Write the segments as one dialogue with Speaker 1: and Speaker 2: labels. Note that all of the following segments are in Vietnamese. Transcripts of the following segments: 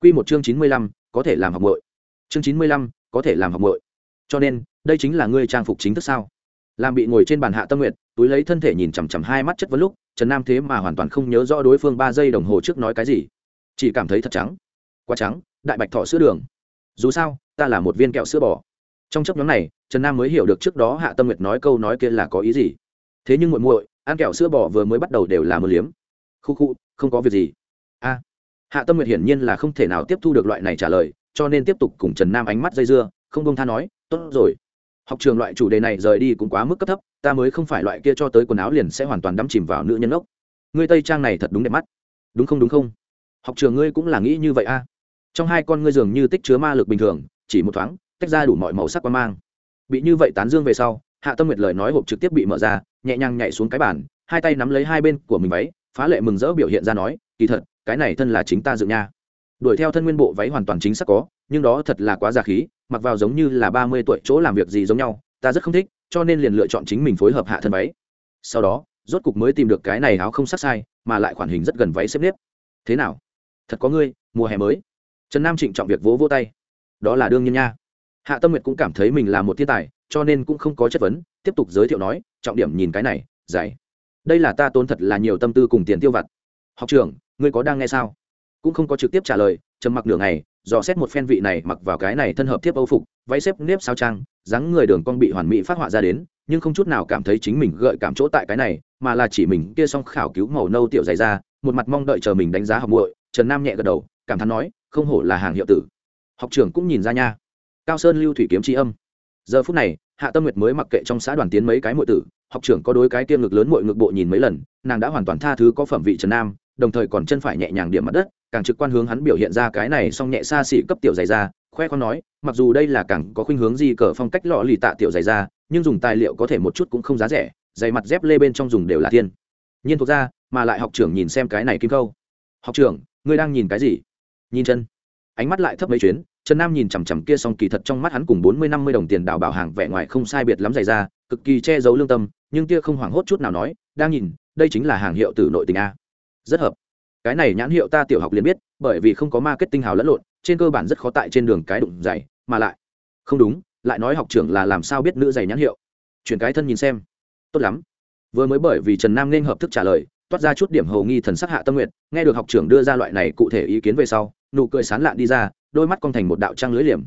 Speaker 1: Quy một chương chín mươi lăm có thể làm học muội. Chương chín mươi lăm có thể làm học muội. Cho nên đây chính là ngươi trang phục chính thức sao? Làm bị ngồi trên bàn hạ tâm nguyện túi lấy thân thể nhìn chằm chằm hai mắt chất vấn lúc trần nam thế mà hoàn toàn không nhớ rõ đối phương ba giây đồng hồ trước nói cái gì. Chỉ cảm thấy thật trắng. Quá trắng đại bạch thỏ sữa đường. Dù sao ta là một viên kẹo sữa bò. Trong chốc ngắn này trần nam mới hiểu được trước đó hạ tâm nguyệt nói câu nói kia là có ý gì. Thế nhưng muội muội ăn kẹo sữa bò vừa mới bắt đầu đều là mưa liếm. Khụ khụ, không có việc gì. A hạ tâm nguyệt hiển nhiên là không thể nào tiếp thu được loại này trả lời, cho nên tiếp tục cùng trần nam ánh mắt dây dưa, không bông tha nói, tốt rồi. Học trường loại chủ đề này rời đi cũng quá mức cấp thấp, ta mới không phải loại kia cho tới quần áo liền sẽ hoàn toàn đắm chìm vào nữ nhân ốc. Ngươi tây trang này thật đúng đẹp mắt. Đúng không đúng không? Học trường ngươi cũng là nghĩ như vậy a? Trong hai con ngươi dường như tích chứa ma lực bình thường, chỉ một thoáng, tách ra đủ mọi màu sắc quan mang. Bị như vậy tán dương về sau, hạ tâm nguyệt lời nói hộp trực tiếp bị mở ra, nhẹ nhàng nhảy xuống cái bàn, hai tay nắm lấy hai bên của mình váy, phá lệ mừng rỡ biểu hiện ra nói, kỳ thật cái này thân là chính ta dựng nha. Đuổi theo thân nguyên bộ váy hoàn toàn chính xác có, nhưng đó thật là quá già khí, mặc vào giống như là ba mươi tuổi chỗ làm việc gì giống nhau, ta rất không thích, cho nên liền lựa chọn chính mình phối hợp hạ thân váy. Sau đó, rốt cục mới tìm được cái này áo không sát sai, mà lại khoản hình rất gần váy xếp nếp. Thế nào? Thật có ngươi, mùa hè mới. Trần nam trịnh trọng việc vỗ vỗ tay. Đó là đương nhiên nha. Hạ tâm nguyệt cũng cảm thấy mình là một thiên tài, cho nên cũng không có chất vấn, tiếp tục giới thiệu nói, trọng điểm nhìn cái này dạy đây là ta tốn thật là nhiều tâm tư cùng tiền tiêu vặt học trưởng, ngươi có đang nghe sao? Cũng không có trực tiếp trả lời, trầm mặc nửa ngày, dò xét một phen vị này mặc vào cái này thân hợp thiếp âu phục, váy xếp nếp sao trang, dáng người đường cong bị hoàn mỹ phát họa ra đến, nhưng không chút nào cảm thấy chính mình gợi cảm chỗ tại cái này, mà là chỉ mình kia xong khảo cứu màu nâu tiểu dày ra một mặt mong đợi chờ mình đánh giá học muội, trần nam nhẹ gật đầu, cảm thán nói, không hổ là hàng hiệu tử. Học trưởng cũng nhìn ra nha. Cao sơn lưu thủy kiếm tri âm. Giờ phút này hạ tâm nguyệt mới mặc kệ trong xã đoàn tiến mấy cái muội tử, học trưởng có đối cái tiêm ngực lớn muội ngực bộ nhìn mấy lần, nàng đã hoàn toàn tha thứ có phẩm vị trần nam, đồng thời còn chân phải nhẹ nhàng điểm mặt đất, càng trực quan hướng hắn biểu hiện ra cái này song nhẹ xa xỉ cấp tiểu dày ra khoe con nói, mặc dù đây là càng có khuynh hướng gì cờ phong cách lọ lì tạ tiểu dày ra nhưng dùng tài liệu có thể một chút cũng không giá rẻ dày mặt dép lê bên trong dùng đều là thiên. Nhiên thuộc ra, mà lại học trưởng nhìn xem cái này kim câu học trưởng, ngươi đang nhìn cái gì? Nhìn chân. Ánh mắt lại thấp mấy chuyến trần nam nhìn chằm chằm kia xong kỳ thật trong mắt hắn cùng bốn mươi năm mươi đồng tiền đào bảo hàng vẻ ngoài không sai biệt lắm dày ra, cực kỳ che giấu lương tâm, nhưng kia không hoảng hốt chút nào nói, đang nhìn, đây chính là hàng hiệu từ nội tình a. Rất hợp. Cái này nhãn hiệu ta tiểu học liền biết, bởi vì không có marketing hào lẫn lộn, trên cơ bản rất khó tại trên đường cái đụng dày mà lại không đúng, lại nói học trưởng là làm sao biết nữ giày nhãn hiệu? Chuyển cái thân nhìn xem. Tốt lắm. Vừa mới bởi vì trần nam nên hợp thức trả lời, toát ra chút điểm hầu nghi thần sắc hạ tâm nguyện nghe được học trưởng đưa ra loại này cụ thể ý kiến về sau, nụ cười sán lạn đi ra đôi mắt cong thành một đạo trang lưới liềm.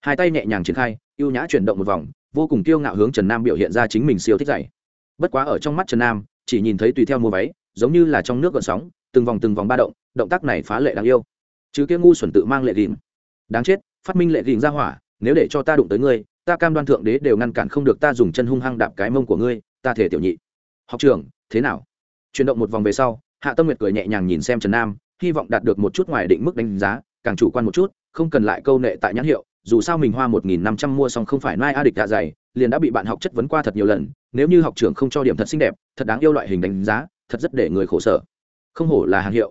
Speaker 1: Hai tay nhẹ nhàng triển khai, ưu nhã chuyển động một vòng, vô cùng kiêu ngạo hướng trần nam biểu hiện ra chính mình siêu thích dày bất quá ở trong mắt trần nam, chỉ nhìn thấy tùy theo mua váy, giống như là trong nước gợn sóng, từng vòng từng vòng ba động động tác này phá lệ đáng yêu. Chứ kia ngu xuẩn tự mang lệ gìn. Đáng chết, phát minh lệ gìn ra hỏa, nếu để cho ta đụng tới ngươi, ta cam đoan thượng đế đều ngăn cản không được ta dùng chân hung hăng đạp cái mông của ngươi, ta thể tiểu nhị. Học trưởng, thế nào? Chuyển động một vòng về sau, hạ tâm nguyệt cười nhẹ nhàng nhìn xem trần nam, hy vọng đạt được một chút ngoài định mức đánh giá, càng chủ quan một chút không cần lại câu nệ tại nhãn hiệu, dù sao mình hoa một nghìn năm trăm mua xong không phải nai a địch dạ dày, liền đã bị bạn học chất vấn qua thật nhiều lần, nếu như học trưởng không cho điểm thật xinh đẹp, thật đáng yêu loại hình đánh giá, thật rất để người khổ sở. Không hổ là hàng hiệu.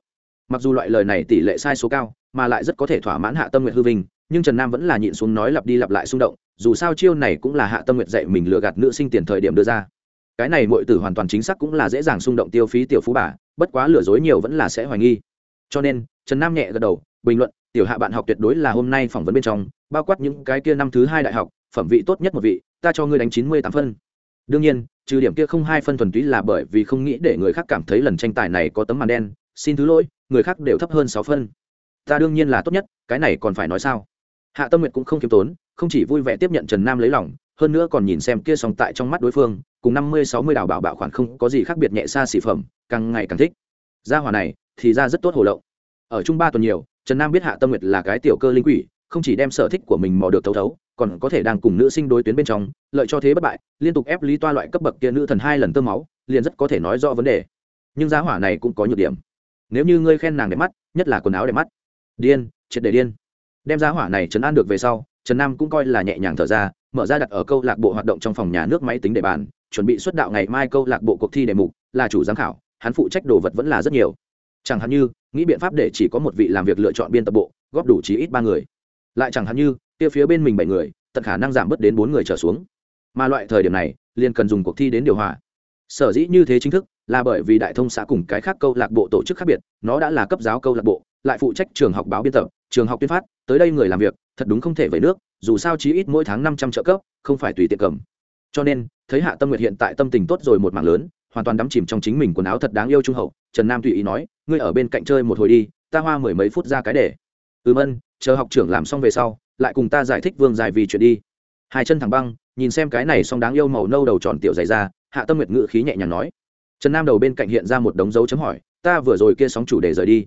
Speaker 1: Mặc dù loại lời này tỷ lệ sai số cao, mà lại rất có thể thỏa mãn hạ tâm nguyện hư vinh, nhưng trần nam vẫn là nhịn xuống nói lặp đi lặp lại xung động, dù sao chiêu này cũng là hạ tâm nguyện dạy mình lừa gạt nữ sinh tiền thời điểm đưa ra. Cái này mọi tử hoàn toàn chính xác cũng là dễ dàng xung động tiêu phí tiểu phú bà, bất quá lừa dối nhiều vẫn là sẽ hoài nghi. Cho nên, trần nam nhẹ gật đầu, bình luận tiểu hạ bạn học tuyệt đối là hôm nay phỏng vấn bên trong, bao quát những cái kia năm thứ hai đại học, phẩm vị tốt nhất một vị, ta cho ngươi đánh chín mươi tám phân. Đương nhiên, trừ điểm kia không hai phân thuần túy là bởi vì không nghĩ để người khác cảm thấy lần tranh tài này có tấm màn đen, xin thứ lỗi, người khác đều thấp hơn sáu phân. Ta đương nhiên là tốt nhất, cái này còn phải nói sao? Hạ tâm nguyệt cũng không k i ê m tốn, không chỉ vui vẻ tiếp nhận trần nam lấy lòng, hơn nữa còn nhìn xem kia sòng tại trong mắt đối phương, cùng năm mươi sáu mươi đào bảo bảo khoản không có gì khác biệt nhẹ xa xỉ phẩm, càng ngày càng thích. Gia hòa này, thì ra rất tốt hồ lậu ở trung ba tuần nhiều trần nam biết hạ tâm nguyệt là cái tiểu cơ linh quỷ, không chỉ đem sở thích của mình mò được thấu thấu, còn có thể đang cùng nữ sinh đối tuyến bên trong, lợi cho thế bất bại, liên tục ép lý toa loại cấp bậc kia nữ thần hai lần tơ máu, liền rất có thể nói rõ vấn đề. Nhưng giá hỏa này cũng có nhược điểm. Nếu như ngươi khen nàng đẹp mắt, nhất là quần áo đẹp mắt. Điên, triệt để điên. Đem giá hỏa này trấn an được về sau, trần nam cũng coi là nhẹ nhàng thở ra, mở ra đặt ở câu lạc bộ hoạt động trong phòng nhà nước máy tính để bàn, chuẩn bị xuất đạo ngày mai câu lạc bộ cuộc thi đề mục, là chủ giám khảo, hắn phụ trách đồ vật vẫn là rất nhiều chẳng hạn như, nghĩ biện pháp để chỉ có một vị làm việc lựa chọn biên tập bộ, góp đủ chí ít ba người. Lại chẳng hạn như, kia phía bên mình bảy người, tận khả năng giảm bớt đến bốn người trở xuống. Mà loại thời điểm này, liền cần dùng cuộc thi đến điều hòa. Sở dĩ như thế chính thức, là bởi vì đại thông xã cùng cái khác câu lạc bộ tổ chức khác biệt, nó đã là cấp giáo câu lạc bộ, lại phụ trách trường học báo biên tập, trường học tuyên phát, tới đây người làm việc, thật đúng không thể về nước, dù sao chí ít mỗi tháng năm trăm trợ cấp, không phải tùy tiện cầm. Cho nên, thấy hạ tâm nguyệt hiện tại tâm tình tốt rồi một mảng lớn hoàn toàn đắm chìm trong chính mình quần áo thật đáng yêu trung hậu, trần nam tùy ý nói, ngươi ở bên cạnh chơi một hồi đi, ta hoa mười mấy phút ra cái để. Ừm ân, chờ học trưởng làm xong về sau, lại cùng ta giải thích vương dài vì chuyện đi. Hai chân thẳng băng, nhìn xem cái này xong đáng yêu màu nâu đầu tròn tiểu dày ra hạ tâm nguyệt ngự khí nhẹ nhàng nói. Trần nam đầu bên cạnh hiện ra một đống dấu chấm hỏi, ta vừa rồi kia sóng chủ đề rời đi,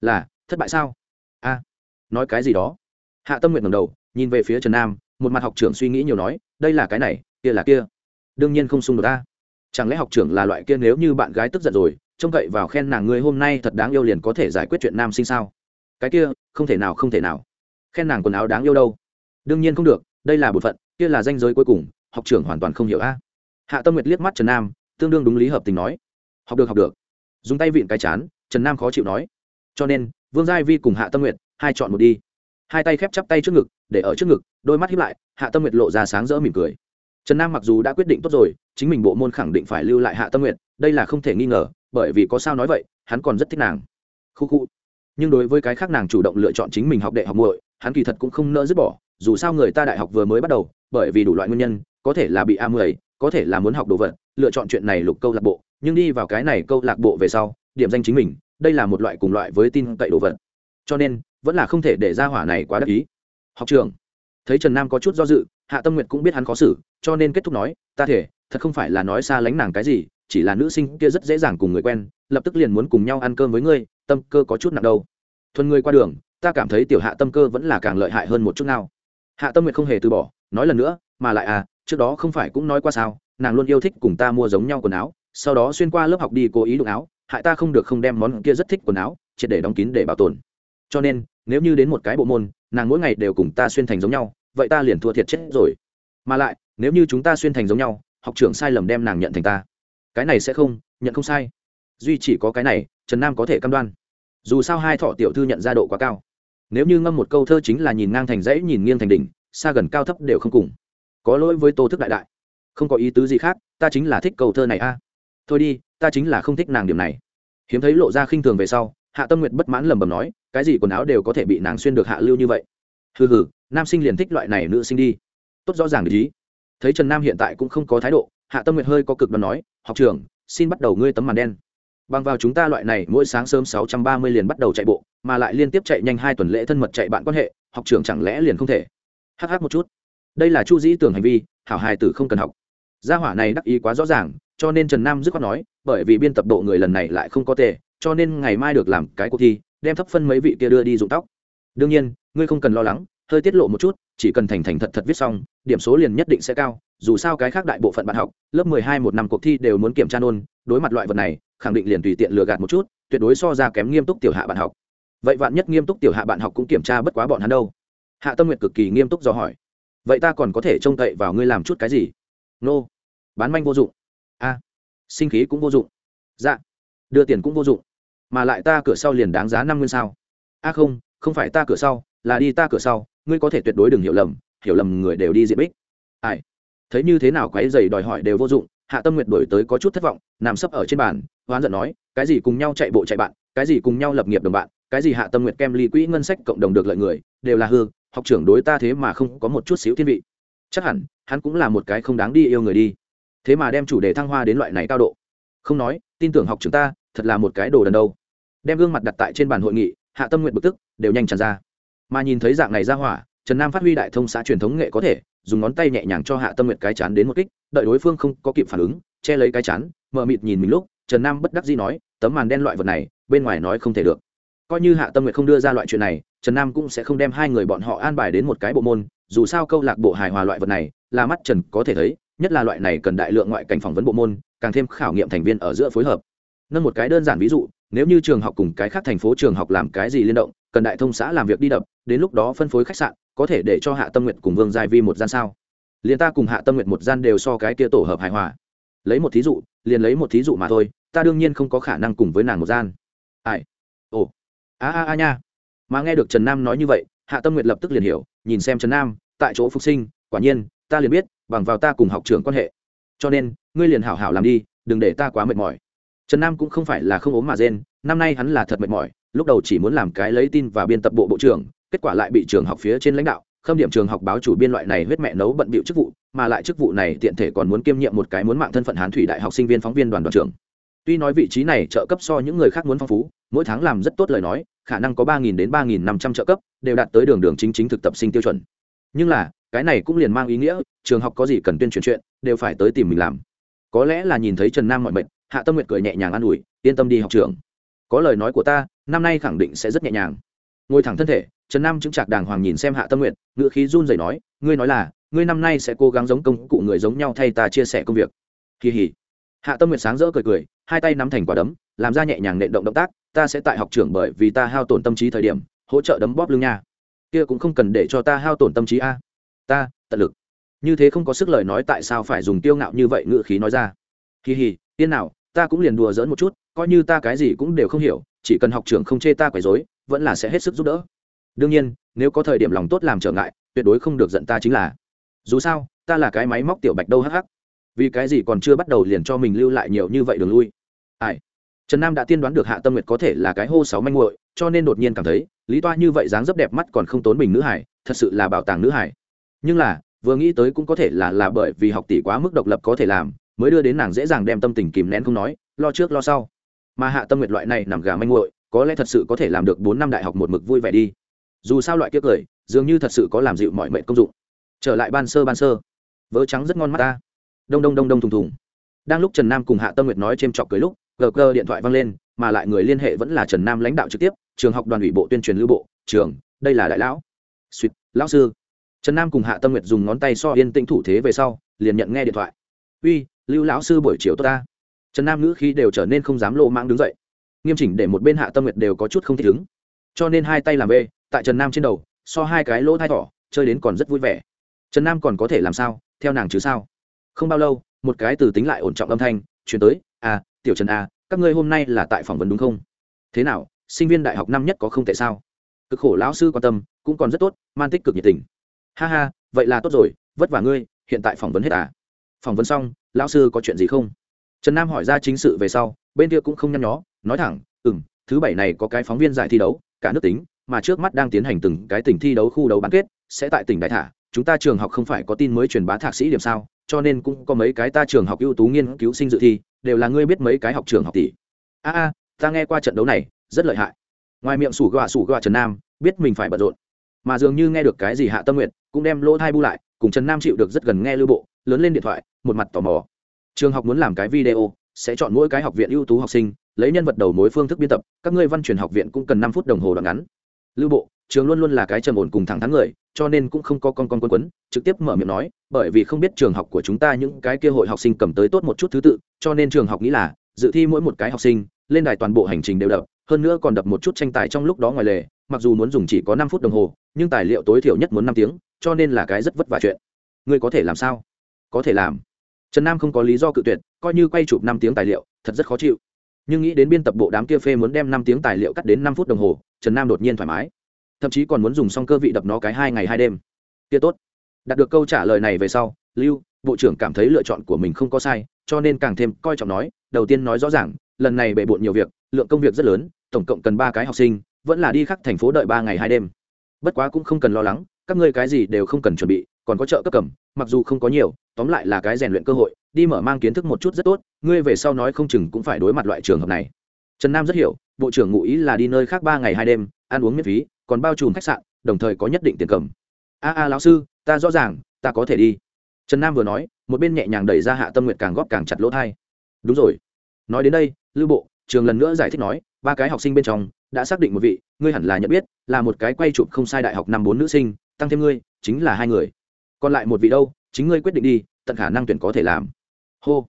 Speaker 1: là thất bại sao? A, nói cái gì đó? Hạ tâm nguyệt ngầm đầu, nhìn về phía trần nam, một mặt học trưởng suy nghĩ nhiều nói, đây là cái này, kia là kia. Đương nhiên không xung đột ta chẳng lẽ học trưởng là loại kia nếu như bạn gái tức giận rồi, trông cậy vào khen nàng ngươi hôm nay thật đáng yêu liền có thể giải quyết chuyện nam sinh sao? Cái kia, không thể nào, không thể nào. Khen nàng quần áo đáng yêu đâu? Đương nhiên không được, đây là bột phận, kia là danh giới cuối cùng, học trưởng hoàn toàn không hiểu a. Hạ tâm nguyệt liếc mắt trần nam, tương đương đúng lý hợp tình nói. Học được học được. Dùng tay vịn cái chán, trần nam khó chịu nói. Cho nên, vương giai vi cùng hạ tâm nguyệt, hai chọn một đi. Hai tay khép chắp tay trước ngực, để ở trước ngực, đôi mắt hiếp lại, hạ tâm nguyệt lộ ra sáng rỡ mỉm cười trần nam mặc dù đã quyết định tốt rồi, chính mình bộ môn khẳng định phải lưu lại hạ tâm nguyệt, đây là không thể nghi ngờ, bởi vì có sao nói vậy, hắn còn rất thích nàng. Khu khu. Nhưng đối với cái khác nàng chủ động lựa chọn chính mình học đại học muội, hắn kỳ thật cũng không nỡ dứt bỏ, dù sao người ta đại học vừa mới bắt đầu, bởi vì đủ loại nguyên nhân, có thể là bị a mười, có thể là muốn học đồ vật, lựa chọn chuyện này lục câu lạc bộ, nhưng đi vào cái này câu lạc bộ về sau, điểm danh chính mình, đây là một loại cùng loại với tin cậy đồ vật. Cho nên, vẫn là không thể để ra hỏa này quá đắc ý. Học trường. Thấy trần nam có chút do dự hạ tâm nguyệt cũng biết hắn khó xử, cho nên kết thúc nói, ta thể, thật không phải là nói xa lánh nàng cái gì, chỉ là nữ sinh kia rất dễ dàng cùng người quen, lập tức liền muốn cùng nhau ăn cơm với ngươi, tâm cơ có chút nặng đâu. Thuần ngươi qua đường, ta cảm thấy tiểu hạ tâm cơ vẫn là càng lợi hại hơn một chút nào. Hạ tâm nguyệt không hề từ bỏ, nói lần nữa, mà lại à trước đó không phải cũng nói qua sao, nàng luôn yêu thích cùng ta mua giống nhau quần áo, sau đó xuyên qua lớp học đi cố ý đụng áo, hại ta không được không đem món kia rất thích quần áo, triệt để đóng kín để bảo tồn. Cho nên, nếu như đến một cái bộ môn, nàng mỗi ngày đều cùng ta xuyên thành giống nhau vậy ta liền thua thiệt chết rồi. Mà lại, nếu như chúng ta xuyên thành giống nhau, học trưởng sai lầm đem nàng nhận thành ta. Cái này sẽ không, nhận không sai. Duy chỉ có cái này, trần nam có thể cam đoan. Dù sao hai thọ tiểu thư nhận ra độ quá cao. Nếu như ngâm một câu thơ chính là nhìn ngang thành dãy, nhìn nghiêng thành đỉnh, xa gần cao thấp đều không cùng. Có lỗi với tô thức đại đại. Không có ý tứ gì khác, ta chính là thích câu thơ này a. À. Thôi đi, ta chính là không thích nàng điểm này. Hiếm thấy lộ ra khinh thường về sau, hạ tâm nguyệt bất mãn lầm bầm nói, cái gì quần áo đều có thể bị nàng xuyên được hạ lưu như vậy. Hừ hừ nam sinh liền thích loại này nữ sinh đi. Tốt rõ ràng để ý. Thấy trần nam hiện tại cũng không có thái độ, hạ tâm nguyệt hơi có cực đoan nói, học trưởng, xin bắt đầu ngươi tấm màn đen. Bằng vào chúng ta loại này, mỗi sáng sớm sáu trăm ba mươi liền bắt đầu chạy bộ, mà lại liên tiếp chạy nhanh hai tuần lễ thân mật chạy bạn quan hệ, học trưởng chẳng lẽ liền không thể? Hh một chút. Đây là chu dĩ tưởng hành vi, hảo hài tử không cần học. Gia hỏa này đắc ý quá rõ ràng, cho nên trần nam dứt khoát nói, bởi vì biên tập độ người lần này lại không có tệ, cho nên ngày mai được làm cái cuộc thi, đem thấp phân mấy vị kia đưa đi dụng tóc. Đương nhiên, ngươi không cần lo lắng hơi tiết lộ một chút, chỉ cần thành thành thật thật viết xong, điểm số liền nhất định sẽ cao, dù sao cái khác đại bộ phận bạn học, lớp mười hai một năm cuộc thi đều muốn kiểm tra nôn, đối mặt loại vật này, khẳng định liền tùy tiện lừa gạt một chút, tuyệt đối so ra kém nghiêm túc tiểu hạ bạn học. Vậy vạn nhất nghiêm túc tiểu hạ bạn học cũng kiểm tra bất quá bọn hắn đâu? Hạ tâm nguyệt cực kỳ nghiêm túc do hỏi. Vậy ta còn có thể trông cậy vào ngươi làm chút cái gì? Nô. Bán manh vô dụng. A. Sinh khí cũng vô dụng. Dạ. Đưa tiền cũng vô dụng. Mà lại ta cửa sau liền đáng giá năm nguyên sao. A không không phải ta cửa sau, là đi ta cửa sau ngươi có thể tuyệt đối đừng hiểu lầm hiểu lầm người đều đi diện bích. Ai? Thấy như thế nào quái dày đòi hỏi đều vô dụng, hạ tâm nguyệt đổi tới có chút thất vọng, nằm sấp ở trên bàn, hoán giận nói, cái gì cùng nhau chạy bộ chạy bạn, cái gì cùng nhau lập nghiệp đồng bạn, cái gì hạ tâm nguyệt kem ly quỹ ngân sách cộng đồng được lợi người, đều là hư, học trưởng đối ta thế mà không có một chút xíu thiên vị. Chắc hẳn, hắn cũng là một cái không đáng đi yêu người đi. Thế mà đem chủ đề thăng hoa đến loại này cao độ. Không nói, tin tưởng học trưởng ta, thật là một cái đồ đần đâu. Đem gương mặt đặt tại trên bàn hội nghị, hạ tâm nguyện bực tức, đều nhanh tràn ra mà nhìn thấy dạng này ra hỏa, trần nam phát huy đại thông xã truyền thống nghệ có thể, dùng ngón tay nhẹ nhàng cho hạ tâm Nguyệt cái chán đến một kích, đợi đối phương không có kịp phản ứng, che lấy cái chán mờ mịt nhìn mình lúc, trần nam bất đắc dĩ nói, tấm màn đen loại vật này, bên ngoài nói không thể được. Coi như hạ tâm Nguyệt không đưa ra loại chuyện này, trần nam cũng sẽ không đem hai người bọn họ an bài đến một cái bộ môn, dù sao câu lạc bộ hài hòa loại vật này, là mắt trần có thể thấy, nhất là loại này cần đại lượng ngoại cảnh phỏng vấn bộ môn, càng thêm khảo nghiệm thành viên ở giữa phối hợp. Nâng một cái đơn giản ví dụ, nếu như trường học cùng cái khác thành phố trường học làm cái gì liên động cần đại thông xã làm việc đi đập, đến lúc đó phân phối khách sạn, có thể để cho hạ tâm nguyện cùng vương giai vi một gian sao? Liền ta cùng hạ tâm nguyện một gian đều so cái kia tổ hợp hài hòa. Lấy một thí dụ, liền lấy một thí dụ mà thôi, ta đương nhiên không có khả năng cùng với nàng một gian. Ai? Ồ. A a a nha. Mà nghe được trần nam nói như vậy, hạ tâm nguyện lập tức liền hiểu, nhìn xem trần nam, tại chỗ phục sinh, quả nhiên, ta liền biết, bằng vào ta cùng học trưởng quan hệ. Cho nên, ngươi liền hảo hảo làm đi, đừng để ta quá mệt mỏi trần nam cũng không phải là không ốm mà rên, năm nay hắn là thật mệt mỏi, lúc đầu chỉ muốn làm cái lấy tin và biên tập bộ bộ trưởng, kết quả lại bị trường học phía trên lãnh đạo, khâm điểm trường học báo chủ biên loại này huyết mẹ nấu bận bịu chức vụ, mà lại chức vụ này tiện thể còn muốn kiêm nhiệm một cái muốn mạng thân phận hán thủy đại học sinh viên phóng viên đoàn đoàn trưởng. Tuy nói vị trí này trợ cấp so những người khác muốn phong phú, mỗi tháng làm rất tốt lời nói, khả năng có ba nghìn đến ba nghìn năm trăm trợ cấp, đều đạt tới đường đường chính chính thực tập sinh tiêu chuẩn. Nhưng là, cái này cũng liền mang ý nghĩa, trường học có gì cần tuyên truyền chuyện, đều phải tới tìm mình làm. Có lẽ là nhìn thấy trần nam mọi mệnh hạ tâm nguyệt cười nhẹ nhàng an ủi, yên tâm đi, học trường có lời nói của ta, năm nay khẳng định sẽ rất nhẹ nhàng. Ngồi thẳng thân thể, trần nam chứng trạc đàng hoàng nhìn xem hạ tâm nguyện ngữ khí run rẩy nói, ngươi nói là, ngươi năm nay sẽ cố gắng giống công cụ người giống nhau thay ta chia sẻ công việc. Kỳ hỉ. Hạ tâm nguyện sáng rỡ cười cười, hai tay nắm thành quả đấm, làm ra nhẹ nhàng nện động động tác, ta sẽ tại học trường bởi vì ta hao tổn tâm trí thời điểm, hỗ trợ đấm bóp lưng nha. Kia cũng không cần để cho ta hao tổn tâm trí a. Ta, tận lực. Như thế không có sức lời nói tại sao phải dùng tiêu ngạo như vậy ngữ khí nói ra. Kỳ hỉ tiên nào ta cũng liền đùa giỡn một chút, coi như ta cái gì cũng đều không hiểu, chỉ cần học trưởng không chê ta quấy rối, vẫn là sẽ hết sức giúp đỡ. Đương nhiên, nếu có thời điểm lòng tốt làm trở ngại, tuyệt đối không được giận ta chính là. Dù sao, ta là cái máy móc tiểu bạch đâu hắc hắc. Vì cái gì còn chưa bắt đầu liền cho mình lưu lại nhiều như vậy đường lui? Ai? Trần nam đã tiên đoán được hạ tâm nguyệt có thể là cái hô sáu manh muội, cho nên đột nhiên cảm thấy, lý toa như vậy dáng dấp đẹp mắt còn không tốn bình nữ hải thật sự là bảo tàng nữ hải nhưng là, vừa nghĩ tới cũng có thể là là bởi vì học tỷ quá mức độc lập có thể làm mới đưa đến nàng dễ dàng đem tâm tình kìm nén không nói, lo trước lo sau. Mà hạ tâm nguyệt loại này nằm gà manh muội, có lẽ thật sự có thể làm được bốn năm đại học một mực vui vẻ đi. Dù sao loại kiếp cười, dường như thật sự có làm dịu mọi mệnh công dụng. Trở lại ban sơ ban sơ. Vỡ trắng rất ngon mắt ta. Đông đông đông đông thùng thùng. Đang lúc trần nam cùng hạ tâm nguyệt nói c h ê m chọc cưới lúc, gờ cơ điện thoại văng lên, mà lại người liên hệ vẫn là trần nam lãnh đạo trực tiếp, trường học đoàn ủy bộ tuyên truyền lưu bộ, trường, đây là đại lão. Suýt lão sư. Trần nam cùng hạ tâm nguyệt dùng ngón tay so yên tĩnh thủ thế về sau, liền nhận nghe điện thoại. Uy lưu lão sư buổi chiều tốt ta. Trần nam ngữ khi đều trở nên không dám lộ mang đứng dậy. Nghiêm chỉnh để một bên hạ tâm nguyệt đều có chút không thích ứng. Cho nên hai tay làm bê, tại trần nam trên đầu, so hai cái lỗ thai thỏ, chơi đến còn rất vui vẻ. Trần nam còn có thể làm sao, theo nàng chứ sao? Không bao lâu, một cái từ tính lại ổn trọng âm thanh chuyển tới à tiểu trần à các ngươi hôm nay là tại phỏng vấn đúng không? Thế nào, sinh viên đại học năm nhất có không tệ sao? Cực khổ lão sư quan tâm, cũng còn rất tốt, man tích cực nhiệt tình. Ha ha, vậy là tốt rồi, vất vả ngươi, hiện tại phỏng vấn hết à? Phỏng vấn xong lão sư có chuyện gì không? Trần nam hỏi ra chính sự về sau, bên kia cũng không nhăn nhó, nói thẳng ừ m thứ bảy này có cái phóng viên giải thi đấu, cả nước tính, mà trước mắt đang tiến hành từng cái tỉnh thi đấu khu đấu bán kết, sẽ tại tỉnh đại thả. Chúng ta trường học không phải có tin mới truyền bá thạc sĩ điểm sao, cho nên cũng có mấy cái ta trường học ưu tú nghiên cứu sinh dự thi, đều là ngươi biết mấy cái học trường học tỷ. A a, ta nghe qua trận đấu này, rất lợi hại. Ngoài miệng sủ gọa sủ gọa trần nam, biết mình phải bận rộn, mà dường như nghe được cái gì hạ tâm nguyện cũng đem lỗ thai bu lại, cùng trần nam chịu được rất gần nghe lưu bộ lớn lên điện thoại, một mặt tò mò. Trường học muốn làm cái video, sẽ chọn mỗi cái học viện ưu tú học sinh, lấy nhân vật đầu mối phương thức biên tập, các ngươi văn truyền học viện cũng cần năm phút đồng hồ đoạn ngắn. Lưu bộ, trường luôn luôn là cái trầm ổn cùng thẳng thắn người, cho nên cũng không có con con quân quấn, trực tiếp mở miệng nói, bởi vì không biết trường học của chúng ta những cái kia hội học sinh cầm tới tốt một chút thứ tự, cho nên trường học nghĩ là, dự thi mỗi một cái học sinh, lên đài toàn bộ hành trình đều đập, hơn nữa còn đập một chút tranh tài trong lúc đó ngoài lề, mặc dù muốn dùng chỉ có năm phút đồng hồ, nhưng tài liệu tối thiểu nhất muốn năm tiếng, cho nên là cái rất vất vả chuyện. Ngươi có thể làm sao? Có thể làm. Trần nam không có lý do cự tuyệt, coi như quay chụp năm tiếng tài liệu, thật rất khó chịu. Nhưng nghĩ đến biên tập bộ đám kia phê muốn đem năm tiếng tài liệu cắt đến năm phút đồng hồ, trần nam đột nhiên thoải mái. Thậm chí còn muốn dùng xong cơ vị đập nó cái hai ngày hai đêm. Kia tốt. Đạt được câu trả lời này về sau, lưu, bộ trưởng cảm thấy lựa chọn của mình không có sai, cho nên càng thêm coi trọng nói, đầu tiên nói rõ ràng, lần này bề bộn nhiều việc, lượng công việc rất lớn, tổng cộng cần ba cái học sinh, vẫn là đi khắc thành phố đợi ba ngày hai đêm. Bất quá cũng không cần lo lắng, các ngươi cái gì đều không cần chuẩn bị, còn có trợ cấp cầm, mặc dù không có nhiều tóm lại là cái rèn luyện cơ hội, đi mở mang kiến thức một chút rất tốt, ngươi về sau nói không chừng cũng phải đối mặt loại trường hợp này. Trần nam rất hiểu, bộ trưởng ngụ ý là đi nơi khác ba ngày hai đêm, ăn uống miễn phí, còn bao trùm khách sạn, đồng thời có nhất định tiền cầm. A a lão sư, ta rõ ràng, ta có thể đi. Trần nam vừa nói, một bên nhẹ nhàng đẩy ra hạ tâm nguyện càng góp càng chặt lỗ thai. Đúng rồi. Nói đến đây, lưu bộ, trường lần nữa giải thích nói, ba cái học sinh bên trong, đã xác định một vị, ngươi hẳn là nhận biết, là một cái quay chụp không sai đại học năm bốn nữ sinh, tăng thêm ngươi, chính là hai người. Còn lại một vị đâu? Chính ngươi quyết định đi, tận khả năng tuyển có thể làm. Hô.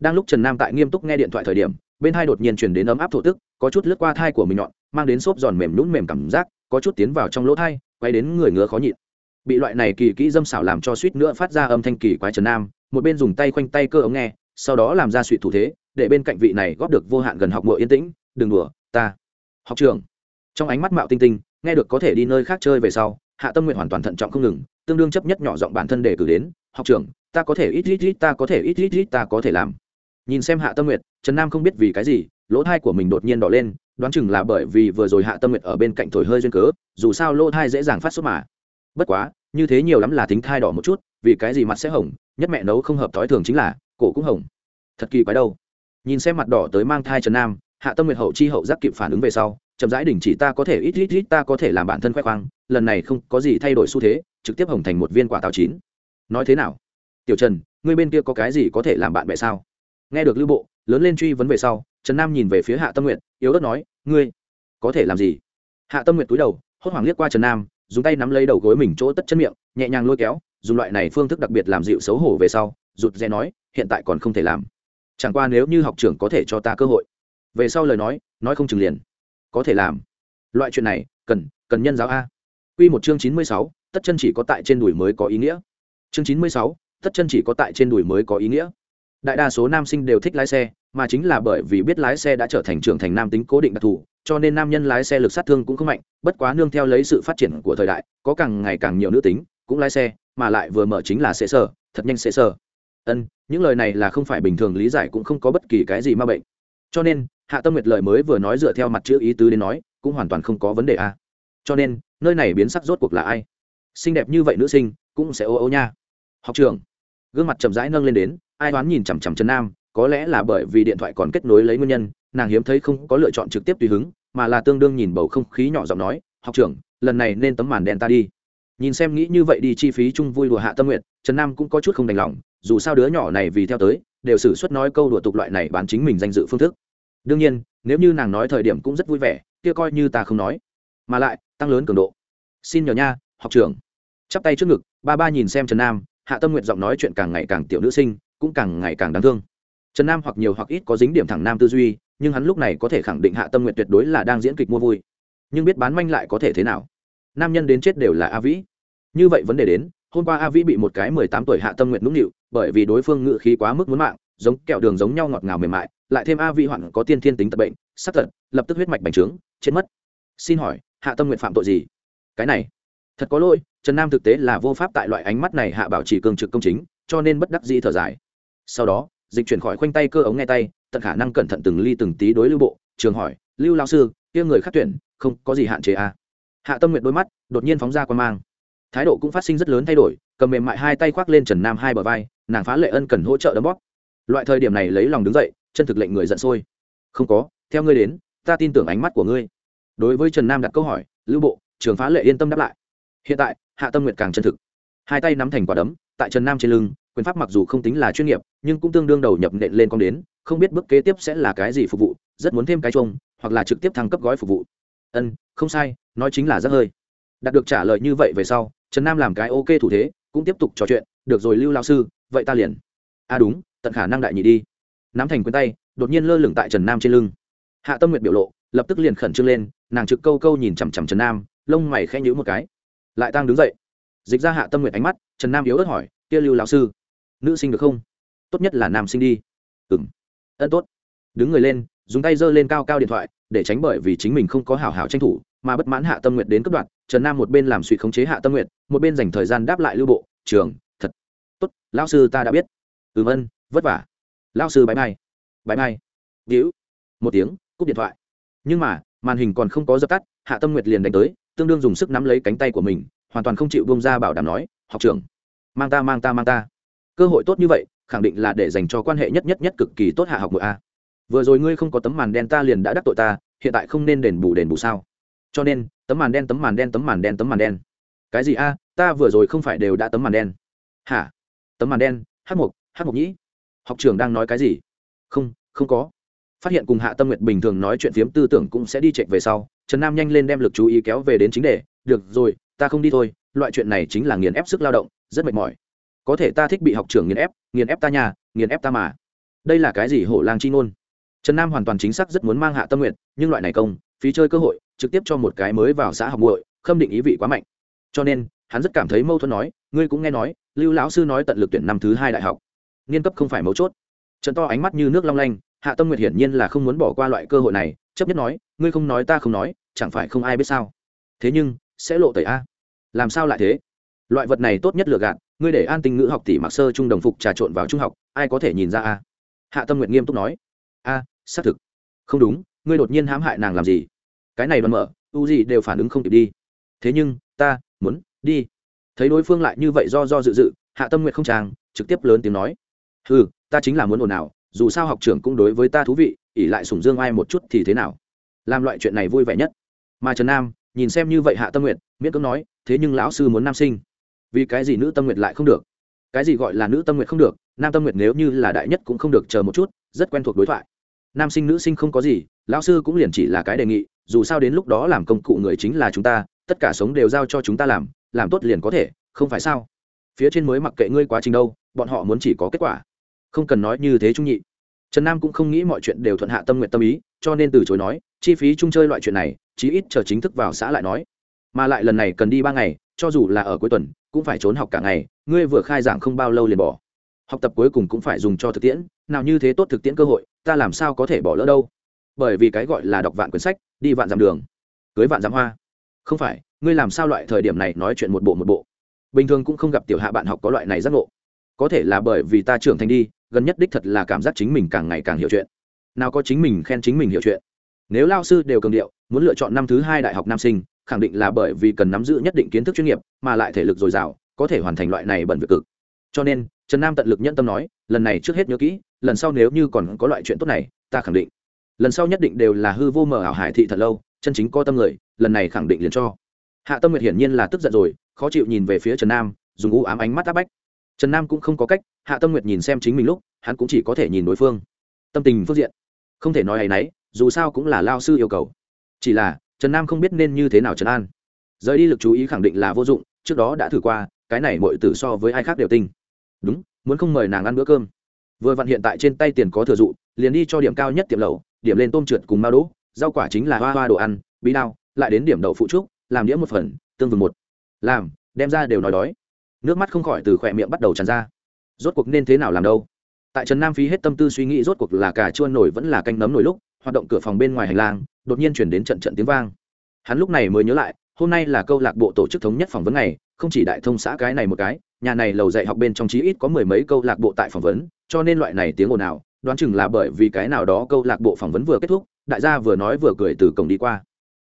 Speaker 1: Đang lúc trần nam tại nghiêm túc nghe điện thoại thời điểm, bên hai đột nhiên chuyển đến ấm áp thổ tức, có chút lướt qua thai của mình nhọn, mang đến xốp giòn mềm nhún mềm cảm giác, có chút tiến vào trong lỗ thai, quay đến người ngứa khó nhịn. Bị loại này kỳ kỹ dâm xảo làm cho suýt nữa phát ra âm thanh kỳ quái trần nam, một bên dùng tay khoanh tay cơ ống nghe, sau đó làm ra suy thủ thế, để bên cạnh vị này góp được vô hạn gần học mộ yên tĩnh, đừng đùa, ta, học trường trong ánh mắt mạo tinh tinh, nghe được có thể đi nơi khác chơi về sau, hạ tâm nguyện hoàn toàn thận trọng không ngừng, tương đương chấp nhất nhỏ giọng bản thân để cử đến học trưởng ta có thể ít ít ít ta có thể ít ít ít ta có thể làm. Nhìn xem hạ tâm nguyệt trần nam không biết vì cái gì lỗ thai của mình đột nhiên đỏ lên đoán chừng là bởi vì vừa rồi hạ tâm nguyệt ở bên cạnh thổi hơi duyên cớ dù sao lỗ thai dễ dàng phát sốt mà. Bất quá như thế nhiều lắm là tính thai đỏ một chút vì cái gì mặt sẽ hỏng, nhất mẹ nấu không hợp thói thường chính là cổ cũng hỏng. thật kỳ quái đâu. Nhìn xem mặt đỏ tới mang thai trần nam hạ tâm nguyệt hậu chi hậu giác kịp phản ứng về sau chậm rãi đình chỉ ta có thể ít ít ít ta có thể làm bản thân khoe khoang lần này không có gì thay đổi xu thế trực tiếp hồng thành một viên quả táo chín nói thế nào? Tiểu trần ngươi bên kia có cái gì có thể làm bạn bè sao? Nghe được lưu bộ lớn lên truy vấn về sau trần nam nhìn về phía hạ tâm nguyện, yếu ớt nói ngươi có thể làm gì? Hạ tâm nguyện túi đầu hốt hoảng liếc qua trần nam dùng tay nắm lấy đầu gối mình chỗ tất chân miệng nhẹ nhàng lôi kéo dùng loại này phương thức đặc biệt làm dịu xấu hổ về sau rụt rè nói hiện tại còn không thể làm. Chẳng qua nếu như học trưởng có thể cho ta cơ hội. Về sau lời nói nói không chừng liền. Có thể làm. Loại chuyện này cần cần nhân giáo a. Quy một chương chín mươi sáu, tất chân chỉ có tại trên đùi mới có ý nghĩa. Chương chín mươi sáu, tất chân chỉ có tại trên đùi mới có ý nghĩa. Đại đa số nam sinh đều thích lái xe, mà chính là bởi vì biết lái xe đã trở thành trưởng thành nam tính cố định đặc thù, cho nên nam nhân lái xe lực sát thương cũng không mạnh, bất quá nương theo lấy sự phát triển của thời đại, có càng ngày càng nhiều nữ tính cũng lái xe, mà lại vừa mở chính là xe sở, thật nhanh xe sở. Ân, những lời này là không phải bình thường lý giải cũng không có bất kỳ cái gì ma bệnh. Cho nên, Hạ Tâm Nguyệt lời mới vừa nói dựa theo mặt chữ ý tứ đến nói, cũng hoàn toàn không có vấn đề a. Cho nên, nơi này biến sắc rốt cuộc là ai? Xinh đẹp như vậy nữ sinh, cũng sẽ ô ô nha. Học trưởng, gương mặt chậm rãi nâng lên đến, ai đoán nhìn chằm chằm Trần Nam, có lẽ là bởi vì điện thoại còn kết nối lấy nguyên nhân, nàng hiếm thấy không có lựa chọn trực tiếp tùy hứng, mà là tương đương nhìn bầu không khí nhỏ giọng nói, "Học trưởng, lần này nên tấm màn đen ta đi." Nhìn xem nghĩ như vậy đi chi phí chung vui đùa Hạ Tâm nguyện. Trần Nam cũng có chút không đành lòng, dù sao đứa nhỏ này vì theo tới, đều xử suất nói câu đùa tục loại này bán chính mình danh dự phương thức. Đương nhiên, nếu như nàng nói thời điểm cũng rất vui vẻ, kia coi như ta không nói. Mà lại, tăng lớn cường độ. Xin nhờ nha, học trưởng. Chắp tay trước ngực, ba ba nhìn xem Trần Nam, Hạ Tâm Nguyệt giọng nói chuyện càng ngày càng tiểu nữ sinh, cũng càng ngày càng đáng thương. Trần nam hoặc nhiều hoặc ít có dính điểm thẳng nam tư duy nhưng hắn lúc này có thể khẳng định hạ tâm nguyện tuyệt đối là đang diễn kịch mua vui. Nhưng biết bán manh lại có thể thế nào? Nam nhân đến chết đều là a vĩ. Như vậy vấn đề đến hôm qua a vĩ bị một cái mười tám tuổi hạ tâm nguyện nũng nịu bởi vì đối phương ngự khí quá mức muốn mạng giống kẹo đường giống nhau ngọt ngào mềm mại lại thêm a vĩ hoạn có tiên thiên tính tật bệnh sắc thật lập tức huyết mạch bành trướng chết mất. Xin hỏi hạ tâm nguyện phạm tội gì? Cái này thật có lỗi trần nam thực tế là vô pháp tại loại ánh mắt này hạ bảo trì cường trực công chính, cho nên bất đắc dĩ thở dài. Sau đó, dịch chuyển khỏi khoanh tay cơ ống nghe tay, tận khả năng cẩn thận từng ly từng tí đối lưu bộ, trường hỏi, lưu lao sư, kia người khác tuyển, không có gì hạn chế à. hạ tâm nguyện đôi mắt đột nhiên phóng ra quan mang. Thái độ cũng phát sinh rất lớn thay đổi, cầm mềm mại hai tay khoác lên trần nam hai bờ vai, nàng phá lệ ân cần hỗ trợ đấm bóp. Loại thời điểm này lấy lòng đứng dậy, chân thực lệnh người giận sôi. Không có, theo ngươi đến, ta tin tưởng ánh mắt của ngươi. Đối với trần nam đặt câu hỏi, lưu bộ, trường phá lệ yên tâm đáp lại hiện tại, hạ tâm nguyện càng chân thực. Hai tay nắm thành quả đấm, tại trần nam trên lưng, quyền pháp mặc dù không tính là chuyên nghiệp, nhưng cũng tương đương đầu nhập nện lên con đến, không biết bước kế tiếp sẽ là cái gì phục vụ, rất muốn thêm cái chung hoặc là trực tiếp thăng cấp gói phục vụ. Ân, không sai, nói chính là rất hơi. Đạt được trả lời như vậy về sau, trần nam làm cái ok thủ thế, cũng tiếp tục trò chuyện, được rồi lưu lao sư, vậy ta liền. À đúng, tận khả năng đại nhị đi. Nắm thành quyền tay, đột nhiên lơ lửng tại trần nam trên lưng. Hạ tâm nguyệt biểu lộ, lập tức liền khẩn trương lên, nàng trực câu câu nhìn chằm chằm trần nam, lông mày khẽ nhữ một cái lại tăng đứng dậy. Dịch ra hạ tâm nguyệt ánh mắt, trần nam yếu ớt hỏi, kia lưu lão sư, nữ sinh được không? Tốt nhất là nam sinh đi. Ừng ân tốt. Đứng người lên, dùng tay giơ lên cao cao điện thoại, để tránh bởi vì chính mình không có hảo hảo tranh thủ, mà bất mãn hạ tâm nguyện đến cấp đoạn, trần nam một bên làm suy khống chế hạ tâm nguyện, một bên dành thời gian đáp lại lưu bộ, trường, thật. Tốt, lão sư ta đã biết. Ừm ân, vất vả. Lão sư bãi mai bãi mai víu. Một tiếng, cúp điện thoại. Nhưng mà, màn hình còn không có dập tắt, hạ tâm nguyệt liền đánh tới tương đương dùng sức nắm lấy cánh tay của mình, hoàn toàn không chịu bông ra bảo đảm nói, học trưởng, mang ta mang ta mang ta. Cơ hội tốt như vậy, khẳng định là để dành cho quan hệ nhất nhất nhất cực kỳ tốt hạ học nội a. Vừa rồi ngươi không có tấm màn đen ta liền đã đắc tội ta, hiện tại không nên đền bù đền bù sao? Cho nên, tấm màn đen, tấm màn đen, tấm màn đen, tấm màn đen. Cái gì a? Ta vừa rồi không phải đều đã tấm màn đen. Hả? Tấm màn đen, hát mục hát mục nhĩ. Học trường đang nói cái gì? Không không có. Phát hiện cùng hạ tâm nguyệt bình thường nói chuyện phiếm tư tưởng cũng sẽ đi chạy về sau trần nam nhanh lên đem lực chú ý kéo về đến chính đề, được rồi, ta không đi thôi, loại chuyện này chính là nghiền ép sức lao động, rất mệt mỏi. Có thể ta thích bị học trưởng nghiền ép nghiền ép ta nhà, nghiền ép ta mà. Đây là cái gì hổ lang chi ngôn? Trần nam hoàn toàn chính xác rất muốn mang hạ tâm nguyện, nhưng loại này công, phí chơi cơ hội, trực tiếp cho một cái mới vào xã học muội, khâm định ý vị quá mạnh. Cho nên, hắn rất cảm thấy mâu thuẫn nói, ngươi cũng nghe nói, lưu lão sư nói tận lực tuyển năm thứ hai đại học. Nghiên cấp không phải mấu chốt. Trần to ánh mắt như nước long lanh, hạ tâm nguyệt hiển nhiên là không muốn bỏ qua loại cơ hội này chấp nhất nói, ngươi không nói ta không nói, chẳng phải không ai biết sao? Thế nhưng, sẽ lộ tẩy a. Làm sao lại thế? Loại vật này tốt nhất lựa gạt, ngươi để an tình ngữ học tỷ mặc sơ trung đồng phục trà trộn vào trung học, ai có thể nhìn ra a? Hạ tâm nguyện nghiêm túc nói. A, xác thực. Không đúng, ngươi đột nhiên hãm hại nàng làm gì? Cái này đoán mở, u gì đều phản ứng không kịp đi. Thế nhưng, ta muốn đi. Thấy đối phương lại như vậy do do dự dự, hạ tâm nguyện không tràng trực tiếp lớn tiếng nói. Ừ ta chính là muốn ồn ào, dù sao học trưởng cũng đối với ta thú vị ỉ lại sùng dương ai một chút thì thế nào? Làm loại chuyện này vui vẻ nhất. Mà trần nam, nhìn xem như vậy hạ tâm nguyện miễn cưỡng nói, thế nhưng lão sư muốn nam sinh. Vì cái gì nữ tâm nguyện lại không được? Cái gì gọi là nữ tâm nguyện không được? Nam tâm nguyện nếu như là đại nhất cũng không được, chờ một chút, rất quen thuộc đối thoại. Nam sinh nữ sinh không có gì, lão sư cũng liền chỉ là cái đề nghị, dù sao đến lúc đó làm công cụ người chính là chúng ta, tất cả sống đều giao cho chúng ta làm làm tốt liền có thể, không phải sao? Phía trên mới mặc kệ ngươi quá trình đâu, bọn họ muốn chỉ có kết quả. Không cần nói như thế trung nhị trần nam cũng không nghĩ mọi chuyện đều thuận hạ tâm nguyện tâm ý, cho nên từ chối nói, chi phí chung chơi loại chuyện này, chí ít chờ chính thức vào xã lại nói. Mà lại lần này cần đi ba ngày, cho dù là ở cuối tuần, cũng phải trốn học cả ngày, ngươi vừa khai giảng không bao lâu liền bỏ. Học tập cuối cùng cũng phải dùng cho thực tiễn, nào như thế tốt thực tiễn cơ hội, ta làm sao có thể bỏ lỡ đâu? Bởi vì cái gọi là đọc vạn quyển sách, đi vạn dặm đường, cưới vạn dặm hoa. Không phải, ngươi làm sao loại thời điểm này nói chuyện một bộ một bộ? Bình thường cũng không gặp tiểu hạ bạn học có loại này giác ngộ. Có thể là bởi vì ta trưởng thành đi gần nhất đích thật là cảm giác chính mình càng ngày càng hiểu chuyện. Nào có chính mình khen chính mình hiểu chuyện. Nếu lao sư đều cường điệu, muốn lựa chọn năm thứ hai đại học nam sinh, khẳng định là bởi vì cần nắm giữ nhất định kiến thức chuyên nghiệp, mà lại thể lực dồi dào, có thể hoàn thành loại này bận việc cực. Cho nên, trần nam tận lực nhân tâm nói, lần này trước hết nhớ kỹ, lần sau nếu như còn có loại chuyện tốt này, ta khẳng định. Lần sau nhất định đều là hư vô mờ ảo hải thị thật lâu, chân chính có tâm người, lần này khẳng định liền cho. Hạ tâm nguyệt hiển nhiên là tức giận rồi, khó chịu nhìn về phía trần nam, dùng u ám ánh mắt áp bách trần nam cũng không có cách, hạ tâm nguyệt nhìn xem chính mình lúc, hắn cũng chỉ có thể nhìn đối phương. Tâm tình phương diện, không thể nói hay nấy, dù sao cũng là lao sư yêu cầu. Chỉ là, trần nam không biết nên như thế nào trần an. Rời đi lực chú ý khẳng định là vô dụng, trước đó đã thử qua, cái này mọi tử so với ai khác đều tinh. Đúng, muốn không mời nàng ăn bữa cơm. Vừa vặn hiện tại trên tay tiền có thừa dụ, liền đi cho điểm cao nhất tiệm lẩu, điểm lên tôm trượt cùng mao đỗ, rau quả chính là hoa hoa đồ ăn, bí đao, lại đến điểm đậu phụ trúc, làm đĩa một phần, tương vừng một. Làm, đem ra đều nói đói nước mắt không khỏi từ khỏe miệng bắt đầu tràn ra. Rốt cuộc nên thế nào làm đâu? Tại trần nam phí hết tâm tư suy nghĩ rốt cuộc là cà chua nổi vẫn là canh nấm nổi lúc, hoạt động cửa phòng bên ngoài hành lang, đột nhiên chuyển đến trận trận tiếng vang. Hắn lúc này mới nhớ lại, hôm nay là câu lạc bộ tổ chức thống nhất phỏng vấn này không chỉ đại thông xã cái này một cái, nhà này lầu dạy học bên trong chí ít có mười mấy câu lạc bộ tại phỏng vấn, cho nên loại này tiếng ồn ào, đoán chừng là bởi vì cái nào đó câu lạc bộ phỏng vấn vừa kết thúc, đại gia vừa nói vừa cười từ cổng đi qua.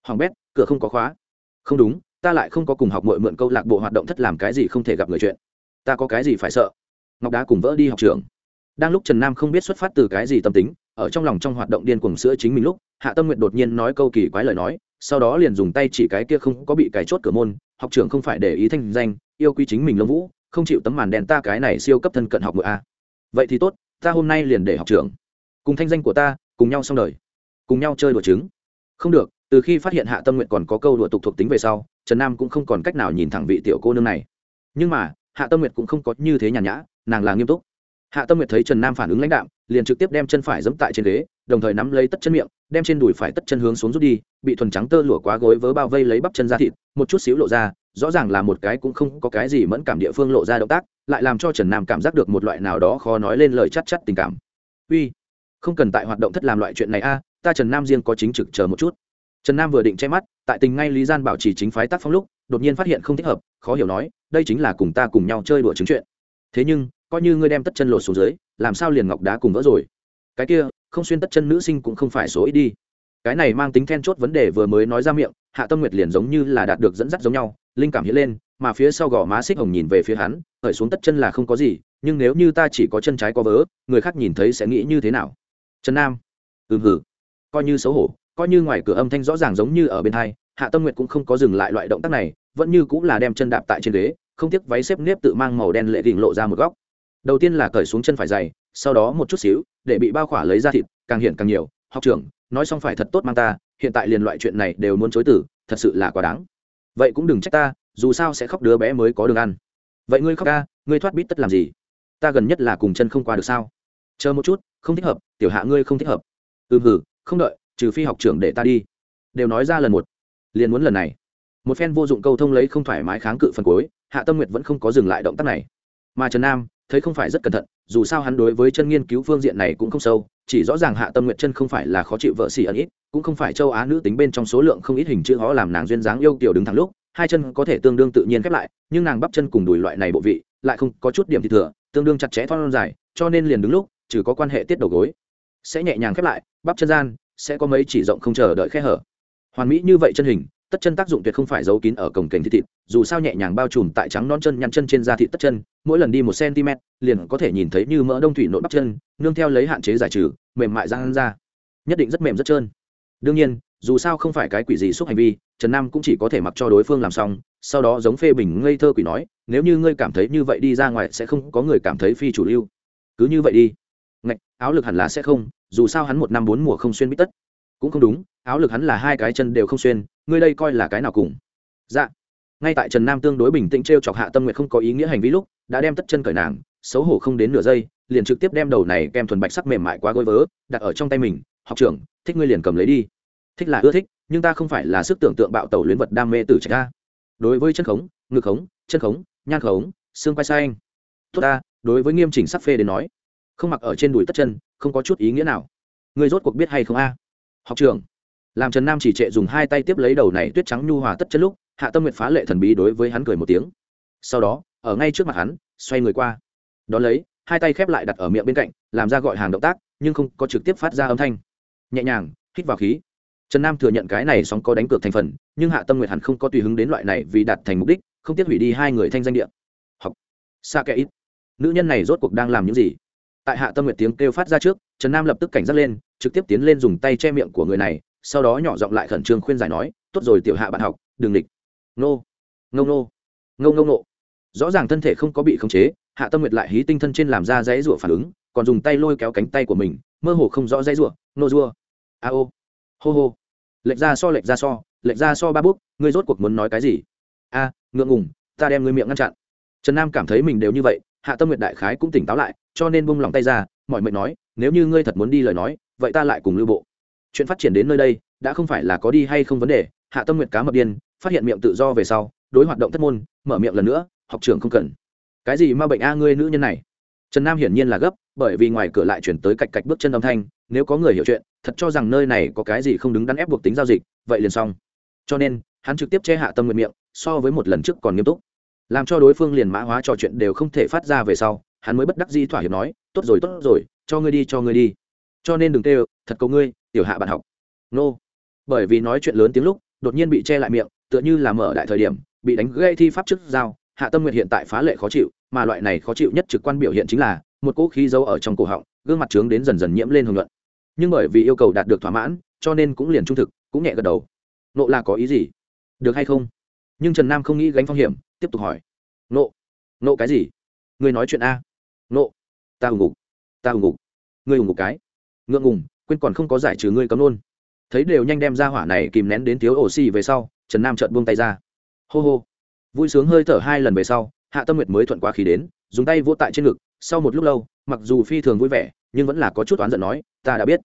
Speaker 1: Hoàng bét, cửa không có khóa. Không đúng ta lại không có cùng học mội mượn câu lạc bộ hoạt động thất làm cái gì không thể gặp người chuyện. Ta có cái gì phải sợ? Ngọc đá cùng vỡ đi học trường. Đang lúc trần nam không biết xuất phát từ cái gì tâm tính, ở trong lòng trong hoạt động điên cuồng sữa chính mình lúc, hạ tâm nguyện đột nhiên nói câu kỳ quái lời nói, sau đó liền dùng tay chỉ cái kia không có bị cái chốt cửa môn, học trưởng không phải để ý thanh danh, yêu quý chính mình lâm vũ, không chịu tấm màn đèn ta cái này siêu cấp thân cận học mượn a. Vậy thì tốt, ta hôm nay liền để học trưởng cùng thanh danh của ta, cùng nhau xong đời. Cùng nhau chơi đùa trứng. Không được, từ khi phát hiện hạ tâm nguyện còn có câu đùa tục thuộc tính về sau trần nam cũng không còn cách nào nhìn thẳng vị tiểu cô nương này. Nhưng mà, hạ tâm nguyệt cũng không có như thế nhàn nhã, nàng là nghiêm túc. Hạ tâm nguyệt thấy trần nam phản ứng lãnh đạm, liền trực tiếp đem chân phải giẫm tại trên ghế, đồng thời nắm lấy tất chân miệng, đem trên đùi phải tất chân hướng xuống rút đi, bị thuần trắng tơ lụa quá gối vớ bao vây lấy bắp chân ra thịt, một chút xíu lộ ra, rõ ràng là một cái cũng không có cái gì mẫn cảm địa phương lộ ra động tác, lại làm cho trần nam cảm giác được một loại nào đó khó nói lên lời chắc chắc tình cảm. Uy, không cần tại hoạt động thất làm loại chuyện này a, ta trần nam riêng có chính trực chờ một chút trần nam vừa định che mắt, tại tình ngay lý gian bảo trì chính phái tác phong lúc, đột nhiên phát hiện không thích hợp, khó hiểu nói, đây chính là cùng ta cùng nhau chơi đùa chứng chuyện. Thế nhưng, coi như ngươi đem tất chân lột xuống dưới, làm sao liền ngọc đá cùng vỡ rồi? Cái kia, không xuyên tất chân nữ sinh cũng không phải số ít đi. Cái này mang tính then chốt vấn đề vừa mới nói ra miệng, hạ tâm nguyệt liền giống như là đạt được dẫn dắt giống nhau, linh cảm hiện lên, mà phía sau gò má xích hồng nhìn về phía hắn hởi xuống tất chân là không có gì, nhưng nếu như ta chỉ có chân trái có vớ, người khác nhìn thấy sẽ nghĩ như thế nào? Trần nam ừ hử, coi như xấu hổ coi như ngoài cửa âm thanh rõ ràng giống như ở bên hai, hạ tâm nguyệt cũng không có dừng lại loại động tác này, vẫn như cũng là đem chân đạp tại trên ghế, không tiếc váy xếp nếp tự mang màu đen lệ đỉnh lộ ra một góc. Đầu tiên là cởi xuống chân phải dày sau đó một chút xíu, để bị bao khỏa lấy ra thịt, càng hiện càng nhiều. Học trưởng, nói xong phải thật tốt mang ta, hiện tại liền loại chuyện này đều muốn chối tử thật sự là quá đáng. Vậy cũng đừng trách ta, dù sao sẽ khóc đứa bé mới có đường ăn. Vậy ngươi khóc ca, ngươi thoát bít tất làm gì? Ta gần nhất là cùng chân không qua được sao? Chờ một chút, không thích hợp, tiểu hạ ngươi không thích hợp. Ừ hử không đợi trừ phi học trưởng để ta đi. Đều nói ra lần một, liền muốn lần này. Một phen vô dụng câu thông lấy không thoải mái kháng cự phần cuối, hạ tâm nguyệt vẫn không có dừng lại động tác này. Mà trần nam, thấy không phải rất cẩn thận, dù sao hắn đối với chân nghiên cứu phương diện này cũng không sâu, chỉ rõ ràng hạ tâm nguyệt chân không phải là khó chịu vợ xì ẩn ít, cũng không phải châu á nữ tính bên trong số lượng không ít hình chữ họ làm nàng duyên dáng yêu kiểu đứng thẳng lúc, hai chân có thể tương đương tự nhiên khép lại, nhưng nàng bắp chân cùng đùi loại này bộ vị, lại không có chút điểm thì thừa, tương đương chặt chẽ thon dài, cho nên liền đứng lúc, trừ có quan hệ tiết đầu gối, sẽ nhẹ nhàng khép lại, bắp chân gian sẽ có mấy chỉ rộng không chờ đợi khe hở. Hoàn mỹ như vậy chân hình, tất chân tác dụng tuyệt không phải giấu kín ở cổng kềnh thịt thịt, dù sao nhẹ nhàng bao trùm tại trắng non chân nhăn chân trên da thịt tất chân, mỗi lần đi một cm, liền có thể nhìn thấy như mỡ đông thủy nội bắp chân, nương theo lấy hạn chế giải trừ, mềm mại răng ra. Nhất định rất mềm rất trơn. Đương nhiên, dù sao không phải cái quỷ gì xúc hành vi, trần nam cũng chỉ có thể mặc cho đối phương làm xong, sau đó giống phê bình ngây thơ quỷ nói, nếu như ngươi cảm thấy như vậy đi ra ngoài sẽ không có người cảm thấy phi chủ lưu. Cứ như vậy đi. Ngạch, áo lực hẳn là sẽ không dù sao hắn một năm bốn mùa không xuyên bít tất. Cũng không đúng, áo lực hắn là hai cái chân đều không xuyên, ngươi đây coi là cái nào cùng? Dạ. Ngay tại trần nam tương đối bình tĩnh t r e o chọc hạ tâm nguyện không có ý nghĩa hành vi lúc, đã đem tất chân cởi nàng, xấu hổ không đến nửa giây, liền trực tiếp đem đầu này kem thuần bạch sắc mềm mại quá gối vớ, đặt ở trong tay mình, học trưởng, thích ngươi liền cầm lấy đi. Thích là ưa thích, nhưng ta không phải là sức tưởng tượng bạo tàu luyến vật đam mê tử trạch ta đối với chân khống, ngực khống, chân khống, nhan khống, xương quay xanh tốt ta, đối với nghiêm chỉnh sắc phê đến nói. Không mặc ở trên đùi tất chân không có chút ý nghĩa nào. Người rốt cuộc biết hay không a? Học trường làm trần nam chỉ trệ dùng hai tay tiếp lấy đầu này tuyết trắng nhu hòa tất chất lúc, hạ tâm nguyệt phá lệ thần bí đối với hắn cười một tiếng. Sau đó, ở ngay trước mặt hắn, xoay người qua. Đón lấy, hai tay khép lại đặt ở miệng bên cạnh, làm ra gọi hàng động tác, nhưng không có trực tiếp phát ra âm thanh. Nhẹ nhàng, hít vào khí. Trần nam thừa nhận cái này sóng có đánh cược thành phần, nhưng hạ tâm nguyệt hẳn không có tùy hứng đến loại này vì đạt thành mục đích, không tiếc hủy đi hai người thanh danh điện học. Xa kẽ ít. Nữ nhân này rốt cuộc đang làm những gì? Tại hạ tâm nguyệt tiếng kêu phát ra trước, trần nam lập tức cảnh giác lên, trực tiếp tiến lên dùng tay che miệng của người này, sau đó nhỏ giọng lại khẩn trương khuyên giải nói, tốt rồi tiểu hạ bạn học, đừng địch nô ngông nô ngông ngông nộ rõ ràng thân thể không có bị khống chế, hạ tâm nguyệt lại hí tinh thân trên làm ra dãy rủa phản ứng, còn dùng tay lôi kéo cánh tay của mình, mơ hồ không rõ dãy rủa nô rua a ô. Hô hô. Lệch ra so, lệch ra so, lệch ra so ba bút ngươi rốt cuộc muốn nói cái gì? A, ngượng ngùng, ta đem ngươi miệng ngăn chặn. Trần nam cảm thấy mình đều như vậy, hạ tâm nguyệt đại khái cũng tỉnh táo lại cho nên buông lòng tay ra, mọi mệnh nói, nếu như ngươi thật muốn đi lời nói, vậy ta lại cùng lưu bộ. Chuyện phát triển đến nơi đây, đã không phải là có đi hay không vấn đề, hạ tâm nguyệt cá mập điên, phát hiện miệng tự do về sau, đối hoạt động thất môn, mở miệng lần nữa, học trường không cần. Cái gì mà bệnh a ngươi nữ nhân này? Trần nam hiển nhiên là gấp, bởi vì ngoài cửa lại chuyển tới cạch cạch bước chân âm thanh, nếu có người hiểu chuyện, thật cho rằng nơi này có cái gì không đứng đắn ép buộc tính giao dịch, vậy liền xong. Cho nên, hắn trực tiếp che hạ tâm nguyện miệng, so với một lần trước còn nghiêm túc. Làm cho đối phương liền mã hóa trò chuyện đều không thể phát ra về sau hắn mới bất đắc dĩ thỏa hiệp nói, tốt rồi tốt rồi, cho ngươi đi, cho ngươi đi. Cho nên đừng tê thật cầu ngươi, tiểu hạ bạn học. Nô. Bởi vì nói chuyện lớn tiếng lúc, đột nhiên bị che lại miệng, tựa như là mở đại thời điểm, bị đánh gây thi pháp trước dao hạ tâm nguyện hiện tại phá lệ khó chịu, mà loại này khó chịu nhất trực quan biểu hiện chính là, một cỗ khí dấu ở trong cổ họng, gương mặt trướng đến dần dần nhiễm lên hưởng luận nhưng bởi vì yêu cầu đạt được thỏa mãn, cho nên cũng liền trung thực, cũng nhẹ gật đầu. Nộ là có ý gì? Được hay không? Nhưng trần nam không nghĩ gánh phong hiểm, tiếp tục hỏi. Nộ. Nộ cái gì? Người nói chuyện a nộ. Ta ủng ngục. Ta ủng ngục. Ngươi ủng ngục cái. Ngượng ngùng, quên còn không có giải trừ ngươi cấm luôn. Thấy đều nhanh đem ra hỏa này kìm nén đến thiếu oxy về sau, trần nam trợn buông tay ra. Hô hô. Vui sướng hơi thở hai lần về sau, hạ tâm nguyệt mới thuận quá khí đến, dùng tay vỗ tại trên ngực, sau một lúc lâu, mặc dù phi thường vui vẻ, nhưng vẫn là có chút oán giận nói, ta đã biết.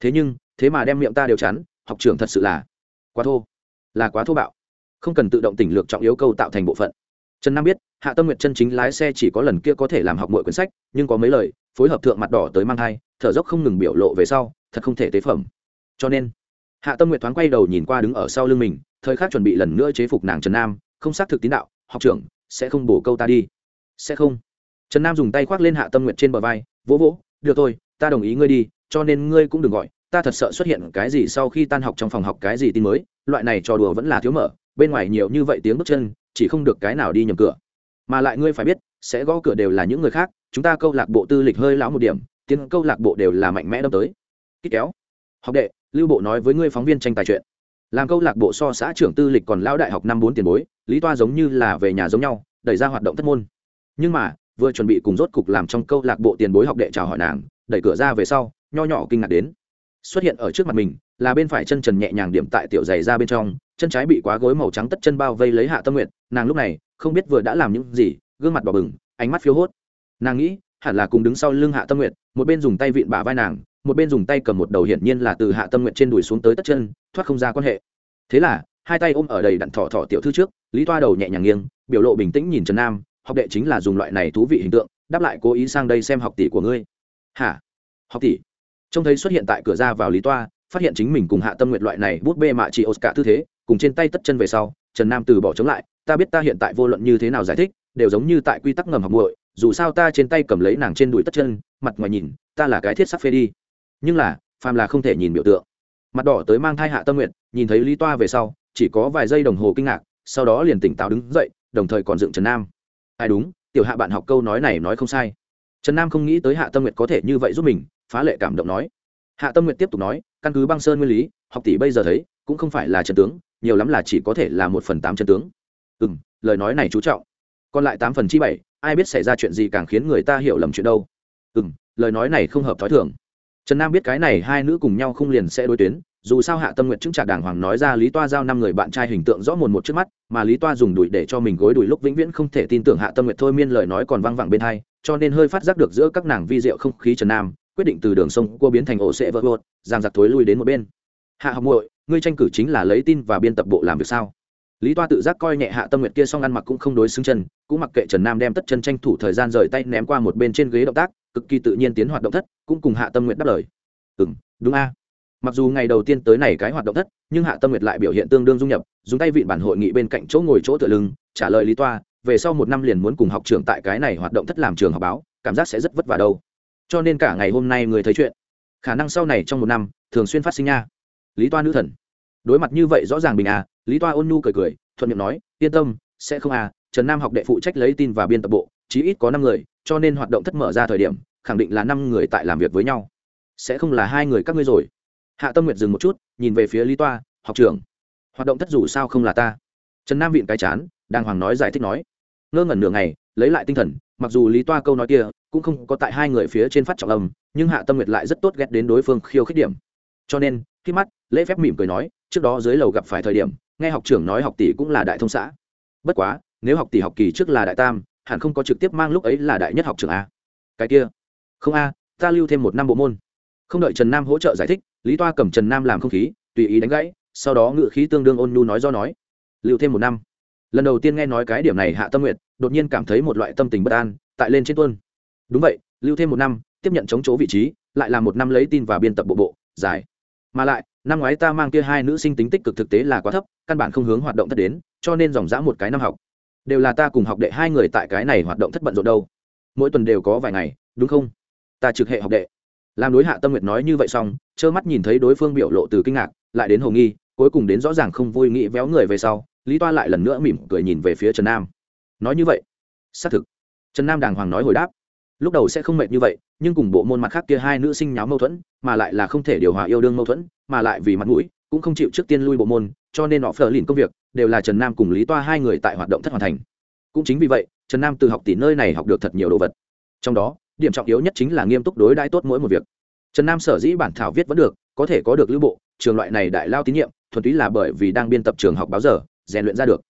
Speaker 1: Thế nhưng, thế mà đem miệng ta đều chắn, học trưởng thật sự là quá thô. Là quá thô bạo. Không cần tự động tỉnh lược trọng yếu câu tạo thành bộ phận trần nam biết, hạ tâm nguyệt chân chính lái xe chỉ có lần kia có thể làm học mọi quyển sách, nhưng có mấy lời, phối hợp thượng mặt đỏ tới mang thai, thở dốc không ngừng biểu lộ về sau, thật không thể tế phẩm. Cho nên, hạ tâm nguyệt thoáng quay đầu nhìn qua đứng ở sau lưng mình, thời khắc chuẩn bị lần nữa chế phục nàng trần nam, không xác thực tín đạo, học trưởng, sẽ không bổ câu ta đi. Sẽ không. Trần nam dùng tay khoác lên hạ tâm nguyệt trên bờ vai, vỗ vỗ, được thôi, ta đồng ý ngươi đi, cho nên ngươi cũng đừng gọi, ta thật sợ xuất hiện cái gì sau khi tan học trong phòng học cái gì tin mới, loại này trò đùa vẫn là thiếu mở, bên ngoài nhiều như vậy tiếng bước chân chỉ không được cái nào đi nhầm cửa. Mà lại ngươi phải biết, sẽ gõ cửa đều là những người khác, chúng ta câu lạc bộ tư lịch hơi lão một điểm, tiến câu lạc bộ đều là mạnh mẽ đâm tới. Kích kéo. Học đệ, lưu bộ nói với ngươi phóng viên tranh tài chuyện. Làm câu lạc bộ so xã trưởng tư lịch còn lão đại học năm bốn tiền bối, lý toa giống như là về nhà giống nhau, đẩy ra hoạt động thất môn. Nhưng mà, vừa chuẩn bị cùng rốt cục làm trong câu lạc bộ tiền bối học đệ chào hỏi nàng, đẩy cửa ra về sau, nho nhỏ kinh ngạc đến. Xuất hiện ở trước mặt mình, là bên phải chân trần nhẹ nhàng điểm tại tiểu giày ra bên trong chân trái bị quá gối màu trắng tất chân bao vây lấy hạ tâm nguyện nàng lúc này không biết vừa đã làm những gì, gương mặt đỏ bừng, ánh mắt phiếu hốt. Nàng nghĩ, hẳn là cùng đứng sau lưng hạ tâm nguyện một bên dùng tay vịn bả vai nàng, một bên dùng tay cầm một đầu hiển nhiên là từ hạ tâm nguyện trên đùi xuống tới tất chân, thoát không ra quan hệ. Thế là, hai tay ôm ở đầy đặn thỏ thỏ tiểu thư trước, lý toa đầu nhẹ nhàng nghiêng, biểu lộ bình tĩnh nhìn trần nam, học đệ chính là dùng loại này thú vị hình tượng, đáp lại cố ý sang đây xem học tỷ của ngươi. Hả? Học tỷ? Trông thấy xuất hiện tại cửa ra vào lý toa, phát hiện chính mình cùng hạ tâm nguyện loại này bút bê mạ chị oscar tư thế cùng trên tay tất chân về sau, trần nam từ bỏ chống lại, ta biết ta hiện tại vô luận như thế nào giải thích, đều giống như tại quy tắc ngầm học muội, dù sao ta trên tay cầm lấy nàng trên đùi tất chân, mặt ngoài nhìn, ta là cái thiết sắc phê đi. Nhưng là, phàm là không thể nhìn biểu tượng. Mặt đỏ tới mang thai hạ tâm nguyện nhìn thấy lý toa về sau, chỉ có vài giây đồng hồ kinh ngạc, sau đó liền tỉnh táo đứng dậy, đồng thời còn dựng trần nam. Ai đúng, tiểu hạ bạn học câu nói này nói không sai. Trần nam không nghĩ tới hạ tâm nguyệt có thể như vậy giúp mình, phá lệ cảm động nói. Hạ tâm nguyệt tiếp tục nói, căn cứ băng sơn nguyên lý, học tỷ bây giờ thấy, cũng không phải là trần tướng nhiều lắm là chỉ có thể là một phần tám chân tướng. Ừ m lời nói này chú trọng. Còn lại tám phần chi bảy, ai biết xảy ra chuyện gì càng khiến người ta hiểu lầm chuyện đâu. Ừ m lời nói này không hợp t h ó i thường. Trần nam biết cái này hai nữ cùng nhau không liền sẽ đối tuyến, dù sao hạ tâm nguyện chứng trả đàng hoàng nói ra lý toa giao năm người bạn trai hình tượng rõ mồn một trước mắt, mà lý toa dùng đùi để cho mình gối đùi lúc vĩnh viễn không thể tin tưởng hạ tâm nguyện thôi miên lời nói còn văng vẳng bên hai, cho nên hơi phát giác được giữa các nàng vi diệu không khí trần nam, quyết định từ đường sông cua biến thành ổ sẽ vỡ vột giang giặc thối lui đến một bên. Hạ học muội ngươi tranh cử chính là lấy tin và biên tập bộ làm việc sao? Lý toa tự giác coi nhẹ hạ tâm nguyệt kia xong ăn mặc cũng không đối xứng chân, cũng mặc kệ trần nam đem tất chân tranh thủ thời gian rời tay ném qua một bên trên ghế động tác, cực kỳ tự nhiên tiến hoạt động thất, cũng cùng hạ tâm nguyệt đáp lời. Ừ n đúng a. Mặc dù ngày đầu tiên tới này cái hoạt động thất, nhưng hạ tâm nguyệt lại biểu hiện tương đương dung nhập, dùng tay vịn bản hội nghị bên cạnh chỗ ngồi chỗ tựa lưng, trả lời lý toa, về sau một năm liền muốn cùng học trường tại cái này hoạt động thất làm trường học báo, cảm giác sẽ rất vất vả đâu. Cho nên cả ngày hôm nay người thấy chuyện. Khả năng sau này trong một năm, thường xuyên phát sinh nha lý toa nữ thần. Đối mặt như vậy rõ ràng bình à lý toa ôn nhu cười cười, thuận miệng nói, yên tâm, sẽ không à trần nam học đệ phụ trách lấy tin và biên tập bộ, chí ít có năm người, cho nên hoạt động thất mở ra thời điểm, khẳng định là năm người tại làm việc với nhau. Sẽ không là hai người các ngươi rồi. Hạ tâm nguyệt dừng một chút, nhìn về phía lý toa, học trưởng, hoạt động thất dù sao không là ta. Trần nam viện cái chán, đàng hoàng nói giải thích nói, ngơ ngẩn nửa ngày, lấy lại tinh thần, mặc dù lý toa câu nói kia cũng không có tại hai người phía trên phát trọng âm, nhưng hạ tâm nguyệt lại rất tốt ghét đến đối phương khiêu khích điểm. Cho nên khi mắt, lễ phép mỉm cười nói, trước đó dưới lầu gặp phải thời điểm, nghe học trưởng nói học tỷ cũng là đại thông xã. Bất quá, nếu học tỷ học kỳ trước là đại tam, hẳn không có trực tiếp mang lúc ấy là đại nhất học trưởng a. Cái kia? Không a, ta lưu thêm một năm bộ môn. Không đợi trần nam hỗ trợ giải thích, lý toa cầm trần nam làm không khí, tùy ý đánh gãy, sau đó ngự khí tương đương ôn nhu nói do nói, lưu thêm một năm. Lần đầu tiên nghe nói cái điểm này hạ tâm nguyện đột nhiên cảm thấy một loại tâm tình bất an, tại lên trên tuân đúng vậy, lưu thêm một năm, tiếp nhận chống chỗ vị trí, lại là một năm lấy tin và biên tập bộ bộ, giải mà lại, năm ngoái ta mang kia hai nữ sinh tính tích cực thực tế là quá thấp, căn bản không hướng hoạt động thất đến, cho nên dòng dã một cái năm học. Đều là ta cùng học đệ hai người tại cái này hoạt động thất bận rộn đâu. Mỗi tuần đều có vài ngày, đúng không? Ta trực hệ học đệ. Làm đối hạ tâm nguyệt nói như vậy xong, trơ mắt nhìn thấy đối phương biểu lộ từ kinh ngạc, lại đến hồ nghi, cuối cùng đến rõ ràng không vui nghĩ véo người về sau, lý toa lại lần nữa mỉm cười nhìn về phía trần nam. Nói như vậy. Xác thực. Trần nam đàng hoàng nói hồi đáp. Lúc đầu sẽ không mệt như vậy nhưng cùng bộ môn mặt khác kia hai nữ sinh nháo mâu thuẫn, mà lại là không thể điều hòa yêu đương mâu thuẫn, mà lại vì mặt mũi, cũng không chịu trước tiên lui bộ môn, cho nên họ phờ lìn công việc, đều là trần nam cùng lý toa hai người tại hoạt động thất hoàn thành. Cũng chính vì vậy, trần nam từ học tỷ nơi này học được thật nhiều đồ vật. Trong đó, điểm trọng yếu nhất chính là nghiêm túc đối đãi tốt mỗi một việc. Trần nam sở dĩ bản thảo viết vẫn được, có thể có được lưu bộ, trường loại này đại lao tín nhiệm, thuần túy là bởi vì đang biên tập trường học báo giờ, rèn luyện ra được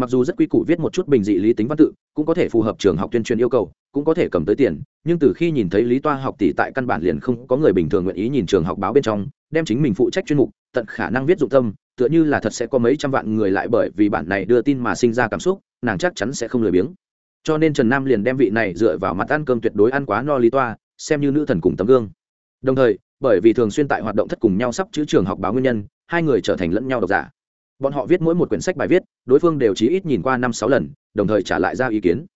Speaker 1: mặc dù rất quy củ viết một chút bình dị lý tính văn tự, cũng có thể phù hợp trường học tuyên truyền yêu cầu, cũng có thể cầm tới tiền, nhưng từ khi nhìn thấy lý toa học tỷ tại căn bản liền không có người bình thường nguyện ý nhìn trường học báo bên trong, đem chính mình phụ trách chuyên mục, tận khả năng viết dụng tâm, tựa như là thật sẽ có mấy trăm vạn người lại bởi vì bản này đưa tin mà sinh ra cảm xúc, nàng chắc chắn sẽ không lười biếng. Cho nên trần nam liền đem vị này dựa vào mặt ăn cơm tuyệt đối ăn quá no lý toa, xem như nữ thần cùng tấm gương. Đồng thời, bởi vì thường xuyên tại hoạt động thất cùng nhau sắp chữ trường học báo nguyên nhân, hai người trở thành lẫn nhau độc giả bọn họ viết mỗi một quyển sách bài viết, đối phương đều chí ít nhìn qua năm sáu lần, đồng thời trả lại ra ý kiến.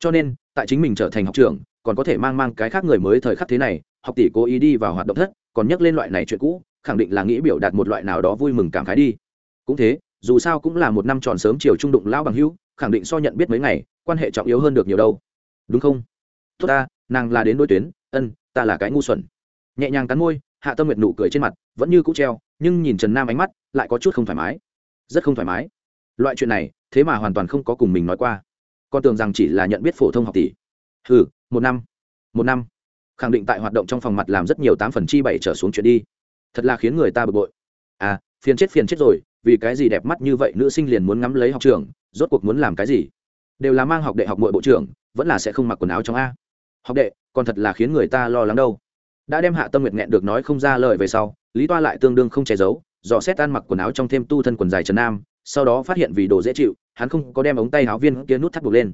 Speaker 1: Cho nên, tại chính mình trở thành học trưởng, còn có thể mang mang cái khác người mới thời khắc thế này, học tỷ cố ý đi vào hoạt động thất, còn nhắc lên loại này chuyện cũ, khẳng định là nghĩ biểu đạt một loại nào đó vui mừng cảm khái đi. Cũng thế, dù sao cũng là một năm tròn sớm chiều trung đụng lão bằng hữu, khẳng định so nhận biết mấy ngày, quan hệ trọng yếu hơn được nhiều đâu. Đúng không? Tốt ta, nàng là đến đối tuyến, ân, ta là cái ngu xuẩn. Nhẹ nhàng cắn môi, hạ tâm nguyệt nụ cười trên mặt, vẫn như cũ treo, nhưng nhìn trần nam ánh mắt, lại có chút không thoải mái rất không thoải mái. Loại chuyện này, thế mà hoàn toàn không có cùng mình nói qua. Con tưởng rằng chỉ là nhận biết phổ thông học tỷ. Ừ một năm một năm. Khẳng định tại hoạt động trong phòng mặt làm rất nhiều tám phần chi bảy trở xuống chuyện đi. Thật là khiến người ta bực bội. À phiền chết phiền chết rồi, vì cái gì đẹp mắt như vậy nữ sinh liền muốn ngắm lấy học trường, rốt cuộc muốn làm cái gì? Đều là mang học đệ học mọi bộ trưởng, vẫn là sẽ không mặc quần áo trong a. Học đệ, còn thật là khiến người ta lo lắng đâu. Đã đem hạ tâm nguyện nghẹn được nói không ra lời về sau, lý toa lại tương đương không che giấu dò xét tan mặc quần áo trong thêm tu thân quần dài trần nam, sau đó phát hiện vì đồ dễ chịu, hắn không có đem ống tay áo viên kia nút thắt buộc lên.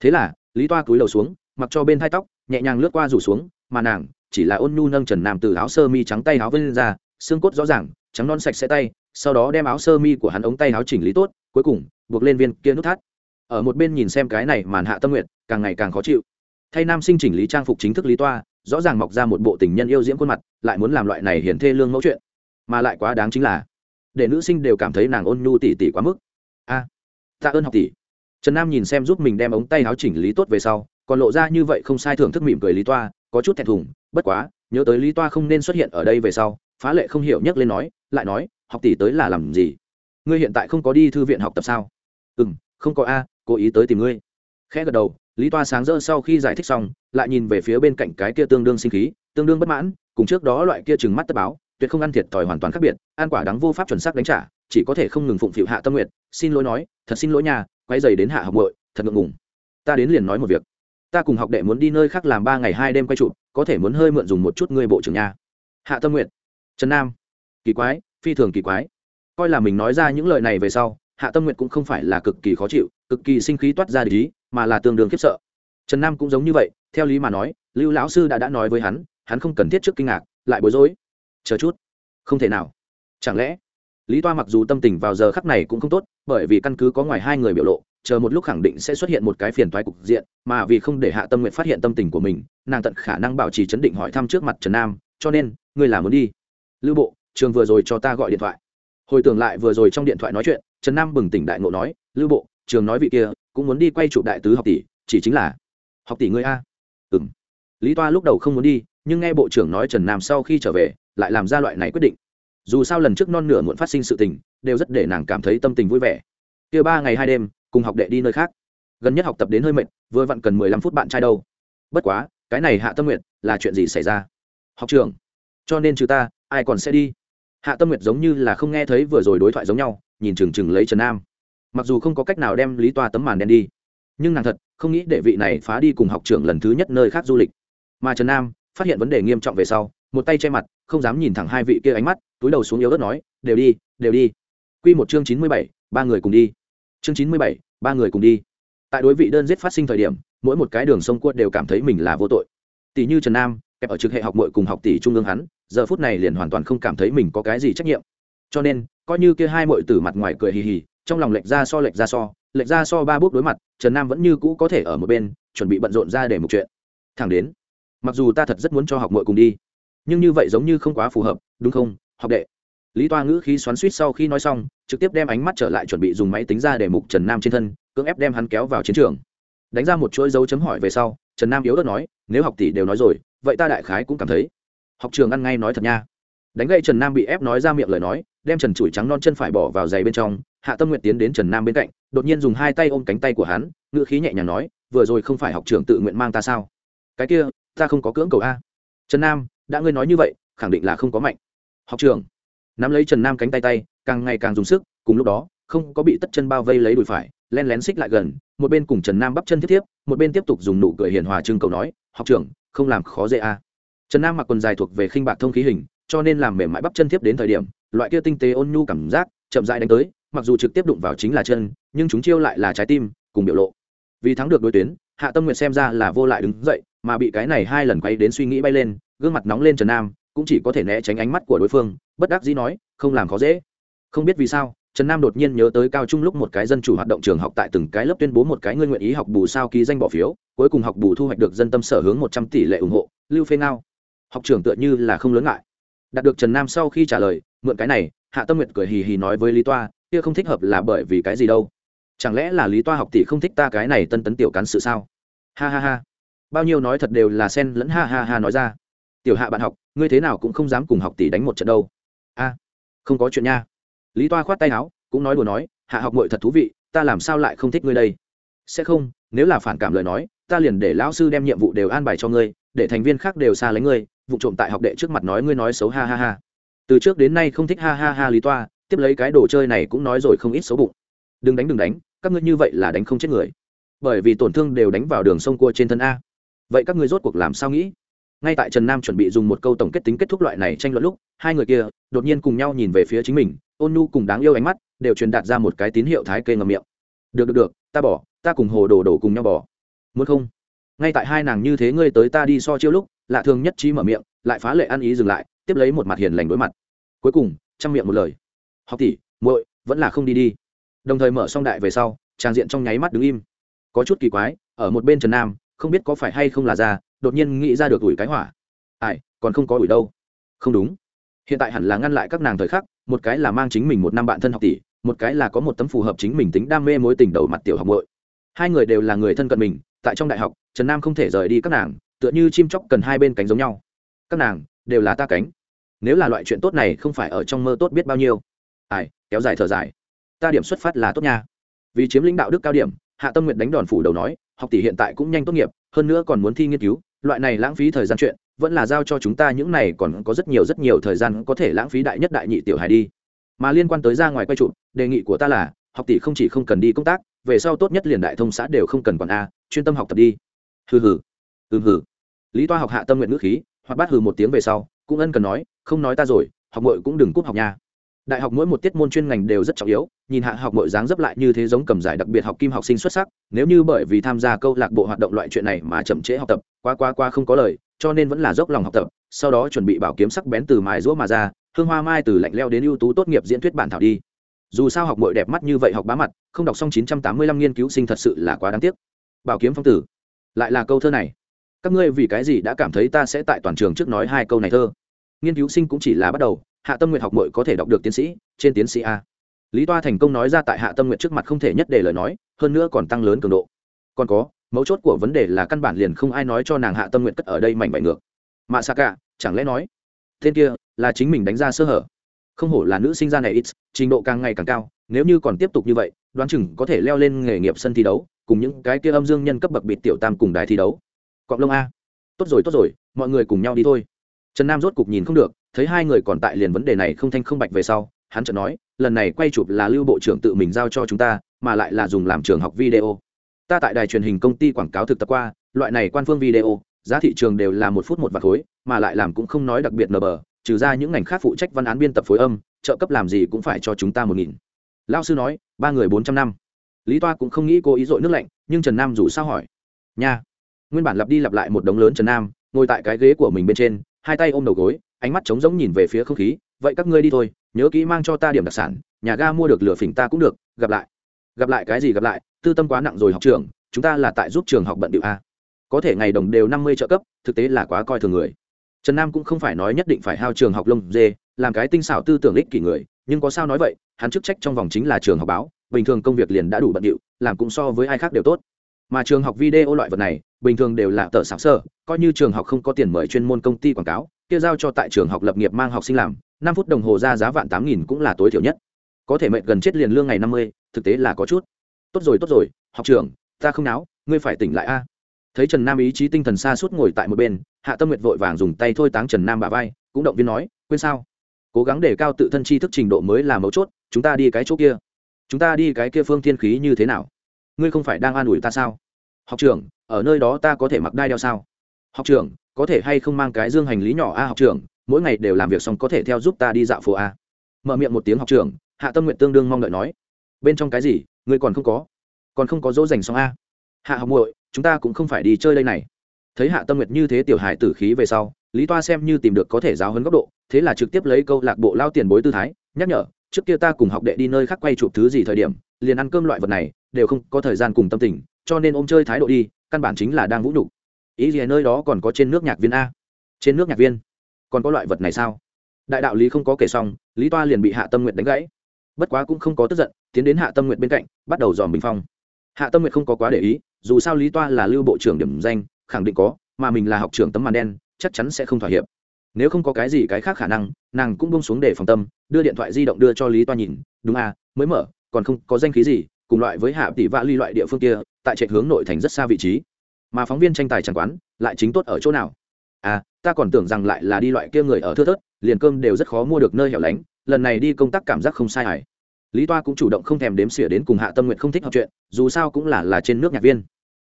Speaker 1: Thế là, lý toa cúi đầu xuống, mặc cho bên thai tóc, nhẹ nhàng lướt qua rủ xuống, mà nàng chỉ là ôn nhu nâng trần nam từ áo sơ mi trắng tay áo vân ra, xương cốt rõ ràng, trắng non sạch sẽ tay, sau đó đem áo sơ mi của hắn ống tay áo chỉnh lý tốt, cuối cùng buộc lên viên kia nút thắt. Ở một bên nhìn xem cái này màn hạ tâm nguyện, càng ngày càng khó chịu. Thay nam sinh chỉnh lý trang phục chính thức lý toa, rõ ràng mọc ra một bộ tình nhân yêu diễm khuôn mặt, lại muốn làm loại này hiển thê lương mẫu chuyện mà lại quá đáng chính là để nữ sinh đều cảm thấy nàng ôn nhu tỉ tỉ quá mức. A à, tạ ơn học tỷ. Trần nam nhìn xem giúp mình đem ống tay áo chỉnh lý tốt về sau còn lộ ra như vậy không sai thưởng thức mỉm cười lý toa có chút thẹn thùng bất quá nhớ tới lý toa không nên xuất hiện ở đây về sau phá lệ không hiểu nhắc lên nói lại nói học tỷ tới là làm gì? Ngươi hiện tại không có đi thư viện học tập sao? Ừ m không có a cố ý tới tìm ngươi. Khẽ gật đầu lý toa sáng rỡ sau khi giải thích xong lại nhìn về phía bên cạnh cái kia tương đương sinh khí tương đương bất mãn cùng trước đó loại kia chừng mắt tất báo tuyệt không ăn thiệt thòi hoàn toàn khác biệt, ăn quả đắng vô pháp chuẩn xác đánh trả, chỉ có thể không ngừng phụng phịu hạ tâm nguyện. Xin lỗi nói, thật xin lỗi nhà quay dày đến hạ học bội thật ngượng ngùng. Ta đến liền nói một việc. Ta cùng học đệ muốn đi nơi khác làm ba ngày hai đêm quay trụ có thể muốn hơi mượn dùng một chút ngươi bộ trưởng nha. Hạ tâm nguyện. Trần nam. Kỳ quái, phi thường kỳ quái. Coi là mình nói ra những lời này về sau, hạ tâm nguyện cũng không phải là cực kỳ khó chịu, cực kỳ sinh khí toát ra lý mà là tương đương khiếp sợ. Trần nam cũng giống như vậy, theo lý mà nói, lưu lão sư đã đã nói với hắn hắn không cần thiết trước kinh ngạc, lại bối rối chờ chút. Không thể nào. Chẳng lẽ? Lý toa mặc dù tâm tình vào giờ khắc này cũng không tốt, bởi vì căn cứ có ngoài hai người biểu lộ, chờ một lúc khẳng định sẽ xuất hiện một cái phiền toái cục diện, mà vì không để hạ tâm nguyện phát hiện tâm tình của mình, nàng tận khả năng bảo trì chấn định hỏi thăm trước mặt trần nam, cho nên, ngươi là muốn đi? Lưu bộ, trường vừa rồi cho ta gọi điện thoại. Hồi tưởng lại vừa rồi trong điện thoại nói chuyện, trần nam bừng tỉnh đại ngộ nói, lưu bộ, trường nói vị kia, cũng muốn đi quay chụp đại tứ học tỷ, chỉ chính là học tỷ ngươi a. Ừ m lý toa lúc đầu không muốn đi, nhưng nghe bộ trưởng nói trần nam sau khi trở về lại làm ra loại này quyết định. Dù sao lần trước non nửa muộn phát sinh sự tình, đều rất để nàng cảm thấy tâm tình vui vẻ. Kia ba ngày hai đêm, cùng học đệ đi nơi khác. Gần nhất học tập đến hơi mệt, vừa vặn cần mười lăm phút bạn trai đâu. Bất quá, cái này hạ tâm nguyện là chuyện gì xảy ra? Học trường cho nên trừ ta, ai còn sẽ đi? Hạ tâm nguyệt giống như là không nghe thấy vừa rồi đối thoại giống nhau, nhìn chừng chừng lấy trần nam. Mặc dù không có cách nào đem lý toa tấm màn đen đi, nhưng nàng thật không nghĩ để vị này phá đi cùng học trưởng lần thứ nhất nơi khác du lịch. Mà trần nam phát hiện vấn đề nghiêm trọng về sau một tay che mặt, không dám nhìn thẳng hai vị kia ánh mắt, túi đầu xuống yếu đất nói, đều đi đều đi. Quy một chương chín mươi bảy, ba người cùng đi. Chương chín mươi bảy, ba người cùng đi. Tại đối vị đơn giết phát sinh thời điểm, mỗi một cái đường sông quất đều cảm thấy mình là vô tội. Tỷ như trần nam, kẹp ở trực hệ học mội cùng học tỷ trung ương hắn, giờ phút này liền hoàn toàn không cảm thấy mình có cái gì trách nhiệm. Cho nên, coi như kia hai mội từ mặt ngoài cười hì hì, trong lòng lệch ra so lệch ra so, lệch ra so ba bước đối mặt, trần nam vẫn như cũ có thể ở một bên, chuẩn bị bận rộn ra để một chuyện. Thẳng đến, mặc dù ta thật rất muốn cho học mội cùng đi nhưng như vậy giống như không quá phù hợp, đúng không, học đệ? Lý toa ngữ khí xoắn suýt sau khi nói xong, trực tiếp đem ánh mắt trở lại chuẩn bị dùng máy tính ra để mục trần nam trên thân, cưỡng ép đem hắn kéo vào chiến trường. Đánh ra một chuỗi dấu chấm hỏi về sau, trần nam yếu đất nói, nếu học tỷ đều nói rồi, vậy ta đại khái cũng cảm thấy học trường ăn ngay nói thật nha. Đánh gậy trần nam bị ép nói ra miệng lời nói, đem trần chủi trắng non chân phải bỏ vào giày bên trong, hạ tâm nguyện tiến đến trần nam bên cạnh, đột nhiên dùng hai tay ôm cánh tay của hắn, ngữ khí nhẹ nhàng nói, vừa rồi không phải học trường tự nguyện mang ta sao? Cái kia, ta không có cưỡng cầu a. Trần nam đã ngươi nói như vậy, khẳng định là không có mạnh. Học trường. Nắm lấy trần nam cánh tay tay, càng ngày càng dùng sức, cùng lúc đó, không có bị tất chân bao vây lấy đùi phải, len lén xích lại gần, một bên cùng trần nam bắp chân thiết tiếp một bên tiếp tục dùng nụ cười hiền hòa trưng cầu nói, học trưởng không làm khó dễ a. Trần nam mặc quần dài thuộc về khinh bạc thông khí hình, cho nên làm mềm mại bắp chân tiếp đến thời điểm, loại kia tinh tế ôn nhu cảm giác, chậm dại đánh tới, mặc dù trực tiếp đụng vào chính là chân, nhưng chúng chiêu lại là trái tim, cùng biểu lộ. Vì thắng được đối tuyến, hạ tâm nguyện xem ra là vô lại đứng dậy, mà bị cái này hai lần quay đến suy nghĩ bay lên gương mặt nóng lên trần nam, cũng chỉ có thể né tránh ánh mắt của đối phương, bất đắc dĩ nói, không làm khó dễ. Không biết vì sao, trần nam đột nhiên nhớ tới cao trung lúc một cái dân chủ hoạt động trường học tại từng cái lớp tuyên bố một cái ngươi nguyện ý học bù sao ký danh bỏ phiếu, cuối cùng học bù thu hoạch được dân tâm sở hướng một trăm tỷ lệ ủng hộ, lưu phê ngao. Học trưởng tựa như là không lớn ngại. Đạt được trần nam sau khi trả lời, mượn cái này, hạ tâm nguyện cười hì hì nói với lý toa, kia không thích hợp là bởi vì cái gì đâu? Chẳng lẽ là lý toa học tỷ không thích ta cái này tân tấn tiểu cán sự sao? Ha ha ha. Bao nhiêu nói thật đều là sen lẫn ha ha ha nói ra tiểu hạ bạn học, ngươi thế nào cũng không dám cùng học tỷ đánh một trận đâu. A, không có chuyện nha. Lý toa khoát tay áo, cũng nói đùa nói, hạ học mội thật thú vị, ta làm sao lại không thích ngươi đây? Sẽ không, nếu là phản cảm lời nói, ta liền để lão sư đem nhiệm vụ đều an bài cho ngươi, để thành viên khác đều xa lánh ngươi, vụ trộm tại học đệ trước mặt nói ngươi nói xấu ha ha ha. Từ trước đến nay không thích ha ha ha lý toa, tiếp lấy cái đồ chơi này cũng nói rồi không ít xấu bụng. Đừng đánh đừng đánh, các ngươi như vậy là đánh không chết người. Bởi vì tổn thương đều đánh vào đường sông cua trên thân a. Vậy các ngươi rốt cuộc làm sao nghĩ? Ngay tại trần nam chuẩn bị dùng một câu tổng kết tính kết thúc loại này tranh luận lúc, hai người kia đột nhiên cùng nhau nhìn về phía chính mình, ôn nhu cùng đáng yêu ánh mắt đều truyền đạt ra một cái tín hiệu thái kê ngầm miệng. Được được được, ta bỏ, ta cùng hồ đồ đổ cùng nhau bỏ. Muốn không? Ngay tại hai nàng như thế ngươi tới ta đi so chiêu lúc, lạ thường nhất trí mở miệng, lại phá lệ ăn ý dừng lại, tiếp lấy một mặt hiền lành đối mặt. Cuối cùng, chăm miệng một lời. Học tỷ, muội vẫn là không đi đi. Đồng thời mở xong đại về sau, trang diện trong nháy mắt đứng im. Có chút kỳ quái, ở một bên trần nam, không biết có phải hay không là ra đột nhiên nghĩ ra được ủi cái hỏa. Ai, còn không có ủi đâu. Không đúng. Hiện tại hẳn là ngăn lại các nàng thời khắc, một cái là mang chính mình một năm bạn thân học tỷ, một cái là có một tấm phù hợp chính mình tính đam mê mối tình đầu mặt tiểu học muội. Hai người đều là người thân cận mình, tại trong đại học, trần nam không thể rời đi các nàng, tựa như chim chóc cần hai bên cánh giống nhau. Các nàng, đều là ta cánh. Nếu là loại chuyện tốt này không phải ở trong mơ tốt biết bao nhiêu. Ai, kéo dài thở dài. Ta điểm xuất phát là tốt nha. Vì chiếm lĩnh đạo đức cao điểm, hạ tâm nguyện đánh đòn phủ đầu nói, học tỷ hiện tại cũng nhanh tốt nghiệp hơn nữa còn muốn thi nghiên cứu, loại này lãng phí thời gian chuyện vẫn là giao cho chúng ta những này còn có rất nhiều rất nhiều thời gian có thể lãng phí đại nhất đại nhị tiểu hài đi. Mà liên quan tới ra ngoài quay trụ đề nghị của ta là, học tỷ không chỉ không cần đi công tác, về sau tốt nhất liền đại thông xã đều không cần còn a, chuyên tâm học tập đi. Hừ hừ. Ừm hừ. Lý toa học hạ tâm nguyện ngữ khí, hoặc bắt hừ một tiếng về sau, cũng ân cần nói, không nói ta rồi, học mội cũng đừng cúp học nha đại học mỗi một tiết môn chuyên ngành đều rất trọng yếu, nhìn hạ học mội dáng dấp lại như thế giống cầm giải đặc biệt học kim học sinh xuất sắc, nếu như bởi vì tham gia câu lạc bộ hoạt động loại chuyện này mà chậm trễ học tập, quá quá quá không có lời, cho nên vẫn là dốc lòng học tập, sau đó chuẩn bị bảo kiếm sắc bén từ mài rũa mà ra, hương hoa mai từ lạnh leo đến ưu tú tốt nghiệp diễn thuyết bản thảo đi. Dù sao học mội đẹp mắt như vậy học bá mặt, không đọc xong 985 nghiên cứu sinh thật sự là quá đáng tiếc. Bảo kiếm phong tử. Lại là câu thơ này. Các ngươi vì cái gì đã cảm thấy ta sẽ tại toàn trường trước nói hai câu này thơ? Nghiên cứu sinh cũng chỉ là bắt đầu hạ tâm nguyện học mội có thể đọc được tiến sĩ, trên tiến sĩ a. Lý toa thành công nói ra tại hạ tâm nguyện trước mặt không thể nhất để lời nói, hơn nữa còn tăng lớn cường độ. Còn có, mấu chốt của vấn đề là căn bản liền không ai nói cho nàng hạ tâm nguyện cất ở đây mảnh bại ngược. Mạ Sa cả chẳng lẽ nói, tên kia là chính mình đánh ra sơ hở? Không hổ là nữ sinh ra này ít, trình độ càng ngày càng cao, nếu như còn tiếp tục như vậy, đoán chừng có thể leo lên nghề nghiệp sân thi đấu, cùng những cái kia âm dương nhân cấp bậc bịt tiểu tam cùng đài thi đấu. Cọng lông a. Tốt rồi tốt rồi, mọi người cùng nhau đi thôi. Trần nam rốt cục nhìn không được thấy hai người còn tại liền vấn đề này không thanh không bạch về sau, hắn chợt nói, lần này quay chụp là lưu bộ trưởng tự mình giao cho chúng ta, mà lại là dùng làm trường học video. Ta tại đài truyền hình công ty quảng cáo thực tập qua, loại này quan phương video, giá thị trường đều là một phút một vạt khối, mà lại làm cũng không nói đặc biệt nờ bờ, trừ ra những ngành khác phụ trách văn án biên tập phối âm, trợ cấp làm gì cũng phải cho chúng ta một nghìn. Lao sư nói, ba người bốn trăm năm. Lý toa cũng không nghĩ cô ý dội nước lạnh, nhưng trần nam dù sao hỏi, nha. Nguyên bản lặp đi lặp lại một đống lớn trần nam, ngồi tại cái ghế của mình bên trên, hai tay ôm đầu gối ánh mắt trống rỗng nhìn về phía không khí, vậy các ngươi đi thôi, nhớ kỹ mang cho ta điểm đặc sản, nhà ga mua được lửa phỉnh ta cũng được, gặp lại. Gặp lại cái gì gặp lại? Tư tâm quá nặng rồi học trường, chúng ta là tại giúp trường học bận điệu a. Có thể ngày đồng đều năm mươi trợ cấp, thực tế là quá coi thường người. Trần nam cũng không phải nói nhất định phải hao trường học lông dê, làm cái tinh xảo tư tưởng ích kỷ người, nhưng có sao nói vậy, hắn chức trách trong vòng chính là trường học báo, bình thường công việc liền đã đủ bận điệu, làm cũng so với ai khác đều tốt. Mà trường học video loại vật này, bình thường đều là tờ sạc sơ, coi như trường học không có tiền mời chuyên môn công ty quảng cáo kia giao cho tại trường học lập nghiệp mang học sinh làm, năm phút đồng hồ ra giá vạn tám nghìn cũng là tối thiểu nhất. Có thể mệnh gần chết liền lương ngày năm mươi, thực tế là có chút. Tốt rồi tốt rồi, học trường ta không náo, ngươi phải tỉnh lại a. Thấy trần nam ý chí tinh thần xa suốt ngồi tại một bên, hạ tâm nguyệt vội vàng dùng tay thôi táng trần nam bà vai, cũng động viên nói, quên sao? Cố gắng để cao tự thân tri thức trình độ mới là mấu chốt, chúng ta đi cái chỗ kia. Chúng ta đi cái kia phương thiên khí như thế nào? Ngươi không phải đang an ủi ta sao? Học trưởng, ở nơi đó ta có thể mặc đai đeo sao? Học trưởng có thể hay không mang cái dương hành lý nhỏ a học trưởng, mỗi ngày đều làm việc xong có thể theo giúp ta đi dạo phố a. Mở miệng một tiếng học trưởng, hạ tâm nguyện tương đương mong đợi nói, bên trong cái gì, ngươi còn không có, còn không có dỗ dành xong a. Hạ học muội, chúng ta cũng không phải đi chơi đây này. Thấy hạ tâm nguyệt như thế tiểu hải tử khí về sau, lý toa xem như tìm được có thể giáo hấn góc độ, thế là trực tiếp lấy câu lạc bộ lao tiền bối tư thái, nhắc nhở, trước kia ta cùng học đệ đi nơi khác quay chụp thứ gì thời điểm, liền ăn cơm loại vật này, đều không có thời gian cùng tâm tình, cho nên ôm chơi thái độ đi, căn bản chính là đang vũ nhục ý gì nơi đó còn có trên nước nhạc viên a? Trên nước nhạc viên? Còn có loại vật này sao? Đại đạo lý không có kể xong, lý toa liền bị hạ tâm nguyện đánh gãy. Bất quá cũng không có tức giận, tiến đến hạ tâm nguyện bên cạnh, bắt đầu dòm bình phong. Hạ tâm nguyện không có quá để ý, dù sao lý toa là lưu bộ trưởng điểm danh, khẳng định có, mà mình là học trưởng tấm màn đen, chắc chắn sẽ không thỏa hiệp. Nếu không có cái gì cái khác khả năng, nàng cũng bông xuống để phòng tâm, đưa điện thoại di động đưa cho lý toa nhìn, đúng à mới mở, còn không có danh khí gì, cùng loại với hạ tỷ vạ ly loại địa phương kia, tại trệ hướng nội thành rất xa vị trí mà phóng viên tranh tài chẳng quán lại chính tốt ở chỗ nào? À ta còn tưởng rằng lại là đi loại kia người ở thưa thớt, liền cơm đều rất khó mua được nơi hẻo lánh, lần này đi công tác cảm giác không sai hải lý toa cũng chủ động không thèm đếm xỉa đến cùng hạ tâm nguyện không thích học chuyện, dù sao cũng là là trên nước nhạc viên.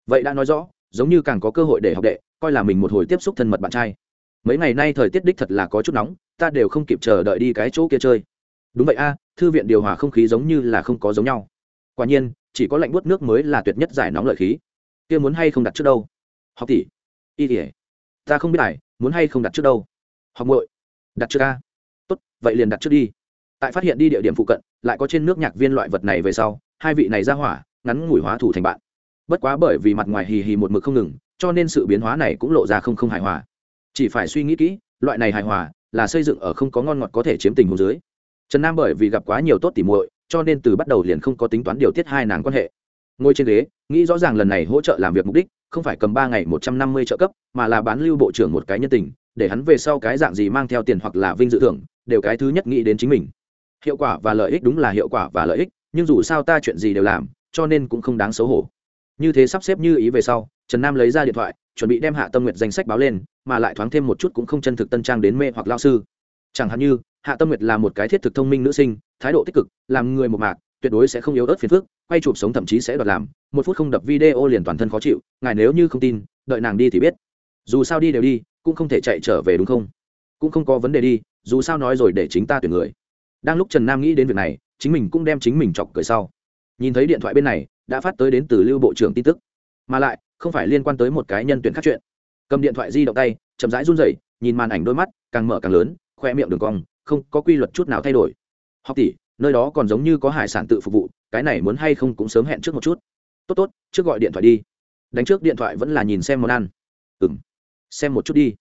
Speaker 1: Vậy đã nói rõ, giống như càng có cơ hội để học đệ, coi là mình một hồi tiếp xúc thân mật bạn trai. Mấy ngày nay thời tiết đích thật là có chút nóng, ta đều không kịp chờ đợi đi cái chỗ kia chơi. Đúng vậy a, thư viện điều hòa không khí giống như là không có giống nhau. Quả nhiên, chỉ có lạnh buốt nước mới là tuyệt nhất giải nóng lợi khí kia muốn hay không đặt trước đâu? Học tỷ. Y tỉa ta không biết này muốn hay không đặt trước đâu? Học ngội đặt trước ca tốt, vậy liền đặt trước đi. Tại phát hiện đi địa điểm phụ cận, lại có trên nước nhạc viên loại vật này về sau, hai vị này ra hỏa, ngắn ngủi hóa thủ thành bạn. Bất quá bởi vì mặt ngoài hì hì một mực không ngừng, cho nên sự biến hóa này cũng lộ ra không không hài hòa. Chỉ phải suy nghĩ kỹ, loại này hài hòa là xây dựng ở không có ngon ngọt có thể chiếm tình hồ dưới. Trần nam bởi vì gặp quá nhiều tốt tỉ muội, cho nên từ bắt đầu liền không có tính toán điều tiết hai nàng quan hệ ngồi trên ghế, nghĩ rõ ràng lần này hỗ trợ làm việc mục đích, không phải cầm ba ngày một trăm năm mươi trợ cấp, mà là bán lưu bộ trưởng một cái nhân tình, để hắn về sau cái dạng gì mang theo tiền hoặc là vinh dự thưởng, đều cái thứ nhất nghĩ đến chính mình. Hiệu quả và lợi ích đúng là hiệu quả và lợi ích, nhưng dù sao ta chuyện gì đều làm, cho nên cũng không đáng xấu hổ. Như thế sắp xếp như ý về sau, trần nam lấy ra điện thoại, chuẩn bị đem hạ tâm nguyệt danh sách báo lên, mà lại thoáng thêm một chút cũng không chân thực tân trang đến mê hoặc lao sư. Chẳng hạn như, hạ tâm nguyệt là một cái thiết thực thông minh nữ sinh, thái độ tích cực, làm người một mạc, tuyệt đối sẽ không yếu ớt phiền phức quay chụp sống thậm chí sẽ đoạt làm, một phút không đập video liền toàn thân khó chịu, ngài nếu như không tin, đợi nàng đi thì biết. Dù sao đi đều đi, cũng không thể chạy trở về đúng không? Cũng không có vấn đề đi, dù sao nói rồi để chính ta tuyển người. Đang lúc trần nam nghĩ đến việc này, chính mình cũng đem chính mình chọc cười sau. Nhìn thấy điện thoại bên này, đã phát tới đến từ lưu bộ trưởng tin tức. Mà lại, không phải liên quan tới một cái nhân tuyển khác chuyện. Cầm điện thoại di động tay, chậm rãi run rẩy, nhìn màn ảnh đôi mắt, càng mở càng lớn khoe miệng đường cong, không có quy luật chút nào thay đổi. Học tỷ nơi đó còn giống như có hải sản tự phục vụ, cái này muốn hay không cũng sớm hẹn trước một chút. Tốt tốt, trước gọi điện thoại đi. Đánh trước điện thoại vẫn là nhìn xem món ăn. Ừ m xem một chút đi.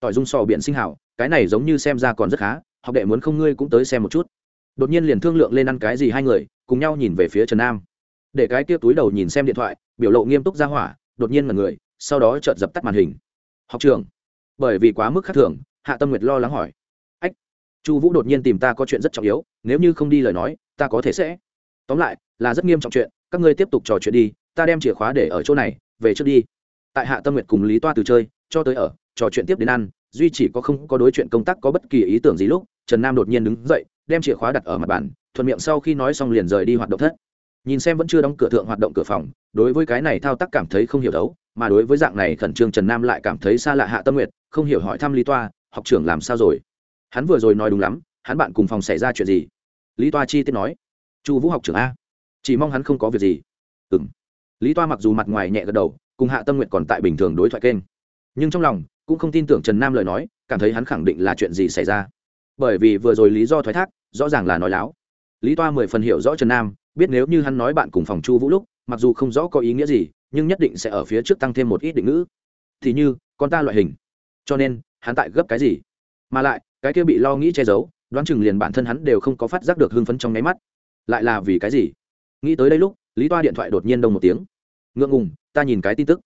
Speaker 1: Tỏi dung sò biển sinh hảo, cái này giống như xem ra còn rất khá, học đệ muốn không ngươi cũng tới xem một chút. Đột nhiên liền thương lượng lên ăn cái gì hai người, cùng nhau nhìn về phía trần nam. Để cái kia túi đầu nhìn xem điện thoại, biểu lộ nghiêm túc ra hỏa, đột nhiên mật người, sau đó chợt dập tắt màn hình. Học trường bởi vì quá mức khác thường, hạ tâm nguyệt lo lắng hỏi. Ách, chu vũ đột nhiên tìm ta có chuyện rất trọng yếu nếu như không đi lời nói, ta có thể sẽ. Tóm lại, là rất nghiêm trọng chuyện, các ngươi tiếp tục trò chuyện đi, ta đem chìa khóa để ở chỗ này, về trước đi. Tại hạ tâm nguyệt cùng lý toa từ chơi, cho tới ở, trò chuyện tiếp đến ăn, duy chỉ có không có đối chuyện công tác có bất kỳ ý tưởng gì lúc, trần nam đột nhiên đứng dậy, đem chìa khóa đặt ở mặt bàn, thuận miệng sau khi nói xong liền rời đi hoạt động thất. Nhìn xem vẫn chưa đóng cửa thượng hoạt động cửa phòng, đối với cái này thao tác cảm thấy không hiểu đấu, mà đối với dạng này khẩn trương trần nam lại cảm thấy xa lạ hạ tâm nguyệt, không hiểu hỏi thăm lý toa, học trưởng làm sao rồi? Hắn vừa rồi nói đúng lắm, hắn bạn cùng phòng xảy ra chuyện gì? Lý toa chi tiết nói. Chu vũ học trưởng a. Chỉ mong hắn không có việc gì. Ừ m lý toa mặc dù mặt ngoài nhẹ gật đầu, cùng hạ tâm nguyện còn tại bình thường đối thoại kênh. Nhưng trong lòng, cũng không tin tưởng trần nam lời nói, cảm thấy hắn khẳng định là chuyện gì xảy ra. Bởi vì vừa rồi lý do thoái thác, rõ ràng là nói láo. Lý toa mười phần hiểu rõ trần nam, biết nếu như hắn nói bạn cùng phòng chu vũ lúc, mặc dù không rõ có ý nghĩa gì, nhưng nhất định sẽ ở phía trước tăng thêm một ít định ngữ. Thì như, con ta loại hình. Cho nên, hắn tại gấp cái gì? Mà lại, cái kia bị lo nghĩ che giấu đoán chừng liền bản thân hắn đều không có phát giác được hưng phấn trong nháy mắt. Lại là vì cái gì? Nghĩ tới đây lúc, lý toa điện thoại đột nhiên đông một tiếng. Ngượng ngùng, ta nhìn cái tin tức.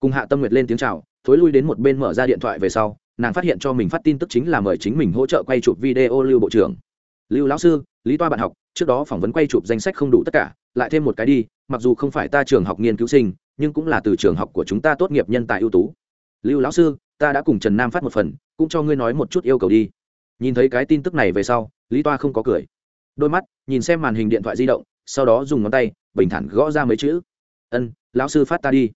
Speaker 1: Cùng hạ tâm nguyệt lên tiếng c h à o thối lui đến một bên mở ra điện thoại về sau, nàng phát hiện cho mình phát tin tức chính là mời chính mình hỗ trợ quay chụp video lưu bộ trưởng. Lưu lão sư, lý toa bạn học, trước đó phỏng vấn quay chụp danh sách không đủ tất cả, lại thêm một cái đi, mặc dù không phải ta trường học nghiên cứu sinh, nhưng cũng là từ trường học của chúng ta tốt nghiệp nhân tài ưu tú. Lưu lão sư, ta đã cùng trần nam phát một phần, cũng cho ngươi nói một chút yêu cầu đi nhìn thấy cái tin tức này về sau, lý toa không có cười. Đôi mắt, nhìn xem màn hình điện thoại di động, sau đó dùng ngón tay, bình thản gõ ra mấy chữ. Ân, lão sư phát ta đi.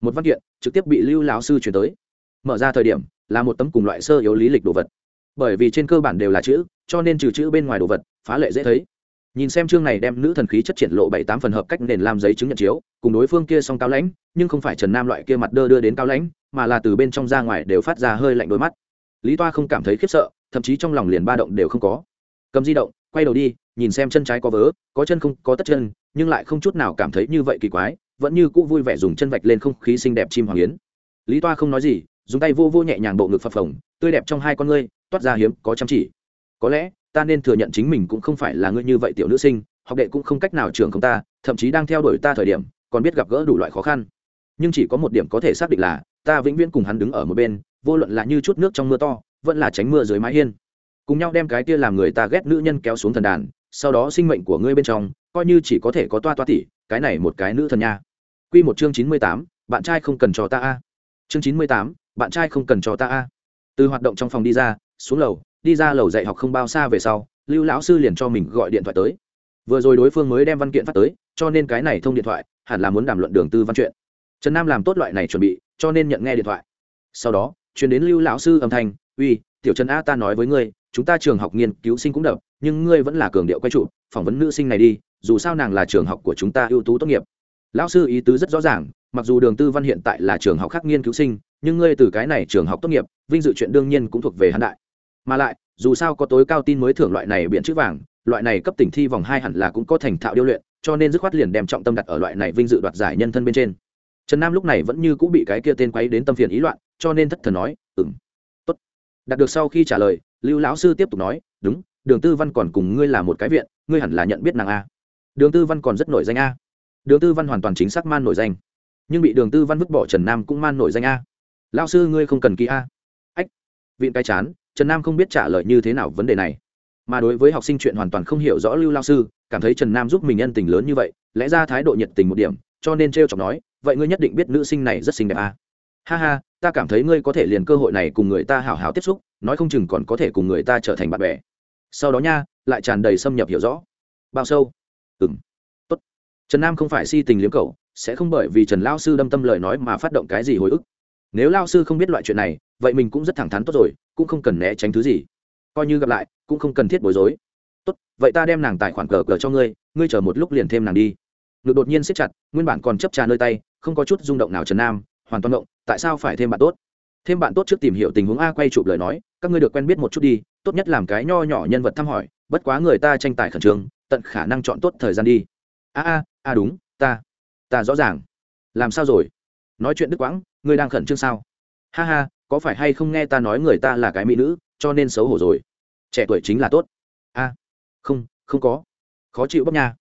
Speaker 1: Một văn kiện trực tiếp bị lưu lão sư chuyển tới. Mở ra thời điểm, là một tấm cùng loại sơ yếu lý lịch đồ vật. Bởi vì trên cơ bản đều là chữ, cho nên trừ chữ bên ngoài đồ vật, phá lệ dễ thấy. Nhìn xem chương này đem nữ thần khí chất triển lộ bảy tám phần hợp cách nền làm giấy chứng nhận chiếu, cùng đối phương kia song cao lãnh, nhưng không phải trần nam loại kia mặt đơ đưa đến cao lãnh, mà là từ bên trong ra ngoài đều phát ra hơi lạnh đôi mắt. Lý toa không cảm thấy khiếp sợ thậm chí trong lòng liền ba động đều không có. Cầm di động, quay đầu đi, nhìn xem chân trái có vớ, có chân không, có tất chân, nhưng lại không chút nào cảm thấy như vậy kỳ quái, vẫn như cũ vui vẻ dùng chân vạch lên không khí xinh đẹp chim hoàng yến. Lý toa không nói gì, dùng tay vô vô nhẹ nhàng bộ ngực phập phồng, tươi đẹp trong hai con ngươi, toát ra hiếm, có chăm chỉ. Có lẽ, ta nên thừa nhận chính mình cũng không phải là ngươi như vậy tiểu nữ sinh, học đệ cũng không cách nào trường không ta, thậm chí đang theo đuổi ta thời điểm, còn biết gặp gỡ đủ loại khó khăn. Nhưng chỉ có một điểm có thể xác định là, ta vĩnh viễn cùng hắn đứng ở một bên, vô luận là như chút nước trong mưa to vẫn là tránh mưa dưới mái hiên. Cùng nhau đem cái kia làm người ta ghét nữ nhân kéo xuống thần đàn, sau đó sinh mệnh của ngươi bên trong, coi như chỉ có thể có toa toa tỉ, cái này một cái nữ thần nha. Quy một chương chín mươi tám, bạn trai không cần cho ta a. Chương chín mươi tám, bạn trai không cần cho ta a. Từ hoạt động trong phòng đi ra, xuống lầu, đi ra lầu dạy học không bao xa về sau, lưu lão sư liền cho mình gọi điện thoại tới. Vừa rồi đối phương mới đem văn kiện phát tới, cho nên cái này thông điện thoại, hẳn là muốn đàm luận đường tư văn chuyện. Trần nam làm tốt loại này chuẩn bị, cho nên nhận nghe điện thoại. Sau đó chuyển đến lưu lão sư âm thanh uy, tiểu trần a, ta nói với ngươi, chúng ta trường học nghiên cứu sinh cũng đập, nhưng ngươi vẫn là cường điệu quay trụ, phỏng vấn nữ sinh này đi, dù sao nàng là trường học của chúng ta ưu tú tốt nghiệp. Lão sư ý tứ rất rõ ràng, mặc dù đường tư văn hiện tại là trường học khác nghiên cứu sinh, nhưng ngươi từ cái này trường học tốt nghiệp, vinh dự chuyện đương nhiên cũng thuộc về hắn đại. Mà lại, dù sao có tối cao tin mới thưởng loại này biện chữ vàng, loại này cấp tỉnh thi vòng hai hẳn là cũng có thành thạo điêu luyện, cho nên dứt khoát liền đem trọng tâm đặt ở loại này vinh dự đoạt giải nhân thân bên trên. Trần nam lúc này vẫn như cũng bị cái kia tên quấy đến tâm phiền ý loạn, cho nên thất thần nói ừng đạt được sau khi trả lời, lưu lão sư tiếp tục nói, đúng, đường tư văn còn cùng ngươi là một cái viện, ngươi hẳn là nhận biết nàng a. Đường tư văn còn rất nổi danh a. Đường tư văn hoàn toàn chính xác man nổi danh. Nhưng bị đường tư văn vứt bỏ trần nam cũng man nổi danh a. Lao sư, ngươi không cần ký a. Ách, viện cái chán, trần nam không biết trả lời như thế nào vấn đề này. Mà đối với học sinh chuyện hoàn toàn không hiểu rõ lưu lao sư, cảm thấy trần nam giúp mình nhân tình lớn như vậy, lẽ ra thái độ nhiệt tình một điểm, cho nên t r e o chọc nói, vậy ngươi nhất định biết nữ sinh này rất xinh đẹp a ha ha, ta cảm thấy ngươi có thể liền cơ hội này cùng người ta hào hào tiếp xúc, nói không chừng còn có thể cùng người ta trở thành bạn bè. Sau đó nha, lại tràn đầy xâm nhập hiểu rõ. Bao sâu? Ừ m tốt. Trần nam không phải si tình liếm cầu sẽ không bởi vì trần lao sư đâm tâm lời nói mà phát động cái gì hồi ức. Nếu lao sư không biết loại chuyện này, vậy mình cũng rất thẳng thắn tốt rồi, cũng không cần né tránh thứ gì. Coi như gặp lại, cũng không cần thiết bối rối. Tốt, vậy ta đem nàng tài khoản cờ cờ cho ngươi ngươi chờ một lúc liền thêm nàng đi. Ngực đột nhiên siết chặt, nguyên bản còn chấp trà nơi tay, không có chút rung động nào trần nam hoàn toàn động, tại sao phải thêm bạn tốt? Thêm bạn tốt trước tìm hiểu tình huống a quay chụp lời nói, các ngươi được quen biết một chút đi, tốt nhất làm cái nho nhỏ nhân vật thăm hỏi, bất quá người ta tranh tài khẩn trương, tận khả năng chọn tốt thời gian đi. A a a đúng, ta ta rõ ràng. Làm sao rồi? Nói chuyện đức quãng, ngươi đang khẩn trương sao? Ha ha, có phải hay không nghe ta nói người ta là cái mỹ nữ, cho nên xấu hổ rồi? Trẻ tuổi chính là tốt. A, không không có. Khó chịu bóc nha.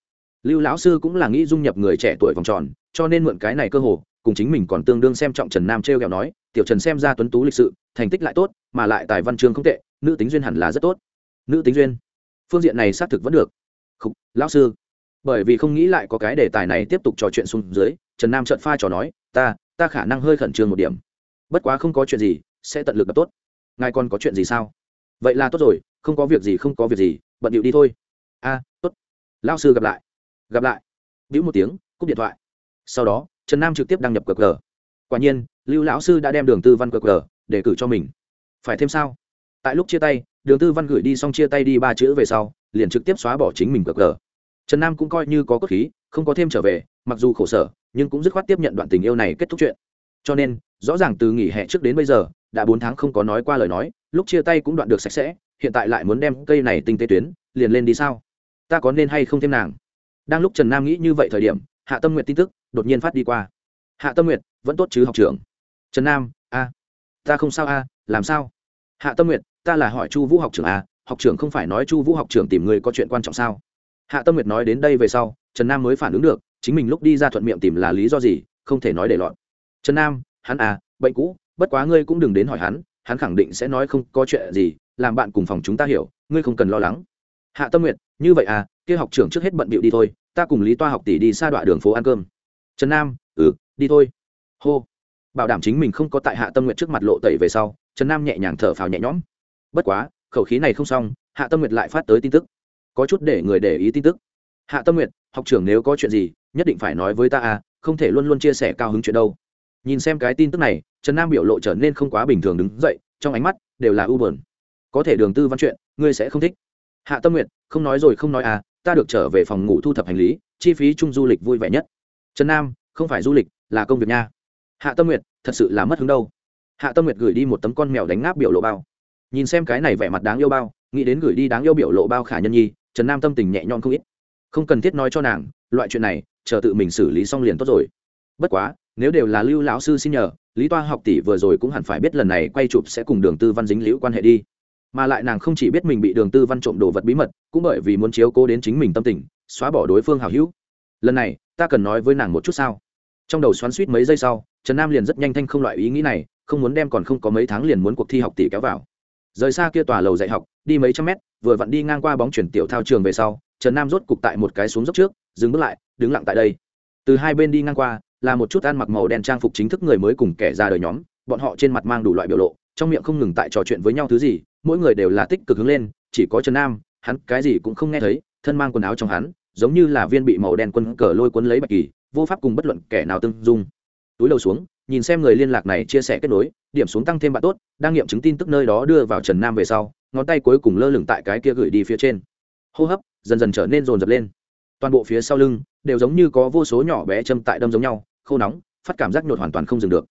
Speaker 1: Lưu lão sư cũng là nghĩ dung nhập người trẻ tuổi vòng tròn, cho nên mượn cái này cơ hồ cùng chính mình còn tương đương xem trọng trần nam t r e o kẹo nói tiểu trần xem ra tuấn tú lịch sự thành tích lại tốt mà lại tài văn chương không tệ nữ tính duyên hẳn là rất tốt. Nữ tính duyên? Phương diện này xác thực vẫn được. Khúc, lão sư. Bởi vì không nghĩ lại có cái đề tài này tiếp tục trò chuyện xuống dưới trần nam trợn pha trò nói ta ta khả năng hơi khẩn trương một điểm. Bất quá không có chuyện gì sẽ tận lực đập tốt. Ngài còn có chuyện gì sao? Vậy là tốt rồi không có việc gì không có việc gì bận điệu đi thôi. A tốt. Lao sư gặp lại. Gặp lại. Bĩu một tiếng cúp điện thoại. Sau đó trần nam trực tiếp đăng nhập cờ cờ quả nhiên lưu lão sư đã đem đường tư văn cờ cờ để cử cho mình phải thêm sao tại lúc chia tay đường tư văn gửi đi xong chia tay đi ba chữ về sau liền trực tiếp xóa bỏ chính mình cờ cờ trần nam cũng coi như có cốt khí không có thêm trở về mặc dù khổ sở nhưng cũng dứt khoát tiếp nhận đoạn tình yêu này kết thúc chuyện cho nên rõ ràng từ nghỉ hè trước đến bây giờ đã bốn tháng không có nói qua lời nói lúc chia tay cũng đoạn được sạch sẽ hiện tại lại muốn đem cây này tinh tế tuyến liền lên đi sao ta có nên hay không thêm nàng đang lúc trần nam nghĩ như vậy thời điểm hạ tâm nguyện tin tức đột nhiên phát đi qua. Hạ tâm nguyện vẫn tốt chứ học trưởng? Trần nam, a, ta không sao a, làm sao? Hạ tâm nguyện ta là hỏi chu vũ học trưởng a, học trưởng không phải nói chu vũ học trưởng tìm người có chuyện quan trọng sao? Hạ tâm nguyệt nói đến đây về sau, trần nam mới phản ứng được, chính mình lúc đi ra thuận miệng tìm là lý do gì, không thể nói để lọt. Trần nam, hắn à bệnh cũ, bất quá ngươi cũng đừng đến hỏi hắn hắn khẳng định sẽ nói không có chuyện gì, làm bạn cùng phòng chúng ta hiểu, ngươi không cần lo lắng. Hạ tâm nguyệt, như vậy à kia học trưởng trước hết bận bịu đi thôi ta cùng lý toa học tỷ đi xa đoạn đường phố ăn cơm. Trần nam ừ đi thôi. Hô. Bảo đảm chính mình không có tại hạ tâm nguyệt trước mặt lộ tẩy về sau, trần nam nhẹ nhàng thở phào nhẹ nhõm. Bất quá, khẩu khí này không xong, hạ tâm nguyệt lại phát tới tin tức. Có chút để người để ý tin tức. Hạ tâm nguyệt, học trưởng nếu có chuyện gì, nhất định phải nói với ta à không thể luôn luôn chia sẻ cao hứng chuyện đâu. Nhìn xem cái tin tức này, trần nam biểu lộ trở nên không quá bình thường đứng dậy, trong ánh mắt đều là u bờn có thể đường tư văn chuyện, ngươi sẽ không thích. Hạ tâm nguyệt, không nói rồi không nói à ta được trở về phòng ngủ thu thập hành lý, chi phí chung du lịch vui vẻ nhất. Trần nam, không phải du lịch, là công việc nha. Hạ tâm nguyệt, thật sự là mất hứng đâu. Hạ tâm nguyệt gửi đi một tấm con mèo đánh ngáp biểu lộ bao. Nhìn xem cái này vẻ mặt đáng yêu bao, nghĩ đến gửi đi đáng yêu biểu lộ bao khả nhân nhi, trần nam tâm tình nhẹ nhõm không ít. Không cần thiết nói cho nàng, loại chuyện này, chờ tự mình xử lý xong liền tốt rồi. Bất quá, nếu đều là lưu lão sư xin nhờ, lý toa học tỷ vừa rồi cũng hẳn phải biết lần này quay chụp sẽ cùng đường tư văn dính liễu quan hệ đi mà lại nàng không chỉ biết mình bị đường tư văn trộm đồ vật bí mật, cũng bởi vì muốn chiếu cố đến chính mình tâm tình, xóa bỏ đối phương hào hữu. Lần này, ta cần nói với nàng một chút sao? Trong đầu xoắn suýt mấy giây sau, trần nam liền rất nhanh thanh không loại ý nghĩ này, không muốn đem còn không có mấy tháng liền muốn cuộc thi học tỷ kéo vào. Rời xa kia tòa lầu dạy học, đi mấy trăm mét, vừa vặn đi ngang qua bóng chuyển tiểu thao trường về sau, trần nam rốt cục tại một cái xuống dốc trước, dừng bước lại, đứng lặng tại đây. Từ hai bên đi ngang qua, là một chút ăn mặc màu đen trang phục chính thức người mới cùng kẻ ra đời nhóm, bọn họ trên mặt mang đủ loại biểu lộ trong miệng không ngừng tại trò chuyện với nhau thứ gì, mỗi người đều là tích cực hướng lên, chỉ có trần nam, hắn cái gì cũng không nghe thấy, thân mang quần áo trong hắn, giống như là viên bị màu đen quân cờ lôi cuốn lấy bạch kỳ, vô pháp cùng bất luận kẻ nào tương dung. Túi đầu xuống, nhìn xem người liên lạc này chia sẻ kết nối, điểm xuống tăng thêm bạn tốt, đang nghiệm chứng tin tức nơi đó đưa vào trần nam về sau, ngón tay cuối cùng lơ lửng tại cái kia gửi đi phía trên. Hô hấp dần dần trở nên rồn rập lên. Toàn bộ phía sau lưng đều giống như có vô số nhỏ bé châm tại đâm giống nhau, khô nóng, phát cảm giác nhột hoàn toàn không dừng được.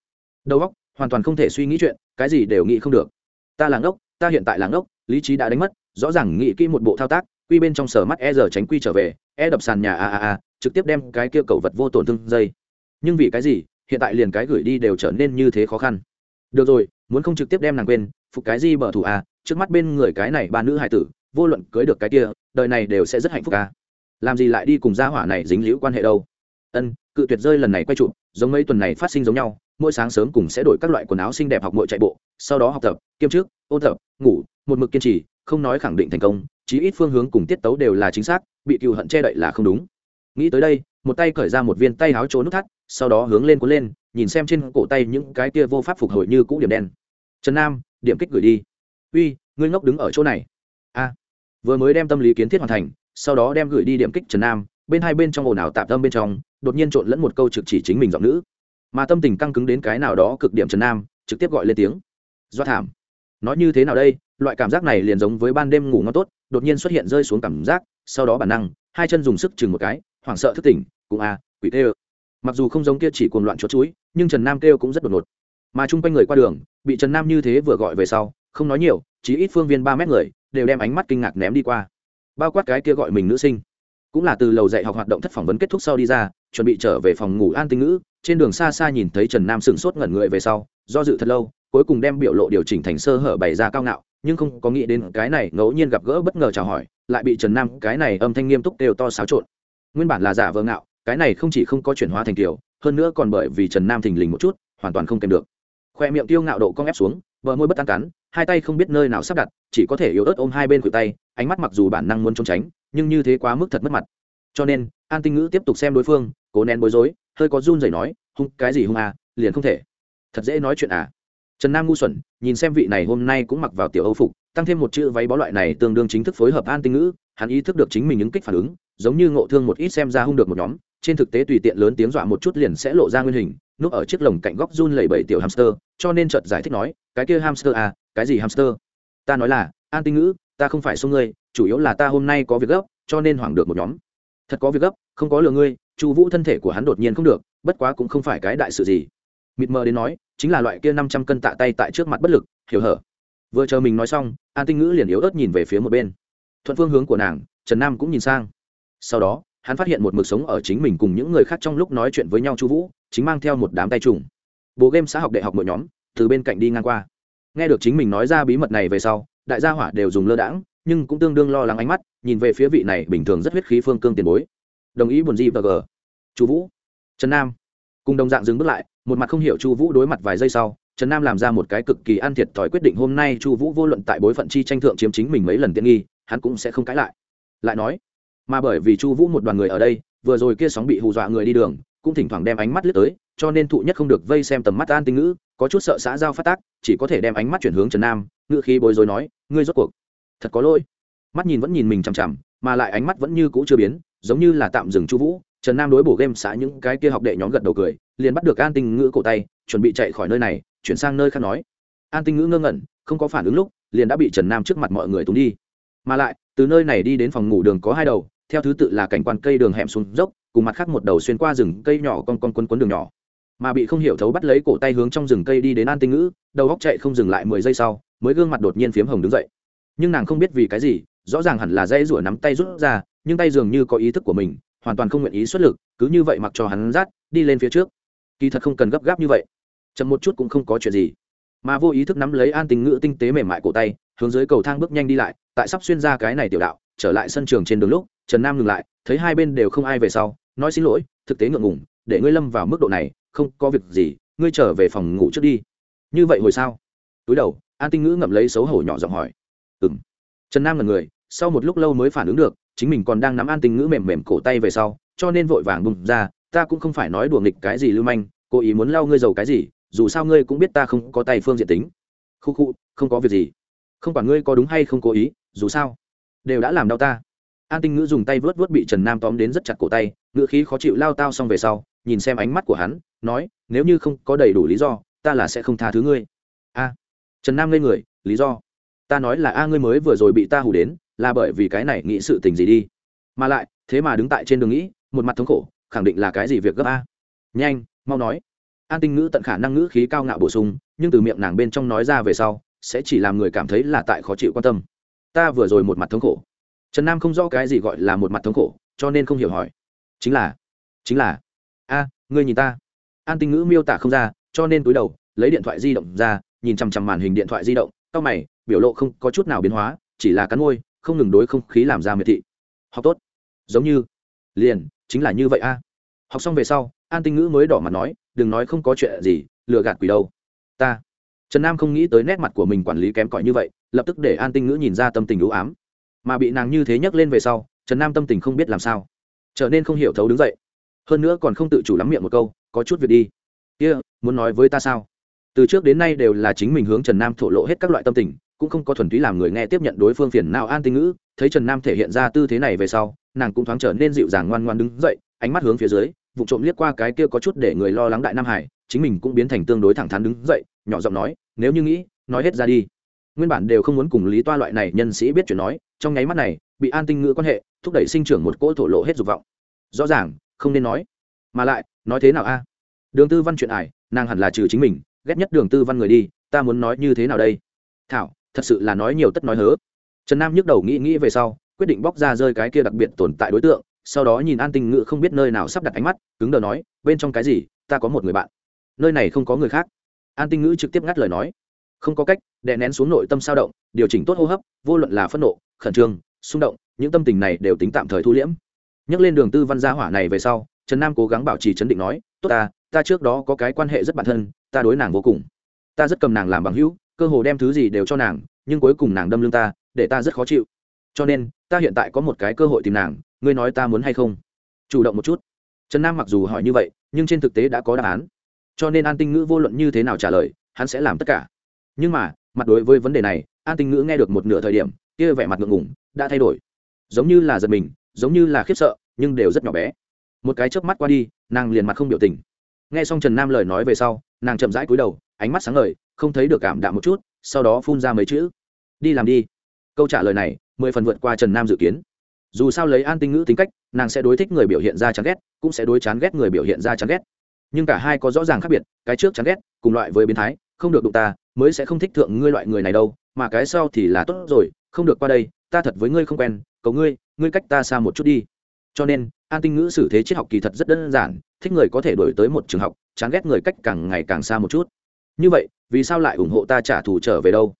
Speaker 1: Đầu óc hoàn toàn không thể suy nghĩ chuyện, cái gì đều nghĩ không được. Ta là ngốc, ta hiện tại là ngốc, lý trí đã đánh mất, rõ ràng nghĩ kỹ một bộ thao tác, quy bên trong sở mắt e giờ tránh quy trở về e đập sàn nhà a a a, trực tiếp đem cái kia cầu vật vô tổn thương dây. Nhưng vì cái gì, hiện tại liền cái gửi đi đều trở nên như thế khó khăn. Được rồi, muốn không trực tiếp đem nàng quên, phục cái gì bờ thủ à trước mắt bên người cái này ba nữ hài tử, vô luận cưới được cái kia, đời này đều sẽ rất hạnh phúc ca làm gì lại đi cùng gia hỏa này dính liễu quan hệ đâu? Ân, cự tuyệt rơi lần này quay chụp, giống mấy tuần này phát sinh giống nhau mỗi sáng sớm cùng sẽ đổi các loại quần áo xinh đẹp học mội chạy bộ, sau đó học tập, kiêm trước ôn tập, ngủ, một mực kiên trì, không nói khẳng định thành công, chí ít phương hướng cùng tiết tấu đều là chính xác, bị cựu hận che đậy là không đúng. Nghĩ tới đây, một tay cởi ra một viên tay áo chỗ nút thắt, sau đó hướng lên cuốn lên, nhìn xem trên cổ tay những cái kia vô pháp phục hồi như cũ điểm đen. Trần nam, điểm kích gửi đi. Uy, ngươi ngốc đứng ở chỗ này. A. À, vừa mới đem tâm lý kiến thiết hoàn thành, sau đó đem gửi đi điểm kích trần nam, bên hai bên trong ồn ào tạm tâm bên trong, đột nhiên trộn lẫn một câu trực chỉ chính mình giọng nữ mà tâm tình căng cứng đến cái nào đó cực điểm trần nam, trực tiếp gọi lên tiếng. Do thảm. Nói như thế nào đây? Loại cảm giác này liền giống với ban đêm ngủ ngon tốt, đột nhiên xuất hiện rơi xuống cảm giác, sau đó bản năng, hai chân dùng sức chừng một cái, hoảng sợ thức tỉnh, cũng a quỷ tê mặc dù không giống kia chỉ cuồng loạn chốt chuối, nhưng trần nam kêu cũng rất đột ngột. Mà chung quanh người qua đường, bị trần nam như thế vừa gọi về sau, không nói nhiều, chỉ ít phương viên ba mét người, đều đem ánh mắt kinh ngạc ném đi qua. Bao quát cái kia gọi mình nữ sinh. Cũng là từ lầu dạy học hoạt động thất phỏng vấn kết thúc sau đi ra chuẩn bị trở về phòng ngủ an tinh ngữ, trên đường xa xa nhìn thấy trần nam sừng sốt ngẩn người về sau, do dự thật lâu, cuối cùng đem biểu lộ điều chỉnh thành sơ hở bày ra cao ngạo, nhưng không có nghĩ đến cái này ngẫu nhiên gặp gỡ bất ngờ chào hỏi, lại bị trần nam cái này âm thanh nghiêm túc đều to xáo trộn. Nguyên bản là giả vờ ngạo, cái này không chỉ không có chuyển hóa thành kiểu, hơn nữa còn bởi vì trần nam thình lình một chút, hoàn toàn không kèm được. Khoe miệng tiêu ngạo độ cong ép xuống vợ môi bất tan cắn, hai tay không biết nơi nào sắp đặt, chỉ có thể yếu ớt ôm hai bên khuỷu tay, ánh mắt mặc dù bản năng muốn trốn tránh, nhưng như thế quá mức thật mất mặt. Cho nên, an tinh ngữ tiếp tục xem đối phương cố nén bối rối, hơi có run rẩy nói, hung, cái gì hung à liền không thể. Thật dễ nói chuyện à? Trần nam ngu xuẩn, nhìn xem vị này hôm nay cũng mặc vào tiểu âu phục, tăng thêm một chữ váy bó loại này tương đương chính thức phối hợp an tinh ngữ, hắn ý thức được chính mình những kích phản ứng, giống như ngộ thương một ít xem ra hung được một nhóm, trên thực tế tùy tiện lớn tiếng dọa một chút liền sẽ lộ ra nguyên hình, núp ở chiếc lồng cạnh góc run lẩy bẩy tiểu hamster, cho nên chợt giải thích nói, cái kia hamster à cái gì hamster? Ta nói là, an tinh ngữ, ta không phải số ngươi, chủ yếu là ta hôm nay có việc gấp, cho nên hoảng được một nhóm. Thật có việc gấp, không có lừa ngươi chu vũ thân thể của hắn đột nhiên không được, bất quá cũng không phải cái đại sự gì. Mịt mờ đến nói, chính là loại kia năm trăm cân tạ tay tại trước mặt bất lực, hiểu hở. Vừa chờ mình nói xong, an tinh ngữ liền yếu ớt nhìn về phía một bên. Thuận phương hướng của nàng, trần nam cũng nhìn sang. Sau đó, hắn phát hiện một mực sống ở chính mình cùng những người khác trong lúc nói chuyện với nhau chu vũ, chính mang theo một đám tay trùng. Bộ game xã học đại học mỗi nhóm, từ bên cạnh đi ngang qua. Nghe được chính mình nói ra bí mật này về sau, đại gia hỏa đều dùng lơ đãng, nhưng cũng tương đương lo lắng ánh mắt, nhìn về phía vị này bình thường rất huyết khí phương cương tiền bối đồng ý buồn gì và g. Chu vũ. Trần nam. Cùng đồng dạng dừng bước lại, một mặt không hiểu chu vũ đối mặt vài giây sau, trần nam làm ra một cái cực kỳ ăn thiệt thòi quyết định hôm nay chu vũ vô luận tại bối phận chi tranh thượng chiếm chính mình mấy lần tiện nghi, hắn cũng sẽ không cãi lại. Lại nói, mà bởi vì chu vũ một đoàn người ở đây, vừa rồi kia sóng bị hù dọa người đi đường, cũng thỉnh thoảng đem ánh mắt lướt tới, cho nên thụ nhất không được vây xem tầm mắt an tinh ngữ, có chút sợ xã giao phát tác, chỉ có thể đem ánh mắt chuyển hướng trần nam, ngữ khi bối rối nói, ngươi rốt cuộc thật có lỗi. Mắt nhìn vẫn nhìn mình chằm chằm, mà lại ánh mắt vẫn như cũ chưa biến giống như là tạm dừng chu vũ, trần nam đối bổ game xã những cái kia học đệ nhóm gật đầu cười, liền bắt được an tinh ngữ cổ tay, chuẩn bị chạy khỏi nơi này, chuyển sang nơi khác nói. An tinh ngữ ngơ ngẩn, không có phản ứng lúc, liền đã bị trần nam trước mặt mọi người túng đi. Mà lại, từ nơi này đi đến phòng ngủ đường có hai đầu, theo thứ tự là cảnh quan cây đường hẻm xuống dốc, cùng mặt khác một đầu xuyên qua rừng cây nhỏ con con quấn quấn đường nhỏ. Mà bị không hiểu thấu bắt lấy cổ tay hướng trong rừng cây đi đến an tinh ngữ, đầu góc chạy không dừng lại mười giây sau, mới gương mặt đột nhiên phiếm hồng đứng dậy. Nhưng nàng không biết vì cái gì rõ ràng hẳn là dây rủa nắm tay rút ra, nhưng tay dường như có ý thức của mình, hoàn toàn không nguyện ý xuất lực, cứ như vậy mặc cho hắn rát, đi lên phía trước. Kỳ thật không cần gấp gáp như vậy. Chậm một chút cũng không có chuyện gì. Mà vô ý thức nắm lấy an tình ngữ tinh tế mềm mại cổ tay, hướng dưới cầu thang bước nhanh đi lại, tại sắp xuyên ra cái này tiểu đạo, trở lại sân trường trên đường lúc, trần nam ngừng lại, thấy hai bên đều không ai về sau, nói xin lỗi, thực tế ngượng ngùng, để ngươi lâm vào mức độ này, không có việc gì, ngươi trở về phòng ngủ trước đi. Như vậy hồi sao? Túi đầu, an tinh ngữ ngậm lấy xấu hổ nhỏ giọng hỏi. Ừ trần nam là người, sau một lúc lâu mới phản ứng được, chính mình còn đang nắm an tinh ngữ mềm mềm cổ tay về sau, cho nên vội vàng bùng ra, ta cũng không phải nói đùa nghịch cái gì lưu manh, cố ý muốn lau ngươi giàu cái gì, dù sao ngươi cũng biết ta không có tay phương diện tính. Khu khu, không có việc gì. Không quản ngươi có đúng hay không cố ý, dù sao, đều đã làm đau ta. An tinh ngữ dùng tay vớt vớt bị trần nam tóm đến rất chặt cổ tay, ngữ khí khó chịu lao tao xong về sau, nhìn xem ánh mắt của hắn, nói, nếu như không có đầy đủ lý do, ta là sẽ không tha thứ ngươi. A. Trần nam lên người, lý do? Ta nói là a, ngươi mới vừa rồi bị ta hù đến, là bởi vì cái này nghĩ sự tình gì đi. Mà lại, thế mà đứng tại trên đường nghĩ, một mặt thống khổ, khẳng định là cái gì việc gấp a? Nhanh, mau nói. An tinh ngữ tận khả năng ngữ khí cao ngạo bổ sung, nhưng từ miệng nàng bên trong nói ra về sau, sẽ chỉ làm người cảm thấy là tại khó chịu quan tâm. Ta vừa rồi một mặt thống khổ. Trần nam không rõ cái gì gọi là một mặt thống khổ, cho nên không hiểu hỏi. Chính là chính là, a, ngươi nhìn ta. An tinh ngữ miêu tả không ra, cho nên túi đầu, lấy điện thoại di động ra, nhìn chằm chằm màn hình điện thoại di động c mày biểu lộ không có chút nào biến hóa chỉ là cắn môi không ngừng đối không khí làm ra miệt thị. Học tốt. Giống như liền chính là như vậy a. Học xong về sau an tinh ngữ mới đỏ mặt nói đừng nói không có chuyện gì lừa gạt quỷ đâu. Ta. Trần nam không nghĩ tới nét mặt của mình quản lý kém cỏi như vậy lập tức để an tinh ngữ nhìn ra tâm tình ưu ám. Mà bị nàng như thế nhắc lên về sau trần nam tâm tình không biết làm sao trở nên không hiểu thấu đứng dậy. Hơn nữa còn không tự chủ lắm miệng một câu có chút việc đi. Kia、yeah, muốn nói với ta sao? Từ trước đến nay đều là chính mình hướng trần nam thổ lộ hết các loại tâm tình cũng không có thuần túy làm người nghe tiếp nhận đối phương phiền nào an tinh ngữ, thấy trần nam thể hiện ra tư thế này về sau, nàng cũng thoáng trở nên dịu dàng ngoan ngoan đứng dậy, ánh mắt hướng phía dưới, vụ trộm liếc qua cái kia có chút để người lo lắng đại nam hải, chính mình cũng biến thành tương đối thẳng thắn đứng dậy, nhỏ giọng nói, nếu như nghĩ, nói hết ra đi. Nguyên bản đều không muốn cùng lý toa loại này nhân sĩ biết chuyện nói, trong nháy mắt này, bị an tinh ngữ quan hệ, thúc đẩy sinh trưởng một cỗ thổ lộ hết dục vọng. Rõ ràng, không nên nói. Mà lại, nói thế nào a? Đường tư văn chuyện ải, nàng hẳn là trừ chính mình, ghét nhất đường tư văn người đi, ta muốn nói như thế nào đây? Thảo thật sự là nói nhiều tất nói hớ. Trần nam nhức đầu nghĩ nghĩ về sau, quyết định bóc ra rơi cái kia đặc biệt tồn tại đối tượng, sau đó nhìn an tinh ngự không biết nơi nào sắp đặt ánh mắt, cứng đờ nói, bên trong cái gì? Ta có một người bạn. Nơi này không có người khác. An tinh ngữ trực tiếp ngắt lời nói, không có cách, đè nén xuống nội tâm sao động, điều chỉnh tốt hô hấp, vô luận là phẫn nộ, khẩn trương, xung động, những tâm tình này đều tính tạm thời thu liễm. Nhắc lên đường tư văn gia hỏa này về sau, trần nam cố gắng bảo trì chấn định nói, tốt ta ta trước đó có cái quan hệ rất bản thân, ta đối nàng vô cùng. Ta rất cầm nàng làm bằng hữu cơ hồ đem thứ gì đều cho nàng, nhưng cuối cùng nàng đâm lưng ta, để ta rất khó chịu. Cho nên, ta hiện tại có một cái cơ hội tìm nàng, ngươi nói ta muốn hay không? Chủ động một chút. Trần nam mặc dù hỏi như vậy, nhưng trên thực tế đã có đáp án. Cho nên an tinh ngữ vô luận như thế nào trả lời, hắn sẽ làm tất cả. Nhưng mà, mặt đối với vấn đề này, an tinh ngữ nghe được một nửa thời điểm, kia vẻ mặt ngượng ngủng đã thay đổi. Giống như là giật mình, giống như là khiếp sợ, nhưng đều rất nhỏ bé. Một cái chớp mắt qua đi, nàng liền mặt không biểu tình. Nghe xong trần nam lời nói về sau, nàng chậm rãi cúi đầu, ánh mắt sáng ngời không thấy được cảm đạm một chút, sau đó phun ra mấy chữ. Đi làm đi. Câu trả lời này, mười phần vượt qua trần nam dự kiến. Dù sao lấy an tinh ngữ tính cách, nàng sẽ đối thích người biểu hiện ra chán ghét, cũng sẽ đối chán ghét người biểu hiện ra chán ghét. Nhưng cả hai có rõ ràng khác biệt, cái trước chán ghét, cùng loại với biến thái, không được đụng ta, mới sẽ không thích thượng ngươi loại người này đâu, mà cái sau thì là tốt rồi, không được qua đây, ta thật với ngươi không quen, cầu ngươi ngươi cách ta xa một chút đi. Cho nên, an tinh ngữ xử thế triết học kỳ thật rất đơn giản, thích người có thể đổi tới một trường học, chán ghét người cách càng ngày càng xa một chút như vậy, vì sao lại ủng hộ ta trả thù trở về đâu?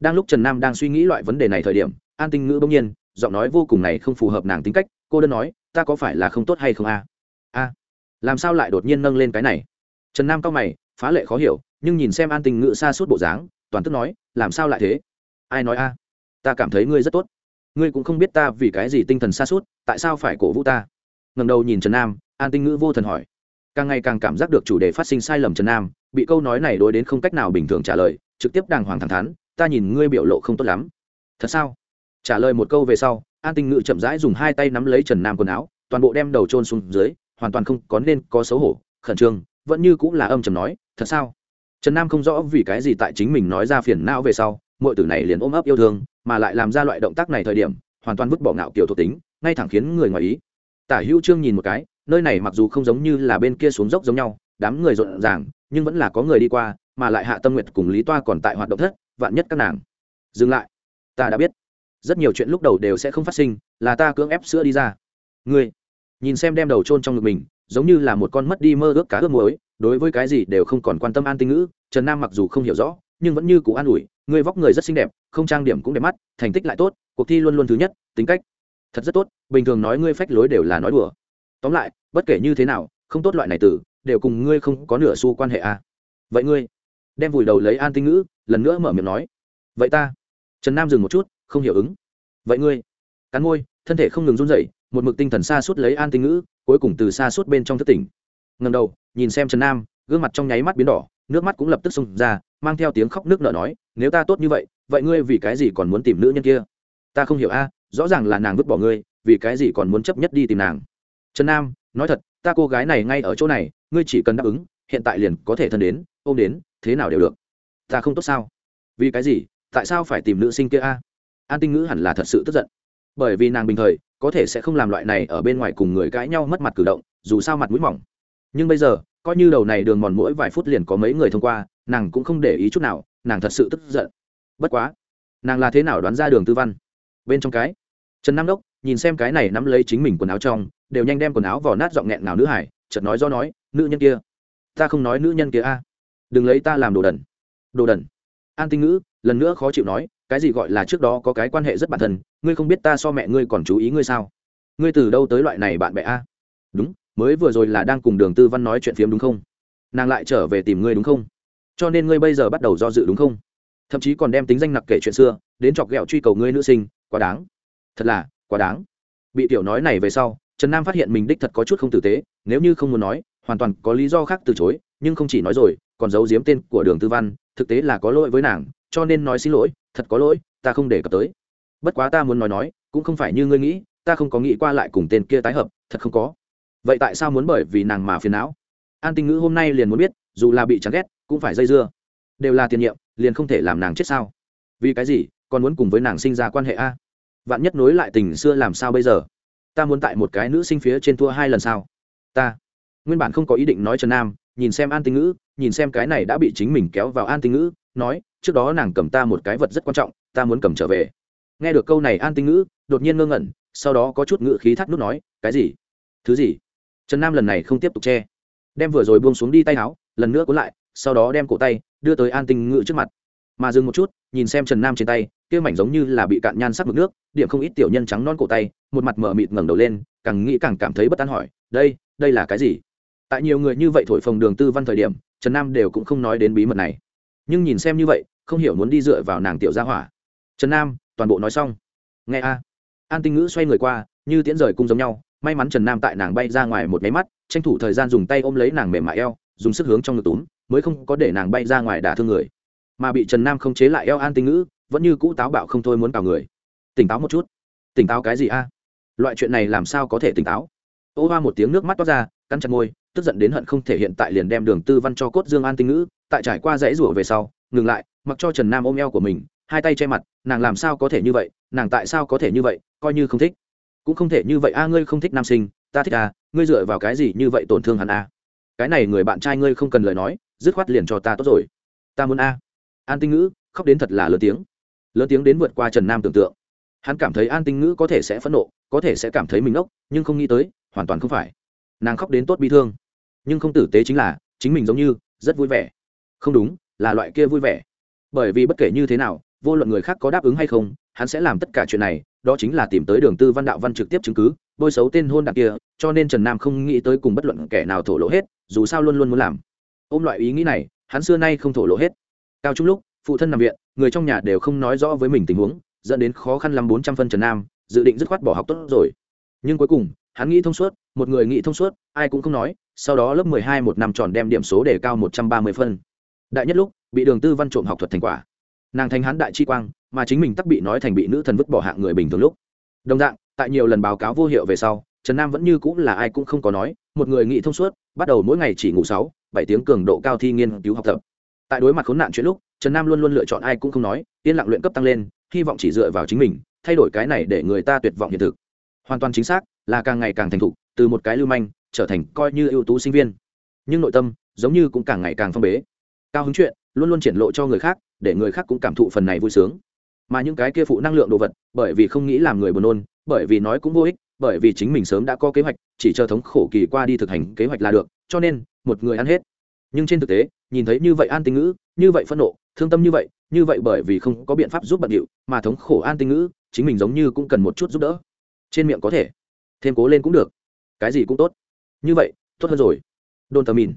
Speaker 1: Đang lúc trần nam đang suy nghĩ loại vấn đề này thời điểm, an tinh ngữ bỗng nhiên, giọng nói vô cùng này không phù hợp nàng tính cách, cô đơn nói, ta có phải là không tốt hay không a? A, làm sao lại đột nhiên nâng lên cái này? Trần nam cao mày, phá lệ khó hiểu, nhưng nhìn xem an tinh ngữ xa suốt bộ dáng, toàn tức nói, làm sao lại thế? Ai nói a? Ta cảm thấy ngươi rất tốt. Ngươi cũng không biết ta vì cái gì tinh thần xa suốt, tại sao phải cổ vũ ta? Ngầm đầu nhìn trần nam, an tinh ngữ vô thần hỏi. Càng ngày càng cảm giác được chủ đề phát sinh sai lầm trần nam bị câu nói này đối đến không cách nào bình thường trả lời, trực tiếp đàng hoàng thẳng thắn, ta nhìn ngươi biểu lộ không tốt lắm. Thật sao? Trả lời một câu về sau, an tinh ngự chậm rãi dùng hai tay nắm lấy trần nam quần áo, toàn bộ đem đầu trôn xuống dưới, hoàn toàn không có nên có xấu hổ, khẩn trương, vẫn như cũng là âm trầm nói, thật sao? Trần nam không rõ vì cái gì tại chính mình nói ra phiền não về sau mọi tử này liền ôm ấp yêu thương, mà lại làm ra loại động tác này thời điểm, hoàn toàn vứt bỏ ngạo kiểu thuộc tính, ngay thẳng khiến người ngoài ý. Tả hữu trương nhìn một cái, nơi này mặc dù không giống như là bên kia xuống dốc giống nhau đám người rộn ràng, nhưng vẫn là có người đi qua, mà lại hạ tâm nguyệt cùng lý toa còn tại hoạt động thất, vạn nhất các nàng. Dừng lại. Ta đã biết. Rất nhiều chuyện lúc đầu đều sẽ không phát sinh, là ta cưỡng ép sữa đi ra. Ngươi, nhìn xem đem đầu chôn trong ngực mình, giống như là một con mất đi mơ ước cá ước muối, đối với cái gì đều không còn quan tâm an tinh ngữ, trần nam mặc dù không hiểu rõ, nhưng vẫn như cũ an ủi, ngươi vóc người rất xinh đẹp, không trang điểm cũng đẹp mắt, thành tích lại tốt, cuộc thi luôn luôn thứ nhất, tính cách thật rất tốt, bình thường nói ngươi phách lối đều là nói đùa. Tóm lại, bất kể như thế nào, không tốt loại này tử đều cùng ngươi không có nửa xu quan hệ à. vậy ngươi đem vùi đầu lấy an tinh ngữ, lần nữa mở miệng nói. Vậy ta. Trần nam dừng một chút, không hiểu ứng. Vậy ngươi. Cắn môi, thân thể không ngừng run rẩy, một mực tinh thần xa suốt lấy an tinh ngữ, cuối cùng từ xa suốt bên trong thất tỉnh. Ngầm đầu, nhìn xem trần nam, gương mặt trong nháy mắt biến đỏ, nước mắt cũng lập tức xông ra, mang theo tiếng khóc nước nở nói, nếu ta tốt như vậy vậy ngươi vì cái gì còn muốn tìm nữ nhân kia? Ta không hiểu a, rõ ràng là nàng vứt bỏ ngươi, vì cái gì còn muốn chấp nhất đi tìm nàng. Trần nam, nói thật ta cô gái này ngay ở chỗ này, ngươi chỉ cần đáp ứng, hiện tại liền có thể thân đến, ôm đến, thế nào đều được. Ta không tốt sao? Vì cái gì? Tại sao phải tìm nữ sinh kia a? An tinh ngữ hẳn là thật sự tức giận. Bởi vì nàng bình thời, có thể sẽ không làm loại này ở bên ngoài cùng người cãi nhau mất mặt cử động, dù sao mặt mũi mỏng. Nhưng bây giờ, coi như đầu này đường mòn mỗi vài phút liền có mấy người thông qua, nàng cũng không để ý chút nào, nàng thật sự tức giận. Bất quá, nàng là thế nào đoán ra đường tư văn? Bên trong cái, trần nam đốc nhìn xem cái này nắm lấy chính mình quần áo trong đều nhanh đem quần áo vào nát giọng nghẹn nào nữ hải, chợt nói do nói, nữ nhân kia, ta không nói nữ nhân kia a. Đừng lấy ta làm đồ đần. Đồ đần? An tinh ngữ lần nữa khó chịu nói, cái gì gọi là trước đó có cái quan hệ rất bản thân, ngươi không biết ta so mẹ ngươi còn chú ý ngươi sao? Ngươi từ đâu tới loại này bạn bè a? Đúng, mới vừa rồi là đang cùng đường tư văn nói chuyện phiếm đúng không? Nàng lại trở về tìm ngươi đúng không? Cho nên ngươi bây giờ bắt đầu do dự đúng không? Thậm chí còn đem tính danh nặc kể chuyện xưa, đến chọc ghẹo truy cầu ngươi nữ sinh, quá đáng. Thật là, quá đáng. Bị tiểu nói này về sau trần nam phát hiện mình đích thật có chút không tử tế, nếu như không muốn nói, hoàn toàn có lý do khác từ chối, nhưng không chỉ nói rồi, còn giấu giếm tên của đường tư văn, thực tế là có lỗi với nàng, cho nên nói xin lỗi, thật có lỗi, ta không để cập tới. Bất quá ta muốn nói nói, cũng không phải như ngươi nghĩ, ta không có nghĩ qua lại cùng tên kia tái hợp, thật không có. Vậy tại sao muốn bởi vì nàng mà phiền não? An tinh ngữ hôm nay liền muốn biết, dù là bị chán ghét, cũng phải dây dưa. Đều là tiền nhiệm, liền không thể làm nàng chết sao? Vì cái gì, còn muốn cùng với nàng sinh ra quan hệ a? Vạn nhất nối lại tình xưa làm sao bây giờ? Ta muốn tại một cái nữ sinh phía trên thua hai lần sao? Ta. Nguyên bản không có ý định nói trần nam, nhìn xem an tinh ngữ, nhìn xem cái này đã bị chính mình kéo vào an tinh ngữ, nói, trước đó nàng cầm ta một cái vật rất quan trọng, ta muốn cầm trở về. Nghe được câu này an tinh ngữ, đột nhiên ngơ ngẩn, sau đó có chút ngữ khí thắt nút nói, cái gì? Thứ gì? Trần nam lần này không tiếp tục che. Đem vừa rồi buông xuống đi tay áo, lần nữa cuốn lại, sau đó đem cổ tay đưa tới an tinh ngữ trước mặt mà dừng một chút, nhìn xem trần nam trên tay, kia mảnh giống như là bị cạn nhan sắc mực nước, điểm không ít tiểu nhân trắng non cổ tay, một mặt mở mịt ngẩng đầu lên, càng nghĩ càng cảm thấy bất an hỏi, đây đây là cái gì? Tại nhiều người như vậy thổi phồng đường tư văn thời điểm, trần nam đều cũng không nói đến bí mật này. Nhưng nhìn xem như vậy, không hiểu muốn đi dựa vào nàng tiểu gia hỏa. Trần nam, toàn bộ nói xong. Nghe a. An tinh ngữ xoay người qua, như tiễn rời cung giống nhau, may mắn trần nam tại nàng bay ra ngoài một máy mắt, tranh thủ thời gian dùng tay ôm lấy nàng mềm mại eo, dùng sức hướng trong ngực túm, mới không có để nàng bay ra ngoài đả thương người mà bị trần nam không chế lại eo an tinh ngữ, vẫn như cũ táo bạo không thôi muốn cào người. Tỉnh táo một chút. Tỉnh táo cái gì a? Loại chuyện này làm sao có thể tỉnh táo? Ô hoa một tiếng nước mắt toát ra, cắn chặt môi, tức giận đến hận không thể hiện tại liền đem đường tư văn cho cốt dương an tinh ngữ, tại trải qua dãy rủa về sau, ngừng lại, mặc cho trần nam ôm eo của mình, hai tay che mặt, nàng làm sao có thể như vậy, nàng tại sao có thể như vậy, coi như không thích. Cũng không thể như vậy a, ngươi không thích nam sinh, ta thích à ngươi dựa vào cái gì như vậy tổn thương hắn a? Cái này người bạn trai ngươi không cần lời nói, dứt khoát liền cho ta tốt rồi. Ta muốn a an tinh ngữ, khóc đến thật là lớn tiếng. Lớn tiếng đến vượt qua trần nam tưởng tượng. Hắn cảm thấy an tinh ngữ có thể sẽ phẫn nộ, có thể sẽ cảm thấy mình ốc nhưng không nghĩ tới, hoàn toàn không phải. Nàng khóc đến tốt bi thương. Nhưng không tử tế chính là, chính mình giống như, rất vui vẻ. Không đúng, là loại kia vui vẻ. Bởi vì bất kể như thế nào, vô luận người khác có đáp ứng hay không, hắn sẽ làm tất cả chuyện này, đó chính là tìm tới đường tư văn đạo văn trực tiếp chứng cứ, bôi xấu tên hôn đ kia, cho nên trần nam không nghĩ tới cùng bất luận kẻ nào thổ lộ hết, dù sao luôn luôn muốn làm. Ôm loại ý nghĩ này, hắn xưa nay không thổ lộ hết cao trung lúc, phụ thân nằm viện, người trong nhà đều không nói rõ với mình tình huống, dẫn đến khó khăn lắm bốn trăm phân trần nam, dự định dứt khoát bỏ học tốt rồi. Nhưng cuối cùng, hắn nghĩ thông suốt, một người nghĩ thông suốt, ai cũng không nói, sau đó lớp mười hai một năm tròn đem điểm số để cao một trăm ba mươi phân. Đại nhất lúc, bị đường tư văn trộm học thuật thành quả. Nàng thành hắn đại chi quang, mà chính mình tắc bị nói thành bị nữ thần vứt bỏ hạng người bình thường lúc. Đồng dạng, tại nhiều lần báo cáo vô hiệu về sau, trần nam vẫn như cũng là ai cũng không có nói, một người nghĩ thông suốt, bắt đầu mỗi ngày chỉ ngủ sáu, bảy tiếng cường độ cao thi nghiên cứu học tập tại đối mặt khốn nạn chuyện lúc, trần nam luôn luôn lựa chọn ai cũng không nói, yên lặng luyện cấp tăng lên, hy vọng chỉ dựa vào chính mình, thay đổi cái này để người ta tuyệt vọng hiện thực. Hoàn toàn chính xác là càng ngày càng thành thục, từ một cái lưu manh trở thành coi như ưu tú sinh viên. Nhưng nội tâm giống như cũng càng ngày càng phong bế. Cao hứng chuyện luôn luôn triển lộ cho người khác, để người khác cũng cảm thụ phần này vui sướng. Mà những cái kia phụ năng lượng đồ vật, bởi vì không nghĩ làm người buồn nôn, bởi vì nói cũng vô ích, bởi vì chính mình sớm đã có kế hoạch, chỉ chờ thống khổ kỳ qua đi thực hành kế hoạch là được, cho nên một người ăn hết nhưng trên thực tế, nhìn thấy như vậy an tinh ngữ, như vậy phẫn nộ, thương tâm như vậy như vậy bởi vì không có biện pháp giúp bận điệu mà thống khổ an tinh ngữ, chính mình giống như cũng cần một chút giúp đỡ. Trên miệng có thể. Thêm cố lên cũng được. Cái gì cũng tốt. Như vậy, tốt hơn rồi. Đôn tờ mìn.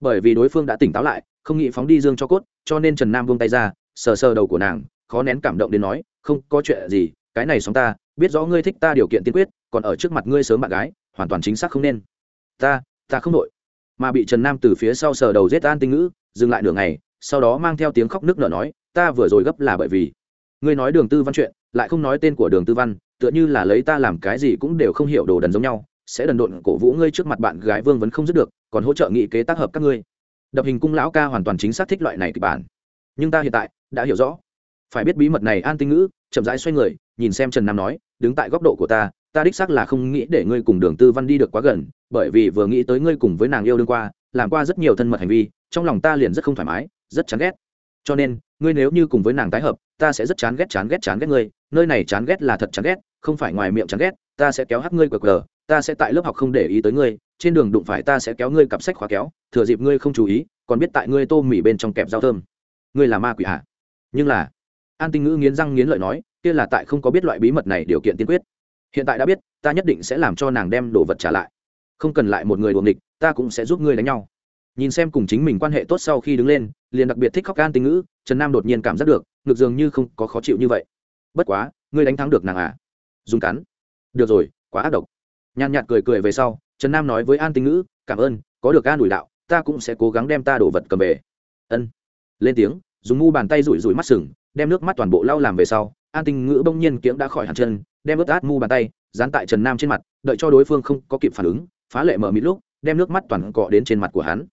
Speaker 1: Bởi vì đối phương đã tỉnh táo lại, không nghĩ phóng đi dương cho cốt, cho nên trần nam vung tay ra, sờ sờ đầu của nàng, khó nén cảm động đến nói, không có chuyện gì, cái này xong ta, biết rõ ngươi thích ta điều kiện tiên quyết, còn ở trước mặt ngươi sớm bạn gái, hoàn toàn chính xác không nên. Ta ta không đội mà bị trần nam từ phía sau sờ đầu giết an tinh ngữ, dừng lại nửa ngày, sau đó mang theo tiếng khóc nước nở nói, ta vừa rồi gấp là bởi vì ngươi nói đường tư văn chuyện, lại không nói tên của đường tư văn, tựa như là lấy ta làm cái gì cũng đều không hiểu đồ đần giống nhau, sẽ đần độn cổ vũ ngươi trước mặt bạn gái vương vẫn không dứt được, còn hỗ trợ nghị kế tác hợp các ngươi. Đập hình cung lão ca hoàn toàn chính xác thích loại này kịch bản. Nhưng ta hiện tại đã hiểu rõ. Phải biết bí mật này an tinh ngữ chậm rãi xoay người, nhìn xem trần nam nói, đứng tại góc độ của ta ta đích xác là không nghĩ để ngươi cùng đường tư văn đi được quá gần bởi vì vừa nghĩ tới ngươi cùng với nàng yêu đương qua, làm qua rất nhiều thân mật hành vi, trong lòng ta liền rất không thoải mái, rất chán ghét. Cho nên, ngươi nếu như cùng với nàng tái hợp, ta sẽ rất chán ghét chán ghét chán ghét ngươi. Nơi này chán ghét là thật chán ghét, không phải ngoài miệng chán ghét, ta sẽ kéo hắt ngươi cờ cờ ta sẽ tại lớp học không để ý tới ngươi, trên đường đụng phải ta sẽ kéo ngươi cặp sách khóa kéo, thừa dịp ngươi không chú ý, còn biết tại ngươi tô mỉ bên trong kẹp dao thơm. Ngươi là ma quỷ hạ nhưng là, an tinh ngữ nghiến răng nghiến lợi nói, kia là tại không có biết loại bí mật này điều kiện tiên quyết. Hiện tại đã biết, ta nhất định sẽ làm cho nàng đem đồ vật trả lại không cần lại một người đuồng địch ta cũng sẽ giúp ngươi đánh nhau. Nhìn xem cùng chính mình quan hệ tốt sau khi đứng lên, liền đặc biệt thích khóc can tinh ngữ, trần nam đột nhiên cảm giác được ngược dường như không có khó chịu như vậy. Bất quá, ngươi đánh thắng được nàng à? Dùng cắn. Được rồi, quá ác độc. Nhàn nhạt cười cười về sau, trần nam nói với an tinh ngữ, cảm ơn, có được an ủi đạo, ta cũng sẽ cố gắng đem ta đổ vật cầm về. Ân. Lên tiếng, dùng ngu bàn tay rủi rủi mắt sừng, đem nước mắt toàn bộ lau làm về sau, an tinh ngữ bỗng nhiên kiếng đã khỏi hẳn chân, đem ướt át mu bàn tay, dán tại trần nam trên mặt, đợi cho đối phương không có kịp phản ứng phá lệ mở mịt lúc, đem nước mắt toàn cọ đến trên mặt của hắn.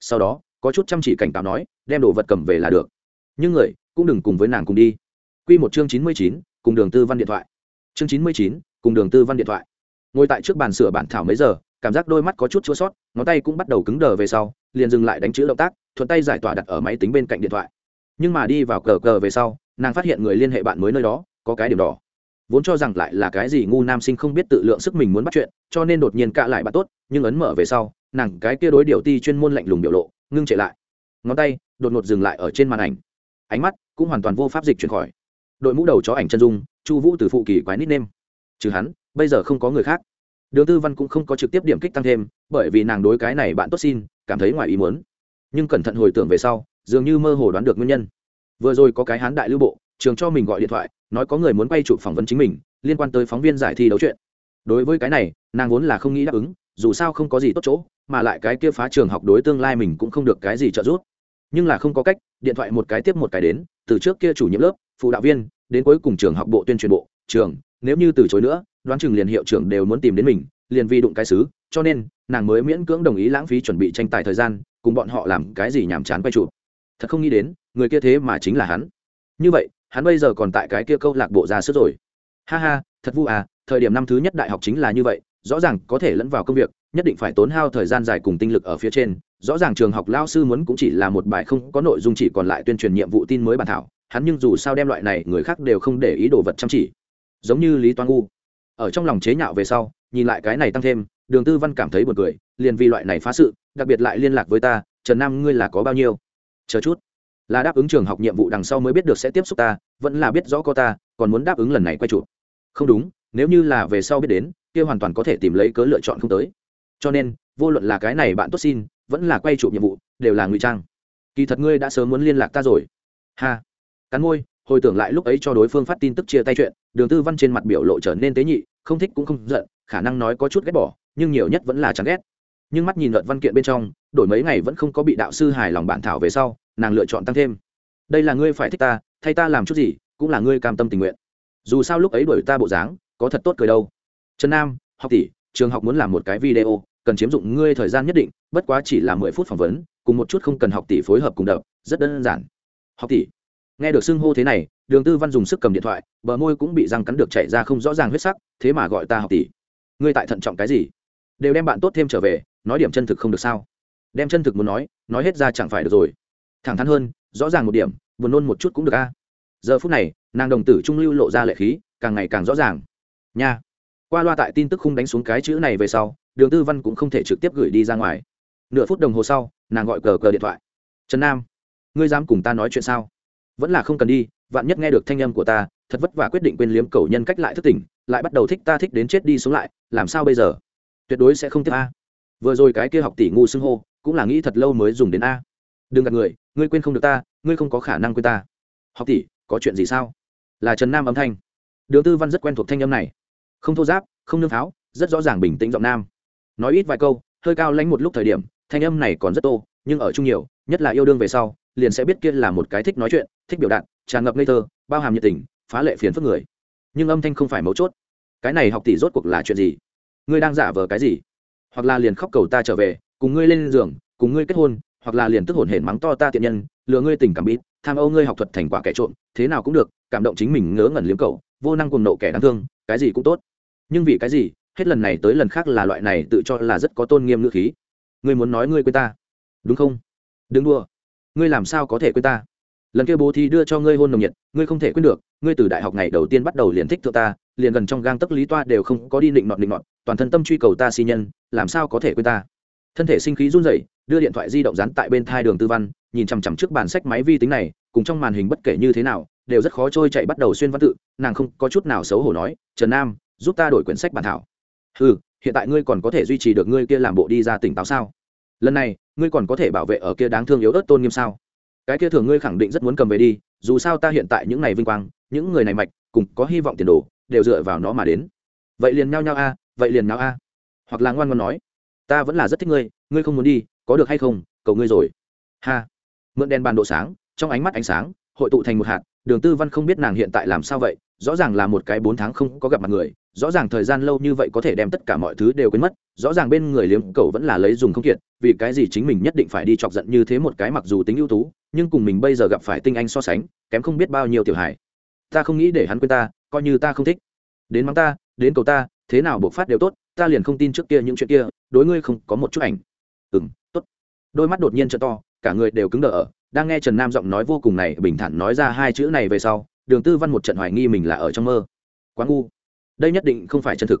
Speaker 1: Sau đó, có chút chăm chỉ cảnh cáo nói, đem đồ vật cầm về là được. Nhưng người, cũng đừng cùng với nàng cùng đi. Q một chương chín mươi chín, cùng đường tư văn điện thoại. Chương chín mươi chín, cùng đường tư văn điện thoại. Ngồi tại trước bàn sửa bản thảo mấy giờ, cảm giác đôi mắt có chút chua sót, ngón tay cũng bắt đầu cứng đờ về sau, liền dừng lại đánh chữ động tác, thuận tay giải tỏa đặt ở máy tính bên cạnh điện thoại. Nhưng mà đi vào cờ cờ về sau, nàng phát hiện người liên hệ bạn mới nơi đó, có cái điểm đỏ. Vốn cho rằng lại là cái gì ngu nam sinh không biết tự lượng sức mình muốn bắt chuyện cho nên đột nhiên cạ lại bạn tốt, nhưng ấn mở về sau, nàng cái kia đối điều ti chuyên môn lạnh lùng biểu lộ, ngưng trệ lại. Ngón tay, đột ngột dừng lại ở trên màn ảnh. Ánh mắt cũng hoàn toàn vô pháp dịch chuyển khỏi. Đội mũ đầu chó ảnh chân dung, chu vũ từ phụ kỳ quái nít nêm trừ hắn, bây giờ không có người khác. Đường tư văn cũng không có trực tiếp điểm kích tăng thêm, bởi vì nàng đối cái này bạn tốt xin, cảm thấy ngoài ý muốn. Nhưng cẩn thận hồi tưởng về sau, dường như mơ hồ đoán được nguyên nhân. Vừa rồi có cái hán đại lưu bộ, trường cho mình gọi điện thoại, nói có người muốn quay chụp phỏng vấn chính mình, liên quan tới phóng viên giải thi đấu chuyện. Đối với cái này nàng vốn là không nghĩ đáp ứng, dù sao không có gì tốt chỗ, mà lại cái kia phá trường học đối tương lai mình cũng không được cái gì trợ giúp. Nhưng là không có cách, điện thoại một cái tiếp một cái đến, từ trước kia chủ nhiệm lớp, phụ đạo viên, đến cuối cùng trường học bộ tuyên truyền bộ, trường, nếu như từ chối nữa, đoán chừng liền hiệu trưởng đều muốn tìm đến mình, liền vi đụng cái xứ, cho nên, nàng mới miễn cưỡng đồng ý lãng phí chuẩn bị tranh tài thời gian, cùng bọn họ làm cái gì nhàm chán quay chụp. Thật không nghĩ đến, người kia thế mà chính là hắn. Như vậy, hắn bây giờ còn tại cái kia câu lạc bộ ra sức rồi. Ha ha, thật vu à thời điểm năm thứ nhất đại học chính là như vậy rõ ràng có thể lẫn vào công việc, nhất định phải tốn hao thời gian dài cùng tinh lực ở phía trên. Rõ ràng trường học lao sư muốn cũng chỉ là một bài không có nội dung chỉ còn lại tuyên truyền nhiệm vụ tin mới bản thảo, hắn nhưng dù sao đem loại này, người khác đều không để ý đồ vật chăm chỉ. Giống như lý toan ngu. Ở trong lòng chế nhạo về sau, nhìn lại cái này tăng thêm, đường tư văn cảm thấy buồn cười, liền vì loại này phá sự, đặc biệt lại liên lạc với ta, trần nam ngươi là có bao nhiêu? Chờ chút. Là đáp ứng trường học nhiệm vụ đằng sau mới biết được sẽ tiếp xúc ta, vẫn là biết rõ có ta, còn muốn đáp ứng lần này quay chụp. Không đúng, nếu như là về sau biết đến kia hoàn toàn có thể tìm lấy cớ lựa chọn không tới. Cho nên, vô luận là cái này bạn tốt xin, vẫn là quay chụp nhiệm vụ, đều là ngụy trang. Kỳ thật ngươi đã sớm muốn liên lạc ta rồi. Ha. Cắn môi, hồi tưởng lại lúc ấy cho đối phương phát tin tức chia tay chuyện, đường tư văn trên mặt biểu lộ trở nên tế nhị, không thích cũng không giận, khả năng nói có chút ghét bỏ, nhưng nhiều nhất vẫn là chán ghét. Nhưng mắt nhìn luận văn kiện bên trong, đổi mấy ngày vẫn không có bị đạo sư hài lòng bản thảo về sau, nàng lựa chọn tăng thêm. Đây là ngươi phải thích ta, thay ta làm chút gì, cũng là ngươi cam tâm tình nguyện. Dù sao lúc ấy đuổi ta bộ dáng, có thật tốt cười đâu trần nam, học tỷ, trường học muốn làm một cái video, cần chiếm dụng ngươi thời gian nhất định, bất quá chỉ là mười phút phỏng vấn, cùng một chút không cần học tỷ phối hợp cùng đập, rất đơn giản. Học tỷ, nghe được xưng hô thế này, đường tư văn dùng sức cầm điện thoại, bờ môi cũng bị răng cắn được chảy ra không rõ ràng huyết sắc, thế mà gọi ta học tỷ. Ngươi tại thận trọng cái gì? Đều đem bạn tốt thêm trở về, nói điểm chân thực không được sao? Đem chân thực muốn nói nói hết ra chẳng phải được rồi. Thẳng thắn hơn, rõ ràng một điểm, buồn nôn một chút cũng được a. Giờ phút này, nàng đồng tử trung lưu lộ ra lệ khí, càng ngày càng rõ ràng. Nha qua loa tại tin tức khung đánh xuống cái chữ này về sau, đường tư văn cũng không thể trực tiếp gửi đi ra ngoài. Nửa phút đồng hồ sau, nàng gọi cờ cờ điện thoại. Trần nam, ngươi dám cùng ta nói chuyện sao? Vẫn là không cần đi, vạn nhất nghe được thanh âm của ta, thật vất vả quyết định quên liếm cầu nhân cách lại thức tỉnh, lại bắt đầu thích ta thích đến chết đi sống lại, làm sao bây giờ? Tuyệt đối sẽ không tiếp a. Vừa rồi cái kia học tỷ ngu xưng hô, cũng là nghĩ thật lâu mới dùng đến a. Đừng gạt người, ngươi quên không được ta, ngươi không có khả năng quên ta. Học tỷ, có chuyện gì sao? là trần nam âm thanh. Đường tư văn rất quen thuộc thanh âm này không thô giáp, không nương pháo, rất rõ ràng bình tĩnh giọng nam. Nói ít vài câu, hơi cao lãnh một lúc thời điểm, thanh âm này còn rất tô, nhưng ở chung nhiều, nhất là yêu đương về sau, liền sẽ biết kia là một cái thích nói chuyện, thích biểu đạt, tràn ngập ngây thơ, bao hàm nhiệt tình, phá lệ phiền phức người. Nhưng âm thanh không phải mấu chốt. Cái này học tỷ rốt cuộc là chuyện gì? Ngươi đang giả vờ cái gì? Hoặc là liền khóc cầu ta trở về, cùng ngươi lên giường, cùng ngươi kết hôn, hoặc là liền tức hồn hển mắng to ta tiện nhân, lừa ngươi tình cảm bít tham âu ngươi học thuật thành quả kẻ trộm, thế nào cũng được, cảm động chính mình ngớ ngẩn liếm cầu vô năng cùng nộ kẻ đáng thương, cái gì cũng tốt nhưng vì cái gì? Hết lần này tới lần khác là loại này tự cho là rất có tôn nghiêm ngữ khí. Ngươi muốn nói ngươi quên ta. Đúng không? Đừng đua ngươi làm sao có thể quên ta? Lần kia bố thì đưa cho ngươi hôn nồng nhiệt, ngươi không thể quên được, ngươi từ đại học ngày đầu tiên bắt đầu liền thích thượng ta, liền gần trong gang tấc lý toa đều không có đi định nọt định nọt, toàn thân tâm truy cầu ta si nhân, làm sao có thể quên ta? Thân thể sinh khí run rẩy, đưa điện thoại di động dán tại bên thai đường tư văn, nhìn chằm chằm trước bàn sách máy vi tính này, cùng trong màn hình bất kể như thế nào, đều rất khó trôi chạy bắt đầu xuyên văn tự, nàng không có chút nào xấu hổ nói, trần nam giúp ta đổi quyển sách bản thảo. Ừ hiện tại ngươi còn có thể duy trì được ngươi kia làm bộ đi ra tỉnh táo sao? Lần này, ngươi còn có thể bảo vệ ở kia đáng thương yếu ớt tôn nghiêm sao? Cái kia thường ngươi khẳng định rất muốn cầm về đi, dù sao ta hiện tại những ngày vinh quang, những người này mạch, cùng có hy vọng tiền đồ, đều dựa vào nó mà đến. Vậy liền nhao nhao a, vậy liền nhao a. Hoặc là ngoan ngoan nói, ta vẫn là rất thích ngươi ngươi không muốn đi, có được hay không, cầu ngươi rồi. Ha. Mượn đèn bàn độ sáng, trong ánh mắt ánh sáng, hội tụ thành một hạt đường tư văn không biết nàng hiện tại làm sao vậy, rõ ràng là một cái bốn tháng không có gặp mặt người, rõ ràng thời gian lâu như vậy có thể đem tất cả mọi thứ đều quên mất, rõ ràng bên người liếm cầu vẫn là lấy dùng không kiệt, vì cái gì chính mình nhất định phải đi chọc giận như thế một cái mặc dù tính ưu tú, nhưng cùng mình bây giờ gặp phải tinh anh so sánh, kém không biết bao nhiêu tiểu hài. Ta không nghĩ để hắn quên ta, coi như ta không thích. Đến mắng ta, đến cầu ta, thế nào buộc phát đều tốt, ta liền không tin trước kia những chuyện kia, đối ngươi không có một chút ảnh. Ừ m tốt. Đôi mắt đột nhiên t to, cả người đều cứng đờ ở đang nghe trần nam giọng nói vô cùng này, bình thản nói ra hai chữ này về sau, đường tư văn một trận hoài nghi mình là ở trong mơ. Quá ngu. Đây nhất định không phải chân thực.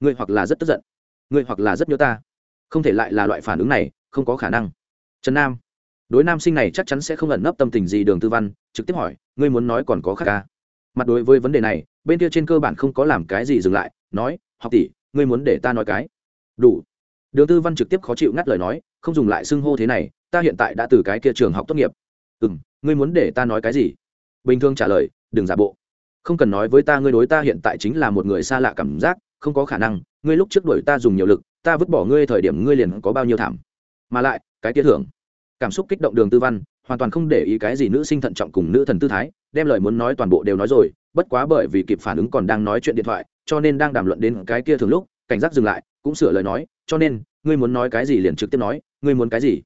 Speaker 1: Ngươi hoặc là rất tức giận. Ngươi hoặc là rất nhớ ta. Không thể lại là loại phản ứng này, không có khả năng. Trần nam. Đối nam sinh này chắc chắn sẽ không ẩn nấp tâm tình gì, đường tư văn trực tiếp hỏi, ngươi muốn nói còn có khác ca mặt đối với vấn đề này, bên kia trên cơ bản không có làm cái gì dừng lại, nói, học tỷ, ngươi muốn để ta nói cái. Đủ. Đường tư văn trực tiếp khó chịu ngắt lời nói, không dùng lại xưng hô thế này ta hiện tại đã từ cái kia trường học tốt nghiệp. Ừ m ngươi muốn để ta nói cái gì? Bình thường trả lời, đừng giả bộ. Không cần nói với ta ngươi đối ta hiện tại chính là một người xa lạ cảm giác, không có khả năng, ngươi lúc trước đuổi ta dùng nhiều lực, ta vứt bỏ ngươi thời điểm ngươi liền có bao nhiêu thảm. Mà lại, cái kia thưởng. Cảm xúc kích động đường tư văn, hoàn toàn không để ý cái gì nữ sinh thận trọng cùng nữ thần tư thái, đem lời muốn nói toàn bộ đều nói rồi, bất quá bởi vì kịp phản ứng còn đang nói chuyện điện thoại, cho nên đang đàm luận đến cái kia thường lúc, cảnh giác dừng lại, cũng sửa lời nói, cho nên, ngươi muốn nói cái gì liền trực tiếp nói, ngươi muốn cái gì?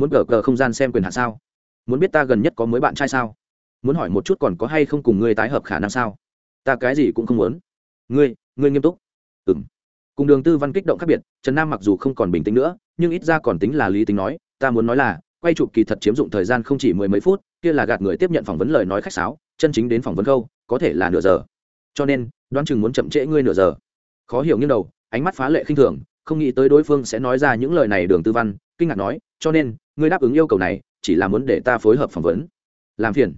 Speaker 1: Muốn cờ cờ không gian xem quyền hạn sao? Muốn biết ta gần nhất có mới bạn trai sao? Muốn hỏi một chút còn có hay không cùng ngươi tái hợp khả năng sao? Ta cái gì cũng không muốn. Ngươi ngươi nghiêm túc. Ừ m cùng đường tư văn kích động khác biệt, trần nam mặc dù không còn bình tĩnh nữa, nhưng ít ra còn tính là lý tính nói, ta muốn nói là, quay chụp kỳ thật chiếm dụng thời gian không chỉ mười mấy phút, kia là gạt người tiếp nhận phỏng vấn lời nói khách sáo, chân chính đến phỏng vấn câu, có thể là nửa giờ. Cho nên, đoán chừng muốn chậm trễ ngươi nửa giờ. Khó hiểu như đầu, ánh mắt phá lệ khinh thường, không nghĩ tới đối phương sẽ nói ra những lời này đường tư văn, kinh ngạc nói, cho nên ngươi đáp ứng yêu cầu này, chỉ là muốn để ta phối hợp phỏng vấn. Làm phiền.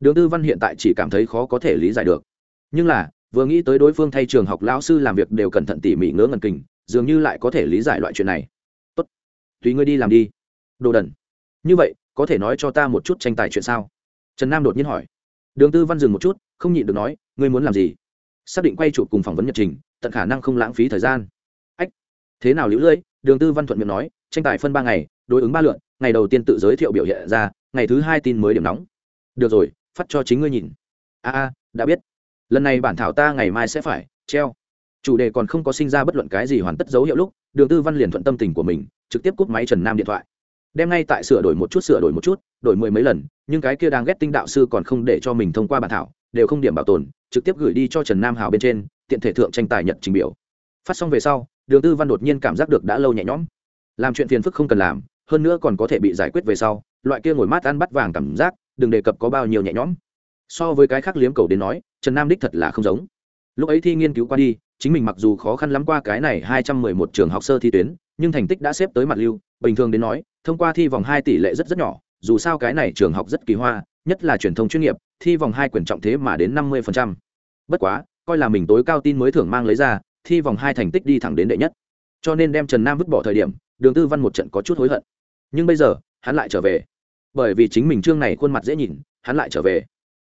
Speaker 1: Đường tư văn hiện tại chỉ cảm thấy khó có thể lý giải được. Nhưng là, vừa nghĩ tới đối phương thay trường học lão sư làm việc đều cẩn thận tỉ mỉ ngớ ngần kình, dường như lại có thể lý giải loại chuyện này. Tốt. Tùy ngươi đi làm đi. Đồ đần. Như vậy, có thể nói cho ta một chút tranh tài chuyện sao? Trần nam đột nhiên hỏi. Đường tư văn dừng một chút, không nhịn được nói, ngươi muốn làm gì? Xác định quay chụp cùng phỏng vấn nhật trình, tận khả năng không lãng phí thời gian. Ách. Thế nào lũ lưỡi? Đường tư văn thuận miệng nói, tranh tài phân ba ngày, đối ứng ba lượn ngày đầu tiên tự giới thiệu biểu hiện ra, ngày thứ hai tin mới điểm nóng. Được rồi, phát cho chính ngươi nhìn. A a, đã biết. Lần này bản thảo ta ngày mai sẽ phải, treo. Chủ đề còn không có sinh ra bất luận cái gì hoàn tất dấu hiệu lúc, đường tư văn liền thuận tâm tình của mình, trực tiếp cúp máy trần nam điện thoại. Đem ngay tại sửa đổi một chút, sửa đổi một chút, đổi mười mấy lần, nhưng cái kia đang ghét tinh đạo sư còn không để cho mình thông qua bản thảo, đều không điểm bảo tồn, trực tiếp gửi đi cho trần nam hào bên trên, tiện thể thượng tranh tài nhận trình biểu. Phát xong về sau, đường tư văn đột nhiên cảm giác được đã lâu nhẹ nhõm. Làm chuyện phiền phức không cần làm hơn nữa còn có thể bị giải quyết về sau, loại kia ngồi mát ăn bắt vàng cảm giác, đừng đề cập có bao nhiêu nhẹ nhõm. So với cái khác liếm cầu đến nói, trần nam đích thật là không giống. Lúc ấy thi nghiên cứu qua đi, chính mình mặc dù khó khăn lắm qua cái này hai trăm mười một trường học sơ thi tuyến, nhưng thành tích đã xếp tới mặt lưu, bình thường đến nói, thông qua thi vòng hai tỷ lệ rất rất nhỏ, dù sao cái này trường học rất kỳ hoa, nhất là truyền thông chuyên nghiệp, thi vòng hai quyền trọng thế mà đến năm mươi phần trăm. Bất quá, coi là mình tối cao tin mới thưởng mang lấy ra, thi vòng hai thành tích đi thẳng đến đệ nhất. Cho nên đem trần nam vứt bỏ thời điểm, đường tư văn một trận có chút hối hận nhưng bây giờ, hắn lại trở về. Bởi vì chính mình chương này khuôn mặt dễ nhìn, hắn lại trở về.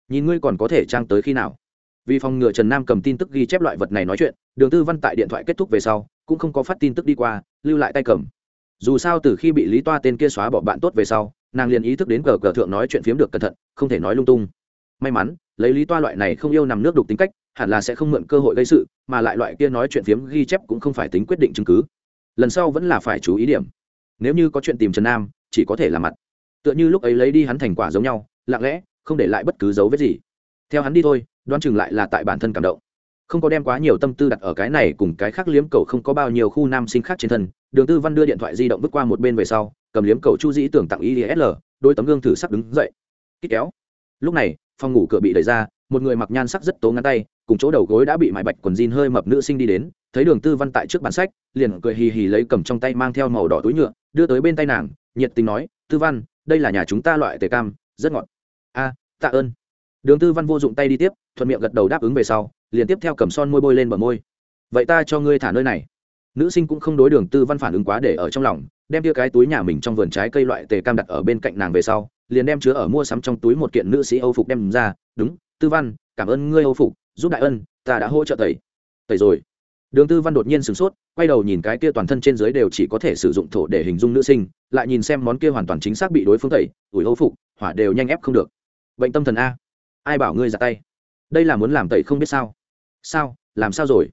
Speaker 1: Nhìn ngươi còn có thể trang tới khi nào? Vì phòng ngừa trần nam cầm tin tức ghi chép loại vật này nói chuyện, đường tư văn tại điện thoại kết thúc về sau, cũng không có phát tin tức đi qua, lưu lại tay cầm. Dù sao từ khi bị lý toa tên kia xóa bỏ bạn tốt về sau, nàng liền ý thức đến cờ cờ thượng nói chuyện phiếm được cẩn thận, không thể nói lung tung. May mắn, lấy lý toa loại này không yêu nằm nước đục tính cách, hẳn là sẽ không mượn cơ hội gây sự, mà lại loại kia nói chuyện phiếm ghi chép cũng không phải tính quyết định chứng cứ. Lần sau vẫn là phải chú ý điểm nếu như có chuyện tìm trần nam, chỉ có thể là mặt. Tựa như lúc ấy lấy đi hắn thành quả giống nhau, lặng lẽ, không để lại bất cứ dấu vết gì. Theo hắn đi thôi đoan chừng lại là tại bản thân cảm động. Không có đem quá nhiều tâm tư đặt ở cái này cùng cái khác liếm cầu không có bao nhiêu khu nam sinh khác trên thân, đường tư văn đưa điện thoại di động bước qua một bên về sau, cầm liếm cầu chu dĩ tưởng tặng isl đôi tấm gương thử sắc đứng dậy. Kích kéo. Lúc này, phòng ngủ cửa bị đẩy ra, một người mặc nhan sắc rất tố ngắn tay, cùng chỗ đầu gối đã bị mại bạch quần jean hơi mập nữ sinh đi đến, thấy đường tư văn tại trước bản sách, liền cười hì hì lấy cầm trong tay mang theo màu đỏ túi nhựa đưa tới bên tay nàng, nhiệt tình nói, tư văn, đây là nhà chúng ta loại tề cam, rất ngọt. A, tạ ơn. Đường tư văn vô dụng tay đi tiếp, thuận miệng gật đầu đáp ứng về sau, liền tiếp theo cầm son môi bôi lên bờ môi. Vậy ta cho ngươi thả nơi này. Nữ sinh cũng không đối đường tư văn phản ứng quá để ở trong lòng, đem tia cái túi nhà mình trong vườn trái cây loại tề cam đặt ở bên cạnh nàng về sau, liền đem chứa ở mua sắm trong túi một kiện nữ sĩ âu phục đem ra, đúng, tư văn, cảm ơn ngươi âu phục, giúp đại ân, ta đã hỗ trợ tẩy. Tẩy rồi đường tư văn đột nhiên sửng sốt, quay đầu nhìn cái kia toàn thân trên dưới đều chỉ có thể sử dụng thổ để hình dung nữ sinh, lại nhìn xem món kia hoàn toàn chính xác bị đối phương tẩy, ủi hô phục, hỏa đều nhanh ép không được. Bệnh tâm thần a. Ai bảo ngươi ra tay? Đây là muốn làm tẩy không biết sao. Sao? Làm sao rồi?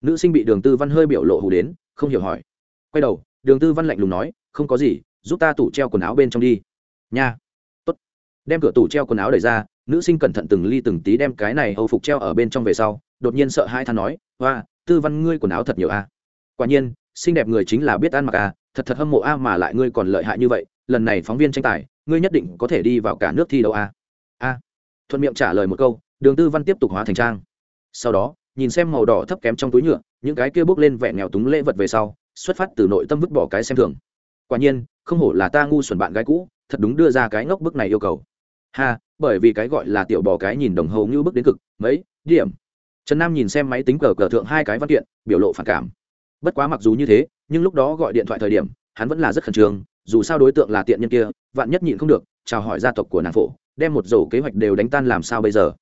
Speaker 1: Nữ sinh bị đường tư văn hơi biểu lộ hù đến, không hiểu hỏi. Quay đầu, đường tư văn lạnh lùng nói, không có gì, giúp ta tủ treo quần áo bên trong đi. Nha. Tốt. Đem cửa tủ treo quần áo đẩy ra, nữ sinh cẩn thận từng ly từng tí đem cái này âu phục treo ở bên trong về sau, đột nhiên sợ hai than nói hoa tư văn ngươi quần áo thật nhiều a. À? Quả nhiên, xinh đẹp người chính là biết ăn mặc a à? thật thật hâm mộ a mà lại ngươi còn lợi hại như vậy, lần này phóng viên tranh tài, ngươi nhất định có thể đi vào cả nước thi đấu a. A. Thuận miệng trả lời một câu, đường tư văn tiếp tục hóa thành trang. Sau đó, nhìn xem màu đỏ thấp kém trong túi nhựa, những cái kia bốc lên vẻ nghèo túng lễ vật về sau, xuất phát từ nội tâm vứt bỏ cái xem thường. Quả nhiên, không hổ là ta ngu xuẩn bạn gái cũ, thật đúng đưa ra cái ngốc bức này yêu cầu. Ha, bởi vì cái gọi là tiểu bò cái nhìn đồng hồ như bức đến cực, mấy điểm? Trần nam nhìn xem máy tính cờ cờ thượng hai cái văn kiện, biểu lộ phản cảm. Bất quá mặc dù như thế, nhưng lúc đó gọi điện thoại thời điểm, hắn vẫn là rất khẩn trương, dù sao đối tượng là tiện nhân kia, vạn nhất nhịn không được, chào hỏi gia tộc của nàng phổ, đem một dầu kế hoạch đều đánh tan làm sao bây giờ?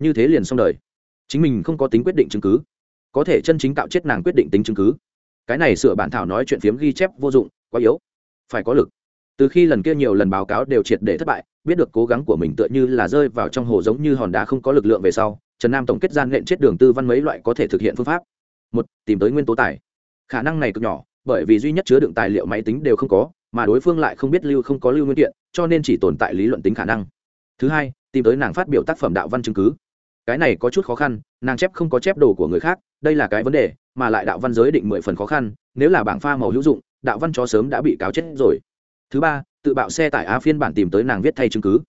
Speaker 1: Như thế liền xong đời. Chính mình không có tính quyết định chứng cứ. Có thể chân chính tạo chết nàng quyết định tính chứng cứ. Cái này sửa bản thảo nói chuyện phiếm ghi chép vô dụng, quá yếu. Phải có lực. Từ khi lần kia nhiều lần báo cáo đều triệt để thất bại, biết được cố gắng của mình tựa như là rơi vào trong hồ giống như hòn đá không có lực lượng về sau trần nam tổng kết gian lệnh chết đường tư văn mấy loại có thể thực hiện phương pháp. Một, tìm tới nguyên tố tài. Khả năng này cực nhỏ, bởi vì duy nhất chứa đựng tài liệu máy tính đều không có, mà đối phương lại không biết lưu không có lưu nguyên kiện, cho nên chỉ tồn tại lý luận tính khả năng. Thứ hai, tìm tới nàng phát biểu tác phẩm đạo văn chứng cứ. Cái này có chút khó khăn, nàng chép không có chép đồ của người khác, đây là cái vấn đề, mà lại đạo văn giới định mười phần khó khăn, nếu là bảng pha màu hữu dụng, đạo văn chó sớm đã bị cáo chết rồi. Thứ ba, tự bạo xe tải á phiên bản tìm tới nàng viết thay chứng cứ.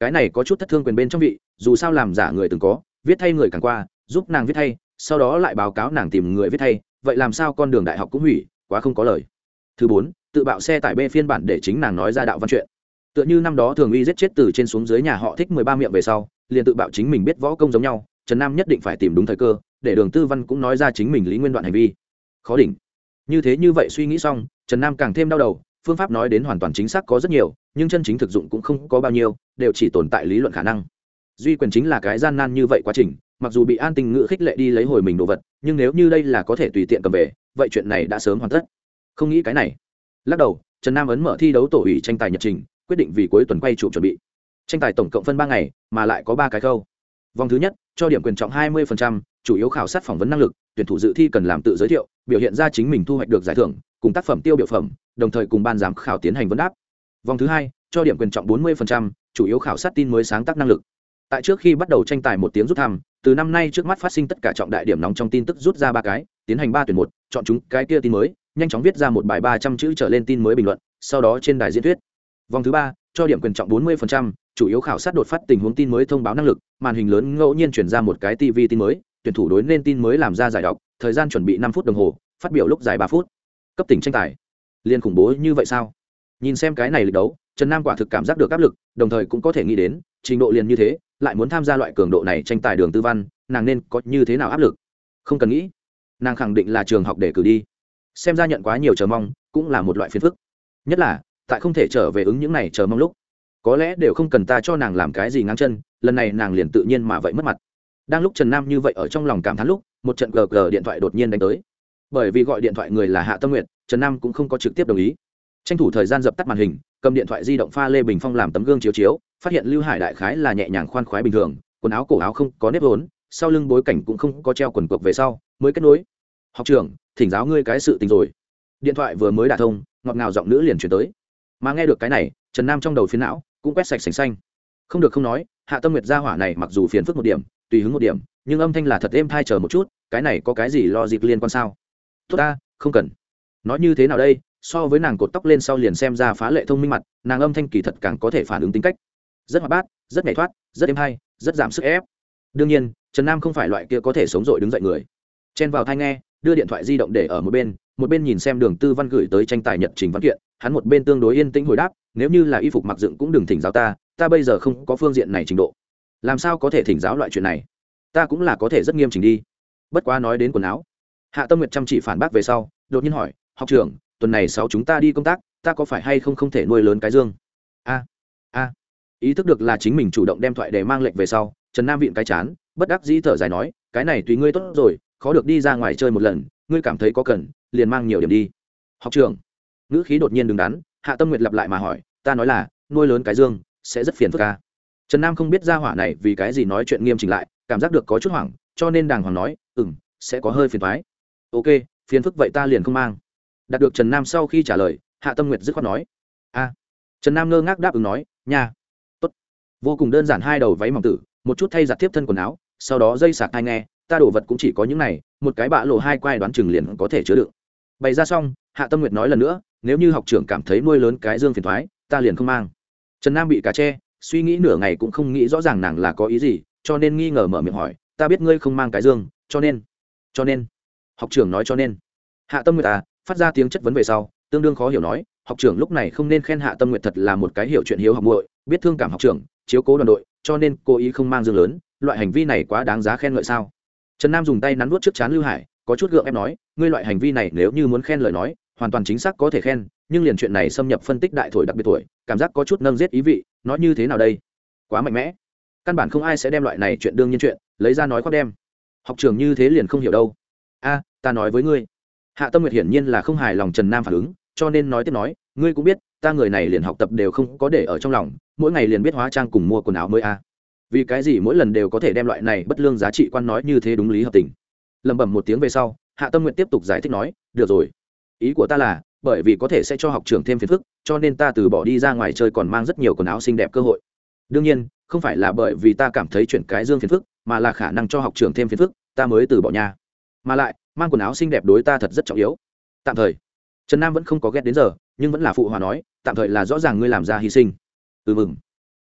Speaker 1: Cái này có chút thất thương quyền bên trong vị, dù sao làm giả người từng có viết thay người càng qua, giúp nàng viết thay, sau đó lại báo cáo nàng tìm người viết thay, vậy làm sao con đường đại học cũng hủy, quá không có lời. Thứ bốn, tự bạo xe tải b phiên bản để chính nàng nói ra đạo văn chuyện. Tựa như năm đó thường uy giết chết từ trên xuống dưới nhà họ thích mười ba miệng về sau, liền tự bạo chính mình biết võ công giống nhau, trần nam nhất định phải tìm đúng thời cơ, để đường tư văn cũng nói ra chính mình lý nguyên đoạn hành vi. Khó đỉnh. Như thế như vậy suy nghĩ xong, trần nam càng thêm đau đầu, phương pháp nói đến hoàn toàn chính xác có rất nhiều, nhưng chân chính thực dụng cũng không có bao nhiêu, đều chỉ tồn tại lý luận khả năng duy quyền chính là cái gian nan như vậy quá trình mặc dù bị an tình ngữ khích lệ đi lấy hồi mình đồ vật nhưng nếu như đây là có thể tùy tiện cầm về vậy chuyện này đã sớm hoàn tất. Không nghĩ cái này. Lắc đầu trần nam ấn mở thi đấu tổ ủy tranh tài nhật trình quyết định vì cuối tuần quay trụ chuẩn bị. Tranh tài tổng cộng phân ba ngày mà lại có ba cái khâu. Vòng thứ nhất cho điểm quyền trọng 20%, chủ yếu khảo sát phỏng vấn năng lực tuyển thủ dự thi cần làm tự giới thiệu biểu hiện ra chính mình thu hoạch được giải thưởng cùng tác phẩm tiêu biểu phẩm đồng thời cùng ban giám khảo tiến hành vấn đáp. Vòng thứ hai cho điểm quyền trọng 40%, chủ yếu khảo sát tin mới sáng tác năng lực tại trước khi bắt đầu tranh tài một tiếng rút thăm từ năm nay trước mắt phát sinh tất cả trọng đại điểm nóng trong tin tức rút ra ba cái tiến hành ba tuyển một chọn chúng cái kia tin mới nhanh chóng viết ra một bài ba trăm chữ trở lên tin mới bình luận sau đó trên đài diễn thuyết. Vòng thứ ba cho điểm quyền trọng 40%, chủ yếu khảo sát đột phát tình huống tin mới thông báo năng lực màn hình lớn ngẫu nhiên chuyển ra một cái tv tin mới tuyển thủ đối nên tin mới làm ra giải đọc thời gian chuẩn bị năm phút đồng hồ phát biểu lúc dài ba phút. Cấp tỉnh tranh tài. Liên khủng bố như vậy sao? Nhìn xem cái này lịch đấu trần nam quả thực cảm giác được áp lực đồng thời cũng có thể nghĩ đến trình độ liền như thế lại muốn tham gia loại cường độ này tranh tài đường tư văn, nàng nên có như thế nào áp lực? Không cần nghĩ. Nàng khẳng định là trường học để cử đi. Xem ra nhận quá nhiều chờ mong cũng là một loại phiền phức. Nhất là, tại không thể trở về ứng những này chờ mong lúc. Có lẽ đều không cần ta cho nàng làm cái gì ngang chân, lần này nàng liền tự nhiên mà vậy mất mặt. Đang lúc trần nam như vậy ở trong lòng cảm thán lúc, một trận gờ gờ điện thoại đột nhiên đánh tới. Bởi vì gọi điện thoại người là hạ tâm nguyện trần nam cũng không có trực tiếp đồng ý. Tranh thủ thời gian dập tắt màn hình cầm điện thoại di động pha lê bình phong làm tấm gương chiếu chiếu, phát hiện lưu hải đại khái là nhẹ nhàng khoan khoái bình thường, quần áo cổ áo không có nếp vốn, sau lưng bối cảnh cũng không có treo quần cộc về sau, mới kết nối. Học trưởng, thỉnh giáo ngươi cái sự tình rồi. Điện thoại vừa mới đả thông, ngọt ngào giọng nữ liền chuyển tới. Mà nghe được cái này, trần nam trong đầu phiến não cũng quét sạch sành xanh. Không được không nói, hạ tâm nguyệt gia hỏa này mặc dù phiền phức một điểm, tùy hứng một điểm, nhưng âm thanh là thật êm thai chờ một chút, cái này có cái gì lo dịp liên quan sao? Tốt ta, không cần. Nói như thế nào đây? So với nàng cột tóc lên sau liền xem ra phá lệ thông minh mặt, nàng âm thanh kỳ thật càng có thể phản ứng tính cách. Rất hoạt bát, rất nhảy thoát, rất êm hay, rất giảm sức ép. Đương nhiên, trần nam không phải loại kia có thể sống dội đứng dậy người. Chen vào thai nghe, đưa điện thoại di động để ở một bên một bên nhìn xem đường tư văn gửi tới tranh tài nhật trình văn kiện, hắn một bên tương đối yên tĩnh hồi đáp, nếu như là y phục mặc dựng cũng đừng thỉnh giáo ta ta bây giờ không có phương diện này trình độ. Làm sao có thể thỉnh giáo loại chuyện này? Ta cũng là có thể rất nghiêm chỉnh đi. Bất quá nói đến quần áo. Hạ tâm nguyệt chăm chỉ phản bác về sau, đột nhiên hỏi, học trưởng tuần này sáu chúng ta đi công tác, ta có phải hay không không thể nuôi lớn cái dương? A a. Ý thức được là chính mình chủ động đem thoại để mang lệnh về sau, trần nam vịn cái chán, bất đắc dĩ thở dài nói, cái này tùy ngươi tốt rồi, khó được đi ra ngoài chơi một lần, ngươi cảm thấy có cần, liền mang nhiều điểm đi. Học trường ngữ khí đột nhiên đứng đắn, hạ tâm nguyệt lặp lại mà hỏi, ta nói là, nuôi lớn cái dương, sẽ rất phiền phức ca trần nam không biết ra hỏa này vì cái gì nói chuyện nghiêm chỉnh lại, cảm giác được có chút hoảng, cho nên đàng hoàng nói ừ m sẽ có hơi phiền thoái ok, phiền phức vậy ta liền không mang đạt được trần nam sau khi trả lời, hạ tâm nguyệt dứt khoát nói, a. Trần nam ngơ ngác đáp ứng nói, nha. Tốt. Vô cùng đơn giản hai đầu váy mỏng tử, một chút thay giặt tiếp thân quần áo, sau đó dây sạc hai nghe, ta đổ vật cũng chỉ có những này, một cái bạ lộ hai quai đoán chừng liền có thể chứa đựng. Bày ra xong, hạ tâm nguyệt nói lần nữa, nếu như học trưởng cảm thấy nuôi lớn cái dương phiền thoái, ta liền không mang. Trần nam bị cá tre suy nghĩ nửa ngày cũng không nghĩ rõ ràng nàng là có ý gì, cho nên nghi ngờ mở miệng hỏi, ta biết ngươi không mang cái dương, cho nên cho nên. Học trưởng nói cho nên. Hạ tâm nguyệt à phát ra tiếng chất vấn về sau, tương đương khó hiểu nói, học trưởng lúc này không nên khen hạ tâm nguyện thật là một cái hiểu chuyện hiếu học muội, biết thương cảm học trưởng, chiếu cố đoàn đội, cho nên cố ý không mang dương lớn, loại hành vi này quá đáng giá khen ngợi sao? Trần nam dùng tay nắn nuốt trước chán lưu hải, có chút gượng ép nói, ngươi loại hành vi này nếu như muốn khen lời nói, hoàn toàn chính xác có thể khen, nhưng liền chuyện này xâm nhập phân tích đại thổi đặc biệt tuổi cảm giác có chút nâng giết ý vị, nói như thế nào đây? Quá mạnh mẽ. Căn bản không ai sẽ đem loại này chuyện đương nhiên chuyện, lấy ra nói khoác đem. Học trường như thế liền không hiểu đâu. A, ta nói với ngươi hạ tâm nguyệt hiển nhiên là không hài lòng trần nam phản ứng, cho nên nói tiếp nói, ngươi cũng biết, ta người này liền học tập đều không có để ở trong lòng, mỗi ngày liền biết hóa trang cùng mua quần áo mới a. Vì cái gì mỗi lần đều có thể đem loại này bất lương giá trị quan nói như thế đúng lý hợp tình? Lẩm bẩm một tiếng về sau, hạ tâm nguyện tiếp tục giải thích nói, được rồi. Ý của ta là, bởi vì có thể sẽ cho học trường thêm phiền phức, cho nên ta từ bỏ đi ra ngoài chơi còn mang rất nhiều quần áo xinh đẹp cơ hội. Đương nhiên, không phải là bởi vì ta cảm thấy chuyện cái dương phiền phức, mà là khả năng cho học trường thêm phiền phức, ta mới từ bỏ nhà mà lại mang quần áo xinh đẹp đối ta thật rất trọng yếu. Tạm thời, trần nam vẫn không có ghét đến giờ, nhưng vẫn là phụ hòa nói, tạm thời là rõ ràng ngươi làm ra hy sinh. Ừ mừng.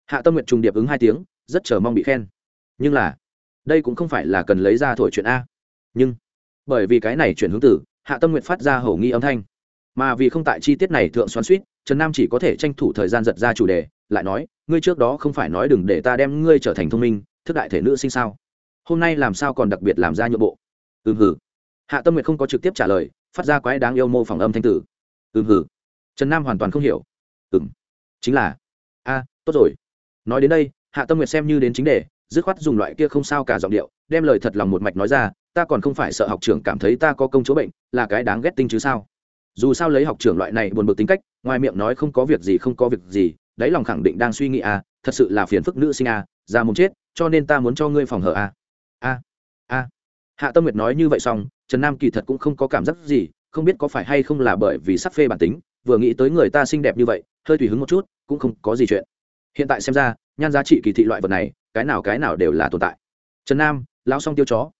Speaker 1: Hạ tâm nguyện trùng điệp ứng hai tiếng, rất chờ mong bị khen. Nhưng là, đây cũng không phải là cần lấy ra thổi chuyện a. Nhưng, bởi vì cái này chuyển hướng từ, hạ tâm nguyện phát ra hầu nghi âm thanh. Mà vì không tại chi tiết này thượng xoắn suýt trần nam chỉ có thể tranh thủ thời gian giật ra chủ đề, lại nói, ngươi trước đó không phải nói đừng để ta đem ngươi trở thành thông minh, thức đại thể nữ sinh sao? Hôm nay làm sao còn đặc biệt làm ra nhượng bộ? Ừm hử hạ tâm nguyện không có trực tiếp trả lời, phát ra quái đáng yêu mô phỏng âm thanh tử. Ừm hử trần nam hoàn toàn không hiểu. Ừm. Chính là. A, tốt rồi. Nói đến đây, hạ tâm nguyệt xem như đến chính đề, dứt khoát dùng loại kia không sao cả giọng điệu, đem lời thật lòng một mạch nói ra, ta còn không phải sợ học trưởng cảm thấy ta có công chúa bệnh, là cái đáng ghét tinh chứ sao? Dù sao lấy học trưởng loại này buồn bực tính cách, ngoài miệng nói không có việc gì không có việc gì, đáy lòng khẳng định đang suy nghĩ à thật sự là phiền phức nữ sinh à ra muốn chết, cho nên ta muốn cho ngươi phòng hở à a a hạ tâm nguyệt nói như vậy xong, trần nam kỳ thật cũng không có cảm giác gì, không biết có phải hay không là bởi vì sắc phê bản tính, vừa nghĩ tới người ta xinh đẹp như vậy, hơi tùy hứng một chút, cũng không có gì chuyện. Hiện tại xem ra, nhan giá trị kỳ thị loại vật này, cái nào cái nào đều là tồn tại. Trần nam, lão song tiêu chó.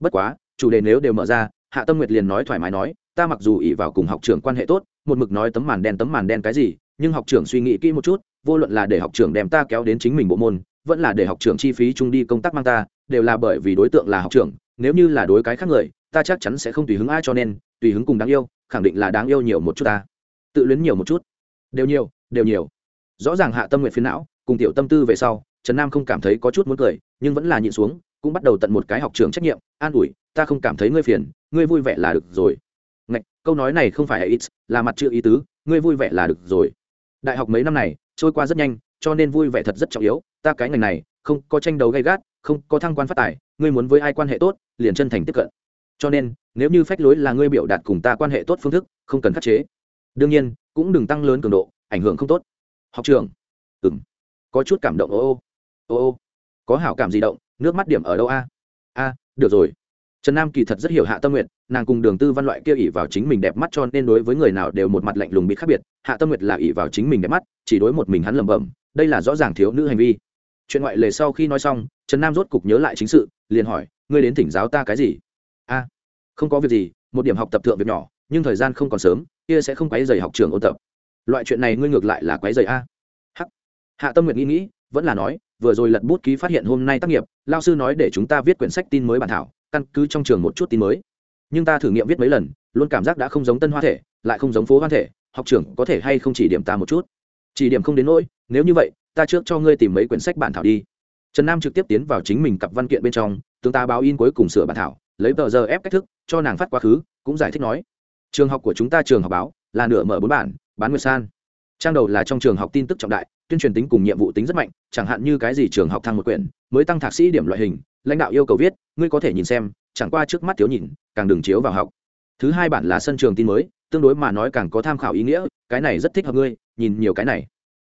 Speaker 1: Bất quá, chủ đề nếu đều mở ra, hạ tâm nguyệt liền nói thoải mái nói, ta mặc dù ỉ vào cùng học trưởng quan hệ tốt, một mực nói tấm màn đen tấm màn đen cái gì, nhưng học trưởng suy nghĩ kỹ một chút, vô luận là để học trưởng đem ta kéo đến chính mình bộ môn, vẫn là để học trưởng chi phí chung đi công tác mang ta, đều là bởi vì đối tượng là học trưởng nếu như là đối cái khác người ta chắc chắn sẽ không tùy hứng ai cho nên tùy hứng cùng đáng yêu khẳng định là đáng yêu nhiều một chút ta. Tự luyến nhiều một chút. Đều nhiều đều nhiều. Rõ ràng hạ tâm nguyện phiến não cùng tiểu tâm tư về sau trần nam không cảm thấy có chút muốn cười nhưng vẫn là nhịn xuống cũng bắt đầu tận một cái học trường trách nhiệm an ủi ta không cảm thấy ngươi phiền ngươi vui vẻ là được rồi. Ngạch, câu nói này không phải ít là mặt chữ ý tứ ngươi vui vẻ là được rồi. Đại học mấy năm này trôi qua rất nhanh cho nên vui vẻ thật rất trọng yếu ta cái ngành này không có tranh đấu gay gắt không có thăng quan phát tài ngươi muốn với ai quan hệ tốt liền chân thành tiếp cận. Cho nên nếu như phách lối là ngươi biểu đạt cùng ta quan hệ tốt phương thức không cần khắc chế. Đương nhiên cũng đừng tăng lớn cường độ ảnh hưởng không tốt. Học trường. Ừ m có chút cảm động ô ô. Ô ô. Có hảo cảm gì động nước mắt điểm ở đâu a? A được rồi. Trần nam kỳ thật rất hiểu hạ tâm nguyệt, nàng cùng đường tư văn loại kia ỉ vào chính mình đẹp mắt cho nên đối với người nào đều một mặt lạnh lùng bị khác biệt. Hạ tâm nguyệt là ỉ vào chính mình đẹp mắt chỉ đối một mình hắn lẩm bẩm đây là rõ ràng thiếu nữ hành vi. Chuyện ngoại lề sau khi nói xong trần nam rốt cục nhớ lại chính sự liền hỏi ngươi đến thỉnh giáo ta cái gì? A, không có việc gì, một điểm học tập thượng việc nhỏ, nhưng thời gian không còn sớm, kia sẽ không quấy dày học trường ôn tập. Loại chuyện này ngươi ngược lại là quấy dày a. Hắc hạ tâm nguyện nghĩ nghĩ, vẫn là nói, vừa rồi lật bút ký phát hiện hôm nay tác nghiệp, lao sư nói để chúng ta viết quyển sách tin mới bản thảo, căn cứ trong trường một chút tin mới. Nhưng ta thử nghiệm viết mấy lần, luôn cảm giác đã không giống tân hoa thể, lại không giống phố hoa thể, học trưởng có thể hay không chỉ điểm ta một chút? Chỉ điểm không đến nỗi, nếu như vậy, ta trước cho ngươi tìm mấy quyển sách bản thảo đi. Trần nam trực tiếp tiến vào chính mình cặp văn kiện bên trong tướng ta báo in cuối cùng sửa bản thảo, lấy tờ giờ ép cách thức cho nàng phát quá khứ, cũng giải thích nói, trường học của chúng ta trường học báo là nửa mở bốn bản, bán nguyệt san. Trang đầu là trong trường học tin tức trọng đại, tuyên truyền tính cùng nhiệm vụ tính rất mạnh, chẳng hạn như cái gì trường học thăng một quyển, mới tăng thạc sĩ điểm loại hình, lãnh đạo yêu cầu viết, ngươi có thể nhìn xem, chẳng qua trước mắt thiếu nhìn, càng đừng chiếu vào học. Thứ hai bản là sân trường tin mới, tương đối mà nói càng có tham khảo ý nghĩa, cái này rất thích hợp ngươi, nhìn nhiều cái này.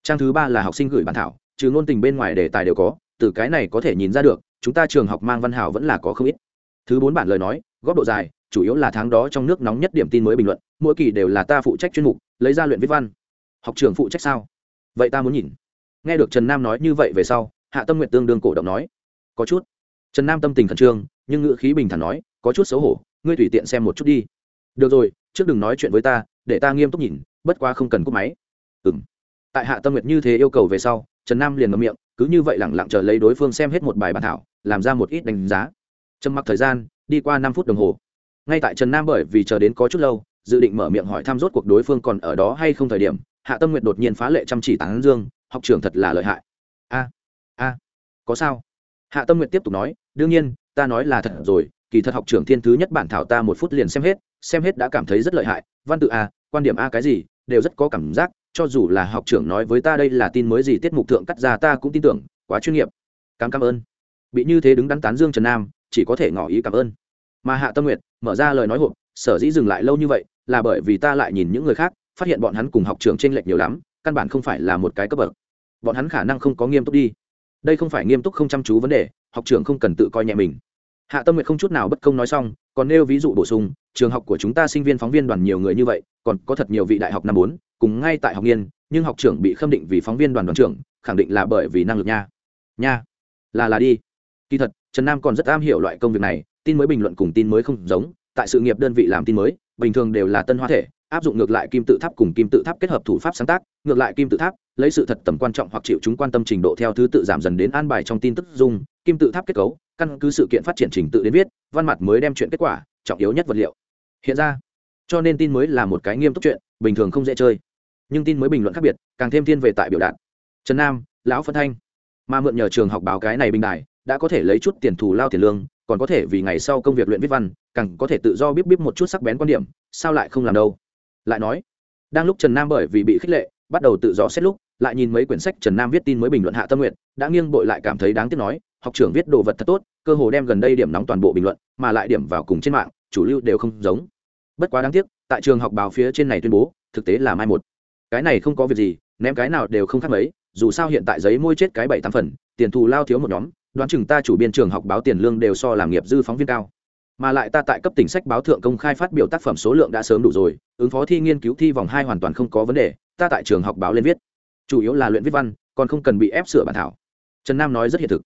Speaker 1: Trang thứ ba là học sinh gửi bản thảo, trừ ngôn tình bên ngoài đề tài đều có, từ cái này có thể nhìn ra được chúng ta trường học mang văn hảo vẫn là có không ít. Thứ bốn bản lời nói góp độ dài, chủ yếu là tháng đó trong nước nóng nhất điểm tin mới bình luận, mỗi kỳ đều là ta phụ trách chuyên mục, lấy ra luyện viết văn. Học trường phụ trách sao? Vậy ta muốn nhìn. Nghe được trần nam nói như vậy về sau, hạ tâm nguyện tương đương cổ động nói. Có chút. Trần nam tâm tình khẩn trương, nhưng ngữ khí bình thản nói, có chút xấu hổ, ngươi tùy tiện xem một chút đi. Được rồi, trước đừng nói chuyện với ta, để ta nghiêm túc nhìn, bất quá không cần cúp máy. Ừ m tại hạ tâm nguyệt như thế yêu cầu về sau, trần nam liền ngậm miệng, cứ như vậy lẳng lặng chờ lấy đối phương xem hết một bài bản thảo làm ra một ít đánh giá. Trầm mặc thời gian, đi qua năm phút đồng hồ. Ngay tại trần nam bởi vì chờ đến có chút lâu, dự định mở miệng hỏi thăm rốt cuộc đối phương còn ở đó hay không thời điểm, hạ tâm nguyệt đột nhiên phá lệ chăm chỉ tán dương, học trưởng thật là lợi hại. A a, có sao? Hạ tâm nguyệt tiếp tục nói, đương nhiên, ta nói là thật rồi, kỳ thật học trưởng thiên thứ nhất bản thảo ta một phút liền xem hết xem hết đã cảm thấy rất lợi hại. Văn tự a, quan điểm a cái gì, đều rất có cảm giác, cho dù là học trưởng nói với ta đây là tin mới gì tiết mục thượng cắt ra ta cũng tin tưởng, quá chuyên nghiệp. Cảm cảm ơn bị như thế đứng đắn tán dương trần nam, chỉ có thể ngỏ ý cảm ơn. Mà hạ tâm nguyệt mở ra lời nói hộp, sở dĩ dừng lại lâu như vậy là bởi vì ta lại nhìn những người khác, phát hiện bọn hắn cùng học trường t r ê n lệch nhiều lắm, căn bản không phải là một cái cấp bậc. Bọn hắn khả năng không có nghiêm túc đi. Đây không phải nghiêm túc không chăm chú vấn đề, học trường không cần tự coi nhẹ mình. Hạ tâm nguyệt không chút nào bất công nói xong, còn nêu ví dụ bổ sung, trường học của chúng ta sinh viên phóng viên đoàn nhiều người như vậy, còn có thật nhiều vị đại học năm bốn, cùng ngay tại học nghiên, nhưng học trưởng bị khâm định vì phóng viên đoàn đoàn trưởng, khẳng định là bởi vì năng lực nha. Nha. Là là đi kỳ thật, trần nam còn rất am hiểu loại công việc này, tin mới bình luận cùng tin mới không giống, tại sự nghiệp đơn vị làm tin mới, bình thường đều là tân hoa thể, áp dụng ngược lại kim tự tháp cùng kim tự tháp kết hợp thủ pháp sáng tác, ngược lại kim tự tháp, lấy sự thật tầm quan trọng hoặc chịu chúng quan tâm trình độ theo thứ tự giảm dần đến an bài trong tin tức dung, kim tự tháp kết cấu, căn cứ sự kiện phát triển trình tự đến viết, văn mặt mới đem chuyện kết quả, trọng yếu nhất vật liệu. Hiện ra, cho nên tin mới là một cái nghiêm túc chuyện, bình thường không dễ chơi. Nhưng tin mới bình luận khác biệt, càng thêm thiên về tại biểu đạt. Trần nam, lão phân thanh. Mà mượn nhờ trường học báo cái này bình đài đã có thể lấy chút tiền thù lao tiền lương, còn có thể vì ngày sau công việc luyện viết văn, càng có thể tự do biết biết một chút sắc bén quan điểm, sao lại không làm đâu? Lại nói, đang lúc trần nam bởi vì bị khích lệ, bắt đầu tự do xét lúc, lại nhìn mấy quyển sách trần nam viết tin mới bình luận hạ tâm nguyện đã nghiêng bội lại cảm thấy đáng tiếc nói, học trưởng viết đồ vật thật tốt, cơ hồ đem gần đây điểm nóng toàn bộ bình luận, mà lại điểm vào cùng trên mạng, chủ lưu đều không giống. Bất quá đáng tiếc, tại trường học báo phía trên này tuyên bố, thực tế là mai một. Cái này không có việc gì, ném cái nào đều không khác mấy, dù sao hiện tại giấy môi chết cái bảy tám phần, tiền thù lao thiếu một nhóm đoán chừng ta chủ biên trường học báo tiền lương đều so làm nghiệp dư phóng viên cao. Mà lại ta tại cấp tỉnh sách báo thượng công khai phát biểu tác phẩm số lượng đã sớm đủ rồi, ứng phó thi nghiên cứu thi vòng hai hoàn toàn không có vấn đề, ta tại trường học báo lên viết. Chủ yếu là luyện viết văn, còn không cần bị ép sửa bản thảo. Trần nam nói rất hiện thực.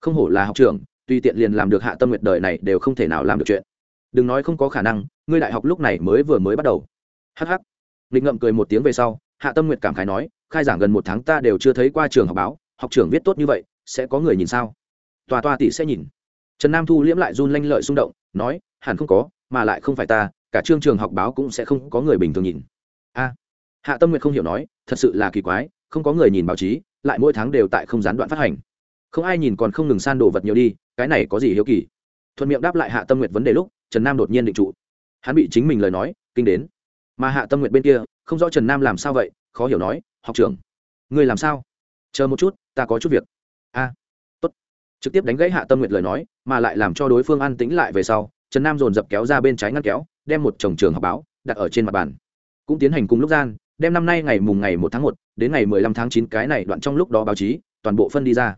Speaker 1: Không hổ là học trường tùy tiện liền làm được hạ tâm nguyệt đời này đều không thể nào làm được chuyện. Đừng nói không có khả năng, ngươi đại học lúc này mới vừa mới bắt đầu. Hh nghịch ngậm cười một tiếng về sau, hạ tâm nguyệt cảm khái nói, khai giảng gần một tháng ta đều chưa thấy qua trường học báo, học trưởng viết tốt như vậy, sẽ có người nhìn sao? Tòa toa tỷ sẽ nhìn. Trần nam thu liễm lại run lanh lợi xung động, nói, hẳn không có, mà lại không phải ta, cả chương trường học báo cũng sẽ không có người bình thường nhìn. A. Hạ tâm nguyệt không hiểu nói, thật sự là kỳ quái, không có người nhìn báo chí, lại mỗi tháng đều tại không gián đoạn phát hành. Không ai nhìn còn không ngừng san đồ vật nhiều đi, cái này có gì hiếu kỳ? Thuận miệng đáp lại hạ tâm nguyệt vấn đề lúc, trần nam đột nhiên định trụ. Hắn bị chính mình lời nói, kinh đến. Mà hạ tâm nguyệt bên kia, không rõ trần nam làm sao vậy, khó hiểu nói, học trưởng người làm sao? Chờ một chút, ta có chút việc. A trực tiếp đánh gãy hạ tâm nguyệt lời nói, mà lại làm cho đối phương an tĩnh lại về sau, trần nam dồn dập kéo ra bên trái ngăn kéo, đem một chồng trường học báo đặt ở trên mặt bàn. Cũng tiến hành cùng lúc gian, đem năm nay ngày mùng ngày một tháng một đến ngày mười lăm tháng chín cái này đoạn trong lúc đó báo chí, toàn bộ phân đi ra.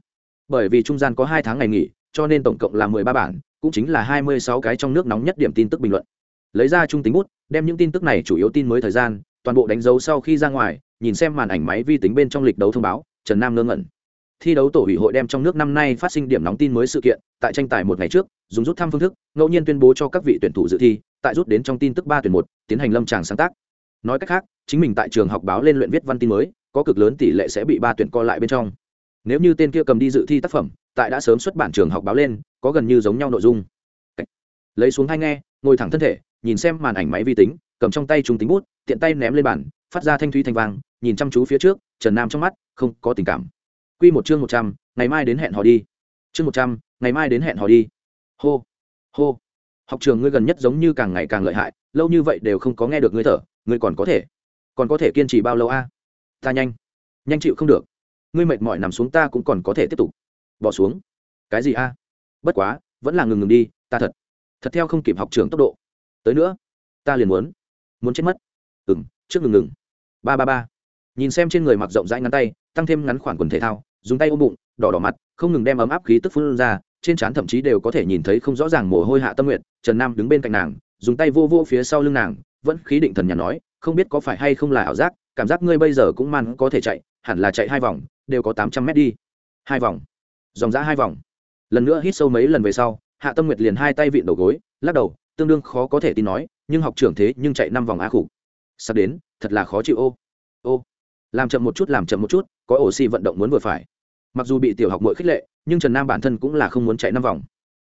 Speaker 1: Bởi vì trung gian có hai tháng ngày nghỉ, cho nên tổng cộng là mười ba bản, cũng chính là hai mươi sáu cái trong nước nóng nhất điểm tin tức bình luận. Lấy ra trung tính bút, đem những tin tức này chủ yếu tin mới thời gian, toàn bộ đánh dấu sau khi ra ngoài, nhìn xem màn ảnh máy vi tính bên trong lịch đấu thông báo, trần nam ngơ ngẩn thi đấu tổ ủy hội đem trong nước năm nay phát sinh điểm nóng tin mới sự kiện, tại tranh tài một ngày trước, dùng rút thăm phương thức, ngẫu nhiên tuyên bố cho các vị tuyển thủ dự thi, tại rút đến trong tin tức ba tuyển một, tiến hành lâm tràng sáng tác. Nói cách khác, chính mình tại trường học báo lên luyện viết văn tin mới, có cực lớn tỷ lệ sẽ bị ba tuyển co lại bên trong. Nếu như tên kia cầm đi dự thi tác phẩm, tại đã sớm xuất bản trường học báo lên, có gần như giống nhau nội dung. Lấy xuống hai nghe, ngồi thẳng thân thể, nhìn xem màn ảnh máy vi tính, cầm trong tay trung tính bút, tiện tay ném lên bàn, phát ra thanh thúy thanh vang, nhìn chăm chú phía trước, trần nam trong mắt, không có tình cảm. Quy một chương một trăm ngày mai đến hẹn hò đi. Chương một trăm ngày mai đến hẹn hò đi. Hô hô. Học trường ngươi gần nhất giống như càng ngày càng lợi hại lâu như vậy đều không có nghe được ngươi thở ngươi còn có thể còn có thể kiên trì bao lâu a? Ta nhanh nhanh chịu không được. Ngươi mệt mỏi nằm xuống ta cũng còn có thể tiếp tục. Bỏ xuống. Cái gì a? Bất quá vẫn là ngừng ngừng đi ta thật thật theo không kịp học trường tốc độ. Tới nữa ta liền muốn muốn chết mất. Ừm, trước ngừng ngừng. Ba ba ba. Nhìn xem trên người mặc rộng rãi ngắn tay tăng thêm ngắn khoản quần thể thao dùng tay ôm bụng đỏ đỏ mặt không ngừng đem ấm áp khí tức phun ra trên trán thậm chí đều có thể nhìn thấy không rõ ràng mồ hôi hạ tâm nguyện trần nam đứng bên cạnh nàng dùng tay vô vô phía sau lưng nàng vẫn khí định thần nhà nói không biết có phải hay không là ảo giác cảm giác ngươi bây giờ cũng man có thể chạy hẳn là chạy hai vòng đều có tám trăm mét đi. Hai vòng. Dòng giã hai vòng. Lần nữa hít sâu mấy lần về sau hạ tâm nguyệt liền hai tay vịn đầu gối lắc đầu tương đương khó có thể tin nói nhưng học trưởng thế nhưng chạy năm vòng á khủ, sắp đến thật là khó chịu ô. Ô làm chậm một chút, làm chậm một chút, có ổ xi vận động muốn vừa phải. Mặc dù bị tiểu học mỗi khích lệ, nhưng trần nam bản thân cũng là không muốn chạy năm vòng.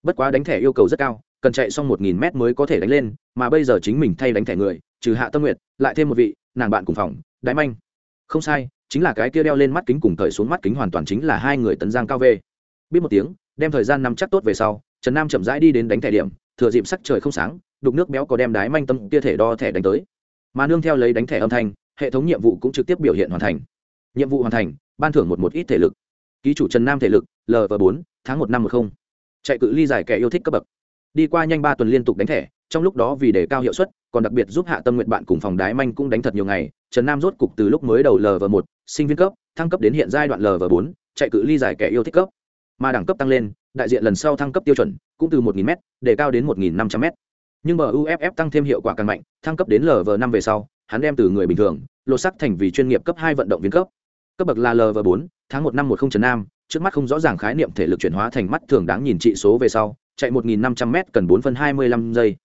Speaker 1: Bất quá đánh thẻ yêu cầu rất cao, cần chạy xong một nghìn mét mới có thể đánh lên, mà bây giờ chính mình thay đánh thẻ người, trừ hạ tâm nguyệt, lại thêm một vị, nàng bạn cùng phòng đái manh. Không sai, chính là cái kia đeo lên mắt kính cùng cởi xuống mắt kính hoàn toàn chính là hai người tấn giang cao về biết một tiếng, đem thời gian nắm chắc tốt về sau, trần nam chậm rãi đi đến đánh thẻ điểm, thừa dịp sắc trời không sáng, đục nước béo có đem đái manh tâm kia thể đo thẻ đánh tới. Mà nương theo lấy đánh thẻ âm thanh hệ thống nhiệm vụ cũng trực tiếp biểu hiện hoàn thành. Nhiệm vụ hoàn thành, ban thưởng một một ít thể lực. Ký chủ trần nam thể lực lv bốn, tháng một năm một không. Chạy cự ly giải kẻ yêu thích cấp bậc. Đi qua nhanh ba tuần liên tục đánh thẻ, trong lúc đó vì đề cao hiệu suất, còn đặc biệt giúp hạ tâm nguyện bạn cùng phòng đái manh cũng đánh thật nhiều ngày. Trần nam rốt cục từ lúc mới đầu lv một, sinh viên cấp, thăng cấp đến hiện giai đoạn lv bốn, chạy cự ly giải kẻ yêu thích cấp. Mà đẳng cấp tăng lên, đại diện lần sau thăng cấp tiêu chuẩn cũng từ 1.000 m để cao đến 1.500 m nhưng muff tăng thêm hiệu quả càng mạnh, thăng cấp đến lv năm về sau, hắn đem từ người bình thường lột sắc thành vì chuyên nghiệp cấp hai vận động viên cấp. Cấp bậc là lv bốn, tháng một năm một không trần nam, trước mắt không rõ ràng khái niệm thể lực chuyển hóa thành mắt thường đáng nhìn trị số về sau, chạy 1.500 m cần bốn phân hai mươi lăm giây.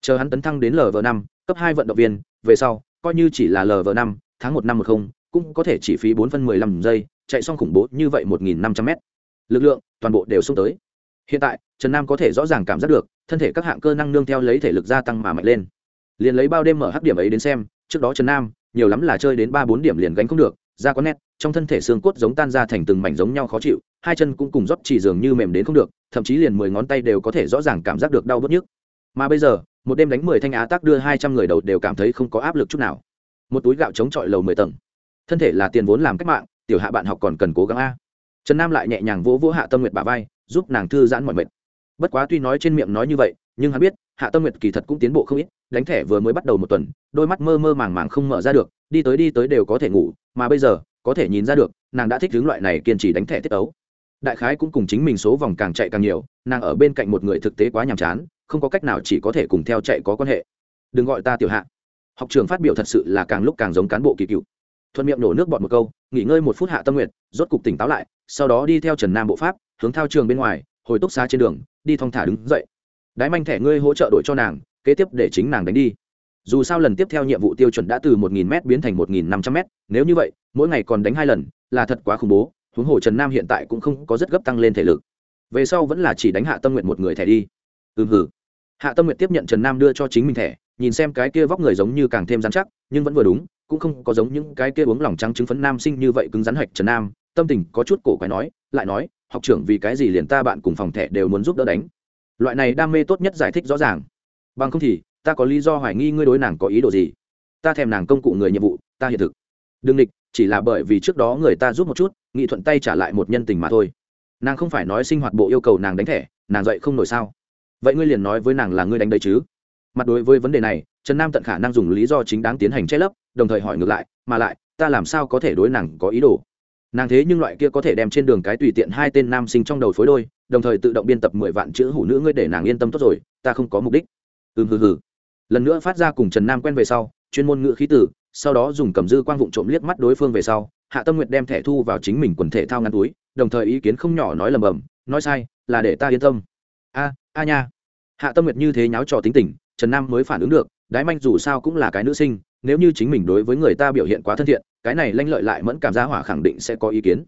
Speaker 1: Chờ hắn tấn thăng đến lv năm, cấp hai vận động viên, về sau, coi như chỉ là lv năm, tháng một năm một không, cũng có thể chỉ phí bốn phân mười lăm giây, chạy xong khủng bố như vậy 1.500 m lực lượng, toàn bộ đều xông tới. Hiện tại, trần nam có thể rõ ràng cảm giác được, thân thể các hạng cơ năng nương theo lấy thể lực gia tăng mà mạnh lên. Liền lấy bao đêm mở hắc điểm ấy đến xem, trước đó trần nam nhiều lắm là chơi đến ba bốn điểm liền gánh không được, da có nét, trong thân thể xương cốt giống tan ra thành từng mảnh giống nhau khó chịu, hai chân cũng cùng rót chỉ dường như mềm đến không được, thậm chí liền mười ngón tay đều có thể rõ ràng cảm giác được đau bớt nhức. Mà bây giờ, một đêm đánh mười thanh á tác đưa hai trăm người đầu đều cảm thấy không có áp lực chút nào. Một túi gạo chống chọi lầu mười tầng. Thân thể là tiền vốn làm cách mạng, tiểu hạ bạn học còn cần cố gắng a. Trần nam lại nhẹ nhàng vỗ vỗ hạ tâm nguyệt bà vai, giúp nàng thư giãn mọi mệt. Bất quá tuy nói trên miệng nói như vậy, nhưng hắn biết hạ tâm nguyệt kỳ thật cũng tiến bộ không ít, đánh thẻ vừa mới bắt đầu một tuần, đôi mắt mơ mơ màng màng không mở ra được, đi tới đi tới đều có thể ngủ, mà bây giờ, có thể nhìn ra được, nàng đã thích hướng loại này kiên trì đánh thẻ tiết ấu. Đại khái cũng cùng chính mình số vòng càng chạy càng nhiều, nàng ở bên cạnh một người thực tế quá nhàm chán, không có cách nào chỉ có thể cùng theo chạy có quan hệ. Đừng gọi ta tiểu hạ. Học trường phát biểu thật sự là càng lúc càng giống cán bộ kỳ cựu. Thuận miệng nổ nước bọt một câu, nghỉ ngơi một phút hạ tâm nguyệt, rốt cục tỉnh táo lại, sau đó đi theo trần nam bộ pháp, hướng thao trường bên ngoài, hồi túc xa trên đường, đi thong thả đứng dậy đái manh thẻ ngươi hỗ trợ đổi cho nàng, kế tiếp để chính nàng đánh đi. Dù sao lần tiếp theo nhiệm vụ tiêu chuẩn đã từ một nghìn m biến thành một nghìn năm trăm m nếu như vậy, mỗi ngày còn đánh hai lần, là thật quá khủng bố, huống hồ trần nam hiện tại cũng không có rất gấp tăng lên thể lực. Về sau vẫn là chỉ đánh hạ tâm nguyện một người thẻ đi. Ừ hử hạ tâm nguyện tiếp nhận trần nam đưa cho chính mình thẻ, nhìn xem cái kia vóc người giống như càng thêm dán chắc, nhưng vẫn vừa đúng, cũng không có giống những cái kia uống lòng trắng trứng phấn nam sinh như vậy cứng rắn hạch trần nam, tâm tình có chút cổ quái nói, lại nói, học trưởng vì cái gì liền ta bạn cùng phòng thẻ đều muốn giúp đỡ đánh? Loại này đam mê tốt nhất giải thích rõ ràng. Bằng không thì, ta có lý do hoài nghi ngươi đối nàng có ý đồ gì. Ta thèm nàng công cụ người nhiệm vụ, ta hiện thực. Đừng địch, chỉ là bởi vì trước đó người ta giúp một chút, nghị thuận tay trả lại một nhân tình mà thôi. Nàng không phải nói sinh hoạt bộ yêu cầu nàng đánh thẻ, nàng dậy không nổi sao? Vậy ngươi liền nói với nàng là ngươi đánh đấy chứ? Mặt đối với vấn đề này, trần nam tận khả năng dùng lý do chính đáng tiến hành che lấp, đồng thời hỏi ngược lại, mà lại, ta làm sao có thể đối nàng có ý đồ? Nàng thế nhưng loại kia có thể đem trên đường cái tùy tiện hai tên nam sinh trong đầu phối đôi đồng thời tự động biên tập mười vạn chữ hủ nữ ngươi để nàng yên tâm tốt rồi, ta không có mục đích. Ừm, hừ hừ. Lần nữa phát ra cùng trần nam quen về sau, chuyên môn ngữ khí tử, sau đó dùng cầm dư quang vụng trộm liếc mắt đối phương về sau, hạ tâm nguyệt đem thẻ thu vào chính mình quần thể thao ngăn túi, đồng thời ý kiến không nhỏ nói lầm bầm, nói sai, là để ta yên tâm. A a nha. Hạ tâm nguyệt như thế nháo trò tính tình, trần nam mới phản ứng được, đái manh dù sao cũng là cái nữ sinh, nếu như chính mình đối với người ta biểu hiện quá thân thiện, cái này lanh lợi lại mẫn cảm giá hỏa khẳng định sẽ có ý kiến.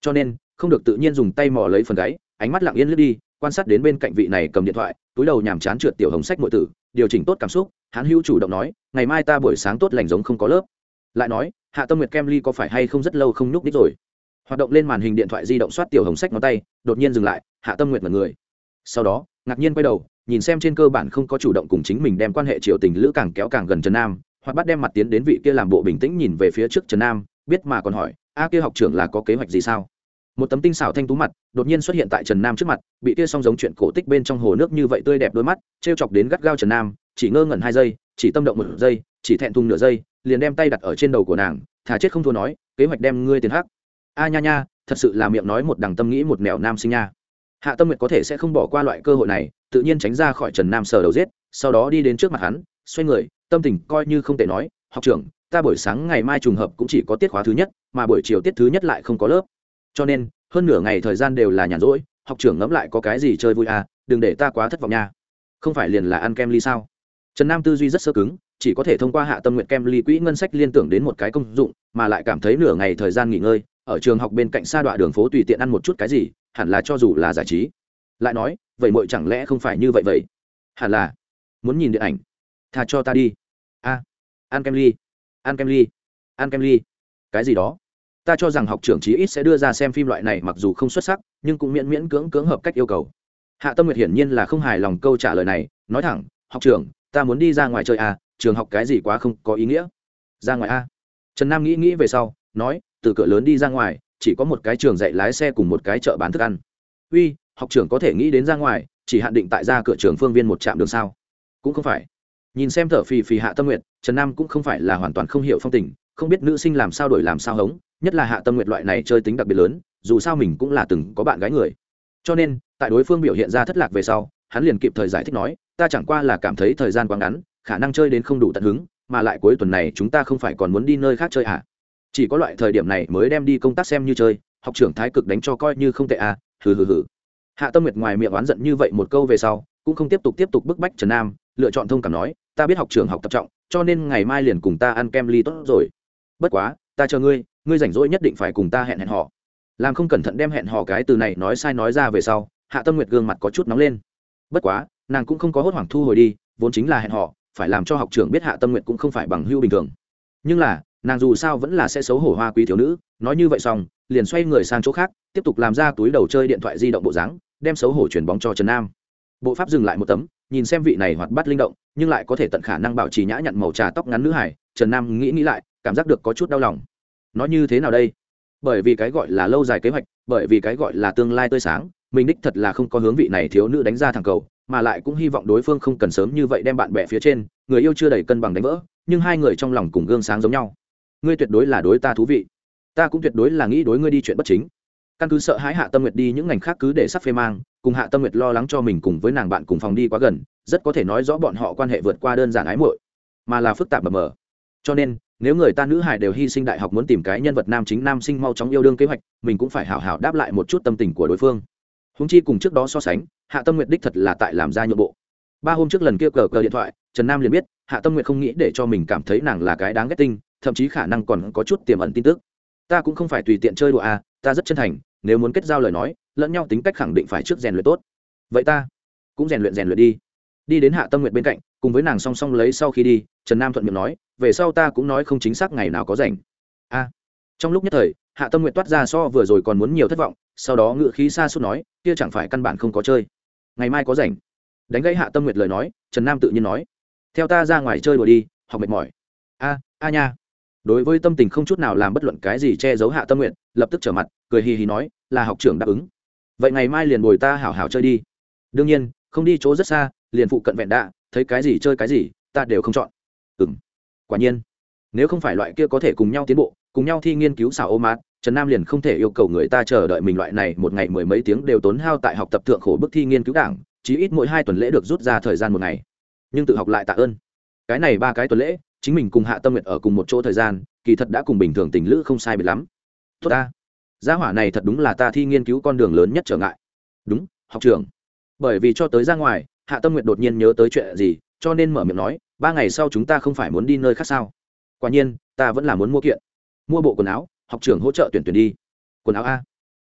Speaker 1: Cho nên, không được tự nhiên dùng tay mò lấy phần gáy ánh mắt lặng yên lướt đi, quan sát đến bên cạnh vị này cầm điện thoại, túi đầu nhàm chán trượt tiểu hồng sách nội tử, điều chỉnh tốt cảm xúc, hắn hữu chủ động nói, ngày mai ta buổi sáng tốt lành giống không có lớp. Lại nói, hạ tâm nguyệt kem ly có phải hay không rất lâu không nhúc đích rồi? Hoạt động lên màn hình điện thoại di động soát tiểu hồng sách ngón tay, đột nhiên dừng lại, hạ tâm Nguyệt mật người. Sau đó, ngạc nhiên quay đầu, nhìn xem trên cơ bản không có chủ động cùng chính mình đem quan hệ triều tình lữ càng kéo càng gần trần nam, hoặc bắt đem mặt tiến đến vị kia làm bộ bình tĩnh nhìn về phía trước trần nam, biết mà còn hỏi, a, kia học trưởng là có kế hoạch gì sao? Một tấm tinh xảo thanh tú mặt, đột nhiên xuất hiện tại trần nam trước mặt, bị kia song giống chuyện cổ tích bên trong hồ nước như vậy tươi đẹp đôi mắt t r e o chọc đến gắt gao trần nam, chỉ ngơ ngẩn hai giây, chỉ tâm động một giây, chỉ thẹn thùng nửa giây, liền đem tay đặt ở trên đầu của nàng, thà chết không thua nói, kế hoạch đem ngươi tiền hắc. A nha nha, thật sự là miệng nói một đằng tâm nghĩ một mèo nam sinh nha. Hạ tâm nguyệt có thể sẽ không bỏ qua loại cơ hội này, tự nhiên tránh ra khỏi trần nam sờ đầu giết, sau đó đi đến trước mặt hắn, xoay người, tâm tình coi như không thể nói, học trưởng, ta buổi sáng ngày mai trùng hợp cũng chỉ có tiết khóa thứ nhất, mà buổi chiều tiết thứ nhất lại không có lớp cho nên, hơn nửa ngày thời gian đều là nhàn rỗi, học trưởng ngẫm lại có cái gì chơi vui à đừng để ta quá thất vọng nha. Không phải liền là ăn kem ly sao? Trần nam tư duy rất sơ cứng, chỉ có thể thông qua hạ tâm nguyện kem ly quỹ ngân sách liên tưởng đến một cái công dụng, mà lại cảm thấy nửa ngày thời gian nghỉ ngơi, ở trường học bên cạnh xa đoạn đường phố tùy tiện ăn một chút cái gì, hẳn là cho dù là giải trí. Lại nói, vậy mội chẳng lẽ không phải như vậy vậy? Hẳn là. Muốn nhìn điện ảnh. Thà cho ta đi. A, ăn kem ly. Ăn kem ly. Ăn kem ly. Cái gì đó? Ta cho rằng học trưởng chí ít sẽ đưa ra xem phim loại này mặc dù không xuất sắc, nhưng cũng miễn miễn cưỡng cưỡng hợp cách yêu cầu. Hạ tâm nguyệt hiển nhiên là không hài lòng câu trả lời này, nói thẳng, học trưởng, ta muốn đi ra ngoài chơi à trường học cái gì quá không có ý nghĩa. Ra ngoài a trần nam nghĩ nghĩ về sau, nói, từ cửa lớn đi ra ngoài, chỉ có một cái trường dạy lái xe cùng một cái chợ bán thức ăn. Uy, học trưởng có thể nghĩ đến ra ngoài, chỉ hạn định tại ra cửa trường phương viên một trạm đường sao? Cũng không phải. Nhìn xem thở phì phì hạ tâm nguyện trần nam cũng không phải là hoàn toàn không hiểu phong tình, không biết nữ sinh làm sao đổi làm sao hống nhất là hạ tâm nguyện loại này chơi tính đặc biệt lớn, dù sao mình cũng là từng có bạn gái người. Cho nên, tại đối phương biểu hiện ra thất lạc về sau, hắn liền kịp thời giải thích nói, ta chẳng qua là cảm thấy thời gian quá ngắn, khả năng chơi đến không đủ tận hứng, mà lại cuối tuần này chúng ta không phải còn muốn đi nơi khác chơi à? Chỉ có loại thời điểm này mới đem đi công tác xem như chơi, học trưởng thái cực đánh cho coi như không tệ à hừ hừ hừ. Hạ tâm nguyệt ngoài miệng oán giận như vậy một câu về sau, cũng không tiếp tục tiếp tục bức bách trần nam, lựa chọn thông cảm nói, ta biết học trường học tập trọng, cho nên ngày mai liền cùng ta ăn kem ly tốt rồi. Bất quá, ta chờ ngươi ngươi rảnh rỗi nhất định phải cùng ta hẹn hẹn họ. Làm không cẩn thận đem hẹn hò cái từ này nói sai nói ra về sau, hạ tâm nguyệt gương mặt có chút nóng lên. Bất quá, nàng cũng không có hốt hoảng thu hồi đi, vốn chính là hẹn hò, phải làm cho học trưởng biết hạ tâm nguyệt cũng không phải bằng hưu bình thường. Nhưng là, nàng dù sao vẫn là sẽ xấu hổ hoa quý thiếu nữ, nói như vậy xong, liền xoay người sang chỗ khác, tiếp tục làm ra túi đầu chơi điện thoại di động bộ dáng, đem xấu hổ chuyển bóng cho trần nam. Bộ pháp dừng lại một tấm, nhìn xem vị này hoạt bát linh động, nhưng lại có thể tận khả năng bảo trì nhã nhặn màu trà tóc ngắn nữ hải, trần nam nghĩ nghĩ lại, cảm giác được có chút đau lòng nó như thế nào đây? Bởi vì cái gọi là lâu dài kế hoạch, bởi vì cái gọi là tương lai tươi sáng, mình đích thật là không có hướng vị này thiếu nữ đánh ra thẳng cầu, mà lại cũng hy vọng đối phương không cần sớm như vậy đem bạn bè phía trên, người yêu chưa đầy cân bằng đánh vỡ, nhưng hai người trong lòng cùng gương sáng giống nhau. Ngươi tuyệt đối là đối ta thú vị. Ta cũng tuyệt đối là nghĩ đối ngươi đi chuyện bất chính. Căn cứ sợ hãi hạ tâm nguyệt đi những ngành khác cứ để sắp phê mang, cùng hạ tâm nguyệt lo lắng cho mình cùng với nàng bạn cùng phòng đi quá gần, rất có thể nói rõ bọn họ quan hệ vượt qua đơn giản ái muội, mà là phức tạp mờ mờ. Cho nên nếu người ta nữ hải đều hy sinh đại học muốn tìm cái nhân vật nam chính, nam sinh mau chóng yêu đương kế hoạch, mình cũng phải hảo hảo đáp lại một chút tâm tình của đối phương. Húng chi cùng trước đó so sánh, hạ tâm nguyệt đích thật là tại làm ra nhượng bộ. Ba hôm trước lần kia cờ cờ điện thoại, trần nam liền biết, hạ tâm nguyệt không nghĩ để cho mình cảm thấy nàng là cái đáng ghét tinh, thậm chí khả năng còn có chút tiềm ẩn tin tức. Ta cũng không phải tùy tiện chơi đùa à ta rất chân thành, nếu muốn kết giao lời nói, lẫn nhau tính cách khẳng định phải trước rèn luyện tốt. Vậy ta cũng rèn luyện rèn luyện đi. Đi đến hạ tâm nguyện bên cạnh, cùng với nàng song song lấy sau khi đi, trần nam thuận miệng nói về sau ta cũng nói không chính xác ngày nào có rảnh. A. Trong lúc nhất thời, hạ tâm nguyện toát ra so vừa rồi còn muốn nhiều thất vọng, sau đó ngựa khí xa suốt nói, kia chẳng phải căn bản không có chơi. Ngày mai có rảnh. Đánh gãy hạ tâm nguyện lời nói, trần nam tự nhiên nói, theo ta ra ngoài chơi đùa đi, học mệt mỏi. A a nha. Đối với tâm tình không chút nào làm bất luận cái gì che giấu hạ tâm nguyện lập tức trở mặt, cười hì hì nói, là học trưởng đáp ứng. Vậy ngày mai liền bồi ta hảo hảo chơi đi. Đương nhiên, không đi chỗ rất xa, liền phụ cận vẹn đạ, thấy cái gì chơi cái gì, ta đều không chọn quả nhiên. Nếu không phải loại kia có thể cùng nhau tiến bộ, cùng nhau thi nghiên cứu xảo ô mát trần nam liền không thể yêu cầu người ta chờ đợi mình loại này một ngày mười mấy tiếng đều tốn hao tại học tập thượng khổ bức thi nghiên cứu đảng chí ít mỗi hai tuần lễ được rút ra thời gian một ngày. Nhưng tự học lại tạ ơn. Cái này ba cái tuần lễ, chính mình cùng hạ tâm nguyện ở cùng một chỗ thời gian, kỳ thật đã cùng bình thường tình lữ không sai biệt lắm. Tốt ta. Gia hỏa này thật đúng là ta thi nghiên cứu con đường lớn nhất trở ngại. Đúng, học trường. Bởi vì cho tới ra ngoài, hạ tâm nguyện đột nhiên nhớ tới chuyện gì, cho nên mở miệng nói ba ngày sau chúng ta không phải muốn đi nơi khác sao? Quả nhiên, ta vẫn là muốn mua kiện. Mua bộ quần áo, học trường hỗ trợ tuyển tuyển đi. Quần áo a.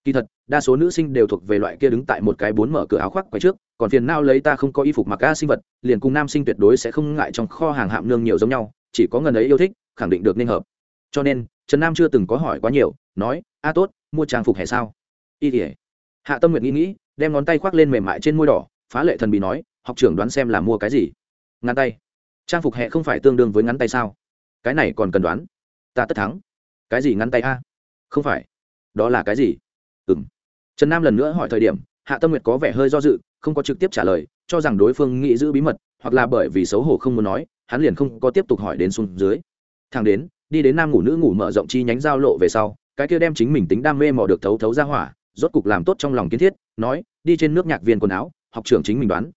Speaker 1: Kỳ thật, đa số nữ sinh đều thuộc về loại kia đứng tại một cái bốn mở cửa áo khoác quay trước, còn phiền nào lấy ta không có y phục mặc a sinh vật, liền cùng nam sinh tuyệt đối sẽ không ngại trong kho hàng hạm nương nhiều giống nhau, chỉ có ngần ấy yêu thích, khẳng định được nên hợp. Cho nên, trần nam chưa từng có hỏi quá nhiều, nói, a tốt, mua trang phục hè sao? Y tỉa hạ tâm nguyện nghĩ nghĩ, đem ngón tay khoác lên mềm mại trên môi đỏ, phá lệ thần bị nói, học trưởng đoán xem là mua cái gì? Ngăn tay trang phục hẹ không phải tương đương với ngắn tay sao? Cái này còn cần đoán. Ta tất thắng. Cái gì ngắn tay a? Không phải. Đó là cái gì? Ừ m trần nam lần nữa hỏi thời điểm, hạ tâm nguyệt có vẻ hơi do dự, không có trực tiếp trả lời, cho rằng đối phương nghĩ giữ bí mật, hoặc là bởi vì xấu hổ không muốn nói, hắn liền không có tiếp tục hỏi đến xuống dưới. Thằng đến, đi đến nam ngủ nữ ngủ mở rộng chi nhánh giao lộ về sau, cái kia đem chính mình tính đam mê mò được thấu thấu ra hỏa, rốt cục làm tốt trong lòng kiến thiết, nói, đi trên nước nhạc viên quần áo, học trưởng chính mình đoán.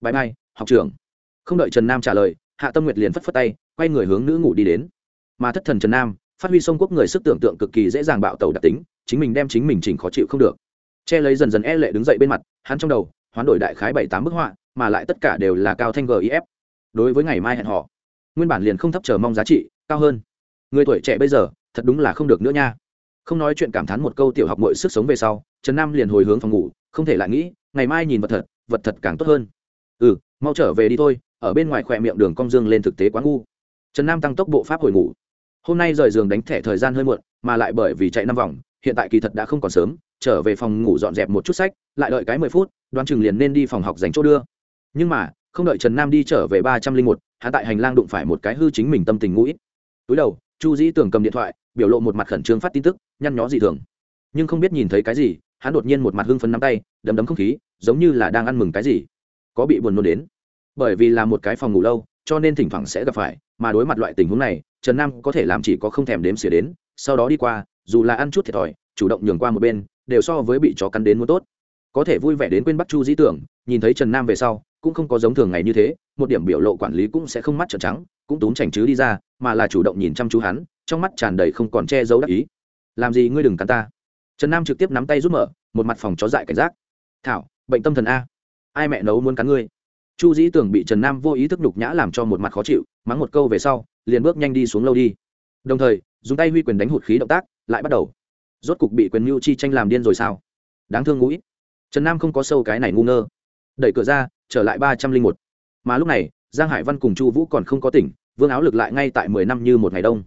Speaker 1: Bãi bay học trưởng. Không đợi trần nam trả lời hạ tâm nguyệt liền phất phất tay, quay người hướng nữ ngủ đi đến. Mà thất thần trần nam, phát huy sông quốc người sức tưởng tượng cực kỳ dễ dàng bạo tàu đặc tính, chính mình đem chính mình chỉnh khó chịu không được. Che lấy dần dần e lệ đứng dậy bên mặt, hắn trong đầu, hoán đổi đại khái bảy tám bức họa, mà lại tất cả đều là cao thanh gif đối với ngày mai hẹn họ nguyên bản liền không thấp chờ mong giá trị, cao hơn. Người tuổi trẻ bây giờ, thật đúng là không được nữa nha. Không nói chuyện cảm thán một câu tiểu học mọi sức sống về sau, trần nam liền hồi hướng phòng ngủ, không thể lại nghĩ, ngày mai nhìn vật thật vật thật càng tốt hơn. Ừ mau trở về đi thôi ở bên ngoài khỏe miệng đường cong dương lên thực tế quá ngu. Trần nam tăng tốc bộ pháp hồi ngủ. Hôm nay rời giường đánh thẻ thời gian hơi muộn, mà lại bởi vì chạy năm vòng, hiện tại kỳ thật đã không còn sớm, trở về phòng ngủ dọn dẹp một chút sách, lại đợi cái mười phút, đoán chừng liền nên đi phòng học dành chỗ đưa. Nhưng mà, không đợi trần nam đi trở về ba trăm linh một hạ tại hành lang đụng phải một cái hư chính mình tâm tình ngũ ít. Túi đầu, chu dĩ tưởng cầm điện thoại, biểu lộ một mặt khẩn trương phát tin tức, nhăn nhó dị thường. Nhưng không biết nhìn thấy cái gì, hắn đột nhiên một mặt hưng phấn nắm tay, đấm đấm không khí, giống như là đang ăn mừng cái gì. Có bị buồn nôn đến bởi vì là một cái phòng ngủ lâu, cho nên thỉnh thoảng sẽ gặp phải, mà đối mặt loại tình huống này, trần nam có thể làm chỉ có không thèm đếm xỉa đến, sau đó đi qua, dù là ăn chút thiệt thòi, chủ động nhường qua một bên, đều so với bị chó cắn đến muốn tốt. Có thể vui vẻ đến quên bắt chu dĩ tưởng, nhìn thấy trần nam về sau, cũng không có giống thường ngày như thế, một điểm biểu lộ quản lý cũng sẽ không mắt trợn trắng, cũng túm chảnh chứ đi ra, mà là chủ động nhìn chăm chú hắn, trong mắt tràn đầy không còn che giấu đắc ý. Làm gì ngươi đừng cắn ta? Trần nam trực tiếp nắm tay rút mở, một mặt phòng chó dại cảnh giác. Thảo, bệnh tâm thần a. Ai mẹ nấu muốn cắn ngươi? Chu dĩ tưởng bị trần nam vô ý thức nhục nhã làm cho một mặt khó chịu, mắng một câu về sau, liền bước nhanh đi xuống lâu đi. Đồng thời, dùng tay huy quyền đánh hụt khí động tác, lại bắt đầu. Rốt cục bị quyền mưu chi tranh làm điên rồi sao? Đáng thương ngũi trần nam không có sâu cái này ngu ngơ. Đẩy cửa ra, trở lại ba trăm linh một. Mà lúc này, giang hải văn cùng chu vũ còn không có tỉnh, vương áo lực lại ngay tại mười năm như một ngày đông.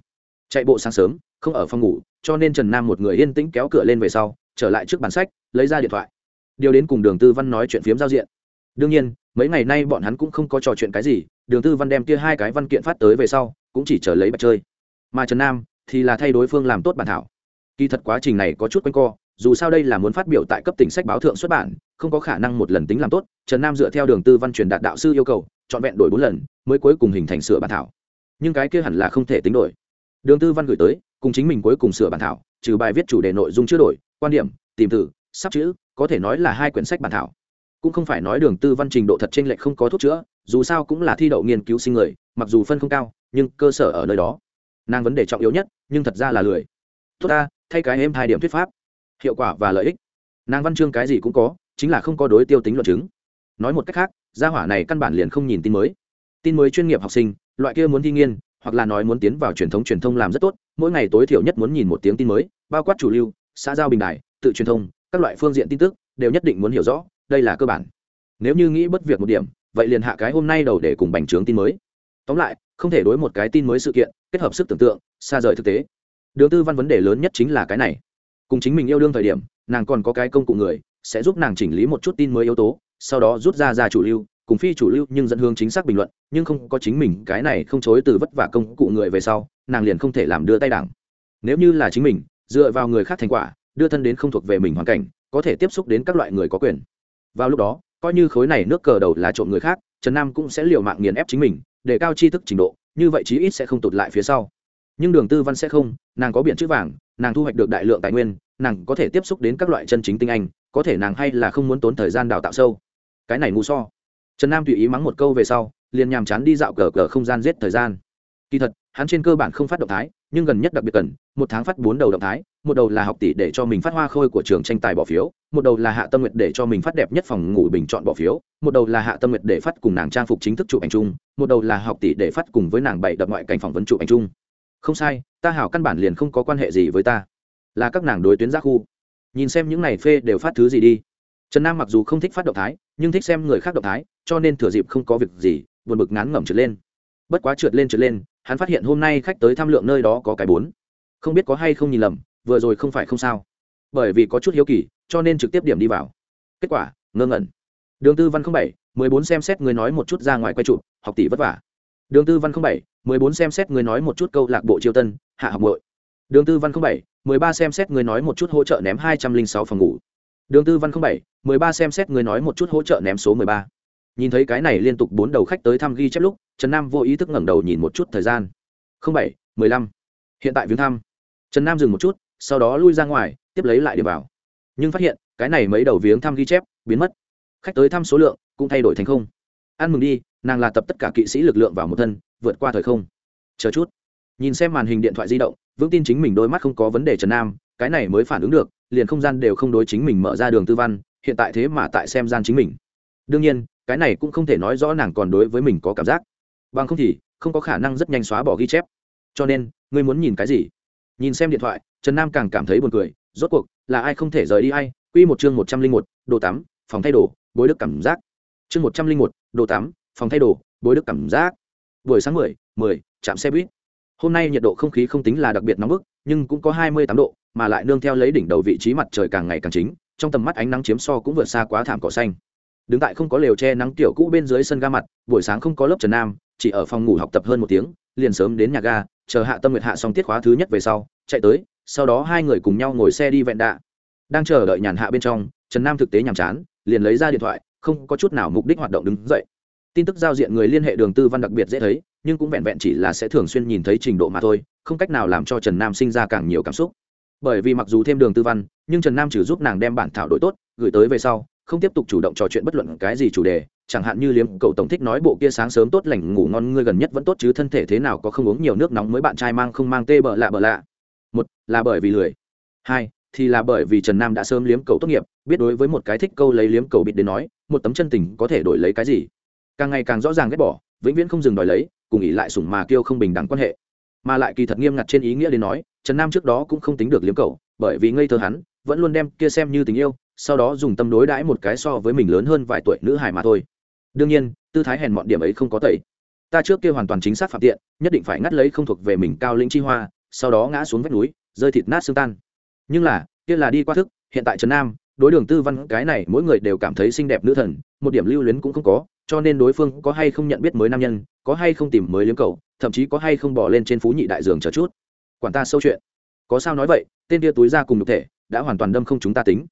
Speaker 1: Chạy bộ sáng sớm, không ở phòng ngủ, cho nên trần nam một người yên tĩnh kéo cửa lên về sau, trở lại trước bàn sách, lấy ra điện thoại. Điều đến cùng đường tư văn nói chuyện phiếm giao diện. Đương nhiên mấy ngày nay bọn hắn cũng không có trò chuyện cái gì, đường tư văn đem kia hai cái văn kiện phát tới về sau, cũng chỉ chờ lấy bạch chơi. Mà trần nam thì là thay đối phương làm tốt bản thảo. Kỳ thật quá trình này có chút quanh co, dù sao đây là muốn phát biểu tại cấp tỉnh sách báo thượng xuất bản, không có khả năng một lần tính làm tốt, trần nam dựa theo đường tư văn truyền đạt đạo sư yêu cầu, trọn vẹn đổi bốn lần, mới cuối cùng hình thành sửa bản thảo. Nhưng cái kia hẳn là không thể tính đổi. Đường tư văn gửi tới, cùng chính mình cuối cùng sửa bản thảo, trừ bài viết chủ đề nội dung chưa đổi, quan điểm, tìm từ, sắp chữ, có thể nói là hai quyển sách bản thảo cũng không phải nói đường tư văn trình độ thật trên lệch không có thuốc chữa, dù sao cũng là thi đậu nghiên cứu sinh người, mặc dù phân không cao, nhưng cơ sở ở nơi đó. Nàng vấn đề trọng yếu nhất, nhưng thật ra là lười. Tốt ta, thay cái em hai điểm thuyết pháp. Hiệu quả và lợi ích. Nàng văn chương cái gì cũng có, chính là không có đối tiêu tính luận chứng. Nói một cách khác, gia hỏa này căn bản liền không nhìn tin mới. Tin mới chuyên nghiệp học sinh, loại kia muốn thi nghiên, hoặc là nói muốn tiến vào truyền thống truyền thông làm rất tốt, mỗi ngày tối thiểu nhất muốn nhìn một tiếng tin mới, bao quát chủ lưu, xã giao bình đại tự truyền thông, các loại phương diện tin tức, đều nhất định muốn hiểu rõ đây là cơ bản. Nếu như nghĩ bất việc một điểm, vậy liền hạ cái hôm nay đầu để cùng bành trướng tin mới. Tóm lại, không thể đối một cái tin mới sự kiện, kết hợp sức tưởng tượng, xa rời thực tế. Đường tư văn vấn đề lớn nhất chính là cái này. Cùng chính mình yêu đương thời điểm, nàng còn có cái công cụ người, sẽ giúp nàng chỉnh lý một chút tin mới yếu tố, sau đó rút ra ra chủ lưu, cùng phi chủ lưu nhưng dẫn hướng chính xác bình luận, nhưng không có chính mình cái này không chối từ vất vả công cụ người về sau, nàng liền không thể làm đưa tay đảng. Nếu như là chính mình, dựa vào người khác thành quả, đưa thân đến không thuộc về mình hoàn cảnh, có thể tiếp xúc đến các loại người có quyền vào lúc đó, coi như khối này nước cờ đầu là trộm người khác, trần nam cũng sẽ liều mạng nghiền ép chính mình, để cao tri thức trình độ, như vậy chí ít sẽ không tụt lại phía sau. Nhưng đường tư văn sẽ không, nàng có biện chữ vàng, nàng thu hoạch được đại lượng tài nguyên, nàng có thể tiếp xúc đến các loại chân chính tinh anh, có thể nàng hay là không muốn tốn thời gian đào tạo sâu. Cái này ngu so. Trần nam tùy ý mắng một câu về sau, liền nhàm chán đi dạo cờ cờ không gian giết thời gian. Kỳ thật, hắn trên cơ bản không phát động thái nhưng gần nhất đặc biệt cần, một tháng phát bốn đầu động thái, một đầu là học tỷ để cho mình phát hoa khôi của trường tranh tài bỏ phiếu, một đầu là hạ tâm nguyệt để cho mình phát đẹp nhất phòng ngủ bình chọn bỏ phiếu, một đầu là hạ tâm nguyệt để phát cùng nàng trang phục chính thức chụp ảnh chung, một đầu là học tỷ để phát cùng với nàng bảy đập ngoại cảnh phỏng vấn chụp ảnh chung. Không sai, ta hảo căn bản liền không có quan hệ gì với ta. Là các nàng đối tuyến giác khu. Nhìn xem những này phê đều phát thứ gì đi. Trần nam mặc dù không thích phát động thái, nhưng thích xem người khác động thái, cho nên thừa dịp không có việc gì, buồn bực ngán ngẩm trượt lên. Bất quá trượt lên trượt lên hắn phát hiện hôm nay khách tới tham lượng nơi đó có cái bốn. Không biết có hay không nhìn lầm, vừa rồi không phải không sao. Bởi vì có chút hiếu kỳ, cho nên trực tiếp điểm đi vào. Kết quả, ngơ ngẩn. Đường tư văn không bảy, mười bốn xem xét người nói một chút ra ngoài quay chụp, học tỷ vất vả. Đường tư văn không bảy, mười bốn xem xét người nói một chút câu lạc bộ triều tân, hạ học bội đường tư văn không bảy, mười ba xem xét người nói một chút hỗ trợ ném hai trăm linh sáu phòng ngủ. Đường tư văn không bảy, mười ba xem xét người nói một chút hỗ trợ ném số mười ba nhìn thấy cái này liên tục bốn đầu khách tới thăm ghi chép lúc, trần nam vô ý thức ngẩng đầu nhìn một chút thời gian. Bảy, mười lăm. Hiện tại viếng thăm. Trần nam dừng một chút, sau đó lui ra ngoài, tiếp lấy lại để vào. Nhưng phát hiện, cái này mấy đầu viếng thăm ghi chép, biến mất. Khách tới thăm số lượng, cũng thay đổi thành không. Ăn mừng đi, nàng là tập tất cả kỵ sĩ lực lượng vào một thân, vượt qua thời không. Chờ chút. Nhìn xem màn hình điện thoại di động, vững tin chính mình đôi mắt không có vấn đề trần nam, cái này mới phản ứng được, liền không gian đều không đối chính mình mở ra đường tư văn, hiện tại thế mà tại xem gian chính mình. Đương nhiên cái này cũng không thể nói rõ nàng còn đối với mình có cảm giác. Bằng không thì, không có khả năng rất nhanh xóa bỏ ghi chép. Cho nên, ngươi muốn nhìn cái gì? Nhìn xem điện thoại, trần nam càng cảm thấy buồn cười, rốt cuộc, là ai không thể rời đi ai? Quy một chương một trăm linh một, đồ tắm, phòng thay đồ, bối đức cảm giác. Chương một trăm linh một, đồ tắm, phòng thay đồ, bối đức cảm giác. Buổi sáng mười mười, chạm xe buýt. Hôm nay nhiệt độ không khí không tính là đặc biệt nóng bức, nhưng cũng có hai mươi tám độ, mà lại nương theo lấy đỉnh đầu vị trí mặt trời càng ngày càng chính, trong tầm mắt ánh nắng chiếm so cũng vượt xa quá thảm cỏ xanh đứng tại không có lều che nắng tiểu cũ bên dưới sân ga mặt, buổi sáng không có lớp trần nam, chỉ ở phòng ngủ học tập hơn một tiếng, liền sớm đến nhà ga, chờ hạ tâm nguyệt hạ xong tiết khóa thứ nhất về sau, chạy tới, sau đó hai người cùng nhau ngồi xe đi vẹn đạ. Đang chờ đợi nhàn hạ bên trong, trần nam thực tế nhàm chán, liền lấy ra điện thoại, không có chút nào mục đích hoạt động đứng dậy. Tin tức giao diện người liên hệ đường tư văn đặc biệt dễ thấy, nhưng cũng vẹn vẹn chỉ là sẽ thường xuyên nhìn thấy trình độ mà thôi, không cách nào làm cho trần nam sinh ra càng nhiều cảm xúc. Bởi vì mặc dù thêm đường tư văn, nhưng trần nam chỉ giúp nàng đem bản thảo đổi tốt, gửi tới về sau không tiếp tục chủ động trò chuyện bất luận cái gì chủ đề, chẳng hạn như liếm, cậu tổng thích nói bộ kia sáng sớm tốt lành, ngủ ngon, ngươi gần nhất vẫn tốt chứ, thân thể thế nào, có không uống nhiều nước nóng mới bạn trai mang không mang tê bợ lạ bợ lạ. Một, là bởi vì lười. Hai, thì là bởi vì trần nam đã sớm liếm cầu tốt nghiệp, biết đối với một cái thích câu lấy liếm cầu bịt đến nói, một tấm chân tình có thể đổi lấy cái gì. Càng ngày càng rõ ràng ghét bỏ, vĩnh viễn không dừng đòi lấy, cùng ỉ lại sủng mà kêu không bình đẳng quan hệ. Mà lại kỳ thật nghiêm ngặt trên ý nghĩa đến nói, trần nam trước đó cũng không tính được liếm cầu bởi vì ngây thơ hắn vẫn luôn đem kia xem như tình yêu, sau đó dùng tâm đối đãi một cái so với mình lớn hơn vài tuổi nữ hài mà thôi. Đương nhiên, tư thái hèn mọn điểm ấy không có tẩy. Ta trước kia hoàn toàn chính xác phạm tiện, nhất định phải ngắt lấy không thuộc về mình cao linh chi hoa, sau đó ngã xuống vách núi, rơi thịt nát xương tan. Nhưng là, kia là đi qua thức, hiện tại trần nam, đối đường tư văn cái này mỗi người đều cảm thấy xinh đẹp nữ thần, một điểm lưu luyến cũng không có, cho nên đối phương có hay không nhận biết mới nam nhân, có hay không tìm mới liếm cầu, thậm chí có hay không bỏ lên trên phú nhị đại giường chờ chút. Quản ta sâu chuyện. Có sao nói vậy, tên kia túi ra cùng nhục thể đã hoàn toàn đâm không chúng ta tính.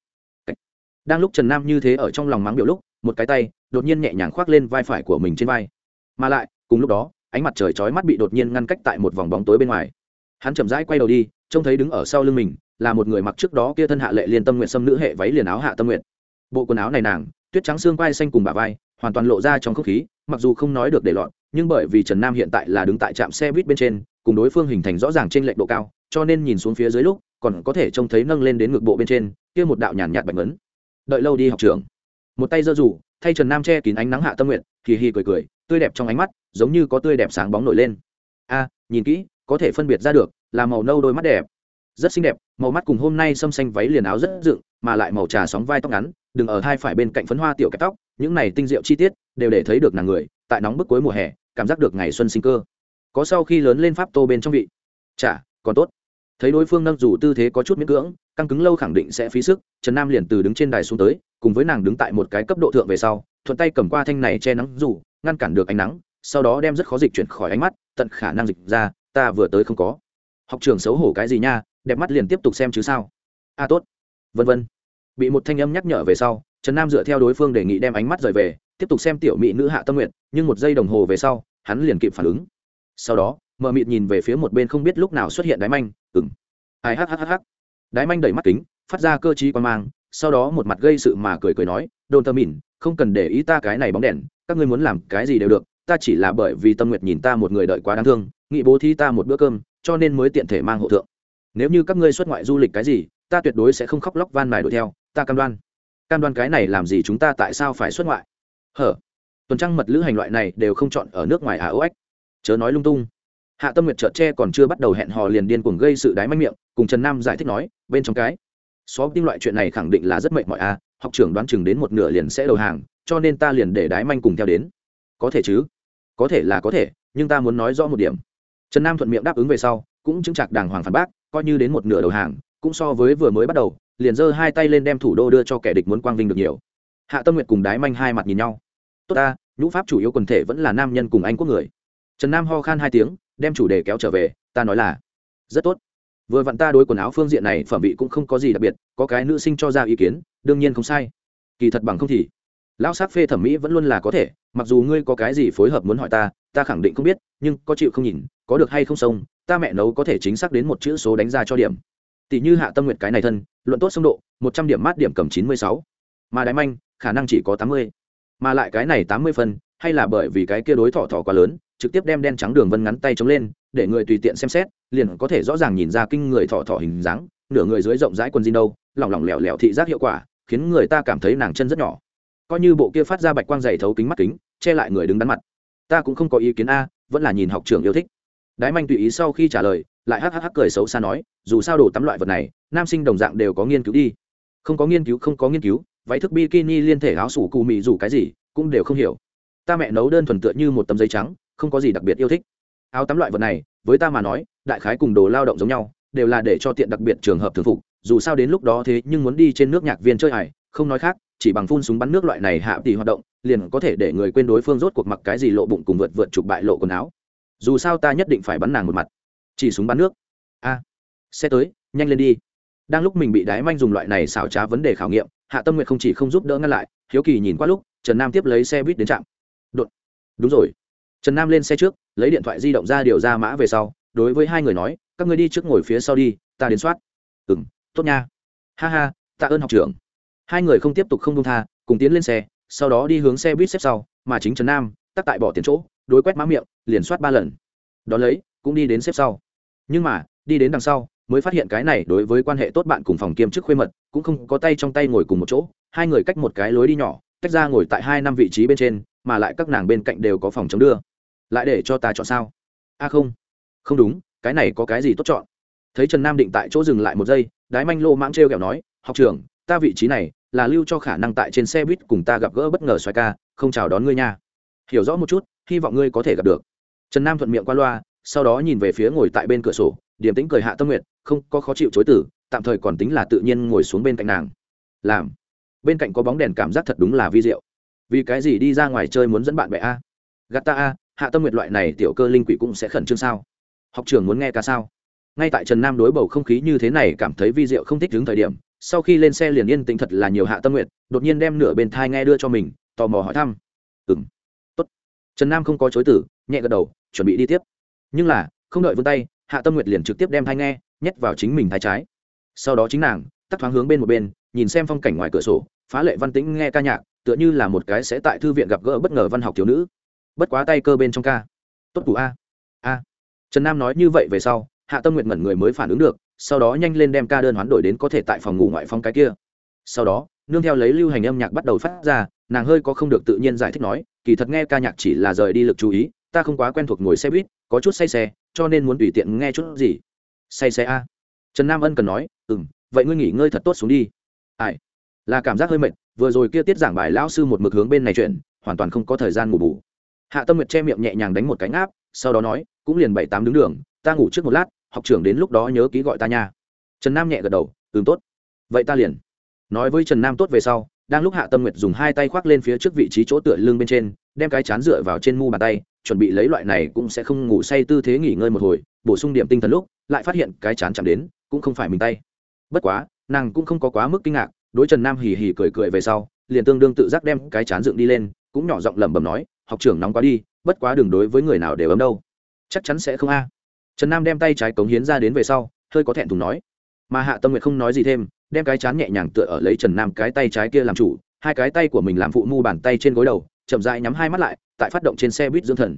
Speaker 1: Đang lúc trần nam như thế ở trong lòng mắng biểu lúc, một cái tay đột nhiên nhẹ nhàng khoác lên vai phải của mình trên vai. Mà lại, cùng lúc đó, ánh mặt trời chói mắt bị đột nhiên ngăn cách tại một vòng bóng tối bên ngoài. Hắn chậm rãi quay đầu đi, trông thấy đứng ở sau lưng mình là một người mặc trước đó kia thân hạ lệ liên tâm nguyện xâm nữ hệ váy liền áo hạ tâm nguyện. Bộ quần áo này nàng, tuyết trắng xương quai xanh cùng bà vai, hoàn toàn lộ ra trong không khí, mặc dù không nói được để lọt, nhưng bởi vì trần nam hiện tại là đứng tại trạm xe buýt bên trên, cùng đối phương hình thành rõ ràng trên lệch độ cao, cho nên nhìn xuống phía dưới lúc còn có thể trông thấy nâng lên đến ngực bộ bên trên, kia một đạo nhàn nhạt bạch ấn đợi lâu đi học trường. Một tay giơ rủ, thay trần nam che kín ánh nắng hạ tâm nguyện kỳ hì cười cười, tươi đẹp trong ánh mắt, giống như có tươi đẹp sáng bóng nổi lên. A, nhìn kỹ, có thể phân biệt ra được, là màu nâu đôi mắt đẹp. Rất xinh đẹp, màu mắt cùng hôm nay xâm xanh váy liền áo rất dựng, mà lại màu trà sóng vai tóc ngắn, đừng ở hai phải bên cạnh phấn hoa tiểu kẹp tóc, những này tinh diệu chi tiết, đều để thấy được nàng người, tại nóng bức cuối mùa hè, cảm giác được ngày xuân sinh cơ. Có sau khi lớn lên pháp tô bên trong vị. Chả còn tốt thấy đối phương nâng dù tư thế có chút miễn cưỡng căng cứng lâu khẳng định sẽ phí sức trần nam liền từ đứng trên đài xuống tới cùng với nàng đứng tại một cái cấp độ thượng về sau thuận tay cầm qua thanh này che nắng dù ngăn cản được ánh nắng sau đó đem rất khó dịch chuyển khỏi ánh mắt tận khả năng dịch ra ta vừa tới không có. Học trường xấu hổ cái gì nha đẹp mắt liền tiếp tục xem chứ sao. A à, tốt. Vân vân. Bị một thanh âm nhắc nhở về sau trần nam dựa theo đối phương đề nghị đem ánh mắt rời về tiếp tục xem tiểu mỹ nữ hạ tâm nguyện nhưng một giây đồng hồ về sau hắn liền kịp phản ứng. Sau đó mờ mịt nhìn về phía một bên không biết lúc nào xuất hiện đáy manh ừng ai hhhh đái manh đẩy mắt kính, phát ra cơ t quan mang, sau đó một mặt gây sự mà cười cười nói, đồn tơ mìn không cần để ý ta cái này bóng đèn, các ngươi muốn làm cái gì đều được, ta chỉ là bởi vì tâm nguyệt nhìn ta một người đợi quá đáng thương, nghị bố thi ta một bữa cơm, cho nên mới tiện thể mang hộ thượng. Nếu như các ngươi xuất ngoại du lịch cái gì, ta tuyệt đối sẽ không khóc lóc van mài đuổi theo, ta cam đoan. Cam đoan cái này làm gì chúng ta tại sao phải xuất ngoại? Hở. Tuần trăng mật lữ hành loại này đều không chọn ở nước ngoài à ô ếch chớ nói lung tung hạ tâm nguyệt trợt tre còn chưa bắt đầu hẹn hò liền điên cuồng gây sự đái manh miệng, cùng trần nam giải thích nói, bên trong cái xó tin loại chuyện này khẳng định là rất mệnh mọi a à, học trưởng đoán chừng đến một nửa liền sẽ đầu hàng, cho nên ta liền để đái manh cùng theo đến. Có thể chứ? Có thể là có thể, nhưng ta muốn nói rõ một điểm. Trần nam thuận miệng đáp ứng về sau, cũng chứng chặt đàng hoàng phản bác, coi như đến một nửa đầu hàng, cũng so với vừa mới bắt đầu, liền giơ hai tay lên đem thủ đô đưa cho kẻ địch muốn quang vinh được nhiều. Hạ tâm nguyệt cùng đái manh hai mặt nhìn nhau. Tốt ta, nhũ pháp chủ yếu quần thể vẫn là nam nhân cùng anh quốc người. Trần nam ho khan hai tiếng đem chủ đề kéo trở về, ta nói là, rất tốt. Vừa vặn ta đối quần áo phương diện này phẩm vị cũng không có gì đặc biệt, có cái nữ sinh cho ra ý kiến, đương nhiên không sai. Kỳ thật bằng không thì, lão sát phê thẩm mỹ vẫn luôn là có thể, mặc dù ngươi có cái gì phối hợp muốn hỏi ta ta khẳng định không biết, nhưng có chịu không nhìn, có được hay không sông ta mẹ nấu có thể chính xác đến một chữ số đánh ra cho điểm. Tỷ như hạ tâm nguyện cái này thân, luận tốt sông độ, một trăm điểm mát điểm cầm chín mươi sáu. Mà đáy manh, khả năng chỉ có tám mươi. Mà lại cái này tám mươi phân, hay là bởi vì cái kia đối thọ thọ quá lớn trực tiếp đem đen trắng đường vân ngắn tay chống lên, để người tùy tiện xem xét, liền có thể rõ ràng nhìn ra kinh người thọ thọ hình dáng, nửa người dưới rộng rãi quần jean đâu, lỏng lỏng lẻo lẻo thị giác hiệu quả, khiến người ta cảm thấy nàng chân rất nhỏ. Coi như bộ kia phát ra bạch quang dày thấu kính mắt kính, che lại người đứng đắn mặt. Ta cũng không có ý kiến a, vẫn là nhìn học trường yêu thích. Đái manh tùy ý sau khi trả lời, lại hắc hắc cười xấu xa nói, dù sao đồ tắm loại vật này, nam sinh đồng dạng đều có nghiên cứu đi. Không có nghiên cứu, không có nghiên cứu, váy thức bikini liên thể áo sủ cù mị dù cái gì, cũng đều không hiểu. Ta mẹ nấu đơn thuần tựa như một tấm giấy trắng không có gì đặc biệt yêu thích. Áo tắm loại vật này với ta mà nói đại khái cùng đồ lao động giống nhau đều là để cho tiện đặc biệt trường hợp thường phục dù sao đến lúc đó thế nhưng muốn đi trên nước nhạc viên chơi hải không nói khác chỉ bằng phun súng bắn nước loại này hạ tỷ hoạt động liền có thể để người quên đối phương rốt cuộc mặc cái gì lộ bụng cùng vượt vượt chụp bại lộ quần áo. Dù sao ta nhất định phải bắn nàng một mặt. Chỉ súng bắn nước. A. À, xe tới nhanh lên đi. Đang lúc mình bị đái manh dùng loại này xảo trá vấn đề khảo nghiệm hạ tâm nguyện không chỉ không giúp đỡ ngăn lại hiếu kỳ nhìn qua lúc trần nam tiếp lấy xe buýt đến trạm. Đột. Đúng rồi trần nam lên xe trước, lấy điện thoại di động ra điều ra mã về sau, đối với hai người nói, các người đi trước ngồi phía sau đi, ta đến soát. Ừ m tốt nha. Ha ha, tạ ơn học trưởng. Hai người không tiếp tục không đông tha, cùng tiến lên xe, sau đó đi hướng xe buýt xếp sau, mà chính trần nam tắt tại bỏ tiền chỗ, đối quét má miệng, liền soát ba lần. Đón lấy, cũng đi đến xếp sau. Nhưng mà, đi đến đằng sau, mới phát hiện cái này đối với quan hệ tốt bạn cùng phòng kiêm chức khuê mật, cũng không có tay trong tay ngồi cùng một chỗ, hai người cách một cái lối đi nhỏ, tách ra ngồi tại hai năm vị trí bên trên, mà lại các nàng bên cạnh đều có phòng chống đưa lại để cho ta chọn sao? A, không. Không đúng, cái này có cái gì tốt chọn? Thấy trần nam định tại chỗ dừng lại một giây, đái manh lô mãng t r e o kẹo nói, học trưởng, ta vị trí này là lưu cho khả năng tại trên xe buýt cùng ta gặp gỡ bất ngờ xoài ca, không chào đón ngươi nha. Hiểu rõ một chút, hy vọng ngươi có thể gặp được. Trần nam thuận miệng qua loa, sau đó nhìn về phía ngồi tại bên cửa sổ, điềm tĩnh cười hạ tâm nguyện, không, có khó chịu chối tử tạm thời còn tính là tự nhiên ngồi xuống bên cạnh nàng. Làm. Bên cạnh có bóng đèn cảm giác thật đúng là vi diệu. Vì cái gì đi ra ngoài chơi muốn dẫn bạn bè a? Gạt ta a hạ tâm nguyệt loại này tiểu cơ linh quỷ cũng sẽ khẩn trương sao? Học trưởng muốn nghe ca sao? Ngay tại trần nam đối bầu không khí như thế này cảm thấy vi diệu không thích đứng thời điểm, sau khi lên xe liền yên tĩnh thật là nhiều hạ tâm nguyện đột nhiên đem nửa bên thai nghe đưa cho mình, tò mò hỏi thăm. Ừng tốt. Trần nam không có chối tử nhẹ gật đầu, chuẩn bị đi tiếp. Nhưng là, không đợi vươn tay, hạ tâm nguyệt liền trực tiếp đem thai nghe, nhét vào chính mình thai trái. Sau đó chính nàng, tắt thoáng hướng bên một bên, nhìn xem phong cảnh ngoài cửa sổ, phá lệ văn tĩnh nghe ca nhạc, tựa như là một cái sẽ tại thư viện gặp gỡ bất ngờ văn học thiếu nữ bất quá tay cơ bên trong ca. Tốt đủ a. A. Trần nam nói như vậy về sau, hạ tâm nguyện ngẩn người mới phản ứng được, sau đó nhanh lên đem ca đơn hoán đổi đến có thể tại phòng ngủ ngoại phong cái kia. Sau đó, nương theo lấy lưu hành âm nhạc bắt đầu phát ra, nàng hơi có không được tự nhiên giải thích nói, kỳ thật nghe ca nhạc chỉ là rời đi lực chú ý, ta không quá quen thuộc ngồi xe buýt, có chút say xe, cho nên muốn tùy tiện nghe chút gì. Say xe a. Trần nam ân cần nói ừ m vậy ngươi nghỉ ngơi thật tốt xuống đi. Ai? Là cảm giác hơi mệt, vừa rồi kia tiết giảng bài lão sư một mực hướng bên này chuyện hoàn toàn không có thời gian ngủ bù hạ tâm nguyệt che miệng nhẹ nhàng đánh một cánh áp sau đó nói, cũng liền bảy tám đứng đường, ta ngủ trước một lát, học trưởng đến lúc đó nhớ ký gọi ta nha. Trần nam nhẹ gật đầu, ừm, tốt. Vậy ta liền. Nói với trần nam tốt về sau, đang lúc hạ tâm nguyệt dùng hai tay khoác lên phía trước vị trí chỗ tựa lưng bên trên, đem cái chán dựa vào trên mu bàn tay, chuẩn bị lấy loại này cũng sẽ không ngủ say tư thế nghỉ ngơi một hồi, bổ sung điểm tinh thần lúc, lại phát hiện cái chán chạm đến, cũng không phải mình tay. Bất quá, nàng cũng không có quá mức kinh ngạc, đối trần nam hì hì cười cười về sau, liền tương đương tự giác đem cái chán dựng đi lên, cũng nhỏ giọng lẩm bẩm nói học trưởng nóng quá đi, bất quá đường đối với người nào đều ấm đâu. Chắc chắn sẽ không a. Trần nam đem tay trái cống hiến ra đến về sau, hơi có thẹn thùng nói. Mà hạ tâm nguyệt không nói gì thêm, đem cái chán nhẹ nhàng tựa ở lấy trần nam cái tay trái kia làm chủ, hai cái tay của mình làm phụ mu bàn tay trên gối đầu, chậm dại nhắm hai mắt lại, tại phát động trên xe buýt dưỡng thần.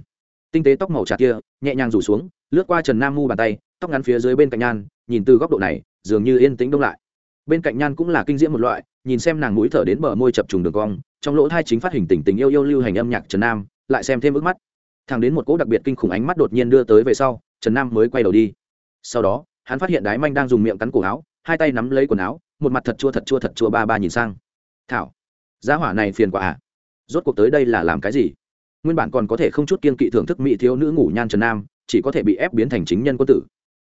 Speaker 1: Tinh tế tóc màu trà kia, nhẹ nhàng rủ xuống, lướt qua trần nam mu bàn tay, tóc ngắn phía dưới bên cạnh nhan, nhìn từ góc độ này, dường như yên tĩnh đông lại bên cạnh nhan cũng là kinh diễm một loại, nhìn xem nàng mũi thở đến bờ môi chập trùng đường cong, trong lỗ thai chính phát hình tình tình yêu yêu lưu hành âm nhạc trần nam, lại xem thêm ước mắt. Thằng đến một cỗ đặc biệt kinh khủng ánh mắt đột nhiên đưa tới về sau, trần nam mới quay đầu đi. Sau đó, hắn phát hiện đái manh đang dùng miệng cắn cổ áo, hai tay nắm lấy quần áo, một mặt thật chua thật chua thật chua ba ba nhìn sang. Thảo giá hỏa này phiền quả à? Rốt cuộc tới đây là làm cái gì? Nguyên bản còn có thể không chút kiên kỵ thưởng thức mỹ thiếu nữ ngủ nhan trần nam, chỉ có thể bị ép biến thành chính nhân quân tử.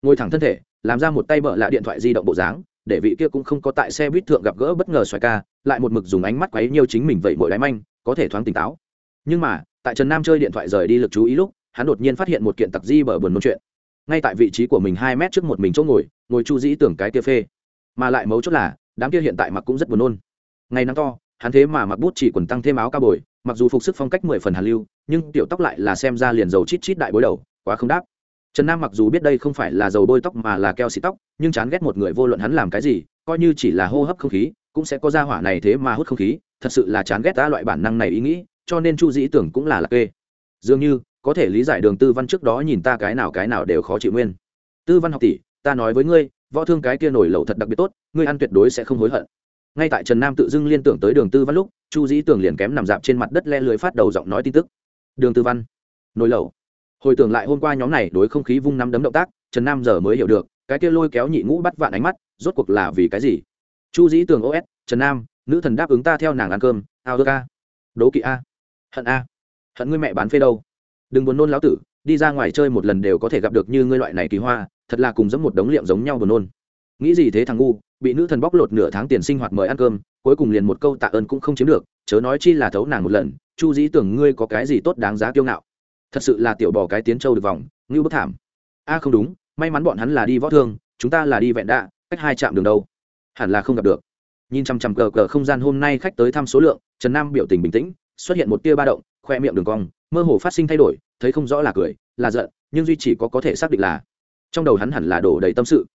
Speaker 1: Ngồi thẳng thân thể, làm ra một tay bợ lạ điện thoại di động bộ dáng để vị kia cũng không có tại xe buýt thượng gặp gỡ bất ngờ xoài ca, lại một mực dùng ánh mắt quấy nhiều chính mình vậy mỗi đáy manh, có thể thoáng tỉnh táo. Nhưng mà, tại trần nam chơi điện thoại rời đi lực chú ý lúc, hắn đột nhiên phát hiện một kiện tặc di bờ buồn nôn chuyện. Ngay tại vị trí của mình hai mét trước một mình chỗ ngồi ngồi chu dĩ tưởng cái kia phê. Mà lại mấu chốt là, đám kia hiện tại mặc cũng rất buồn nôn. Ngày nắng to, hắn thế mà mặc bút chỉ quần tăng thêm áo cao bồi, mặc dù phục sức phong cách mười phần hàn lưu, nhưng tiểu tóc lại là xem ra liền dầu chít chít đại bối đầu, quá không đáp trần nam mặc dù biết đây không phải là dầu bôi tóc mà là keo xịt tóc, nhưng chán ghét một người vô luận hắn làm cái gì, coi như chỉ là hô hấp không khí, cũng sẽ có ra hỏa này thế mà hút không khí, thật sự là chán ghét ta loại bản năng này ý nghĩ, cho nên chu dĩ tưởng cũng là lạc kê. Dường như, có thể lý giải đường tư văn trước đó nhìn ta cái nào cái nào đều khó chịu nguyên. Tư văn học tỷ, ta nói với ngươi, võ thương cái kia nổi lẩu thật đặc biệt tốt, ngươi ăn tuyệt đối sẽ không hối hận. Ngay tại trần nam tự dưng liên tưởng tới đường tư văn lúc, chu dĩ tưởng liền kém nằm dạp trên mặt đất le lưới phát đầu giọng nói tin tức. Đường tư văn, nổi lẩu hồi tưởng lại hôm qua nhóm này đối không khí vung nắm đấm động tác, trần nam giờ mới hiểu được, cái kia lôi kéo nhị ngũ bắt vạn ánh mắt, rốt cuộc là vì cái gì? Chu dĩ tường os trần nam, nữ thần đáp ứng ta theo nàng ăn cơm, ao ước a. Đố kỵ a. Hận a. Hận ngươi mẹ bán phê đâu. Đừng buồn nôn lão tử, đi ra ngoài chơi một lần đều có thể gặp được như ngươi loại này kỳ hoa, thật là cùng giống một đống liệm giống nhau buồn nôn. Nghĩ gì thế thằng ngu, bị nữ thần bóc lột nửa tháng tiền sinh hoạt mời ăn cơm, cuối cùng liền một câu tạ ơn cũng không chiếm được, chớ nói chi là thấu nàng một lần, chu dĩ tưởng ngươi có cái gì tốt đáng giá kiêu ngạo thật sự là tiểu bò cái tiến châu được vòng, ngưu bức thảm. A, không đúng, may mắn bọn hắn là đi võ thương, chúng ta là đi vẹn đạ, cách hai trạm đường đâu? Hẳn là không gặp được. Nhìn chằm chằm cờ cờ không gian hôm nay khách tới thăm số lượng, trần nam biểu tình bình tĩnh, xuất hiện một tia ba động, khoe miệng đường cong, mơ hồ phát sinh thay đổi, thấy không rõ là cười, là giận, nhưng duy chỉ có có thể xác định là trong đầu hắn hẳn là đổ đầy tâm sự.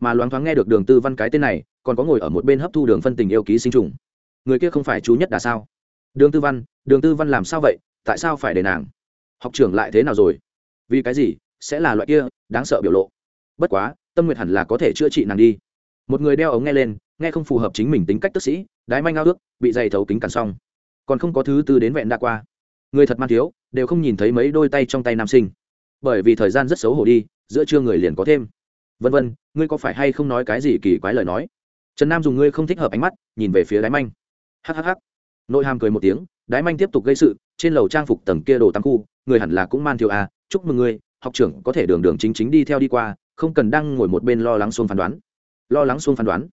Speaker 1: Mà loáng thoáng nghe được đường tư văn cái tên này, còn có ngồi ở một bên hấp thu đường phân tình yêu ký sinh trùng. Người kia không phải chú nhất đà sao? Đường tư văn, đường tư văn làm sao vậy? Tại sao phải để nàng? Học trưởng lại thế nào rồi? Vì cái gì? Sẽ là loại kia, đáng sợ biểu lộ. Bất quá, tâm nguyện hẳn là có thể chữa trị nàng đi. Một người đeo ống nghe lên, nghe không phù hợp chính mình tính cách tức sĩ, đái manh ao ước, bị dày thấu kính cản xong. Còn không có thứ tư đến vẹn đã qua. Người thật man thiếu, đều không nhìn thấy mấy đôi tay trong tay nam sinh. Bởi vì thời gian rất xấu hổ đi, giữa trưa người liền có thêm. Vân vân, ngươi có phải hay không nói cái gì kỳ quái lời nói? Trần nam dùng ngươi không thích hợp ánh mắt, nhìn về phía đái manh. Hhh nội hàm cười một tiếng, đái manh tiếp tục gây sự, trên lầu trang phục tầng kia đồ tăng khu người hẳn là cũng man thiếu à chúc mừng ngươi, học trưởng có thể đường đường chính chính đi theo đi qua, không cần đang ngồi một bên lo lắng xuông phán đoán. Lo lắng xuông phán đoán.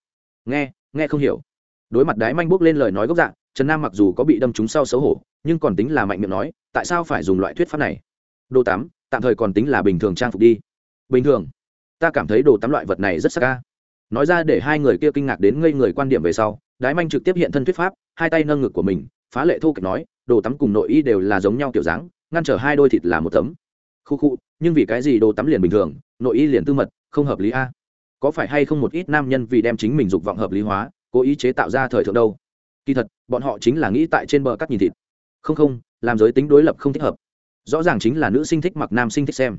Speaker 1: Nghe nghe không hiểu. Đối mặt đái manh bước lên lời nói gốc dạng trần nam mặc dù có bị đâm trúng sau xấu hổ, nhưng còn tính là mạnh miệng nói, tại sao phải dùng loại thuyết pháp này? Đồ tắm, tạm thời còn tính là bình thường trang phục đi. Bình thường. Ta cảm thấy đồ tắm loại vật này rất sắc ca nói ra để hai người kia kinh ngạc đến ngây người quan điểm về sau, đái manh trực tiếp hiện thân thuyết pháp, hai tay nâng ngực của mình, phá lệ thô kịch nói, đồ tắm cùng nội y đều là giống nhau kiểu dáng ngăn trở hai đôi thịt là một tấm. Khu khu, nhưng vì cái gì đồ tắm liền bình thường, nội y liền tư mật, không hợp lý a? Có phải hay không một ít nam nhân vì đem chính mình dục vọng hợp lý hóa, cố ý chế tạo ra thời thượng đâu? Kỳ thật, bọn họ chính là nghĩ tại trên bờ cắt nhìn thịt. Không không, làm giới tính đối lập không thích hợp. Rõ ràng chính là nữ sinh thích mặc nam sinh thích xem.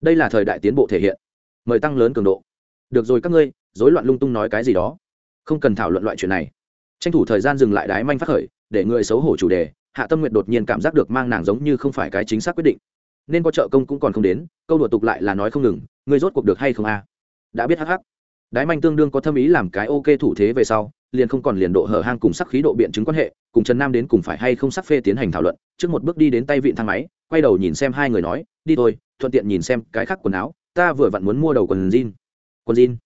Speaker 1: Đây là thời đại tiến bộ thể hiện. Mời tăng lớn cường độ. Được rồi các ngươi dối loạn lung tung nói cái gì đó. Không cần thảo luận loại chuyện này. Tranh thủ thời gian dừng lại đái manh phát khởi, để người xấu hổ chủ đề hạ tâm nguyện đột nhiên cảm giác được mang nàng giống như không phải cái chính xác quyết định. Nên có trợ công cũng còn không đến, câu đùa tục lại là nói không ngừng, ngươi rốt cuộc được hay không a? Đã biết hắc hắc. Đái manh tương đương có thâm ý làm cái ok thủ thế về sau, liền không còn liền độ hở hang cùng sắc khí độ biện chứng quan hệ, cùng trần nam đến cùng phải hay không sắc phê tiến hành thảo luận, trước một bước đi đến tay vịn thang máy, quay đầu nhìn xem hai người nói, đi thôi, thuận tiện nhìn xem cái khác quần áo, ta vừa vặn muốn mua đầu quần jean. Quần jean?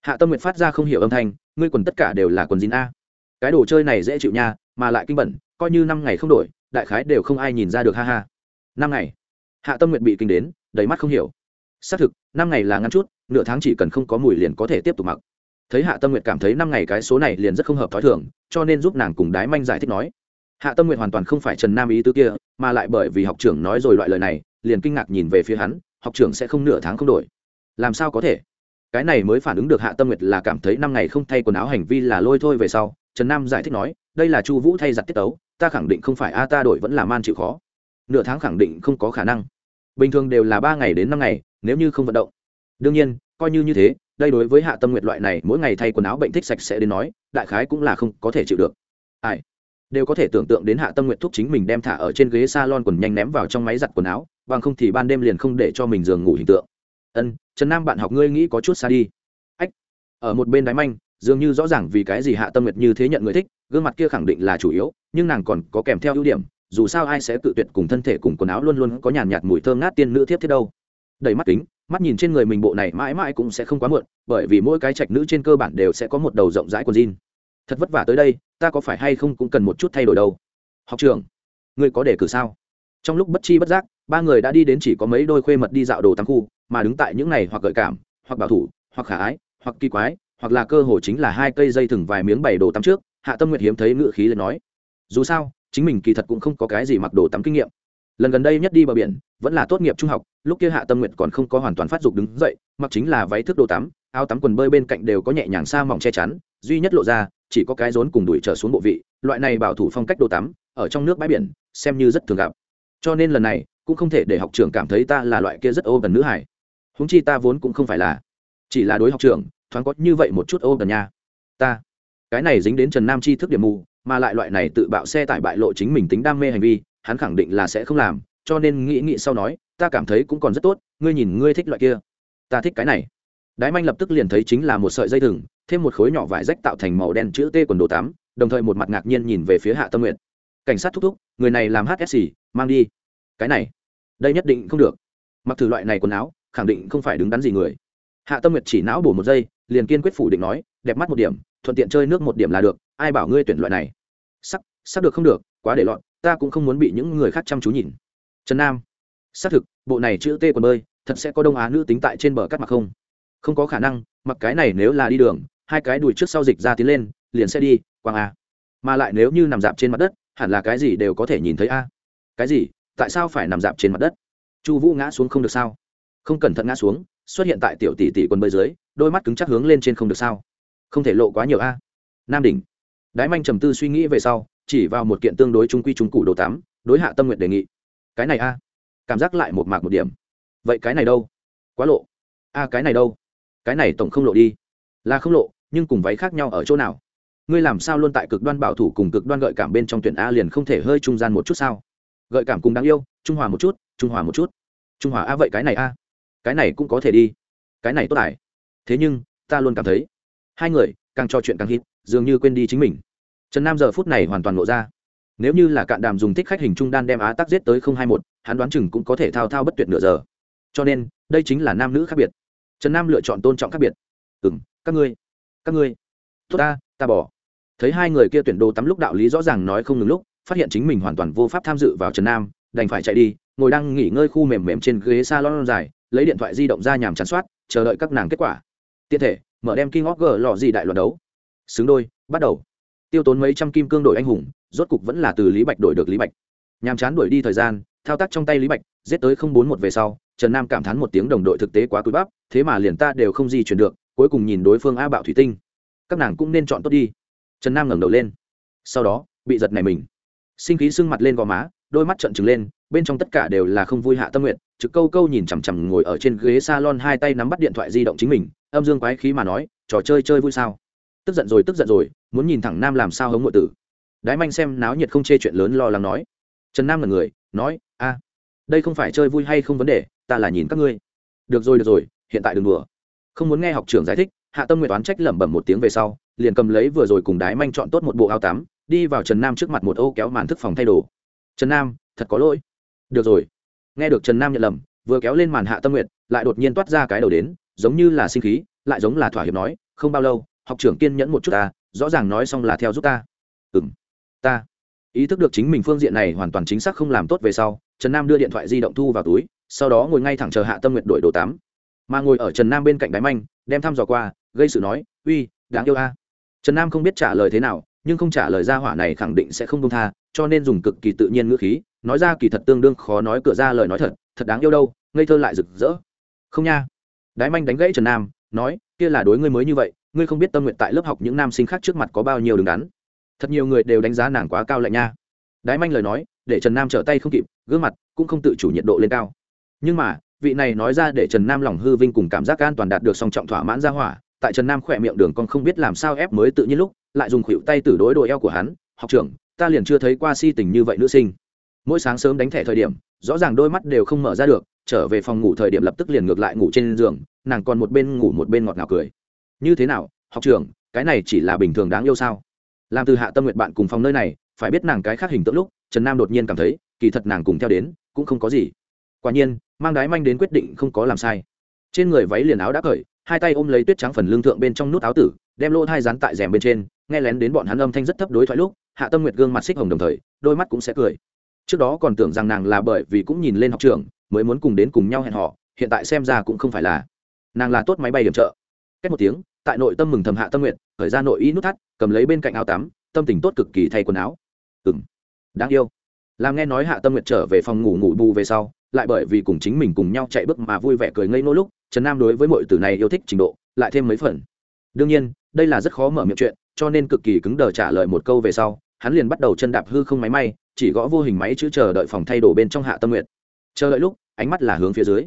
Speaker 1: Hạ tâm nguyện phát ra không hiểu âm thanh, ngươi quần tất cả đều là quần jean a? Cái đồ chơi này dễ chịu nha, mà lại kinh bẩn, coi như năm ngày không đổi, đại khái đều không ai nhìn ra được, ha ha. Năm ngày? Hạ tâm nguyện bị kinh đến, đầy mắt không hiểu. Xác thực, năm ngày là ngắn chút, nửa tháng chỉ cần không có mùi liền có thể tiếp tục mặc. Thấy hạ tâm nguyện cảm thấy năm ngày cái số này liền rất không hợp t h ó i thường, cho nên giúp nàng cùng đái manh giải thích nói. Hạ tâm nguyện hoàn toàn không phải trần nam ý tứ kia, mà lại bởi vì học trưởng nói rồi loại lời này, liền kinh ngạc nhìn về phía hắn, học trưởng sẽ không nửa tháng không đổi. Làm sao có thể? Cái này mới phản ứng được hạ tâm nguyệt là cảm thấy năm ngày không thay quần áo hành vi là lôi thôi về sau trần nam giải thích nói, đây là chu vũ thay giặt tiết tấu, ta khẳng định không phải a ta đổi vẫn là man chịu khó. Nửa tháng khẳng định không có khả năng. Bình thường đều là ba ngày đến năm ngày, nếu như không vận động. Đương nhiên, coi như như thế, đây đối với hạ tâm nguyệt loại này, mỗi ngày thay quần áo bệnh thích sạch sẽ đến nói, đại khái cũng là không có thể chịu được. Ai? Đều có thể tưởng tượng đến hạ tâm nguyệt thúc chính mình đem thả ở trên ghế s a lon quần nhanh ném vào trong máy giặt quần áo, bằng không thì ban đêm liền không để cho mình giường ngủ hình tượng. Ân, trần nam bạn học ngươi nghĩ có chút xa đi. Ách, ở một bên đáy manh dường như rõ ràng vì cái gì hạ tâm nguyệt như thế nhận người thích, gương mặt kia khẳng định là chủ yếu, nhưng nàng còn có kèm theo ưu điểm, dù sao ai sẽ tự tuyệt cùng thân thể cùng quần áo luôn luôn có nhàn nhạt mùi thơm ngát tiên nữ thiếp thiết đâu. Đầy mắt kính, mắt nhìn trên người mình bộ này mãi mãi cũng sẽ không quá muộn, bởi vì mỗi cái trạch nữ trên cơ bản đều sẽ có một đầu rộng rãi quần jean. Thật vất vả tới đây, ta có phải hay không cũng cần một chút thay đổi đâu. Học trường ngươi có đề cử sao? Trong lúc bất chi bất giác, ba người đã đi đến chỉ có mấy đôi khuê mật đi dạo đồ tắm khu, mà đứng tại những này hoặc gợi cảm, hoặc bảo thủ, hoặc khả ái, hoặc kỳ quái hoặc là cơ hồ chính là hai cây dây thừng vài miếng bày đồ tắm trước, hạ tâm nguyệt hiếm thấy ngự khí lên nói, dù sao, chính mình kỳ thật cũng không có cái gì mặc đồ tắm kinh nghiệm. Lần gần đây nhất đi bờ biển, vẫn là tốt nghiệp trung học, lúc kia hạ tâm nguyệt còn không có hoàn toàn phát dục đứng dậy, mặc chính là váy thước đồ tắm, áo tắm quần bơi bên cạnh đều có nhẹ nhàng sa mỏng che chắn, duy nhất lộ ra, chỉ có cái rốn cùng đuổi trở xuống bộ vị, loại này bảo thủ phong cách đồ tắm, ở trong nước bãi biển, xem như rất thường gặp. Cho nên lần này, cũng không thể để học trưởng cảm thấy ta là loại kia rất ô gần nữ hải húng chi ta vốn cũng không phải là, chỉ là đối học trưởng thoáng có như vậy một chút ô gần nha. Ta, cái này dính đến trần nam chi thức điểm mù, mà lại loại này tự bạo xe tải bại lộ chính mình tính đam mê hành vi, hắn khẳng định là sẽ không làm, cho nên nghĩ nghĩ sau nói, ta cảm thấy cũng còn rất tốt, ngươi nhìn ngươi thích loại kia. Ta thích cái này. Đái manh lập tức liền thấy chính là một sợi dây thừng, thêm một khối nhỏ vải rách tạo thành màu đen chữ t quần đồ tám, đồng thời một mặt ngạc nhiên nhìn về phía hạ tâm nguyện cảnh sát thúc thúc, người này làm hsc mang đi. Cái này, đây nhất định không được. Mặc thử loại này quần áo, khẳng định không phải đứng đắn gì người. Hạ tâm nguyệt chỉ não bổ một giây liền kiên quyết phủ định nói, đẹp mắt một điểm, thuận tiện chơi nước một điểm là được, ai bảo ngươi tuyển loại này. Sắc sắc được không được, quá để lọt ta cũng không muốn bị những người khác chăm chú nhìn. Trần nam, xác thực, bộ này chữ t quần bơi, thật sẽ có đông á nữ tính tại trên bờ cắt mặc không? Không có khả năng, mặc cái này nếu là đi đường, hai cái đùi trước sau dịch ra tiến lên, liền sẽ đi, quang a. Mà lại nếu như nằm dạp trên mặt đất, hẳn là cái gì đều có thể nhìn thấy a. Cái gì? Tại sao phải nằm dạp trên mặt đất? Chu vũ ngã xuống không được sao? Không cẩn thận ngã xuống, xuất hiện tại tiểu tỷ tỷ quần bơi dưới đôi mắt cứng chắc hướng lên trên không được sao? Không thể lộ quá nhiều a. Nam đỉnh. Đái manh trầm tư suy nghĩ về sau, chỉ vào một kiện tương đối trung quy trung cụ đồ tám đối hạ tâm nguyện đề nghị. Cái này a. Cảm giác lại một mạc một điểm. Vậy cái này đâu? Quá lộ. A, cái này đâu? Cái này tổng không lộ đi. Là không lộ, nhưng cùng váy khác nhau ở chỗ nào? Ngươi làm sao luôn tại cực đoan bảo thủ cùng cực đoan gợi cảm bên trong tuyển a liền không thể hơi trung gian một chút sao? Gợi cảm cùng đáng yêu, trung hòa một chút, trung hòa một chút. Trung hòa a vậy cái này a. Cái này cũng có thể đi. Cái này tốt lại thế nhưng, ta luôn cảm thấy, hai người càng trò chuyện càng hít, dường như quên đi chính mình. Trần nam giờ phút này hoàn toàn lộ ra. Nếu như là cạn đàm dùng thích khách hình trung đan đem á tắc giết tới không hai một, hắn đoán chừng cũng có thể thao thao bất tuyệt nửa giờ. Cho nên, đây chính là nam nữ khác biệt. Trần nam lựa chọn tôn trọng khác biệt. Ừ m các ngươi các ngươi, tốt ta ta bỏ. Thấy hai người kia tuyển đồ tắm lúc đạo lý rõ ràng nói không ngừng lúc, phát hiện chính mình hoàn toàn vô pháp tham dự vào trần nam, đành phải chạy đi, ngồi đang nghỉ ngơi khu mềm mềm trên ghế s a lon dài, lấy điện thoại di động ra nhằm chán soát, chờ đợi các nàng kết quả tiện thể, mở đem kim óc gờ lò gì đại loạt đấu. Xứng đôi, bắt đầu. Tiêu tốn mấy trăm kim cương đổi anh hùng, rốt cục vẫn là từ lý bạch đổi được lý bạch. Nhàm chán đuổi đi thời gian, thao tác trong tay lý bạch, giết tới không bốn một về sau, trần nam cảm thán một tiếng đồng đội thực tế quá cúi bắp thế mà liền ta đều không di chuyển được, cuối cùng nhìn đối phương a bạo thủy tinh. Các nàng cũng nên chọn tốt đi. Trần nam ngẩng đầu lên. Sau đó, bị giật này mình. Sinh khí sưng mặt lên gò má đôi mắt trợn trừng lên, bên trong tất cả đều là không vui hạ tâm nguyện, trực câu câu nhìn chằm chằm ngồi ở trên ghế salon hai tay nắm bắt điện thoại di động chính mình, âm dương quái khí mà nói, trò chơi chơi vui sao? Tức giận rồi, tức giận rồi, muốn nhìn thẳng nam làm sao hống ngội tử. Đái manh xem náo nhiệt không chê chuyện lớn lo lắng nói. Trần nam là người, nói, a, đây không phải chơi vui hay không vấn đề, ta là nhìn các ngươi. Được rồi được rồi, hiện tại đừng đùa. Không muốn nghe học trưởng giải thích, hạ tâm nguyện toán trách lẩm bẩm một tiếng về sau, liền cầm lấy vừa rồi cùng đái manh chọn tốt một bộ áo tắm, đi vào trần nam trước mặt một ô kéo màn thức phòng thay đồ trần nam, thật có lỗi. Được rồi. Nghe được trần nam nhận lầm, vừa kéo lên màn hạ tâm nguyện lại đột nhiên toát ra cái đầu đến, giống như là sinh khí, lại giống là thỏa hiệp nói, không bao lâu, học trưởng kiên nhẫn một chút ta, rõ ràng nói xong là theo giúp ta. Ừ m ta. Ý thức được chính mình phương diện này hoàn toàn chính xác không làm tốt về sau, trần nam đưa điện thoại di động thu vào túi, sau đó ngồi ngay thẳng chờ hạ tâm nguyện đổi đồ tắm. Mà ngồi ở trần nam bên cạnh đáy manh, đem thăm dò qua, gây sự nói, uy, đáng yêu a. Trần nam không biết trả lời thế nào nhưng không trả lời ra hỏa này khẳng định sẽ không công tha, cho nên dùng cực kỳ tự nhiên ngữ khí, nói ra kỳ thật tương đương khó nói, cửa ra lời nói thật thật đáng yêu đâu, ngây thơ lại rực rỡ. Không nha. Đái manh đánh gãy trần nam, nói, kia là đối ngươi mới như vậy, ngươi không biết tâm nguyện tại lớp học những nam sinh khác trước mặt có bao nhiêu đứng đắn. Thật nhiều người đều đánh giá nàng quá cao lạnh nha. Đái manh lời nói, để trần nam trở tay không kịp, gương mặt cũng không tự chủ nhiệt độ lên cao. Nhưng mà, vị này nói ra để trần nam lòng hư vinh cùng cảm giác an toàn đạt được song trọng thỏa mãn ra hỏa tại trần nam khỏe miệng đường con không biết làm sao ép mới tự nhiên lúc, lại dùng khuỷu tay tử đối đội eo của hắn, học trưởng, ta liền chưa thấy qua si tình như vậy nữ sinh. Mỗi sáng sớm đánh thẻ thời điểm, rõ ràng đôi mắt đều không mở ra được, trở về phòng ngủ thời điểm lập tức liền ngược lại ngủ trên giường, nàng còn một bên ngủ một bên ngọt ngào cười. Như thế nào, học trưởng, cái này chỉ là bình thường đáng yêu sao? Làm từ hạ tâm nguyện bạn cùng phòng nơi này, phải biết nàng cái khác hình tượng lúc, trần nam đột nhiên cảm thấy, kỳ thật nàng cùng theo đến, cũng không có gì. Quả nhiên, mang đái manh đến quyết định không có làm sai. Trên người váy liền áo đã cởi hai tay ôm lấy tuyết trắng phần lương thượng bên trong nút áo tử, đem lỗ thai rán tại rèm bên trên, nghe lén đến bọn hắn âm thanh rất thấp đối thoại lúc, hạ tâm nguyệt gương mặt xích hồng đồng thời, đôi mắt cũng sẽ cười. Trước đó còn tưởng rằng nàng là bởi vì cũng nhìn lên học trường, mới muốn cùng đến cùng nhau hẹn họ hiện tại xem ra cũng không phải là. Nàng là tốt máy bay điểm trợ. Cách một tiếng, tại nội tâm mừng thầm hạ tâm nguyện khởi ra nội y nút thắt, cầm lấy bên cạnh áo tắm, tâm tình tốt cực kỳ thay quần áo. Ừ m đáng yêu. Làm nghe nói hạ tâm nguyện trở về phòng ngủ ngủ bù về sau, lại bởi vì cùng chính mình cùng nhau chạy bước mà vui vẻ cười ngây nô lúc trần nam đối với mọi từ này yêu thích trình độ, lại thêm mấy phần. Đương nhiên, đây là rất khó mở miệng chuyện, cho nên cực kỳ cứng đờ trả lời một câu về sau, hắn liền bắt đầu chân đạp hư không máy may, chỉ gõ vô hình máy chữ chờ đợi phòng thay đồ bên trong hạ tâm nguyện chờ đợi lúc, ánh mắt là hướng phía dưới.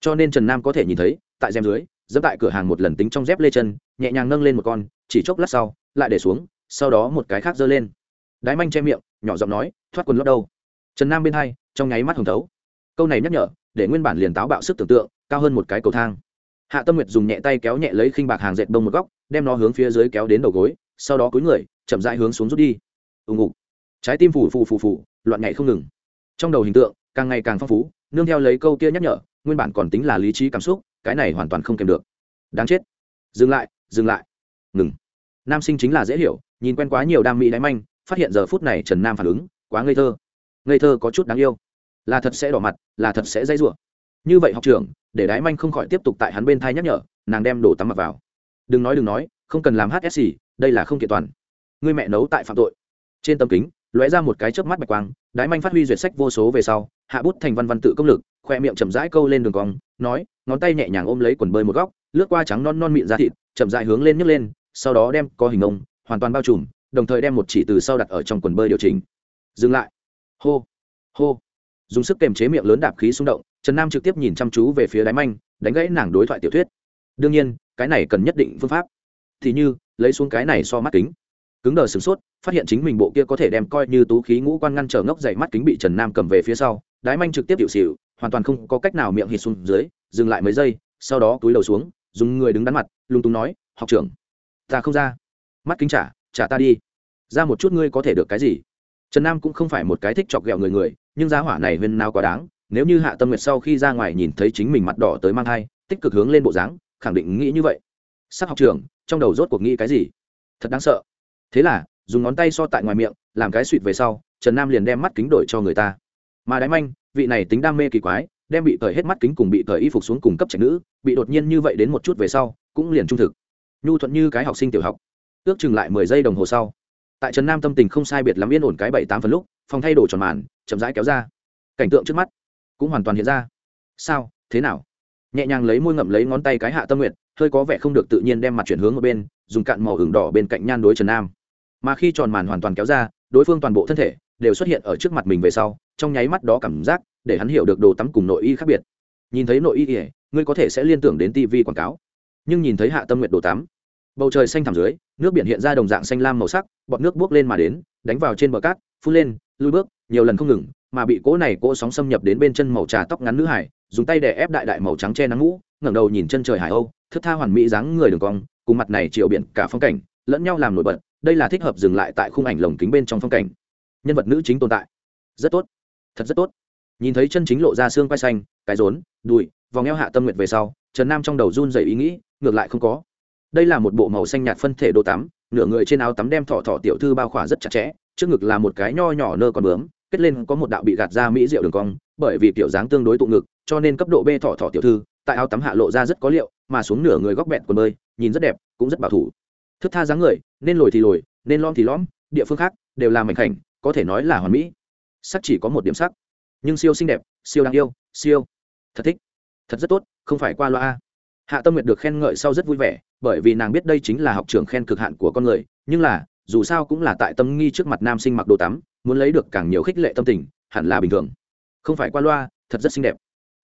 Speaker 1: Cho nên trần nam có thể nhìn thấy, tại rèm dưới dẫm tại cửa hàng một lần tính trong dép lê chân, nhẹ nhàng nâng lên một con, chỉ chốc lát sau, lại để xuống, sau đó một cái khác giơ lên. Đái manh che miệng, nhỏ giọng nói, thoát quần lót đâu? Trần nam bên hai, trong nháy mắt hồng thấu. Câu này nhắc nhở, để nguyên bản liền táo bạo sức tưởng tượng cao hơn một cái cầu thang. Hạ tâm nguyệt dùng nhẹ tay kéo nhẹ lấy khinh bạc hàng dệt đông một góc, đem nó hướng phía dưới kéo đến đầu gối, sau đó cúi người, chậm rãi hướng xuống rút đi. Ùng ục. Trái tim phù phù phù phù, loạn nhảy không ngừng. Trong đầu hình tượng, càng ngày càng phong phú, nương theo lấy câu kia nhắc nhở, nguyên bản còn tính là lý trí cảm xúc, cái này hoàn toàn không kèm được. Đáng chết. Dừng lại dừng lại. Ngừng. Nam sinh chính là dễ hiểu, nhìn quen quá nhiều đam mỹ đáy manh, phát hiện giờ phút này trần nam phản ứng, quá ngây thơ. Ngây thơ có chút đáng yêu. Là thật sẽ đỏ mặt, là thật sẽ dây rủa như vậy học trưởng, để đái manh không khỏi tiếp tục tại hắn bên thai nhắc nhở, nàng đem đồ tắm mặc vào. Đừng nói đừng nói, không cần làm hsc đây là không kiện toàn. Người mẹ nấu tại phạm tội. Trên tấm kính, lóe ra một cái chớp mắt bạch quang, đái manh phát huy duyệt sách vô số về sau, hạ bút thành văn văn tự công lực, khoe miệng chậm rãi câu lên đường cong, nói, ngón tay nhẹ nhàng ôm lấy quần bơi một góc, lướt qua trắng non non mịn ra thịt, chậm rãi hướng lên nhấc lên, sau đó đem có hình ông, hoàn toàn bao trùm, đồng thời đem một chỉ từ sau đặt ở trong quần bơi điều chỉnh. Dừng lại. Hô. Hô. Dùng sức kềm chế miệng lớn đạp khí xung động trần nam trực tiếp nhìn chăm chú về phía đáy manh, đánh gãy nàng đối thoại tiểu thuyết. Đương nhiên, cái này cần nhất định phương pháp. Thì như, lấy xuống cái này so mắt kính. Cứng đờ sửng sốt, phát hiện chính mình bộ kia có thể đem coi như tú khí ngũ quan ngăn trở ngốc dậy mắt kính bị trần nam cầm về phía sau đái manh trực tiếp hiệu xịu hoàn toàn không có cách nào miệng hít xuống dưới, dừng lại mấy giây, sau đó túi đầu xuống, dùng người đứng đắn mặt, lung tung nói, học trưởng, ta không ra. Mắt kính trả trả ta đi. Ra một chút ngươi có thể được cái gì? Trần nam cũng không phải một cái thích chọc ghẹo người người, nhưng giá hỏa này huyên nào quá đáng nếu như hạ tâm nguyệt sau khi ra ngoài nhìn thấy chính mình mặt đỏ tới mang thai, tích cực hướng lên bộ dáng, khẳng định nghĩ như vậy. Sắc học trường, trong đầu rốt cuộc nghĩ cái gì? Thật đáng sợ. Thế là, dùng ngón tay so tại ngoài miệng, làm cái suỵt về sau, trần nam liền đem mắt kính đổi cho người ta. Mà đáy manh, vị này tính đam mê kỳ quái, đem bị cởi hết mắt kính cùng bị cởi y phục xuống cùng cấp trạch nữ, bị đột nhiên như vậy đến một chút về sau, cũng liền trung thực. Nhu thuận như cái học sinh tiểu học. Ước chừng lại mười giây đồng hồ sau, tại trần nam tâm tình không sai biệt lắm yên ổn cái bảy tám phần lúc, phòng thay đổi tròn màn, chậm rãi kéo ra. Cảnh tượng trước mắt cũng hoàn toàn hiện ra. Sao? Thế nào? Nhẹ nhàng lấy môi ngậm lấy ngón tay cái hạ tâm nguyện hơi có vẻ không được tự nhiên đem mặt chuyển hướng ở bên, dùng cạn màu hưởng đỏ bên cạnh nhan đối trần nam. Mà khi tròn màn hoàn toàn kéo ra, đối phương toàn bộ thân thể đều xuất hiện ở trước mặt mình về sau, trong nháy mắt đó cảm giác để hắn hiểu được đồ tắm cùng nội y khác biệt. Nhìn thấy nội y ỉa ngươi có thể sẽ liên tưởng đến tv quảng cáo. Nhưng nhìn thấy hạ tâm nguyện đồ tắm, bầu trời xanh thẳm dưới, nước biển hiện ra đồng dạng xanh lam màu sắc, bọt nước buốc lên mà đến, đánh vào trên bờ cát, phun lên lui bước, nhiều lần không ngừng mà bị cỗ này cỗ sóng xâm nhập đến bên chân màu trà tóc ngắn nữ hải, dùng tay để ép đại đại màu trắng che nắng ngũ, ngẩng đầu nhìn chân trời hải âu, thức tha hoàn mỹ dáng người đường cong, cùng mặt này chiều biển cả phong cảnh, lẫn nhau làm nổi bật, đây là thích hợp dừng lại tại khung ảnh lồng kính bên trong phong cảnh. Nhân vật nữ chính tồn tại. Rất tốt. Thật rất tốt. Nhìn thấy chân chính lộ ra xương quai xanh, cái rốn, đùi, vòng eo hạ tâm nguyện về sau, trần nam trong đầu run dày ý nghĩ, ngược lại không có. Đây là một bộ màu xanh nhạt phân thể đồ tắm, nửa người trên áo tắm đem thọ thọ tiểu thư bao khỏa rất chặt chẽ, trước ngực là một cái nho nhỏ nơ còn bướm kết lên có một đạo bị gạt ra mỹ rượu đường cong, bởi vì kiểu dáng tương đối tụ ngực, cho nên cấp độ b thọ thọ tiểu thư, tại áo tắm hạ lộ ra rất có liệu, mà xuống nửa người góc bẹn quần bơi, nhìn rất đẹp, cũng rất bảo thủ. Thức tha dáng người, nên lồi thì lồi, nên lom thì lõm, địa phương khác đều là mảnh khảnh, có thể nói là hoàn mỹ. Sắc chỉ có một điểm sắc. Nhưng siêu xinh đẹp, siêu đáng yêu, siêu. Thật thích. Thật rất tốt, không phải qua loa hạ tâm nguyệt được khen ngợi sau rất vui vẻ, bởi vì nàng biết đây chính là học trường khen cực hạn của con người, nhưng là, dù sao cũng là tại tâm nghi trước mặt nam sinh mặc đồ tắm muốn lấy được càng nhiều khích lệ tâm tình, hẳn là bình thường. Không phải qua loa, thật rất xinh đẹp.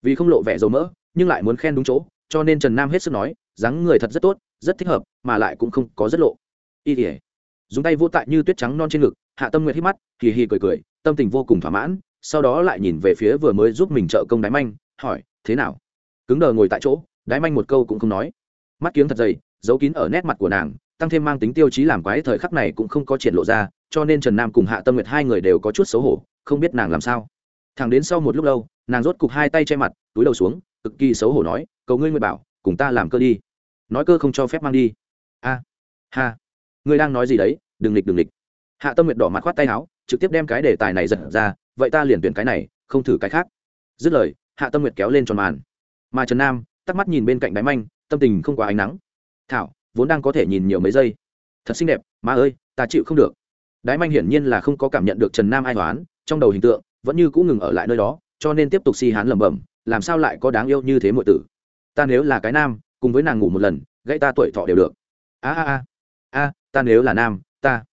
Speaker 1: Vì không lộ vẻ dầu mỡ, nhưng lại muốn khen đúng chỗ, cho nên trần nam hết sức nói, dáng người thật rất tốt, rất thích hợp, mà lại cũng không có rất lộ. Y tỉa dùng tay vô tại như tuyết trắng non trên ngực, hạ tâm nguyệt hít mắt, hì hì cười cười, tâm tình vô cùng thỏa mãn, sau đó lại nhìn về phía vừa mới giúp mình trợ công đáy manh, hỏi, thế nào? Cứng đờ ngồi tại chỗ đáy manh một câu cũng không nói. Mắt kiếng thật dày, giấu kín ở nét mặt của nàng, tăng thêm mang tính tiêu chí làm quái thời khắc này cũng không có triển lộ ra cho nên trần nam cùng hạ tâm nguyệt hai người đều có chút xấu hổ, không biết nàng làm sao. Thằng đến sau một lúc lâu, nàng rốt cục hai tay che mặt, túi đầu xuống, cực kỳ xấu hổ nói, cầu ngươi nguyệt bảo, cùng ta làm cơ đi. Nói cơ không cho phép mang đi. A, ha, ngươi đang nói gì đấy? Đừng lịch đừng lịch hạ tâm nguyệt đỏ mặt khoát tay áo, trực tiếp đem cái đề tài này giật ra, vậy ta liền tuyển cái này, không thử cái khác. Dứt lời, hạ tâm nguyệt kéo lên tròn màn. Mà trần nam, tắc mắt nhìn bên cạnh đáy manh, tâm tình không quá ánh nắng. Thảo, vốn đang có thể nhìn nhiều mấy giây. Thật xinh đẹp, má ơi, ta chịu không được đái manh hiển nhiên là không có cảm nhận được trần nam ai toán trong đầu hình tượng vẫn như cũng ngừng ở lại nơi đó, cho nên tiếp tục si hán lẩm bẩm, làm sao lại có đáng yêu như thế mọi tử? Ta nếu là cái nam, cùng với nàng ngủ một lần, gãy ta tuổi thọ đều được. A a a a, ta nếu là nam, ta,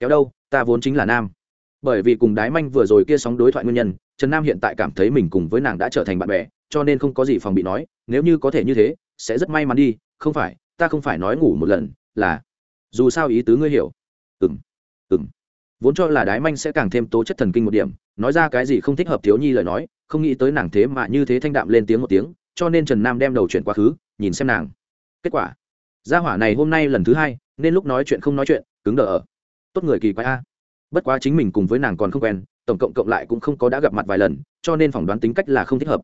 Speaker 1: kéo đâu, ta vốn chính là nam. Bởi vì cùng đái manh vừa rồi kia sóng đối thoại nguyên nhân, trần nam hiện tại cảm thấy mình cùng với nàng đã trở thành bạn bè, cho nên không có gì phòng bị nói, nếu như có thể như thế, sẽ rất may mắn đi, không phải, ta không phải nói ngủ một lần, là, dù sao ý tứ ngươi hiểu. Ừng ừng vốn cho là đái manh sẽ càng thêm tố chất thần kinh một điểm, nói ra cái gì không thích hợp thiếu nhi lời nói, không nghĩ tới nàng thế mà như thế thanh đạm lên tiếng một tiếng, cho nên trần nam đem đầu chuyển quá khứ, nhìn xem nàng. Kết quả, gia hỏa này hôm nay lần thứ hai, nên lúc nói chuyện không nói chuyện, cứng đờ ở. Tốt người kỳ quái a. Bất quá chính mình cùng với nàng còn không quen, tổng cộng cộng lại cũng không có đã gặp mặt vài lần, cho nên phỏng đoán tính cách là không thích hợp.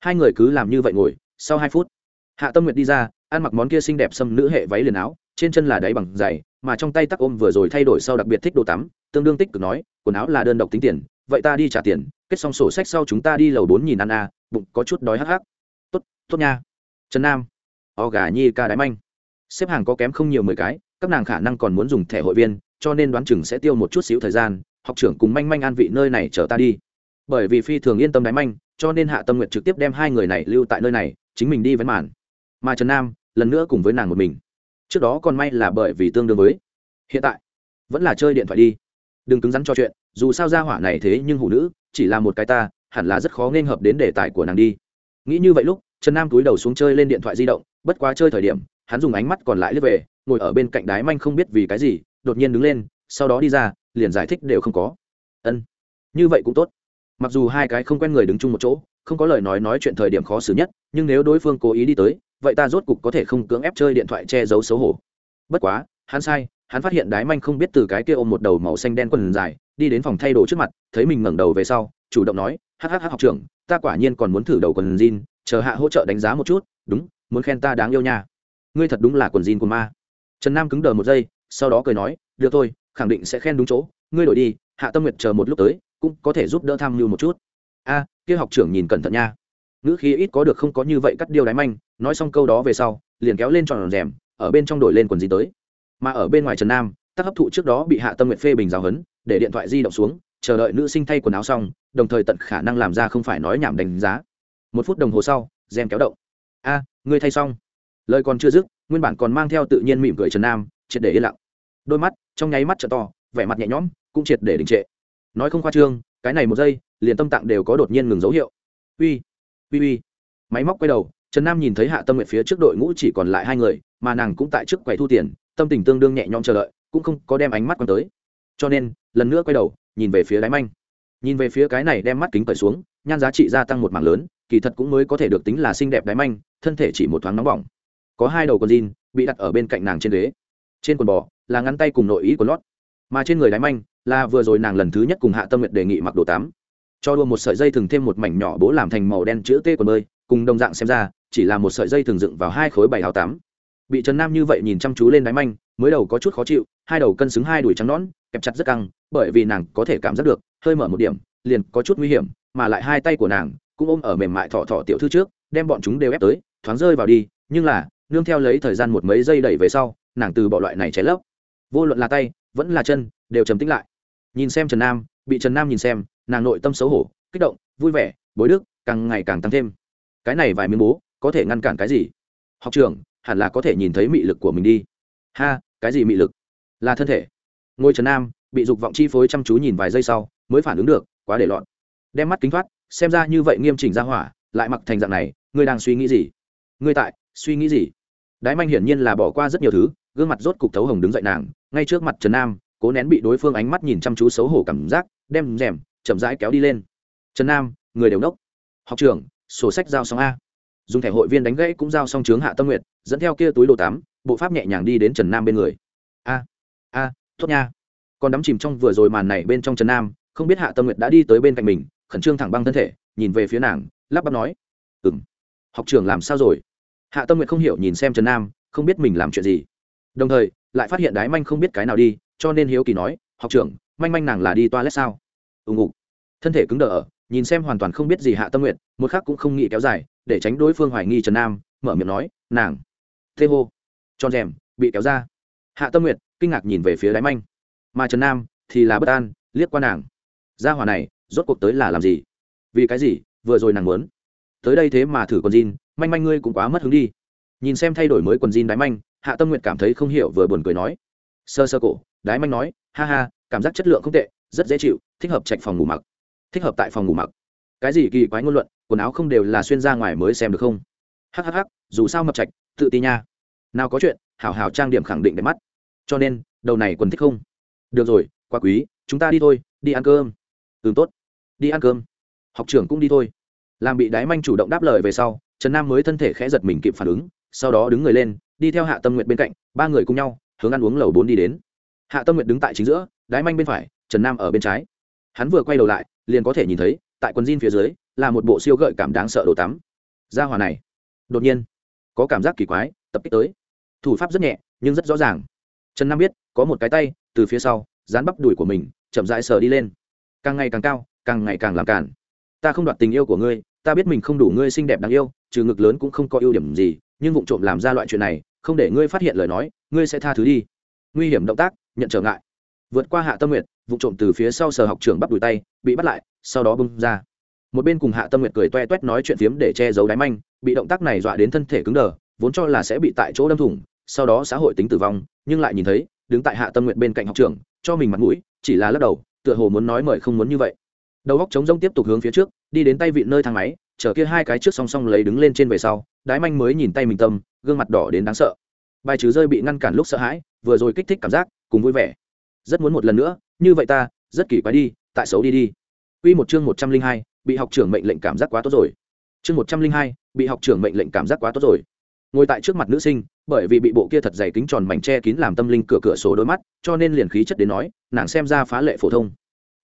Speaker 1: Hai người cứ làm như vậy ngồi, sau hai phút, hạ tâm nguyệt đi ra, ăn mặc món kia xinh đẹp xâm nữ hệ váy liền áo, trên chân là đáy bằng dày mà trong tay tắc ôm vừa rồi thay đổi sau đặc biệt thích đồ tắm, tương đương tích cực nói, quần áo là đơn độc tính tiền, vậy ta đi trả tiền, kết xong sổ sách sau chúng ta đi lầu bốn nhìn ăn a bụng có chút đói hắc hắc. Tốt tốt nha. Trần nam, o gà nhi ca đái manh. Xếp hàng có kém không nhiều mười cái, các nàng khả năng còn muốn dùng thẻ hội viên, cho nên đoán chừng sẽ tiêu một chút xíu thời gian, học trưởng cùng manh manh an vị nơi này chở ta đi. Bởi vì phi thường yên tâm đái manh, cho nên hạ tâm nguyện trực tiếp đem hai người này lưu tại nơi này, chính mình đi với màn. Mà trần nam, lần nữa cùng với nàng một mình trước đó còn may là bởi vì tương đương với. Hiện tại, vẫn là chơi điện thoại đi. Đừng cứng rắn cho chuyện, dù sao ra hỏa này thế nhưng hủ nữ, chỉ là một cái ta, hẳn là rất khó nên hợp đến đề tài của nàng đi. Nghĩ như vậy lúc, trần nam túi đầu xuống chơi lên điện thoại di động, bất quá chơi thời điểm, hắn dùng ánh mắt còn lại lướt về, ngồi ở bên cạnh đái manh không biết vì cái gì, đột nhiên đứng lên, sau đó đi ra, liền giải thích đều không có. Ân, như vậy cũng tốt. Mặc dù hai cái không quen người đứng chung một chỗ, không có lời nói nói chuyện thời điểm khó xử nhất, nhưng nếu đối phương cố ý đi tới vậy ta rốt cục có thể không cưỡng ép chơi điện thoại che giấu xấu hổ. Bất quá, hắn sai, hắn phát hiện đái manh không biết từ cái kia ôm một đầu màu xanh đen quần dài, đi đến phòng thay đồ trước mặt, thấy mình ngẩng đầu về sau, chủ động nói hhh học trưởng, ta quả nhiên còn muốn thử đầu quần jean, chờ hạ hỗ trợ đánh giá một chút, đúng, muốn khen ta đáng yêu nha. Ngươi thật đúng là quần jean của ma. Trần nam cứng đờ một giây, sau đó cười nói, được thôi, khẳng định sẽ khen đúng chỗ, ngươi đổi đi, hạ tâm nguyệt chờ một lúc tới, cũng có thể giúp đỡ tham mưu một chút. A, kia học trưởng nhìn cẩn thận nha. Ngữ khí ít có được không có như vậy cắt điêu đáy manh nói xong câu đó về sau, liền kéo lên tròn rèm, ở bên trong đổi lên quần gì tới. Mà ở bên ngoài trần nam tác hấp thụ trước đó bị hạ tâm nguyện phê bình giáo hấn để điện thoại di động xuống, chờ đợi nữ sinh thay quần áo xong, đồng thời tận khả năng làm ra không phải nói nhảm đánh giá. Một phút đồng hồ sau, rèm kéo động. A, ngươi thay xong. Lời còn chưa dứt, nguyên bản còn mang theo tự nhiên mỉm cười trần nam, triệt để yên lặng. Đôi mắt, trong nháy mắt t to, vẻ mặt nhẹ nhõm, cũng triệt để đình trệ. Nói không khoa trương, cái này một giây, liền tâm tạng đều có đột nhiên ngừng dấu hiệu. Uy uy uy. Máy móc quay đầu trần nam nhìn thấy hạ tâm nguyện phía trước đội ngũ chỉ còn lại hai người, mà nàng cũng tại trước quầy thu tiền, tâm tình tương đương nhẹ nhõm chờ đợi, cũng không có đem ánh mắt quan tới. Cho nên, lần nữa quay đầu, nhìn về phía đáy manh. Nhìn về phía cái này đem mắt kính cởi xuống, nhan giá trị gia tăng một mảng lớn, kỳ thật cũng mới có thể được tính là xinh đẹp đáy manh, thân thể chỉ một thoáng nóng bỏng. Có hai đầu con jean bị đặt ở bên cạnh nàng trên ghế. Trên quần bò là ngắn tay cùng nội ý của lót. Mà trên người đáy manh là vừa rồi nàng lần thứ nhất cùng hạ tâm nguyện đề nghị mặc đồ tắm. Cho đua một sợi dây thường thêm một mảnh nhỏ bố làm thành màu đen chữ t quần bơi, cùng đồng dạng xem ra chỉ là một sợi dây thường dựng vào hai khối bảy hào tám. bị trần nam như vậy nhìn chăm chú lên đáy manh, mới đầu có chút khó chịu, hai đầu cân xứng hai đùi trắng nón kẹp chặt rất căng, bởi vì nàng có thể cảm giác được, hơi mở một điểm, liền có chút nguy hiểm, mà lại hai tay của nàng cũng ôm ở mềm mại thọ thọ tiểu thư trước, đem bọn chúng đều ép tới, thoáng rơi vào đi, nhưng là, nương theo lấy thời gian một mấy giây đẩy về sau, nàng từ bỏ loại này cháy lấp. Vô luận là tay, vẫn là chân, đều trầm tĩnh lại. Nhìn xem trần nam, bị trần nam nhìn xem, nàng nội tâm xấu hổ, kích động, vui vẻ, bối đức, càng ngày càng tăng thêm. Cái này vài miếng bố có thể ngăn cản cái gì? Học trường, hẳn là có thể nhìn thấy mị lực của mình đi. Ha, cái gì mị lực? Là thân thể. Ngôi trần nam, bị dục vọng chi phối chăm chú nhìn vài giây sau, mới phản ứng được, quá để lọn đem mắt kính thoát, xem ra như vậy nghiêm chỉnh ra hỏa, lại mặc thành dạng này, ngươi đang suy nghĩ gì? Ngươi tại, suy nghĩ gì? Đái manh hiển nhiên là bỏ qua rất nhiều thứ, gương mặt rốt cục thấu hồng đứng dậy nàng, ngay trước mặt trần nam, cố nén bị đối phương ánh mắt nhìn chăm chú xấu hổ cảm giác, đem rèm, chậm rãi kéo đi lên. Trần nam, người đều nốc. học trưởng sổ sách giao xong a dùng thẻ hội viên đánh gãy cũng giao xong chướng hạ tâm nguyện dẫn theo kia túi đồ tám bộ pháp nhẹ nhàng đi đến trần nam bên người. A a, tốt nha. Còn đắm chìm trong vừa rồi màn này bên trong trần nam, không biết hạ tâm nguyện đã đi tới bên cạnh mình, khẩn trương thẳng băng thân thể, nhìn về phía nàng, lắp bắp nói ừ m học trưởng làm sao rồi? Hạ tâm nguyệt không hiểu nhìn xem trần nam, không biết mình làm chuyện gì. Đồng thời, lại phát hiện đái manh không biết cái nào đi, cho nên hiếu kỳ nói, học trưởng, manh manh nàng là đi toilet sao? Ùng ục thân thể cứng đờ ở, nhìn xem hoàn toàn không biết gì hạ tâm nguyện một khác cũng không nghĩ kéo dài để tránh đối phương hoài nghi trần nam, mở miệng nói, nàng thê hô. Tròn rèm bị kéo ra. Hạ tâm Nguyệt kinh ngạc nhìn về phía đáy manh. Mà trần nam thì là bất an, liếc qua nàng. Gia hỏa này rốt cuộc tới là làm gì? Vì cái gì? Vừa rồi nàng muốn. Tới đây thế mà thử quần jean, manh manh ngươi cũng quá mất hứng đi. Nhìn xem thay đổi mới quần jean đái manh, hạ tâm Nguyệt cảm thấy không hiểu vừa buồn cười nói. Sơ sơ cổ, đái manh nói, ha ha, cảm giác chất lượng không tệ, rất dễ chịu, thích hợp trạch phòng ngủ mặc. Thích hợp tại phòng ngủ mặc. Cái gì kỳ quái ngôn luận quần áo không đều là xuyên ra ngoài mới xem được không? Hhh dù sao mập trạch, tự ti nha. Nào có chuyện, hảo hảo trang điểm khẳng định đẹp mắt. Cho nên, đầu này quần thích không? Được rồi, quá quý, chúng ta đi thôi, đi ăn cơm. Ừ tốt. Đi ăn cơm. Học trưởng cũng đi thôi. Làm bị đái manh chủ động đáp lời về sau, trần nam mới thân thể khẽ giật mình kịp phản ứng, sau đó đứng người lên, đi theo hạ tâm nguyện bên cạnh, ba người cùng nhau, hướng ăn uống lầu bốn đi đến. Hạ tâm nguyện đứng tại chính giữa, đái manh bên phải, trần nam ở bên trái. Hắn vừa quay đầu lại, liền có thể nhìn thấy tại quần jean phía dưới là một bộ siêu gợi cảm đáng sợ đồ tắm. Ra hòa này đột nhiên có cảm giác kỳ quái tập kích tới. Thủ pháp rất nhẹ nhưng rất rõ ràng. Trần nam biết có một cái tay từ phía sau dán bắp đùi của mình chậm rãi sờ đi lên. Càng ngày càng cao càng ngày càng làm cản ta không đoạt tình yêu của ngươi ta biết mình không đủ ngươi xinh đẹp đáng yêu trừ ngực lớn cũng không có ưu điểm gì nhưng vụ trộm làm ra loại chuyện này không để ngươi phát hiện lời nói ngươi sẽ tha thứ đi. Nguy hiểm động tác nhận trở ngại. Vượt qua hạ tâm nguyện, vụ trộm từ phía sau sờ học trưởng bắt đùi tay bị bắt lại sau đó bung ra. Một bên cùng hạ tâm nguyệt cười toe toét nói chuyện phiếm để che giấu đáy manh, bị động tác này dọa đến thân thể cứng đờ, vốn cho là sẽ bị tại chỗ đâm thủng, sau đó xã hội tính tử vong, nhưng lại nhìn thấy, đứng tại hạ tâm nguyệt bên cạnh học trưởng, cho mình mặt mũi, chỉ là lắc đầu, tựa hồ muốn nói mời không muốn như vậy. Đầu góc trống rông tiếp tục hướng phía trước, đi đến tay vịn nơi thang máy chở kia hai cái trước song song lấy đứng lên trên về sau đái manh mới nhìn tay mình tâm, gương mặt đỏ đến đáng sợ. Bài trừ rơi bị ngăn cản lúc sợ hãi, vừa rồi kích thích cảm giác, cùng vui vẻ. Rất muốn một lần nữa, như vậy ta, rất kỳ quái đi, tại xấu đi đi. Quy một chương một trăm linh hai, bị học trưởng mệnh lệnh cảm giác quá tốt rồi. Chương một trăm linh hai, bị học trưởng mệnh lệnh cảm giác quá tốt rồi. Ngồi tại trước mặt nữ sinh, bởi vì bị bộ kia thật dày kính tròn mảnh che kín làm tâm linh cửa cửa sổ đôi mắt, cho nên liền khí chất đến nói, nàng xem ra phá lệ phổ thông.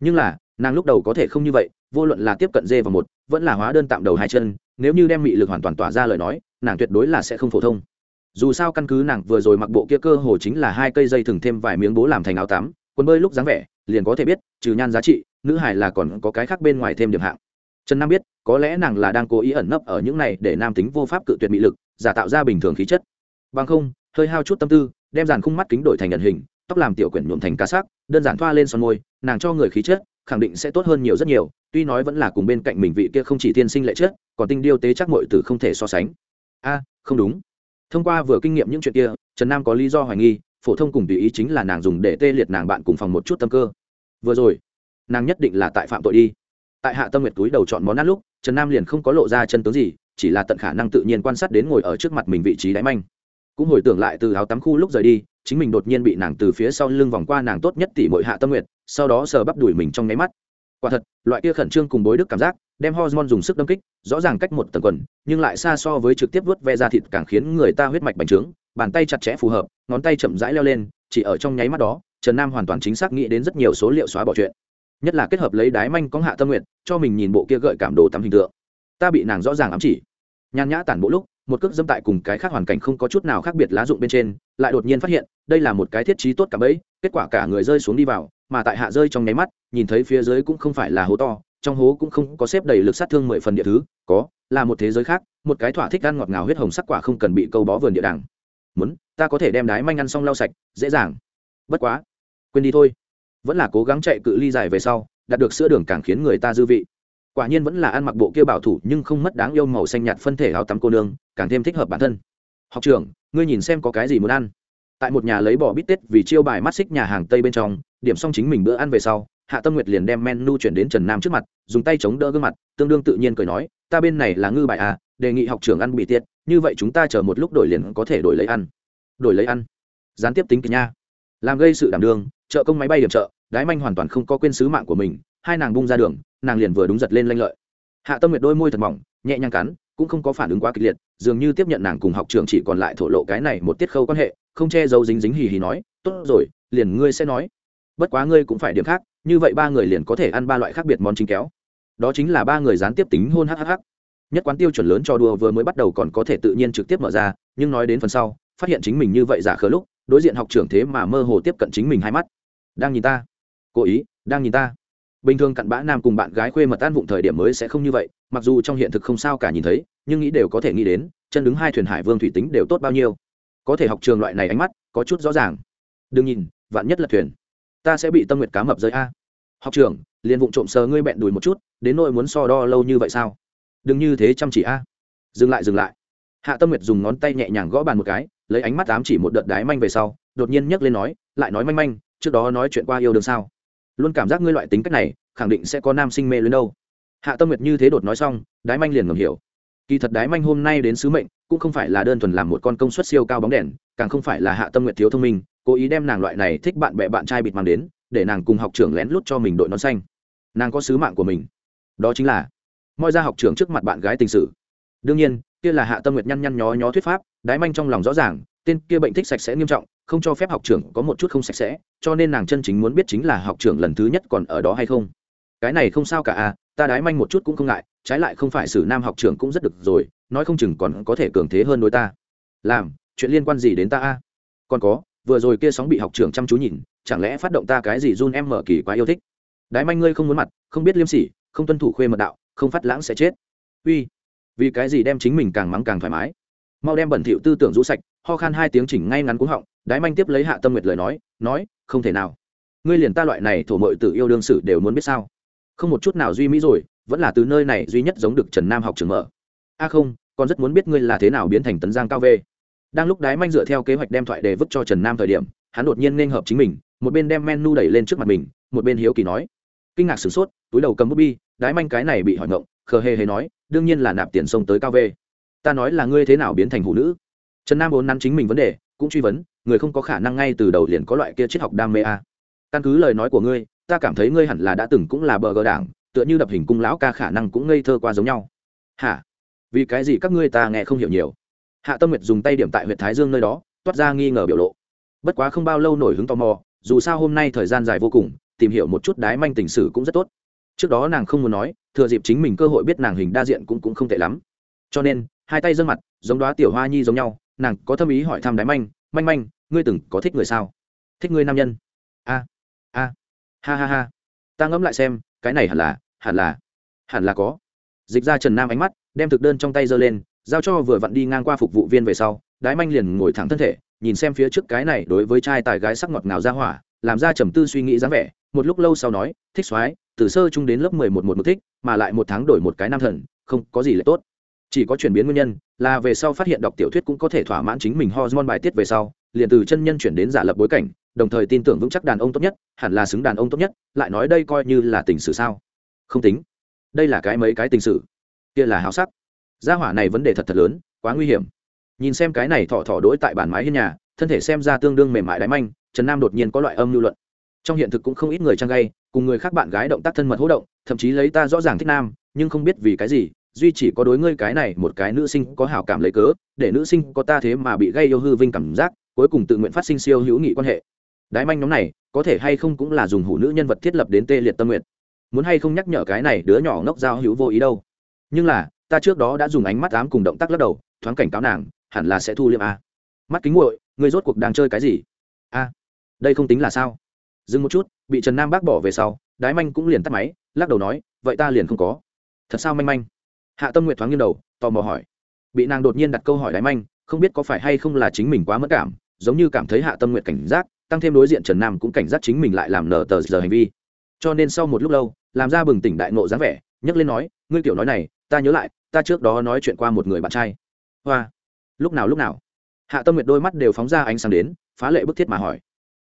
Speaker 1: Nhưng là, nàng lúc đầu có thể không như vậy, vô luận là tiếp cận dê vào một, vẫn là hóa đơn tạm đầu hai chân, nếu như đem mị lực hoàn toàn tỏa ra lời nói, nàng tuyệt đối là sẽ không phổ thông. Dù sao căn cứ nàng vừa rồi mặc bộ kia cơ hồ chính là hai cây dây thừng thêm vài miếng bố làm thành áo tắm, quần bơi lúc dáng vẻ, liền có thể biết, trừ nhan giá trị nữ hải là còn có cái khác bên ngoài thêm điểm hạng. Trần nam biết, có lẽ nàng là đang cố ý ẩn nấp ở những này để nam tính vô pháp cự tuyệt mị lực, giả tạo ra bình thường khí chất. Bằng không, hơi hao chút tâm tư, đem dàn khung mắt kính đổi thành nhận hình, tóc làm tiểu quyển nhuộm thành cá sắc đơn giản thoa lên son môi, nàng cho người khí chất, khẳng định sẽ tốt hơn nhiều rất nhiều, tuy nói vẫn là cùng bên cạnh mình vị kia không chỉ tiên sinh lệ chất, còn tinh điêu tế chắc mọi từ không thể so sánh. A, không đúng. Thông qua vừa kinh nghiệm những chuyện kia, trần nam có lý do hoài nghi, phổ thông cùng tùy ý chính là nàng dùng để tê liệt nàng bạn cùng phòng một chút tâm cơ. Vừa rồi nàng nhất định là tại phạm tội đi. Tại hạ tâm nguyệt túi đầu chọn món ăn lúc, trần nam liền không có lộ ra chân tướng gì, chỉ là tận khả năng tự nhiên quan sát đến ngồi ở trước mặt mình vị trí đáy manh. Cũng hồi tưởng lại từ áo tắm khu lúc rời đi, chính mình đột nhiên bị nàng từ phía sau lưng vòng qua nàng tốt nhất tỷ mội hạ tâm nguyệt, sau đó sờ bắp đuổi mình trong nháy mắt. Quả thật, loại kia khẩn trương cùng bối đức cảm giác, đem hormone dùng sức đâm kích, rõ ràng cách một tầng quần, nhưng lại xa so với trực tiếp vớt ve ra thịt càng khiến người ta huyết mạch bành trướng, bàn tay chặt chẽ phù hợp, ngón tay chậm rãi leo lên, chỉ ở trong nháy mắt đó, trần nam hoàn toàn chính xác nghĩ đến rất nhiều số liệu xóa bỏ chuyện nhất là kết hợp lấy đái manh có hạ tâm nguyện, cho mình nhìn bộ kia gợi cảm đồ tắm hình tượng. Ta bị nàng rõ ràng ám chỉ. Nhàn nhã tản bộ lúc, một cước dâm tại cùng cái khác hoàn cảnh không có chút nào khác biệt lá dụng bên trên, lại đột nhiên phát hiện, đây là một cái thiết trí tốt cả bẫy, kết quả cả người rơi xuống đi vào, mà tại hạ rơi trong nháy mắt, nhìn thấy phía dưới cũng không phải là hố to, trong hố cũng không có xếp đầy lực sát thương mười phần địa thứ, có, là một thế giới khác, một cái thỏa thích ăn ngọt ngào huyết hồng sắc quả không cần bị câu bó vườn địa đàng. Muốn, ta có thể đem đái manh ăn xong lau sạch, dễ dàng. Bất quá, quên đi thôi vẫn là cố gắng chạy cự ly dài về sau, đạt được sữa đường càng khiến người ta dư vị. Quả nhiên vẫn là ăn mặc bộ kia bảo thủ nhưng không mất đáng yêu màu xanh nhạt phân thể áo tắm cô nương, càng thêm thích hợp bản thân. Học trưởng, ngươi nhìn xem có cái gì muốn ăn. Tại một nhà lấy bỏ bít tết vì chiêu bài mắt xích nhà hàng tây bên trong, điểm xong chính mình bữa ăn về sau, hạ tâm nguyệt liền đem menu chuyển đến trần nam trước mặt, dùng tay chống đỡ gương mặt, tương đương tự nhiên cười nói, ta bên này là ngư bài à đề nghị học trưởng ăn bị tiết, như vậy chúng ta chờ một lúc đổi liền có thể đổi lấy ăn. Đổi lấy ăn. Gián tiếp tính kỳ nha. Làm gây sự đảm đương trợ công máy bay điểm trợ đái manh hoàn toàn không có quên sứ mạng của mình, hai nàng bung ra đường, nàng liền vừa đúng giật lên lanh lợi. Hạ tâm nguyệt đôi môi thật mỏng, nhẹ nhàng cắn, cũng không có phản ứng quá kịch liệt, dường như tiếp nhận nàng cùng học trường chỉ còn lại thổ lộ cái này một tiết khâu quan hệ, không che giấu dính dính hì hì nói, tốt rồi, liền ngươi sẽ nói. Bất quá ngươi cũng phải điểm khác, như vậy ba người liền có thể ăn ba loại khác biệt món chính kéo. Đó chính là ba người gián tiếp tính hôn hhh nhất quán tiêu chuẩn lớn cho đùa vừa mới bắt đầu còn có thể tự nhiên trực tiếp mở ra, nhưng nói đến phần sau, phát hiện chính mình như vậy giả khờ lúc, đối diện học trưởng thế mà mơ hồ tiếp cận chính mình hai mắt đang nhìn ta. Cố ý, đang nhìn ta. Bình thường cặn bã nam cùng bạn gái khuê mật tan vụng thời điểm mới sẽ không như vậy, mặc dù trong hiện thực không sao cả nhìn thấy, nhưng nghĩ đều có thể nghĩ đến, chân đứng hai thuyền hải vương thủy tính đều tốt bao nhiêu. Có thể học trường loại này ánh mắt, có chút rõ ràng. Đừng nhìn, vạn nhất là thuyền. Ta sẽ bị tâm nguyệt cá mập rơi a. Học trưởng liền vụng trộm sờ ngươi bẹn đùi một chút, đến nỗi muốn so đo lâu như vậy sao? Đừng như thế chăm chỉ a. Dừng lại dừng lại. Hạ tâm nguyệt dùng ngón tay nhẹ nhàng gõ bàn một cái, lấy ánh mắt ám chỉ một đợt đái manh về sau, đột nhiên nhấc lên nói, lại nói manh manh trước đó nói chuyện qua yêu đương sao? Luôn cảm giác ngươi loại tính cách này, khẳng định sẽ có nam sinh mê lớn đâu. Hạ tâm nguyệt như thế đột nói xong, đái manh liền ngầm hiểu. Kỳ thật đái manh hôm nay đến sứ mệnh, cũng không phải là đơn thuần làm một con công suất siêu cao bóng đèn, càng không phải là hạ tâm nguyệt thiếu thông minh, cố ý đem nàng loại này thích bạn bè bạn trai bịt mang đến, để nàng cùng học trưởng lén lút cho mình đội nón xanh. Nàng có sứ mạng của mình. Đó chính là moi ra học trưởng trước mặt bạn gái tình sử đương nhiên, kia là hạ tâm nguyệt nhăn nhăn nhó nhó thuyết pháp, đái manh trong lòng rõ ràng, tên kia bệnh thích sạch sẽ nghiêm trọng không cho phép học trưởng có một chút không sạch sẽ, cho nên nàng chân chính muốn biết chính là học trưởng lần thứ nhất còn ở đó hay không. Cái này không sao cả à ta đái manh một chút cũng không ngại, trái lại không phải xử nam học trưởng cũng rất được rồi, nói không chừng còn có thể cường thế hơn đối ta. Làm, chuyện liên quan gì đến ta a? Còn có, vừa rồi kia sóng bị học trưởng chăm chú nhìn, chẳng lẽ phát động ta cái gì run em mở kỳ quá yêu thích? Đái manh ngươi không muốn mặt, không biết liêm sỉ, không tuân thủ khuê mật đạo, không phát lãng sẽ chết. Uy, vì cái gì đem chính mình càng mắng càng thoải mái? Mau đem bẩn thỉu tư tưởng rũ sạch ho khan hai tiếng chỉnh ngay ngắn cuống họng, đái manh tiếp lấy hạ tâm nguyệt lời nói nói, không thể nào. Ngươi liền ta loại này thổ mội tự yêu đương sử đều muốn biết sao? Không một chút nào duy mỹ rồi, vẫn là từ nơi này duy nhất giống được trần nam học trường mở. A không, còn rất muốn biết ngươi là thế nào biến thành tấn giang cao v đang lúc đái manh dựa theo kế hoạch đem thoại đề vứt cho trần nam thời điểm, hắn đột nhiên nên hợp chính mình, một bên đem menu đẩy lên trước mặt mình, một bên hiếu kỳ nói, kinh ngạc sửng sốt, túi đầu cầm bút bi, đái manh cái này bị hỏi ngộng khờ hề hề nói, đương nhiên là nạp tiền sông tới cao v ta nói là ngươi thế nào biến thành hủ nữ? Trần nam vốn nắn chính mình vấn đề, cũng truy vấn, người không có khả năng ngay từ đầu liền có loại kia triết học đam mê a. À. căn cứ lời nói của ngươi, ta cảm thấy ngươi hẳn là đã từng cũng là bờ gờ đảng, tựa như đập hình cung lão ca khả năng cũng ngây thơ qua giống nhau. Hả? Vì cái gì các ngươi ta nghe không hiểu nhiều? Hạ tâm nguyệt dùng tay điểm tại huyện thái dương nơi đó, toát ra nghi ngờ biểu lộ. Bất quá không bao lâu nổi hứng tò mò, dù sao hôm nay thời gian dài vô cùng, tìm hiểu một chút đái manh tình sử cũng rất tốt. Trước đó nàng không muốn nói, thừa dịp chính mình cơ hội biết nàng hình đa diện cũng cũng không tệ lắm. Cho nên, hai tay dân mặt, giống đoá tiểu hoa nhi giống nhau nàng có thâm ý hỏi thăm đái manh manh manh, ngươi từng có thích người sao? Thích ngươi nam nhân? A a, ha ha ha. Ta ngẫm lại xem, cái này hẳn là hẳn là hẳn là có. Dịch ra trần nam ánh mắt, đem thực đơn trong tay giơ lên, giao cho vừa vặn đi ngang qua phục vụ viên về sau, đái manh liền ngồi thẳng thân thể, nhìn xem phía trước cái này đối với trai tài gái sắc ngọt ngào ra hỏa, làm ra trầm tư suy nghĩ dáng vẻ, một lúc lâu sau nói, thích soái, từ sơ chung đến lớp mười một một mực thích, mà lại một tháng đổi một cái nam thần, không có gì là tốt chỉ có chuyển biến nguyên nhân là về sau phát hiện đọc tiểu thuyết cũng có thể thỏa mãn chính mình hormone bài tiết về sau, liền từ chân nhân chuyển đến giả lập bối cảnh, đồng thời tin tưởng vững chắc đàn ông tốt nhất, hẳn là xứng đàn ông tốt nhất, lại nói đây coi như là tình sử sao? Không tính. Đây là cái mấy cái tình sử? Kia là háo sắc. Gia hỏa này vấn đề thật thật lớn, quá nguy hiểm. Nhìn xem cái này thọ thọ đỗi tại bản mái hiên nhà, thân thể xem ra tương đương mềm mại đáy manh, trần nam đột nhiên có loại âm lưu luận. Trong hiện thực cũng không ít người trang gay, cùng người khác bạn gái động tác thân mật hỗ động, thậm chí lấy ta rõ ràng thích nam, nhưng không biết vì cái gì duy chỉ có đối ngươi cái này một cái nữ sinh có hảo cảm lấy cớ, để nữ sinh có ta thế mà bị gây yêu hư vinh cảm giác, cuối cùng tự nguyện phát sinh siêu hữu nghị quan hệ. Đái manh nhóm này, có thể hay không cũng là dùng hủ nữ nhân vật thiết lập đến tê liệt tâm nguyện. Muốn hay không nhắc nhở cái này đứa nhỏ ngốc giao hữu vô ý đâu. Nhưng là, ta trước đó đã dùng ánh mắt ám cùng động tác lắc đầu, thoáng cảnh cáo nàng, hẳn là sẽ thu liệm a. Mắt kính nguội người rốt cuộc đang chơi cái gì? A, đây không tính là sao. Dừng một chút, bị trần nam bác bỏ về sau, đái manh cũng liền tắt máy, lắc đầu nói, vậy ta liền không có. Thật sao manh manh? Hạ tâm nguyệt thoáng nghiêng đầu, tò mò hỏi. Bị nàng đột nhiên đặt câu hỏi đái manh, không biết có phải hay không là chính mình quá mất cảm, giống như cảm thấy hạ tâm nguyệt cảnh giác, tăng thêm đối diện trần nam cũng cảnh giác chính mình lại làm nở tờ giờ hành vi. Cho nên sau một lúc lâu, làm ra bừng tỉnh đại nộ dáng vẻ, nhấc lên nói, ngươi kiểu nói này, ta nhớ lại, ta trước đó nói chuyện qua một người bạn trai. Hoa. Lúc nào lúc nào? Hạ tâm nguyệt đôi mắt đều phóng ra ánh sáng đến, phá lệ bức thiết mà hỏi.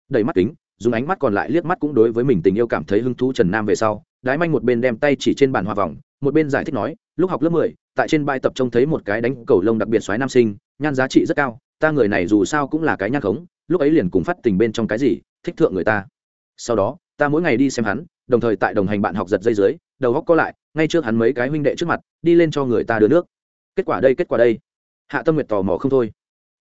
Speaker 1: Đầy mắt kính, dùng ánh mắt còn lại liếc mắt cũng đối với mình tình yêu cảm thấy hứng thú trần nam về sau đái manh một bên đem tay chỉ trên bàn hoa vòng, một bên giải thích nói lúc học lớp mười, tại trên bài tập trông thấy một cái đánh cầu lông đặc biệt xoáy nam sinh, nhan giá trị rất cao, ta người này dù sao cũng là cái nhan khống, lúc ấy liền cùng phát tình bên trong cái gì, thích thượng người ta. Sau đó, ta mỗi ngày đi xem hắn, đồng thời tại đồng hành bạn học giật dây dưới, đầu góc co lại, ngay trước hắn mấy cái huynh đệ trước mặt, đi lên cho người ta đưa nước. Kết quả đây, kết quả đây. Hạ tâm nguyệt tò mò không thôi.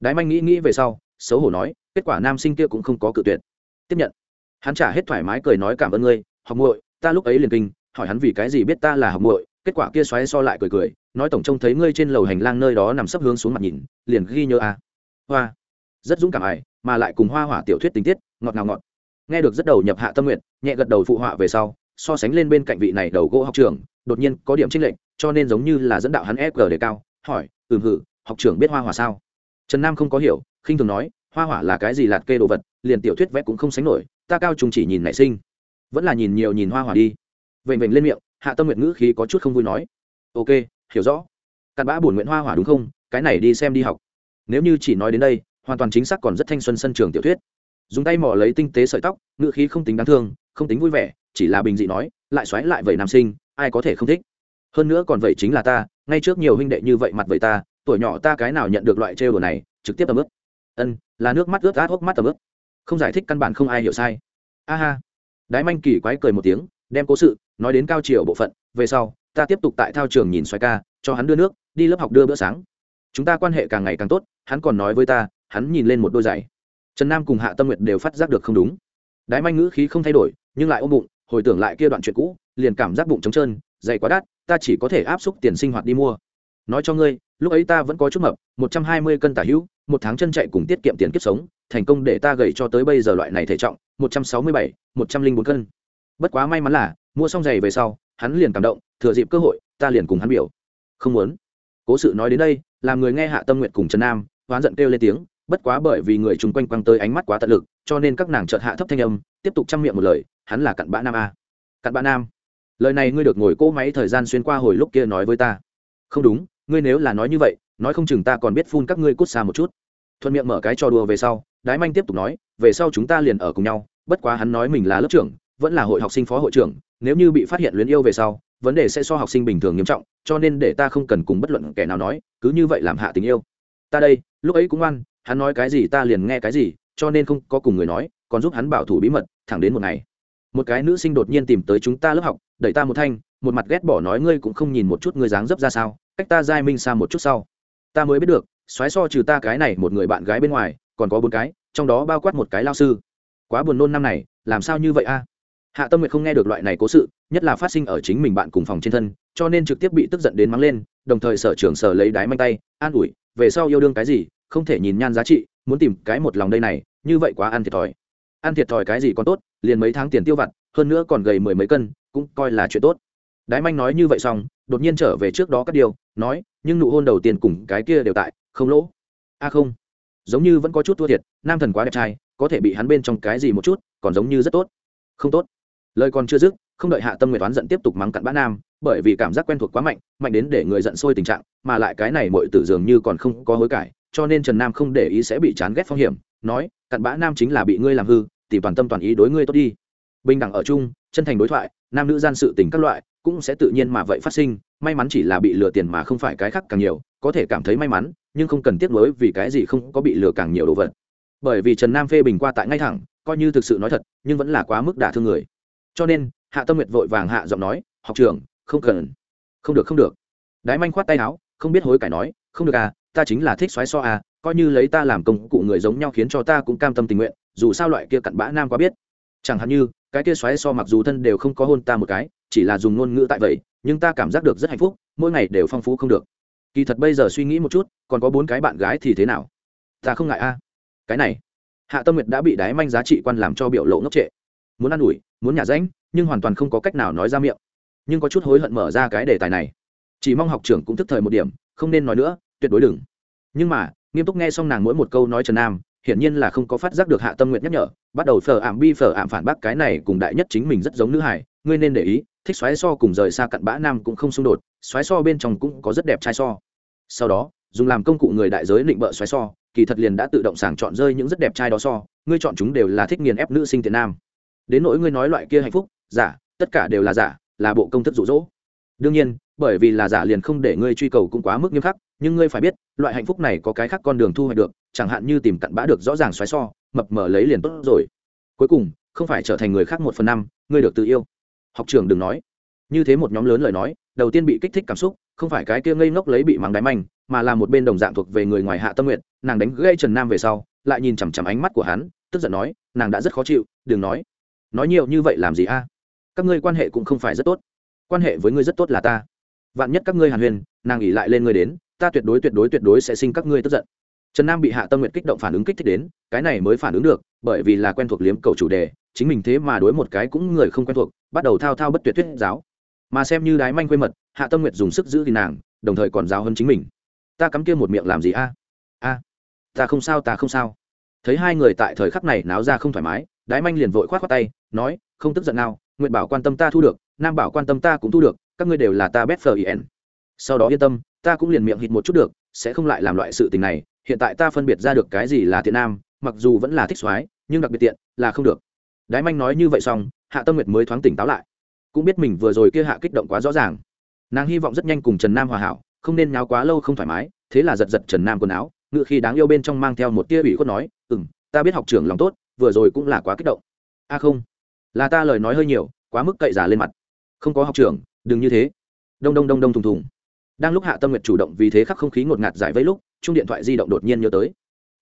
Speaker 1: Đái manh nghĩ nghĩ về sau, xấu hổ nói, kết quả nam sinh kia cũng không có cự tuyệt. Tiếp nhận. Hắn trả hết thoải mái cười nói cảm ơn ngươi, học muội, ta lúc ấy liền kinh, hỏi hắn vì cái gì biết ta là học muội kết quả kia xoáy so lại cười cười, nói tổng trông thấy ngươi trên lầu hành lang nơi đó nằm sấp hướng xuống mặt nhìn, liền ghi nhớ a. Hoa. Rất dũng cảm ải mà lại cùng hoa hỏa tiểu thuyết tình tiết, ngọt ngào ngọt. Nghe được rất đầu nhập hạ tâm nguyện, nhẹ gật đầu phụ họa về sau, so sánh lên bên cạnh vị này đầu gỗ học trường đột nhiên có điểm trinh lệnh cho nên giống như là dẫn đạo hắn ép đề cao, hỏi, ừm hử, học trưởng biết hoa hỏa sao? Trần nam không có hiểu, khinh thường nói, hoa hỏa là cái gì lạt kê đồ vật, liền tiểu thuyết vẽ cũng không sánh nổi, ta cao trùng chỉ nhìn nảy sinh, vẫn là nhìn nhiều nhìn hoa hỏa đi. Vệnh vệnh lên miệng hạ tâm nguyện ngữ khí có chút không vui nói. Ok, hiểu rõ. Cặn bã bổn nguyện hoa hỏa đúng không? Cái này đi xem đi học. Nếu như chỉ nói đến đây, hoàn toàn chính xác còn rất thanh xuân sân trường tiểu thuyết. Dùng tay mỏ lấy tinh tế sợi tóc, ngữ khí không tính đáng thương, không tính vui vẻ, chỉ là bình dị nói, lại xoáy lại vậy nam sinh, ai có thể không thích? Hơn nữa còn vậy chính là ta, ngay trước nhiều huynh đệ như vậy mặt vậy ta, tuổi nhỏ ta cái nào nhận được loại trêu đồ này, trực tiếp tầm ướp ân, là nước mắt ướt át, hốc mắt tầm ướp không giải thích căn bản không ai hiểu sai. A ha. Đái manh kỳ quái cười một tiếng đem cố sự nói đến cao chiều bộ phận, về sau, ta tiếp tục tại thao trường nhìn xoay ca, cho hắn đưa nước, đi lớp học đưa bữa sáng. Chúng ta quan hệ càng ngày càng tốt, hắn còn nói với ta, hắn nhìn lên một đôi giày. Trần nam cùng hạ tâm nguyệt đều phát giác được không đúng. Đái manh ngữ khí không thay đổi, nhưng lại ôm bụng, hồi tưởng lại kia đoạn chuyện cũ, liền cảm giác bụng trống trơn dày quá đắt, ta chỉ có thể áp xúc tiền sinh hoạt đi mua. Nói cho ngươi, lúc ấy ta vẫn có chút mập, một trăm hai mươi cân tả hữu, một tháng chân chạy cùng tiết kiệm tiền kiếp sống, thành công để ta gầy cho tới bây giờ loại này thể trọng, một trăm sáu mươi bảy, một trăm linh bốn cân bất quá may mắn là, mua xong giày về sau, hắn liền cảm động, thừa dịp cơ hội, ta liền cùng hắn biểu. Không muốn. Cố sự nói đến đây, làm người nghe hạ tâm nguyện cùng trần nam, hoán giận kêu lên tiếng, bất quá bởi vì người chung quanh quăng tới ánh mắt quá tận lực, cho nên các nàng chợt hạ thấp thanh âm, tiếp tục chăm miệng một lời, hắn là cặn bã nam a. Cặn bã nam, lời này ngươi được ngồi cỗ máy thời gian xuyên qua hồi lúc kia nói với ta. Không đúng, ngươi nếu là nói như vậy, nói không chừng ta còn biết phun các ngươi cút xa một chút. Thuận miệng mở cái trò đùa về sau, đái manh tiếp tục nói, về sau chúng ta liền ở cùng nhau, bất quá hắn nói mình là lớp trưởng vẫn là hội học sinh phó hội trưởng nếu như bị phát hiện luyến yêu về sau vấn đề sẽ so học sinh bình thường nghiêm trọng cho nên để ta không cần cùng bất luận kẻ nào nói cứ như vậy làm hạ tình yêu. Ta đây lúc ấy cũng ăn, hắn nói cái gì ta liền nghe cái gì cho nên không có cùng người nói còn giúp hắn bảo thủ bí mật thẳng đến một ngày. Một cái nữ sinh đột nhiên tìm tới chúng ta lớp học đẩy ta một thanh một mặt ghét bỏ nói ngươi cũng không nhìn một chút ngươi dáng dấp ra sao cách ta giai minh xa một chút sau. Ta mới biết được xoáy so trừ ta cái này một người bạn gái bên ngoài còn có bốn cái trong đó bao quát một cái lao sư. Quá buồn nôn năm này làm sao như vậy a? Hạ tâm nguyệt không nghe được loại này cố sự, nhất là phát sinh ở chính mình bạn cùng phòng trên thân, cho nên trực tiếp bị tức giận đến mắng lên, đồng thời sở trường sở lấy đái manh tay, an ủi, về sau yêu đương cái gì, không thể nhìn nhan giá trị, muốn tìm cái một lòng đây này, như vậy quá ăn thiệt thòi. Ăn thiệt thòi cái gì còn tốt, liền mấy tháng tiền tiêu vặt, hơn nữa còn gầy mười mấy cân, cũng coi là chuyện tốt. Đái manh nói như vậy xong, đột nhiên trở về trước đó các điều, nói, nhưng nụ hôn đầu tiên cùng cái kia đều tại, không lỗ. A không, giống như vẫn có chút thua thiệt, nam thần quá đẹp trai, có thể bị hắn bên trong cái gì một chút, còn giống như rất tốt. Không tốt lời còn chưa dứt, không đợi hạ tâm Nguyệt toán giận tiếp tục mắng cặn bã nam, bởi vì cảm giác quen thuộc quá mạnh mạnh đến để người giận sôi tình trạng, mà lại cái này mọi tử dường như còn không có hối cải, cho nên trần nam không để ý sẽ bị chán ghét phong hiểm, nói, cặn bã nam chính là bị ngươi làm hư thì toàn tâm toàn ý đối ngươi tốt đi. Bình đẳng ở chung, chân thành đối thoại, nam nữ gian sự tình các loại, cũng sẽ tự nhiên mà vậy phát sinh, may mắn chỉ là bị lừa tiền mà không phải cái khác càng nhiều, có thể cảm thấy may mắn, nhưng không cần tiếc nuối vì cái gì không có bị lừa càng nhiều đồ vật. Bởi vì trần nam phê bình qua tại ngay thẳng, coi như thực sự nói thật, nhưng vẫn là quá mức đả thương người cho nên, hạ tâm nguyệt vội vàng hạ giọng nói, học trường không cần. Không được không được. Đái manh khoát tay áo, không biết hối cải nói, không được à ta chính là thích xoáy so à coi như lấy ta làm công cụ người giống nhau khiến cho ta cũng cam tâm tình nguyện, dù sao loại kia cặn bã nam quá biết. Chẳng hạn như, cái kia xoáy so mặc dù thân đều không có hôn ta một cái, chỉ là dùng ngôn ngữ tại vậy, nhưng ta cảm giác được rất hạnh phúc, mỗi ngày đều phong phú không được. Kỳ thật bây giờ suy nghĩ một chút, còn có bốn cái bạn gái thì thế nào? Ta không ngại a. Cái này, hạ tâm nguyệt đã bị đái manh giá trị quan làm cho biểu lộ ngốc trệ muốn an ủi, muốn nhả ránh nhưng hoàn toàn không có cách nào nói ra miệng. Nhưng có chút hối hận mở ra cái đề tài này. Chỉ mong học trưởng cũng thức thời một điểm, không nên nói nữa, tuyệt đối đừng. Nhưng mà, nghiêm túc nghe xong nàng mỗi một câu nói trần nam, hiển nhiên là không có phát giác được hạ tâm nguyện nhắc nhở, bắt đầu phở ảm bi phở ảm phản bác cái này cùng đại nhất chính mình rất giống nữ hải ngươi nên để ý, thích xoáy so cùng rời xa cặn bã nam cũng không xung đột, xoáy so bên trong cũng có rất đẹp trai so. Sau đó, dùng làm công cụ người đại giới định bợ xoáy so, kỳ thật liền đã tự động sàng chọn rơi những rất đẹp trai đó so, ngươi chọn chúng đều là thích nghiền ép nữ sinh tiền nam đến nỗi ngươi nói loại kia hạnh phúc, giả, tất cả đều là giả, là bộ công thức rụ rỗ đương nhiên, bởi vì là giả liền không để ngươi truy cầu cũng quá mức nghiêm khắc, nhưng ngươi phải biết, loại hạnh phúc này có cái khác con đường thu hoạch được, chẳng hạn như tìm cặn bã được rõ ràng xoáy so, mập mờ lấy liền tốt rồi. Cuối cùng, không phải trở thành người khác một phần năm, ngươi được tự yêu. Học trường đừng nói. Như thế một nhóm lớn lời nói, đầu tiên bị kích thích cảm xúc, không phải cái kia ngây ngốc lấy bị mắng đáy manh, mà là một bên đồng dạng thuộc về người ngoài hạ tâm nguyện, nàng đánh gây trần nam về sau, lại nhìn chằm chằm ánh mắt của hắn, tức giận nói, nàng đã rất khó chịu, đừng nói nói nhiều như vậy làm gì a? Các ngươi quan hệ cũng không phải rất tốt. Quan hệ với ngươi rất tốt là ta. Vạn nhất các ngươi hàn huyền, nàng nghỉ lại lên ngươi đến, ta tuyệt đối tuyệt đối tuyệt đối sẽ sinh các ngươi tức giận. Trần nam bị hạ tâm nguyện kích động phản ứng kích thích đến, cái này mới phản ứng được, bởi vì là quen thuộc liếm cầu chủ đề, chính mình thế mà đối một cái cũng người không quen thuộc, bắt đầu thao thao bất tuyệt thuyết giáo. Mà xem như đái manh quê mật, hạ tâm nguyệt dùng sức giữ gìn nàng, đồng thời còn giáo hơn chính mình. Ta cắm kia một miệng làm gì a? A, ta không sao, ta không sao. Thấy hai người tại thời khắc này náo ra không thoải mái đái manh liền vội khoát khoác tay, nói, không tức giận nào nguyện bảo quan tâm ta thu được, nam bảo quan tâm ta cũng thu được, các ngươi đều là ta bét phờ ien sau đó yên tâm, ta cũng liền miệng hít một chút được, sẽ không lại làm loại sự tình này, hiện tại ta phân biệt ra được cái gì là thiện nam, mặc dù vẫn là thích soái, nhưng đặc biệt tiện là không được. Đái manh nói như vậy xong, hạ tâm nguyệt mới thoáng tỉnh táo lại. Cũng biết mình vừa rồi kia hạ kích động quá rõ ràng. Nàng hy vọng rất nhanh cùng trần nam hòa hảo, không nên nháo quá lâu không thoải mái, thế là giật giật trần nam quần áo, ngựa khi đáng yêu bên trong mang theo một tia ủy khuất nói ừ m ta biết học trưởng lòng tốt vừa rồi cũng là quá kích động. A không, là ta lời nói hơi nhiều, quá mức cậy giả lên mặt. Không có học trưởng, đừng như thế. Đông đông đông đông thùng thùng. Đang lúc hạ tâm nguyệt chủ động vì thế khắc không khí ngột ngạt giải vây lúc, chung điện thoại di động đột nhiên nhớ tới.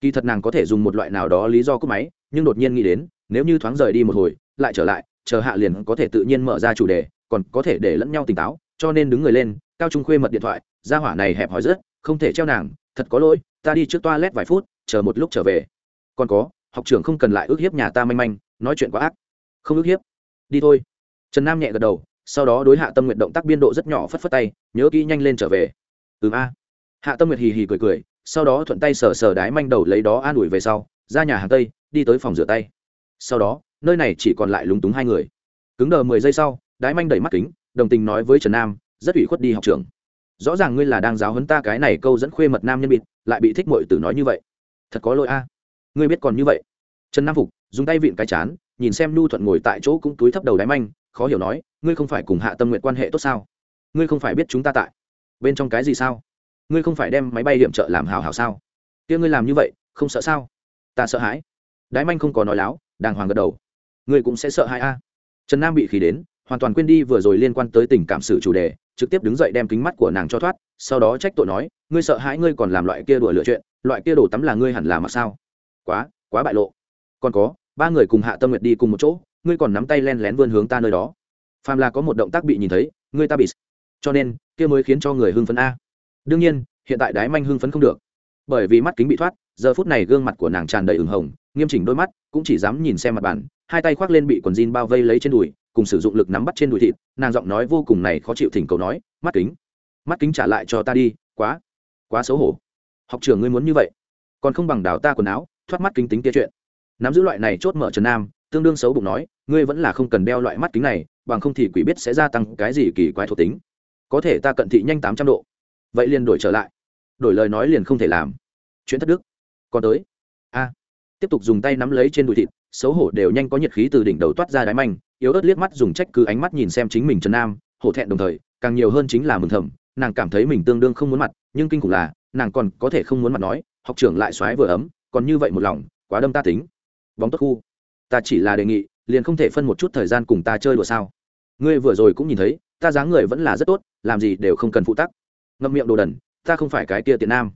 Speaker 1: Kỳ thật nàng có thể dùng một loại nào đó lý do cúp máy, nhưng đột nhiên nghĩ đến, nếu như thoáng rời đi một hồi, lại trở lại, chờ hạ liền có thể tự nhiên mở ra chủ đề, còn có thể để lẫn nhau tỉnh táo, cho nên đứng người lên, cao trung khuê mật điện thoại ra hỏa này hẹp hỏi rất không thể treo nàng, thật có lỗi, ta đi trước toa lét vài phút, chờ một lúc trở về. Còn có học trưởng không cần lại ước hiếp nhà ta manh manh, nói chuyện quá ác. Không ước hiếp. Đi thôi. Trần nam nhẹ gật đầu, sau đó đối hạ tâm nguyện động tác biên độ rất nhỏ phất phất tay, nhớ kỹ nhanh lên trở về. Ừ a. Hạ tâm nguyệt hì hì cười cười, sau đó thuận tay sờ sờ đái manh đầu lấy đó an ủi về sau, ra nhà hàng tây, đi tới phòng rửa tay. Sau đó, nơi này chỉ còn lại lúng túng hai người. Cứng đờ mười giây sau, đái manh đẩy mắt kính, đồng tình nói với trần nam, rất ủy khuất đi học trường rõ ràng ngươi là đang giáo hấn ta cái này câu dẫn khuê mật nam nhân bịt, lại bị thích mội tử nói như vậy. Thật có lỗi a ngươi biết còn như vậy. Trần nam phục, dùng tay vịn cái chán, nhìn xem nhu thuận ngồi tại chỗ cũng túi thấp đầu đáy manh, khó hiểu nói, ngươi không phải cùng hạ tâm nguyện quan hệ tốt sao? Ngươi không phải biết chúng ta tại bên trong cái gì sao? Ngươi không phải đem máy bay hiểm trợ làm hào hào sao? Kia ngươi làm như vậy, không sợ sao? Ta sợ hãi. Đái manh không có nói láo, đàng hoàng gật đầu. Ngươi cũng sẽ sợ hãi a. Trần nam bị khí đến, hoàn toàn quên đi vừa rồi liên quan tới tình cảm sự chủ đề, trực tiếp đứng dậy đem kính mắt của nàng cho thoát, sau đó trách tội nói, ngươi sợ hãi ngươi còn làm loại kia đùa lựa chuyện, loại kia đồ tắm là ngươi hẳn là mà sao? Quá quá bại lộ. Còn có, ba người cùng hạ tâm nguyệt đi cùng một chỗ, ngươi còn nắm tay len lén vươn hướng ta nơi đó. Phàm là có một động tác bị nhìn thấy, ngươi ta bị cho nên, kia mới khiến cho người hưng phấn a. Đương nhiên, hiện tại đái manh hưng phấn không được. Bởi vì mắt kính bị thoát, giờ phút này gương mặt của nàng tràn đầy ửng hồng, nghiêm chỉnh đôi mắt, cũng chỉ dám nhìn xem mặt bàn, hai tay khoác lên bị quần jean bao vây lấy trên đùi, cùng sử dụng lực nắm bắt trên đùi thịt, nàng giọng nói vô cùng này khó chịu thỉnh cầu nói, mắt kính mắt kính trả lại cho ta đi, quá quá xấu hổ. Học trường ngươi muốn như vậy, còn không bằng đào ta quần áo thoát mắt kính tính kia chuyện. Nắm giữ loại này chốt mở trần nam, tương đương xấu bụng nói, ngươi vẫn là không cần đeo loại mắt kính này, bằng không thì quỷ biết sẽ gia tăng cái gì kỳ quái thuộc tính. Có thể ta cận thị nhanh tám trăm độ. Vậy liền đổi trở lại. Đổi lời nói liền không thể làm. Chuyện thất đức. Còn tới. A. Tiếp tục dùng tay nắm lấy trên đùi thịt, xấu hổ đều nhanh có nhiệt khí từ đỉnh đầu toát ra đáy manh, yếu ớt liếc mắt dùng trách cứ ánh mắt nhìn xem chính mình trần nam, hổ thẹn đồng thời, càng nhiều hơn chính là mừng thầm, nàng cảm thấy mình tương đương không muốn mặt, nhưng kinh khủng là, nàng còn có thể không muốn mặt nói, học trưởng lại xoáy vừa ấm còn như vậy một lòng, quá đâm ta tính. Bóng tốt khu. Ta chỉ là đề nghị, liền không thể phân một chút thời gian cùng ta chơi đùa sao? Ngươi vừa rồi cũng nhìn thấy, ta dáng người vẫn là rất tốt, làm gì đều không cần phụ tắc. Ngậm miệng đồ đần, ta không phải cái kia tiện nam.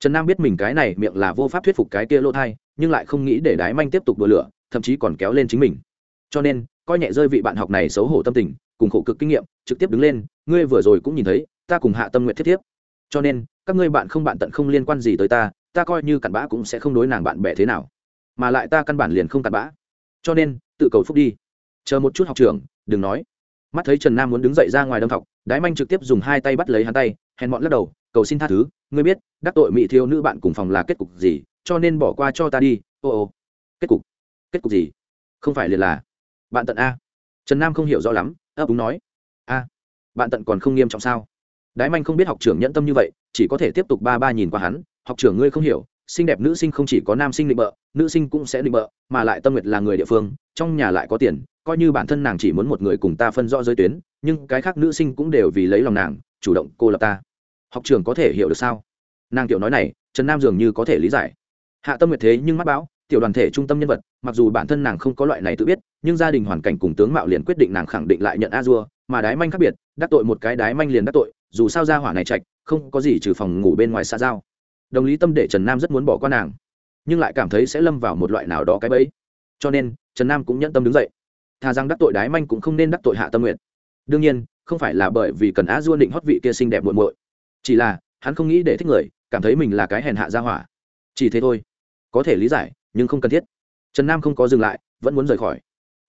Speaker 1: Trần nam biết mình cái này miệng là vô pháp thuyết phục cái kia lỗ thai, nhưng lại không nghĩ để đái manh tiếp tục đùa lửa, thậm chí còn kéo lên chính mình. Cho nên, coi nhẹ rơi vị bạn học này xấu hổ tâm tình, cùng khổ cực kinh nghiệm, trực tiếp đứng lên, ngươi vừa rồi cũng nhìn thấy, ta cùng hạ tâm nguyện thiết thiếp. Cho nên, các ngươi bạn không bạn tận không liên quan gì tới ta ta coi như cặn bã cũng sẽ không đối nàng bạn bè thế nào, mà lại ta căn bản liền không cặn bã. Cho nên, tự cầu phúc đi. Chờ một chút học trưởng, đừng nói. Mắt thấy trần nam muốn đứng dậy ra ngoài đâm thọc, đái manh trực tiếp dùng hai tay bắt lấy hắn tay, hèn bọn lắc đầu, cầu xin tha thứ, ngươi biết, đắc tội mỹ thiếu nữ bạn cùng phòng là kết cục gì, cho nên bỏ qua cho ta đi, ô ô. Kết cục? Kết cục gì? Không phải liền là bạn tận a. Trần nam không hiểu rõ lắm, ấp úng nói. A, bạn tận còn không nghiêm trọng sao? Đái manh không biết học trưởng nhẫn tâm như vậy, chỉ có thể tiếp tục ba ba nhìn qua hắn học trưởng ngươi không hiểu, xinh đẹp nữ sinh không chỉ có nam sinh định bợ, nữ sinh cũng sẽ định bợ, mà lại tâm nguyệt là người địa phương, trong nhà lại có tiền, coi như bản thân nàng chỉ muốn một người cùng ta phân rõ giới tuyến, nhưng cái khác nữ sinh cũng đều vì lấy lòng nàng, chủ động cô lập ta. Học trưởng có thể hiểu được sao? Nàng tiểu nói này, trần nam dường như có thể lý giải. Hạ tâm nguyệt thế nhưng mắt bão tiểu đoàn thể trung tâm nhân vật, mặc dù bản thân nàng không có loại này tự biết, nhưng gia đình hoàn cảnh cùng tướng mạo liền quyết định nàng khẳng định lại nhận a dua, mà đái manh khác biệt, đắc tội một cái đái manh liền đắc tội, dù sao ra hỏa này chạch không có gì trừ phòng ngủ bên ngoài xa giao đồng lý tâm để trần nam rất muốn bỏ qua nàng nhưng lại cảm thấy sẽ lâm vào một loại nào đó cái bẫy. cho nên, trần nam cũng nhẫn tâm đứng dậy. thà rằng đắc tội đái manh cũng không nên đắc tội hạ tâm nguyện. đương nhiên, không phải là bởi vì cần á duôn định hót vị kia xinh đẹp muội muội. chỉ là, hắn không nghĩ để thích người, cảm thấy mình là cái hèn hạ ra hỏa. chỉ thế thôi. có thể lý giải, nhưng không cần thiết. trần nam không có dừng lại, vẫn muốn rời khỏi.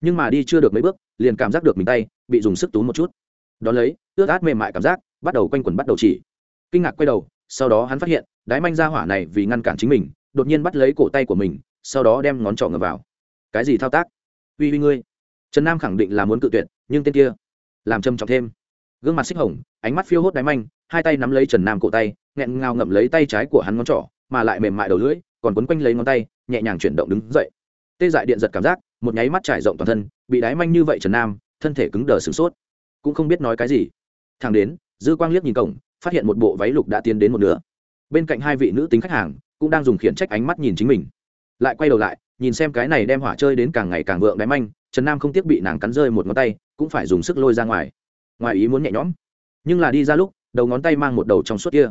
Speaker 1: nhưng mà đi chưa được mấy bước, liền cảm giác được mình tay bị dùng sức túm một chút. Đón lấy, ướt át mềm mại cảm giác, bắt đầu quanh quẩn bắt đầu chỉ. kinh ngạc quay đầu, sau đó hắn phát hiện đái manh ra hỏa này vì ngăn cản chính mình, đột nhiên bắt lấy cổ tay của mình, sau đó đem ngón trỏ ngập vào. Cái gì thao tác? Uy uy ngươi. Trần nam khẳng định là muốn cự tuyệt, nhưng tên kia làm trầm trọng thêm. Gương mặt xích hồng, ánh mắt phiêu hốt đáy manh, hai tay nắm lấy trần nam cổ tay, nghẹn ngào ngậm lấy tay trái của hắn ngón trỏ, mà lại mềm mại đầu lưỡi, còn quấn quanh lấy ngón tay, nhẹ nhàng chuyển động đứng dậy. Tê dại điện giật cảm giác, một nháy mắt trải rộng toàn thân, bị đáy manh như vậy trần nam, thân thể cứng đờ sửng sốt. Cũng không biết nói cái gì. Thằng đến, dư quang liếc nhìn cổng, phát hiện một bộ váy lục đã tiến đến một nửa bên cạnh hai vị nữ tính khách hàng cũng đang dùng khiển trách ánh mắt nhìn chính mình. Lại quay đầu lại, nhìn xem cái này đem hỏa chơi đến càng ngày càng vượng đáy manh, trần nam không tiếc bị nàng cắn rơi một ngón tay, cũng phải dùng sức lôi ra ngoài. Ngoài ý muốn nhẹ nhõm. Nhưng là đi ra lúc, đầu ngón tay mang một đầu trong suốt kia.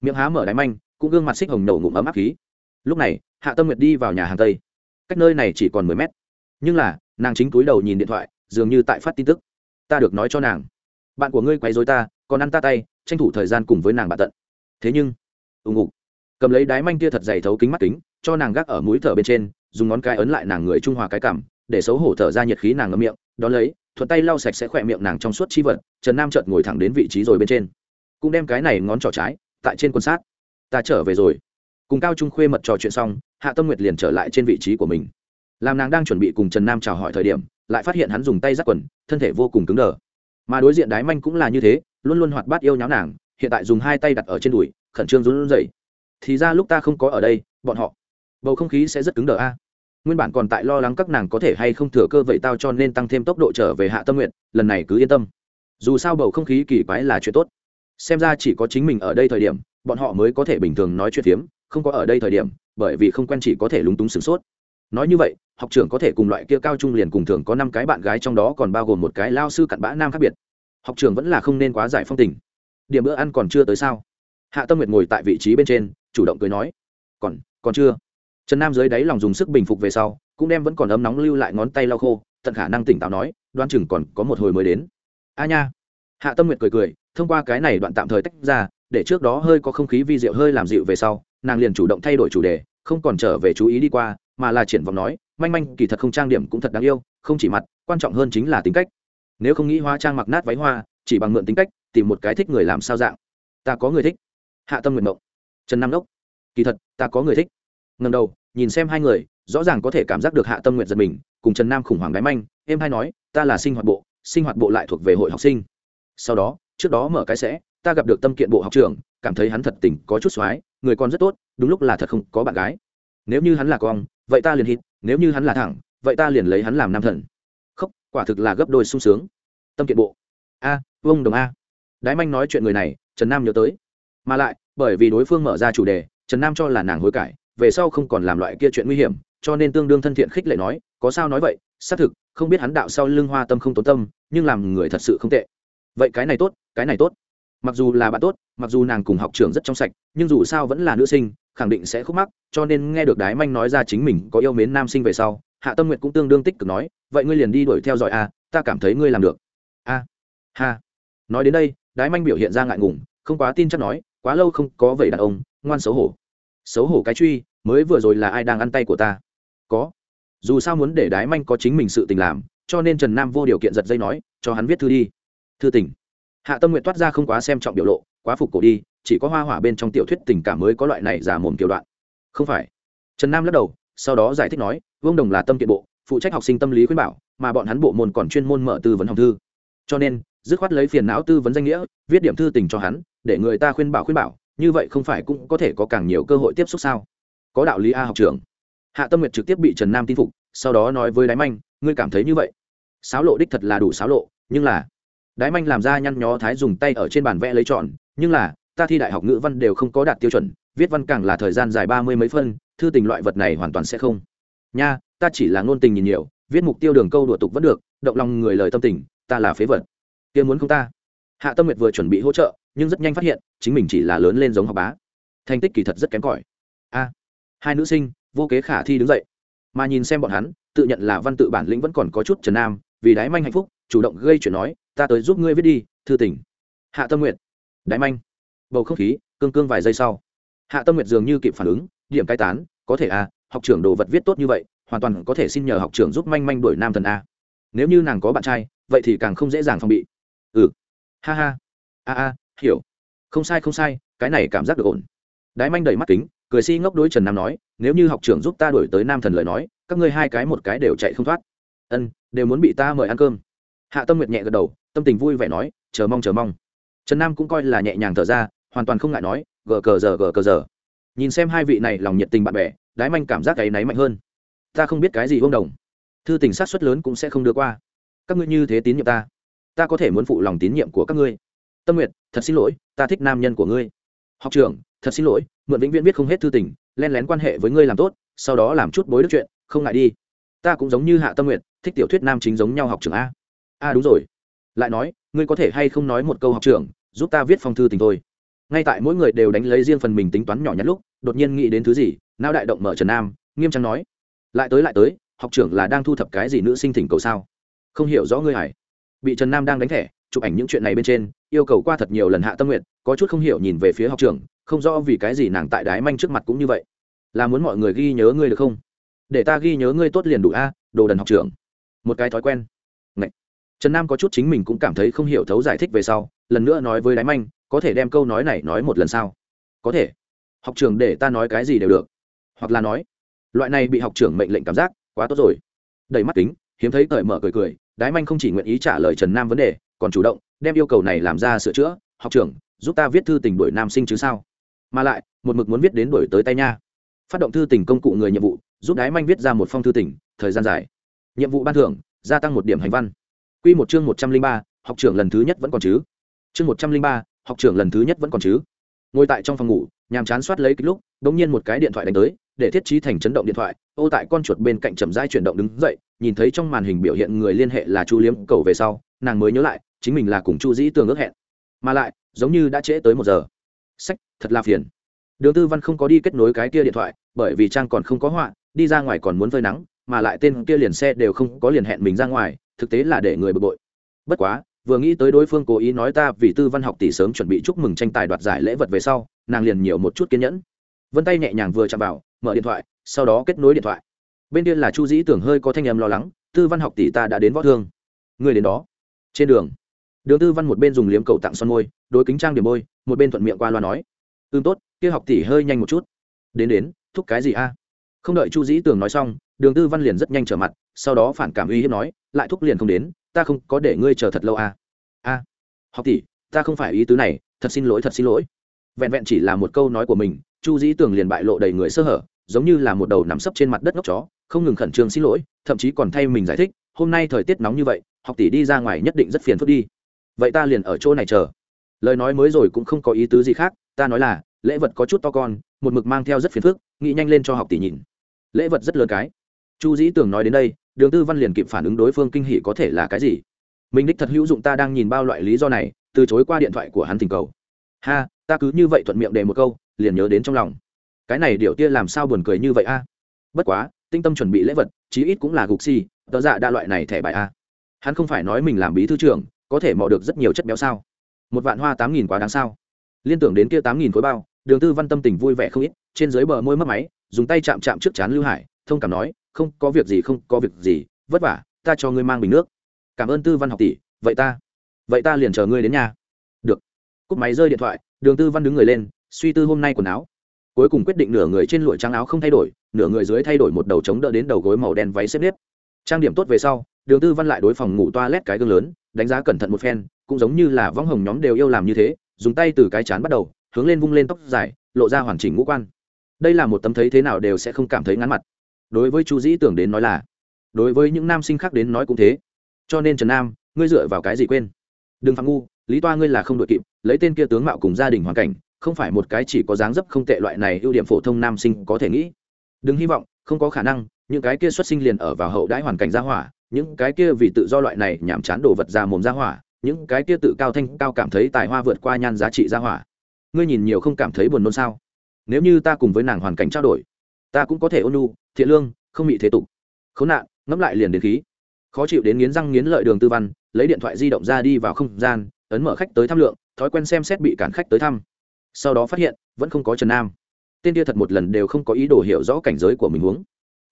Speaker 1: Miệng há mở đáy manh, cũng gương mặt xích hồng nổ ngụm ấm áp khí. Lúc này, hạ tâm nguyệt đi vào nhà hàng tây. Cách nơi này chỉ còn mười mét. Nhưng là, nàng chính túi đầu nhìn điện thoại, dường như tại phát tin tức. Ta được nói cho nàng. Bạn của ngươi quấy dối ta, còn ăn ta tay, tranh thủ thời gian cùng với nàng bạn tận. Thế nhưng ùng ục cầm lấy đái manh kia thật dày thấu kính mắt kính, cho nàng gác ở mũi thở bên trên, dùng ngón cái ấn lại nàng người trung hòa cái cảm, để xấu hổ thở ra nhiệt khí nàng ngậm miệng, đón lấy, thuận tay lau sạch sẽ khỏe miệng nàng trong suốt chi vật, trần nam chợt ngồi thẳng đến vị trí rồi bên trên. Cũng đem cái này ngón trỏ trái, tại trên quân sát. Ta trở về rồi. Cùng cao trung khuê mật trò chuyện xong, hạ tâm nguyệt liền trở lại trên vị trí của mình. Làm nàng đang chuẩn bị cùng trần nam chào hỏi thời điểm, lại phát hiện hắn dùng tay giắt quần, thân thể vô cùng cứng đờ. Mà đối diện đái manh cũng là như thế, luôn luôn hoạt bát yêu nháo nàng, hiện tại dùng hai tay đặt ở trên đùi khẩn trương run rẩy. Thì ra lúc ta không có ở đây, bọn họ, bầu không khí sẽ rất cứng đờ a. Nguyên bản còn tại lo lắng các nàng có thể hay không thừa cơ vậy tao cho nên tăng thêm tốc độ trở về hạ tâm nguyện lần này cứ yên tâm. Dù sao bầu không khí kỳ quái là chuyện tốt. Xem ra chỉ có chính mình ở đây thời điểm, bọn họ mới có thể bình thường nói chuyện phiếm, không có ở đây thời điểm, bởi vì không quen chỉ có thể lúng túng sửng sốt. Nói như vậy, học trưởng có thể cùng loại kia cao trung liền cùng thường có năm cái bạn gái trong đó còn bao gồm một cái lao sư cặn bã nam khác biệt. Học trưởng vẫn là không nên quá giải phong tình. Điểm bữa ăn còn chưa tới sao? Hạ tâm nguyệt ngồi tại vị trí bên trên, chủ động cười nói, còn còn chưa? Trần nam dưới đáy lòng dùng sức bình phục về sau, cũng đem vẫn còn ấm nóng lưu lại ngón tay lau khô, tận khả năng tỉnh táo nói đoan chừng còn có một hồi mới đến. A nha. Hạ tâm nguyệt cười cười, thông qua cái này đoạn tạm thời tách ra, để trước đó hơi có không khí vi diệu hơi làm dịu về sau, nàng liền chủ động thay đổi chủ đề, không còn trở về chú ý đi qua, mà là triển vọng nói, manh manh, kỳ thật không trang điểm cũng thật đáng yêu, không chỉ mặt, quan trọng hơn chính là tính cách. Nếu không nghĩ hoa trang mặc nát váy hoa, chỉ bằng mượn tính cách, tìm một cái thích người làm sao dạng. Ta có người thích hạ tâm nguyện mộng. Trần nam đốc. Kỳ thật, ta có người thích. Ngần đầu, nhìn xem hai người, rõ ràng có thể cảm giác được hạ tâm nguyện giật mình, cùng trần nam khủng hoảng đáy manh. Em hay nói, ta là sinh hoạt bộ, sinh hoạt bộ lại thuộc về hội học sinh. Sau đó, trước đó mở cái sẽ, ta gặp được tâm kiện bộ học trưởng, cảm thấy hắn thật tình có chút x người con rất tốt, đúng lúc là thật không có bạn gái. Nếu như hắn là con, vậy ta liền hít, nếu như hắn là thẳng, vậy ta liền lấy hắn làm nam thần. Khóc quả thực là gấp đôi sung sướng. Tâm kiện bộ. A vông đồng a. Đái manh nói chuyện người này, trần nam nhớ tới mà lại, bởi vì đối phương mở ra chủ đề, trần nam cho là nàng hối cải, về sau không còn làm loại kia chuyện nguy hiểm, cho nên tương đương thân thiện khích lệ nói, có sao nói vậy, xác thực, không biết hắn đạo sau lưng hoa tâm không tốn tâm, nhưng làm người thật sự không tệ. Vậy cái này tốt, cái này tốt. Mặc dù là bạn tốt, mặc dù nàng cùng học trường rất trong sạch, nhưng dù sao vẫn là nữ sinh, khẳng định sẽ khúc mắc, cho nên nghe được đái manh nói ra chính mình có yêu mến nam sinh về sau, hạ tâm nguyện cũng tương đương tích cực nói, vậy ngươi liền đi đuổi theo dõi a ta cảm thấy ngươi làm được. A, ha. Nói đến đây, đái manh biểu hiện ra ngại ngùng, không quá tin chắc nói quá lâu không có vậy đàn ông, ngoan xấu hổ. Xấu hổ cái truy, mới vừa rồi là ai đang ăn tay của ta? Có. Dù sao muốn để đái manh có chính mình sự tình làm, cho nên trần nam vô điều kiện giật dây nói, cho hắn viết thư đi. Thư tình. Hạ tâm nguyện toát ra không quá xem trọng biểu lộ, quá phục cổ đi, chỉ có hoa hỏa bên trong tiểu thuyết tình cảm mới có loại này giả mồm kiểu đoạn. Không phải. Trần nam lắc đầu, sau đó giải thích nói, vương đồng là tâm kiện bộ, phụ trách học sinh tâm lý khuyên bảo, mà bọn hắn bộ môn còn chuyên môn mở tư vấn hồng thư. Cho nên dứt khoát lấy phiền não tư vấn danh nghĩa, viết điểm thư tình cho hắn, để người ta khuyên bảo khuyên bảo, như vậy không phải cũng có thể có càng nhiều cơ hội tiếp xúc sao? Có đạo lý a học trưởng. Hạ tâm nguyệt trực tiếp bị trần nam tin phục, sau đó nói với đái manh, ngươi cảm thấy như vậy? Sáo lộ đích thật là đủ sáo lộ, nhưng là đái manh làm ra nhăn nhó thái dùng tay ở trên bàn vẽ lấy tròn nhưng là, ta thi đại học ngữ văn đều không có đạt tiêu chuẩn, viết văn càng là thời gian dài ba mươi mấy phân, thư tình loại vật này hoàn toàn sẽ không. Nha, ta chỉ là ngôn tình nhìn nhiều, viết mục tiêu đường câu đùa tục vẫn được, động lòng người lời tâm tình, ta là phế vật kia muốn không ta? Hạ tâm nguyệt vừa chuẩn bị hỗ trợ, nhưng rất nhanh phát hiện, chính mình chỉ là lớn lên giống học bá. Thành tích kỳ thật rất kém cỏi. A, hai nữ sinh, vô kế khả thi đứng dậy. Mà nhìn xem bọn hắn, tự nhận là văn tự bản lĩnh vẫn còn có chút trần nam, vì đái manh hạnh phúc, chủ động gây chuyện nói, ta tới giúp ngươi viết đi, thư tình. Hạ tâm nguyện đái manh. Bầu không khí, cương cương vài giây sau. Hạ tâm nguyệt dường như kịp phản ứng, điểm cai tán, có thể a học trưởng đồ vật viết tốt như vậy, hoàn toàn có thể xin nhờ học trưởng giúp manh manh đuổi nam thần a. Nếu như nàng có bạn trai, vậy thì càng không dễ dàng phòng bị ừ. Ha ha. A a, hiểu. Không sai không sai, cái này cảm giác được ổn. Đái manh đầy mắt kính, cười si ngốc đối trần nam nói, nếu như học trưởng giúp ta đuổi tới nam thần lời nói, các ngươi hai cái một cái đều chạy không thoát. Ân, đều muốn bị ta mời ăn cơm. Hạ tâm nguyệt nhẹ gật đầu, tâm tình vui vẻ nói, chờ mong chờ mong. Trần nam cũng coi là nhẹ nhàng thở ra, hoàn toàn không ngại nói, gờ cờ giờ, gờ cờ giờ. Nhìn xem hai vị này lòng nhiệt tình bạn bè, đái manh cảm giác cái náy mạnh hơn. Ta không biết cái gì ông đồng. Thư tình sát xuất lớn cũng sẽ không đưa qua. Các ngươi như thế tín nhiệm ta ta có thể muốn phụ lòng tín nhiệm của các ngươi. Tâm nguyệt, thật xin lỗi, ta thích nam nhân của ngươi. Học trưởng, thật xin lỗi, mượn vĩnh viễn biết không hết thư tình, len lén quan hệ với ngươi làm tốt, sau đó làm chút bối đức chuyện, không ngại đi. Ta cũng giống như hạ tâm nguyệt, thích tiểu thuyết nam chính giống nhau học trưởng a. A, đúng rồi. Lại nói, ngươi có thể hay không nói một câu học trưởng, giúp ta viết phong thư tình thôi. Ngay tại mỗi người đều đánh lấy riêng phần mình tính toán nhỏ nhất lúc, đột nhiên nghĩ đến thứ gì nao đại động mở trần nam, nghiêm trang nói. Lại tới lại tới, học trưởng là đang thu thập cái gì nữ sinh thỉnh cầu sao? Không hiểu rõ ngươi hải bị trần nam đang đánh thẻ, chụp ảnh những chuyện này bên trên, yêu cầu qua thật nhiều lần hạ tâm nguyện có chút không hiểu nhìn về phía học trưởng, không rõ vì cái gì nàng tại đái manh trước mặt cũng như vậy. Là muốn mọi người ghi nhớ ngươi được không? Để ta ghi nhớ ngươi tốt liền đủ a, đồ đần học trưởng. Một cái thói quen. Ngậy. trần nam có chút chính mình cũng cảm thấy không hiểu thấu giải thích về sau, lần nữa nói với đái manh, có thể đem câu nói này nói một lần sau có thể. Học trường để ta nói cái gì đều được. Hoặc là nói, loại này bị học trưởng mệnh lệnh cảm giác, quá tốt rồi. Đầy mắt kính, hiếm thấy cởi mở cười cười đái manh không chỉ nguyện ý trả lời trần nam vấn đề, còn chủ động đem yêu cầu này làm ra sửa chữa. Học trưởng, giúp ta viết thư tình đuổi nam sinh chứ sao? Mà lại, một mực muốn viết đến đuổi tới tay nha. Phát động thư tình công cụ người nhiệm vụ, giúp đái manh viết ra một phong thư tình, thời gian dài. Nhiệm vụ ban thưởng, gia tăng một điểm hành văn. Q một chương một trăm linh ba, học trưởng lần thứ nhất vẫn còn chứ? Chương một trăm linh ba, học trưởng lần thứ nhất vẫn còn chứ? Ngồi tại trong phòng ngủ, nhàm chán soát lấy ký lúc đ ỗ n g nhiên một cái điện thoại đánh tới để thiết trí thành chấn động điện thoại, ô tại con chuột bên cạnh chậm rãi chuyển động đứng dậy, nhìn thấy trong màn hình biểu hiện người liên hệ là chu liếm cầu về sau, nàng mới nhớ lại, chính mình là cùng chu dĩ tường ước hẹn. Mà lại, giống như đã trễ tới một giờ. Sách, thật là phiền. Đường tư văn không có đi kết nối cái kia điện thoại, bởi vì trang còn không có họa, đi ra ngoài còn muốn phơi nắng, mà lại tên kia liền xe đều không có liền hẹn mình ra ngoài, thực tế là để người bực bội. Bất quá, vừa nghĩ tới đối phương cố ý nói ta vì tư văn học tỷ sớm chuẩn bị chúc mừng tranh tài đoạt giải lễ vật về sau, nàng liền nhiều một chút kiên nhẫn. Vân tay nhẹ nhàng vừa chạm vào mở điện thoại, sau đó kết nối điện thoại. Bên kia là chu dĩ tưởng hơi có thanh em lo lắng, tư văn học tỷ ta đã đến võ thương. Người đến đó. Trên đường đường tư văn một bên dùng liếm cầu tặng son môi, đối kính trang điểm môi một bên thuận miệng qua loa nói ưm tốt, kia học tỷ hơi nhanh một chút. Đến đến, thúc cái gì a? Không đợi chu dĩ tường nói xong, đường tư văn liền rất nhanh trở mặt, sau đó phản cảm uy hiếp nói, lại thúc liền không đến, ta không có để ngươi chờ thật lâu à a, học tỷ, ta không phải ý tứ này, thật xin lỗi, thật xin lỗi. Vẹn vẹn chỉ là một câu nói của mình, chu dĩ tường liền bại lộ đầy người sơ hở giống như là một đầu nằm sấp trên mặt đất ngốc chó, không ngừng khẩn trương xin lỗi, thậm chí còn thay mình giải thích, hôm nay thời tiết nóng như vậy, học tỷ đi ra ngoài nhất định rất phiền phức đi. Vậy ta liền ở chỗ này chờ. Lời nói mới rồi cũng không có ý tứ gì khác, ta nói là, lễ vật có chút to con, một mực mang theo rất phiền phức, nghĩ nhanh lên cho học tỷ nhìn. Lễ vật rất lớn cái. Chu dĩ tường nói đến đây, đường tư văn liền kịp phản ứng đối phương kinh hỉ có thể là cái gì. Mình đích thật hữu dụng ta đang nhìn bao loại lý do này, từ chối qua điện thoại của hắn tình cầu. Ha, ta cứ như vậy thuận miệng đề một câu, liền nhớ đến trong lòng cái này điều tia làm sao buồn cười như vậy a? Bất quá, tinh tâm chuẩn bị lễ vật, chí ít cũng là gục si tờ dạ đa loại này thẻ bài a. Hắn không phải nói mình làm bí thư trưởng, có thể mò được rất nhiều chất béo sao? Một vạn hoa tám nghìn quá đáng sao? Liên tưởng đến kia tám nghìn khối bao, đường tư văn tâm tình vui vẻ không ít, trên dưới bờ môi mất máy, dùng tay chạm chạm trước chán lưu hải, thông cảm nói, không, có việc gì, không, có việc gì, vất vả, ta cho ngươi mang bình nước. Cảm ơn tư văn học tỷ, vậy ta vậy ta liền chờ ngươi đến nhà. Được. Cúp máy rơi điện thoại, đường tư văn đứng người lên, suy tư hôm nay quần áo cuối cùng quyết định nửa người trên lụa trắng áo không thay đổi, nửa người dưới thay đổi một đầu chống đỡ đến đầu gối màu đen váy xếp nếp. Trang điểm tốt về sau, đường tư văn lại đối phòng ngủ toa lét cái gương lớn, đánh giá cẩn thận một phen, cũng giống như là võng hồng nhóm đều yêu làm như thế, dùng tay từ cái chán bắt đầu, hướng lên vung lên tóc dài, lộ ra hoàn chỉnh ngũ quan. Đây là một tấm thấy thế nào đều sẽ không cảm thấy ngắn mặt. Đối với chu dĩ tưởng đến nói là, đối với những nam sinh khác đến nói cũng thế. Cho nên trần nam, ngươi dựa vào cái gì quên? Đừng phạm ngu, lý toa ngươi là không đội kịp, lấy tên kia tướng mạo cùng gia đình hoàn cảnh không phải một cái chỉ có dáng dấp không tệ loại này ưu điểm phổ thông nam sinh có thể nghĩ. Đừng hy vọng, không có khả năng, những cái kia xuất sinh liền ở vào hậu đãi hoàn cảnh gia hỏa, những cái kia vì tự do loại này nhảm chán đồ vật ra mồm gia hỏa, những cái kia tự cao thanh, cao cảm thấy tài hoa vượt qua nhan giá trị gia hỏa. Ngươi nhìn nhiều không cảm thấy buồn nôn sao? Nếu như ta cùng với nàng hoàn cảnh trao đổi, ta cũng có thể ôn nhu, thiện lương, không bị thế tục. Khốn nạn, ngẫm lại liền đến khí. Khó chịu đến nghiến răng nghiến lợi đường tư văn, lấy điện thoại di động ra đi vào không gian, ấn mở khách tới thăm lượng, thói quen xem xét bị cản khách tới thăm sau đó phát hiện, vẫn không có trần nam. Tên kia thật một lần đều không có ý đồ hiểu rõ cảnh giới của mình huống.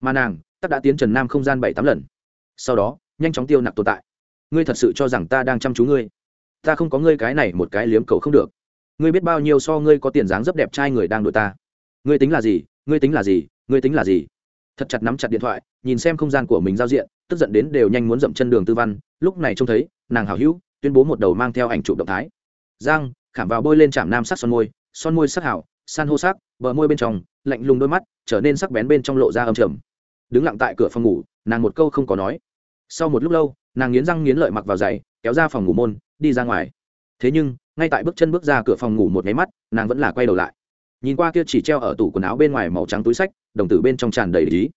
Speaker 1: Mà nàng, tắc đã tiến trần nam không gian bảy tám lần. Sau đó, nhanh chóng tiêu nặc tồn tại. Ngươi thật sự cho rằng ta đang chăm chú ngươi? Ta không có ngươi cái này một cái liếm cầu không được. Ngươi biết bao nhiêu so ngươi có tiền dáng rất đẹp trai người đang đuổi ta? Ngươi tính là gì? Ngươi tính là gì? Ngươi tính là gì? Thật chặt nắm chặt điện thoại, nhìn xem không gian của mình giao diện, tức giận đến đều nhanh muốn dậm chân đường tư văn. Lúc này trông thấy, nàng hảo hữu, tuyên bố một đầu mang theo ảnh chụp động thái. Giang khảm vào bôi lên chạm nam sắc son môi son môi sắc hảo, san hô sắc, bờ môi bên trong, lạnh lùng đôi mắt, trở nên sắc bén bên trong lộ ra âm trầm. Đứng lặng tại cửa phòng ngủ, nàng một câu không có nói. Sau một lúc lâu, nàng nghiến răng nghiến lợi mặc vào giày, kéo ra phòng ngủ môn, đi ra ngoài. Thế nhưng, ngay tại bước chân bước ra cửa phòng ngủ một máy mắt, nàng vẫn là quay đầu lại. Nhìn qua kia chỉ treo ở tủ quần áo bên ngoài màu trắng túi sách, đồng tử bên trong tràn đầy lý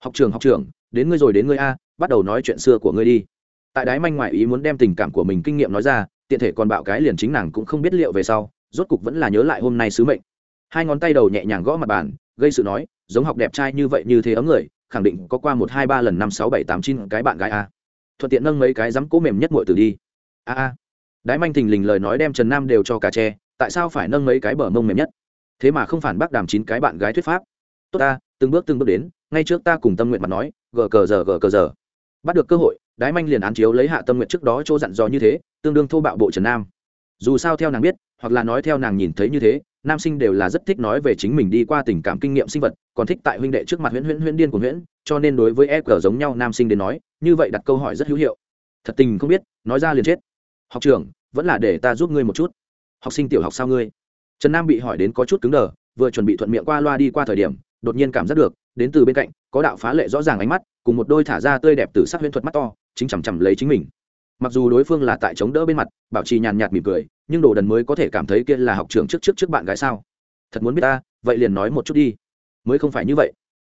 Speaker 1: học trường học trường, đến ngươi rồi, đến ngươi a, bắt đầu nói chuyện xưa của ngươi đi. Tại đái manh ngoại ý muốn đem tình cảm của mình kinh nghiệm nói ra tiện thể còn bạo cái liền chính nàng cũng không biết liệu về sau, rốt cục vẫn là nhớ lại hôm nay sứ mệnh. Hai ngón tay đầu nhẹ nhàng gõ mặt bàn, gây sự nói, giống học đẹp trai như vậy như thế ấm người, khẳng định có qua một, hai, ba lần năm, sáu, bảy, tám, chín cái bạn gái a thuận tiện nâng mấy cái dám cố mềm nhất muội từ đi. A a. Đái manh thình lình lời nói đem trần nam đều cho cả tre tại sao phải nâng mấy cái bờ mông mềm nhất? Thế mà không phản bác đàm chín cái bạn gái thuyết pháp. Tốt ta, từng bước từng bước đến, ngay trước ta cùng tâm nguyện mặt nói, gờ cờ giờ gờ cờ giờ. Bắt được cơ hội, đái manh liền án chiếu lấy hạ tâm nguyện trước đó chỗ dặn dò như thế tương đương thô bạo bộ trần nam. Dù sao theo nàng biết, hoặc là nói theo nàng nhìn thấy như thế, nam sinh đều là rất thích nói về chính mình đi qua tình cảm kinh nghiệm sinh vật, còn thích tại huynh đệ trước mặt huyễn huyễn huyễn điên của huyễn, cho nên đối với e g giống nhau nam sinh đến nói, như vậy đặt câu hỏi rất hữu hiệu. Thật tình không biết, nói ra liền chết. Học trưởng, vẫn là để ta giúp ngươi một chút. Học sinh tiểu học sao ngươi? Trần nam bị hỏi đến có chút cứng đờ, vừa chuẩn bị thuận miệng qua loa đi qua thời điểm, đột nhiên cảm giác được, đến từ bên cạnh, có đạo phá lệ rõ ràng ánh mắt, cùng một đôi thả ra tươi đẹp từ sắc huyễn thuật mắt to, chính chằm chằm lấy chính mình mặc dù đối phương là tại chống đỡ bên mặt, bảo trì nhàn nhạt mỉm cười, nhưng đồ đần mới có thể cảm thấy kia là học trưởng trước trước trước bạn gái sao? Thật muốn biết ta, vậy liền nói một chút đi. Mới không phải như vậy.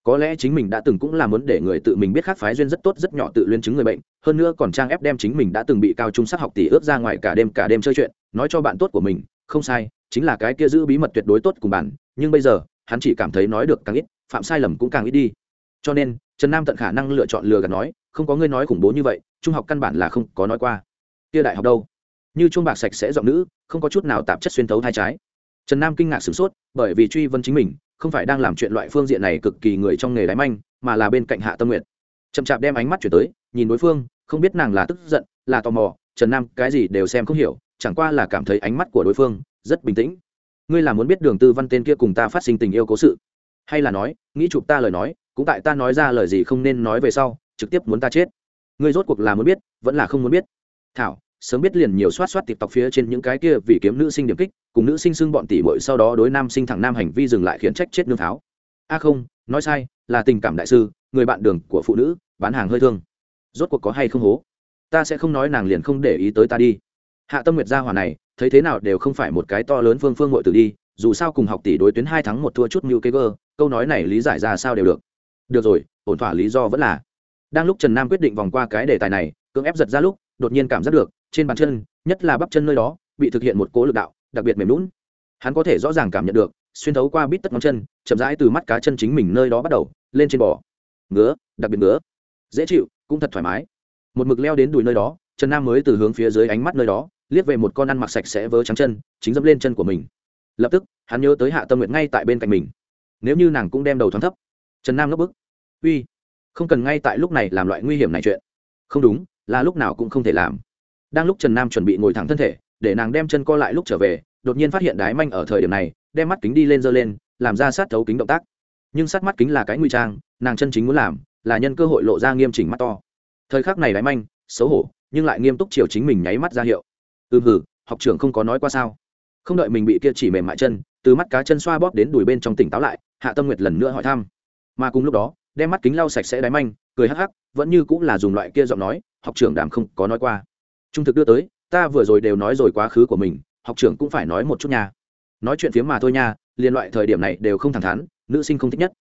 Speaker 1: Có lẽ chính mình đã từng cũng là muốn để người tự mình biết khác phái duyên rất tốt, rất nhỏ tự luyên chứng người bệnh, hơn nữa còn trang ép đem chính mình đã từng bị cao trung sắc học tỷ ướp ra ngoài cả đêm cả đêm chơi chuyện, nói cho bạn tốt của mình, không sai, chính là cái kia giữ bí mật tuyệt đối tốt cùng bạn, nhưng bây giờ, hắn chỉ cảm thấy nói được càng ít, phạm sai lầm cũng càng ít đi. Cho nên trần nam tận khả năng lựa chọn lừa gạt nói, không có ngươi nói khủng bố như vậy, trung học căn bản là không có nói qua. Kia đại học đâu? Như chuông bạc sạch sẽ giọng nữ, không có chút nào tạp chất xuyên tấu thai trái. Trần nam kinh ngạc sửng sốt, bởi vì truy vấn chính mình, không phải đang làm chuyện loại phương diện này cực kỳ người trong nghề đáy manh, mà là bên cạnh hạ tâm nguyện chậm chạp đem ánh mắt chuyển tới, nhìn đối phương, không biết nàng là tức giận, là tò mò, trần nam cái gì đều xem không hiểu, chẳng qua là cảm thấy ánh mắt của đối phương rất bình tĩnh. Ngươi là muốn biết đường tư văn tên kia cùng ta phát sinh tình yêu cố sự, hay là nói, nghĩ chụp ta lời nói cũng tại ta nói ra lời gì không nên nói về sau, trực tiếp muốn ta chết. Ngươi rốt cuộc là muốn biết, vẫn là không muốn biết. Thảo, sớm biết liền nhiều soát soát tộc phía trên những cái kia vì kiếm nữ sinh điểm kích, cùng nữ sinh xưng bọn tỷ muội sau đó đối nam sinh thẳng nam hành vi dừng lại khiến trách chết nương tháo. A không, nói sai, là tình cảm đại sư, người bạn đường của phụ nữ, bán hàng hơi thương. Rốt cuộc có hay không hố? Ta sẽ không nói nàng liền không để ý tới ta đi. Hạ tâm nguyệt gia hòa này, thấy thế nào đều không phải một cái to lớn phương phương ngội tử đi, dù sao cùng học tỷ đối tuyến hai tháng một thua chút mưu kế gơ câu nói này lý giải ra sao đều được được rồi, ổn thỏa lý do vẫn là. Đang lúc trần nam quyết định vòng qua cái đề tài này, cưỡng ép giật ra lúc, đột nhiên cảm giác được, trên bàn chân, nhất là bắp chân nơi đó, bị thực hiện một cố lực đạo, đặc biệt mềm lún hắn có thể rõ ràng cảm nhận được, xuyên thấu qua bít tất ngón chân, chậm rãi từ mắt cá chân chính mình nơi đó bắt đầu, lên trên bò. Ngứa, đặc biệt ngứa. Dễ chịu, cũng thật thoải mái. Một mực leo đến đùi nơi đó, trần nam mới từ hướng phía dưới ánh mắt nơi đó, liếc về một con ăn mặc sạch sẽ vớ trắng chân, chính dẫm lên chân của mình. Lập tức, hắn nhớ tới hạ tâm nguyện ngay tại bên cạnh mình. Nếu như nàng cũng đem đầu thoáng thấp. Trần nam ngấp bức uy, không cần ngay tại lúc này làm loại nguy hiểm này chuyện. Không đúng, là lúc nào cũng không thể làm. Đang lúc trần nam chuẩn bị ngồi thẳng thân thể, để nàng đem chân co lại lúc trở về, đột nhiên phát hiện đái manh ở thời điểm này, đem mắt kính đi lên giơ lên, làm ra sát thấu kính động tác. Nhưng sát mắt kính là cái nguy trang, nàng chân chính muốn làm, là nhân cơ hội lộ ra nghiêm chỉnh mắt to. Thời khắc này đái manh, xấu hổ, nhưng lại nghiêm túc chiều chính mình nháy mắt ra hiệu. Ừ hử học trưởng không có nói qua sao? Không đợi mình bị kia chỉ mềm mại chân, từ mắt cá chân xoa bóp đến đùi bên trong tỉnh táo lại, hạ tâm nguyệt lần nữa hỏi thăm. Mà cùng lúc đó đem mắt kính lau sạch sẽ đáy manh, cười hắc hắc, vẫn như cũng là dùng loại kia giọng nói, học trưởng đảm không có nói qua. Trung thực đưa tới, ta vừa rồi đều nói rồi quá khứ của mình, học trưởng cũng phải nói một chút nha. Nói chuyện phiếm mà thôi nha, liên loại thời điểm này đều không thẳng thắn, nữ sinh không thích nhất.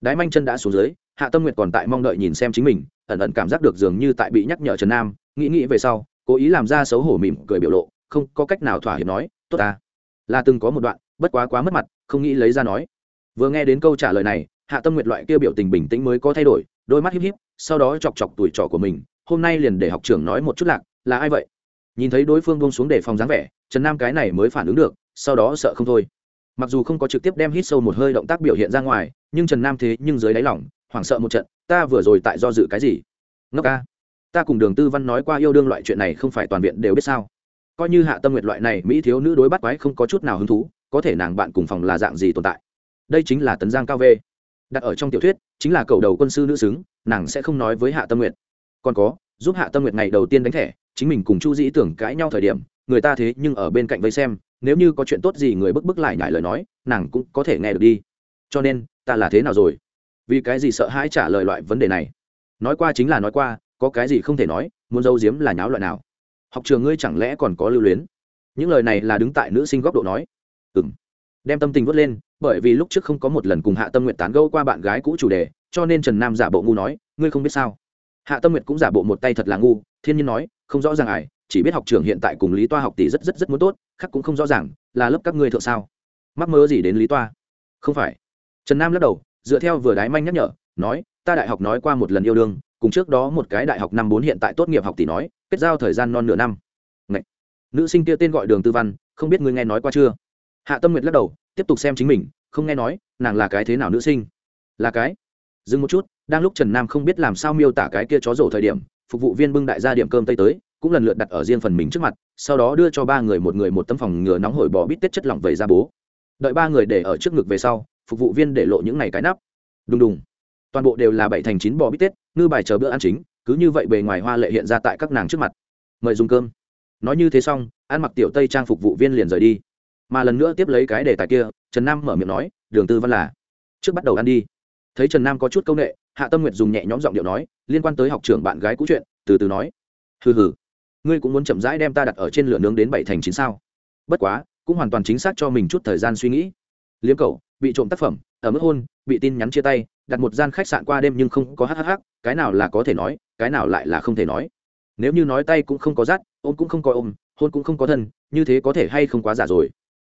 Speaker 1: Đái manh chân đã xuống dưới, hạ tâm nguyệt còn tại mong đợi nhìn xem chính mình, ẩn ẩn cảm giác được dường như tại bị nhắc nhở trần nam, nghĩ nghĩ về sau, cố ý làm ra xấu hổ mỉm cười biểu lộ, không có cách nào thỏa hiệp nói, tốt ta. Là từng có một đoạn, bất quá quá mất mặt, không nghĩ lấy ra nói. Vừa nghe đến câu trả lời này hạ tâm nguyệt loại kia biểu tình bình tĩnh mới có thay đổi, đôi mắt híp híp, sau đó chọc chọc tuổi trọ của mình, hôm nay liền để học trưởng nói một chút lạc, là ai vậy? Nhìn thấy đối phương bông xuống để phòng dáng vẻ, trần nam cái này mới phản ứng được, sau đó sợ không thôi. Mặc dù không có trực tiếp đem hít sâu một hơi động tác biểu hiện ra ngoài, nhưng trần nam thế nhưng dưới đáy lỏng hoảng sợ một trận, ta vừa rồi tại do dự cái gì? Ngốc ca, ta cùng đường tư văn nói qua yêu đương loại chuyện này không phải toàn viện đều biết sao? Coi như hạ tâm nguyệt loại này mỹ thiếu nữ đối bắt quái không có chút nào hứng thú, có thể nàng bạn cùng phòng là dạng gì tồn tại? Đây chính là tấn giang cao v đặt ở trong tiểu thuyết, chính là cầu đầu quân sư nữ xứng, nàng sẽ không nói với hạ tâm nguyệt. Còn có, giúp hạ tâm nguyệt ngày đầu tiên đánh thẻ, chính mình cùng chu dĩ tưởng cãi nhau thời điểm, người ta thế nhưng ở bên cạnh vây xem, nếu như có chuyện tốt gì người bức bức lại nhải lời nói, nàng cũng có thể nghe được đi. Cho nên, ta là thế nào rồi? Vì cái gì sợ hãi trả lời loại vấn đề này? Nói qua chính là nói qua, có cái gì không thể nói, muốn giấu giếm là nháo loại nào? Học trường ngươi chẳng lẽ còn có lưu luyến? Những lời này là đứng tại nữ sinh góc độ nói. Ừ m đem tâm tình vớt lên bởi vì lúc trước không có một lần cùng hạ tâm nguyện tán gẫu qua bạn gái cũ chủ đề, cho nên trần nam giả bộ ngu nói, ngươi không biết sao? Hạ tâm nguyệt cũng giả bộ một tay thật là ngu, thiên nhiên nói, không rõ ràng ải chỉ biết học trường hiện tại cùng lý toa học tỷ rất rất rất muốn tốt, khác cũng không rõ ràng, là lớp các ngươi thượng sao? Mắc mơ gì đến lý toa? Không phải. Trần nam lắc đầu, dựa theo vừa đái manh nhắc nhở, nói, ta đại học nói qua một lần yêu đương, cùng trước đó một cái đại học năm bốn hiện tại tốt nghiệp học tỷ nói, kết giao thời gian non nửa năm. Ngậy. nữ sinh kia tên gọi đường tư văn, không biết ngươi nghe nói qua chưa? Hạ tâm nguyệt lắc đầu tiếp tục xem chính mình, không nghe nói, nàng là cái thế nào nữ sinh? Là cái? Dừng một chút, đang lúc trần nam không biết làm sao miêu tả cái kia chó rổ thời điểm, phục vụ viên bưng đại gia điểm cơm tây tới, cũng lần lượt đặt ở riêng phần mình trước mặt, sau đó đưa cho ba người một người một tấm phòng ngừa nóng hổi bỏ bít tết chất lỏng vẩy ra bố. Đợi ba người để ở trước ngực về sau, phục vụ viên để lộ những này cái nắp. Đùng đùng. Toàn bộ đều là bảy thành chín bò bít tết, ngư bài chờ bữa ăn chính, cứ như vậy bề ngoài hoa lệ hiện ra tại các nàng trước mặt. Mời dùng cơm. Nói như thế xong, ăn mặc tiểu tây trang phục vụ viên liền rời đi mà lần nữa tiếp lấy cái đề tài kia, trần nam mở miệng nói, đường tư văn là, trước bắt đầu ăn đi. Thấy trần nam có chút c â u n ệ hạ tâm nguyệt dùng nhẹ nhõm giọng điệu nói, liên quan tới học trưởng bạn gái cũ chuyện, từ từ nói, hừ hừ, ngươi cũng muốn chậm rãi đem ta đặt ở trên lửa nướng đến bảy thành chín sao? Bất quá, cũng hoàn toàn chính xác cho mình chút thời gian suy nghĩ. Liếm cầu bị trộm tác phẩm, ở mức hôn, bị tin nhắn chia tay, đặt một gian khách sạn qua đêm nhưng không có hhh cái nào là có thể nói, cái nào lại là không thể nói. Nếu như nói tay cũng không có rát, ôm cũng không có ôm, hôn cũng không có thân, như thế có thể hay không quá giả rồi?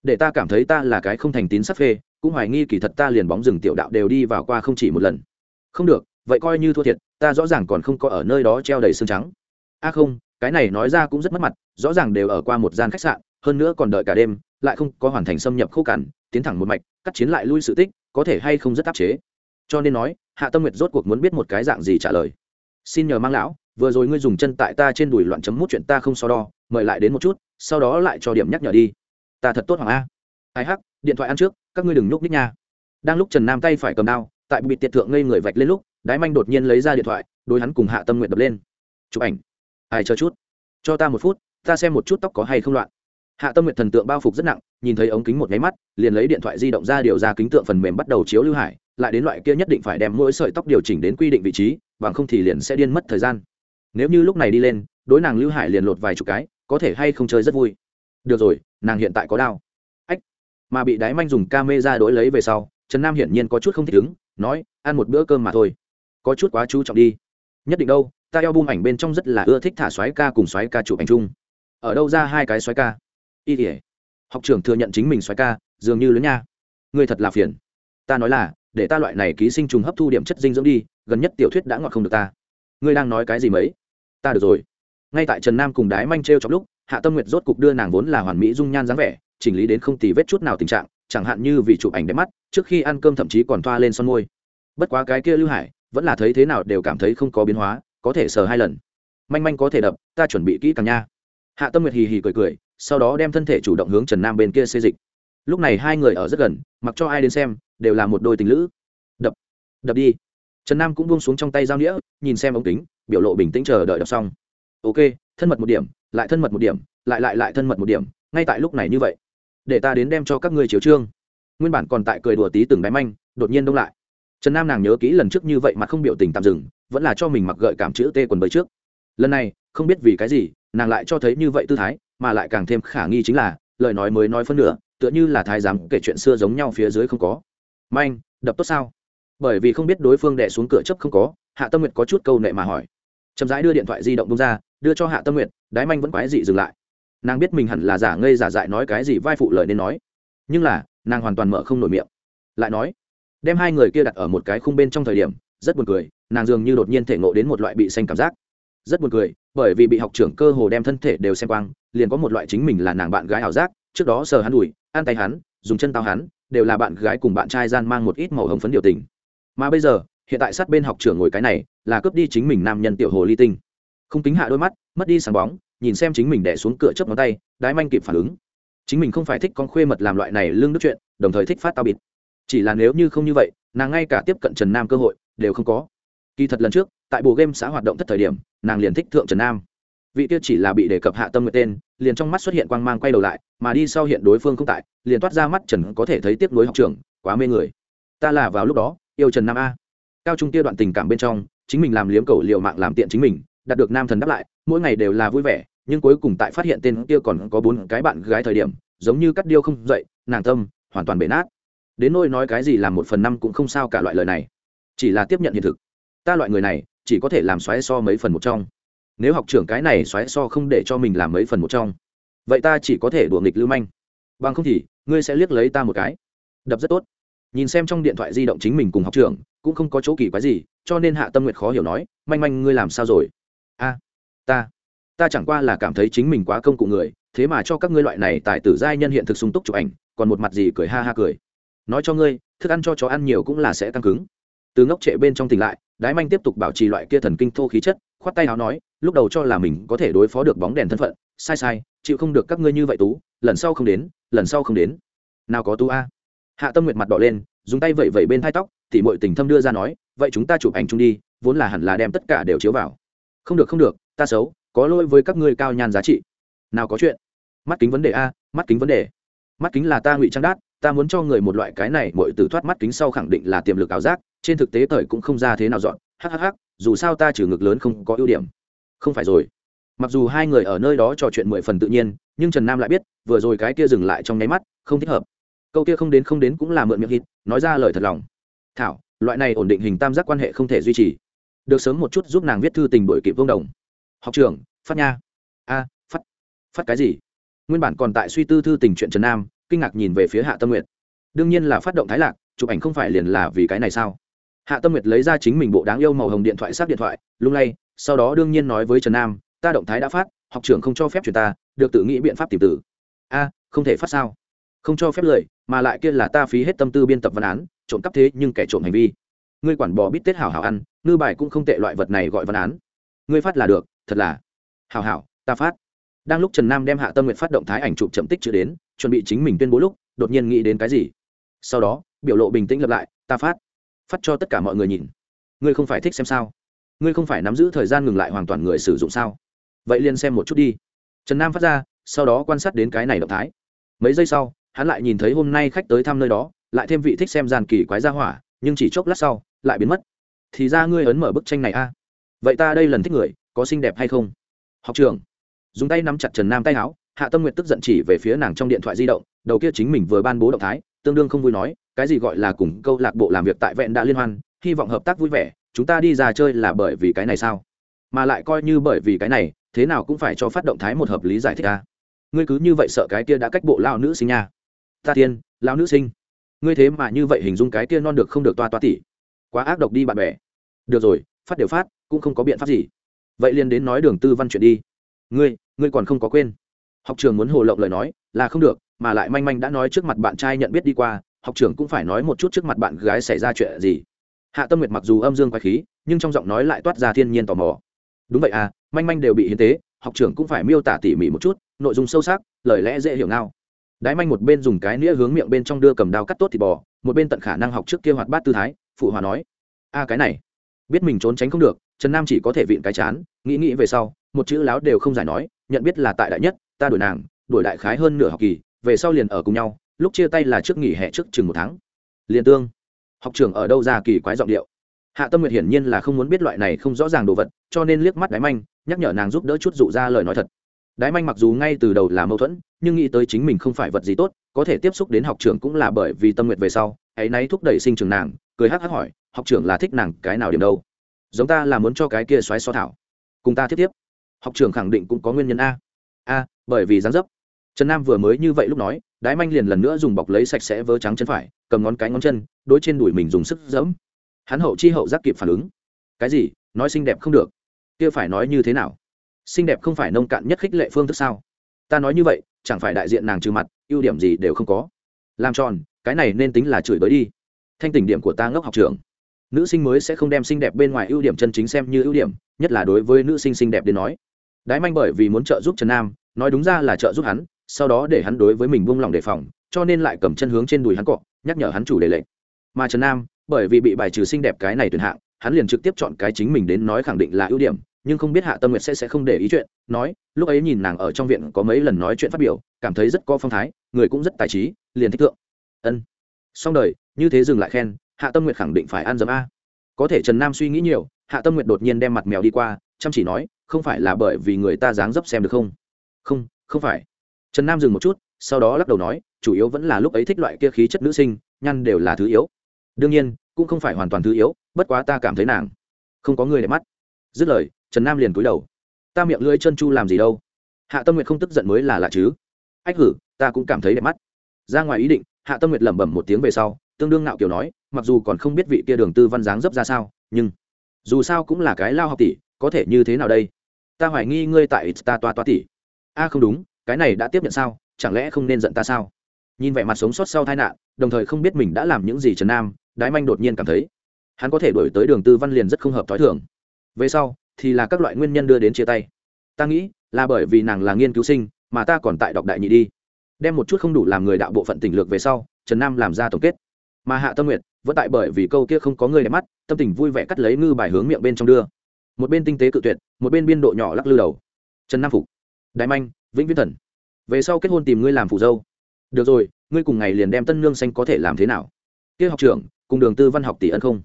Speaker 1: Để ta cảm thấy ta là cái không thành tín sắp phê, cũng hoài nghi kỳ thật ta liền bóng rừng tiểu đạo đều đi vào qua không chỉ một lần. Không được, vậy coi như thua thiệt, ta rõ ràng còn không có ở nơi đó treo đầy xương trắng. A không, cái này nói ra cũng rất mất mặt, rõ ràng đều ở qua một gian khách sạn, hơn nữa còn đợi cả đêm, lại không có hoàn thành xâm nhập khô cằn, tiến thẳng một mạch, cắt chiến lại lui sự tích, có thể hay không rất áp chế. Cho nên nói, hạ tâm nguyệt rốt cuộc muốn biết một cái dạng gì trả lời. Xin nhờ mang lão, vừa rồi ngươi dùng chân tại ta trên đùi loạn chấm mút chuyện ta không so đo, mời lại đến một chút, sau đó lại cho điểm nhắc nhở đi ta thật tốt hoàng a. Ai hắc, điện thoại ăn trước, các ngươi đừng nhúc ních nha. Đang lúc trần nam tay phải cầm đao, tại bị tiệt thượng ngây người vạch lên lúc, đái manh đột nhiên lấy ra điện thoại, đối hắn cùng hạ tâm nguyện đập lên. Chụp ảnh. Ai chờ chút. Cho ta một phút, ta xem một chút tóc có hay không loạn. Hạ tâm nguyện thần tượng bao phục rất nặng, nhìn thấy ống kính một nháy mắt, liền lấy điện thoại di động ra điều ra kính tượng phần mềm bắt đầu chiếu lưu hải, lại đến loại kia nhất định phải đem mỗi sợi tóc điều chỉnh đến quy định vị trí, bằng không thì liền sẽ điên mất thời gian. Nếu như lúc này đi lên, đối nàng lưu hải liền lột vài chục cái, có thể hay không chơi rất vui được rồi, nàng hiện tại có đau ách, mà bị đái manh dùng ca mê ra đối lấy về sau, trần nam hiển nhiên có chút không thích ứng, nói, ăn một bữa cơm mà thôi. Có chút quá chú trọng đi. Nhất định đâu, ta eo bung ảnh bên trong rất là ưa thích thả xoáy ca cùng xoáy ca chụp ảnh chung. Ở đâu ra hai cái xoáy ca? Y tỉa học trưởng thừa nhận chính mình xoáy ca, dường như lớn nha. Người thật là phiền. Ta nói là, để ta loại này ký sinh trùng hấp thu điểm chất dinh dưỡng đi, gần nhất tiểu thuyết đã ngọt không được ta. Ngươi đang nói cái gì mấy? Ta được rồi. Ngay tại trần nam cùng đái manh t r e o trong lúc hạ tâm nguyệt rốt cục đưa nàng vốn là hoàn mỹ dung nhan dáng vẻ, chỉnh lý đến không tì vết chút nào tình trạng, chẳng hạn như vì chụp ảnh đẹp mắt, trước khi ăn cơm thậm chí còn thoa lên son môi. Bất quá cái kia lưu hải, vẫn là thấy thế nào đều cảm thấy không có biến hóa, có thể sờ hai lần. Manh manh có thể đập, ta chuẩn bị kỹ càng nha. Hạ tâm nguyệt hì hì cười cười, sau đó đem thân thể chủ động hướng trần nam bên kia xê dịch. Lúc này hai người ở rất gần, mặc cho ai đến xem, đều là một đôi tình lữ. Đập đập đi. Trần nam cũng buông xuống trong tay dao đĩa nhìn xem ống kính, biểu lộ bình tĩnh chờ đợi đọc xong. Ok, thân mật một điểm lại thân mật một điểm, lại lại lại thân mật một điểm, ngay tại lúc này như vậy, để ta đến đem cho các ngươi chiếu trương. Nguyên bản còn tại cười đùa tí từng đáy manh, đột nhiên đông lại. Trần nam nàng nhớ kỹ lần trước như vậy mà không biểu tình tạm dừng, vẫn là cho mình mặc gợi cảm chữ tê quần bơi trước. Lần này, không biết vì cái gì, nàng lại cho thấy như vậy tư thái, mà lại càng thêm khả nghi chính là, lời nói mới nói phân nửa, tựa như là thái giám kể chuyện xưa giống nhau phía dưới không có. Manh, đập tốt sao? Bởi vì không biết đối phương đẻ xuống cửa chấp không có, hạ tâm nguyệt có chút câu nệ mà hỏi. Chậm rãi đưa điện thoại di động bông ra đưa cho hạ tâm nguyện, đái manh vẫn quái dị dừng lại. Nàng biết mình hẳn là giả ngây giả dại nói cái gì vai phụ lời nên nói. Nhưng là nàng hoàn toàn mở không nổi miệng. Lại nói đem hai người kia đặt ở một cái khung bên trong thời điểm rất buồn cười nàng dường như đột nhiên thể ngộ đến một loại bị xanh cảm giác. Rất buồn cười bởi vì bị học trưởng cơ hồ đem thân thể đều xem quang liền có một loại chính mình là nàng bạn gái ảo giác trước đó sờ hắn đùi ăn tay hắn dùng chân tao hắn đều là bạn gái cùng bạn trai gian mang một ít màu hồng phấn điều tình. Mà bây giờ hiện tại sát bên học trưởng ngồi cái này là cướp đi chính mình nam nhân tiểu hồ ly tinh không tính hạ đôi mắt, mất đi sáng bóng, nhìn xem chính mình đẻ xuống cửa chớp ngón tay, đái manh kịp phản ứng. Chính mình không phải thích con khuê mật làm loại này lương đức chuyện, đồng thời thích phát tao bịt. Chỉ là nếu như không như vậy, nàng ngay cả tiếp cận trần nam cơ hội, đều không có. Kỳ thật lần trước, tại bộ game xã hoạt động thất thời điểm, nàng liền thích thượng trần nam. Vị kia chỉ là bị đề cập hạ tâm nguyện tên, liền trong mắt xuất hiện quang mang quay đầu lại, mà đi sau hiện đối phương không tại, liền toát ra mắt trần có thể thấy tiếp nối học trường, quá mê người. Ta là vào lúc đó, yêu trần nam a. Cao trung kia đoạn tình cảm bên trong, chính mình làm liếm cầu liệu mạng làm tiện chính mình đạt được nam thần đáp lại, mỗi ngày đều là vui vẻ, nhưng cuối cùng tại phát hiện tên kia còn có bốn cái bạn gái thời điểm, giống như cắt điêu không dậy, nàng tâm hoàn toàn bể nát. Đến nỗi nói cái gì làm một phần năm cũng không sao cả loại lời này, chỉ là tiếp nhận hiện thực. Ta loại người này, chỉ có thể làm xoáy so mấy phần một trong. Nếu học trưởng cái này xoáy so không để cho mình làm mấy phần một trong, vậy ta chỉ có thể đùa nghịch lưu manh. Bằng không thì, ngươi sẽ liếc lấy ta một cái. Đập rất tốt. Nhìn xem trong điện thoại di động chính mình cùng học trưởng, cũng không có chỗ kỳ quái gì, cho nên hạ tâm nguyệt khó hiểu nói, manh manh, ngươi làm sao rồi? A, ta ta chẳng qua là cảm thấy chính mình quá công cụ người, thế mà cho các ngươi loại này tại tử giai nhân hiện thực sung túc chụp ảnh, còn một mặt gì cười ha ha cười. Nói cho ngươi, thức ăn cho chó ăn nhiều cũng là sẽ tăng cứng. Từ ngốc trệ bên trong tỉnh lại, đái manh tiếp tục bảo trì loại kia thần kinh thô khí chất, khoát tay áo nói, lúc đầu cho là mình có thể đối phó được bóng đèn thân phận, sai sai, chịu không được các ngươi như vậy tú, lần sau không đến, lần sau không đến. Nào có tú a? Hạ tâm nguyệt mặt đỏ lên, dùng tay vẩy vẩy bên thai tóc thì mọi tình thâm đưa ra nói, vậy chúng ta chụp ảnh chung đi, vốn là hẳn là đem tất cả đều chiếu vào không được không được, ta xấu, có lỗi với các ngươi cao nhan giá trị. Nào có chuyện. Mắt kính vấn đề a, mắt kính vấn đề. Mắt kính là ta ngụy trang đát, ta muốn cho người một loại cái này mọi từ thoát mắt kính sau khẳng định là tiềm lực ảo giác, trên thực tế thời cũng không ra thế nào dọn. Hhh dù sao ta trừ ngực lớn không có ưu điểm. Không phải rồi. Mặc dù hai người ở nơi đó trò chuyện mười phần tự nhiên, nhưng trần nam lại biết, vừa rồi cái kia dừng lại trong nháy mắt, không thích hợp. Câu kia không đến không đến cũng là mượn miệng hít, nói ra lời thật lòng. Thảo, loại này ổn định hình tam giác quan hệ không thể duy trì được sớm một chút giúp nàng viết thư tình đổi kịp vương đồng. Học trưởng, phát nha. A, phát phát cái gì? Nguyên bản còn tại suy tư thư tình chuyện trần nam, kinh ngạc nhìn về phía hạ tâm nguyệt. Đương nhiên là phát động thái lạc, chụp ảnh không phải liền là vì cái này sao? Hạ tâm nguyệt lấy ra chính mình bộ đáng yêu màu hồng điện thoại sát điện thoại, lung lay, sau đó đương nhiên nói với trần nam, ta động thái đã phát, học trưởng không cho phép chuyện ta, được tự nghĩ biện pháp tìm tử. A, không thể phát sao? Không cho phép lời, mà lại kia là ta phí hết tâm tư biên tập văn án, trộm cắp thế nhưng kẻ trộm hành vi. Ngươi quản bò bít tết hảo hảo ăn ngư bài cũng không tệ loại vật này gọi văn án. Ngươi phát là được, thật là. Hảo hảo, ta phát. Đang lúc trần nam đem hạ tâm nguyện phát động thái ảnh chụp chậm tích chữ đến, chuẩn bị chính mình tuyên bố lúc, đột nhiên nghĩ đến cái gì. Sau đó, biểu lộ bình tĩnh lập lại, ta phát. Phát cho tất cả mọi người nhìn. Ngươi không phải thích xem sao? Ngươi không phải nắm giữ thời gian ngừng lại hoàn toàn người sử dụng sao? Vậy liền xem một chút đi. Trần nam phát ra, sau đó quan sát đến cái này động thái. Mấy giây sau, hắn lại nhìn thấy hôm nay khách tới thăm nơi đó, lại thêm vị thích xem giàn kỳ quái ra hỏa, nhưng chỉ chốc lát sau, lại biến mất thì ra ngươi ấn mở bức tranh này a. Vậy ta đây lần thích người, có xinh đẹp hay không? Học trường. Dùng tay nắm chặt trần nam tay áo, hạ tâm nguyện tức giận chỉ về phía nàng trong điện thoại di động, đầu kia chính mình vừa ban bố động thái, tương đương không vui nói, cái gì gọi là cùng câu lạc bộ làm việc tại vẹn đã liên hoan, hy vọng hợp tác vui vẻ, chúng ta đi ra chơi là bởi vì cái này sao? Mà lại coi như bởi vì cái này, thế nào cũng phải cho phát động thái một hợp lý giải thích a. Ngươi cứ như vậy sợ cái kia đã cách bộ lao nữ sinh nha. Ta tiên lao nữ sinh. Ngươi thế mà như vậy hình dung cái kia non được không được toa toa tỉ. Quá ác độc đi bạn bè được rồi, phát đều phát, cũng không có biện pháp gì. Vậy liền đến nói đường tư văn chuyện đi. Ngươi ngươi còn không có quên. Học trường muốn hồ lộng lời nói, là không được, mà lại manh manh đã nói trước mặt bạn trai nhận biết đi qua, học trường cũng phải nói một chút trước mặt bạn gái xảy ra chuyện gì. Hạ tâm nguyệt mặc dù âm dương quái khí, nhưng trong giọng nói lại toát ra thiên nhiên tò mò. Đúng vậy à manh manh đều bị hiến tế, học trưởng cũng phải miêu tả tỉ mỉ một chút, nội dung sâu sắc, lời lẽ dễ hiểu ngao. Đái manh một bên dùng cái nĩa hướng miệng bên trong đưa cầm đao cắt tốt thịt bò, một bên tận khả năng học trước kia hoạt bát tư thái, phụ hòa nói. A cái này biết mình trốn tránh không được, trần nam chỉ có thể vịn cái chán, nghĩ nghĩ về sau, một chữ láo đều không giải nói, nhận biết là tại đại nhất, ta đuổi nàng, đuổi đại khái hơn nửa học kỳ, về sau liền ở cùng nhau, lúc chia tay là trước nghỉ hè trước chừng một tháng. Liền tương, học trường ở đâu ra kỳ quái giọng điệu. Hạ tâm nguyệt hiển nhiên là không muốn biết loại này không rõ ràng đồ vật, cho nên liếc mắt đái manh, nhắc nhở nàng giúp đỡ chút dụ ra lời nói thật. Đái manh mặc dù ngay từ đầu là mâu thuẫn, nhưng nghĩ tới chính mình không phải vật gì tốt, có thể tiếp xúc đến học trường cũng là bởi vì tâm nguyệt về sau hãy náy thúc đẩy sinh trường nàng cười hắc hắc hỏi, học trưởng là thích nàng cái nào điểm đâu? Giống ta là muốn cho cái kia xoáy so thảo. Cùng ta thiết tiếp. Học trưởng khẳng định cũng có nguyên nhân a. A, bởi vì dáng dấp. Trần nam vừa mới như vậy lúc nói, đái manh liền lần nữa dùng bọc lấy sạch sẽ vớ trắng chân phải, cầm ngón cái ngón chân, đối trên đùi mình dùng sức dẫm hắn hậu chi hậu giác kịp phản ứng. Cái gì? Nói xinh đẹp không được. Kia phải nói như thế nào? Xinh đẹp không phải nông cạn nhất khích lệ phương thức sao? Ta nói như vậy, chẳng phải đại diện nàng trừ mặt, ưu điểm gì đều không có. Làm tròn, cái này nên tính là chửi bới đi thanh tỉnh điểm của ta ngốc học trường. Nữ sinh mới sẽ không đem xinh đẹp bên ngoài ưu điểm chân chính xem như ưu điểm, nhất là đối với nữ sinh xinh đẹp đến nói. Đái manh bởi vì muốn trợ giúp trần nam, nói đúng ra là trợ giúp hắn, sau đó để hắn đối với mình buông lòng đề phòng, cho nên lại cầm chân hướng trên đùi hắn cọ, nhắc nhở hắn chủ đề lệnh. Mà trần nam, bởi vì bị bài trừ xinh đẹp cái này tuyển hạng, hắn liền trực tiếp chọn cái chính mình đến nói khẳng định là ưu điểm, nhưng không biết hạ tâm nguyệt sẽ sẽ không để ý chuyện, nói, lúc ấy nhìn nàng ở trong viện có mấy lần nói chuyện phát biểu, cảm thấy rất có phong thái, người cũng rất tài trí, liền thích thượng. Ân xong đời, như thế dừng lại khen, hạ tâm nguyệt khẳng định phải ăn dấm a. Có thể trần nam suy nghĩ nhiều, hạ tâm nguyệt đột nhiên đem mặt mèo đi qua, chăm chỉ nói, không phải là bởi vì người ta dáng dấp xem được không? Không không phải. Trần nam dừng một chút, sau đó lắc đầu nói, chủ yếu vẫn là lúc ấy thích loại kia khí chất nữ sinh, nhăn đều là thứ yếu. Đương nhiên, cũng không phải hoàn toàn thứ yếu, bất quá ta cảm thấy nàng không có người để mắt. Dứt lời, trần nam liền cúi đầu. Ta miệng lưỡi chân chu làm gì đâu? Hạ tâm nguyệt không tức giận mới là lạ chứ. Ách hử, ta cũng cảm thấy đẹp mắt. Ra ngoài ý định hạ tâm nguyệt lẩm bẩm một tiếng về sau, tương đương ngạo kiểu nói, mặc dù còn không biết vị kia đường tư văn dáng dấp ra sao, nhưng dù sao cũng là cái lao học tỷ, có thể như thế nào đây? Ta hoài nghi ngươi tại ta toa toa tỷ. A, không đúng, cái này đã tiếp nhận sao, chẳng lẽ không nên giận ta sao? Nhìn vẻ mặt sống sót sau tai nạn, đồng thời không biết mình đã làm những gì trần nam, đái manh đột nhiên cảm thấy, hắn có thể đổi tới đường tư văn liền rất không hợp t h ó i thường. Về sau, thì là các loại nguyên nhân đưa đến chia tay. Ta nghĩ, là bởi vì nàng là nghiên cứu sinh, mà ta còn tại đọc đại nhị đi đem một chút không đủ làm người đạo bộ phận tỉnh lược về sau, trần nam làm ra tổng kết. Mà hạ tâm nguyệt, vẫn tại bởi vì câu kia không có người đẹp mắt, tâm tình vui vẻ cắt lấy ngư bài hướng miệng bên trong đưa. Một bên tinh tế cự tuyệt, một bên biên độ nhỏ lắc lư đầu. Trần nam phục. Đại manh, vĩnh viễn thần. Về sau kết hôn tìm ngươi làm phù dâu. Được rồi, ngươi cùng ngày liền đem tân nương xanh có thể làm thế nào? Kia học trưởng, cùng đường tư văn học tỷ ân không?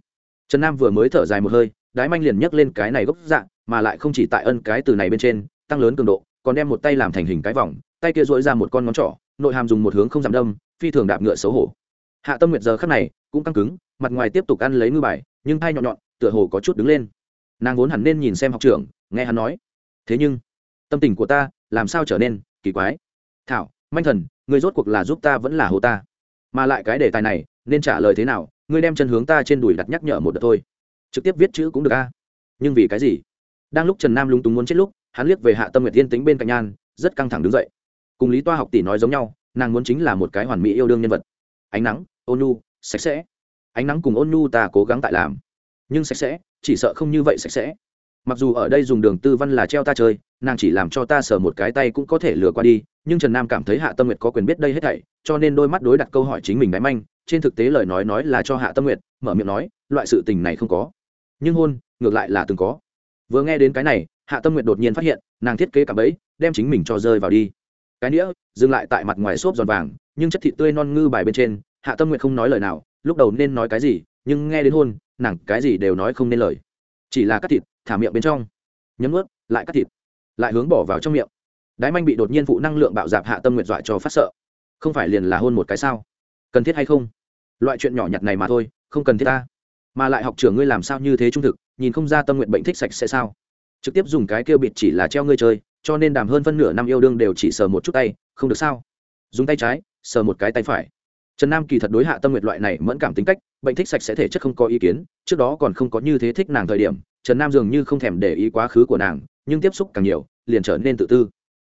Speaker 1: Trần nam vừa mới thở dài một hơi đái manh liền nhấc lên cái này gốc dạng mà lại không chỉ tại ân cái từ này bên trên, tăng lớn cường độ, còn đem một tay làm thành hình cái vòng tay kia dỗi ra một con ngón trỏ, nội hàm dùng một hướng không giảm đâm, phi thường đạp ngựa xấu hổ. Hạ tâm nguyệt giờ khắc này cũng căng cứng, mặt ngoài tiếp tục ăn lấy ngư bài, nhưng thay nhọn nhọn, tựa hồ có chút đứng lên. Nàng vốn hẳn nên nhìn xem học trưởng, nghe hắn nói. Thế nhưng, tâm tình của ta làm sao trở nên kỳ quái? Thảo, manh thần, người rốt cuộc là giúp ta vẫn là hồ ta? Mà lại cái đề tài này, nên trả lời thế nào? Ngươi đem chân hướng ta trên đùi đặt nhắc nhở một đợt thôi. Trực tiếp viết chữ cũng được a. Nhưng vì cái gì? Đang lúc trần nam lúng túng muốn chết lúc, hắn liếc về hạ tâm nguyệt yên tính bên cạnh nhan, rất căng thẳng đứng dậy cùng lý toa học tỷ nói giống nhau, nàng muốn chính là một cái hoàn mỹ yêu đương nhân vật. Ánh nắng, ôn nhu, sạch sẽ. Ánh nắng cùng ôn nhu ta cố gắng tại làm. Nhưng sạch sẽ, chỉ sợ không như vậy sạch sẽ. Mặc dù ở đây dùng đường tư văn là treo ta chơi, nàng chỉ làm cho ta sờ một cái tay cũng có thể lừa qua đi, nhưng trần nam cảm thấy hạ tâm nguyệt có quyền biết đây hết thảy, cho nên đôi mắt đối đặt câu hỏi chính mình đáy manh, trên thực tế lời nói nói là cho hạ tâm nguyệt, mở miệng nói, loại sự tình này không có. Nhưng hôn, ngược lại là từng có. Vừa nghe đến cái này, hạ tâm nguyệt đột nhiên phát hiện, nàng thiết kế cả bẫy, đem chính mình cho rơi vào đi cái nĩa, dừng lại tại mặt ngoài xốp giòn vàng, nhưng chất thịt tươi non ngư bài bên trên, hạ tâm nguyệt không nói lời nào, lúc đầu nên nói cái gì, nhưng nghe đến hôn, nàng cái gì đều nói không nên lời. Chỉ là cắt thịt, thả miệng bên trong. Nhấm ướt lại cắt thịt. Lại hướng bỏ vào trong miệng. Đái manh bị đột nhiên phụ năng lượng bạo dạp hạ tâm nguyệt dọa cho phát sợ. Không phải liền là hôn một cái sao? Cần thiết hay không? Loại chuyện nhỏ nhặt này mà thôi, không cần thiết ta. Mà lại học trưởng ngươi làm sao như thế trung thực, nhìn không ra tâm nguyện bệnh thích sạch sẽ sao? Trực tiếp dùng cái kêu bịt chỉ là treo ngươi chơi cho nên đàm hơn phân nửa năm yêu đương đều chỉ sờ một chút tay, không được sao? Dùng tay trái, sờ một cái tay phải. Trần nam kỳ thật đối hạ tâm nguyệt loại này mẫn cảm tính cách, bệnh thích sạch sẽ thể chất không có ý kiến, trước đó còn không có như thế thích nàng thời điểm, trần nam dường như không thèm để ý quá khứ của nàng, nhưng tiếp xúc càng nhiều, liền trở nên tự tư.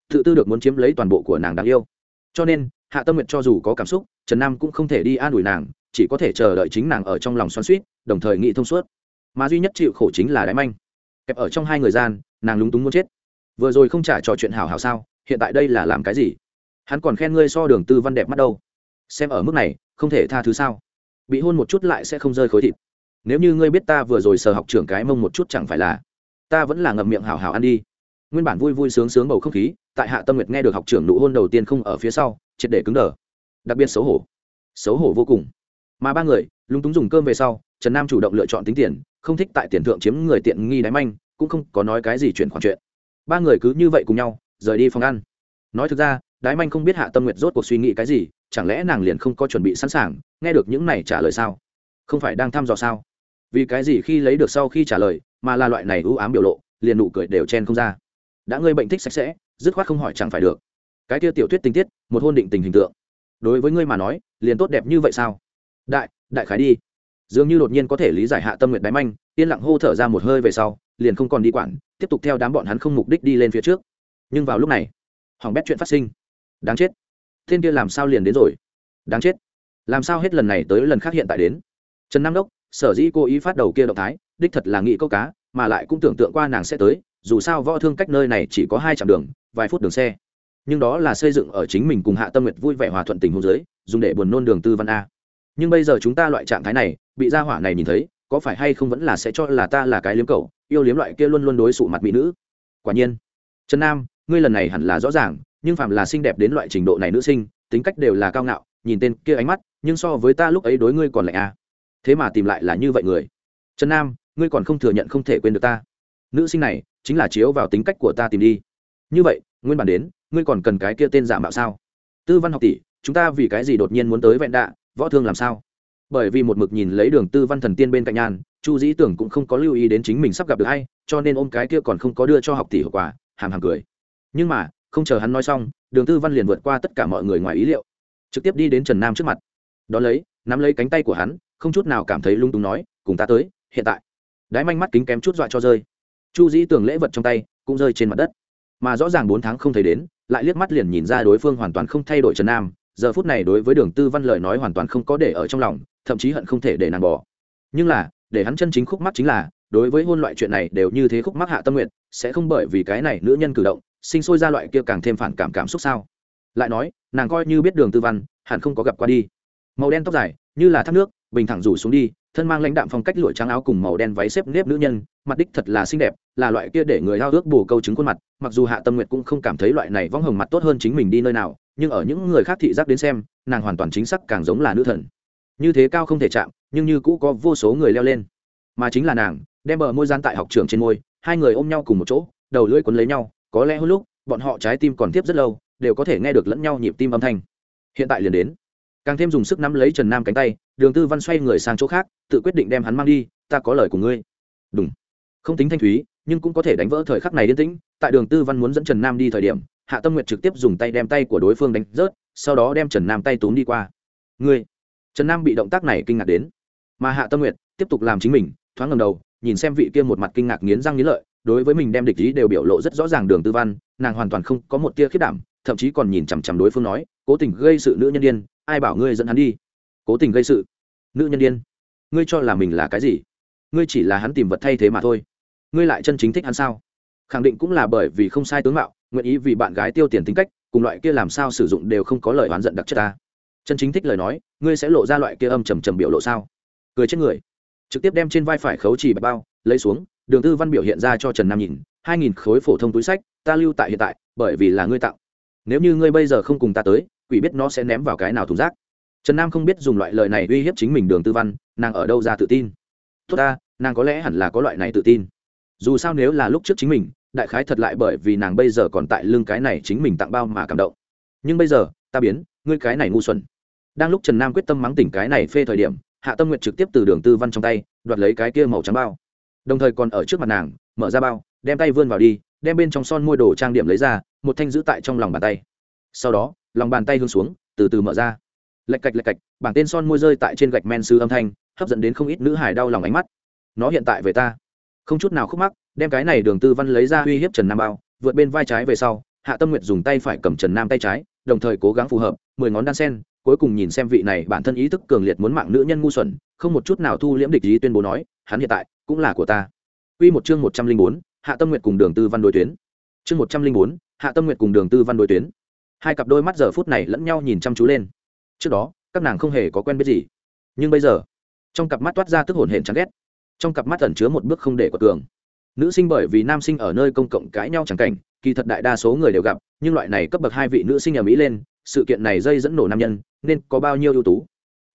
Speaker 1: Tự tư được muốn chiếm lấy toàn bộ của nàng đáng yêu. Cho nên, hạ tâm nguyệt cho dù có cảm xúc, trần nam cũng không thể đi an ủi nàng, chỉ có thể chờ đợi chính nàng ở trong lòng xoắn suýt đồng thời nghĩ thông suốt. Mà duy nhất chịu khổ chính là đáy manh. Kẹp ở trong hai người gian, nàng lúng túng muốn chết vừa rồi không trả trò chuyện hảo hảo sao, hiện tại đây là làm cái gì? Hắn còn khen ngươi so đường tư văn đẹp mắt đâu. Xem ở mức này, không thể tha thứ sao? Bị hôn một chút lại sẽ không rơi khối thịt. Nếu như ngươi biết ta vừa rồi sờ học trưởng cái mông một chút chẳng phải là, ta vẫn là ngậm miệng hảo hảo ăn đi. Nguyên bản vui vui sướng sướng bầu không khí, tại hạ tâm nguyệt nghe được học trưởng nụ hôn đầu tiên không ở phía sau, triệt để cứng đờ. Đặc biệt xấu hổ. Xấu hổ vô cùng. Mà ba người, lúng túng dùng cơm về sau, trần nam chủ động lựa chọn tính tiền, không thích tại tiền thượng chiếm người tiện nghi đáy manh, cũng không có nói cái gì chuyển khoản chuyện ba người cứ như vậy cùng nhau, rời đi phòng ăn. Nói thực ra, đái manh không biết hạ tâm nguyệt rốt cuộc suy nghĩ cái gì, chẳng lẽ nàng liền không có chuẩn bị sẵn sàng, nghe được những này trả lời sao? Không phải đang thăm dò sao? Vì cái gì khi lấy được sau khi trả lời, mà là loại này ưu ám biểu lộ, liền nụ cười đều chen không ra. Đã ngươi bệnh thích sạch sẽ, dứt khoát không hỏi chẳng phải được. Cái kia tiểu thuyết tình tiết, một hôn định tình hình tượng. Đối với ngươi mà nói, liền tốt đẹp như vậy sao? Đại đại khái đi dường như đột nhiên có thể lý giải hạ tâm nguyện đáy manh, yên lặng hô thở ra một hơi về sau, liền không còn đi quản, tiếp tục theo đám bọn hắn không mục đích đi lên phía trước. Nhưng vào lúc này, hỏng bét chuyện phát sinh. Đáng chết. Thiên kia làm sao liền đến rồi? Đáng chết. Làm sao hết lần này tới lần khác hiện tại đến? Trần nam đốc, sở dĩ cô ý phát đầu kia động thái, đích thật là nghĩ câu cá, mà lại cũng tưởng tượng qua nàng sẽ tới, dù sao võ thương cách nơi này chỉ có hai chặng đường, vài phút đường xe. Nhưng đó là xây dựng ở chính mình cùng hạ tâm nguyệt vui vẻ hòa thuận tình hôn giới dùng để buồn nôn đường tư văn a nhưng bây giờ chúng ta loại trạng thái này, bị gia hỏa này nhìn thấy, có phải hay không vẫn là sẽ cho là ta là cái liếm cầu yêu liếm loại kia luôn luôn đối xụ mặt mỹ nữ? Quả nhiên. Trần nam, ngươi lần này hẳn là rõ ràng, nhưng phạm là xinh đẹp đến loại trình độ này nữ sinh, tính cách đều là cao ngạo, nhìn tên kia ánh mắt, nhưng so với ta lúc ấy đối ngươi còn lạnh a thế mà tìm lại là như vậy người. Trần nam, ngươi còn không thừa nhận không thể quên được ta. Nữ sinh này, chính là chiếu vào tính cách của ta tìm đi. Như vậy, nguyên bản đến, ngươi còn cần cái kia tên giả mạo sao? Tư văn học tỷ, chúng ta vì cái gì đột nhiên muốn tới vẹn đạ võ thương làm sao? Bởi vì một mực nhìn lấy đường tư văn thần tiên bên cạnh nhàn, chu dĩ tưởng cũng không có lưu ý đến chính mình sắp gặp được hay cho nên ôm cái kia còn không có đưa cho học tỷ hậu quả hàm hàm cười. Nhưng mà không chờ hắn nói xong đường tư văn liền vượt qua tất cả mọi người ngoài ý liệu trực tiếp đi đến trần nam trước mặt. Đón lấy nắm lấy cánh tay của hắn không chút nào cảm thấy lung túng nói cùng ta tới hiện tại. Đái manh mắt kính kém chút dọa cho rơi. Chu dĩ tưởng lễ vật trong tay cũng rơi trên mặt đất. Mà rõ ràng bốn tháng không thấy đến lại liếc mắt liền nhìn ra đối phương hoàn toàn không thay đổi trần nam giờ phút này đối với đường tư văn lời nói hoàn toàn không có để ở trong lòng, thậm chí hận không thể để nàng bỏ. Nhưng là, để hắn chân chính khúc mắc chính là, đối với hôn loại chuyện này đều như thế khúc mắc hạ tâm nguyện sẽ không bởi vì cái này nữ nhân cử động, sinh sôi ra loại kia càng thêm phản cảm cảm xúc sao? Lại nói, nàng coi như biết đường tư văn, hẳn không có gặp qua đi. Màu đen tóc dài, như là thác nước, bình thẳng rủ xuống đi, thân mang lãnh đạm phong cách lụa trắng áo cùng màu đen váy xếp nếp nữ nhân, mặt đích thật là xinh đẹp, là loại kia để người lao ước bù câu chứng khuôn mặt, mặc dù hạ tâm nguyệt cũng không cảm thấy loại này vong hồng mặt tốt hơn chính mình đi nơi nào nhưng ở những người khác thị giác đến xem, nàng hoàn toàn chính xác càng giống là nữ thần. Như thế cao không thể chạm, nhưng như cũ có vô số người leo lên. Mà chính là nàng, đem bờ môi gian tại học trường trên môi, hai người ôm nhau cùng một chỗ, đầu lưỡi quấn lấy nhau, có lẽ hơn lúc, bọn họ trái tim còn tiếp rất lâu, đều có thể nghe được lẫn nhau nhịp tim âm thanh. Hiện tại liền đến. Càng thêm dùng sức nắm lấy trần nam cánh tay, đường tư văn xoay người sang chỗ khác, tự quyết định đem hắn mang đi, ta có lời của ngươi. Đúng không tính thanh thúy, nhưng cũng có thể đánh vỡ thời khắc này yên tĩnh, tại đường tư văn muốn dẫn trần nam đi thời điểm hạ tâm nguyệt trực tiếp dùng tay đem tay của đối phương đánh rớt sau đó đem trần nam tay túm đi qua. Ngươi! Trần nam bị động tác này kinh ngạc đến. Mà hạ tâm nguyệt tiếp tục làm chính mình thoáng ngầm đầu nhìn xem vị kia một mặt kinh ngạc nghiến răng nghiến lợi đối với mình đem địch ý đều biểu lộ rất rõ ràng đường tư văn nàng hoàn toàn không có một tia khiết đảm thậm chí còn nhìn chằm chằm đối phương nói cố tình gây sự nữ nhân điên, ai bảo ngươi dẫn hắn đi? Cố tình gây sự nữ nhân điên, ngươi cho là mình là cái gì? Ngươi chỉ là hắn tìm vật thay thế mà thôi. Ngươi lại chân chính thích hắn sao? Khẳng định cũng là bởi vì không sai tướng mạo nguyện ý vì bạn gái tiêu tiền tính cách, cùng loại kia làm sao sử dụng đều không có lời oán giận đặc chất ta. Chân chính thích lời nói, ngươi sẽ lộ ra loại kia âm trầm trầm biểu lộ sao? Cười chết người. Trực tiếp đem trên vai phải khấu chỉ bạch bao, lấy xuống, đường tư văn biểu hiện ra cho trần nam nhìn, hai nghìn khối phổ thông túi sách, ta lưu tại hiện tại, bởi vì là ngươi tặng. Nếu như ngươi bây giờ không cùng ta tới, quỷ biết nó sẽ ném vào cái nào thùng rác. Trần nam không biết dùng loại lời này uy hiếp chính mình đường tư văn, nàng ở đâu ra tự tin? Tốt ta, nàng có lẽ hẳn là có loại này tự tin. Dù sao nếu là lúc trước chính mình đại khái thật lại bởi vì nàng bây giờ còn tại lưng cái này chính mình tặng bao mà cảm động. Nhưng bây giờ, ta biến, ngươi cái này ngu xuẩn. Đang lúc trần nam quyết tâm mắng tỉnh cái này phê thời điểm, hạ tâm nguyện trực tiếp từ đường tư văn trong tay, đoạt lấy cái kia màu trắng bao. Đồng thời còn ở trước mặt nàng, mở ra bao, đem tay vươn vào đi, đem bên trong son môi đồ trang điểm lấy ra, một thanh giữ tại trong lòng bàn tay. Sau đó, lòng bàn tay hướng xuống, từ từ mở ra. Lạch cạch lạch cạch, bảng tên son môi rơi tại trên gạch men sư âm thanh, hấp dẫn đến không ít nữ hải đau lòng ánh mắt. Nó hiện tại về ta. Không chút nào khúc mắc đem cái này đường tư văn lấy ra uy hiếp trần nam bao, vượt bên vai trái về sau, hạ tâm nguyệt dùng tay phải cầm trần nam tay trái, đồng thời cố gắng phù hợp, mười ngón đan sen, cuối cùng nhìn xem vị này bản thân ý thức cường liệt muốn mạng nữ nhân ngu xuẩn, không một chút nào thu liễm địch ý tuyên bố nói, hắn hiện tại cũng là của ta. Quy một chương một trăm linh bốn, hạ tâm nguyệt cùng đường tư văn đối tuyến. Chương một trăm linh bốn, hạ tâm nguyệt cùng đường tư văn đối tuyến. Hai cặp đôi mắt giờ phút này lẫn nhau nhìn chăm chú lên. Trước đó, các nàng không hề có quen biết gì. Nhưng bây giờ, trong cặp mắt toát ra tức hồn hển chán ghét. Trong cặp mắt ẩn chứa một bước không để của tường nữ sinh bởi vì nam sinh ở nơi công cộng cãi nhau chẳng cảnh, kỳ thật đại đa số người đều gặp, nhưng loại này cấp bậc hai vị nữ sinh ở mỹ lên, sự kiện này dây dẫn nổ nam nhân, nên có bao nhiêu ưu tú?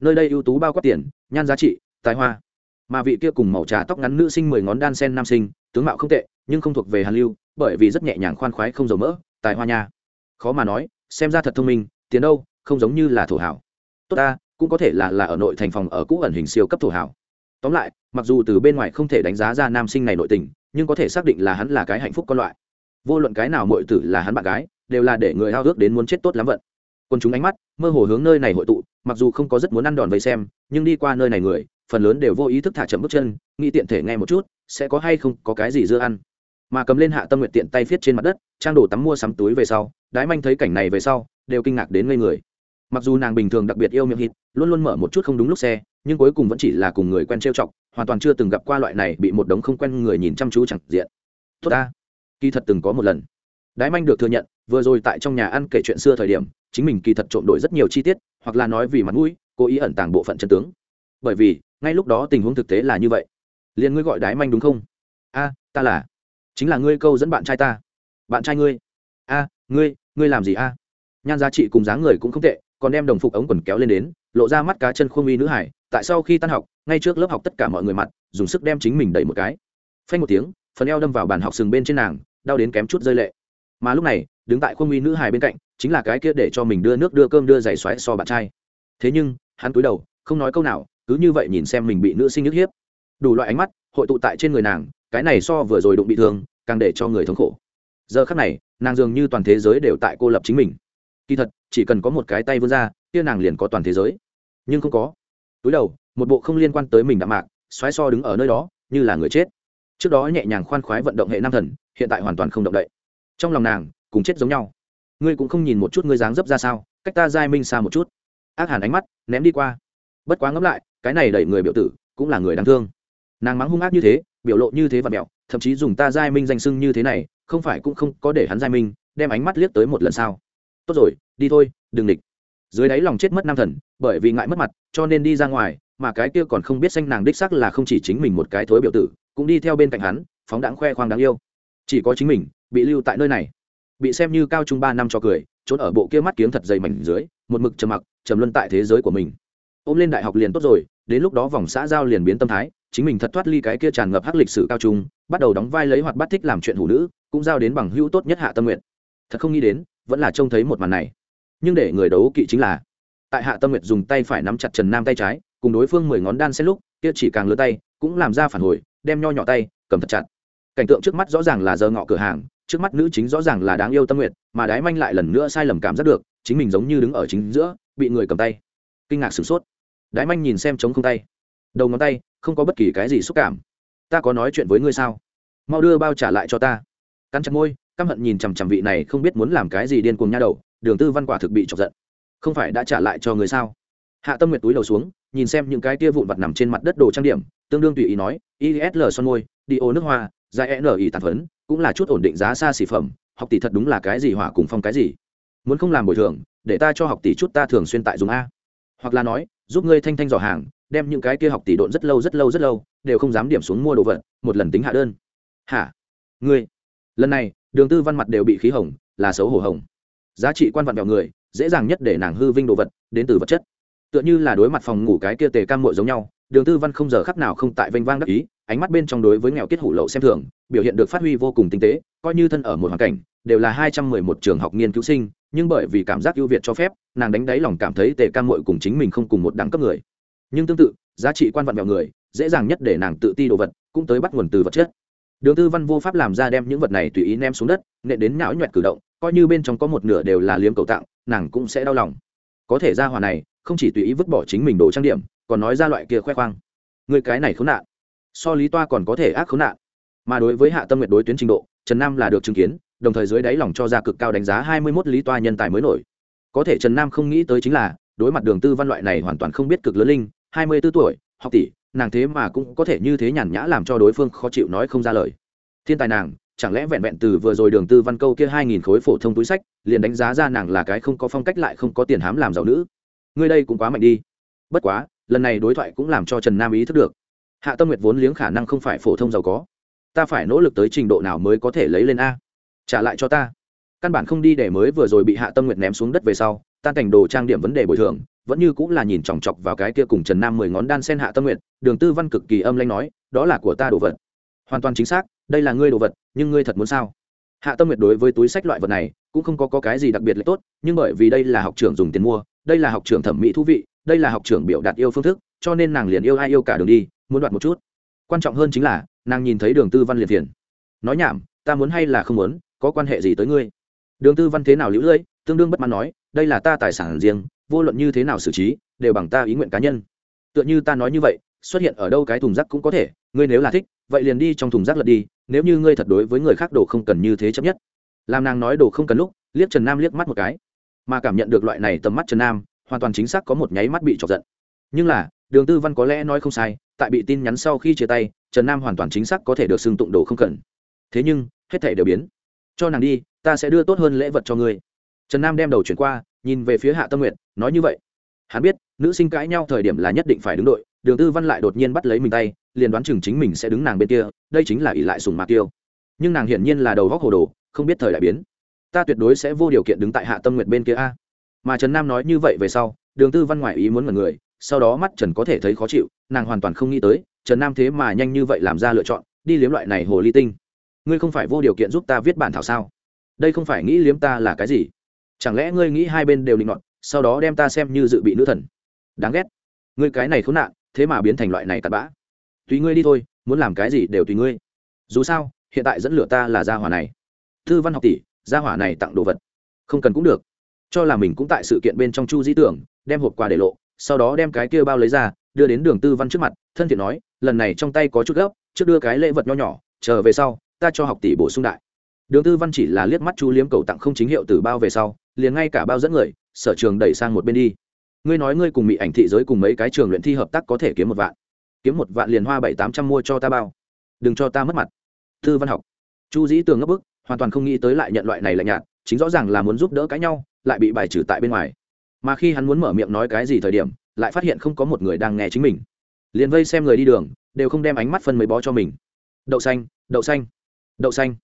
Speaker 1: Nơi đây ưu tú bao quát tiền, nhan giá trị, tài hoa. Mà vị kia cùng màu trà tóc ngắn nữ sinh mười ngón đan sen nam sinh, tướng mạo không tệ, nhưng không thuộc về hàn lưu, bởi vì rất nhẹ nhàng khoan khoái không dầu mỡ, tài hoa nha. Khó mà nói, xem ra thật thông minh, tiền đâu, không giống như là thổ hảo. Tốt ta, cũng có thể là là ở nội thành phòng ở cũ ẩn hình siêu cấp thổ hảo. Tóm lại, mặc dù từ bên ngoài không thể đánh giá ra nam sinh này nội tình nhưng có thể xác định là hắn là cái hạnh phúc con loại. Vô luận cái nào mọi tử là hắn bạn gái, đều là để người hao ước đến muốn chết tốt lắm vận. Quân chúng ánh mắt, mơ hồ hướng nơi này hội tụ, mặc dù không có rất muốn ăn đòn vây xem, nhưng đi qua nơi này người, phần lớn đều vô ý thức thả chậm bước chân, nghĩ tiện thể nghe một chút, sẽ có hay không có cái gì dưa ăn. Mà cầm lên hạ tâm nguyện tiện tay viết trên mặt đất, trang đồ tắm mua sắm túi về sau, đái manh thấy cảnh này về sau, đều kinh ngạc đến ngây người. Mặc dù nàng bình thường đặc biệt yêu miệng hít luôn luôn mở một chút không đúng lúc xe, nhưng cuối cùng vẫn chỉ là cùng người quen trêu chọc hoàn toàn chưa từng gặp qua loại này bị một đống không quen người nhìn chăm chú chẳng diện. Tốt ta. Kỳ thật từng có một lần. Đái manh được thừa nhận, vừa rồi tại trong nhà ăn kể chuyện xưa thời điểm, chính mình kỳ thật trộm đổi rất nhiều chi tiết, hoặc là nói vì mặt mũi, cố ý ẩn tàng bộ phận chân tướng. Bởi vì, ngay lúc đó tình huống thực tế là như vậy. Liền ngươi gọi đái manh đúng không? A, ta là. Chính là ngươi câu dẫn bạn trai ta. Bạn trai ngươi. A, ngươi ngươi làm gì a? Nhan giá trị cùng dáng người cũng không tệ, còn đem đồng phục ống quần kéo lên đến, lộ ra mắt cá chân khuôn uy nữ hải tại sau khi tan học, ngay trước lớp học tất cả mọi người mặt, dùng sức đem chính mình đẩy một cái. Phanh một tiếng, phần eo đâm vào bàn học sừng bên trên nàng, đau đến kém chút rơi lệ. Mà lúc này, đứng tại khuôn uy nữ hài bên cạnh, chính là cái kia để cho mình đưa nước đưa cơm đưa giày xoáy so bạn trai. Thế nhưng, hắn cúi đầu, không nói câu nào, cứ như vậy nhìn xem mình bị nữ sinh nhức hiếp. Đủ loại ánh mắt, hội tụ tại trên người nàng, cái này so vừa rồi đụng bị thương, càng để cho người thống khổ. Giờ khắc này, nàng dường như toàn thế giới đều tại cô lập chính mình. Kỳ thật, chỉ cần có một cái tay vươn ra, kia nàng liền có toàn thế giới. Nhưng không có túi đầu, một bộ không liên quan tới mình đã mạc, xoáy so đứng ở nơi đó, như là người chết. Trước đó nhẹ nhàng khoan khoái vận động hệ nam thần, hiện tại hoàn toàn không động đậy. Trong lòng nàng, cùng chết giống nhau. Ngươi cũng không nhìn một chút ngươi dáng dấp ra sao, cách ta giai minh xa một chút. Ác hàn ánh mắt, ném đi qua. Bất quá ngẫm lại, cái này đẩy người biểu tử, cũng là người đáng thương. Nàng mắng hung ác như thế, biểu lộ như thế và mẹo, thậm chí dùng ta giai minh danh sưng như thế này, không phải cũng không có để hắn giai minh, đem ánh mắt liếc tới một lần sao tốt rồi, đi thôi, đừng địch dưới đáy lòng chết mất nam thần, bởi vì ngại mất mặt, cho nên đi ra ngoài, mà cái kia còn không biết xanh nàng đích sắc là không chỉ chính mình một cái thối biểu tử, cũng đi theo bên cạnh hắn, phóng đáng khoe khoang đáng yêu. Chỉ có chính mình, bị lưu tại nơi này. Bị xem như cao trung ba năm cho cười, trốn ở bộ kia mắt kiếm thật dày mảnh dưới, một mực trầm mặc, trầm luân tại thế giới của mình. Ôm lên đại học liền tốt rồi, đến lúc đó vòng xã giao liền biến tâm thái, chính mình thật thoát ly cái kia tràn ngập hắc lịch sử cao trung, bắt đầu đóng vai lấy hoạt bắt thích làm chuyện hủ nữ, cũng giao đến bằng hữu tốt nhất hạ tâm nguyện thật không nghĩ đến, vẫn là trông thấy một màn này nhưng để người đấu kỵ chính là tại hạ tâm nguyệt dùng tay phải nắm chặt trần nam tay trái cùng đối phương mười ngón đan xét lúc kia chỉ càng lớn tay cũng làm ra phản hồi đem nho nhỏ tay cầm thật chặt cảnh tượng trước mắt rõ ràng là giờ ngọ cửa hàng trước mắt nữ chính rõ ràng là đáng yêu tâm nguyệt mà đái manh lại lần nữa sai lầm cảm giác được chính mình giống như đứng ở chính giữa bị người cầm tay kinh ngạc sửng sốt đái manh nhìn xem chống không tay đầu ngón tay không có bất kỳ cái gì xúc cảm ta có nói chuyện với ngươi sao mau đưa bao trả lại cho ta cắn chặt môi căm hận nhìn chằm chằm vị này không biết muốn làm cái gì điên cuồng nha đầu đường tư văn quả thực bị chọc giận. Không phải đã trả lại cho người sao? Hạ tâm nguyệt túi đầu xuống, nhìn xem những cái tia vụn vặt nằm trên mặt đất đồ trang điểm, tương đương tùy ý nói isl son môi, đi ô nước hoa dài n ý tàn phấn, cũng là chút ổn định giá xa xỉ phẩm, học tỷ thật đúng là cái gì hỏa cùng phong cái gì? Muốn không làm bồi thường, để ta cho học tỷ chút ta thường xuyên tại dùng a. Hoặc là nói, giúp ngươi thanh thanh dò hàng, đem những cái kia học tỷ độn rất lâu rất lâu rất lâu, đều không dám điểm xuống mua đồ vật, một lần tính hạ đơn. Hả? Ngươi? Lần này, đường tư văn mặt đều bị khí hồng, là xấu hổ hồng giá trị quan vặn vẹo người, dễ dàng nhất để nàng hư vinh đồ vật, đến từ vật chất. Tựa như là đối mặt phòng ngủ cái kia tề cam mội giống nhau, đường tư văn không giờ khắc nào không tại vênh vang đắc ý, ánh mắt bên trong đối với nghèo kết hủ lậu xem thường, biểu hiện được phát huy vô cùng tinh tế, coi như thân ở một hoàn cảnh, đều là hai trăm mười một trường học nghiên cứu sinh, nhưng bởi vì cảm giác ưu việt cho phép, nàng đánh đáy lòng cảm thấy tề cam mội cùng chính mình không cùng một đẳng cấp người. Nhưng tương tự, giá trị quan vặn vẹo người, dễ dàng nhất để nàng tự ti đồ vật, cũng tới bắt nguồn từ vật chất đường tư văn vô pháp làm ra đem những vật này tùy ý ném xuống đất nệ đến nhão nhuẹt cử động, coi như bên trong có một nửa đều là liếm cầu tặng nàng cũng sẽ đau lòng. Có thể ra hòa này, không chỉ tùy ý vứt bỏ chính mình đồ trang điểm, còn nói ra loại kia khoe khoang. Người cái này khốn nạn. So lý toa còn có thể ác khốn nạn. Mà đối với hạ tâm nguyệt đối tuyến trình độ, trần nam là được chứng kiến, đồng thời dưới đáy lòng cho ra cực cao đánh giá hai mươi 21 lý toa nhân tài mới nổi. Có thể trần nam không nghĩ tới chính là, đối mặt đường tư văn loại này hoàn toàn không biết cực lớn linh, hai mươi 24 tuổi, học tỷ nàng thế mà cũng có thể như thế nhàn nhã làm cho đối phương khó chịu nói không ra lời. Thiên tài nàng, chẳng lẽ vẹn vẹn từ vừa rồi đường tư văn câu kia hai nghìn khối phổ thông túi sách, liền đánh giá ra nàng là cái không có phong cách lại không có tiền hám làm giàu nữ? Ngươi đây cũng quá mạnh đi. Bất quá, lần này đối thoại cũng làm cho trần nam ý thức được. Hạ tâm nguyệt vốn liếng khả năng không phải phổ thông giàu có. Ta phải nỗ lực tới trình độ nào mới có thể lấy lên a? Trả lại cho ta. Căn bản không đi để mới vừa rồi bị hạ tâm nguyệt ném xuống đất về sau tan cảnh đồ trang điểm vấn đề bồi thường vẫn như cũng là nhìn chòng chọc vào cái kia cùng trần nam mười ngón đan sen hạ tâm nguyện đường tư văn cực kỳ âm lanh nói đó là của ta đồ vật. Hoàn toàn chính xác đây là ngươi đồ vật nhưng ngươi thật muốn sao? Hạ tâm nguyệt đối với túi sách loại vật này cũng không có, có cái gì đặc biệt là tốt nhưng bởi vì đây là học trưởng dùng tiền mua đây là học trưởng thẩm mỹ thú vị đây là học trưởng biểu đạt yêu phương thức cho nên nàng liền yêu ai yêu cả đường đi muốn đoạt một chút. Quan trọng hơn chính là nàng nhìn thấy đường tư văn liền tiền nói nhảm ta muốn hay là không muốn có quan hệ gì tới ngươi? Đường tư văn thế nào lũ lưỡi tương đương bất mãn nói đây là ta tài sản riêng vô luận như thế nào xử trí, đều bằng ta ý nguyện cá nhân. Tựa như ta nói như vậy, xuất hiện ở đâu cái thùng rác cũng có thể, ngươi nếu là thích, vậy liền đi trong thùng rác lật đi, nếu như ngươi thật đối với người khác đồ không cần như thế chấp nhất. Làm nàng nói đồ không cần lúc, liếc trần nam liếc mắt một cái. Mà cảm nhận được loại này tầm mắt trần nam, hoàn toàn chính xác có một nháy mắt bị chọc giận. Nhưng là, đường tư văn có lẽ nói không sai, tại bị tin nhắn sau khi chia tay, trần nam hoàn toàn chính xác có thể được xưng tụng đồ không cần. Thế nhưng, hết thể đều biến. Cho nàng đi, ta sẽ đưa tốt hơn lễ vật cho ngươi. Trần nam đem đầu chuyển qua nhìn về phía hạ tâm nguyện nói như vậy. Hắn biết, nữ sinh cãi nhau thời điểm là nhất định phải đứng đội, đường tư văn lại đột nhiên bắt lấy mình tay, liền đoán chừng chính mình sẽ đứng nàng bên kia, đây chính là ỷ lại sùng mạc tiêu nhưng nàng hiển nhiên là đầu góc hồ đồ, không biết thời đại biến. Ta tuyệt đối sẽ vô điều kiện đứng tại hạ tâm nguyện bên kia a. Mà trần nam nói như vậy về sau, đường tư văn ngoại ý muốn mật người, sau đó mắt trần có thể thấy khó chịu, nàng hoàn toàn không nghĩ tới, trần nam thế mà nhanh như vậy làm ra lựa chọn, đi liếm loại này hồ ly tinh. Ngươi không phải vô điều kiện giúp ta viết bản thảo sao? Đây không phải nghĩ liếm ta là cái gì? Chẳng lẽ ngươi nghĩ hai bên đều định loạn, sau đó đem ta xem như dự bị nữ thần? Đáng ghét. Ngươi cái này khốn nạn thế mà biến thành loại này tạt bã. Tùy ngươi đi thôi muốn làm cái gì đều tùy ngươi. Dù sao hiện tại dẫn lửa ta là gia hỏa này. Thư văn học tỷ gia hỏa này tặng đồ vật. Không cần cũng được. Cho là mình cũng tại sự kiện bên trong chu di tưởng đem hộp quà để lộ sau đó đem cái kia bao lấy ra đưa đến đường tư văn trước mặt thân thiện nói lần này trong tay có chút gấp trước đưa cái lễ vật nho nhỏ chờ về sau ta cho học tỷ bổ sung đại. Đường tư văn chỉ là liếc mắt chu liếm cầu tặng không chính hiệu từ bao về sau liền ngay cả bao dẫn người, sở trường đẩy sang một bên đi. Ngươi nói ngươi cùng mỹ ảnh thị giới cùng mấy cái trường luyện thi hợp tác có thể kiếm một vạn. Kiếm một vạn liền hoa bảy tám trăm mua cho ta bao. Đừng cho ta mất mặt. Thư văn học. Chu dĩ tường ngấp bức, hoàn toàn không nghĩ tới lại nhận loại này lạnh nhạt, chính rõ ràng là muốn giúp đỡ cãi nhau, lại bị bài trừ tại bên ngoài. Mà khi hắn muốn mở miệng nói cái gì thời điểm, lại phát hiện không có một người đang nghe chính mình. Liền vây xem người đi đường, đều không đem ánh mắt phân mấy bó cho mình. Đậu xanh đậu xanh đậu xanh.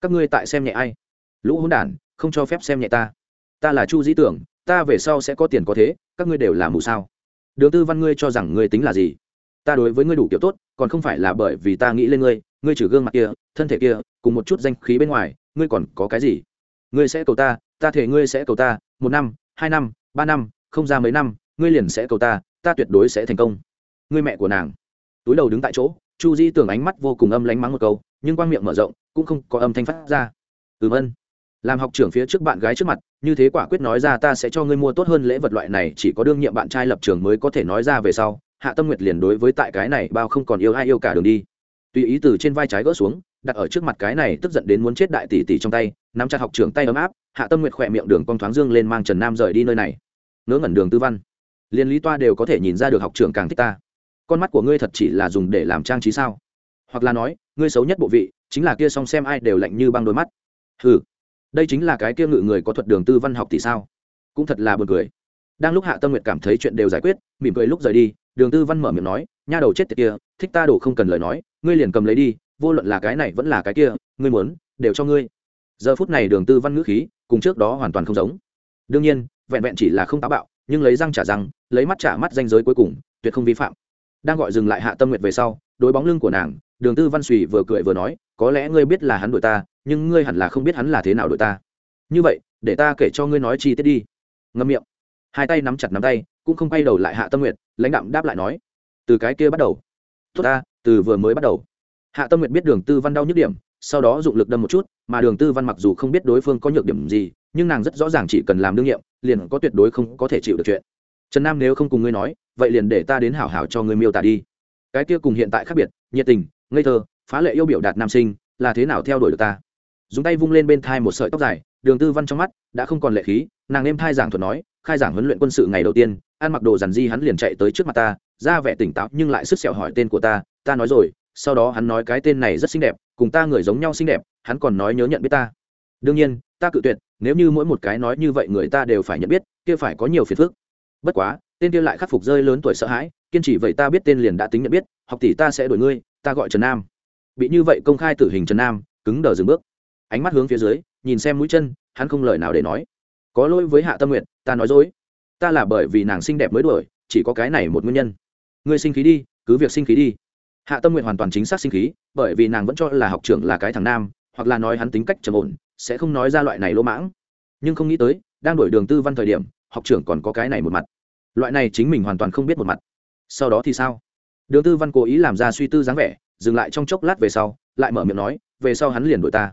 Speaker 1: Các ngươi tại xem nhẹ ai? Lũ hỗn đản, không cho phép xem nhẹ ta ta là chu dĩ tưởng, ta về sau sẽ có tiền có thế, các ngươi đều là mù sao? Đường tư văn, ngươi cho rằng ngươi tính là gì? Ta đối với ngươi đủ kiểu tốt, còn không phải là bởi vì ta nghĩ lên ngươi ngươi trừ gương mặt kia, thân thể kia, cùng một chút danh khí bên ngoài, ngươi còn có cái gì? Ngươi sẽ cầu ta ta thể ngươi sẽ cầu ta, một năm, hai năm, ba năm, không ra mấy năm, ngươi liền sẽ cầu ta ta tuyệt đối sẽ thành công. Ngươi mẹ của nàng. Túi đầu đứng tại chỗ, chu di tưởng ánh mắt vô cùng âm lánh mắng một câu, nhưng quang miệng mở rộng, cũng không có âm thanh phát ra. Ừ vân làm học trưởng phía trước bạn gái trước mặt, như thế quả quyết nói ra ta sẽ cho ngươi mua tốt hơn lễ vật loại này, chỉ có đương nhiệm bạn trai lập trường mới có thể nói ra về sau. Hạ tâm nguyệt liền đối với tại cái này bao không còn yêu ai yêu cả đường đi. Tùy ý từ trên vai trái gỡ xuống, đặt ở trước mặt cái này tức giận đến muốn chết đại tỷ tỷ trong tay, nắm chặt học trưởng tay ấm áp, hạ tâm nguyệt khỏe miệng đường cong thoáng dương lên mang trần nam rời đi nơi này. Ngớ ngẩn đường tư văn. Liên lý toa đều có thể nhìn ra được học trưởng càng thích ta. Con mắt của ngươi thật chỉ là dùng để làm trang trí sao? Hoặc là nói, ngươi xấu nhất bộ vị, chính là kia song xem ai đều lạnh như băng đôi mắt. Hừ đây chính là cái kia ngự người có thuật đường tư văn học thì sao? Cũng thật là buồn cười. Đang lúc hạ tâm nguyệt cảm thấy chuyện đều giải quyết, mỉm cười lúc rời đi, đường tư văn mở miệng nói, nha đầu chết tiệt kia, thích ta đổ không cần lời nói, ngươi liền cầm lấy đi, vô luận là cái này vẫn là cái kia, ngươi muốn, đều cho ngươi. Giờ phút này đường tư văn ngữ khí cùng trước đó hoàn toàn không giống. Đương nhiên, vẹn vẹn chỉ là không táo bạo, nhưng lấy răng trả răng, lấy mắt trả mắt danh giới cuối cùng, tuyệt không vi phạm. Đang gọi dừng lại hạ tâm nguyệt về sau, đối bóng lưng của nàng, đường tư văn suy vừa cười vừa nói, có lẽ ngươi biết là hắn đuổi ta nhưng ngươi hẳn là không biết hắn là thế nào đội ta. Như vậy, để ta kể cho ngươi nói chi tiết đi. Ngâm miệng. Hai tay nắm chặt nắm tay, cũng không quay đầu lại hạ tâm nguyệt, lãnh đạm đáp lại nói, từ cái kia bắt đầu. Tốt ta, từ vừa mới bắt đầu. Hạ tâm nguyệt biết đường tư văn đau nhức điểm, sau đó dụng lực đâm một chút, mà đường tư văn mặc dù không biết đối phương có nhược điểm gì, nhưng nàng rất rõ ràng chỉ cần làm đương nhiệm, liền có tuyệt đối không có thể chịu được chuyện. Trần nam nếu không cùng ngươi nói, vậy liền để ta đến hảo hảo cho ngươi miêu tả đi. Cái kia cùng hiện tại khác biệt, nhiệt tình, ngây thơ, phá lệ yêu biểu đạt nam sinh, là thế nào theo đuổi được ta? Dùng tay vung lên bên thai một sợi tóc dài, đường tư văn trong mắt đã không còn lệ khí, nàng êm thai giảng thuật nói, khai giảng huấn luyện quân sự ngày đầu tiên, ăn mặc đồ giản di hắn liền chạy tới trước mặt ta, ra vẻ tỉnh táo nhưng lại sức sẹo hỏi tên của ta ta nói rồi, sau đó hắn nói cái tên này rất xinh đẹp, cùng ta người giống nhau xinh đẹp, hắn còn nói nhớ nhận biết ta. Đương nhiên, ta cự tuyệt, nếu như mỗi một cái nói như vậy người ta đều phải nhận biết, kia phải có nhiều phiền phức. Bất quá, tên kia lại khắc phục rơi lớn tuổi sợ hãi, kiên trì vậy ta biết tên liền đã tính nhận biết, học tỷ ta sẽ đổi ngươi, ta gọi trần nam. Bị như vậy công khai tử hình trần nam, cứng đờ dừng bước ánh mắt hướng phía dưới, nhìn xem mũi chân, hắn không lời nào để nói. Có lỗi với hạ tâm nguyện ta nói dối. Ta là bởi vì nàng xinh đẹp mới đuổi, chỉ có cái này một nguyên nhân. Ngươi sinh khí đi, cứ việc sinh khí đi. Hạ tâm nguyện hoàn toàn chính xác sinh khí, bởi vì nàng vẫn cho là học trưởng là cái thằng nam, hoặc là nói hắn tính cách trầm ổn, sẽ không nói ra loại này lỗ mãng. Nhưng không nghĩ tới, đang đổi đường tư văn thời điểm, học trưởng còn có cái này một mặt. Loại này chính mình hoàn toàn không biết một mặt. Sau đó thì sao? Đường tư văn cố ý làm ra suy tư dáng vẻ, dừng lại trong chốc lát về sau, lại mở miệng nói, về sau hắn liền đuổi ta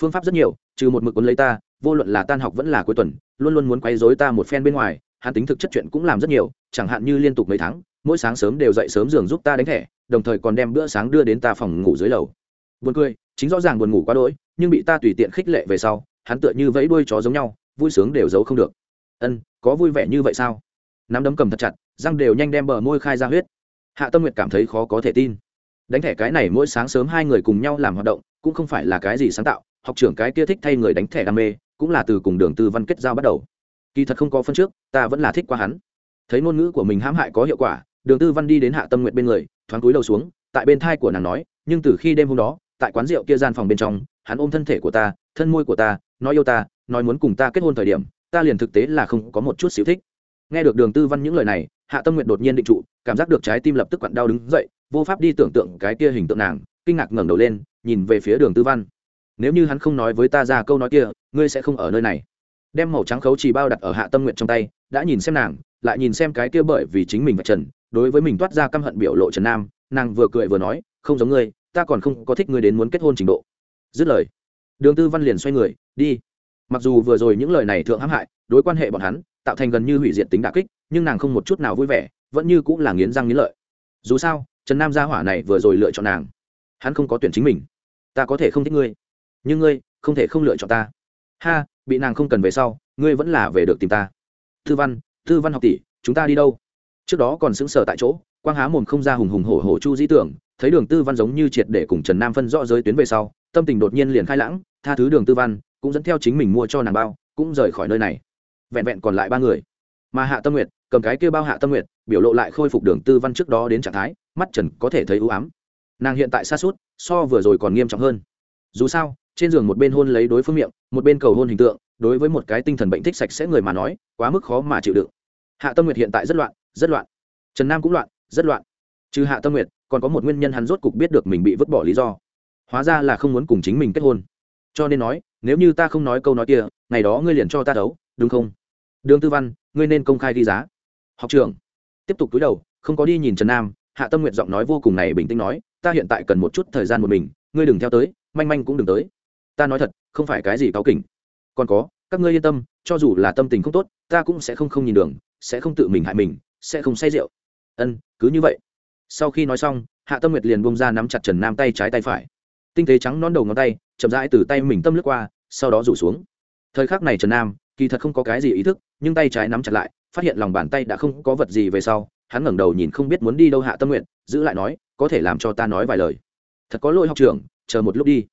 Speaker 1: phương pháp rất nhiều, trừ một mực quấn lấy ta, vô luận là tan học vẫn là cuối tuần, luôn luôn muốn quấy dối ta một phen bên ngoài, hắn tính thực chất chuyện cũng làm rất nhiều, chẳng hạn như liên tục mấy tháng, mỗi sáng sớm đều dậy sớm giường giúp ta đánh thẻ, đồng thời còn đem bữa sáng đưa đến ta phòng ngủ dưới lầu. Buồn cười, chính rõ ràng buồn ngủ quá đỗi, nhưng bị ta tùy tiện khích lệ về sau, hắn tựa như vẫy đuôi chó giống nhau, vui sướng đều giấu không được. Ân, có vui vẻ như vậy sao? Nắm đấm cầm thật chặt, răng đều nhanh đem bờ môi khai ra huyết. Hạ tâm nguyệt cảm thấy khó có thể tin. Đánh thẻ cái này mỗi sáng sớm hai người cùng nhau làm hoạt động, cũng không phải là cái gì sáng tạo học trưởng cái kia thích thay người đánh thẻ đam mê, cũng là từ cùng đường tư văn kết giao bắt đầu. Kỳ thật không có phân trước, ta vẫn là thích qua hắn. Thấy ngôn ngữ của mình hãm hại có hiệu quả, đường tư văn đi đến hạ tâm nguyện bên người, thoáng cúi đầu xuống, tại bên thai của nàng nói, nhưng từ khi đêm hôm đó, tại quán rượu kia gian phòng bên trong, hắn ôm thân thể của ta, thân môi của ta, nói yêu ta, nói muốn cùng ta kết hôn thời điểm, ta liền thực tế là không có một chút xíu thích. Nghe được đường tư văn những lời này, hạ tâm nguyện đột nhiên định trụ, cảm giác được trái tim lập tức quặn đau đứng dậy, vô pháp đi tưởng tượng cái kia hình tượng nàng, kinh ngạc ngẩng đầu lên, nhìn về phía đường tư văn nếu như hắn không nói với ta ra câu nói kia, ngươi sẽ không ở nơi này. Đem màu trắng khấu trì bao đặt ở hạ tâm nguyện trong tay, đã nhìn xem nàng, lại nhìn xem cái kia bởi vì chính mình và trần, đối với mình toát ra căm hận biểu lộ trần nam, nàng vừa cười vừa nói, không giống ngươi, ta còn không có thích ngươi đến muốn kết hôn trình độ. Dứt lời, đường tư văn liền xoay người, đi. Mặc dù vừa rồi những lời này thượng hãm hại, đối quan hệ bọn hắn, tạo thành gần như hủy diệt tính đà kích, nhưng nàng không một chút nào vui vẻ, vẫn như cũng là nghiến răng nghiến lợi. Dù sao, trần nam gia hỏa này vừa rồi lựa chọn nàng. Hắn không có tuyển chính mình. Ta có thể không thích ngươi nhưng ngươi không thể không lựa chọn ta. Ha, bị nàng không cần về sau, ngươi vẫn là về được tìm ta. Thư văn thư văn học tỷ, chúng ta đi đâu? Trước đó còn sững sờ tại chỗ, quang há mồm không ra hùng hùng hổ hổ chu dĩ tưởng, thấy đường tư văn giống như triệt để cùng trần nam phân rõ giới tuyến về sau, tâm tình đột nhiên liền khai lãng, tha thứ đường tư văn, cũng dẫn theo chính mình mua cho nàng bao, cũng rời khỏi nơi này. Vẹn vẹn còn lại ba người. Mà hạ tâm nguyệt, cầm cái kia bao hạ tâm nguyệt, biểu lộ lại khôi phục đường tư văn trước đó đến trạng thái, mắt trần có thể thấy ưu ám. Nàng hiện tại xa suốt so vừa rồi còn nghiêm trọng hơn. Dù sao trên giường một bên hôn lấy đối phương miệng, một bên cầu hôn hình tượng, đối với một cái tinh thần bệnh thích sạch sẽ người mà nói, quá mức khó mà chịu đựng. Hạ tâm nguyệt hiện tại rất loạn rất loạn. Trần nam cũng loạn, rất loạn. Trừ hạ tâm nguyệt, còn có một nguyên nhân hắn rốt cục biết được mình bị vứt bỏ lý do. Hóa ra là không muốn cùng chính mình kết hôn. Cho nên nói, nếu như ta không nói câu nói kia, ngày đó ngươi liền cho ta đấu, đúng không? Đường tư văn, ngươi nên công khai ghi giá. Học trường tiếp tục túi đầu, không có đi nhìn trần nam, hạ tâm nguyện giọng nói vô cùng này bình tĩnh nói, ta hiện tại cần một chút thời gian một mình, ngươi đừng theo tới, manh manh cũng đừng tới ta nói thật, không phải cái gì cáu kỉnh. Còn có, các ngươi yên tâm, cho dù là tâm tình không tốt, ta cũng sẽ không không nhìn đường, sẽ không tự mình hại mình, sẽ không say rượu. Ân, cứ như vậy. Sau khi nói xong, hạ tâm nguyệt liền bông ra nắm chặt trần nam tay trái tay phải. Tinh tế trắng nón đầu ngón tay, chậm rãi từ tay mình tâm lướt qua, sau đó rủ xuống. Thời khắc này trần nam, kỳ thật không có cái gì ý thức, nhưng tay trái nắm chặt lại, phát hiện lòng bàn tay đã không có vật gì về sau, hắn ngẩng đầu nhìn không biết muốn đi đâu hạ tâm nguyện giữ lại nói, có thể làm cho ta nói vài lời. Thật có lỗi học trưởng, chờ một lúc đi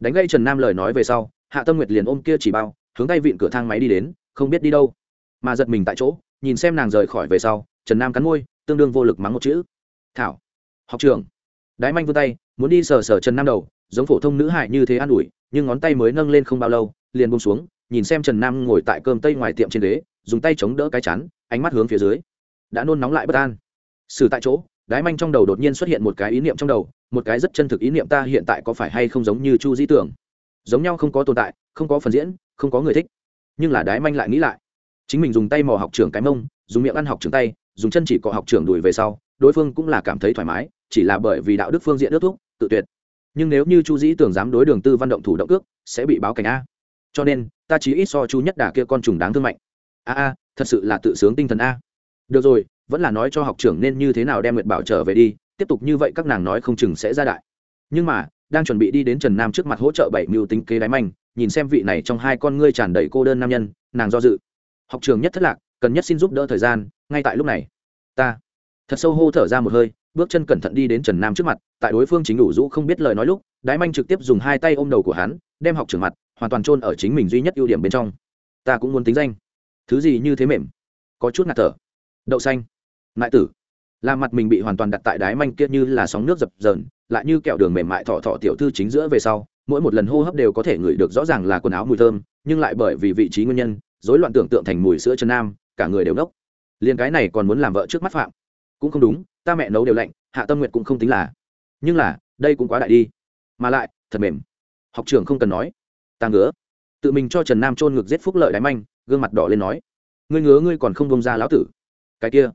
Speaker 1: đánh gây trần nam lời nói về sau, hạ tâm nguyệt liền ôm kia chỉ bao, hướng tay vịn cửa thang máy đi đến, không biết đi đâu. Mà giật mình tại chỗ, nhìn xem nàng rời khỏi về sau, trần nam cắn môi, tương đương vô lực mắng một chữ. Thảo, học trưởng. Đái manh vươn tay, muốn đi sờ sờ trần nam đầu, giống phổ thông nữ hại như thế an ủi, nhưng ngón tay mới nâng lên không bao lâu, liền bông xuống, nhìn xem trần nam ngồi tại cơm tây ngoài tiệm trên ghế, dùng tay chống đỡ cái chắn ánh mắt hướng phía dưới. Đã nôn nóng lại bất an. Xử tại chỗ đái manh trong đầu đột nhiên xuất hiện một cái ý niệm trong đầu, một cái rất chân thực ý niệm ta hiện tại có phải hay không giống như chu di tưởng. Giống nhau không có tồn tại, không có phần diễn, không có người thích. Nhưng là đái manh lại nghĩ lại. Chính mình dùng tay mò học trưởng cái mông, dùng miệng ăn học trưởng tay, dùng chân chỉ cọ học trưởng đuổi về sau, đối phương cũng là cảm thấy thoải mái, chỉ là bởi vì đạo đức phương diện ước thúc, tự tuyệt. Nhưng nếu như chu dĩ tưởng dám đối đường tư văn động thủ động ước sẽ bị báo cảnh a. Cho nên, ta chỉ ít so chu nhất đà kia con trùng đáng thương mạnh. A a, thật sự là tự sướng tinh thần a. Được rồi vẫn là nói cho học trưởng nên như thế nào đem nguyệt bảo trở về đi, tiếp tục như vậy các nàng nói không chừng sẽ ra đại. Nhưng mà, đang chuẩn bị đi đến trần nam trước mặt hỗ trợ bảy mưu tính kế đáy manh, nhìn xem vị này trong hai con ngươi tràn đầy cô đơn nam nhân, nàng do dự. Học trường nhất thất lạc, cần nhất xin giúp đỡ thời gian, ngay tại lúc này. Ta. Thật sâu hô thở ra một hơi, bước chân cẩn thận đi đến trần nam trước mặt, tại đối phương chính đủ rũ không biết lời nói lúc, đái manh trực tiếp dùng hai tay ôm đầu của hắn, đem học trường mặt, hoàn toàn trôn ở chính mình duy nhất ưu điểm bên trong. Ta cũng muốn tính danh. Thứ gì như thế mềm. Có chút ngạt thở. Đậu xanh mại tử. Là mặt mình bị hoàn toàn đặt tại đái manh kia như là sóng nước dập dờn, lại như kẹo đường mềm mại thọ thọ tiểu thư chính giữa về sau, mỗi một lần hô hấp đều có thể ngửi được rõ ràng là quần áo mùi thơm, nhưng lại bởi vì vị trí nguyên nhân, rối loạn tưởng tượng thành mùi sữa chân nam, cả người đều nốc liền cái này còn muốn làm vợ trước mắt phạm. Cũng không đúng, ta mẹ nấu đều lạnh, hạ tâm nguyệt cũng không tính là. Nhưng là, đây cũng quá đại đi. Mà lại, thật mềm. Học trường không cần nói. Ta ngứa. Tự mình cho trần nam chôn ngược giết phúc lợi đáy manh, gương mặt đỏ lên nói. Ngươi ngứa ngươi còn không bông ra lão tử. Cái kia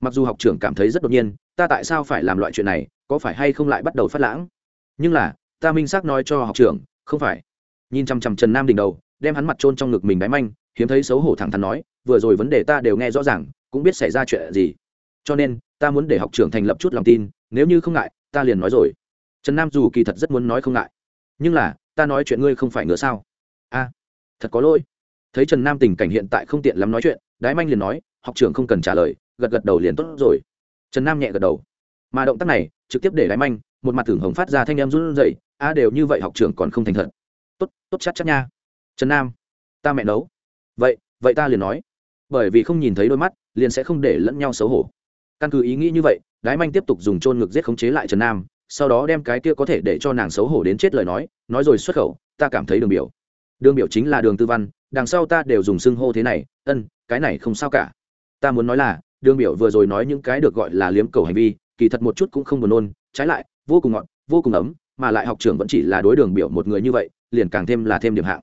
Speaker 1: mặc dù học trưởng cảm thấy rất đột nhiên, ta tại sao phải làm loại chuyện này, có phải hay không lại bắt đầu phát lãng? Nhưng là, ta minh xác nói cho học trưởng, không phải. Nhìn chằm chằm trần nam đỉnh đầu, đem hắn mặt trôn trong ngực mình đáy manh, hiếm thấy xấu hổ thẳng thắn nói, vừa rồi vấn đề ta đều nghe rõ ràng, cũng biết xảy ra chuyện gì. Cho nên, ta muốn để học trưởng thành lập chút lòng tin, nếu như không ngại, ta liền nói rồi. Trần nam dù kỳ thật rất muốn nói không ngại. Nhưng là, ta nói chuyện ngươi không phải ngựa sao? A, thật có lỗi. Thấy trần nam tình cảnh hiện tại không tiện lắm nói chuyện, đái manh liền nói, học trưởng không cần trả lời gật gật đầu liền tốt rồi. Trần nam nhẹ gật đầu. Mà động tác này, trực tiếp để lái manh, một mặt thưởng hồng phát ra thanh em run rẩy, a, đều như vậy học trưởng còn không thành thật. Tốt tốt chắc chắc nha. Trần nam, ta mẹ nấu. Vậy vậy ta liền nói. Bởi vì không nhìn thấy đôi mắt, liền sẽ không để lẫn nhau xấu hổ. Căn cứ ý nghĩ như vậy đái manh tiếp tục dùng chôn ngực giết khống chế lại trần nam, sau đó đem cái kia có thể để cho nàng xấu hổ đến chết lời nói nói rồi xuất khẩu, ta cảm thấy đường biểu. Đường biểu chính là đường tư văn, đằng sau ta đều dùng xưng hô thế này, ân, cái này không sao cả. Ta muốn nói là đường biểu vừa rồi nói những cái được gọi là liếm cầu hành vi, kỳ thật một chút cũng không buồn nôn, trái lại, vô cùng ngọt, vô cùng ấm, mà lại học trưởng vẫn chỉ là đối đường biểu một người như vậy, liền càng thêm là thêm điểm hạng.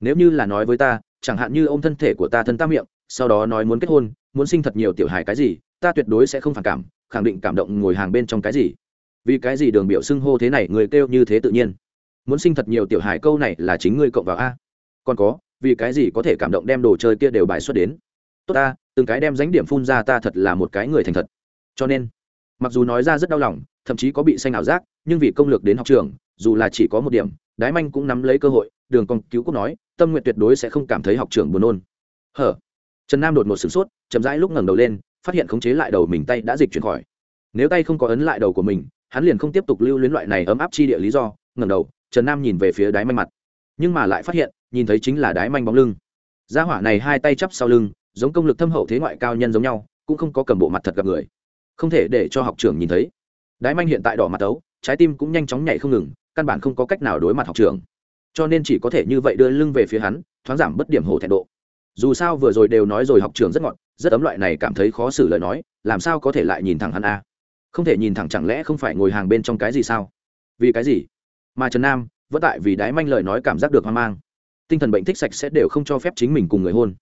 Speaker 1: Nếu như là nói với ta, chẳng hạn như ô m thân thể của ta thân ta miệng, sau đó nói muốn kết hôn, muốn sinh thật nhiều tiểu hài cái gì, ta tuyệt đối sẽ không phản cảm, khẳng định cảm động ngồi hàng bên trong cái gì. Vì cái gì đường biểu xưng hô thế này, người kêu như thế tự nhiên. Muốn sinh thật nhiều tiểu hài câu này là chính ngươi cộng vào a. Còn có, vì cái gì có thể cảm động đem đồ chơi kia đều bài xuất đến? Tốt ta từng cái đem dánh điểm phun ra ta thật là một cái người thành thật. Cho nên, mặc dù nói ra rất đau lòng, thậm chí có bị xanh ảo giác, nhưng vì công lược đến học trường, dù là chỉ có một điểm, đái manh cũng nắm lấy cơ hội, đường con cứu quốc nói, tâm nguyện tuyệt đối sẽ không cảm thấy học trường buồn nôn. Hở? Trần nam đột ngột sửng sốt, chậm rãi lúc ngẩng đầu lên, phát hiện khống chế lại đầu mình tay đã dịch chuyển khỏi. Nếu tay không có ấn lại đầu của mình, hắn liền không tiếp tục lưu luyến loại này ấm áp chi địa lý do, ngẩng đầu, trần nam nhìn về phía đái manh mặt. Nhưng mà lại phát hiện, nhìn thấy chính là đái manh bóng lưng. Gia hỏa này hai tay chắp sau lưng giống công lực thâm hậu thế ngoại cao nhân giống nhau, cũng không có cầm bộ mặt thật gặp người. Không thể để cho học trưởng nhìn thấy. Đái manh hiện tại đỏ mặt tấu, trái tim cũng nhanh chóng nhảy không ngừng, căn bản không có cách nào đối mặt học trưởng. Cho nên chỉ có thể như vậy đưa lưng về phía hắn, thoáng giảm bất điểm hổ thẹn độ. Dù sao vừa rồi đều nói rồi học trường rất ngọt, rất ấm loại này cảm thấy khó xử lời nói, làm sao có thể lại nhìn thẳng hắn a? Không thể nhìn thẳng chẳng lẽ không phải ngồi hàng bên trong cái gì sao? Vì cái gì? Mà trần nam, vẫn tại vì đái manh lời nói cảm giác được hoang mang. Tinh thần bệnh thích sạch sẽ đều không cho phép chính mình cùng người hôn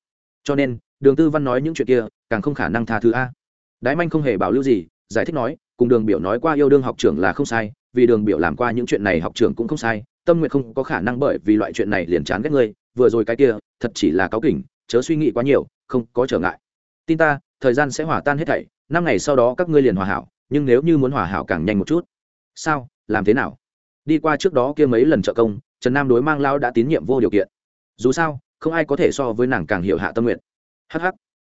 Speaker 1: cho nên, đường tư văn nói những chuyện kia, càng không khả năng tha thứ a. Đái manh không hề bảo lưu gì, giải thích nói, cùng đường biểu nói qua yêu đương học trưởng là không sai, vì đường biểu làm qua những chuyện này học trưởng cũng không sai, tâm nguyện không có khả năng bởi vì loại chuyện này liền chán ghét ngươi, vừa rồi cái kia, thật chỉ là cáo kỉnh, chớ suy nghĩ quá nhiều, không có trở ngại. Tin ta, thời gian sẽ hòa tan hết thảy, năm ngày sau đó các ngươi liền hòa hảo, nhưng nếu như muốn hòa hảo càng nhanh một chút. Sao, làm thế nào? Đi qua trước đó kia mấy lần trợ công, trần nam đối mang lao đã tín nhiệm vô điều kiện. Dù sao không ai có thể so với nàng càng hiểu hạ tâm nguyện. Hh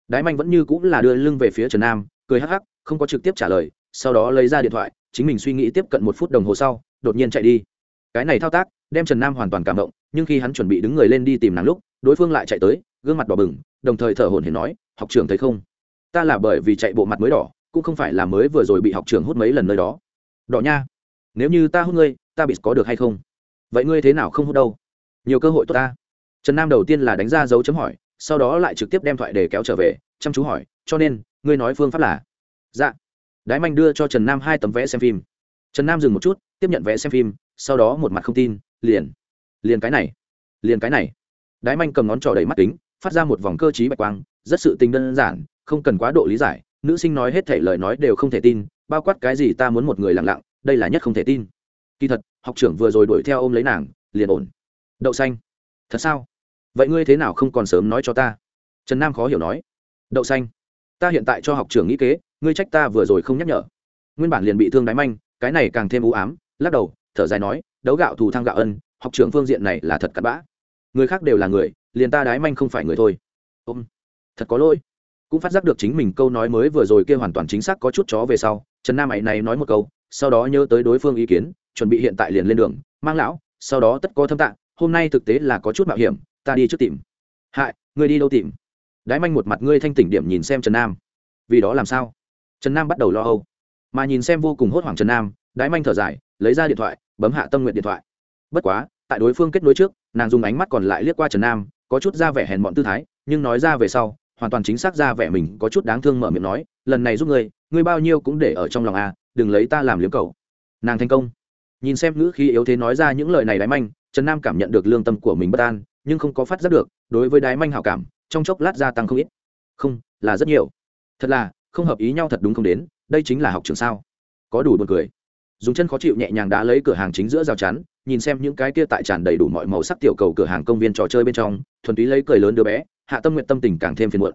Speaker 1: đái manh vẫn như cũng là đưa lưng về phía trần nam, cười hh không có trực tiếp trả lời, sau đó lấy ra điện thoại, chính mình suy nghĩ tiếp cận một phút đồng hồ sau, đột nhiên chạy đi. Cái này thao tác, đem trần nam hoàn toàn cảm động, nhưng khi hắn chuẩn bị đứng người lên đi tìm nàng lúc, đối phương lại chạy tới, gương mặt đỏ bừng, đồng thời thở hổn hển nói, học trưởng thấy không? Ta là bởi vì chạy bộ mặt mới đỏ, cũng không phải là mới vừa rồi bị học trưởng hút mấy lần nơi đó. Đỏ nha. Nếu như ta hút ngươi, ta bị có được hay không? Vậy ngươi thế nào không hút đâu? Nhiều cơ hội tốt ta trần nam đầu tiên là đánh ra dấu chấm hỏi, sau đó lại trực tiếp đem thoại để kéo trở về, chăm chú hỏi, cho nên, ngươi nói phương pháp là? Dạ. Đái manh đưa cho trần nam hai tấm vé xem phim. Trần nam dừng một chút, tiếp nhận vé xem phim, sau đó một mặt không tin, liền liền cái này, liền cái này. Đái manh cầm ngón trỏ đầy mắt kính, phát ra một vòng cơ t bạch quang, rất sự tình đơn giản, không cần quá độ lý giải, nữ sinh nói hết thể lời nói đều không thể tin, bao quát cái gì ta muốn một người lặng lặng, đây là nhất không thể tin. Kỳ thật, học trưởng vừa rồi đuổi theo ôm lấy nàng, liền ổn. Đậu xanh thật sao? Vậy ngươi thế nào không còn sớm nói cho ta? Trần nam khó hiểu nói. Đậu xanh. Ta hiện tại cho học trưởng nghĩ kế, ngươi trách ta vừa rồi không nhắc nhở. Nguyên bản liền bị thương đáy manh, cái này càng thêm u ám, lắc đầu, thở dài nói, đấu gạo thù thăng gạo ân, học trưởng phương diện này là thật cặn bã. Người khác đều là người, liền ta đái manh không phải người thôi. Ôm. Thật có lỗi. Cũng phát giác được chính mình câu nói mới vừa rồi kia hoàn toàn chính xác có chút chó về sau, trần nam ấy này nói một câu, sau đó nhớ tới đối phương ý kiến, chuẩn bị hiện tại liền lên đường, mang lão, sau đó tất có thâm tạng hôm nay thực tế là có chút mạo hiểm, ta đi trước tìm. Hại, ngươi đi đâu tìm? Đái manh một mặt ngươi thanh tỉnh điểm nhìn xem trần nam. Vì đó làm sao? Trần nam bắt đầu lo âu. Mà nhìn xem vô cùng hốt hoảng trần nam, đái manh thở dài, lấy ra điện thoại, bấm hạ tâm nguyện điện thoại. Bất quá, tại đối phương kết nối trước, nàng dùng ánh mắt còn lại liếc qua trần nam, có chút ra vẻ hèn bọn tư thái, nhưng nói ra về sau, hoàn toàn chính xác ra vẻ mình có chút đáng thương mở miệng nói, lần này giúp ngươi ngươi bao nhiêu cũng để ở trong lòng a đừng lấy ta làm liếm cầu. Nàng thành công. Nhìn xem ngữ khí yếu thế nói ra những lời này đái manh trần nam cảm nhận được lương tâm của mình bất an, nhưng không có phát giác được, đối với đái manh hảo cảm, trong chốc lát gia tăng không ít. Không, là rất nhiều. Thật là, không hợp ý nhau thật đúng không đến, đây chính là học trường sao. Có đủ buồn cười. Dùng chân khó chịu nhẹ nhàng đá lấy cửa hàng chính giữa rào chắn, nhìn xem những cái kia tại tràn đầy đủ mọi màu sắc tiểu cầu cửa hàng công viên trò chơi bên trong, thuần túy lấy cười lớn đứa bé, hạ tâm nguyện tâm tình càng thêm phiền muộn.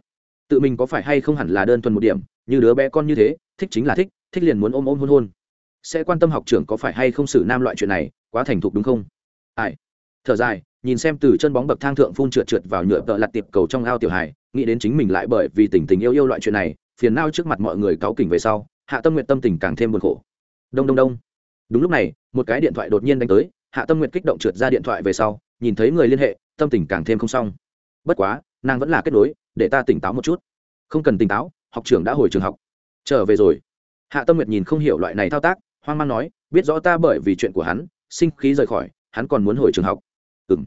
Speaker 1: Tự mình có phải hay không hẳn là đơn thuần một điểm, như đứa bé con như thế, thích chính là thích thích liền muốn ôm ôm hôn hôn. Sẽ quan tâm học trưởng có phải hay không xử nam loại chuyện này, quá thành thục đúng không? Ai? Thở dài nhìn xem từ chân bóng bậc thang thượng phun trượt trượt vào nhựa tợ lặt tiệp cầu trong ao tiểu hải, nghĩ đến chính mình lại bởi vì tình tình yêu yêu loại chuyện này phiền nao trước mặt mọi người cáu kỉnh về sau hạ tâm nguyện tâm tình càng thêm buồn khổ. Đông đông đông. Đúng lúc này một cái điện thoại đột nhiên đánh tới hạ tâm nguyện kích động trượt ra điện thoại về sau nhìn thấy người liên hệ tâm tình càng thêm không xong. Bất quá nàng vẫn là kết nối để ta tỉnh táo một chút. Không cần tỉnh táo học trưởng đã hồi trường học. Trở về rồi. Hạ tâm nguyệt nhìn không hiểu loại này thao tác hoang mang nói biết rõ ta bởi vì chuyện của hắn sinh khí rời khỏi hắn còn muốn hồi trường học. Ừ m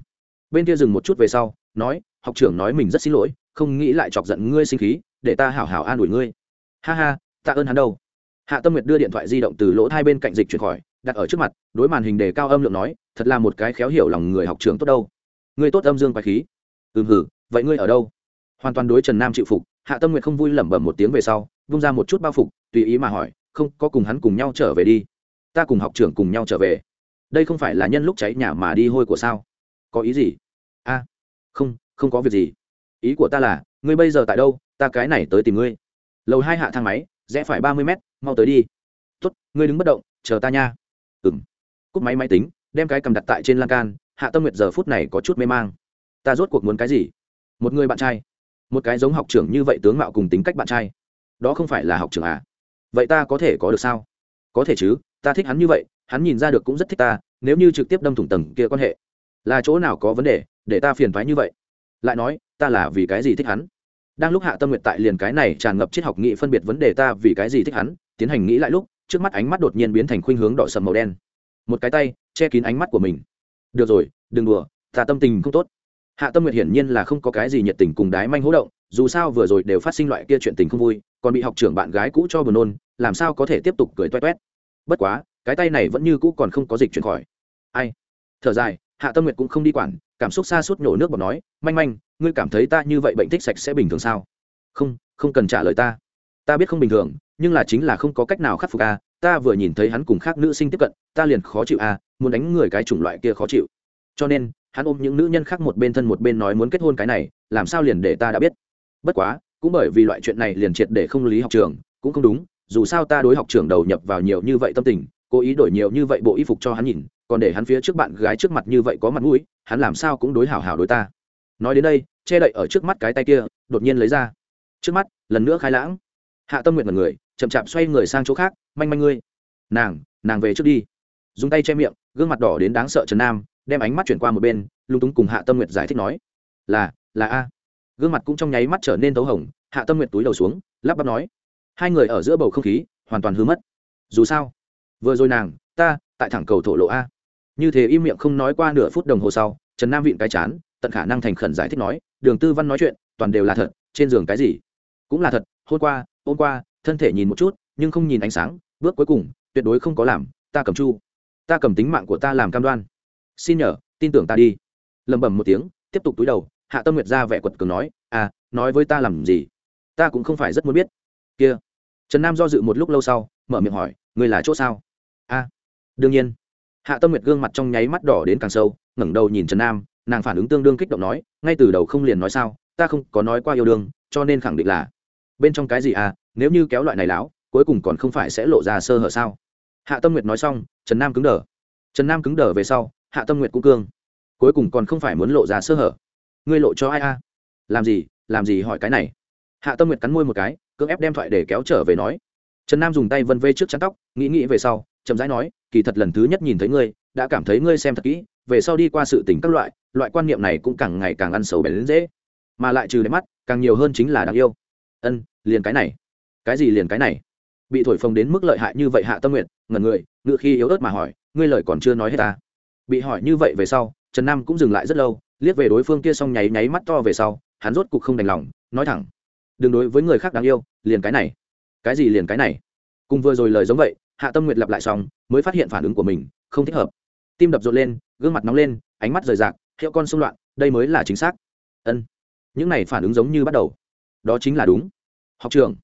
Speaker 1: bên kia dừng một chút về sau, nói, học trưởng nói mình rất xin lỗi, không nghĩ lại chọc giận ngươi sinh khí, để ta hảo hảo an ủi ngươi. Ha ha, tạ ơn hắn đâu. Hạ tâm nguyệt đưa điện thoại di động từ lỗ hai bên cạnh dịch chuyển khỏi, đặt ở trước mặt, đối màn hình đề cao âm lượng nói, thật là một cái khéo hiểu lòng người học trưởng tốt đâu. Ngươi tốt âm dương quái khí. Ừm hử, vậy ngươi ở đâu? Hoàn toàn đối trần nam chịu phục, hạ tâm nguyệt không vui lẩm bẩm một tiếng về sau, vung ra một chút bao phục, tùy ý mà hỏi, không, có cùng hắn cùng nhau trở về đi. Ta cùng học trưởng cùng nhau trở về đây không phải là nhân lúc cháy nhà mà đi hôi của sao? Có ý gì? A, không không có việc gì. Ý của ta là, ngươi bây giờ tại đâu? Ta cái này tới tìm ngươi. Lầu hai hạ thang máy, rẽ phải ba mươi mét, mau tới đi. Tuất ngươi đứng bất động, chờ ta nha. Ừ m cúp máy máy tính, đem cái cầm đặt tại trên lan can, hạ tâm nguyệt giờ phút này có chút mê mang. Ta rốt cuộc muốn cái gì? Một người bạn trai. Một cái giống học trưởng như vậy tướng mạo cùng tính cách bạn trai. Đó không phải là học trưởng à? Vậy ta có thể có được sao? Có thể chứ, ta thích hắn như vậy hắn nhìn ra được cũng rất thích ta, nếu như trực tiếp đâm thủng tầng kia quan hệ, là chỗ nào có vấn đề, để ta phiền thoái như vậy? Lại nói, ta là vì cái gì thích hắn? Đang lúc hạ tâm nguyện tại liền cái này tràn ngập triết học nghị phân biệt vấn đề ta vì cái gì thích hắn, tiến hành nghĩ lại lúc, trước mắt ánh mắt đột nhiên biến thành khuynh hướng đỏ sầm màu đen. Một cái tay, che kín ánh mắt của mình. Được rồi, đừng đùa, ta tâm tình không tốt. Hạ tâm nguyệt hiển nhiên là không có cái gì nhiệt tình cùng đái manh hỗ động, dù sao vừa rồi đều phát sinh loại kia chuyện tình không vui, còn bị học trưởng bạn gái cũ cho buồn nôn, làm sao có thể tiếp tục cười toét toét. Bất quá cái tay này vẫn như cũ còn không có dịch chuyển khỏi. Ai? Thở dài, hạ tâm nguyệt cũng không đi quản, cảm xúc xa suốt nhổ nước bọt nói, manh manh, ngươi cảm thấy ta như vậy bệnh thích sạch sẽ bình thường sao? Không không cần trả lời ta. Ta biết không bình thường, nhưng là chính là không có cách nào khắc phục a. Ta vừa nhìn thấy hắn cùng khác nữ sinh tiếp cận, ta liền khó chịu a, muốn đánh người cái chủng loại kia khó chịu. Cho nên, hắn ôm những nữ nhân khác một bên thân một bên nói muốn kết hôn cái này, làm sao liền để ta đã biết. Bất quá, cũng bởi vì loại chuyện này liền triệt để không lý học trường, cũng không đúng, dù sao ta đối học trường đầu nhập vào nhiều như vậy tâm tình cố ý đổi nhiều như vậy bộ y phục cho hắn nhìn, còn để hắn phía trước bạn gái trước mặt như vậy có mặt mũi, hắn làm sao cũng đối hảo hảo đối ta. Nói đến đây, che đậy ở trước mắt cái tay kia, đột nhiên lấy ra. Trước mắt, lần nữa khai lãng. Hạ tâm nguyện mật người, chậm chạp xoay người sang chỗ khác, manh manh ngươi. Nàng nàng về trước đi. Dùng tay che miệng, gương mặt đỏ đến đáng sợ trần nam, đem ánh mắt chuyển qua một bên, lung túng cùng hạ tâm nguyệt giải thích nói, là là a. Gương mặt cũng trong nháy mắt trở nên tấu hồng, hạ tâm nguyệt túi đầu xuống, lắp bắp nói, hai người ở giữa bầu không khí, hoàn toàn hư mất. Dù sao vừa rồi nàng, ta, tại thẳng cầu thổ lộ a. Như thế im miệng không nói qua nửa phút đồng hồ sau, trần nam vịn cái chán, tận khả năng thành khẩn giải thích nói, đường tư văn nói chuyện, toàn đều là thật, trên giường cái gì? Cũng là thật, hôm qua hôm qua, thân thể nhìn một chút, nhưng không nhìn ánh sáng, bước cuối cùng, tuyệt đối không có làm, ta cầm chu. Ta cầm tính mạng của ta làm cam đoan. Xin nhờ, tin tưởng ta đi. Lẩm bẩm một tiếng, tiếp tục túi đầu, hạ tâm nguyệt ra vẻ quật cường nói à nói với ta làm gì? Ta cũng không phải rất muốn biết. Kia, trần nam do dự một lúc lâu sau, mở miệng hỏi người là chỗ sao? A à, đương nhiên. Hạ tâm nguyệt gương mặt trong nháy mắt đỏ đến càng sâu ngẩng đầu nhìn trần nam nàng phản ứng tương đương kích động nói ngay từ đầu không liền nói sao ta không có nói qua yêu đương cho nên khẳng định là bên trong cái gì à nếu như kéo loại này láo cuối cùng còn không phải sẽ lộ ra sơ hở sao? Hạ tâm nguyệt nói xong trần nam cứng đờ. Trần nam cứng đờ về sau hạ tâm nguyệt cũng cương. Cuối cùng còn không phải muốn lộ ra sơ hở. Ngươi lộ cho ai a làm gì làm gì hỏi cái này? Hạ tâm nguyệt cắn môi một cái cưỡng ép đem thoại để kéo trở về nói. Trần nam dùng tay vân vê trước chắn tóc nghĩ nghĩ về sau chậm rãi nói, kỳ thật lần thứ nhất nhìn thấy ngươi, đã cảm thấy ngươi xem thật kỹ, về sau đi qua sự tình các loại loại quan niệm này cũng càng ngày càng ăn xấu bén đến dễ. Mà lại trừ đẹp mắt, càng nhiều hơn chính là đáng yêu. Ân, liền cái này. Cái gì liền cái này? Bị thổi phồng đến mức lợi hại như vậy hạ tâm nguyện ngẩn người ngự khi yếu ớt mà hỏi, ngươi lời còn chưa nói hết ta? Bị hỏi như vậy về sau, trần nam cũng dừng lại rất lâu, liếc về đối phương kia xong nháy nháy mắt to về sau, hắn rốt cục không đành lòng, nói thẳng, đừng đối với người khác đáng yêu, liền cái này. Cái gì liền cái này? Cùng vừa rồi lời giống vậy hạ tâm nguyệt lặp lại xong, mới phát hiện phản ứng của mình không thích hợp. Tim đập rộn lên, gương mặt nóng lên, ánh mắt rời rạc, hiệu con xung loạn, đây mới là chính xác. Ân, những này phản ứng giống như bắt đầu. Đó chính là đúng. Học trường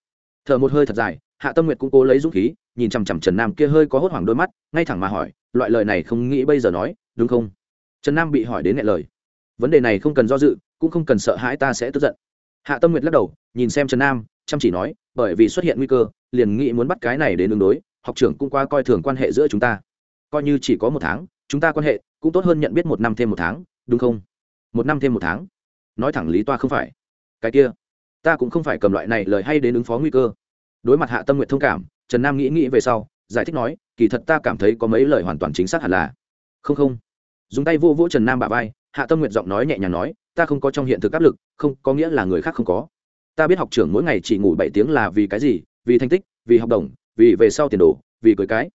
Speaker 1: thở một hơi thật dài, hạ tâm nguyệt cũng cố lấy dũng khí, nhìn chằm chằm trần nam kia hơi có hốt hoảng đôi mắt, ngay thẳng mà hỏi, loại lời này không nghĩ bây giờ nói, đúng không? Trần nam bị hỏi đến ngại lời. Vấn đề này không cần do dự, cũng không cần sợ hãi ta sẽ tức giận. Hạ tâm nguyệt lắc đầu, nhìn xem trần nam, chăm chỉ nói, bởi vì xuất hiện nguy cơ, liền nghĩ muốn bắt cái này đến đường đối học trưởng cũng qua coi thường quan hệ giữa chúng ta. Coi như chỉ có một tháng, chúng ta quan hệ cũng tốt hơn nhận biết một năm thêm một tháng, đúng không? Một năm thêm một tháng? Nói thẳng lý toa không phải. Cái kia, ta cũng không phải cầm loại này lời hay đến ứng phó nguy cơ. Đối mặt hạ tâm nguyện thông cảm, trần nam nghĩ nghĩ về sau, giải thích nói, kỳ thật ta cảm thấy có mấy lời hoàn toàn chính xác hẳn là. Không không. Dùng tay vô vỗ trần nam bà vai, hạ tâm nguyện giọng nói nhẹ nhàng nói, ta không có trong hiện thực áp lực, không có nghĩa là người khác không có. Ta biết học trưởng mỗi ngày chỉ ngủ bảy tiếng là vì cái gì? Vì thành tích, vì học đồng vì về sau tiền đồ, vì cưới cái.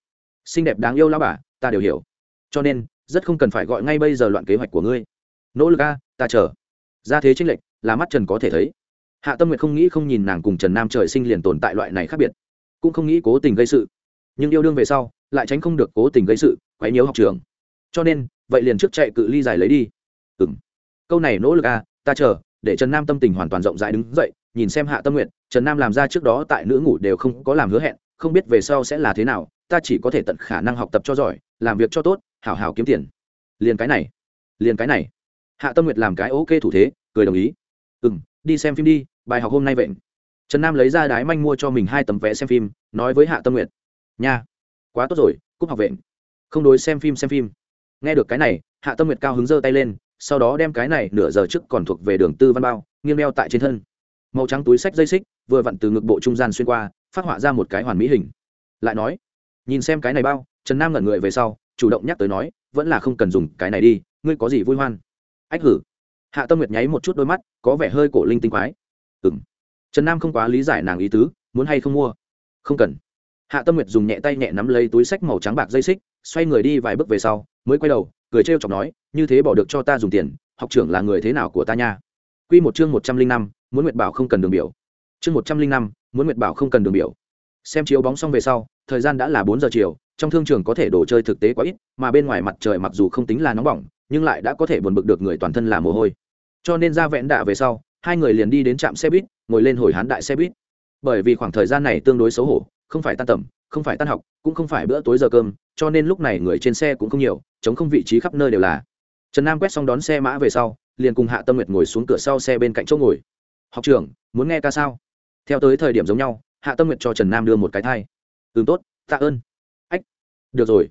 Speaker 1: Xinh đẹp đáng yêu lao bà, ta đều hiểu. Cho nên, rất không cần phải gọi ngay bây giờ loạn kế hoạch của ngươi. Nỗ lực a, ta chờ. Ra thế tranh lệch, là mắt trần có thể thấy. Hạ tâm nguyệt không nghĩ không nhìn nàng cùng trần nam trời sinh liền tồn tại loại này khác biệt. Cũng không nghĩ cố tình gây sự. Nhưng yêu đương về sau, lại tránh không được cố tình gây sự, quấy nhiễu học trường. Cho nên, vậy liền trước chạy cự ly dài lấy đi. Ừng câu này nỗ lực a, ta chờ, để trần nam tâm tình hoàn toàn rộng rãi đứng dậy, nhìn xem hạ tâm nguyện trần nam làm ra trước đó tại nữ ngủ đều không có làm hứa hẹn không biết về sau sẽ là thế nào, ta chỉ có thể tận khả năng học tập cho giỏi, làm việc cho tốt, hảo hảo kiếm tiền. Liền cái này, liền cái này. Hạ tâm nguyệt làm cái ok thủ thế, cười đồng ý. Ừ m đi xem phim đi, bài học hôm nay vậy trần nam lấy ra đái manh mua cho mình hai tấm vé xem phim, nói với hạ tâm nguyệt. Nha, quá tốt rồi, cúp học vệ không đối xem phim xem phim. Nghe được cái này, hạ tâm nguyệt cao hứng giơ tay lên, sau đó đem cái này nửa giờ trước còn thuộc về đường tư văn bao, nghiêng đeo tại trên thân. Màu trắng túi sách dây xích, vừa vặn từ ngực bộ trung gian xuyên qua phát họa ra một cái hoàn mỹ hình. Lại nói, nhìn xem cái này bao, trần nam ngẩn người về sau, chủ động nhắc tới nói, vẫn là không cần dùng cái này đi, ngươi có gì vui hoan? Ách hử. Hạ tâm nguyệt nháy một chút đôi mắt, có vẻ hơi cổ linh tinh quái. Ừ m trần nam không quá lý giải nàng ý tứ, muốn hay không mua? Không cần. Hạ tâm nguyệt dùng nhẹ tay nhẹ nắm lấy túi sách màu trắng bạc dây xích, xoay người đi vài bước về sau, mới quay đầu, cười trêu chọc nói, như thế bỏ được cho ta dùng tiền, học trưởng là người thế nào của ta nha? Q một chương một trăm linh năm, muốn nguyệt bảo không cần đường biểu. Chương một trăm linh năm muốn nguyệt bảo không cần đường biểu. Xem chiếu bóng xong về sau, thời gian đã là bốn giờ chiều, trong thương trường có thể đồ chơi thực tế quá ít, mà bên ngoài mặt trời mặc dù không tính là nóng bỏng, nhưng lại đã có thể buồn bực được người toàn thân là mồ hôi. Cho nên ra vẹn đạ về sau, hai người liền đi đến trạm xe buýt, ngồi lên hồi hán đại xe buýt. Bởi vì khoảng thời gian này tương đối xấu hổ, không phải tan tầm, không phải tan học, cũng không phải bữa tối giờ cơm, cho nên lúc này người trên xe cũng không nhiều, chống không vị trí khắp nơi đều là. Trần nam quét xong đón xe mã về sau, liền cùng hạ tâm nguyệt ngồi xuống cửa sau xe bên cạnh chỗ ngồi. Học trưởng, muốn nghe ca sao? Theo tới thời điểm giống nhau, hạ tâm nguyện cho trần nam đưa một cái thai. Ừ tốt, tạ ơn. Ách, được rồi.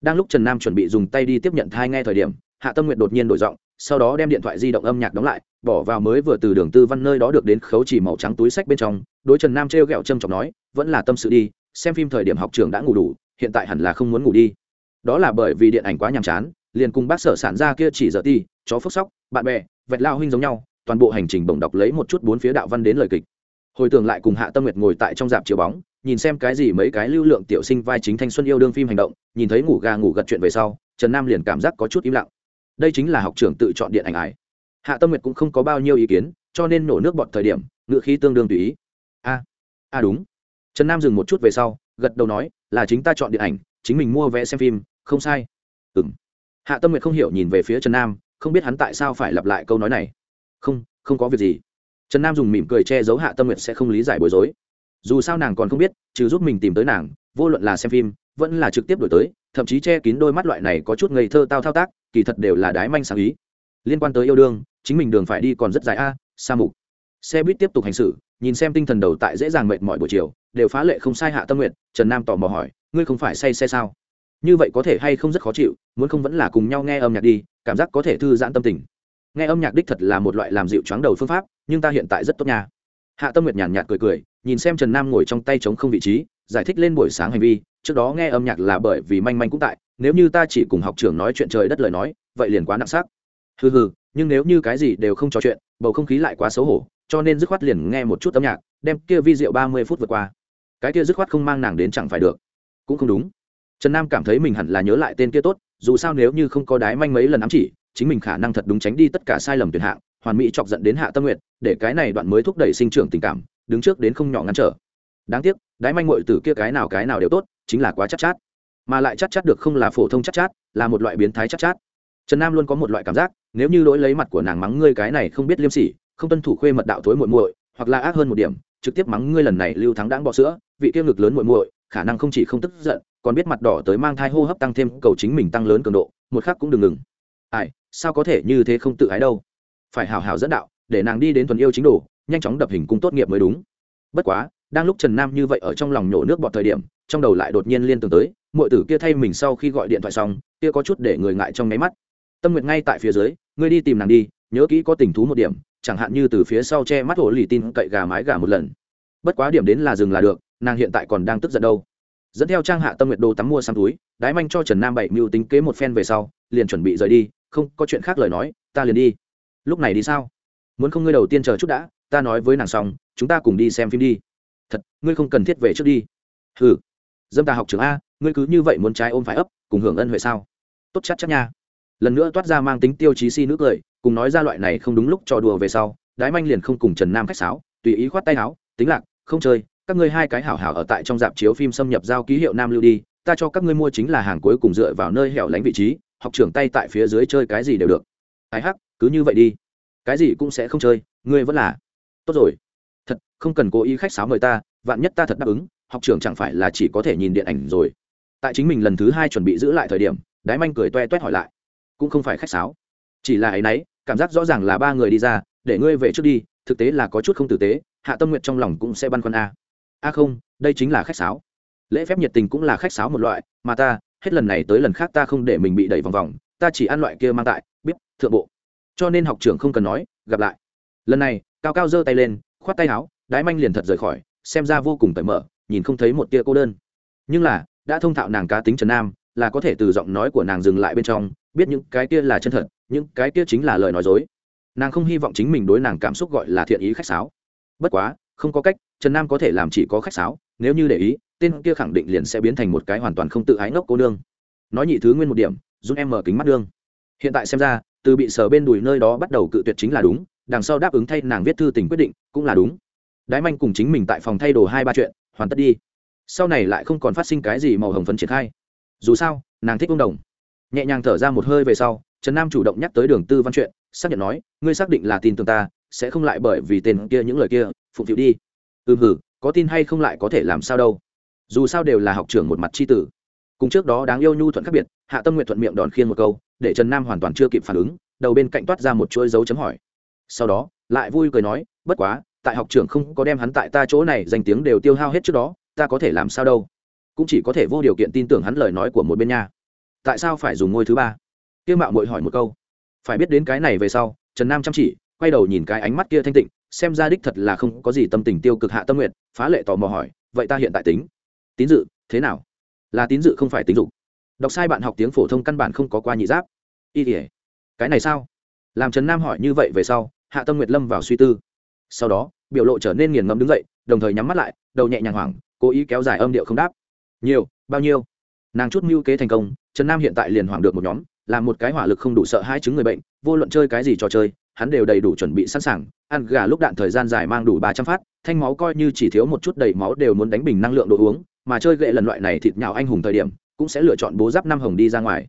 Speaker 1: Đang lúc trần nam chuẩn bị dùng tay đi tiếp nhận thai nghe thời điểm, hạ tâm nguyện đột nhiên đổi giọng, sau đó đem điện thoại di động âm nhạc đóng lại, bỏ vào mới vừa từ đường tư văn nơi đó được đến khấu chỉ màu trắng túi sách bên trong, đối trần nam t r e o g ẹ o trâm trọng nói, vẫn là tâm sự đi, xem phim thời điểm học trường đã ngủ đủ, hiện tại hẳn là không muốn ngủ đi. Đó là bởi vì điện ảnh quá nhàm chán, liền cùng bác sở sản ra kia chỉ dở ti, chó phước sóc, bạn bè, vẹt lao huynh giống nhau, toàn bộ hành trình bổng đọc lấy một chút bốn phía đạo văn đến lời kịch hồi tưởng lại cùng hạ tâm nguyệt ngồi tại trong dạp chiếu bóng, nhìn xem cái gì mấy cái lưu lượng tiểu sinh vai chính thanh xuân yêu đương phim hành động, nhìn thấy ngủ gà ngủ gật chuyện về sau, trần nam liền cảm giác có chút im lặng. Đây chính là học trưởng tự chọn điện ảnh ải. Hạ tâm nguyệt cũng không có bao nhiêu ý kiến, cho nên nổ nước bọt thời điểm ngựa khí tương đương tùy ý. A a đúng. Trần nam dừng một chút về sau, gật đầu nói, là chính ta chọn điện ảnh, chính mình mua vé xem phim, không sai. Ừ m hạ tâm nguyệt không hiểu nhìn về phía trần nam, không biết hắn tại sao phải lặp lại câu nói này. Không không có việc gì trần nam dùng mỉm cười che giấu hạ tâm nguyệt sẽ không lý giải bối rối. Dù sao nàng còn không biết, trừ giúp mình tìm tới nàng, vô luận là xem phim, vẫn là trực tiếp đổi tới, thậm chí che kín đôi mắt loại này có chút ngây thơ tao thao tác, kỳ thật đều là đái manh sáng ý. Liên quan tới yêu đương, chính mình đường phải đi còn rất dài a, sa mục. Xe buýt tiếp tục hành xử, nhìn xem tinh thần đầu tại dễ dàng mệt mỏi buổi chiều, đều phá lệ không sai hạ tâm nguyện trần nam tò mò hỏi, ngươi không phải say xe sao? Như vậy có thể hay không rất khó chịu, muốn không vẫn là cùng nhau nghe âm nhạc đi, cảm giác có thể thư giãn tâm tình nghe âm nhạc đích thật là một loại làm dịu choáng đầu phương pháp, nhưng ta hiện tại rất tốt nha. Hạ tâm nguyệt nhàn nhạt cười cười, nhìn xem trần nam ngồi trong tay chống không vị trí, giải thích lên buổi sáng hành vi, trước đó nghe âm nhạc là bởi vì manh manh cũng tại, nếu như ta chỉ cùng học trưởng nói chuyện trời đất lời nói, vậy liền quá nặng sắc hừ hừ, nhưng nếu như cái gì đều không trò chuyện, bầu không khí lại quá xấu hổ, cho nên dứt khoát liền nghe một chút âm nhạc, đem kia vi rượu ba mươi phút vượt qua. Cái kia dứt khoát không mang nàng đến chẳng phải được. Cũng không đúng. Trần nam cảm thấy mình hẳn là nhớ lại tên kia tốt, dù sao nếu như không có đái manh mấy lần ám chỉ chính mình khả năng thật đúng tránh đi tất cả sai lầm tuyệt hạng hoàn mỹ chọc giận đến hạ tâm nguyện để cái này đoạn mới thúc đẩy sinh trưởng tình cảm đứng trước đến không nhỏ ngăn trở. Đáng tiếc đái manh mội từ kia cái nào cái nào đều tốt chính là quá chắc chát, chát. Mà lại chắc chát được không là phổ thông chắc chát, chát là một loại biến thái chắc chát, chát. Trần nam luôn có một loại cảm giác nếu như lỗi lấy mặt của nàng mắng ngươi cái này không biết liêm sỉ không tuân thủ khuê mật đạo thối muội muội hoặc là ác hơn một điểm trực tiếp mắng ngươi lần này lưu thắng đãng bọ sữa vị kiêm ngực lớn muội muội khả năng không chỉ không tức giận còn biết mặt đỏ tới mang thai hô hấp tăng thêm cầu chính mình tăng lớn cường độ một khắc cũng đừng ngừng ai, sao có thể như thế không tự ái đâu? Phải hào hào dẫn đạo, để nàng đi đến thuần yêu chính đồ, nhanh chóng đập hình cung tốt nghiệp mới đúng. Bất quá, đang lúc trần nam như vậy ở trong lòng nhổ nước bọt thời điểm, trong đầu lại đột nhiên liên tưởng tới mọi tử kia thay mình sau khi gọi điện thoại xong, kia có chút để người ngại trong nháy mắt. Tâm nguyện ngay tại phía dưới, ngươi đi tìm nàng đi, nhớ kỹ có tình thú một điểm, chẳng hạn như từ phía sau che mắt hồ lì tin cậy gà mái gà một lần. Bất quá điểm đến là dừng là được, nàng hiện tại còn đang tức giận đâu. Dẫn theo trang hạ tâm nguyện đồ tắm mua sang túi, đái manh cho trần nam bảy mưu tính kế một phen về sau, liền chuẩn bị rời đi không, có chuyện khác lời nói, ta liền đi. Lúc này đi sao? Muốn không ngươi đầu tiên chờ chút đã, ta nói với nàng xong, chúng ta cùng đi xem phim đi. Thật, ngươi không cần thiết về trước đi. Ừ dâm ta học trường a, ngươi cứ như vậy muốn trái ôm phải ấp, cùng hưởng ân huệ sao? Tốt chắc chắc nha. Lần nữa toát ra mang tính tiêu chí si nữ cười, cùng nói ra loại này không đúng lúc trò đùa về sau, đái manh liền không cùng trần nam khách sáo, tùy ý khoát tay áo, tính lạc, không chơi, các ngươi hai cái hảo hảo ở tại trong dạp chiếu phim xâm nhập giao ký hiệu nam lưu đi, ta cho các ngươi mua chính là hàng cuối cùng dựa vào nơi hẻo lánh vị trí học trưởng tay tại phía dưới chơi cái gì đều được. Ai hắc, cứ như vậy đi. Cái gì cũng sẽ không chơi, ngươi vẫn là. Tốt rồi. Thật, không cần cố ý khách sáo mời ta, vạn nhất ta thật đáp ứng, học trưởng chẳng phải là chỉ có thể nhìn điện ảnh rồi. Tại chính mình lần thứ hai chuẩn bị giữ lại thời điểm, đái manh cười toe toét hỏi lại. Cũng không phải khách sáo. Chỉ là ấy nấy, cảm giác rõ ràng là ba người đi ra, để ngươi về trước đi, thực tế là có chút không tử tế, hạ tâm nguyện trong lòng cũng sẽ băn khoăn a. A không, đây chính là khách sáo. Lễ phép nhiệt tình cũng là khách sáo một loại, mà ta hết lần này tới lần khác ta không để mình bị đẩy vòng vòng, ta chỉ ăn loại kia mang tại biết thượng bộ. Cho nên học trưởng không cần nói, gặp lại. Lần này, cao cao giơ tay lên, khoát tay áo, đái manh liền thật rời khỏi, xem ra vô cùng cởi mở, nhìn không thấy một tia cô đơn. Nhưng là, đã thông thạo nàng cá tính trần nam, là có thể từ giọng nói của nàng dừng lại bên trong, biết những cái kia là chân thật, những cái kia chính là lời nói dối. Nàng không hy vọng chính mình đối nàng cảm xúc gọi là thiện ý khách sáo. Bất quá, không có cách, trần nam có thể làm chỉ có khách sáo, nếu như để ý tên kia khẳng định liền sẽ biến thành một cái hoàn toàn không tự ái ngốc cô nương. Nói nhị thứ nguyên một điểm giúp em mở kính mắt đương hiện tại xem ra, từ bị sờ bên đùi nơi đó bắt đầu cự tuyệt chính là đúng, đằng sau đáp ứng thay nàng viết thư tình quyết định cũng là đúng. Đái manh cùng chính mình tại phòng thay đồ hai ba chuyện, hoàn tất đi. Sau này lại không còn phát sinh cái gì màu hồng phấn triển khai. Dù sao, nàng thích ông đồng. Nhẹ nhàng thở ra một hơi về sau, trần nam chủ động nhắc tới đường tư văn chuyện, xác nhận nói, ngươi xác định là tin tưởng ta, sẽ không lại bởi vì tên kia những lời kia, phụng phịu đi. Ừm hử có tin hay không lại có thể làm sao đâu dù sao đều là học trưởng một mặt c h i tử. Cùng trước đó đáng yêu nhu thuận khác biệt, hạ tâm nguyện thuận miệng đòn khiên một câu, để trần nam hoàn toàn chưa kịp phản ứng, đầu bên cạnh toát ra một chuỗi dấu chấm hỏi. Sau đó, lại vui cười nói, bất quá, tại học trưởng không có đem hắn tại ta chỗ này danh tiếng đều tiêu hao hết trước đó, ta có thể làm sao đâu? Cũng chỉ có thể vô điều kiện tin tưởng hắn lời nói của một bên nha. Tại sao phải dùng ngôi thứ ba? Tiêu mạo mội hỏi một câu. Phải biết đến cái này về sau, trần nam chăm chỉ, quay đầu nhìn cái ánh mắt kia thanh tịnh, xem ra đích thật là không có gì tâm tình tiêu cực hạ tâm nguyện phá lệ tò mò hỏi, vậy ta hiện tại tính? Tín dự, thế nào? Là tín dự không phải tín dụng đọc sai bạn học tiếng phổ thông căn bản không có qua nhị giáp. Y tỉa cái này sao? Làm trần nam hỏi như vậy về sau, hạ tâm nguyệt lâm vào suy tư. Sau đó, biểu lộ trở nên nghiền ngẫm đứng dậy, đồng thời nhắm mắt lại, đầu nhẹ nhàng hoảng, cố ý kéo dài âm điệu không đáp. Nhiều, bao nhiêu? Nàng chút mưu kế thành công, trần nam hiện tại liền hoảng được một nhóm, là một cái hỏa lực không đủ sợ hai chứng người bệnh, vô luận chơi cái gì trò chơi, hắn đều đầy đủ chuẩn bị sẵn sàng, ăn gà lúc đạn thời gian dài mang đủ ba trăm phát, thanh máu coi như chỉ thiếu một chút đầy máu đều muốn đánh bình năng lượng đồ uống mà chơi gậy lần loại này thịt nhạo anh hùng thời điểm, cũng sẽ lựa chọn bố giáp năm hồng đi ra ngoài.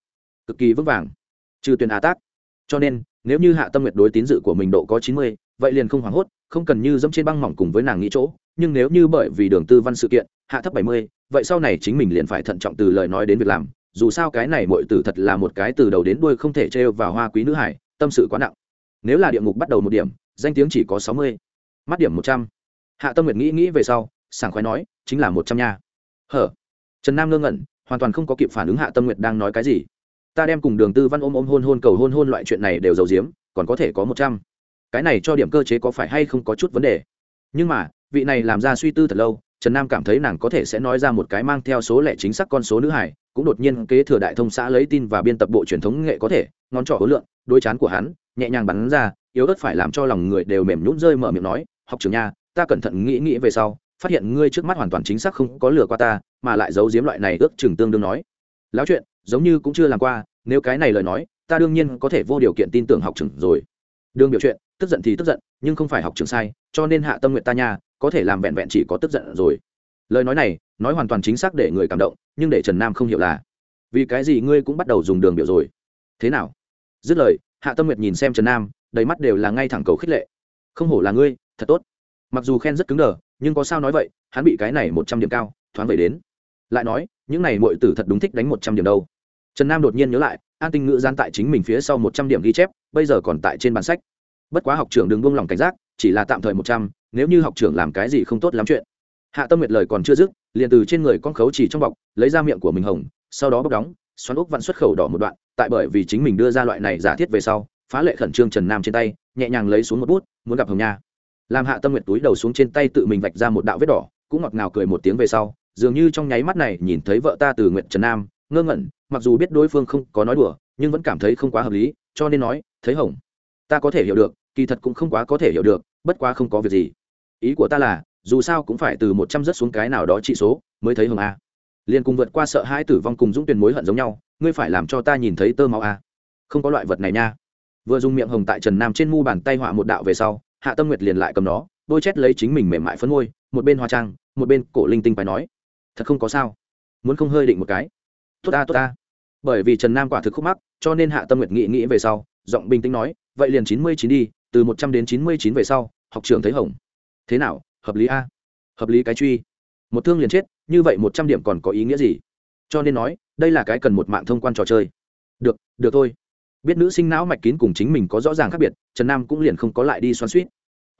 Speaker 1: Cực kỳ vững vàng. Trừ tuyển á tác. Cho nên, nếu như hạ tâm nguyệt đối tín dự của mình độ có chín mươi, vậy liền không hoảng hốt, không cần như dẫm trên băng mỏng cùng với nàng nghĩ chỗ. Nhưng nếu như bởi vì đường tư văn sự kiện, hạ thấp bảy mươi, vậy sau này chính mình liền phải thận trọng từ lời nói đến việc làm. Dù sao cái này mọi từ thật là một cái từ đầu đến đuôi không thể trêu vào hoa quý nữ hải, tâm sự quá nặng. Nếu là địa ngục bắt đầu một điểm, danh tiếng chỉ có sáu mươi, mắt điểm một trăm. Hạ tâm nguyệt nghĩ nghĩ về sau, sảng khoái nói, chính là một trăm nha hở? Trần nam ngơ ngẩn, hoàn toàn không có kịp phản ứng hạ tâm nguyệt đang nói cái gì. Ta đem cùng đường tư văn ôm ôm hôn hôn cầu hôn hôn loại chuyện này đều giàu diếm còn có thể có một trăm. Cái này cho điểm cơ chế có phải hay không có chút vấn đề. Nhưng mà, vị này làm ra suy tư thật lâu, trần nam cảm thấy nàng có thể sẽ nói ra một cái mang theo số lẻ chính xác con số nữ hải cũng đột nhiên kế thừa đại thông xã lấy tin và biên tập bộ truyền thống nghệ có thể, ngón trỏ hối lượng, đôi chán của hắn, nhẹ nhàng bắn ra, yếu ớt phải làm cho lòng người đều mềm nhún rơi mở miệng nói, học trường nha, ta cẩn thận nghĩ nghĩ về sau phát hiện ngươi trước mắt hoàn toàn chính xác không có lừa qua ta, mà lại giấu giếm loại này ước chừng tương đương nói. Láo chuyện, giống như cũng chưa làm qua, nếu cái này lời nói, ta đương nhiên có thể vô điều kiện tin tưởng học trưởng rồi. Đương biểu chuyện, tức giận thì tức giận, nhưng không phải học trưởng sai, cho nên hạ tâm nguyện ta nha, có thể làm vẹn vẹn chỉ có tức giận rồi. Lời nói này, nói hoàn toàn chính xác để người cảm động, nhưng để trần nam không hiểu là, vì cái gì ngươi cũng bắt đầu dùng đường biểu rồi? Thế nào? Dứt lời, hạ tâm nguyệt nhìn xem trần nam, đầy mắt đều là ngay thẳng cầu khích lệ. Không hổ là ngươi, thật tốt. Mặc dù khen rất cứng đờ nhưng có sao nói vậy, hắn bị cái này một trăm điểm cao, thoáng vậy đến. Lại nói, những này mọi tử thật đúng thích đánh một trăm điểm đâu. Trần nam đột nhiên nhớ lại, an tinh ngữ gian tại chính mình phía sau một trăm điểm ghi chép, bây giờ còn tại trên bản sách. Bất quá học trưởng đừng buông lỏng cảnh giác, chỉ là tạm thời một trăm, nếu như học trưởng làm cái gì không tốt lắm chuyện. Hạ tâm nguyệt lời còn chưa dứt, liền từ trên người con khấu chỉ trong bọc, lấy ra miệng của mình hồng, sau đó bóc đóng, xoắn ốc vặn xuất khẩu đỏ một đoạn, tại bởi vì chính mình đưa ra loại này giả thiết về sau, phá lệ khẩn trương trần nam trên tay, nhẹ nhàng lấy xuống một bút, muốn gặp hồng nha làm hạ tâm nguyệt túi đầu xuống trên tay tự mình vạch ra một đạo vết đỏ, cũng ngọt ngào cười một tiếng về sau, dường như trong nháy mắt này nhìn thấy vợ ta từ nguyện trần nam, ngơ ngẩn, mặc dù biết đối phương không có nói đùa, nhưng vẫn cảm thấy không quá hợp lý, cho nên nói, thấy hồng, ta có thể hiểu được, kỳ thật cũng không quá có thể hiểu được, bất quá không có việc gì. Ý của ta là, dù sao cũng phải từ một trăm rớt xuống cái nào đó trị số, mới thấy hồng a. Liền cùng vượt qua sợ hãi tử vong cùng dũng tuyển mối hận giống nhau, ngươi phải làm cho ta nhìn thấy tơ máu a. Không có loại vật này nha. Vừa dùng miệng hồng tại trần nam trên mu bàn tay họa một đạo về sau hạ tâm nguyệt liền lại cầm nó, bôi chét lấy chính mình mềm mại phấn môi, một bên hoa trang, một bên cổ linh tinh phải nói. Thật không có sao. Muốn không hơi định một cái. Tốt ta tốt ta. Bởi vì trần nam quả thực khúc mắc, cho nên hạ tâm nguyệt nghĩ nghĩ về sau, giọng bình tĩnh nói, vậy liền chín mươi chín đi, từ một trăm đến chín mươi chín về sau, học trường thấy hồng. Thế nào, hợp lý a? Hợp lý cái truy. Một thương liền chết, như vậy một trăm điểm còn có ý nghĩa gì? Cho nên nói, đây là cái cần một mạng thông quan trò chơi. Được được thôi biết nữ sinh não mạch kín cùng chính mình có rõ ràng khác biệt, trần nam cũng liền không có lại đi xoắn suýt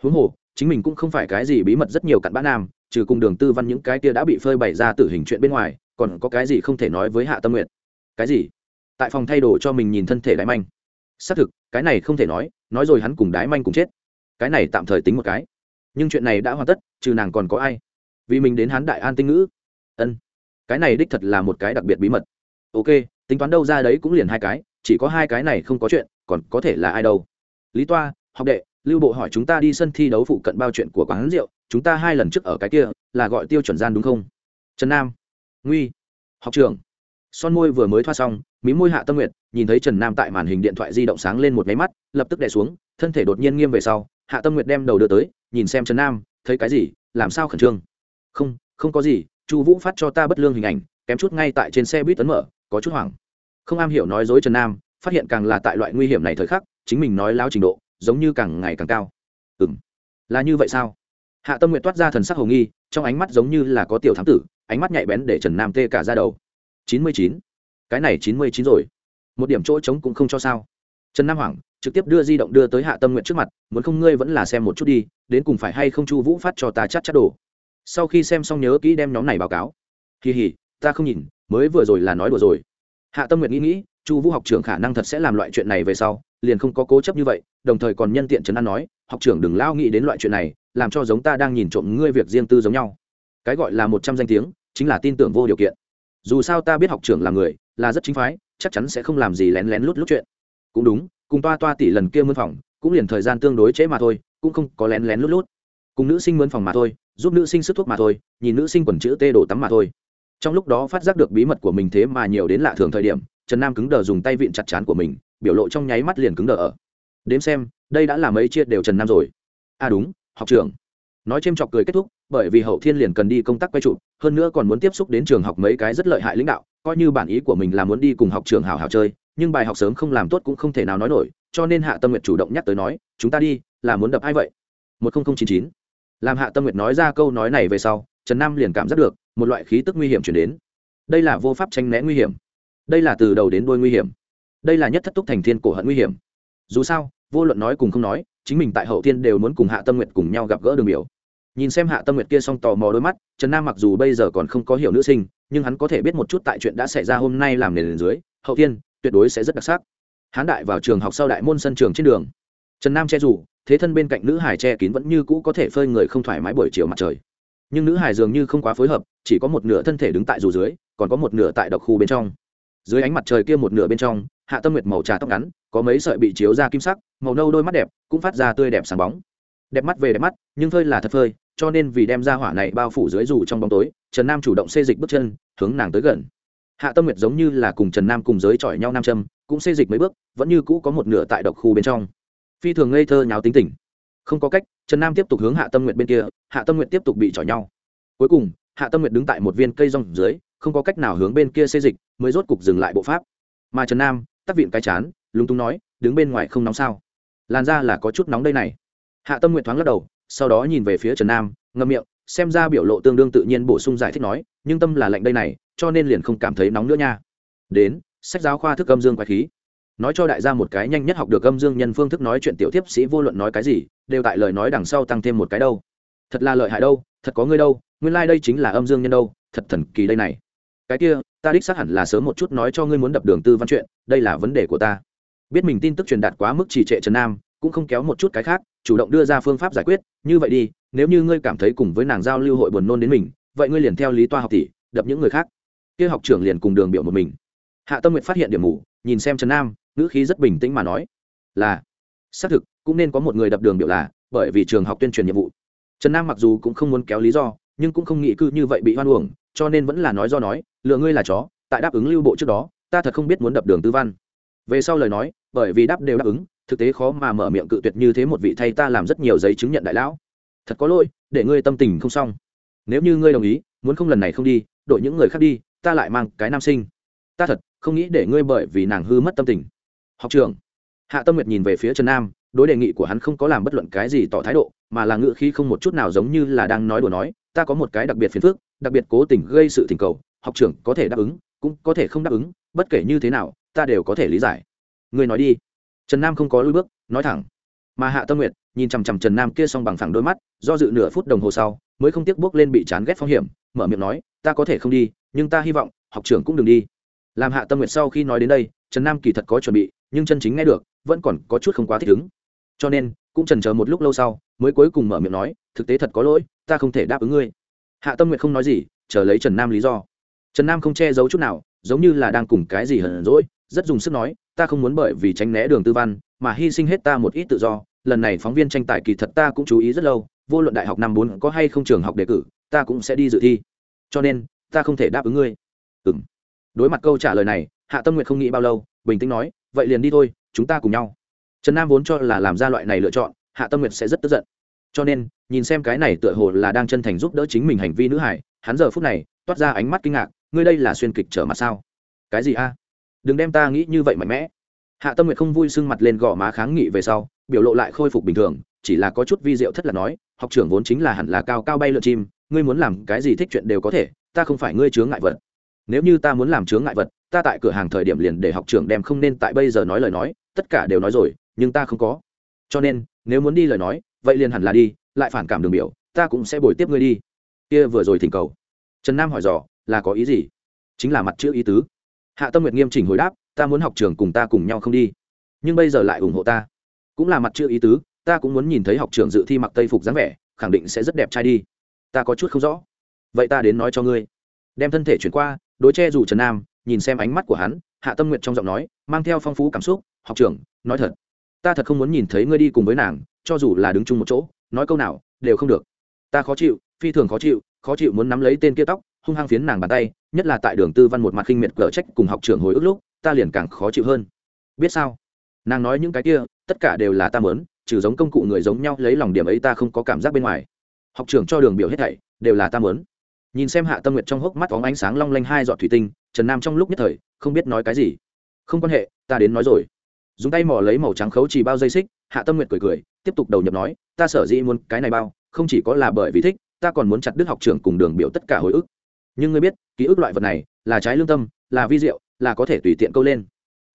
Speaker 1: huống hồ, chính mình cũng không phải cái gì bí mật rất nhiều cặn bã nam, trừ cùng đường tư văn những cái kia đã bị phơi bày ra tử hình chuyện bên ngoài, còn có cái gì không thể nói với hạ tâm nguyện cái gì? Tại phòng thay đồ cho mình nhìn thân thể đái manh. Xác thực, cái này không thể nói nói rồi hắn cùng đái manh cùng chết. Cái này tạm thời tính một cái. Nhưng chuyện này đã hoàn tất, trừ nàng còn có ai? Vì mình đến hắn đại an tinh ngữ. Ân. Cái này đích thật là một cái đặc biệt bí mật. Ok tính toán đâu ra đấy cũng liền hai cái, chỉ có hai cái này không có chuyện, còn có thể là ai đâu. Lý toa, học đệ, lưu bộ hỏi chúng ta đi sân thi đấu phụ cận bao chuyện của quán rượu, chúng ta hai lần trước ở cái kia, là gọi tiêu chuẩn gian đúng không? Trần nam, nguy, học trường son môi vừa mới thoa xong, mí môi hạ tâm nguyện nhìn thấy trần nam tại màn hình điện thoại di động sáng lên một máy mắt, lập tức đè xuống, thân thể đột nhiên nghiêm về sau, hạ tâm nguyệt đem đầu đưa tới, nhìn xem trần nam, thấy cái gì, làm sao khẩn trương? Không không có gì, chu vũ phát cho ta bất lương hình ảnh, kém chút ngay tại trên xe buýt tấn mở, có chút hoảng không am hiểu nói dối trần nam, phát hiện càng là tại loại nguy hiểm này thời khắc, chính mình nói láo trình độ, giống như càng ngày càng cao. Ừ m là như vậy sao? Hạ tâm nguyện toát ra thần sắc hồng nghi, trong ánh mắt giống như là có tiểu thám tử, ánh mắt nhạy bén để trần nam tê cả ra đầu. Chín mươi chín. Cái này chín mươi chín rồi. Một điểm chỗ trống cũng không cho sao. Trần nam hoảng, trực tiếp đưa di động đưa tới hạ tâm nguyện trước mặt, muốn không ngươi vẫn là xem một chút đi, đến cùng phải hay không chu vũ phát cho ta chắt chắt đồ. Sau khi xem xong nhớ kỹ đem nhóm này báo cáo. Kỳ hỉ ta không nhìn, mới vừa rồi là nói đùa rồi hạ tâm nguyện nghĩ nghĩ, chu vũ học trưởng khả năng thật sẽ làm loại chuyện này về sau, liền không có cố chấp như vậy, đồng thời còn nhân tiện trấn an nói, học trưởng đừng lao nghĩ đến loại chuyện này, làm cho giống ta đang nhìn trộm ngươi việc riêng tư giống nhau. Cái gọi là một trăm danh tiếng, chính là tin tưởng vô điều kiện. Dù sao ta biết học trưởng là người, là rất chính phái, chắc chắn sẽ không làm gì lén lén lút lút chuyện. Cũng đúng, cùng toa toa tỷ lần kia mướn phòng, cũng liền thời gian tương đối trễ mà thôi, cũng không có lén lén lút lút. Cùng nữ sinh mướn phòng mà thôi, giúp nữ sinh sức thuốc mà thôi, nhìn nữ sinh quần chữ tê đổ tắm mà thôi trong lúc đó phát giác được bí mật của mình thế mà nhiều đến lạ thường thời điểm, trần nam cứng đờ dùng tay vịn chặt chán của mình, biểu lộ trong nháy mắt liền cứng đờ ở. Đếm xem, đây đã là mấy chia đều trần nam rồi. À đúng, học trưởng. Nói c h ê m chọc cười kết thúc, bởi vì hậu thiên liền cần đi công tác quay trụ, hơn nữa còn muốn tiếp xúc đến trường học mấy cái rất lợi hại lãnh đạo, coi như bản ý của mình là muốn đi cùng học trường hào hào chơi, nhưng bài học sớm không làm tốt cũng không thể nào nói nổi, cho nên hạ tâm nguyệt chủ động nhắc tới nói, chúng ta đi, là muốn đập ai vậy? Một nghìn chín chín. Làm hạ tâm nguyệt nói ra câu nói này về sau, trần nam liền cảm giác được một loại khí tức nguy hiểm chuyển đến. Đây là vô pháp tranh né nguy hiểm. Đây là từ đầu đến đôi nguy hiểm. Đây là nhất thất túc thành thiên cổ hận nguy hiểm. Dù sao, vô luận nói cùng không nói, chính mình tại hậu thiên đều muốn cùng hạ tâm nguyệt cùng nhau gặp gỡ đường biểu. Nhìn xem hạ tâm nguyệt kia xong tò mò đôi mắt, trần nam mặc dù bây giờ còn không có hiểu nữ sinh, nhưng hắn có thể biết một chút tại chuyện đã xảy ra hôm nay làm nền dưới, hậu thiên tuyệt đối sẽ rất đặc sắc. Hán đại vào trường học sau đại môn sân trường trên đường. Trần nam che rủ thế thân bên cạnh nữ hải che kín vẫn như cũ có thể phơi người không thoải mái buổi chiều mặt trời nhưng nữ hải dường như không quá phối hợp, chỉ có một nửa thân thể đứng tại dù dưới, còn có một nửa tại độc khu bên trong. Dưới ánh mặt trời kia một nửa bên trong, hạ tâm nguyệt màu trà tóc ngắn, có mấy sợi bị chiếu ra kim sắc, màu nâu đôi mắt đẹp, cũng phát ra tươi đẹp sáng bóng. Đẹp mắt về đẹp mắt, nhưng phơi là thật phơi, cho nên vì đem ra hỏa này bao phủ dưới dù trong bóng tối, trần nam chủ động xê dịch bước chân, hướng nàng tới gần. Hạ tâm nguyệt giống như là cùng trần nam cùng giới chọi nhau nam châm, cũng xê dịch mấy bước, vẫn như cũ có một nửa tại độc khu bên trong. Phi thường ngây thơ nháo tính tỉnh không có cách, trần nam tiếp tục hướng hạ tâm nguyệt bên kia, hạ tâm nguyệt tiếp tục bị chọi nhau. Cuối cùng, hạ tâm nguyệt đứng tại một viên cây rong dưới, không có cách nào hướng bên kia xê dịch, mới rốt cục dừng lại bộ pháp. Mà trần nam, tắt viện cái chán, lúng túng nói, đứng bên ngoài không nóng sao? Làn ra là có chút nóng đây này. Hạ tâm nguyện thoáng lắc đầu, sau đó nhìn về phía trần nam ngâm miệng, xem ra biểu lộ tương đương tự nhiên bổ sung giải thích nói, nhưng tâm là lạnh đây này, cho nên liền không cảm thấy nóng nữa nha. Đến, sách giáo khoa thức âm dương quái khí nói cho đại gia một cái nhanh nhất học được âm dương nhân phương thức nói chuyện tiểu tiếp sĩ vô luận nói cái gì, đều tại lời nói đằng sau tăng thêm một cái đâu. Thật là lợi hại đâu, thật có ngươi đâu, nguyên lai、like、đây chính là âm dương nhân đâu, thật thần kỳ đây này. Cái kia, ta đích xác hẳn là sớm một chút nói cho ngươi muốn đập đường tư văn chuyện, đây là vấn đề của ta. Biết mình tin tức truyền đạt quá mức trì trệ trần nam, cũng không kéo một chút cái khác, chủ động đưa ra phương pháp giải quyết, như vậy đi, nếu như ngươi cảm thấy cùng với nàng giao lưu hội buồn nôn đến mình, vậy ngươi liền theo lý toa học tỷ, đập những người khác. Kia học trưởng liền cùng đường biểu một mình. Hạ tâm nguyện phát hiện điểm mù, nhìn xem trần nam ngữ khí rất bình tĩnh mà nói, là, xác thực, cũng nên có một người đập đường biểu là, bởi vì trường học tuyên truyền nhiệm vụ. Trần nam mặc dù cũng không muốn kéo lý do, nhưng cũng không nghĩ cư như vậy bị hoan uổng, cho nên vẫn là nói do nói, lựa ngươi là chó, tại đáp ứng lưu bộ trước đó, ta thật không biết muốn đập đường tư văn. Về sau lời nói, bởi vì đáp đều đáp ứng, thực tế khó mà mở miệng cự tuyệt như thế một vị thay ta làm rất nhiều giấy chứng nhận đại lão. Thật có lỗi, để ngươi tâm tình không xong. Nếu như ngươi đồng ý, muốn không lần này không đi đội những người khác đi, ta lại mang cái nam sinh. Ta thật không nghĩ để ngươi bởi vì nàng hư mất tâm tình học trường hạ tâm nguyệt nhìn về phía trần nam, đối đề nghị của hắn không có làm bất luận cái gì tỏ thái độ, mà là ngự khí không một chút nào giống như là đang nói đùa nói, ta có một cái đặc biệt phiền phức, đặc biệt cố tình gây sự thỉnh cầu, học trưởng có thể đáp ứng, cũng có thể không đáp ứng, bất kể như thế nào, ta đều có thể lý giải. Người nói đi. Trần nam không có lối bước, nói thẳng. Mà hạ tâm nguyệt nhìn chằm chằm trần nam kia xong bằng thẳng đôi mắt, do dự nửa phút đồng hồ sau, mới không tiếc bước lên bị chán ghét phong hiểm, mở miệng nói, ta có thể không đi, nhưng ta hy vọng, học trưởng cũng đừng đi. Làm hạ tâm nguyệt sau khi nói đến đây, trần nam kỳ thật có chuẩn bị nhưng chân chính nghe được, vẫn còn có chút không quá thích ứng. Cho nên, cũng trần chờ một lúc lâu sau, mới cuối cùng mở miệng nói, thực tế thật có lỗi, ta không thể đáp ứng ngươi. Hạ tâm nguyện không nói gì, chờ lấy trần nam lý do. Trần nam không che giấu chút nào, giống như là đang cùng cái gì hờn rỗi rất dùng sức nói, ta không muốn bởi vì tránh né đường tư văn, mà hy sinh hết ta một ít tự do. Lần này phóng viên tranh tài kỳ thật ta cũng chú ý rất lâu, vô luận đại học năm bốn có hay không trường học đề cử, ta cũng sẽ đi dự thi. Cho nên, ta không thể đáp ứng ngươi. Ừ m đối mặt câu trả lời này, hạ tâm nguyện không nghĩ bao lâu, bình tĩnh nói vậy liền đi thôi, chúng ta cùng nhau. Trần nam vốn cho là làm ra loại này lựa chọn, hạ tâm nguyệt sẽ rất tức giận. Cho nên, nhìn xem cái này tựa hồ là đang chân thành giúp đỡ chính mình hành vi nữ hải, hắn giờ phút này toát ra ánh mắt kinh ngạc, ngươi đây là xuyên kịch trở mặt sao? Cái gì a? Đừng đem ta nghĩ như vậy mạnh mẽ. Hạ tâm nguyệt không vui sưng mặt lên gò má kháng nghị về sau, biểu lộ lại khôi phục bình thường, chỉ là có chút vi diệu thất là nói, học trưởng vốn chính là hẳn là cao cao bay lượn chim, ngươi muốn làm cái gì thích chuyện đều có thể, ta không phải ngươi chướng ngại vật. Nếu như ta muốn làm chướng ngại vật ta tại cửa hàng thời điểm liền để học trưởng đem không nên tại bây giờ nói lời nói, tất cả đều nói rồi, nhưng ta không có. Cho nên, nếu muốn đi lời nói, vậy liền hẳn là đi, lại phản cảm đường biểu, ta cũng sẽ bồi tiếp ngươi đi. Kia vừa rồi thỉnh cầu. Trần nam hỏi dò, là có ý gì? Chính là mặt chữ ý tứ. Hạ tâm nguyệt nghiêm chỉnh hồi đáp, ta muốn học trường cùng ta cùng nhau không đi. Nhưng bây giờ lại ủng hộ ta. Cũng là mặt chữ ý tứ, ta cũng muốn nhìn thấy học trường dự thi mặc tây phục dáng vẻ, khẳng định sẽ rất đẹp trai đi. Ta có chút không rõ. Vậy ta đến nói cho ngươi. Đem thân thể chuyển qua, đối che dù trần nam nhìn xem ánh mắt của hắn, hạ tâm nguyện trong giọng nói mang theo phong phú cảm xúc, học trưởng, nói thật, ta thật không muốn nhìn thấy ngươi đi cùng với nàng, cho dù là đứng chung một chỗ, nói câu nào đều không được. Ta khó chịu, phi thường khó chịu khó chịu muốn nắm lấy tên kia tóc, hung hăng phiến nàng bàn tay, nhất là tại đường tư văn một mặt khinh miệt cờ trách cùng học trưởng hồi ức lúc, ta liền càng khó chịu hơn. Biết sao? Nàng nói những cái kia, tất cả đều là ta mớn trừ giống công cụ người giống nhau lấy lòng điểm ấy ta không có cảm giác bên ngoài. Học trưởng cho đường biểu hết thảy, đều là ta mớn nhìn xem hạ tâm nguyệt trong hốc mắt có ánh sáng long lanh hai giọt thủy tinh trần nam trong lúc nhất thời, không biết nói cái gì. Không quan hệ, ta đến nói rồi. Dùng tay mò lấy màu trắng khấu chỉ bao dây xích, hạ tâm nguyệt cười cười, tiếp tục đầu nhập nói, ta sở dĩ muốn cái này bao, không chỉ có là bởi vì thích, ta còn muốn chặt đứt học trưởng cùng đường biểu tất cả hồi ức. Nhưng ngươi biết, ký ức loại vật này, là trái lương tâm, là vi diệu, là có thể tùy tiện câu lên.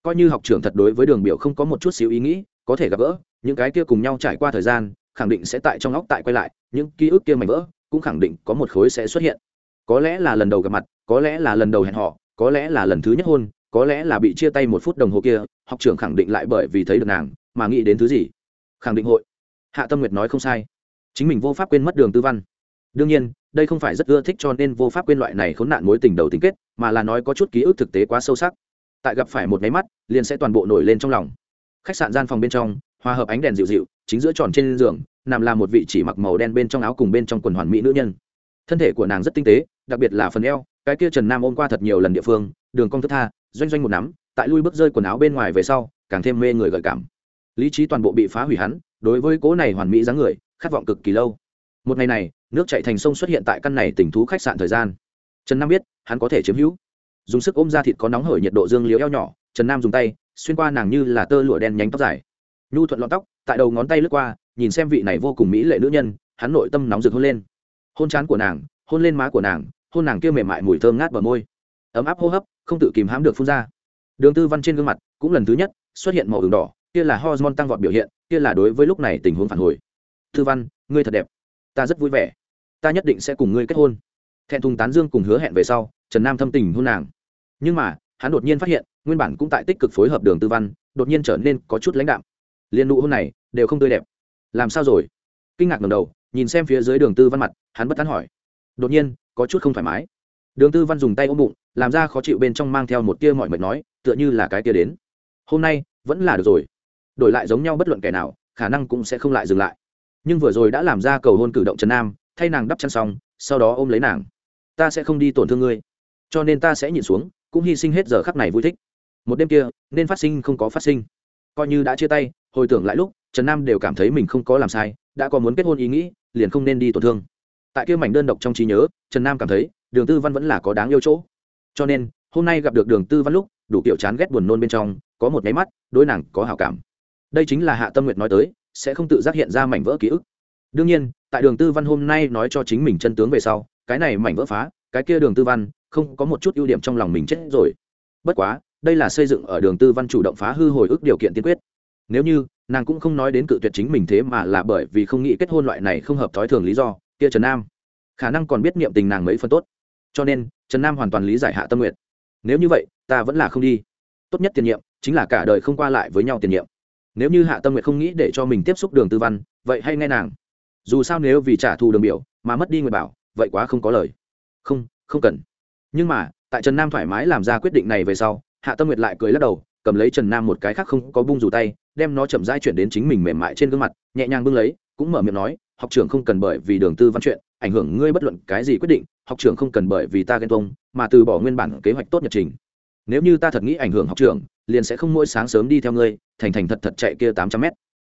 Speaker 1: Coi như học trưởng thật đối với đường biểu không có một chút xíu ý nghĩ, có thể gặp gỡ, những cái kia cùng nhau trải qua thời gian, khẳng định sẽ tại trong óc tại quay lại, những ký ức kia mảnh vỡ, cũng khẳng định có một khối sẽ xuất hiện. Có lẽ là lần đầu gặp mặt, có lẽ là lần đầu hẹn họ có lẽ là lần thứ nhất hôn, có lẽ là bị chia tay một phút đồng hồ kia, học trưởng khẳng định lại bởi vì thấy được nàng, mà nghĩ đến thứ gì? Khẳng định hội. Hạ tâm nguyệt nói không sai. Chính mình vô pháp quên mất đường tư văn. Đương nhiên, đây không phải rất ưa thích cho nên vô pháp quên loại này khốn nạn mối tình đầu tính kết, mà là nói có chút ký ức thực tế quá sâu sắc. Tại gặp phải một máy mắt, liền sẽ toàn bộ nổi lên trong lòng. Khách sạn gian phòng bên trong, hòa hợp ánh đèn dịu dịu, chính giữa tròn trên giường, nằm là một vị chỉ mặc màu đen bên trong áo cùng bên trong quần hoàn mỹ nữ nhân. Thân thể của nàng rất tinh tế, đặc biệt là phần eo cái kia trần nam ôm qua thật nhiều lần địa phương, đường cong thức tha, doanh doanh một nắm, tại lui bước rơi quần áo bên ngoài về sau, càng thêm mê người gợi cảm. Lý trí toàn bộ bị phá hủy hắn, đối với cố này hoàn mỹ dáng người, khát vọng cực kỳ lâu. Một ngày này, nước chạy thành sông xuất hiện tại căn này tỉnh thú khách sạn thời gian. Trần nam biết, hắn có thể chiếm hữu. Dùng sức ôm ra thịt có nóng hởi nhiệt độ dương liễu eo nhỏ, trần nam dùng tay, xuyên qua nàng như là tơ lụa đen nhánh tóc dài. Nhu thuận lọn tóc, tại đầu ngón tay lướt qua, nhìn xem vị này vô cùng mỹ lệ nữ nhân, hắn nội tâm nóng rực hôn lên. Hôn chán của nàng, hôn lên má của nàng hôn nàng kia mềm mại mùi thơm ngát bờ môi. Ấm áp hô hấp, không tự kìm hãm được phun ra. Đường tư văn trên gương mặt cũng lần thứ nhất xuất hiện màu ửng đỏ, kia là hormone tăng vọt biểu hiện, kia là đối với lúc này tình huống phản hồi. Thư văn, ngươi thật đẹp. Ta rất vui vẻ. Ta nhất định sẽ cùng ngươi kết hôn. Thẹn thùng tán dương cùng hứa hẹn về sau, trần nam thâm tình hôn nàng. Nhưng mà, hắn đột nhiên phát hiện, nguyên bản cũng tại tích cực phối hợp đường tư văn, đột nhiên trở nên có chút lãnh đạm. Liên nụ hôn này, đều không tươi đẹp. Làm sao rồi? Kinh ngạc ngầm đầu, nhìn xem phía dưới đường tư văn mặt, hắn bất tán hỏi đột nhiên, có chút không thoải mái. Đường tư văn dùng tay ôm bụng, làm ra khó chịu bên trong mang theo một tia mọi mệt nói, tựa như là cái tia đến. Hôm nay, vẫn là được rồi. Đổi lại giống nhau bất luận kẻ nào, khả năng cũng sẽ không lại dừng lại. Nhưng vừa rồi đã làm ra cầu hôn cử động trần nam, thay nàng đắp chăn xong, sau đó ôm lấy nàng. Ta sẽ không đi tổn thương ngươi. Cho nên ta sẽ nhìn xuống, cũng hy sinh hết giờ khắc này vui thích. Một đêm kia, nên phát sinh không có phát sinh. Coi như đã chia tay, hồi tưởng lại lúc, trần nam đều cảm thấy mình không có làm sai, đã có muốn kết hôn ý nghĩ, liền không nên đi tổn thương tại kia mảnh đơn độc trong trí nhớ, trần nam cảm thấy, đường tư văn vẫn là có đáng yêu chỗ. Cho nên, hôm nay gặp được đường tư văn lúc, đủ kiểu chán ghét buồn nôn bên trong, có một nháy mắt, đối nàng có hào cảm. Đây chính là hạ tâm nguyệt nói tới, sẽ không tự giác hiện ra mảnh vỡ ký ức. Đương nhiên, tại đường tư văn hôm nay nói cho chính mình chân tướng về sau, cái này mảnh vỡ phá, cái kia đường tư văn, không có một chút ưu điểm trong lòng mình chết rồi. Bất quá, đây là xây dựng ở đường tư văn chủ động phá hư hồi ức điều kiện tiên quyết. Nếu như, nàng cũng không nói đến cự tuyệt chính mình thế mà là bởi vì không nghĩ kết hôn loại này không hợp thói thường lý do kia trần nam, khả năng còn biết niệm tình nàng mấy phần tốt. Cho nên, trần nam hoàn toàn lý giải hạ tâm nguyện nếu như vậy, ta vẫn là không đi. Tốt nhất tiền nhiệm, chính là cả đời không qua lại với nhau tiền nhiệm. Nếu như hạ tâm nguyện không nghĩ để cho mình tiếp xúc đường tư văn, vậy hay nghe nàng. Dù sao nếu vì trả thù đường biểu mà mất đi người bảo, vậy quá không có lời. Không không cần. Nhưng mà, tại trần nam thoải mái làm ra quyết định này về sau, hạ tâm nguyệt lại cười lắc đầu, cầm lấy trần nam một cái khác không có bung dù tay, đem nó chậm rãi chuyển đến chính mình mềm mại trên gương mặt, nhẹ nhàng bưng lấy, cũng mở miệng nói học trưởng không cần bởi vì đường tư văn chuyện, ảnh hưởng ngươi bất luận cái gì quyết định, học trưởng không cần bởi vì ta ghen tuông, mà từ bỏ nguyên bản kế hoạch tốt nhật trình. Nếu như ta thật nghĩ ảnh hưởng học trưởng, liền sẽ không mỗi sáng sớm đi theo ngươi, thành thành thật thật chạy kia tám trăm mét.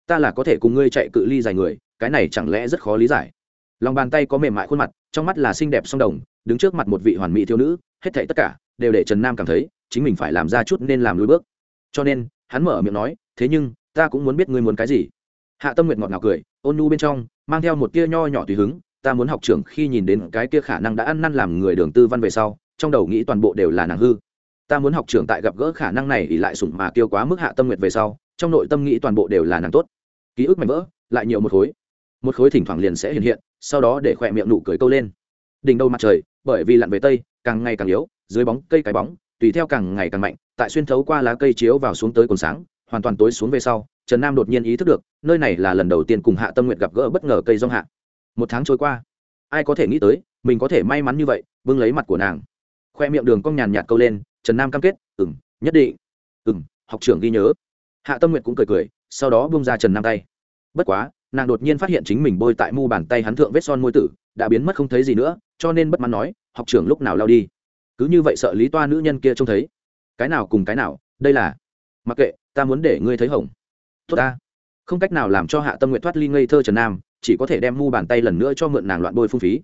Speaker 1: Ta là có thể cùng ngươi chạy cự ly dài người, cái này chẳng lẽ rất khó lý giải? Lòng bàn tay có mềm mại khuôn mặt, trong mắt là xinh đẹp song đồng, đứng trước mặt một vị hoàn mỹ thiếu nữ, hết thảy tất cả đều để trần nam cảm thấy chính mình phải làm ra chút nên làm lùi bước. Cho nên, hắn mở miệng nói, thế nhưng, ta cũng muốn biết ngươi muốn cái gì. Hạ tâm nguyệt ngọt ngào cười, ôn nu bên trong mang theo một tia nho nhỏ tùy hứng, ta muốn học trưởng khi nhìn đến cái kia khả năng đã ăn năn làm người đường tư văn về sau, trong đầu nghĩ toàn bộ đều là nàng hư. Ta muốn học trưởng tại gặp gỡ khả năng này thì lại sủng mà tiêu quá mức hạ tâm nguyệt về sau, trong nội tâm nghĩ toàn bộ đều là nàng tốt. Ký ức mạnh vỡ, lại nhiều một khối. Một khối thỉnh thoảng liền sẽ hiện hiện, sau đó để khỏe miệng nụ cười câu lên. Đỉnh đầu mặt trời, bởi vì lặn về tây, càng ngày càng yếu, dưới bóng cây cái bóng, tùy theo càng ngày càng mạnh, tại xuyên thấu qua lá cây chiếu vào xuống tới cồn sáng, hoàn toàn tối xuống về sau trần nam đột nhiên ý thức được, nơi này là lần đầu tiên cùng hạ tâm nguyện gặp gỡ bất ngờ cây rong hạ. Một tháng trôi qua, ai có thể nghĩ tới, mình có thể may mắn như vậy, bưng lấy mặt của nàng. Khoe miệng đường cong nhàn nhạt câu lên, trần nam cam kết ừ m nhất định. Ừ m học trưởng ghi nhớ. Hạ tâm nguyện cũng cười cười, sau đó bung ra trần nam tay. Bất quá, nàng đột nhiên phát hiện chính mình bôi tại mu bàn tay hắn thượng vết son môi tử, đã biến mất không thấy gì nữa, cho nên bất mãn nói, học trưởng lúc nào lao đi? Cứ như vậy sợ lý toa nữ nhân kia trông thấy. Cái nào cùng cái nào, đây là mặc kệ, ta muốn để ngươi thấy hỏng tốt ta. Không cách nào làm cho hạ tâm nguyện thoát ly ngây thơ trần nam, chỉ có thể đem mu bàn tay lần nữa cho mượn nàng loạn bôi phung phí.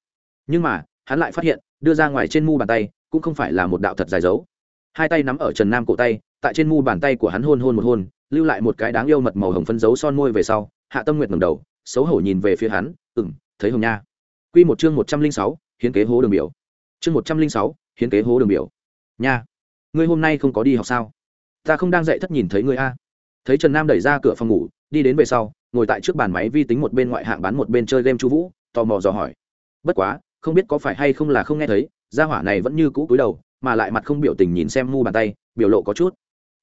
Speaker 1: Nhưng mà, hắn lại phát hiện, đưa ra ngoài trên mu bàn tay, cũng không phải là một đạo thật dài dấu. Hai tay nắm ở trần nam cổ tay, tại trên mu bàn tay của hắn hôn hôn một hôn, lưu lại một cái đáng yêu mật màu hồng phân dấu son môi về sau, hạ tâm nguyện ngầm đầu, xấu hổ nhìn về phía hắn ừng thấy hồng nha. Q một chương một trăm linh sáu, hiến kế hố đường biểu. Chương một trăm linh sáu, hiến kế hố đường biểu. Nha, ngươi hôm nay không có đi học sao? Ta không đang dạy thất nhìn thấy ngươi a thấy trần nam đẩy ra cửa phòng ngủ, đi đến về sau, ngồi tại trước bàn máy vi tính một bên ngoại hạng bán một bên chơi game chu vũ, tò mò dò hỏi. Bất quá, không biết có phải hay không là không nghe thấy, gia hỏa này vẫn như cũ cúi đầu, mà lại mặt không biểu tình nhìn xem mu bàn tay, biểu lộ có chút.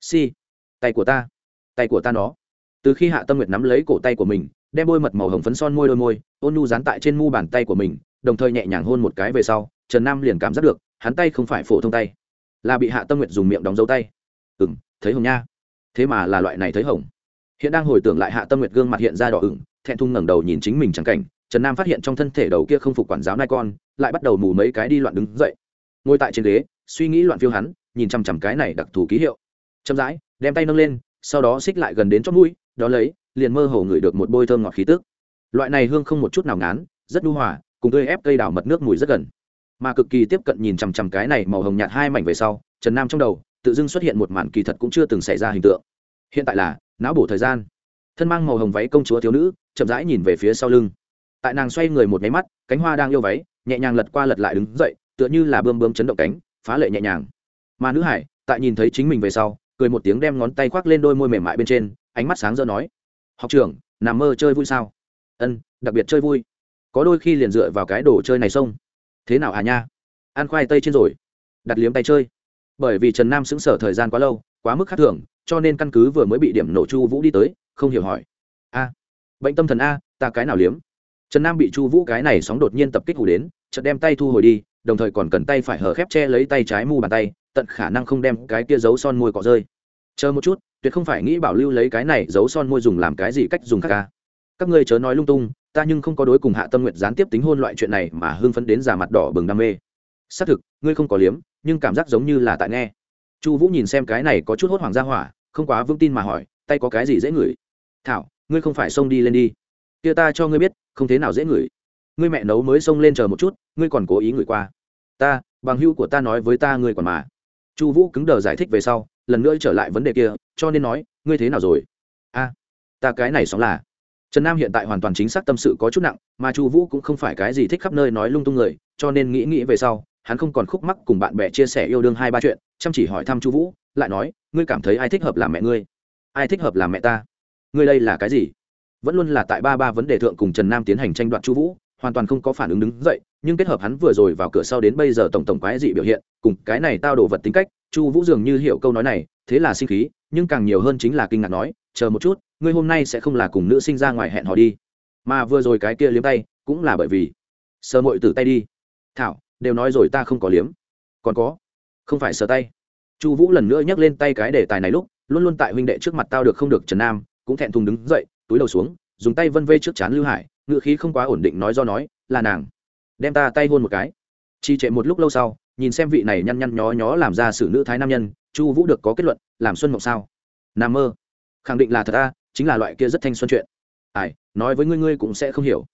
Speaker 1: Si, tay của ta, tay của ta nó. Từ khi hạ tâm nguyệt nắm lấy cổ tay của mình, đem bôi mật màu hồng phấn son môi đôi môi, ôn nhu dán tại trên mu bàn tay của mình, đồng thời nhẹ nhàng hôn một cái về sau, trần nam liền cảm giác được, hắn tay không phải phổ thông tay, là bị hạ tâm nguyệt dùng miệng đóng dấu tay. Ừ m thấy hồng nha thế mà là loại này thấy hồng. Hiện đang hồi tưởng lại hạ tâm nguyệt gương mặt hiện ra đỏ ửng, thẹn thùng ngẩng đầu nhìn chính mình chẳng cảnh, trần nam phát hiện trong thân thể đầu kia không phục quản giáo nai con, lại bắt đầu mù mấy cái đi loạn đứng dậy. Ngồi tại trên ghế, suy nghĩ loạn phiêu hắn, nhìn chằm chằm cái này đặc thù ký hiệu. Chậm rãi, đem tay nâng lên, sau đó xích lại gần đến chót mũi, đó lấy, liền mơ hồ ngửi được một bôi thơm ngọt khí tức. Loại này hương không một chút nào ngán, rất nhu hòa, cùng tươi ép cây đào mật nước mùi rất gần. Mà cực kỳ tiếp cận nhìn chằm chằm cái này màu hồng nhạt hai mảnh về sau, trần nam trong đầu tự dưng xuất hiện một màn kỳ thật cũng chưa từng xảy ra hình tượng. Hiện tại là, não bổ thời gian. Thân mang màu hồng váy công chúa thiếu nữ, chậm rãi nhìn về phía sau lưng. Tại nàng xoay người một máy mắt, cánh hoa đang yêu váy, nhẹ nhàng lật qua lật lại đứng dậy, tựa như là bươm bơm chấn động cánh, phá lệ nhẹ nhàng. Mà nữ hải, tại nhìn thấy chính mình về sau, cười một tiếng đem ngón tay khoác lên đôi môi mềm mại bên trên, ánh mắt sáng rỡ nói, học trưởng, nằm mơ chơi vui sao? Ân, đặc biệt chơi vui. Có đôi khi liền dựa vào cái đồ chơi này xông. Thế nào à nha? Ăn khoai tây trên rồi. Đặt liếm tay chơi bởi vì trần nam xứng sở thời gian quá lâu, quá mức khác thường, cho nên căn cứ vừa mới bị điểm nổ chu vũ đi tới, không hiểu hỏi. A, bệnh tâm thần a, ta cái nào liếm? Trần nam bị chu vũ cái này sóng đột nhiên tập kích hủ đến, chợt đem tay thu hồi đi, đồng thời còn cần tay phải hở khép che lấy tay trái mu bàn tay, tận khả năng không đem cái kia giấu son môi cọ rơi. Chờ một chút, tuyệt không phải nghĩ bảo lưu lấy cái này giấu son môi dùng làm cái gì cách dùng khác ca các ngươi chớ nói lung tung, ta nhưng không có đối cùng hạ tâm nguyện gián tiếp tính hôn loại chuyện này mà hưng phấn đến già mặt đỏ bừng đam mê. Xác thực, ngươi không có liếm nhưng cảm giác giống như là tại nghe. Chu vũ nhìn xem cái này có chút hốt hoảng ra hỏa, không quá vững tin mà hỏi, tay có cái gì dễ ngửi? Thảo, ngươi không phải xông đi lên đi. Kia ta cho ngươi biết, không thế nào dễ ngửi. Ngươi mẹ nấu mới xông lên chờ một chút, ngươi còn cố ý ngửi qua. Ta, bằng hưu của ta nói với ta ngươi còn mà. Chu vũ cứng đờ giải thích về sau, lần nữa trở lại vấn đề kia, cho nên nói, ngươi thế nào rồi? A, ta cái này sóng là. Trần nam hiện tại hoàn toàn chính xác tâm sự có chút nặng, mà chu vũ cũng không phải cái gì thích khắp nơi nói lung tung người, cho nên nghĩ nghĩ về sau hắn không còn khúc mắc cùng bạn bè chia sẻ yêu đương hai ba chuyện, chăm chỉ hỏi thăm chu vũ, lại nói, ngươi cảm thấy ai thích hợp làm mẹ ngươi? Ai thích hợp làm mẹ ta? Ngươi đây là cái gì? Vẫn luôn là tại ba ba vấn đề thượng cùng trần nam tiến hành tranh đoạt chu vũ, hoàn toàn không có phản ứng đứng dậy, nhưng kết hợp hắn vừa rồi vào cửa sau đến bây giờ tổng tổng quái dị biểu hiện, cùng cái này tao đổ vật tính cách, chu vũ dường như hiểu câu nói này, thế là sinh khí, nhưng càng nhiều hơn chính là kinh ngạc nói, chờ một chút, ngươi hôm nay sẽ không là cùng nữ sinh ra ngoài hẹn hò đi. Mà vừa rồi cái kia liếm tay, cũng là bởi vì sờ mội từ tay đi. Thảo đều nói rồi ta không có liếm. Còn có, không phải sờ tay. Chu vũ lần nữa nhắc lên tay cái đề tài này lúc, luôn luôn tại huynh đệ trước mặt tao được không được trần nam, cũng thẹn thùng đứng dậy, túi đầu xuống, dùng tay vân vê trước chán lưu hải, ngựa khí không quá ổn định nói do nói, là nàng. Đem ta tay hôn một cái. Chi trệ một lúc lâu sau, nhìn xem vị này nhăn nhăn nhó nhó làm ra xử nữ thái nam nhân, chu vũ được có kết luận, làm xuân mộng sao? N mơ. Khẳng định là thật ta chính là loại kia rất thanh xuân chuyện. Ai, nói với ngươi ngươi cũng sẽ không hiểu.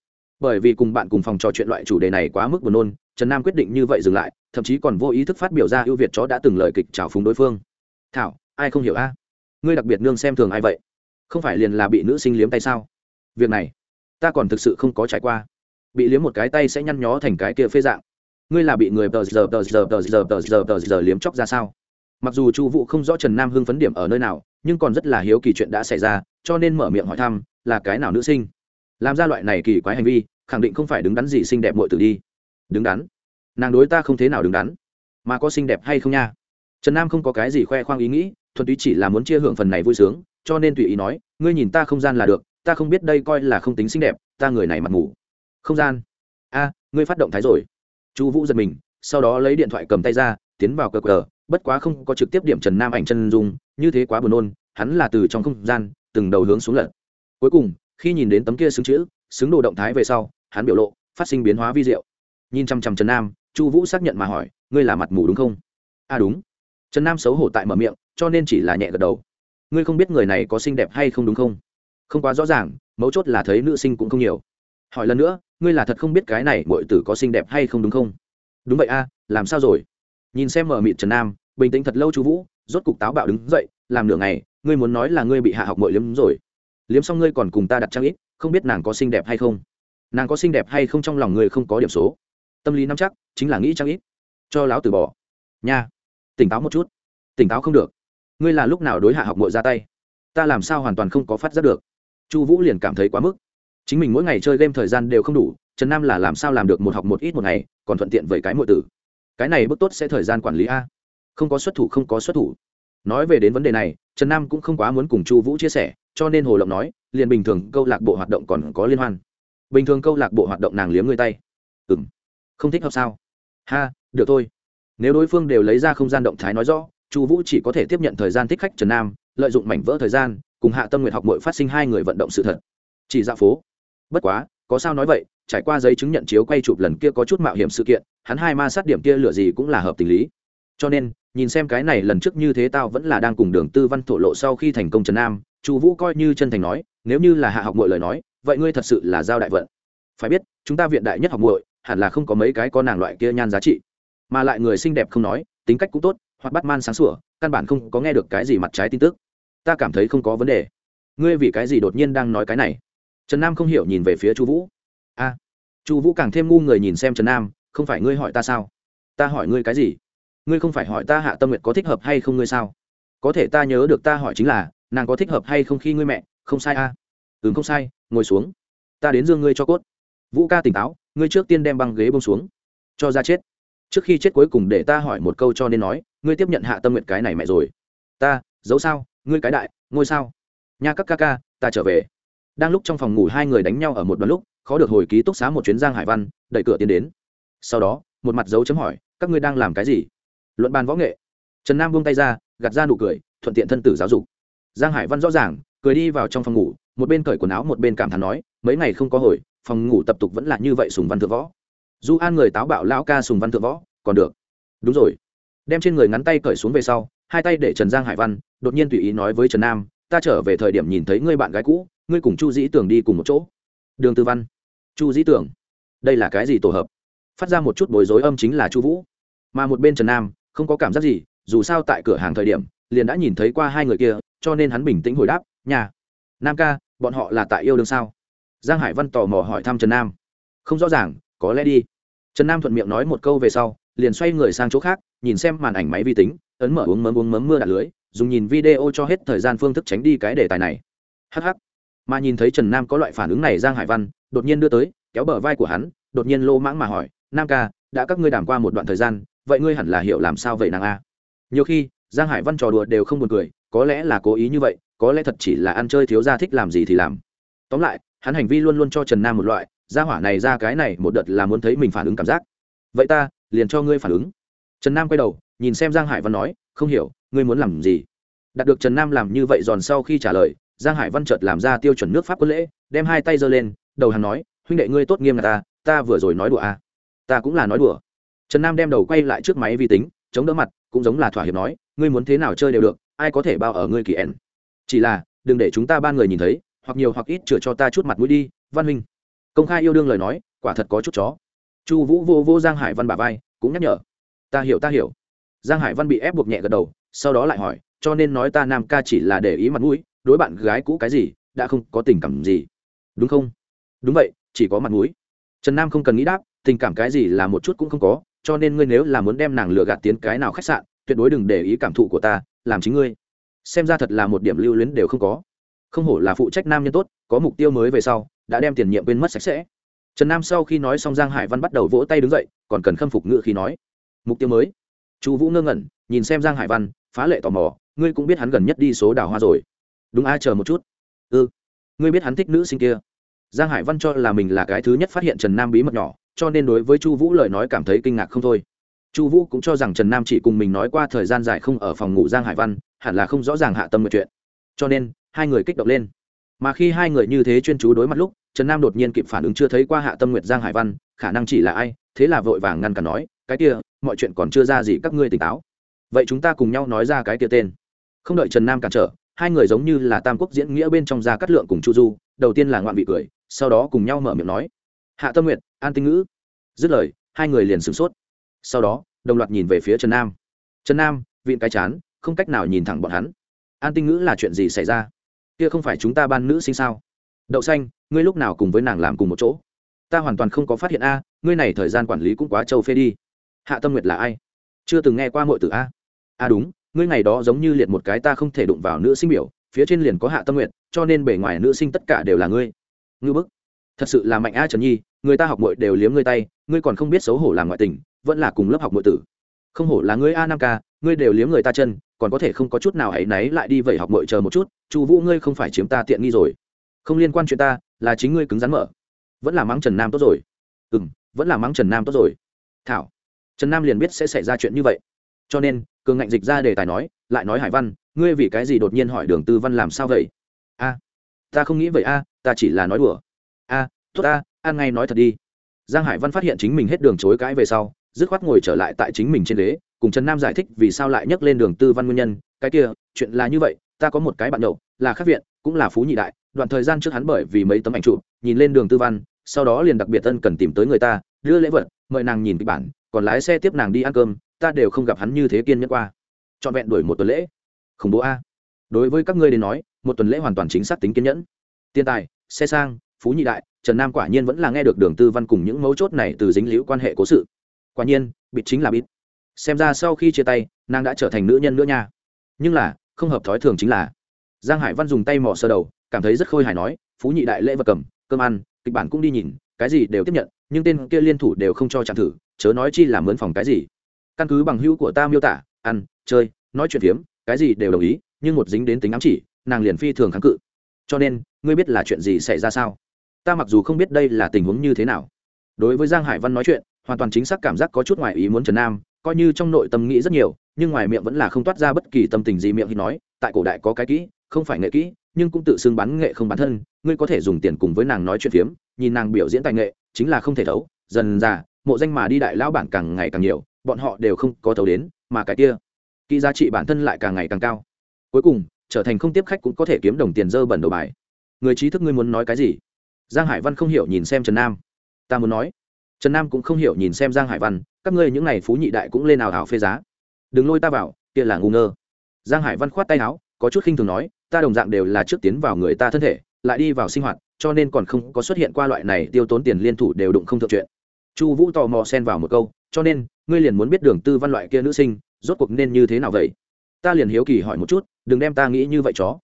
Speaker 1: Bởi vì cùng bạn cùng phòng trò chuyện loại chủ đề này quá mức buồn nôn trần nam quyết định như vậy dừng lại, thậm chí còn vô ý thức phát biểu ra ưu việt chó đã từng lời kịch trào phúng đối phương. Thảo, ai không hiểu a? Ngươi đặc biệt nương xem thường ai vậy? Không phải liền là bị nữ sinh liếm tay sao? Việc này, ta còn thực sự không có trải qua. Bị liếm một cái tay sẽ nhăn nhó thành cái kia phê dạng. Ngươi là bị người tờ giờ tờ giờ tờ giờ tờ giờ tờ giờ liếm chóc ra sao? Mặc dù chu vũ không rõ trần nam hưng phấn điểm ở nơi nào, nhưng còn rất là hiếu kỳ chuyện đã xảy ra, cho nên mở miệng hỏi thăm, là cái nào nữ sinh? Làm ra loại này kỳ quái hành vi, khẳng định không phải đứng đắn gì xinh đẹp muội tử đi đứng đắn. Nàng đối ta không thế nào đứng đắn. Mà có xinh đẹp hay không nha? Trần nam không có cái gì khoe khoang ý nghĩ, thuần túy chỉ là muốn chia hưởng phần này vui sướng, cho nên tùy ý nói, ngươi nhìn ta không gian là được, ta không biết đây coi là không tính xinh đẹp, ta người này mặt ngủ không gian? A, ngươi phát động thái rồi. Chu vũ giật mình, sau đó lấy điện thoại cầm tay ra, tiến vào cờ cờ, bất quá không có trực tiếp điểm trần nam ảnh chân dung, như thế quá buồn nôn, hắn là từ trong không gian, từng đầu hướng xuống lật. Cuối cùng, khi nhìn đến tấm kia xứng chữ, xứng đồ động thái về sau, hắn biểu lộ phát sinh biến hóa vi diệu nhìn chăm chăm trần nam, chu vũ xác nhận mà hỏi, ngươi là mặt mù đúng không? A à đúng. Trần nam xấu hổ tại mở miệng, cho nên chỉ là nhẹ gật đầu. Ngươi không biết người này có xinh đẹp hay không đúng không? Không quá rõ ràng, mấu chốt là thấy nữ sinh cũng không nhiều. Hỏi lần nữa, ngươi là thật không biết cái này bội tử có xinh đẹp hay không đúng không? Đúng vậy a, làm sao rồi? Nhìn xem mở mịt trần nam, bình tĩnh thật lâu chú vũ, rốt cục táo bạo đứng dậy, làm nửa ngày, ngươi muốn nói là ngươi bị hạ học mội liếm rồi. Liếm xong ngươi còn cùng ta đặt trang ít, không biết nàng có xinh đẹp hay không? Nàng có xinh đẹp hay không trong lòng ngươi không có điểm số? Tâm lý nắm chắc chính là nghĩ trang ít. Cho láo từ bỏ. Nha. Tỉnh táo một chút. Tỉnh táo không được. Ngươi là lúc nào đối hạ học mội ra tay? Ta làm sao hoàn toàn không có phát giác được? Chu vũ liền cảm thấy quá mức. Chính mình mỗi ngày chơi game thời gian đều không đủ, trần nam là làm sao làm được một học một ít một ngày, còn thuận tiện với cái mọi tử. Cái này bước tốt sẽ thời gian quản lý a. Không có xuất thủ không có xuất thủ. Nói về đến vấn đề này, trần nam cũng không quá muốn cùng chu vũ chia sẻ, cho nên hồ lộng nói, liền bình thường câu lạc bộ hoạt động còn có liên hoan. Bình thường câu lạc bộ hoạt động nàng liếm người tay. Ừ m không thích hợp sao? Ha, được thôi. Nếu đối phương đều lấy ra không gian động thái nói rõ, chu vũ chỉ có thể tiếp nhận thời gian thích khách trần nam, lợi dụng mảnh vỡ thời gian, cùng hạ tâm nguyện học mội phát sinh hai người vận động sự thật. Chỉ dạo phố. Bất quá, có sao nói vậy, trải qua giấy chứng nhận chiếu quay chụp lần kia có chút mạo hiểm sự kiện, hắn hai ma sát điểm kia lựa gì cũng là hợp tình lý. Cho nên, nhìn xem cái này lần trước như thế tao vẫn là đang cùng đường tư văn thổ lộ sau khi thành công trần nam, chu vũ coi như chân thành nói, nếu như là hạ học mội lời nói, vậy ngươi thật sự là giao đại vận. Phải biết, chúng ta viện đại nhất học muội hẳn là không có mấy cái có nàng loại kia nhan giá trị. Mà lại người xinh đẹp không nói, tính cách cũng tốt, hoặc bắt man sáng sủa, căn bản không có nghe được cái gì mặt trái tin tức. Ta cảm thấy không có vấn đề. Ngươi vì cái gì đột nhiên đang nói cái này? Trần nam không hiểu nhìn về phía chu vũ. A, chu vũ càng thêm ngu người nhìn xem trần nam, không phải ngươi hỏi ta sao? Ta hỏi ngươi cái gì? Ngươi không phải hỏi ta hạ tâm nguyện có thích hợp hay không ngươi sao? Có thể ta nhớ được ta hỏi chính là, nàng có thích hợp hay không khi ngươi mẹ? Không sai a. À? ừ không sai, ngồi xuống. Ta đến dương ngươi cho cốt. Vũ ca tỉnh táo ngươi trước tiên đem băng ghế bông xuống, cho ra chết. Trước khi chết cuối cùng để ta hỏi một câu cho nên nói, ngươi tiếp nhận hạ tâm nguyện cái này mẹ rồi. Ta, giấu sao? Ngươi cái đại, ngôi sao? Nha các ca ca, ta trở về. Đang lúc trong phòng ngủ hai người đánh nhau ở một đoạn lúc, khó được hồi ký túc xá một chuyến giang hải văn, đẩy cửa tiến đến. Sau đó, một mặt dấu chấm hỏi, các ngươi đang làm cái gì? Luận bàn võ nghệ. Trần nam buông tay ra, gạt ra nụ cười, thuận tiện thân tử giáo dục. Giang hải văn rõ ràng, cười đi vào trong phòng ngủ, một bên cởi quần áo một bên cảm thán nói, mấy ngày không có hồi phòng ngủ tập tục vẫn là như vậy sùng văn thượng võ. Du an người táo bạo lão ca sùng văn thượng võ, còn được. Đúng rồi. Đem trên người ngắn tay cởi xuống về sau, hai tay để trần giang hải văn, đột nhiên tùy ý nói với trần nam, ta trở về thời điểm nhìn thấy ngươi bạn gái cũ, ngươi cùng chu dĩ tưởng đi cùng một chỗ. Đường tư văn. Chu dĩ tưởng đây là cái gì tổ hợp? Phát ra một chút bối rối âm chính là chu vũ. Mà một bên trần nam, không có cảm giác gì, dù sao tại cửa hàng thời điểm, liền đã nhìn thấy qua hai người kia, cho nên hắn bình tĩnh hồi đáp, nhà, nam ca, bọn họ là tại yêu đương sao? Giang hải văn tò mò hỏi thăm trần nam. Không rõ ràng, có lẽ đi. Trần nam thuận miệng nói một câu về sau, liền xoay người sang chỗ khác, nhìn xem màn ảnh máy vi tính, ấn mở uống mấm uống mấm mưa đạn lưới, dùng nhìn video cho hết thời gian phương thức tránh đi cái đề tài này. Hh mà nhìn thấy trần nam có loại phản ứng này, giang hải văn đột nhiên đưa tới, kéo bờ vai của hắn, đột nhiên lô mãng mà hỏi, nam ca, đã các ngươi đảm qua một đoạn thời gian, vậy ngươi hẳn là hiểu làm sao vậy nàng a? Nhiều khi, giang hải văn trò đùa đều không buồn cười, có lẽ là cố ý như vậy, có lẽ thật chỉ là ăn chơi thiếu gia thích làm gì thì làm. Tóm lại hắn hành vi luôn luôn cho trần nam một loại ra hỏa này ra cái này một đợt là muốn thấy mình phản ứng cảm giác. Vậy ta, liền cho ngươi phản ứng. Trần nam quay đầu, nhìn xem giang hải văn nói, không hiểu, ngươi muốn làm gì? Đạt được trần nam làm như vậy giòn sau khi trả lời, giang hải văn chợt làm ra tiêu chuẩn nước pháp quân lễ, đem hai tay giơ lên, đầu hàng nói, huynh đệ ngươi tốt nghiêm là ta ta vừa rồi nói đùa à. ta cũng là nói đùa. Trần nam đem đầu quay lại trước máy vi tính, chống đỡ mặt, cũng giống là thỏa hiệp nói, ngươi muốn thế nào chơi đều được, ai có thể bao ở ngươi kỳ ẻn chỉ là, đừng để chúng ta ba người nhìn thấy hoặc nhiều hoặc ít chừa cho ta chút mặt mũi đi, văn huynh công khai yêu đương lời nói, quả thật có chút chó. Chu vũ vô vô giang hải văn bà vai, cũng nhắc nhở. Ta hiểu ta hiểu. Giang hải văn bị ép buộc nhẹ gật đầu, sau đó lại hỏi, cho nên nói ta nam ca chỉ là để ý mặt mũi, đối bạn gái cũ cái gì, đã không có tình cảm gì? Đúng không? Đúng vậy, chỉ có mặt mũi. Trần nam không cần nghĩ đáp, tình cảm cái gì là một chút cũng không có, cho nên ngươi nếu là muốn đem nàng lừa gạt tiến cái nào khách sạn, tuyệt đối đừng để ý cảm thụ của ta, làm chính ngươi. Xem ra thật là một điểm lưu luyến đều không có không hổ là phụ trách nam nhân tốt, có mục tiêu mới về sau, đã đem tiền nhiệm quên mất sạch sẽ. Trần nam sau khi nói xong giang hải văn bắt đầu vỗ tay đứng dậy, còn cần khâm phục ngự khi nói, mục tiêu mới. Chu vũ ngơ ngẩn, nhìn xem giang hải văn, phá lệ tò mò, ngươi cũng biết hắn gần nhất đi số đào hoa rồi. Đúng ai chờ một chút. Ư ừ. ngươi biết hắn thích nữ sinh kia. Giang hải văn cho là mình là cái thứ nhất phát hiện trần nam bí mật nhỏ, cho nên đối với chu vũ lời nói cảm thấy kinh ngạc không thôi. Chu vũ cũng cho rằng trần nam chỉ cùng mình nói qua thời gian dài không ở phòng ngủ giang hải văn, hẳn là không rõ ràng hạ tâm một chuyện. Cho nên hai người kích động lên. Mà khi hai người như thế chuyên chú đối mặt lúc, trần nam đột nhiên kịp phản ứng chưa thấy qua hạ tâm nguyệt, giang hải văn, khả năng chỉ là ai, thế là vội vàng ngăn cản nói, cái kia, mọi chuyện còn chưa ra gì các ngươi tỉnh táo. Vậy chúng ta cùng nhau nói ra cái kia tên. Không đợi trần nam cản trở, hai người giống như là tam quốc diễn nghĩa bên trong gia cát lượng cùng chu du, đầu tiên là ngoạn vị cười, sau đó cùng nhau mở miệng nói, hạ tâm nguyệt, an tinh ngữ. Dứt lời, hai người liền sửng sốt. Sau đó, đồng loạt nhìn về phía trần nam. Trần nam, vịn cái chán, không cách nào nhìn thẳng bọn hắn. An tinh ngữ là chuyện gì xảy ra? Kia không phải chúng ta ban nữ sinh sao? Đậu xanh, ngươi lúc nào cùng với nàng làm cùng một chỗ? Ta hoàn toàn không có phát hiện a, ngươi này thời gian quản lý cũng quá trâu phê đi. Hạ tâm nguyệt là ai? Chưa từng nghe qua mọi từ a. A đúng, ngươi ngày đó giống như liệt một cái ta không thể đụng vào nữ sinh biểu, phía trên liền có hạ tâm nguyệt, cho nên bề ngoài nữ sinh tất cả đều là ngươi. Ngư bức. Thật sự là mạnh a trần nhi, người ta học mội đều liếm ngươi tay, ngươi còn không biết xấu hổ làm ngoại tình, vẫn là cùng lớp học mội tử. Không hổ là ngươi a năm k ngươi đều liếm người ta chân, còn có thể không có chút nào hãy náy lại đi vậy học mội chờ một chút, chu vũ ngươi không phải chiếm ta tiện nghi rồi. Không liên quan chuyện ta, là chính ngươi cứng rắn mở. Vẫn là mắng trần nam tốt rồi. Ừ m vẫn là mắng trần nam tốt rồi. Thảo, trần nam liền biết sẽ xảy ra chuyện như vậy. Cho nên, cường ngạnh dịch ra đề tài nói, lại nói hải văn, ngươi vì cái gì đột nhiên hỏi đường tư văn làm sao vậy? A, ta không nghĩ vậy a, ta chỉ là nói đùa. A, tốt a an ngay nói thật đi. Giang hải văn phát hiện chính mình hết đường chối cãi về sau, dứt khoát ngồi trở lại tại chính mình trên ghế cùng trần nam giải thích vì sao lại nhắc lên đường tư văn nguyên nhân, cái kia, chuyện là như vậy, ta có một cái bạn nhậu, là khắc viện, cũng là phú nhị đại, đoạn thời gian trước hắn bởi vì mấy tấm ảnh chụp, nhìn lên đường tư văn, sau đó liền đặc biệt tân cần tìm tới người ta, đưa lễ vật, mời nàng nhìn kịch bản, còn lái xe tiếp nàng đi ăn cơm, ta đều không gặp hắn như thế kiên nhẫn qua. Trọn vẹn đuổi một tuần lễ. Khủng bố a. Đối với các ngươi đến nói, một tuần lễ hoàn toàn chính xác tính kiên nhẫn. Tiền tài, xe sang, phú nhị đại, trần nam quả nhiên vẫn là nghe được đường tư văn cùng những mấu chốt này từ dính liễu quan hệ cố sự. Quả nhiên, bịt chính là bịt xem ra sau khi chia tay, nàng đã trở thành nữ nhân nữa nha. Nhưng là, không hợp thói thường chính là. Giang hải văn dùng tay mỏ sơ đầu, cảm thấy rất khôi hài nói, phú nhị đại lễ vật cầm, cơm ăn, kịch bản cũng đi nhìn, cái gì đều tiếp nhận, nhưng tên kia liên thủ đều không cho chạm thử, chớ nói chi là mướn phòng cái gì. Căn cứ bằng hữu của ta miêu tả, ăn, chơi, nói chuyện phiếm, cái gì đều đồng ý, nhưng một dính đến tính ám chỉ, nàng liền phi thường kháng cự. Cho nên, ngươi biết là chuyện gì xảy ra sao? Ta mặc dù không biết đây là tình huống như thế nào. Đối với giang hải văn nói chuyện, hoàn toàn chính xác cảm giác có chút ngoại ý muốn trần nam coi như trong nội tâm nghĩ rất nhiều, nhưng ngoài miệng vẫn là không toát ra bất kỳ tâm tình gì miệng khi nói, tại cổ đại có cái kỹ, không phải nghệ kỹ, nhưng cũng tự xưng bán nghệ không bán thân, ngươi có thể dùng tiền cùng với nàng nói chuyện phiếm, nhìn nàng biểu diễn tài nghệ, chính là không thể thấu, dần ra mộ danh mà đi đại lão bản càng ngày càng nhiều, bọn họ đều không có thấu đến, mà cái kia, kỹ giá trị bản thân lại càng ngày càng cao. Cuối cùng, trở thành không tiếp khách cũng có thể kiếm đồng tiền dơ bẩn đầu bài. Người trí thức ngươi muốn nói cái gì? Giang hải văn không hiểu nhìn xem trần nam. Ta muốn nói trần nam cũng không hiểu nhìn xem giang hải văn, các ngươi những n à y phú nhị đại cũng lên nào hảo phê giá. Đừng lôi ta vào, kia là ngu ngơ. Giang hải văn khoát tay áo, có chút khinh thường nói, ta đồng dạng đều là trước tiến vào người ta thân thể, lại đi vào sinh hoạt, cho nên còn không có xuất hiện qua loại này tiêu tốn tiền liên thủ đều đụng không thượng chuyện. Chu vũ tò mò xen vào một câu, cho nên, ngươi liền muốn biết đường tư văn loại kia nữ sinh, rốt cuộc nên như thế nào vậy? Ta liền hiếu kỳ hỏi một chút, đừng đem ta nghĩ như vậy chó.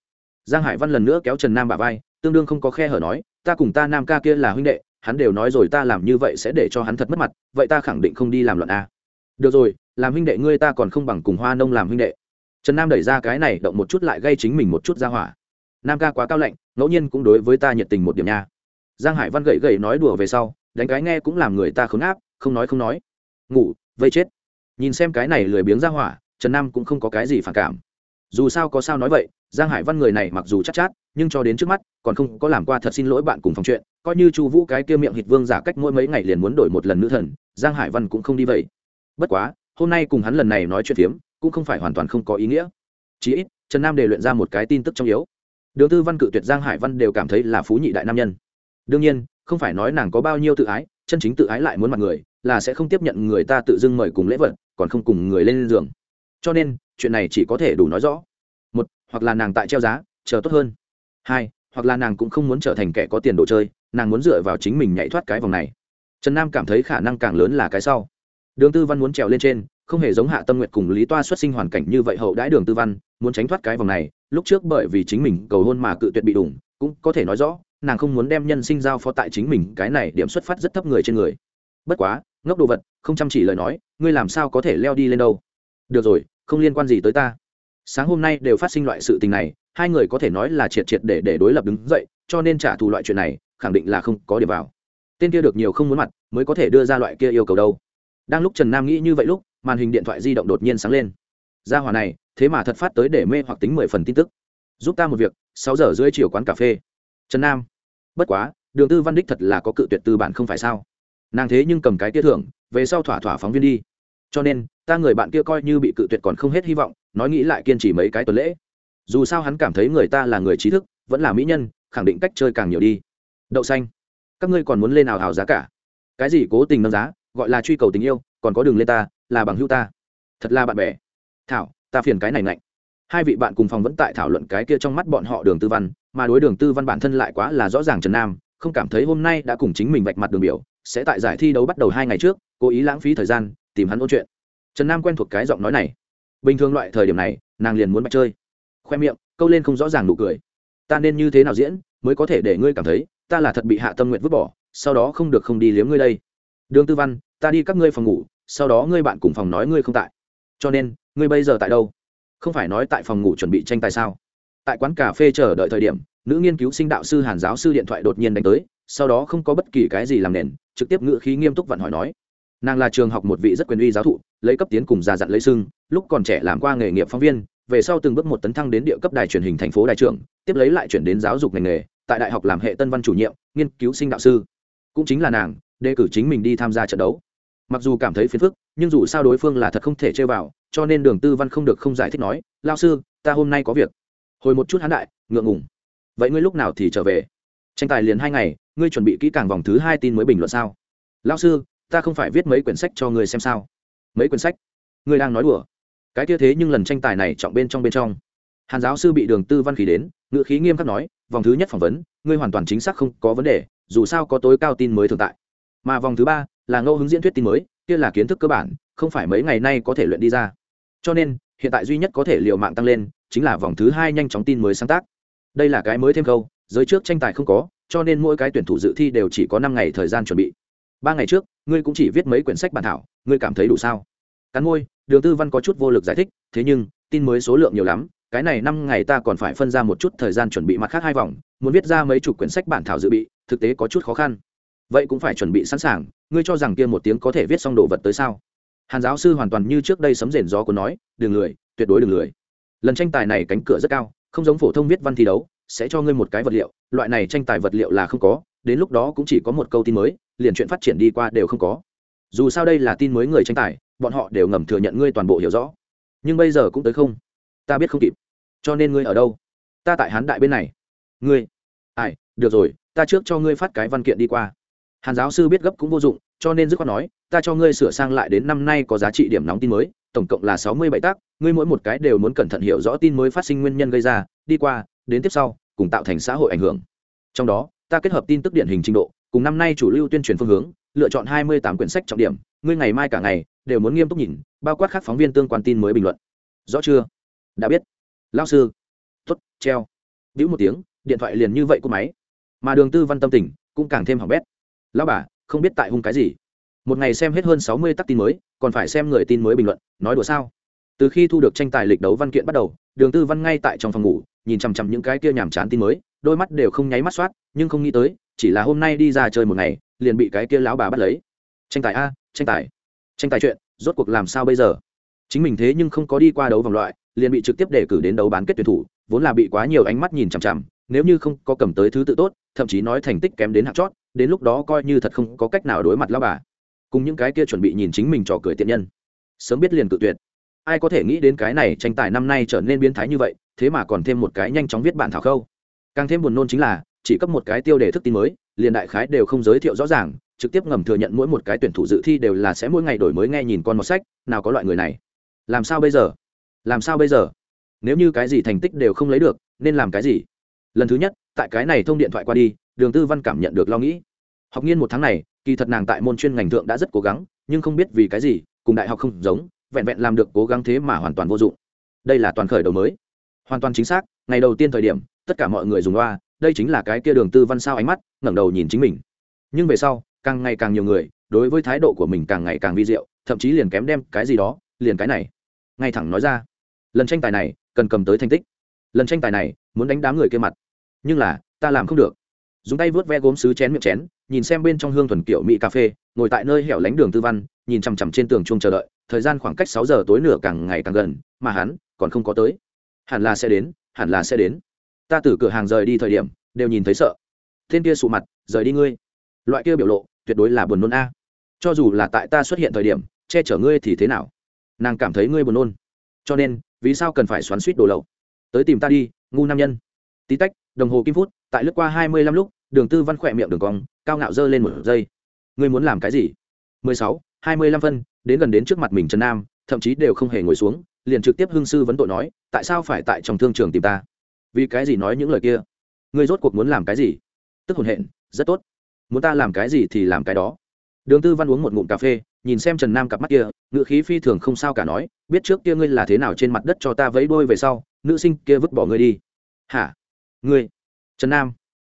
Speaker 1: Giang hải văn lần nữa kéo trần nam bà vai, tương đương không có khe hở nói, ta cùng ta nam ca kia là huynh đệ hắn đều nói rồi ta làm như vậy sẽ để cho hắn thật mất mặt, vậy ta khẳng định không đi làm luận a. Được rồi, làm huynh đệ ngươi ta còn không bằng cùng hoa nông làm huynh đệ. Trần nam đẩy ra cái này động một chút lại gây chính mình một chút ra hỏa. Nam ca quá cao lạnh, ngẫu nhiên cũng đối với ta nhiệt tình một điểm nha. Giang hải văn gậy gậy nói đùa về sau, đánh cái nghe cũng làm người ta khốn áp, không nói không nói. Ngủ, vây chết. Nhìn xem cái này lười biếng ra hỏa, trần nam cũng không có cái gì phản cảm dù sao có sao nói vậy giang hải văn người này mặc dù chắc chát, chát nhưng cho đến trước mắt còn không có làm qua thật xin lỗi bạn cùng phòng chuyện coi như chu vũ cái kia miệng hịt vương giả cách mỗi mấy ngày liền muốn đổi một lần nữ thần giang hải văn cũng không đi vậy. Bất quá hôm nay cùng hắn lần này nói chuyện phiếm cũng không phải hoàn toàn không có ý nghĩa. Chí ít trần nam đề luyện ra một cái tin tức trong yếu. Đường tư văn cự tuyệt giang hải văn đều cảm thấy là phú nhị đại nam nhân. Đương nhiên không phải nói nàng có bao nhiêu tự ái chân chính tự ái lại muốn mặt người là sẽ không tiếp nhận người ta tự dưng mời cùng lễ vật còn không cùng người lên giường cho nên, chuyện này chỉ có thể đủ nói rõ. Một, hoặc là nàng tại treo giá, chờ tốt hơn. Hai, hoặc là nàng cũng không muốn trở thành kẻ có tiền đồ chơi, nàng muốn dựa vào chính mình nhảy thoát cái vòng này. Trần nam cảm thấy khả năng càng lớn là cái sau. Đường tư văn muốn trèo lên trên, không hề giống hạ tâm nguyện cùng lý toa xuất sinh hoàn cảnh như vậy hậu đãi đường tư văn, muốn tránh thoát cái vòng này, lúc trước bởi vì chính mình cầu hôn mà cự tuyệt bị đủng cũng có thể nói rõ, nàng không muốn đem nhân sinh giao phó tại chính mình, cái này điểm xuất phát rất thấp người trên người. Bất quá, ngốc đồ vật, không chăm chỉ lời nói, ngươi làm sao có thể leo đi lên đâu? Được rồi, không liên quan gì tới ta. Sáng hôm nay đều phát sinh loại sự tình này, hai người có thể nói là triệt triệt để để đối lập đứng dậy, cho nên trả thù loại chuyện này, khẳng định là không có điểm vào. Tên kia được nhiều không muốn mặt, mới có thể đưa ra loại kia yêu cầu đâu. Đang lúc trần nam nghĩ như vậy lúc, màn hình điện thoại di động đột nhiên sáng lên. Gia hỏa này, thế mà thật phát tới để mê hoặc tính mười phần tin tức. Giúp ta một việc, sáu giờ rưỡi chiều quán cà phê. Trần nam, bất quá, đường tư văn đích thật là có cự tuyệt tư bản không phải sao? Nàng thế nhưng cầm cái tiết thưởng, về sau thỏa thỏa phóng viên đi cho nên, ta người bạn kia coi như bị cự tuyệt còn không hết hy vọng, nói nghĩ lại kiên trì mấy cái tuần lễ. Dù sao hắn cảm thấy người ta là người trí thức, vẫn là mỹ nhân, khẳng định cách chơi càng nhiều đi. Đậu xanh. Các ngươi còn muốn lên nào hào giá cả? Cái gì cố tình nâng giá, gọi là truy cầu tình yêu, còn có đường lên ta, là bằng hữu ta. Thật là bạn bè. Thảo, ta phiền cái này lạnh hai vị bạn cùng phòng vẫn tại thảo luận cái kia trong mắt bọn họ đường tư văn, mà đối đường tư văn bản thân lại quá là rõ ràng trần nam, không cảm thấy hôm nay đã cùng chính mình vạch mặt đường biểu, sẽ tại giải thi đấu bắt đầu hai ngày trước, cố ý lãng phí thời gian tìm hắn ôn chuyện. Trần nam quen thuộc cái giọng nói này. Bình thường loại thời điểm này, nàng liền muốn bắt chơi. Khoe miệng, câu lên không rõ ràng nụ cười. Ta nên như thế nào diễn, mới có thể để ngươi cảm thấy, ta là thật bị hạ tâm nguyện vứt bỏ, sau đó không được không đi liếm ngươi đây. Đường tư văn, ta đi các ngươi phòng ngủ, sau đó ngươi bạn cùng phòng nói ngươi không tại. Cho nên, ngươi bây giờ tại đâu? Không phải nói tại phòng ngủ chuẩn bị tranh tài sao? Tại quán cà phê chờ đợi thời điểm, nữ nghiên cứu sinh đạo sư hàn giáo sư điện thoại đột nhiên đánh tới, sau đó không có bất kỳ cái gì làm nền, trực tiếp ngựa khí nghiêm túc vặn hỏi nói nàng là trường học một vị rất quyền uy giáo thụ, lấy cấp tiến cùng già dặn lấy sưng, lúc còn trẻ làm qua nghề nghiệp phóng viên, về sau từng bước một tấn thăng đến địa cấp đài truyền hình thành phố đại trưởng, tiếp lấy lại chuyển đến giáo dục ngành nghề, tại đại học làm hệ tân văn chủ nhiệm, nghiên cứu sinh đạo sư. Cũng chính là nàng, đề cử chính mình đi tham gia trận đấu. Mặc dù cảm thấy phiền phức, nhưng dù sao đối phương là thật không thể chơi vào, cho nên đường tư văn không được không giải thích nói lao sư, ta hôm nay có việc. Hồi một chút hán đại, ngượng ngùng. Vậy ngươi lúc nào thì trở về? Tranh tài liền hai ngày, ngươi chuẩn bị kỹ càng vòng thứ hai tin mới bình luận sao? Lao sư ta không phải viết mấy quyển sách cho ngươi xem sao. Mấy quyển sách? Ngươi đang nói đùa. Cái kia thế nhưng lần tranh tài này trọng bên trong bên trong. Hàn giáo sư bị đường tư văn khí đến ngự khí nghiêm khắc nói, vòng thứ nhất phỏng vấn, ngươi hoàn toàn chính xác không có vấn đề, dù sao có tối cao tin mới thường tại. Mà vòng thứ ba là ngẫu hướng diễn thuyết tin mới, kia là kiến thức cơ bản, không phải mấy ngày nay có thể luyện đi ra. Cho nên, hiện tại duy nhất có thể liều mạng tăng lên, chính là vòng thứ hai nhanh chóng tin mới sáng tác. Đây là cái mới thêm câu giới trước tranh tài không có, cho nên mỗi cái tuyển thủ dự thi đều chỉ có năm ngày thời gian chuẩn bị ba ngày trước, ngươi cũng chỉ viết mấy quyển sách bản thảo, ngươi cảm thấy đủ sao? Cắn môi, đường tư văn có chút vô lực giải thích, thế nhưng, tin mới số lượng nhiều lắm, cái này năm ngày ta còn phải phân ra một chút thời gian chuẩn bị mặt khác hai vòng, muốn viết ra mấy chục quyển sách bản thảo dự bị, thực tế có chút khó khăn. Vậy cũng phải chuẩn bị sẵn sàng, ngươi cho rằng kia một tiếng có thể viết xong đồ vật tới sao? Hàn giáo sư hoàn toàn như trước đây sấm rền gió của nói, đừng lười, tuyệt đối đừng lười. Lần tranh tài này cánh cửa rất cao, không giống phổ thông viết văn thi đấu, sẽ cho ngươi một cái vật liệu, loại này tranh tài vật liệu là không có, đến lúc đó cũng chỉ có một câu tin mới liền chuyện phát triển đi qua đều không có. Dù sao đây là tin mới người tranh tài, bọn họ đều ngầm thừa nhận ngươi toàn bộ hiểu rõ. Nhưng bây giờ cũng tới không. Ta biết không kịp. Cho nên ngươi ở đâu? Ta tại hán đại bên này. Ngươi? Ai, được rồi, ta trước cho ngươi phát cái văn kiện đi qua. Hàn giáo sư biết gấp cũng vô dụng, cho nên dứt khoát nói, ta cho ngươi sửa sang lại đến năm nay có giá trị điểm nóng tin mới, tổng cộng là sáu mươi bảy tác, ngươi mỗi một cái đều muốn cẩn thận hiểu rõ tin mới phát sinh nguyên nhân gây ra, đi qua, đến tiếp sau, cùng tạo thành xã hội ảnh hưởng. Trong đó, ta kết hợp tin tức điển hình trình độ cùng năm nay chủ lưu tuyên truyền phương hướng, lựa chọn hai mươi tám quyển sách trọng điểm, ngươi ngày mai cả ngày đều muốn nghiêm túc nhìn, bao quát các phóng viên tương quan tin mới bình luận. Rõ chưa? Đã biết. Lao sư. Tuất treo. Vĩu một tiếng, điện thoại liền như vậy của máy. Mà đường tư văn tâm tình cũng càng thêm hỏng bét. Lão bà, không biết tại hung cái gì. Một ngày xem hết hơn sáu mươi tắc tin mới, còn phải xem người tin mới bình luận, nói đùa sao? Từ khi thu được tranh tài lịch đấu văn kiện bắt đầu, đường tư văn ngay tại trong phòng ngủ, nhìn chằm chằm những cái kia nhàm chán tin mới, đôi mắt đều không nháy mắt soát, nhưng không nghĩ tới chỉ là hôm nay đi ra chơi một ngày, liền bị cái kia lão bà bắt lấy. Tranh tài a, tranh tài. Tranh tài chuyện, rốt cuộc làm sao bây giờ? Chính mình thế nhưng không có đi qua đấu vòng loại, liền bị trực tiếp đề cử đến đấu bán kết tuyển thủ, vốn là bị quá nhiều ánh mắt nhìn chằm chằm, nếu như không có cầm tới thứ tự tốt, thậm chí nói thành tích kém đến hạt chót, đến lúc đó coi như thật không có cách nào đối mặt lao bà. Cùng những cái kia chuẩn bị nhìn chính mình trò cười tiện nhân. Sớm biết liền cự tuyệt. Ai có thể nghĩ đến cái này tranh tài năm nay trở nên biến thái như vậy, thế mà còn thêm một cái nhanh chóng viết bản thảo khâu. Càng thêm buồn nôn chính là chỉ cấp một cái tiêu đề thức tin mới, liền đại khái đều không giới thiệu rõ ràng, trực tiếp ngầm thừa nhận mỗi một cái tuyển thủ dự thi đều là sẽ mỗi ngày đổi mới nghe nhìn con một sách, nào có loại người này. Làm sao bây giờ? Làm sao bây giờ? Nếu như cái gì thành tích đều không lấy được, nên làm cái gì? Lần thứ nhất, tại cái này thông điện thoại qua đi, đường tư văn cảm nhận được lo nghĩ. Học nghiên một tháng này, kỳ thật nàng tại môn chuyên ngành thượng đã rất cố gắng, nhưng không biết vì cái gì, cùng đại học không giống, vẹn vẹn làm được cố gắng thế mà hoàn toàn vô dụng. Đây là toàn khởi đầu mới. Hoàn toàn chính xác, ngày đầu tiên thời điểm, tất cả mọi người dùng loa đây chính là cái kia đường tư văn sao ánh mắt, ngẩng đầu nhìn chính mình. Nhưng về sau, càng ngày càng nhiều người, đối với thái độ của mình càng ngày càng vi diệu, thậm chí liền kém đem cái gì đó, liền cái này. Ngay thẳng nói ra, lần tranh tài này, cần cầm tới thành tích. Lần tranh tài này, muốn đánh đám người kia mặt. Nhưng là, ta làm không được. Dùng tay vớt ve gốm sứ chén miệng chén, nhìn xem bên trong hương thuần kiểu mỹ cà phê, ngồi tại nơi hẻo lánh đường tư văn, nhìn chằm chằm trên tường chuông chờ đợi, thời gian khoảng cách sáu giờ tối nửa càng ngày càng gần, mà hắn còn không có tới. Hẳn là sẽ đến, hẳn là sẽ đến ta từ cửa hàng rời đi thời điểm, đều nhìn thấy sợ. Thiên kia sụ mặt, rời đi ngươi. Loại kia biểu lộ, tuyệt đối là buồn nôn a. Cho dù là tại ta xuất hiện thời điểm, che chở ngươi thì thế nào? Nàng cảm thấy ngươi buồn nôn. Cho nên, vì sao cần phải xoắn suýt đồ lậu? Tới tìm ta đi, ngu nam nhân. Tí tách, đồng hồ kim phút, tại lướt qua hai mươi lăm lúc, đường tư văn khỏe miệng đường cong, cao ngạo dơ lên một giây. Ngươi muốn làm cái gì? mười sáu, hai mươi lăm phân, đến gần đến trước mặt mình trần nam, thậm chí đều không hề ngồi xuống, liền trực tiếp hương sư vấn tội nói, tại sao phải tại trong thương trường tìm ta? Vì cái gì nói những lời kia? Ngươi rốt cuộc muốn làm cái gì? Tức hồn hện, rất tốt. Muốn ta làm cái gì thì làm cái đó. Đường tư văn uống một ngụm cà phê, nhìn xem trần nam cặp mắt kia ngự khí phi thường không sao cả nói, biết trước kia ngươi là thế nào trên mặt đất cho ta vẫy đôi về sau, nữ sinh kia vứt bỏ ngươi đi. Hả? Ngươi? Trần nam?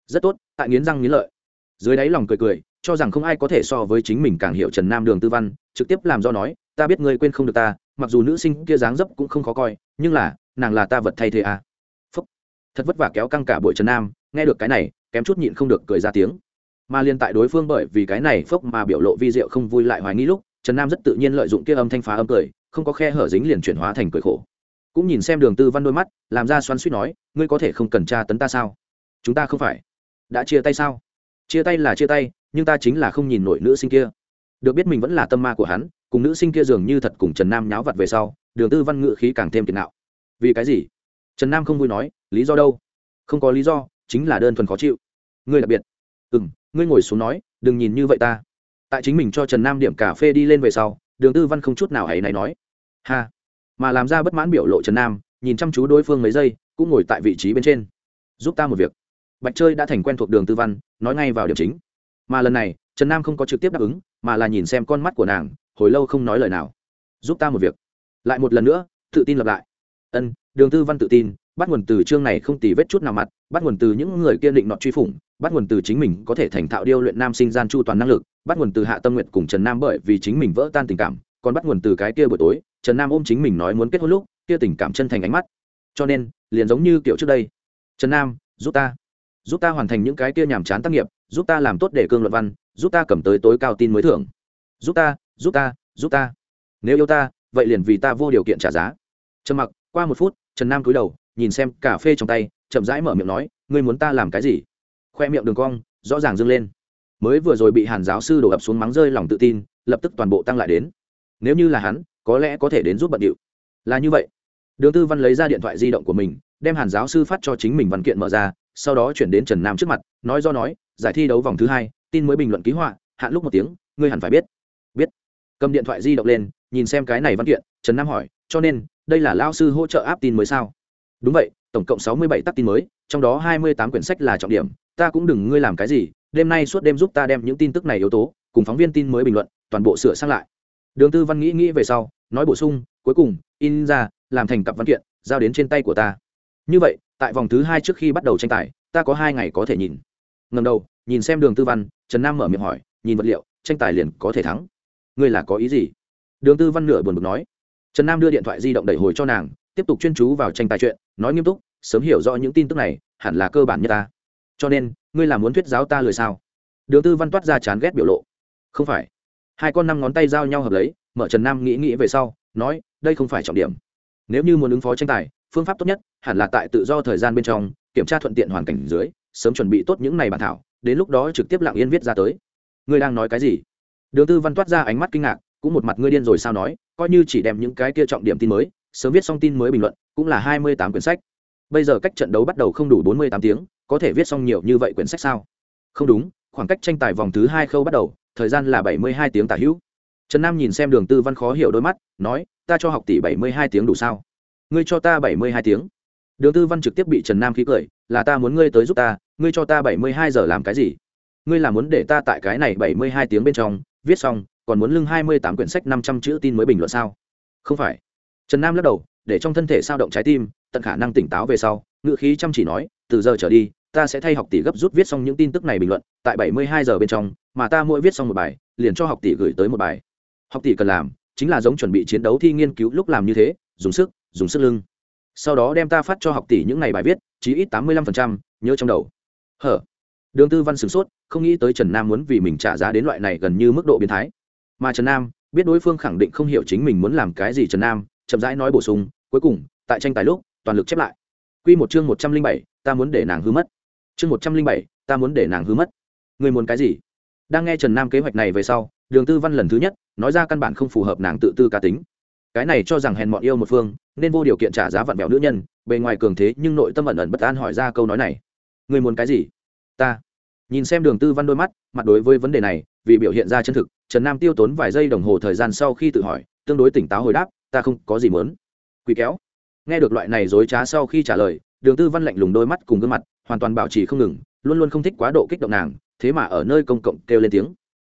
Speaker 1: Rất tốt, tại nghiến răng nghiến lợi. Dưới đáy lòng cười cười, cho rằng không ai có thể so với chính mình càng hiểu trần nam đường tư văn, trực tiếp làm do nói, ta biết ngươi quên không được ta, mặc dù nữ sinh kia dáng dấp cũng không khó coi, nhưng là, nàng là ta vật thay thế à thật vất vả kéo căng cả buổi trần nam, nghe được cái này, kém chút nhịn không được cười ra tiếng. Mà liên tại đối phương bởi vì cái này phốc mà biểu lộ vi diệu không vui lại hoài nghi lúc, trần nam rất tự nhiên lợi dụng kia âm thanh phá âm cười, không có khe hở dính liền chuyển hóa thành cười khổ. Cũng nhìn xem đường tư văn đôi mắt, làm ra xoắn suýt nói, ngươi có thể không cần tra tấn ta sao? Chúng ta không phải. Đã chia tay sao? Chia tay là chia tay, nhưng ta chính là không nhìn nổi nữ sinh kia. Được biết mình vẫn là tâm ma của hắn, cùng nữ sinh kia dường như thật cùng trần nam nháo vặt về sau, đường tư văn ngự khí càng thêm tiền nạo. Vì cái gì? Trần nam không vui nói lý do đâu? Không có lý do, chính là đơn thuần khó chịu. Ngươi đặc biệt. Ừ m ngươi ngồi xuống nói, đừng nhìn như vậy ta. Tại chính mình cho trần nam điểm cà phê đi lên về sau, đường tư văn không chút nào hãy này nói. Ha. Mà làm ra bất mãn biểu lộ trần nam, nhìn chăm chú đối phương mấy giây, cũng ngồi tại vị trí bên trên. Giúp ta một việc. Bạch chơi đã thành quen thuộc đường tư văn, nói ngay vào điểm chính. Mà lần này, trần nam không có trực tiếp đáp ứng, mà là nhìn xem con mắt của nàng, hồi lâu không nói lời nào. Giúp ta một việc. Lại một lần nữa, tự tin lặp lại. Ân, đường tư văn tự tin bắt nguồn từ chương này không tì vết chút nào mặt, bắt nguồn từ những người kiên định nọt truy phủng, bắt nguồn từ chính mình có thể thành thạo điêu luyện nam sinh gian chu toàn năng lực, bắt nguồn từ hạ tâm nguyện cùng trần nam bởi vì chính mình vỡ tan tình cảm, còn bắt nguồn từ cái kia buổi tối, trần nam ôm chính mình nói muốn kết hôn lúc, kia tình cảm chân thành ánh mắt. Cho nên, liền giống như kiểu trước đây, trần nam, giúp ta giúp ta hoàn thành những cái kia nhàm chán tác nghiệp, giúp ta làm tốt để cương luận văn, giúp ta cầm tới tối cao tin mới thưởng. Giúp ta giúp ta giúp ta. Nếu yêu ta, vậy liền vì ta vô điều kiện trả giá. Trầm mặc, qua một phút, trần nam cúi đầu nhìn xem cà phê trong tay, chậm rãi mở miệng nói, ngươi muốn ta làm cái gì? Khoe miệng đường cong, rõ ràng dâng lên. Mới vừa rồi bị hàn giáo sư đổ ập xuống mắng rơi lòng tự tin, lập tức toàn bộ tăng lại đến. Nếu như là hắn, có lẽ có thể đến giúp bận điệu. Là như vậy. Đường tư văn lấy ra điện thoại di động của mình, đem hàn giáo sư phát cho chính mình văn kiện mở ra, sau đó chuyển đến trần nam trước mặt, nói do nói, giải thi đấu vòng thứ hai, tin mới bình luận ký họa, hạn lúc một tiếng, ngươi hẳn phải biết. Biết. Cầm điện thoại di động lên, nhìn xem cái này văn kiện, trần nam hỏi, cho nên, đây là lao sư hỗ trợ áp tin mới sao? Đúng vậy, tổng cộng sáu mươi bảy tắc tin mới, trong đó hai mươi tám quyển sách là trọng điểm, ta cũng đừng ngươi làm cái gì, đêm nay suốt đêm giúp ta đem những tin tức này yếu tố, cùng phóng viên tin mới bình luận, toàn bộ sửa sang lại. Đường tư văn nghĩ nghĩ về sau, nói bổ sung, cuối cùng, in ra, làm thành cặp văn kiện, giao đến trên tay của ta. Như vậy, tại vòng thứ hai trước khi bắt đầu tranh tài, ta có hai ngày có thể nhìn. Ngầm đầu, nhìn xem đường tư văn, trần nam mở miệng hỏi, nhìn vật liệu, tranh tài liền có thể thắng. Ngươi là có ý gì? Đường tư văn nửa buồn bực nói. Trần nam đưa điện thoại di động đẩy hồi cho nàng, tiếp tục chuyên chú vào tranh tài chuyện nói nghiêm túc, sớm hiểu rõ những tin tức này, hẳn là cơ bản nhất ta. Cho nên, ngươi là muốn thuyết giáo ta lời sao? Đường tư văn toát ra chán ghét biểu lộ. Không phải. Hai con năm ngón tay giao nhau hợp lấy, mở trần nam nghĩ nghĩ về sau, nói, đây không phải trọng điểm. Nếu như muốn ứng phó tranh tài, phương pháp tốt nhất, hẳn là tại tự do thời gian bên trong, kiểm tra thuận tiện hoàn cảnh dưới, sớm chuẩn bị tốt những này bản thảo, đến lúc đó trực tiếp lặng yên viết ra tới. Ngươi đang nói cái gì? Đường tư văn toát ra ánh mắt kinh ngạc, cũng một mặt ngươi điên rồi sao nói, coi như chỉ đem những cái kia trọng điểm tin mới sớm viết xong tin mới bình luận, cũng là hai mươi tám quyển sách. Bây giờ cách trận đấu bắt đầu không đủ bốn mươi tám tiếng, có thể viết xong nhiều như vậy quyển sách sao? Không đúng, khoảng cách tranh tài vòng thứ hai khâu bắt đầu, thời gian là bảy mươi hai tiếng tả hữu. Trần nam nhìn xem đường tư văn khó hiểu đôi mắt, nói, ta cho học tỷ bảy mươi hai tiếng đủ sao? Ngươi cho ta bảy mươi hai tiếng. Đường tư văn trực tiếp bị trần nam khí cười, là ta muốn ngươi tới giúp ta, ngươi cho ta bảy mươi hai giờ làm cái gì? Ngươi là muốn để ta tại cái này bảy mươi hai tiếng bên trong, viết xong, còn muốn lưng hai mươi tám quyển sách năm trăm chữ tin mới bình luận sao? Không phải trần nam lắc đầu, để trong thân thể sao động trái tim, tận khả năng tỉnh táo về sau ngự khí chăm chỉ nói, từ giờ trở đi, ta sẽ thay học tỷ gấp rút viết xong những tin tức này bình luận, tại bảy mươi hai giờ bên trong, mà ta mỗi viết xong một bài, liền cho học tỷ gửi tới một bài. Học tỷ cần làm chính là giống chuẩn bị chiến đấu thi nghiên cứu lúc làm như thế, dùng sức dùng sức lưng. Sau đó đem ta phát cho học tỷ những ngày bài viết, chí ít tám mươi lăm phần trăm, nhớ trong đầu. Hở? Đường tư văn sửng sốt, không nghĩ tới trần nam muốn vì mình trả giá đến loại này gần như mức độ biến thái. Mà trần nam biết đối phương khẳng định không hiểu chính mình muốn làm cái gì trần nam chậm rãi nói bổ sung, cuối cùng, tại tranh tài lúc, toàn lực chép lại. Quy một chương một trăm linh bảy, ta muốn để nàng hư mất. Chương một trăm linh bảy, ta muốn để nàng hư mất. Người muốn cái gì? Đang nghe trần nam kế hoạch này về sau, đường tư văn lần thứ nhất, nói ra căn bản không phù hợp nàng tự tư cá tính. Cái này cho rằng hèn mọn yêu một phương, nên vô điều kiện trả giá vặn vẹo nữ nhân, bề ngoài cường thế nhưng nội tâm ẩn ẩn bất an hỏi ra câu nói này. Người muốn cái gì? Ta. Nhìn xem đường tư văn đôi mắt, mặt đối với vấn đề này, vì biểu hiện ra chân thực, trần nam tiêu tốn vài giây đồng hồ thời gian sau khi tự hỏi, tương đối tỉnh táo hồi đáp ta không có gì mớn quỳ kéo. Nghe được loại này dối trá sau khi trả lời, đường tư văn lạnh lùng đôi mắt cùng gương mặt, hoàn toàn bảo trì không ngừng, luôn luôn không thích quá độ kích động nàng, thế mà ở nơi công cộng kêu lên tiếng.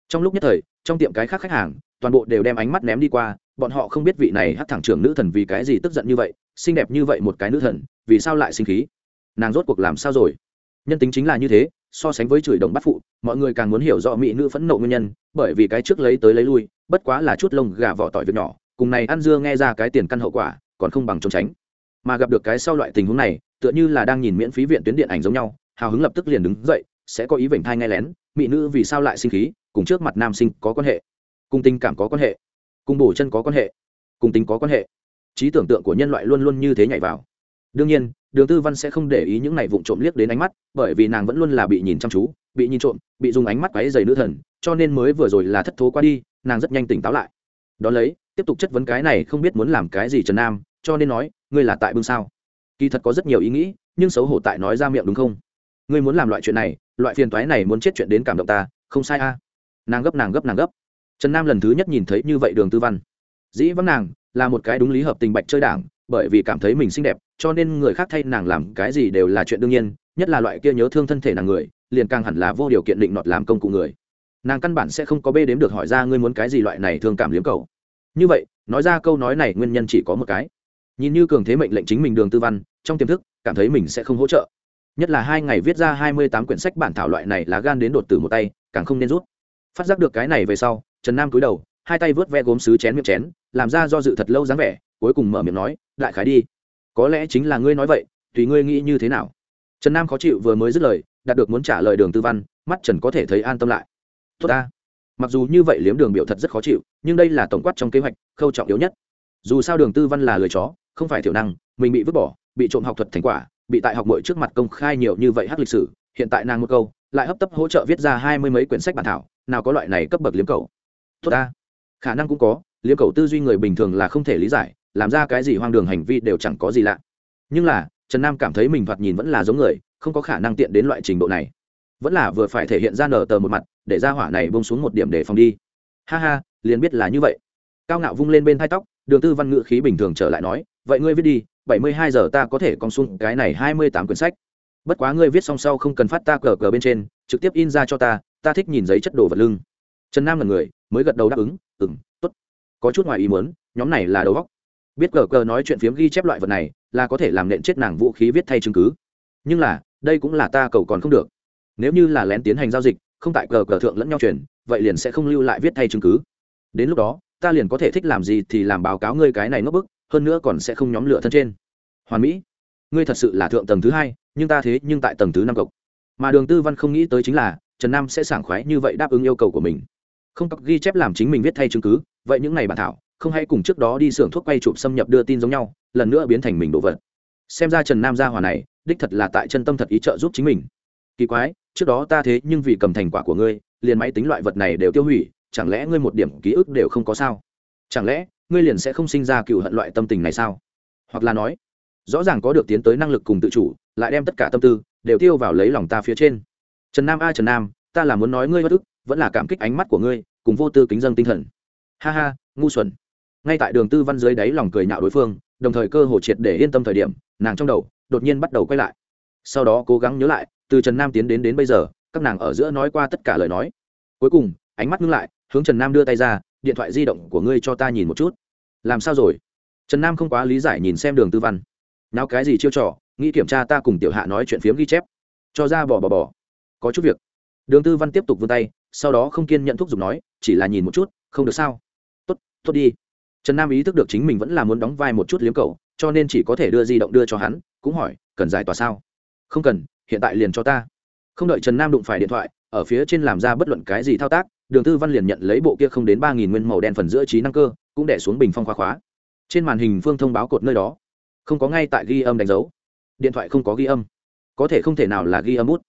Speaker 1: Trong lúc nhất thời, trong tiệm cái khác khách hàng, toàn bộ đều đem ánh mắt ném đi qua, bọn họ không biết vị này hát thẳng trưởng nữ thần vì cái gì tức giận như vậy, xinh đẹp như vậy một cái nữ thần, vì sao lại sinh khí? Nàng rốt cuộc làm sao rồi? Nhân tính chính là như thế, so sánh với chửi đồng bắt phụ, mọi người càng muốn hiểu rõ mỹ nữ phẫn nộ nguyên nhân, bởi vì cái trước lấy tới lấy lui, bất quá là chút lông gà vỏ tỏi việc nhỏ cùng này ăn dưa nghe ra cái tiền căn hậu quả, còn không bằng trốn tránh. Mà gặp được cái sau loại tình huống này, tựa như là đang nhìn miễn phí viện tuyến điện ảnh giống nhau, hào hứng lập tức liền đứng dậy, sẽ có ý vểnh thai nghe lén, mỹ nữ vì sao lại sinh khí, cùng trước mặt nam sinh có quan hệ, cùng tình cảm có quan hệ, cùng bổ chân có quan hệ, cùng tính có quan hệ. Trí tưởng tượng của nhân loại luôn luôn như thế nhảy vào. Đương nhiên, đường tư văn sẽ không để ý những này vụng trộm liếc đến ánh mắt, bởi vì nàng vẫn luôn là bị nhìn chăm chú, bị nhìn trộm, bị dùng ánh mắt quáy dày nữ thần, cho nên mới vừa rồi là thất thố qua đi, nàng rất nhanh tỉnh táo lại. Đ ó lấy tiếp tục chất vấn cái này không biết muốn làm cái gì trần nam, cho nên nói, ngươi là tại bưng sao? Kỳ thật có rất nhiều ý nghĩ, nhưng xấu hổ tại nói ra miệng đúng không? Ngươi muốn làm loại chuyện này, loại phiền toái này muốn chết chuyện đến cảm động ta, không sai a. Nàng gấp nàng gấp nàng gấp. Trần nam lần thứ nhất nhìn thấy như vậy đường tư văn. Dĩ vắng nàng là một cái đúng lý hợp tình bạch chơi đảng, bởi vì cảm thấy mình xinh đẹp, cho nên người khác thay nàng làm cái gì đều là chuyện đương nhiên, nhất là loại kia nhớ thương thân thể nàng người, liền càng hẳn là vô điều kiện định nọt làm công cụ người. Nàng căn bản sẽ không có bê đếm được hỏi ra ngươi muốn cái gì loại này thương cảm liếm cầu như vậy, nói ra câu nói này nguyên nhân chỉ có một cái. Nhìn như cường thế mệnh lệnh chính mình đường tư văn, trong tiềm thức, cảm thấy mình sẽ không hỗ trợ. Nhất là hai ngày viết ra hai mươi tám quyển sách bản thảo loại này lá gan đến đột từ một tay, càng không nên rút. Phát giác được cái này về sau, trần nam cúi đầu, hai tay vớt ve gốm sứ chén miệng chén, làm ra do dự thật lâu dáng vẻ, cuối cùng mở miệng nói, đại khái đi. Có lẽ chính là ngươi nói vậy, tùy ngươi nghĩ như thế nào. Trần nam khó chịu vừa mới dứt lời, đạt được muốn trả lời đường tư văn, mắt trần có thể thấy an tâm lại. Tốt ta mặc dù như vậy liếm đường biểu thật rất khó chịu, nhưng đây là tổng quát trong kế hoạch, khâu trọng yếu nhất. Dù sao đường tư văn là lời chó, không phải thiểu năng, mình bị vứt bỏ, bị trộm học thuật thành quả, bị tại học mội trước mặt công khai nhiều như vậy hát lịch sử, hiện tại nàng một câu, lại hấp tấp hỗ trợ viết ra hai mươi mấy quyển sách bản thảo, nào có loại này cấp bậc liếm cầu. Tốt ta. Khả năng cũng có, liếm cầu tư duy người bình thường là không thể lý giải, làm ra cái gì hoang đường hành vi đều chẳng có gì lạ. Nhưng là, trần nam cảm thấy mình thoạt nhìn vẫn là giống người, không có khả năng tiện đến loại trình độ này. Vẫn là vừa phải thể hiện ra nở tờ một mặt để ra hỏa này bông xuống một điểm để phòng đi. Ha ha, liền biết là như vậy. Cao ngạo vung lên bên thai tóc, đường tư văn ngữ khí bình thường trở lại nói, vậy ngươi viết đi, bảy mươi hai giờ ta có thể con xuống cái này hai mươi tám quyển sách. Bất quá ngươi viết xong sau không cần phát ta cờ cờ bên trên, trực tiếp in ra cho ta ta thích nhìn giấy chất đồ vật lưng. Trần nam là người, mới gật đầu đáp ứng ừng t ố t có chút ngoài ý muốn, nhóm này là đầu góc biết cờ cờ nói chuyện phiếm ghi chép loại vật này, là có thể làm nện chết nàng vũ khí viết thay chứng cứ. Nhưng là, đây cũng là ta cầu còn không được. Nếu như là lén tiến hành giao dịch không tại cờ cờ thượng lẫn nhau truyền, vậy liền sẽ không lưu lại viết thay chứng cứ. Đến lúc đó, ta liền có thể thích làm gì thì làm báo cáo ngươi cái này ngốc bức, hơn nữa còn sẽ không nhóm lửa thân trên. Hoàn mỹ, ngươi thật sự là thượng tầng thứ hai, nhưng ta thế nhưng tại tầng thứ năm cộng mà đường tư văn không nghĩ tới chính là, trần nam sẽ sảng khoái như vậy đáp ứng yêu cầu của mình. Không có ghi chép làm chính mình viết thay chứng cứ, vậy những ngày bản thảo, không hay cùng trước đó đi xưởng thuốc quay chụp xâm nhập đưa tin giống nhau, lần nữa biến thành mình đồ vật. Xem ra trần nam gia hòa này, đích thật là tại chân tâm thật ý trợ giúp chính mình. Kỳ quái trước đó ta thế nhưng vì cầm thành quả của ngươi, liền máy tính loại vật này đều tiêu hủy, chẳng lẽ ngươi một điểm ký ức đều không có sao? Chẳng lẽ, ngươi liền sẽ không sinh ra cựu hận loại tâm tình này sao? Hoặc là nói, rõ ràng có được tiến tới năng lực cùng tự chủ, lại đem tất cả tâm tư đều tiêu vào lấy lòng ta phía trên. Trần nam a, trần nam, ta là muốn nói ngươi bất ức, vẫn là cảm kích ánh mắt của ngươi, cùng vô tư kính dân tinh thần. Ha ha, ngu xuẩn. Ngay tại đường tư văn dưới đáy lòng cười nhạo đối phương, đồng thời cơ hồ triệt để yên tâm thời điểm, nàng trong đầu đột nhiên bắt đầu quay lại. Sau đó cố gắng nhớ lại từ trần nam tiến đến đến bây giờ, các nàng ở giữa nói qua tất cả lời nói. Cuối cùng, ánh mắt ngưng lại, hướng trần nam đưa tay ra, điện thoại di động của ngươi cho ta nhìn một chút. Làm sao rồi? Trần nam không quá lý giải nhìn xem đường tư văn. Nào cái gì chiêu trò, nghĩ kiểm tra ta cùng tiểu hạ nói chuyện phiếm ghi chép. Cho ra bỏ bỏ bỏ. Có chút việc. Đường tư văn tiếp tục vươn tay, sau đó không kiên nhận thúc giục nói, chỉ là nhìn một chút, không được sao? Tốt tốt đi. Trần nam ý thức được chính mình vẫn là muốn đóng vai một chút liếm cầu cho nên chỉ có thể đưa di động đưa cho hắn, cũng hỏi, cần giải tỏa sao? Không cần hiện tại liền cho ta. Không đợi trần nam đụng phải điện thoại, ở phía trên làm ra bất luận cái gì thao tác, đường tư văn liền nhận lấy bộ kia không đến ba nghìn nguyên màu đen phần giữa trí năng cơ, cũng đẻ xuống bình phong khóa khóa. Trên màn hình phương thông báo cột nơi đó. Không có ngay tại ghi âm đánh dấu. Điện thoại không có ghi âm. Có thể không thể nào là ghi âm út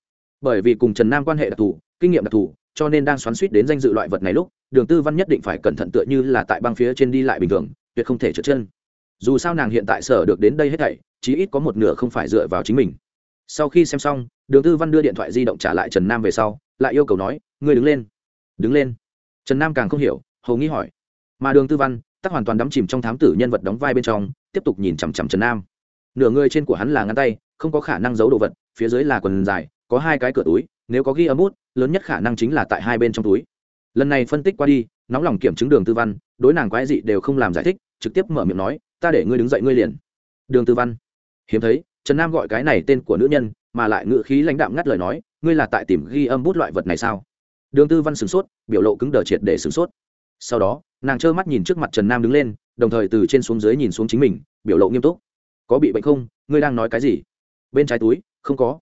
Speaker 1: bởi vì cùng trần nam quan hệ đặc thù, kinh nghiệm đặc thù, cho nên đang xoắn suýt đến danh dự loại vật này lúc, đường tư văn nhất định phải cẩn thận tựa như là tại băng phía trên đi lại bình thường, tuyệt không thể trượt chân. Dù sao nàng hiện tại sở được đến đây hết thảy, chí ít có một nửa không phải dựa vào chính mình sau khi xem xong, đường tư văn đưa điện thoại di động trả lại trần nam về sau, lại yêu cầu nói, ngươi đứng lên. Đứng lên? Trần nam càng không hiểu, hầu nghĩ hỏi. Mà đường tư văn, tắc hoàn toàn đắm chìm trong thám tử nhân vật đóng vai bên trong, tiếp tục nhìn chằm chằm trần nam. Nửa người trên của hắn là ngăn tay, không có khả năng giấu đồ vật, phía dưới là quần dài, có hai cái cửa túi, nếu có ghi âm bút lớn nhất khả năng chính là tại hai bên trong túi. Lần này phân tích qua đi, nóng lòng kiểm chứng đường tư văn, đối nàng quái dị đều không làm giải thích, trực tiếp mở miệng nói, ta để ngươi đứng dậy ngươi liền. Đường tư văn, hiếm thấy trần nam gọi cái này tên của nữ nhân, mà lại ngự khí lãnh đạm ngắt lời nói, ngươi là tại tìm ghi âm bút loại vật này sao? Đường tư văn sửng sốt, biểu lộ cứng đờ triệt để sửng sốt. Sau đó, nàng trơ mắt nhìn trước mặt trần nam đứng lên, đồng thời từ trên xuống dưới nhìn xuống chính mình, biểu lộ nghiêm túc. Có bị bệnh không? Ngươi đang nói cái gì? Bên trái túi, không có.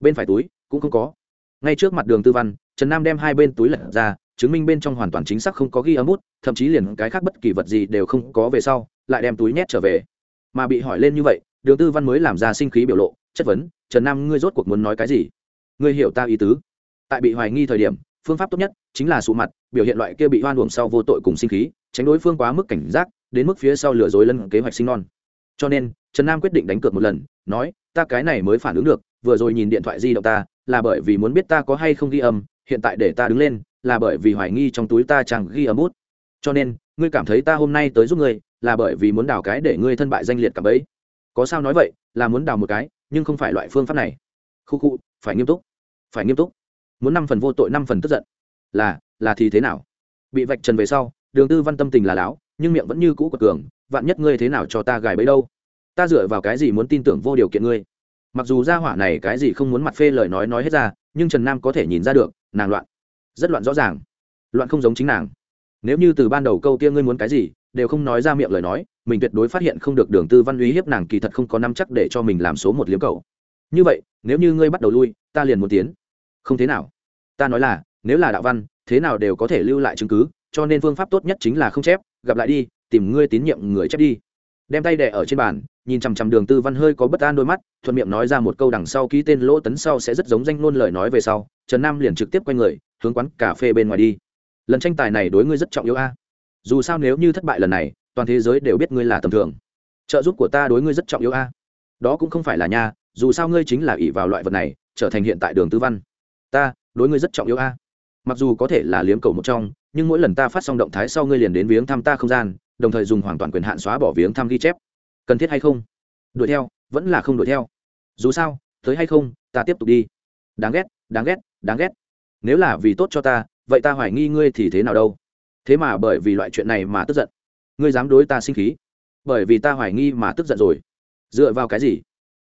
Speaker 1: Bên phải túi, cũng không có. Ngay trước mặt đường tư văn, trần nam đem hai bên túi lật ra, chứng minh bên trong hoàn toàn chính xác không có ghi âm bút, thậm chí liền cái khác bất kỳ vật gì đều không có về sau, lại đem túi nhét trở về. Mà bị hỏi lên như vậy đường tư văn mới làm ra sinh khí biểu lộ, chất vấn, trần nam, ngươi rốt cuộc muốn nói cái gì? Ngươi hiểu ta ý tứ. Tại bị hoài nghi thời điểm, phương pháp tốt nhất chính là sụ mặt, biểu hiện loại kia bị hoan uổng sau vô tội cùng sinh khí, tránh đối phương quá mức cảnh giác, đến mức phía sau lừa dối lân kế hoạch sinh non. Cho nên, trần nam quyết định đánh cược một lần, nói, ta cái này mới phản ứng được, vừa rồi nhìn điện thoại di động ta, là bởi vì muốn biết ta có hay không ghi âm, hiện tại để ta đứng lên, là bởi vì hoài nghi trong túi ta chẳng ghi âm bút. Cho nên, ngươi cảm thấy ta hôm nay tới giúp ngươi, là bởi vì muốn đào cái để ngươi thân bại danh liệt cả bấy có sao nói vậy, là muốn đào một cái, nhưng không phải loại phương pháp này. Khu khu, phải nghiêm túc. Phải nghiêm túc. Muốn năm phần vô tội, năm phần tức giận. Là là thì thế nào? Bị vạch trần về sau, đường tư văn tâm tình là láo, nhưng miệng vẫn như cũ quật cường, vạn nhất ngươi thế nào cho ta gài bấy đâu? Ta dựa vào cái gì muốn tin tưởng vô điều kiện ngươi? Mặc dù gia hỏa này cái gì không muốn mặt phê lời nói nói hết ra, nhưng trần nam có thể nhìn ra được, nàng loạn. Rất loạn rõ ràng. Loạn không giống chính nàng. Nếu như từ ban đầu câu kia ngươi muốn cái gì, đều không nói ra miệng lời nói mình tuyệt đối phát hiện không được đường tư văn uy hiếp nàng kỳ thật không có năm chắc để cho mình làm số một liếm cầu. Như vậy, nếu như ngươi bắt đầu lui, ta liền muốn tiến. Không thế nào. Ta nói là, nếu là đạo văn, thế nào đều có thể lưu lại chứng cứ, cho nên phương pháp tốt nhất chính là không chép, gặp lại đi, tìm ngươi tín nhiệm người chép đi. Đem tay đẻ ở trên bàn, nhìn chằm chằm đường tư văn hơi có bất an đôi mắt, thuận miệng nói ra một câu đằng sau ký tên lỗ tấn sau sẽ rất giống danh ngôn lời nói về sau, trần nam liền trực tiếp quay người, hướng quán cà phê bên ngoài đi. Lần tranh tài này đối ngươi rất trọng yếu a. Dù sao nếu như thất bại lần này toàn thế giới đều biết ngươi là tầm thường. Trợ giúp của ta đối ngươi rất trọng yếu a. Đó cũng không phải là nha, dù sao ngươi chính là ỷ vào loại vật này, trở thành hiện tại đường tư văn. Ta, đối ngươi rất trọng yếu a. Mặc dù có thể là liếm cầu một trong, nhưng mỗi lần ta phát xong động thái sau ngươi liền đến viếng thăm ta không gian, đồng thời dùng hoàn toàn quyền hạn xóa bỏ viếng thăm ghi chép. Cần thiết hay không? Đuổi theo, vẫn là không đuổi theo. Dù sao, tới hay không, ta tiếp tục đi. Đáng ghét đáng ghét đáng ghét. Nếu là vì tốt cho ta, vậy ta hoài nghi ngươi thì thế nào đâu? Thế mà bởi vì loại chuyện này mà tức giận ngươi dám đối ta sinh khí? Bởi vì ta hoài nghi mà tức giận rồi. Dựa vào cái gì?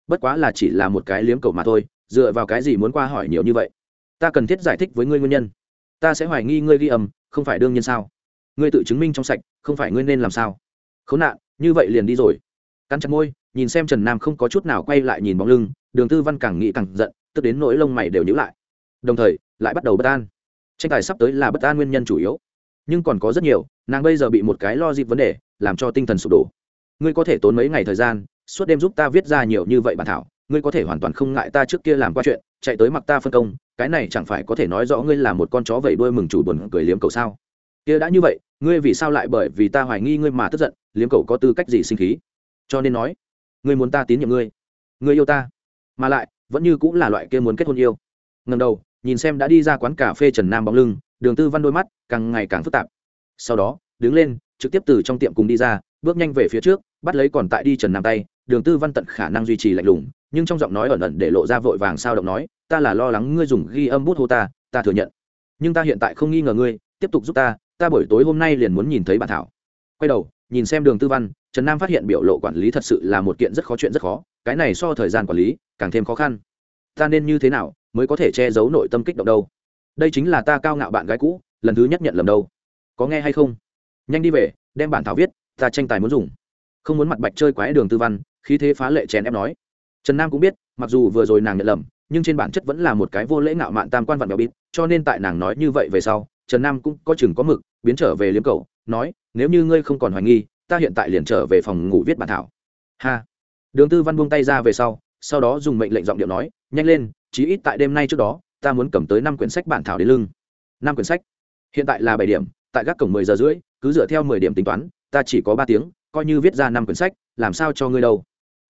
Speaker 1: Bất quá là chỉ là một cái liếm cầu mà thôi, dựa vào cái gì muốn qua hỏi nhiều như vậy? Ta cần thiết giải thích với ngươi nguyên nhân. Ta sẽ hoài nghi ngươi ghi âm, không phải đương nhiên sao? Ngươi tự chứng minh trong sạch, không phải ngươi nên làm sao? Khốn nạn, như vậy liền đi rồi. Cắn chặt môi, nhìn xem trần nam không có chút nào quay lại nhìn bóng lưng, đường tư văn càng nghĩ càng giận, tức đến nỗi lông mày đều nhữ lại. Đồng thời, lại bắt đầu bất an. Tranh tài sắp tới là bất an nguyên nhân chủ yếu nhưng còn có rất nhiều, nàng bây giờ bị một cái lo dịp vấn đề làm cho tinh thần sụp đổ. Ngươi có thể tốn mấy ngày thời gian, suốt đêm giúp ta viết ra nhiều như vậy bản thảo, ngươi có thể hoàn toàn không ngại ta trước kia làm qua chuyện, chạy tới mặc ta phân công, cái này chẳng phải có thể nói rõ ngươi là một con chó vẩy đuôi mừng chủ buồn cười liếm cầu sao? Kia đã như vậy, ngươi vì sao lại bởi vì ta hoài nghi ngươi mà tức giận, liếm cầu có tư cách gì sinh khí? Cho nên nói, ngươi muốn ta tín nhiệm ngươi ngươi yêu ta, mà lại, vẫn như cũng là loại kia muốn kết hôn yêu. Ngần đầu, nhìn xem đã đi ra quán cà phê trần nam bóng lưng đường tư văn đôi mắt càng ngày càng phức tạp. Sau đó, đứng lên, trực tiếp từ trong tiệm cùng đi ra, bước nhanh về phía trước, bắt lấy còn tại đi trần nam tay, đường tư văn tận khả năng duy trì lạnh lùng, nhưng trong giọng nói ẩn ẩn để lộ ra vội vàng sao động nói, ta là lo lắng ngươi dùng ghi âm bút hô ta ta thừa nhận. Nhưng ta hiện tại không nghi ngờ ngươi, tiếp tục giúp ta ta buổi tối hôm nay liền muốn nhìn thấy bản thảo. Quay đầu, nhìn xem đường tư văn, trần nam phát hiện biểu lộ quản lý thật sự là một kiện rất khó chuyện rất khó, cái này so thời gian quản lý càng thêm khó khăn. Ta nên như thế nào mới có thể che giấu nội tâm kích động đâu? Đây chính là ta cao ngạo bạn gái cũ, lần thứ nhất nhận lầm đâu. Có nghe hay không? Nhanh đi về, đem bản thảo viết, ta tranh tài muốn dùng. Không muốn mặt bạch chơi quái đường tư văn, khí thế phá lệ chèn ép nói. Trần nam cũng biết, mặc dù vừa rồi nàng nhận lầm, nhưng trên bản chất vẫn là một cái vô lễ ngạo mạn tam quan vặn bèo bịt, cho nên tại nàng nói như vậy về sau, trần nam cũng có chừng có mực, biến trở về liếm cầu nói, nếu như ngươi không còn hoài nghi, ta hiện tại liền trở về phòng ngủ viết bản thảo. Ha. Đường tư văn buông tay ra về sau sau đó dùng mệnh lệnh giọng điệu nói, nhanh lên, chí ít tại đêm nay trước đó ta muốn cầm tới năm quyển sách bản thảo đến lưng. Năm quyển sách? Hiện tại là bảy điểm, tại các cổng mười giờ rưỡi, cứ dựa theo mười điểm tính toán, ta chỉ có ba tiếng, coi như viết ra năm quyển sách, làm sao cho ngươi đâu?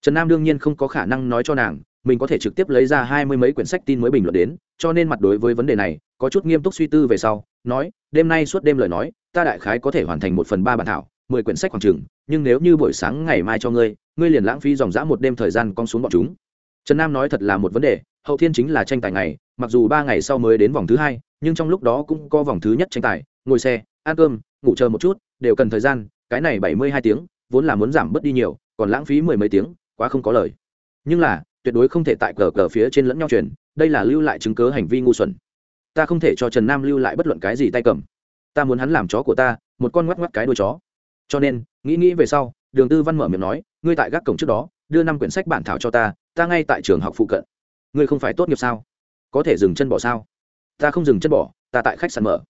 Speaker 1: Trần nam đương nhiên không có khả năng nói cho nàng, mình có thể trực tiếp lấy ra hai mươi mấy quyển sách tin mới bình luận đến, cho nên mặt đối với vấn đề này, có chút nghiêm túc suy tư về sau, nói, đêm nay suốt đêm lời nói, ta đại khái có thể hoàn thành một phần ba bản thảo, mười quyển sách khoảng chừng, nhưng nếu như buổi sáng ngày mai cho ngươi ngươi liền lãng phí dòng dã một đêm thời gian con xuống bọn chúng. Trần nam nói thật là một vấn đề hậu thiên chính là tranh tài ngày, mặc dù ba ngày sau mới đến vòng thứ hai, nhưng trong lúc đó cũng có vòng thứ nhất tranh tài, ngồi xe, ăn cơm, ngủ chờ một chút, đều cần thời gian, cái này bảy mươi hai tiếng, vốn là muốn giảm bớt đi nhiều, còn lãng phí mười mấy tiếng, quá không có lời. Nhưng là, tuyệt đối không thể tại cờ cờ phía trên lẫn nhau truyền, đây là lưu lại chứng cớ hành vi ngu xuẩn. Ta không thể cho trần nam lưu lại bất luận cái gì tay cầm. Ta muốn hắn làm chó của ta, một con ngoắc ngoắc cái đuôi chó. Cho nên, nghĩ nghĩ về sau, đường tư văn mở miệng nói, ngươi tại gác cổng trước đó, đưa năm quyển sách bản thảo cho ta ta ngay tại trường học phụ cận ngươi không phải tốt nghiệp sao? Có thể dừng chân bỏ sao? Ta không dừng chân bỏ, ta tại khách sạn mở.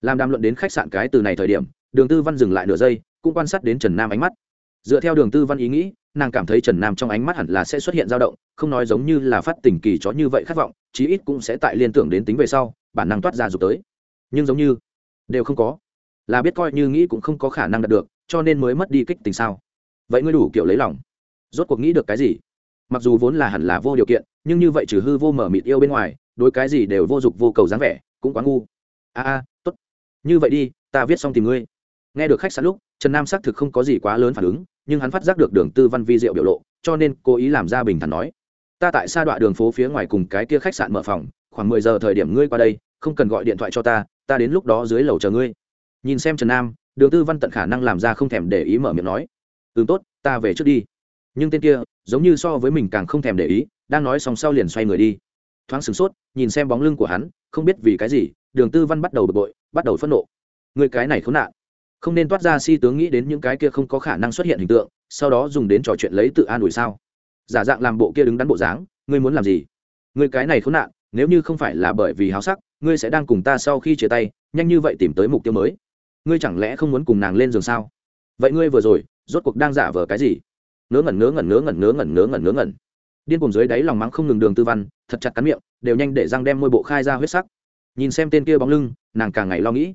Speaker 1: Làm đàm luận đến khách sạn cái từ này thời điểm, đường tư văn dừng lại nửa giây, cũng quan sát đến trần nam ánh mắt. Dựa theo đường tư văn ý nghĩ, nàng cảm thấy trần nam trong ánh mắt hẳn là sẽ xuất hiện dao động, không nói giống như là phát tình kỳ chó như vậy khát vọng, chí ít cũng sẽ tại liên tưởng đến tính về sau, bản năng toát ra dục tới. Nhưng giống như, đều không có. Là biết coi như nghĩ cũng không có khả năng đạt được, cho nên mới mất đi kích tình sao. Vậy ngươi đủ kiểu lấy lòng. Rốt cuộc nghĩ được cái gì? Mặc dù vốn là hẳn là vô điều kiện, nhưng như vậy trừ hư vô mở mịt yêu bên ngoài, đối cái gì đều vô dụng vô cầu dáng vẻ, cũng quá ngu. A a, tốt. Như vậy đi, ta viết xong tìm ngươi. Nghe được khách sạn lúc, trần nam xác thực không có gì quá lớn phản ứng, nhưng hắn phát giác được đường tư văn vi diệu biểu lộ, cho nên cố ý làm ra bình thản nói. Ta tại xa đoạn đường phố phía ngoài cùng cái kia khách sạn mở phòng, khoảng mười giờ thời điểm ngươi qua đây, không cần gọi điện thoại cho ta ta đến lúc đó dưới lầu chờ ngươi. Nhìn xem trần nam, đường tư văn tận khả năng làm ra không thèm để ý mở miệng nói. Ừ tốt, ta về trước đi nhưng tên kia giống như so với mình càng không thèm để ý, đang nói xong sau liền xoay người đi. Thoáng sửng sốt, nhìn xem bóng lưng của hắn, không biết vì cái gì, đường tư văn bắt đầu bực bội, bắt đầu phẫn nộ. Người cái này khốn nạn. Không nên toát ra si tướng nghĩ đến những cái kia không có khả năng xuất hiện hình tượng, sau đó dùng đến trò chuyện lấy tự an ủi sao? Giả dạng làm bộ kia đứng đắn bộ dáng, ngươi muốn làm gì? Ngươi cái này khốn nạn, nếu như không phải là bởi vì háo sắc, ngươi sẽ đang cùng ta sau khi chia tay, nhanh như vậy tìm tới mục tiêu mới. Ngươi chẳng lẽ không muốn cùng nàng lên giường sao? Vậy ngươi vừa rồi, rốt cuộc đang giả vờ cái gì? Ngớ ngẩn ngớ ngẩn ngớ ngẩn ngớ ngẩn ngớ ngẩn ngớ ngẩn. Điên cùng dưới đáy lòng mắng không ngừng đường tư văn, thật chặt cắn miệng, đều nhanh để răng đem môi bộ khai ra huyết sắc. Nhìn xem tên kia bóng lưng, nàng càng ngày lo nghĩ.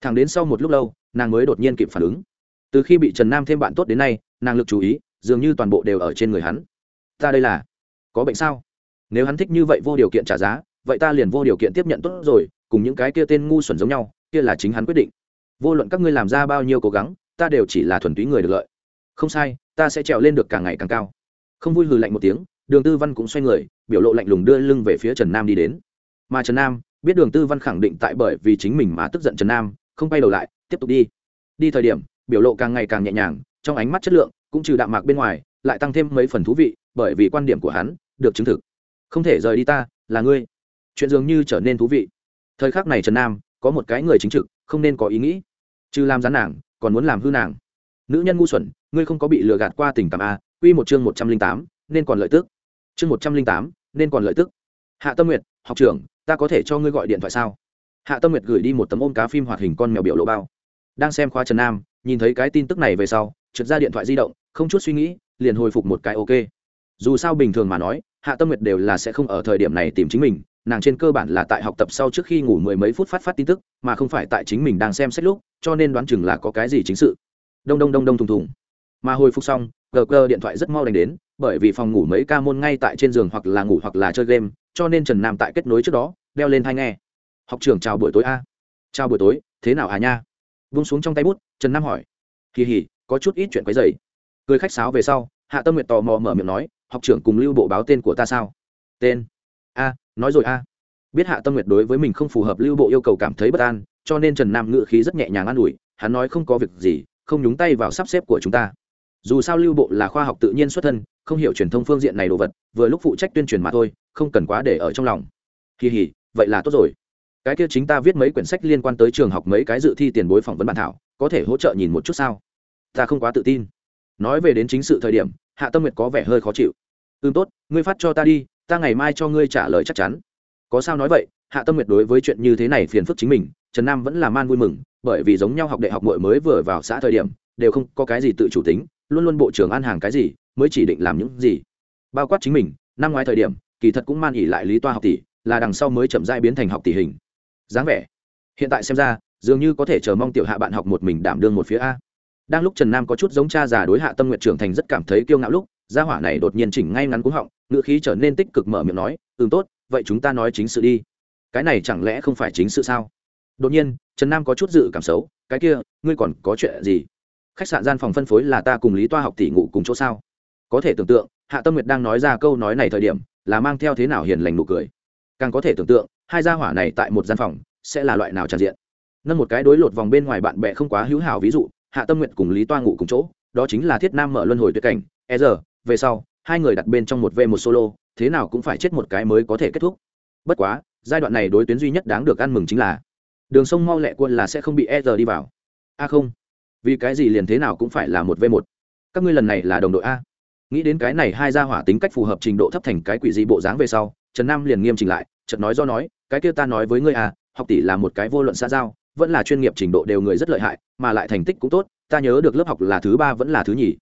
Speaker 1: Thẳng đến sau một lúc lâu, nàng mới đột nhiên kịp phản ứng. Từ khi bị trần nam thêm bạn tốt đến nay, nàng lực chú ý, dường như toàn bộ đều ở trên người hắn. Ta đây là, có bệnh sao? Nếu hắn thích như vậy vô điều kiện trả giá, vậy ta liền vô điều kiện tiếp nhận tốt rồi, cùng những cái kia tên ngu xuẩn giống nhau, kia là chính hắn quyết định. Vô luận các ngươi làm ra bao nhiêu cố gắng, ta đều chỉ là thuần túy người được lợi không sai, ta sẽ trèo lên được càng ngày càng cao. Không vui hừ lạnh một tiếng, đường tư văn cũng xoay người, biểu lộ lạnh lùng đưa lưng về phía trần nam đi đến. Mà trần nam, biết đường tư văn khẳng định tại bởi vì chính mình mà tức giận trần nam, không bay đầu lại, tiếp tục đi. Đi thời điểm, biểu lộ càng ngày càng nhẹ nhàng, trong ánh mắt chất lượng, cũng trừ đạm mạc bên ngoài, lại tăng thêm mấy phần thú vị, bởi vì quan điểm của hắn được chứng thực. Không thể rời đi ta, là ngươi. Chuyện dường như trở nên thú vị. Thời khắc này trần nam có một cái người chính trực, không nên có ý nghĩ. Chứ làm rán nàng, còn muốn làm hư nàng nữ nhân ngu xuẩn, ngươi không có bị lừa gạt qua tình cảm a quy một chương một trăm linh tám, nên còn lợi tức. Chương một trăm linh tám, nên còn lợi tức. Hạ tâm nguyệt, học trưởng, ta có thể cho ngươi gọi điện thoại sao? Hạ tâm nguyệt gửi đi một tấm ôm cá phim hoạt hình con mèo biểu lộ bao. Đang xem khoa trần nam, nhìn thấy cái tin tức này về sau, trượt ra điện thoại di động, không chút suy nghĩ, liền hồi phục một cái ok. Dù sao bình thường mà nói, hạ tâm nguyệt đều là sẽ không ở thời điểm này tìm chính mình, nàng trên cơ bản là tại học tập sau trước khi ngủ mười mấy phút phát phát tin tức, mà không phải tại chính mình đang xem sách lúc, cho nên đoán chừng là có cái gì chính sự đông đông đông đông thùng thùng. Mà hồi phục xong gờ gờ điện thoại rất mau đánh đến, bởi vì phòng ngủ mấy ca môn ngay tại trên giường hoặc là ngủ hoặc là chơi game, cho nên trần nam tại kết nối trước đó, đeo lên thai nghe. Học trưởng, chào buổi tối a. Chào buổi tối, thế nào à nha? Vung xuống trong tay bút, trần nam hỏi. Kỳ hỉ, có chút ít chuyện quấy dày cười khách sáo về sau, hạ tâm nguyện tò mò mở miệng nói, học trưởng cùng lưu bộ báo tên của ta sao? Tên? A, nói rồi a. Biết hạ tâm nguyệt đối với mình không phù hợp, lưu bộ yêu cầu cảm thấy bất an, cho nên trần nam ngự khí rất nhẹ nhàng an ủi, hắn nói không có việc gì không nhúng tay vào sắp xếp của chúng ta. Dù sao lưu bộ là khoa học tự nhiên xuất thân, không hiểu truyền thông phương diện này đồ vật, vừa lúc phụ trách tuyên truyền mà thôi, không cần quá để ở trong lòng. Kỳ hỉ, vậy là tốt rồi. Cái kia chính ta viết mấy quyển sách liên quan tới trường học mấy cái dự thi tiền bối phỏng vấn bản thảo, có thể hỗ trợ nhìn một chút sao? Ta không quá tự tin. Nói về đến chính sự thời điểm, hạ tâm nguyệt có vẻ hơi khó chịu. Ừm tốt, ngươi phát cho ta đi, ta ngày mai cho ngươi trả lời chắc chắn. Có sao nói vậy, hạ tâm nguyệt đối với chuyện như thế này phiền phức chính mình trần nam vẫn là man vui mừng, bởi vì giống nhau học đại học mội mới vừa vào xã thời điểm, đều không có cái gì tự chủ tính, luôn luôn bộ trưởng an hàng cái gì, mới chỉ định làm những gì. Bao quát chính mình, năm ngoái thời điểm, kỳ thật cũng man ỉ lại lý toa học tỷ, là đằng sau mới chậm dai biến thành học tỷ hình. Dáng vẻ. Hiện tại xem ra, dường như có thể chờ mong tiểu hạ bạn học một mình đảm đương một phía a. Đang lúc trần nam có chút giống cha già đối hạ tâm nguyện trưởng thành rất cảm thấy kiêu ngạo lúc, gia hỏa này đột nhiên chỉnh ngay ngắn cúng họng ngựa khí trở nên tích cực mở miệng nói ừ tốt, vậy chúng ta nói chính sự đi. Cái này chẳng lẽ không phải chính sự sao? Đột nhiên, trần nam có chút dự cảm xấu, cái kia, ngươi còn có chuyện gì? Khách sạn gian phòng phân phối là ta cùng lý toa học tỷ ngụ cùng chỗ sao? Có thể tưởng tượng, hạ tâm nguyệt đang nói ra câu nói này thời điểm, là mang theo thế nào hiền lành nụ cười. Càng có thể tưởng tượng, hai gia hỏa này tại một gian phòng, sẽ là loại nào tràn diện. Nâng một cái đối lột vòng bên ngoài bạn bè không quá hữu hảo ví dụ, hạ tâm nguyệt cùng lý toa ngụ cùng chỗ, đó chính là thiết nam mở luân hồi tuyệt cảnh e giờ, về sau, hai người đặt bên trong một v một solo, thế nào cũng phải chết một cái mới có thể kết thúc. Bất quá, giai đoạn này đối tuyến duy nhất đáng được ăn mừng chính là đường sông mau lẹ quân là sẽ không bị e giờ đi vào. A không, vì cái gì liền thế nào cũng phải là một v một. Các ngươi lần này là đồng đội a. Nghĩ đến cái này hai gia hỏa tính cách phù hợp trình độ thấp thành cái quỷ dị bộ dáng về sau, trần nam liền nghiêm chỉnh lại, chợt nói do nói, cái kia ta nói với ngươi a, học tỷ là một cái vô luận xã giao, vẫn là chuyên nghiệp trình độ đều người rất lợi hại, mà lại thành tích cũng tốt, ta nhớ được lớp học là thứ ba vẫn là thứ nhì.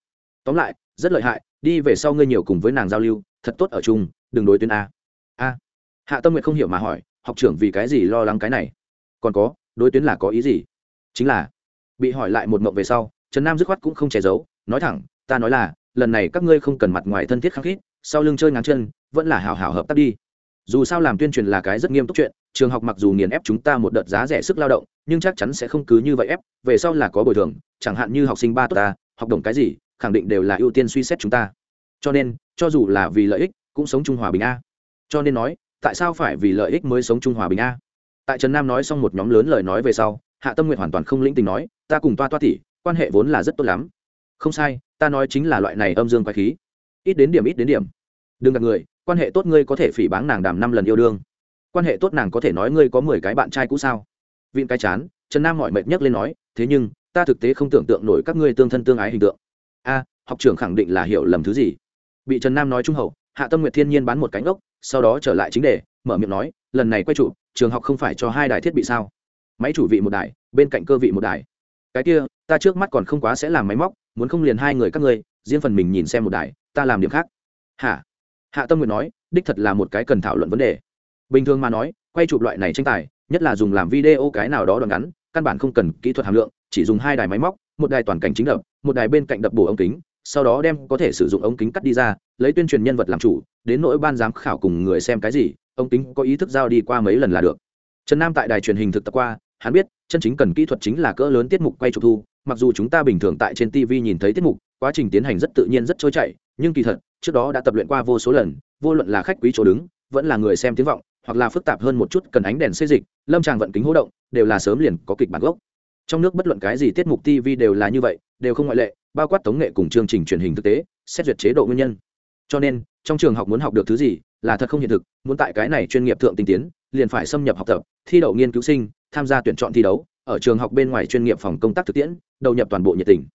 Speaker 1: Tóm lại, rất lợi hại, đi về sau ngươi nhiều cùng với nàng giao lưu, thật tốt ở chung, đừng đối tuyến a. A. Hạ tâm nguyện không hiểu mà hỏi, học trưởng vì cái gì lo lắng cái này? Còn có, đối tuyến là có ý gì? Chính là, bị hỏi lại một mộng về sau, trần nam dứt khoát cũng không che giấu, nói thẳng, ta nói là, lần này các ngươi không cần mặt ngoài thân thiết khăng khít, sau lưng chơi ngắn chân, vẫn là hào hào hợp tác đi. Dù sao làm tuyên truyền là cái rất nghiêm túc chuyện, trường học mặc dù nghiền ép chúng ta một đợt giá rẻ sức lao động, nhưng chắc chắn sẽ không cứ như vậy ép, về sau là có bồi thường, chẳng hạn như học sinh ba tốt ta, học đồng cái gì, khẳng định đều là ưu tiên suy xét chúng ta. Cho nên, cho dù là vì lợi ích, cũng sống trung hòa bình a. Cho nên nói, tại sao phải vì lợi ích mới sống trung hòa bình a? Tại trần nam nói xong một nhóm lớn lời nói về sau, hạ tâm nguyện hoàn toàn không lĩnh tình nói, ta cùng toa toa tỉ quan hệ vốn là rất tốt lắm. Không sai, ta nói chính là loại này âm dương quái khí. Ít đến điểm ít đến điểm. Đừng gặp người, quan hệ tốt ngươi có thể phỉ báng nàng đàm năm lần yêu đương. Quan hệ tốt nàng có thể nói ngươi có mười cái bạn trai cũ sao? Vịn cái chán, trần nam mọi mệt nhấc lên nói, thế nhưng, ta thực tế không tưởng tượng nổi các ngươi tương thân tương ái hình tượng. A, học trưởng khẳng định là hiểu lầm thứ gì. Bị trần nam nói trung hậu, hạ tâm nguyệt thiên nhiên bán một cánh ốc, sau đó trở lại chính đề, mở miệng nói, lần này quay trụ trường học không phải cho hai đài thiết bị sao? Máy chủ vị một đài, bên cạnh cơ vị một đài. Cái kia, ta trước mắt còn không quá sẽ làm máy móc, muốn không liền hai người các ngươi, riêng phần mình nhìn xem một đài, ta làm điểm khác. Hả? Hạ tâm nguyệt nói, đích thật là một cái cần thảo luận vấn đề. Bình thường mà nói, quay chụp loại này tranh tài, nhất là dùng làm video cái nào đó đoạn ngắn, căn bản không cần kỹ thuật hàm lượng, chỉ dùng hai đài máy móc, một đài toàn cảnh chính đập, một đài bên cạnh đập bổ ống kính, sau đó đem có thể sử dụng ống kính cắt đi ra, lấy tuyên truyền nhân vật làm chủ, đến nỗi ban giám khảo cùng người xem cái gì ông tính có ý thức giao đi qua mấy lần là được. Trần nam tại đài truyền hình thực tập qua, hắn biết, chân chính cần kỹ thuật chính là cỡ lớn tiết mục quay chụp thu, mặc dù chúng ta bình thường tại trên tv nhìn thấy tiết mục, quá trình tiến hành rất tự nhiên rất trôi chảy, nhưng kỳ thật, trước đó đã tập luyện qua vô số lần, vô luận là khách quý chỗ đứng, vẫn là người xem tiếng vọng, hoặc là phức tạp hơn một chút cần ánh đèn xây dịch, lâm tràng vận kính hỗ động, đều là sớm liền có kịch bản gốc. Trong nước bất luận cái gì tiết mục tv đều là như vậy, đều không ngoại lệ, bao quát tống nghệ cùng chương trình truyền hình thực tế, xét duyệt chế độ nguyên nhân. Cho nên, trong trường học muốn học được thứ gì là thật không hiện thực, muốn tại cái này chuyên nghiệp thượng tinh tiến, liền phải xâm nhập học tập, thi đậu nghiên cứu sinh, tham gia tuyển chọn thi đấu, ở trường học bên ngoài chuyên nghiệp phòng công tác thực tiễn, đầu nhập toàn bộ nhiệt tình.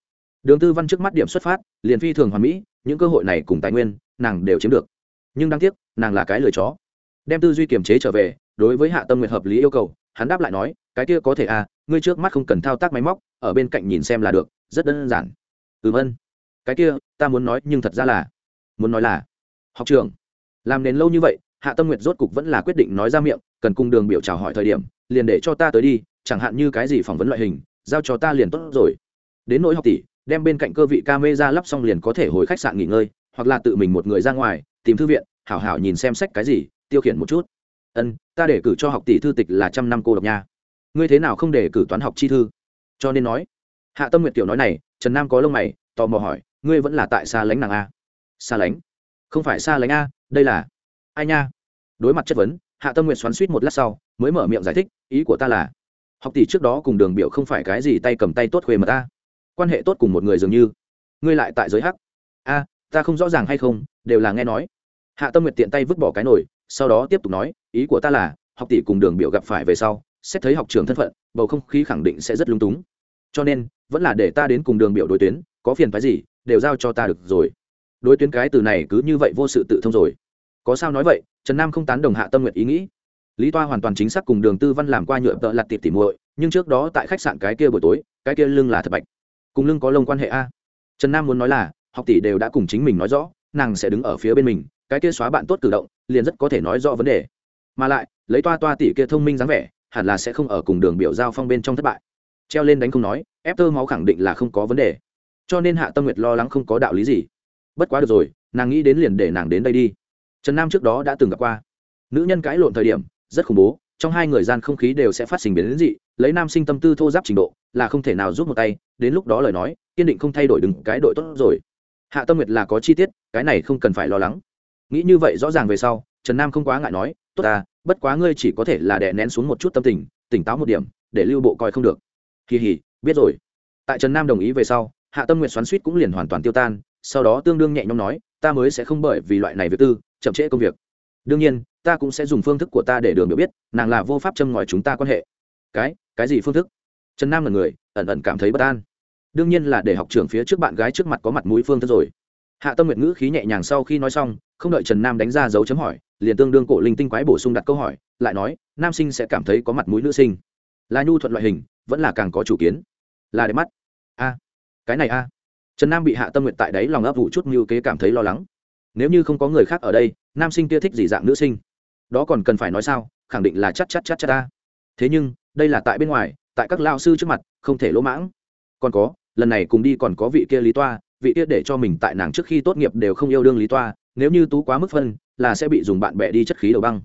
Speaker 1: Đường tư văn trước mắt điểm xuất phát, liền phi thường hoàn mỹ, những cơ hội này cùng tài nguyên, nàng đều chiếm được. Nhưng đáng tiếc, nàng là cái lời chó. Đem tư duy kiềm chế trở về, đối với hạ tâm nguyện hợp lý yêu cầu, hắn đáp lại nói, cái kia có thể à ngươi trước mắt không cần thao tác máy móc, ở bên cạnh nhìn xem là được, rất đơn giản. Ừm, ân. Cái kia, ta muốn nói nhưng thật ra là, muốn nói là, học trường làm nền lâu như vậy, hạ tâm nguyệt rốt cục vẫn là quyết định nói ra miệng, cần cùng đường biểu chào hỏi thời điểm, liền để cho ta tới đi, chẳng hạn như cái gì phỏng vấn loại hình, giao cho ta liền tốt rồi. Đến nỗi học tỷ, đem bên cạnh cơ vị ca mê ra lắp xong liền có thể hồi khách sạn nghỉ ngơi, hoặc là tự mình một người ra ngoài, tìm thư viện, hảo hảo nhìn xem sách cái gì, tiêu khiển một chút. Ân, ta để cử cho học tỷ thư tịch là trăm năm cô độc nha. Ngươi thế nào không để cử toán học chi thư? Cho nên nói, hạ tâm nguyệt tiểu nói này, trần nam có lông mày, tò mò hỏi, ngươi vẫn là tại xa lánh nàng a. Xa lánh? Không phải xa lánh a đây là ai nha? Đối mặt chất vấn, hạ tâm nguyện xoắn suýt một lát sau, mới mở miệng giải thích, ý của ta là, học tỷ trước đó cùng đường biểu không phải cái gì tay cầm tay tốt khuê mà ta. Quan hệ tốt cùng một người dường như. Ngươi lại tại giới hắc. A, ta không rõ ràng hay không, đều là nghe nói. Hạ tâm nguyệt tiện tay vứt bỏ cái nồi, sau đó tiếp tục nói, ý của ta là, học tỷ cùng đường biểu gặp phải về sau, xét thấy học trường thân phận, bầu không khí khẳng định sẽ rất lung túng. Cho nên, vẫn là để ta đến cùng đường biểu đối tuyến, có phiền phái gì, đều giao cho ta được rồi đối tuyến cái từ này cứ như vậy vô sự tự thông rồi. Có sao nói vậy, trần nam không tán đồng hạ tâm nguyện ý nghĩ. Lý toa hoàn toàn chính xác cùng đường tư văn làm qua nhựa tợ lặt tiệp tỉ muội, nhưng trước đó tại khách sạn cái kia buổi tối, cái kia lưng là thật bạch. Cùng lưng có lông quan hệ a. Trần nam muốn nói là, học tỷ đều đã cùng chính mình nói rõ, nàng sẽ đứng ở phía bên mình, cái kia xóa bạn tốt cử động, liền rất có thể nói rõ vấn đề. Mà lại, lấy toa toa tỷ kia thông minh dáng vẻ, hẳn là sẽ không ở cùng đường biểu giao phong bên trong thất bại. Treo lên đánh không nói, ép tơ máu khẳng định là không có vấn đề. Cho nên hạ tâm nguyệt lo lắng không có đạo lý gì bất quá được rồi nàng nghĩ đến liền để nàng đến đây đi. Trần nam trước đó đã từng gặp qua. Nữ nhân cãi lộn thời điểm rất khủng bố trong hai người gian không khí đều sẽ phát sinh biến đến dị lấy nam sinh tâm tư thô giáp trình độ là không thể nào giúp một tay đến lúc đó lời nói kiên định không thay đổi đừng cái đội tốt rồi. Hạ tâm nguyệt là có chi tiết cái này không cần phải lo lắng. Nghĩ như vậy rõ ràng về sau trần nam không quá ngại nói tốt à, bất quá ngươi chỉ có thể là đè nén xuống một chút tâm tình tỉnh táo một điểm để lưu bộ coi không được. Kỳ hỉ biết rồi. Tại trần nam đồng ý về sau hạ tâm Nguyệt xoắn suýt cũng liền hoàn toàn tiêu tan sau đó tương đương nhẹ nhõm nói, ta mới sẽ không bởi vì loại này việc tư, chậm trễ công việc. Đương nhiên, ta cũng sẽ dùng phương thức của ta để đường biểu biết, nàng là vô pháp châm ngòi chúng ta quan hệ. Cái cái gì phương thức? Trần nam là người, ẩn ẩn cảm thấy bất an. Đương nhiên là để học trưởng phía trước bạn gái trước mặt có mặt mũi phương thức rồi. Hạ tâm nguyện ngữ khí nhẹ nhàng sau khi nói xong, không đợi trần nam đánh ra dấu chấm hỏi, liền tương đương cổ linh tinh quái bổ sung đặt câu hỏi, lại nói, nam sinh sẽ cảm thấy có mặt mũi nữ sinh. Là nhu thuận loại hình, vẫn là càng có chủ kiến. Là đẹp mắt. A, cái này a trần nam bị hạ tâm nguyện tại đấy lòng ấp vụ chút mưu kế cảm thấy lo lắng. Nếu như không có người khác ở đây, nam sinh kia thích gì dạng nữ sinh? Đó còn cần phải nói sao? Khẳng định là chắc chắc chắc chắc ta. Thế nhưng, đây là tại bên ngoài, tại các lao sư trước mặt, không thể lỗ mãng. Còn có, lần này cùng đi còn có vị kia lý toa, vị kia để cho mình tại nàng trước khi tốt nghiệp đều không yêu đương lý toa, nếu như tú quá mức phân, là sẽ bị dùng bạn bè đi chất khí đầu băng.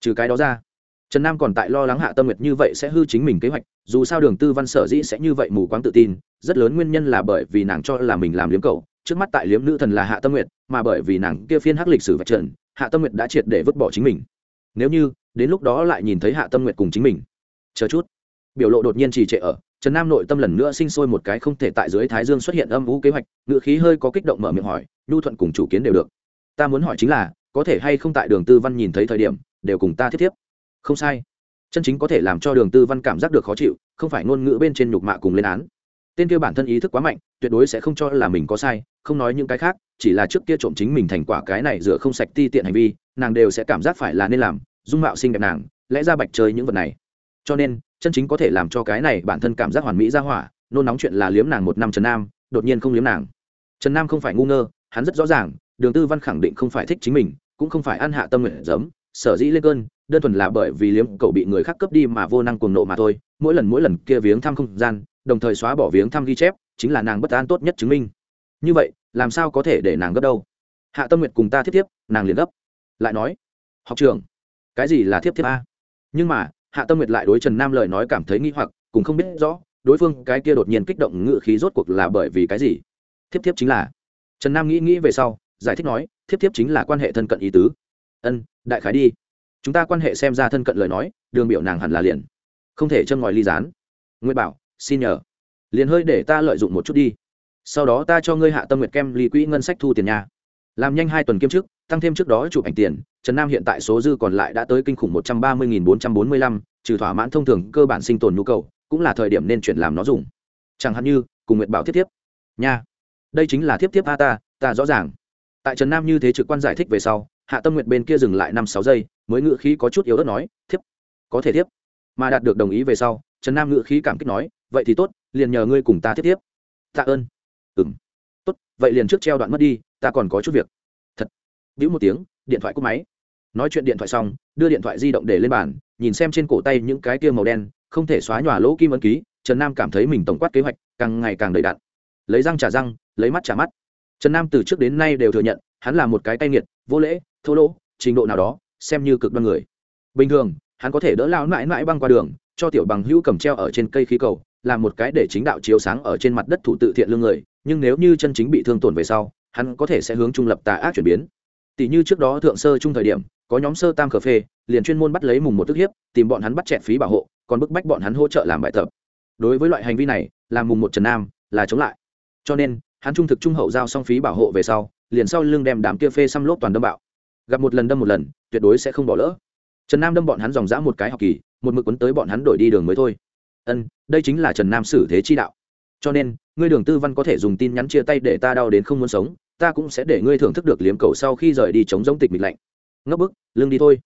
Speaker 1: Trừ cái đó ra trần nam còn tại lo lắng hạ tâm nguyệt như vậy sẽ hư chính mình kế hoạch, dù sao đường tư văn sở dĩ sẽ như vậy mù quáng tự tin, rất lớn nguyên nhân là bởi vì nàng cho là mình làm liếm cầu trước mắt tại liếm nữ thần là hạ tâm nguyệt, mà bởi vì nàng kia phiên hắc lịch sử vạch trần, hạ tâm nguyệt đã triệt để vứt bỏ chính mình. Nếu như, đến lúc đó lại nhìn thấy hạ tâm nguyệt cùng chính mình. Chờ chút. Biểu lộ đột nhiên trì trệ ở, trần nam nội tâm lần nữa sinh sôi một cái không thể tại dưới thái dương xuất hiện âm vũ kế hoạch ngự khí hơi có kích động mở miệng hỏi, nhu thuận cùng chủ kiến đều được. Ta muốn hỏi chính là, có thể hay không tại đường tư văn nhìn thấy thời điểm, đều cùng ta thiết thiếp? Không sai. Chân chính có thể làm cho đường tư văn cảm giác được khó chịu, không phải ngôn ngữ bên trên nhục mạ cùng lên án. Tên kia bản thân ý thức quá mạnh, tuyệt đối sẽ không cho là mình có sai, không nói những cái khác, chỉ là trước kia trộm chính mình thành quả cái này dựa không sạch ti tiện hành vi, nàng đều sẽ cảm giác phải là nên làm, dung mạo xinh đẹp nàng, lẽ ra bạch chơi những vật này. Cho nên, chân chính có thể làm cho cái này bản thân cảm giác hoàn mỹ ra hỏa, nôn nóng chuyện là liếm nàng một năm trần nam, đột nhiên không liếm nàng. Trần nam không phải ngu ngơ, hắn rất rõ ràng, đường tư văn khẳng định không phải thích chính mình, cũng không phải ăn hạ tâm nguyện giấm, sở dĩ lên cơn đơn thuần là bởi vì liếm cậu bị người khác cướp đi mà vô năng cuồng nộ mà thôi, mỗi lần mỗi lần kia viếng thăm không gian, đồng thời xóa bỏ viếng thăm ghi chép, chính là nàng bất an tốt nhất chứng minh. Như vậy, làm sao có thể để nàng gấp đâu? Hạ tâm nguyệt cùng ta thiết tiếp nàng liền gấp. Lại nói, học trường cái gì là thiếp thiếp a? Nhưng mà, hạ tâm nguyệt lại đối trần nam lời nói cảm thấy nghi hoặc, cùng không biết rõ, đối phương cái kia đột nhiên kích động ngự khí rốt cuộc là bởi vì cái gì? Thiếp thiếp chính là. Trần nam nghĩ nghĩ về sau, giải thích nói thiếp thiếp chính là quan hệ thân cận ý tứ. Ân, đại khái đi chúng ta quan hệ xem ra thân cận lời nói, đường biểu nàng hẳn là liền. Không thể châm ngòi ly gián. Nguyệt bảo, xin nhờ. Liền hơi để ta lợi dụng một chút đi. Sau đó ta cho ngươi hạ tâm nguyệt kem ly quỹ ngân sách thu tiền nhà làm nhanh hai tuần kiêm trước tăng thêm trước đó chụp ảnh tiền, trần nam hiện tại số dư còn lại đã tới kinh khủng một trăm ba mươi bốn trăm bốn mươi lăm, trừ thỏa mãn thông thường cơ bản sinh tồn nhu cầu, cũng là thời điểm nên chuyển làm nó dùng. Chẳng hạn như, cùng Nguyệt bảo thiết tiếp. Nha. Đây chính là tiếp tiếp a ta ta rõ ràng. Tại trần nam như thế trực quan giải thích về sau hạ tâm nguyện bên kia dừng lại năm sáu giây, mới ngự khí có chút yếu ớt nói, thiếp, có thể thiếp. Mà đạt được đồng ý về sau, trần nam ngự khí cảm kích nói, vậy thì tốt, liền nhờ ngươi cùng ta tiếp tiếp tạ ơn. Ừng tốt, vậy liền trước treo đoạn mất đi, ta còn có chút việc. Thật. Víu một tiếng, điện thoại cúp máy. Nói chuyện điện thoại xong, đưa điện thoại di động để lên bàn, nhìn xem trên cổ tay những cái kia màu đen, không thể xóa nhòa lỗ kim ấn ký, trần nam cảm thấy mình tổng quát kế hoạch, càng ngày càng đầy đặn. Lấy răng trả răng, lấy mắt trả mắt. Trần nam từ trước đến nay đều thừa nhận, hắn là một cái tay nghiệt, vô lễ thô lỗ, trình độ nào đó, xem như cực đoan người. Bình thường, hắn có thể đỡ lao mãi mãi băng qua đường, cho tiểu bằng hữu cầm treo ở trên cây khí cầu, làm một cái để chính đạo chiếu sáng ở trên mặt đất thủ tự thiện lương người, nhưng nếu như chân chính bị thương tổn về sau, hắn có thể sẽ hướng trung lập tà ác chuyển biến. Tỷ như trước đó thượng sơ trung thời điểm, có nhóm sơ tam cà phê, liền chuyên môn bắt lấy mùng một tức hiếp, tìm bọn hắn bắt chẹt phí bảo hộ, còn bức bách bọn hắn hỗ trợ làm bài tập. Đối với loại hành vi này làm mùng một trần nam, là chống lại. Cho nên, hắn trung thực trung hậu giao xong phí bảo hộ về sau, liền sau lưng đem đám kia phê xăm lốp toàn đâm bạo gặp một lần đâm một lần, tuyệt đối sẽ không bỏ lỡ. Trần nam đâm bọn hắn dòng dã một cái học kỳ, một mực quấn tới bọn hắn đổi đi đường mới thôi. Ân, đây chính là trần nam xử thế chi đạo. Cho nên, ngươi đường tư văn có thể dùng tin nhắn chia tay để ta đau đến không muốn sống, ta cũng sẽ để ngươi thưởng thức được liếm cầu sau khi rời đi chống giống tịch mịch lạnh. Ngấp bức lương đi thôi.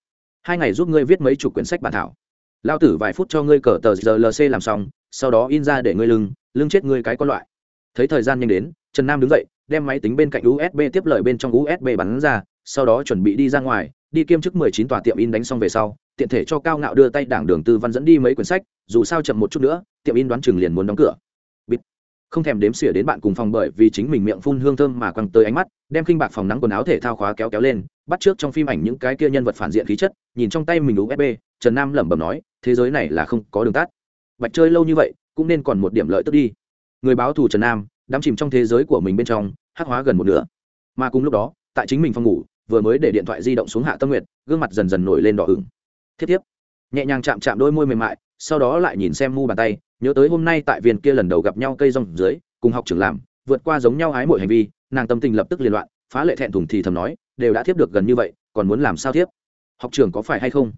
Speaker 1: Hai ngày giúp ngươi viết mấy chục quyển sách bản thảo. Lao tử vài phút cho ngươi cờ tờ rlc làm xong, sau đó in ra để ngươi lưng lưng chết ngươi cái con loại. Thấy thời gian nhanh đến, trần nam đứng dậy, đem máy tính bên cạnh usb tiếp lời bên trong usb bắn ra sau đó chuẩn bị đi ra ngoài, đi kiêm chức mười chín tòa tiệm in đánh xong về sau, tiện thể cho cao ngạo đưa tay đảng đường tư văn dẫn đi mấy quyển sách, dù sao chậm một chút nữa, tiệm in đoán chừng liền muốn đóng cửa. Bịt. không thèm đếm xỉa đến bạn cùng phòng bởi vì chính mình miệng phun hương thơm mà quăng tới ánh mắt, đem khinh bạc phòng nắng quần áo thể thao khóa kéo kéo lên, bắt trước trong phim ảnh những cái kia nhân vật phản diện khí chất, nhìn trong tay mình usb trần nam lẩm bẩm nói, thế giới này là không có đường tắt. Bạch chơi lâu như vậy, cũng nên còn một điểm lợi tức đi. Người báo thù trần nam, đắm chìm trong thế giới của mình bên trong, hắc hóa gần một nửa. Mà cùng lúc đó tại chính mình phòng ngủ, vừa mới để điện thoại di động xuống hạ tâm nguyệt, gương mặt dần dần nổi lên đỏ ửng. Thiết tiếp nhẹ nhàng chạm chạm đôi môi mềm mại, sau đó lại nhìn xem mu bàn tay, nhớ tới hôm nay tại viên kia lần đầu gặp nhau cây rong dưới, cùng học trưởng làm, vượt qua giống nhau ái mọi hành vi, nàng tâm tình lập tức liên loạn, phá lệ thẹn thùng thì thầm nói, đều đã thiếp được gần như vậy, còn muốn làm sao thiếp? Học trưởng có phải hay không?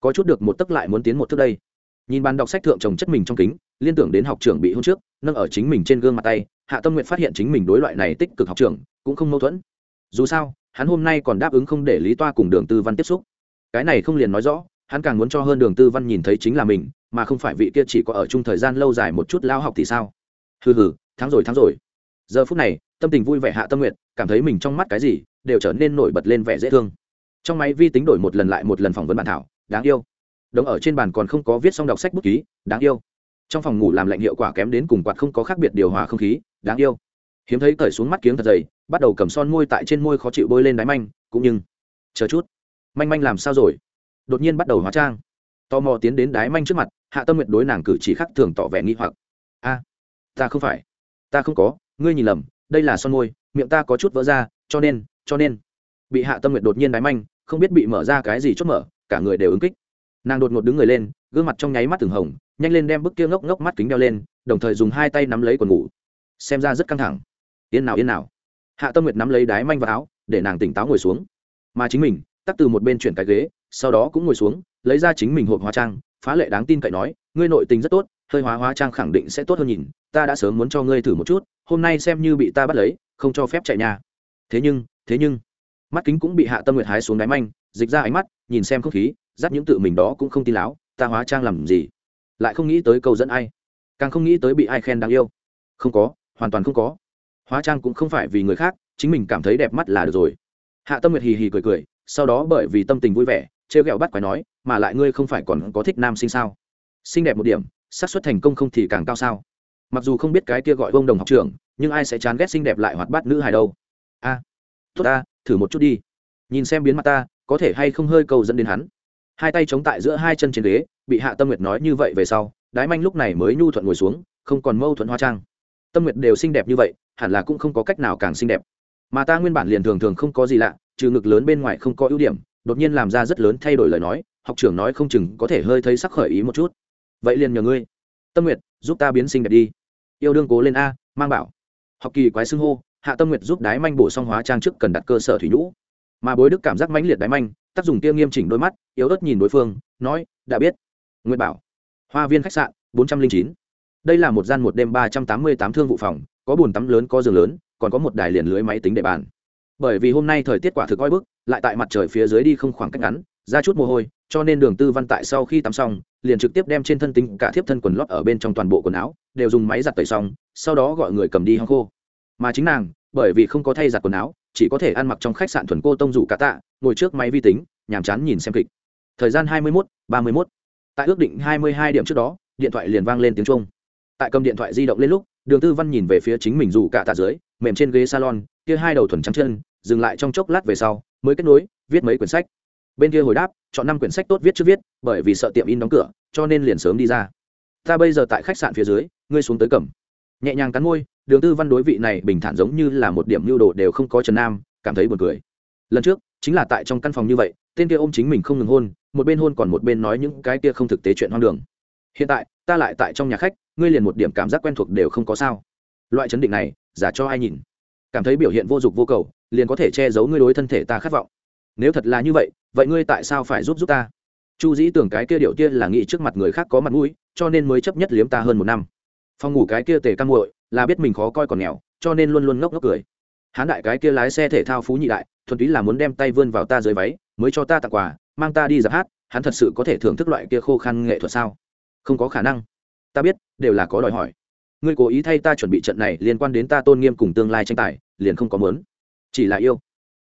Speaker 1: Có chút được một tấc lại muốn tiến một thước đây. Nhìn bàn đọc sách thượng chồng chất mình trong kính, liên tưởng đến học trưởng bị hôn trước, nâng ở chính mình trên gương mặt tay, hạ tâm nguyện phát hiện chính mình đối loại này tích cực học trưởng, cũng không mâu thuẫn dù sao, hắn hôm nay còn đáp ứng không để lý toa cùng đường tư văn tiếp xúc. Cái này không liền nói rõ, hắn càng muốn cho hơn đường tư văn nhìn thấy chính là mình, mà không phải vị kia chỉ có ở chung thời gian lâu dài một chút lao học thì sao? Hừ hừ tháng rồi tháng rồi. Giờ phút này, tâm tình vui vẻ hạ tâm nguyện cảm thấy mình trong mắt cái gì, đều trở nên nổi bật lên vẻ dễ thương. Trong máy vi tính đổi một lần lại một lần phỏng vấn bản thảo, đáng yêu. Đống ở trên bàn còn không có viết xong đọc sách bút ký, đáng yêu. Trong phòng ngủ làm lạnh hiệu quả kém đến cùng quạt không có khác biệt điều hòa không khí, đáng yêu hiếm thấy cởi xuống mắt kiếng thật dày, bắt đầu cầm son môi tại trên môi khó chịu bôi lên đáy manh, cũng nhưng, chờ chút. Manh manh làm sao rồi? Đột nhiên bắt đầu hóa trang. Tò mò tiến đến đái manh trước mặt, hạ tâm nguyện đối nàng cử chỉ khác thường tỏ vẻ nghi hoặc. A, ta không phải. Ta không có, ngươi nhìn lầm, đây là son môi, miệng ta có chút vỡ ra, cho nên cho nên. Bị hạ tâm nguyện đột nhiên đái manh, không biết bị mở ra cái gì chốt mở, cả người đều ứng kích. Nàng đột ngột đứng người lên, gương mặt trong nháy mắt từng hồng, nhanh lên đem bức kia ngốc ngốc mắt kính đeo lên, đồng thời dùng hai tay nắm lấy quần ngủ. Xem ra rất căng thẳng yên nào yên nào. Hạ tâm nguyệt nắm lấy đái manh vào áo, để nàng tỉnh táo ngồi xuống. Mà chính mình tắt từ một bên chuyển cái ghế, sau đó cũng ngồi xuống, lấy ra chính mình hộp hóa trang, phá lệ đáng tin cậy nói, ngươi nội tình rất tốt, hơi hóa hóa trang khẳng định sẽ tốt hơn nhìn, ta đã sớm muốn cho ngươi thử một chút, hôm nay xem như bị ta bắt lấy, không cho phép chạy nhà. Thế nhưng thế nhưng, mắt kính cũng bị hạ tâm nguyệt hái xuống đáy manh, dịch ra ánh mắt, nhìn xem không khí, dắt những tự mình đó cũng không tin láo, ta hóa trang làm gì? Lại không nghĩ tới câu dẫn ai, càng không nghĩ tới bị ai khen đáng yêu. Không có, hoàn toàn không có hóa trang cũng không phải vì người khác, chính mình cảm thấy đẹp mắt là được rồi. Hạ tâm nguyệt hì hì cười cười, sau đó bởi vì tâm tình vui vẻ, trêu ghẹo bắt quái nói, mà lại ngươi không phải còn có thích nam sinh sao? Xinh đẹp một điểm, xác suất thành công không thì càng cao sao? Mặc dù không biết cái kia gọi vông đồng học trưởng, nhưng ai sẽ chán ghét xinh đẹp lại hoạt bát nữ hài đâu. A, tốt ta, thử một chút đi. Nhìn xem biến mặt ta, có thể hay không hơi cầu dẫn đến hắn. Hai tay chống tại giữa hai chân trên ghế, bị hạ tâm nguyệt nói như vậy về sau, đái manh lúc này mới nhu thuận ngồi xuống, không còn mâu thuẫn hoa trang tâm nguyệt đều xinh đẹp như vậy, hẳn là cũng không có cách nào càng xinh đẹp. Mà ta nguyên bản liền thường thường không có gì lạ, trừ ngực lớn bên ngoài không có ưu điểm, đột nhiên làm ra rất lớn thay đổi lời nói, học trưởng nói không chừng có thể hơi thấy sắc khởi ý một chút. Vậy liền nhờ ngươi. Tâm nguyệt, giúp ta biến xinh đẹp đi. Yêu đương cố lên a, mang bảo. Học kỳ quái xưng hô, hạ tâm nguyệt giúp đái manh bổ song hóa trang trước cần đặt cơ sở thủy nhũ. Mà bối đức cảm giác mãnh liệt đái manh, tác dụng kia nghiêm chỉnh đôi mắt, yếu ớt nhìn đối phương, nói, đã biết. Nguyệt bảo. Hoa viên khách sạn, bốn trăm linh chín đây là một gian một đêm ba trăm tám mươi tám thương vụ phòng, có bồn tắm lớn, có giường lớn, còn có một đài liền lưới máy tính để bàn. Bởi vì hôm nay thời tiết quả thực oi bức, lại tại mặt trời phía dưới đi không khoảng cách ngắn, ra chút mồ hôi, cho nên đường tư văn tại sau khi tắm xong, liền trực tiếp đem trên thân tính cả thiếp thân quần lót ở bên trong toàn bộ quần áo, đều dùng máy giặt tẩy xong, sau đó gọi người cầm đi hong khô. Mà chính nàng, bởi vì không có thay giặt quần áo, chỉ có thể ăn mặc trong khách sạn thuần cô tông rủ cả tạ, ngồi trước máy vi tính, nhàm chán nhìn xem kịch. Thời gian hai mươi mốt, ba mươi mốt. Tại ước định hai mươi hai điểm trước đó, điện thoại liền vang lên tiếng trung tại cầm điện thoại di động lên lúc, đường tư văn nhìn về phía chính mình dù cả tạ dưới, mềm trên ghế salon, kia hai đầu thuần trắng chân, dừng lại trong chốc lát về sau, mới kết nối, viết mấy quyển sách. Bên kia hồi đáp, chọn năm quyển sách tốt viết trước viết, bởi vì sợ tiệm in đóng cửa, cho nên liền sớm đi ra. Ta bây giờ tại khách sạn phía dưới, ngươi xuống tới cầm. Nhẹ nhàng cắn môi, đường tư văn đối vị này bình thản giống như là một điểm mưu đồ đều không có trần nam, cảm thấy buồn cười. Lần trước, chính là tại trong căn phòng như vậy, tên kia ôm chính mình không ngừng hôn, một bên hôn còn một bên nói những cái kia không thực tế chuyện hoang đường hiện tại, ta lại tại trong nhà khách, ngươi liền một điểm cảm giác quen thuộc đều không có sao. Loại chấn định này, giả cho ai nhìn. Cảm thấy biểu hiện vô dụng vô cầu, liền có thể che giấu ngươi đối thân thể ta khát vọng. Nếu thật là như vậy vậy ngươi tại sao phải giúp giúp ta? Chu dĩ tưởng cái kia điệu kia là nghĩ trước mặt người khác có mặt mũi, cho nên mới chấp nhất liếm ta hơn một năm. Phòng ngủ cái kia tề căng nguội là biết mình khó coi còn nghèo, cho nên luôn luôn ngốc ngốc cười. Hán đại cái kia lái xe thể thao phú nhị đại, thuần túy là muốn đem tay vươn vào ta dưới váy, mới cho ta tặng quà, mang ta đi dạp hát, hắn thật sự có thể thưởng thức loại kia khô khăn nghệ thuật sao? Không có khả năng. Ta biết, đều là có đòi hỏi. Ngươi cố ý thay ta chuẩn bị trận này liên quan đến ta tôn nghiêm cùng tương lai tranh tài, liền không có mớn chỉ là yêu.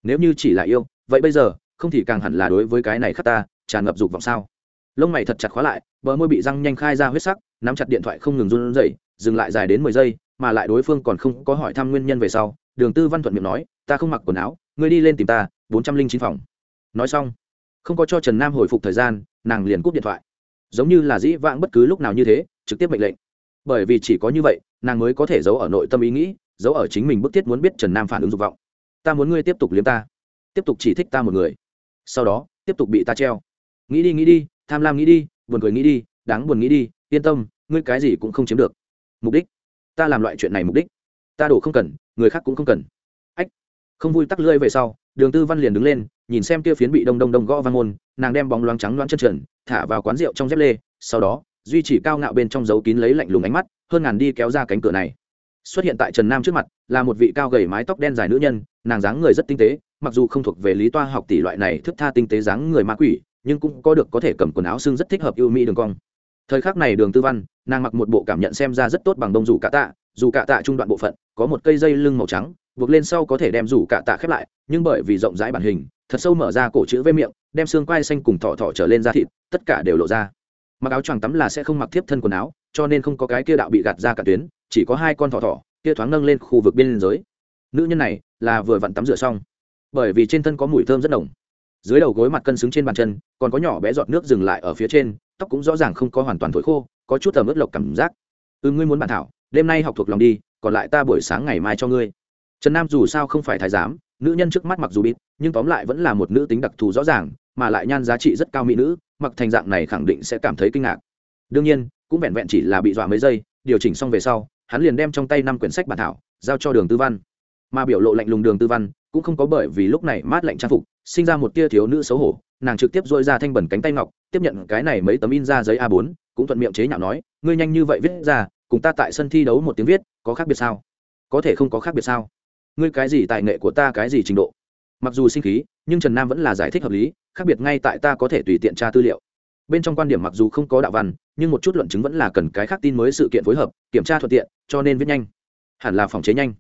Speaker 1: Nếu như chỉ là yêu, vậy bây giờ, không thì càng hẳn là đối với cái này khắc ta, tràn ngập dục vọng sao? Lông mày thật chặt khóa lại, bờ môi bị răng nhanh khai ra huyết sắc, nắm chặt điện thoại không ngừng run rẩy, dừng lại dài đến mười giây, mà lại đối phương còn không có hỏi thăm nguyên nhân về sau, đường tư văn thuận miệng nói, ta không mặc quần áo, ngươi đi lên tìm ta, bốn trăm linh chín phòng. Nói xong, không có cho trần nam hồi phục thời gian, nàng liền cúp điện thoại giống như là dĩ vãng bất cứ lúc nào như thế, trực tiếp mệnh lệnh. Bởi vì chỉ có như vậy, nàng mới có thể giấu ở nội tâm ý nghĩ, giấu ở chính mình bức thiết muốn biết trần nam phản ứng dục vọng. Ta muốn ngươi tiếp tục liếm ta. Tiếp tục chỉ thích ta một người. Sau đó, tiếp tục bị ta treo. Nghĩ đi nghĩ đi, tham lam nghĩ đi, buồn cười nghĩ đi, đáng buồn nghĩ đi, yên tâm, ngươi cái gì cũng không chiếm được. Mục đích? Ta làm loại chuyện này mục đích. Ta đổ không cần, người khác cũng không cần. Ách! Không vui tắc lưỡi về sau đường tư văn liền đứng lên, nhìn xem kia phiến bị đông đông đông gõ văn môn, nàng đem bóng loáng trắng loáng chân trần, thả vào quán rượu trong dép lê, sau đó, duy trì cao ngạo bên trong dấu kín lấy lạnh lùng ánh mắt, hơn ngàn đi kéo ra cánh cửa này. Xuất hiện tại trần nam trước mặt, là một vị cao gầy mái tóc đen dài nữ nhân, nàng dáng người rất tinh tế, mặc dù không thuộc về lý toa học tỷ loại này thức tha tinh tế dáng người ma quỷ, nhưng cũng có được có thể cầm quần áo xương rất thích hợp yêu mỹ đường cong. Thời khắc này đường tư văn, nàng mặc một bộ cảm nhận xem ra rất tốt bằng đông dù cạ tạ, dù cạ tạ trung đoạn bộ phận, có một cây dây lưng màu trắng buộc lên sau có thể đem rủ cạ tạ khép lại, nhưng bởi vì rộng rãi bản hình, thật sâu mở ra cổ chữ với miệng, đem xương quai xanh cùng thỏ thỏ trở lên da thịt, tất cả đều lộ ra. Mặc áo choàng tắm là sẽ không mặc tiếp thân quần áo, cho nên không có cái kia đạo bị gạt ra cả tuyến, chỉ có hai con thỏ thỏ, kia thoáng nâng lên khu vực biên giới nữ nhân này là vừa vặn tắm rửa xong, bởi vì trên thân có mùi thơm rất nồng. Dưới đầu gối mặt cân xứng trên bàn chân, còn có nhỏ bé giọt nước dừng lại ở phía trên, tóc cũng rõ ràng không có hoàn toàn thổi khô, có chút tầm ướt lộc cảm giác. Ừ ngươi muốn bản thảo, đêm nay học thuộc lòng đi, còn lại ta buổi sáng ngày mai cho ngươi trần nam dù sao không phải thái giám, nữ nhân trước mắt mặc dù bịt, nhưng tóm lại vẫn là một nữ tính đặc thù rõ ràng, mà lại nhan giá trị rất cao mỹ nữ, mặc thành dạng này khẳng định sẽ cảm thấy kinh ngạc. Đương nhiên, cũng vẹn vẹn chỉ là bị dọa mấy giây, điều chỉnh xong về sau, hắn liền đem trong tay năm quyển sách bản thảo, giao cho đường tư văn. Mà biểu lộ lạnh lùng đường tư văn, cũng không có bởi vì lúc này mát lạnh trang phục, sinh ra một tia thiếu nữ xấu hổ, nàng trực tiếp dôi ra thanh bẩn cánh tay ngọc, tiếp nhận cái này mấy tấm in ra giấy a 4 cũng thuận miệng chế nhạo nói, ngươi nhanh như vậy viết ra, cùng ta tại sân thi đấu một tiếng viết, có khác biệt sao? Có thể không có khác biệt sao? Ngươi cái gì tài nghệ của ta, cái gì trình độ? Mặc dù sinh khí, nhưng trần nam vẫn là giải thích hợp lý, khác biệt ngay tại ta có thể tùy tiện tra tư liệu. Bên trong quan điểm mặc dù không có đạo văn, nhưng một chút luận chứng vẫn là cần cái khác tin mới sự kiện phối hợp, kiểm tra thuận tiện, cho nên viết nhanh. Hẳn là phòng chế nhanh.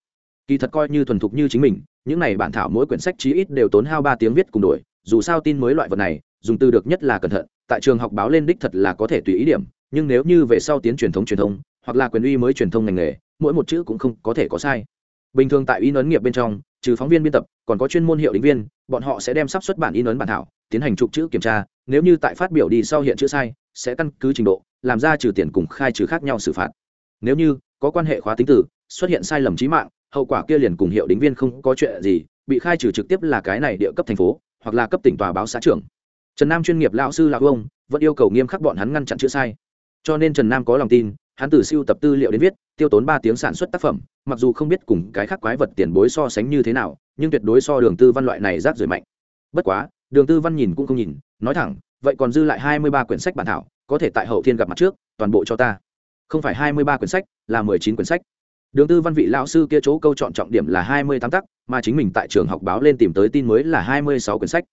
Speaker 1: Kỳ thật coi như thuần thục như chính mình, những này bản thảo mỗi quyển sách chí ít đều tốn hao ba tiếng viết cùng đổi, dù sao tin mới loại vật này, dùng từ được nhất là cẩn thận, tại trường học báo lên đích thật là có thể tùy ý điểm, nhưng nếu như về sau tiến truyền thống truyền thông hoặc là quyền uy mới truyền thông ngành nghề, mỗi một chữ cũng không có thể có sai bình thường tại in ấn nghiệp bên trong, trừ phóng viên biên tập, còn có chuyên môn hiệu định viên, bọn họ sẽ đem sắp xuất bản in ấn bản thảo, tiến hành trục chữ kiểm tra, nếu như tại phát biểu đi sau hiện chữ sai, sẽ căn cứ trình độ, làm ra trừ tiền cùng khai trừ khác nhau xử phạt. Nếu như có quan hệ khóa tính tử xuất hiện sai lầm trí mạng, hậu quả kia liền cùng hiệu đính viên không có chuyện gì, bị khai trừ trực tiếp là cái này địa cấp thành phố, hoặc là cấp tỉnh tòa báo xã trưởng. Trần nam chuyên nghiệp lão sư lão ông, vẫn yêu cầu nghiêm khắc bọn hắn ngăn chặn chữ sai. Cho nên trần nam có lòng tin, hắn từ siêu tập tư liệu đến viết, tiêu tốn ba tiếng sản xuất tác phẩm mặc dù không biết cùng cái khác quái vật tiền bối so sánh như thế nào, nhưng tuyệt đối so đường tư văn loại này rác rưởi mạnh. Bất quá, đường tư văn nhìn cũng không nhìn, nói thẳng, vậy còn dư lại hai mươi ba quyển sách bản thảo, có thể tại hậu thiên gặp mặt trước, toàn bộ cho ta. Không phải hai mươi ba quyển sách, là mười chín quyển sách. Đường tư văn vị lão sư kia chỗ câu chọn trọng điểm là hai mươi tám tắc, mà chính mình tại trường học báo lên tìm tới tin mới là hai mươi sáu quyển sách.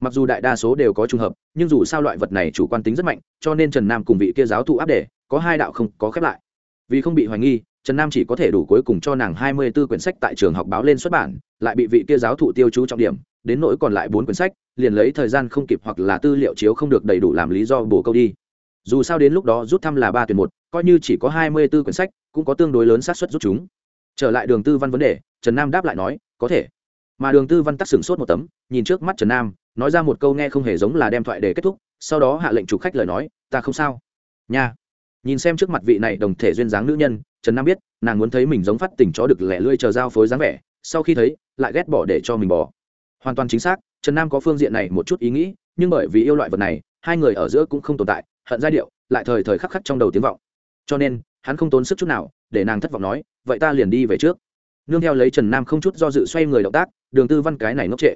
Speaker 1: Mặc dù đại đa số đều có trùng hợp, nhưng dù sao loại vật này chủ quan tính rất mạnh, cho nên trần nam cùng vị kia giáo thụ áp để có hai đạo không có khép lại. Vì không bị hoài nghi trần nam chỉ có thể đủ cuối cùng cho nàng hai mươi b ố quyển sách tại trường học báo lên xuất bản, lại bị vị kia giáo thụ tiêu chú trọng điểm, đến nỗi còn lại bốn quyển sách, liền lấy thời gian không kịp hoặc là tư liệu chiếu không được đầy đủ làm lý do bổ câu đi. Dù sao đến lúc đó rút thăm là ba tuyển một, coi như chỉ có hai mươi b ố quyển sách, cũng có tương đối lớn xác suất rút chúng. Trở lại đường tư văn vấn đề, trần nam đáp lại nói, có thể. Mà đường tư văn tắc sửng sốt một tấm, nhìn trước mắt trần nam, nói ra một câu nghe không hề giống là đem thoại để kết thúc, sau đó hạ lệnh chủ khách lời nói, ta không sao. Nha nhìn xem trước mặt vị này đồng thể duyên dáng nữ nhân, trần nam biết, nàng muốn thấy mình giống phát tình chó được lẻ lươi chờ giao phối dáng vẻ, sau khi thấy, lại ghét bỏ để cho mình bỏ. Hoàn toàn chính xác, trần nam có phương diện này một chút ý nghĩ, nhưng bởi vì yêu loại vật này, hai người ở giữa cũng không tồn tại, hận giai điệu, lại thời thời khắc khắc trong đầu tiếng vọng. Cho nên, hắn không tốn sức chút nào, để nàng thất vọng nói, vậy ta liền đi về trước. Nương theo lấy trần nam không chút do dự xoay người động tác, đường tư văn cái này ngốc trệ.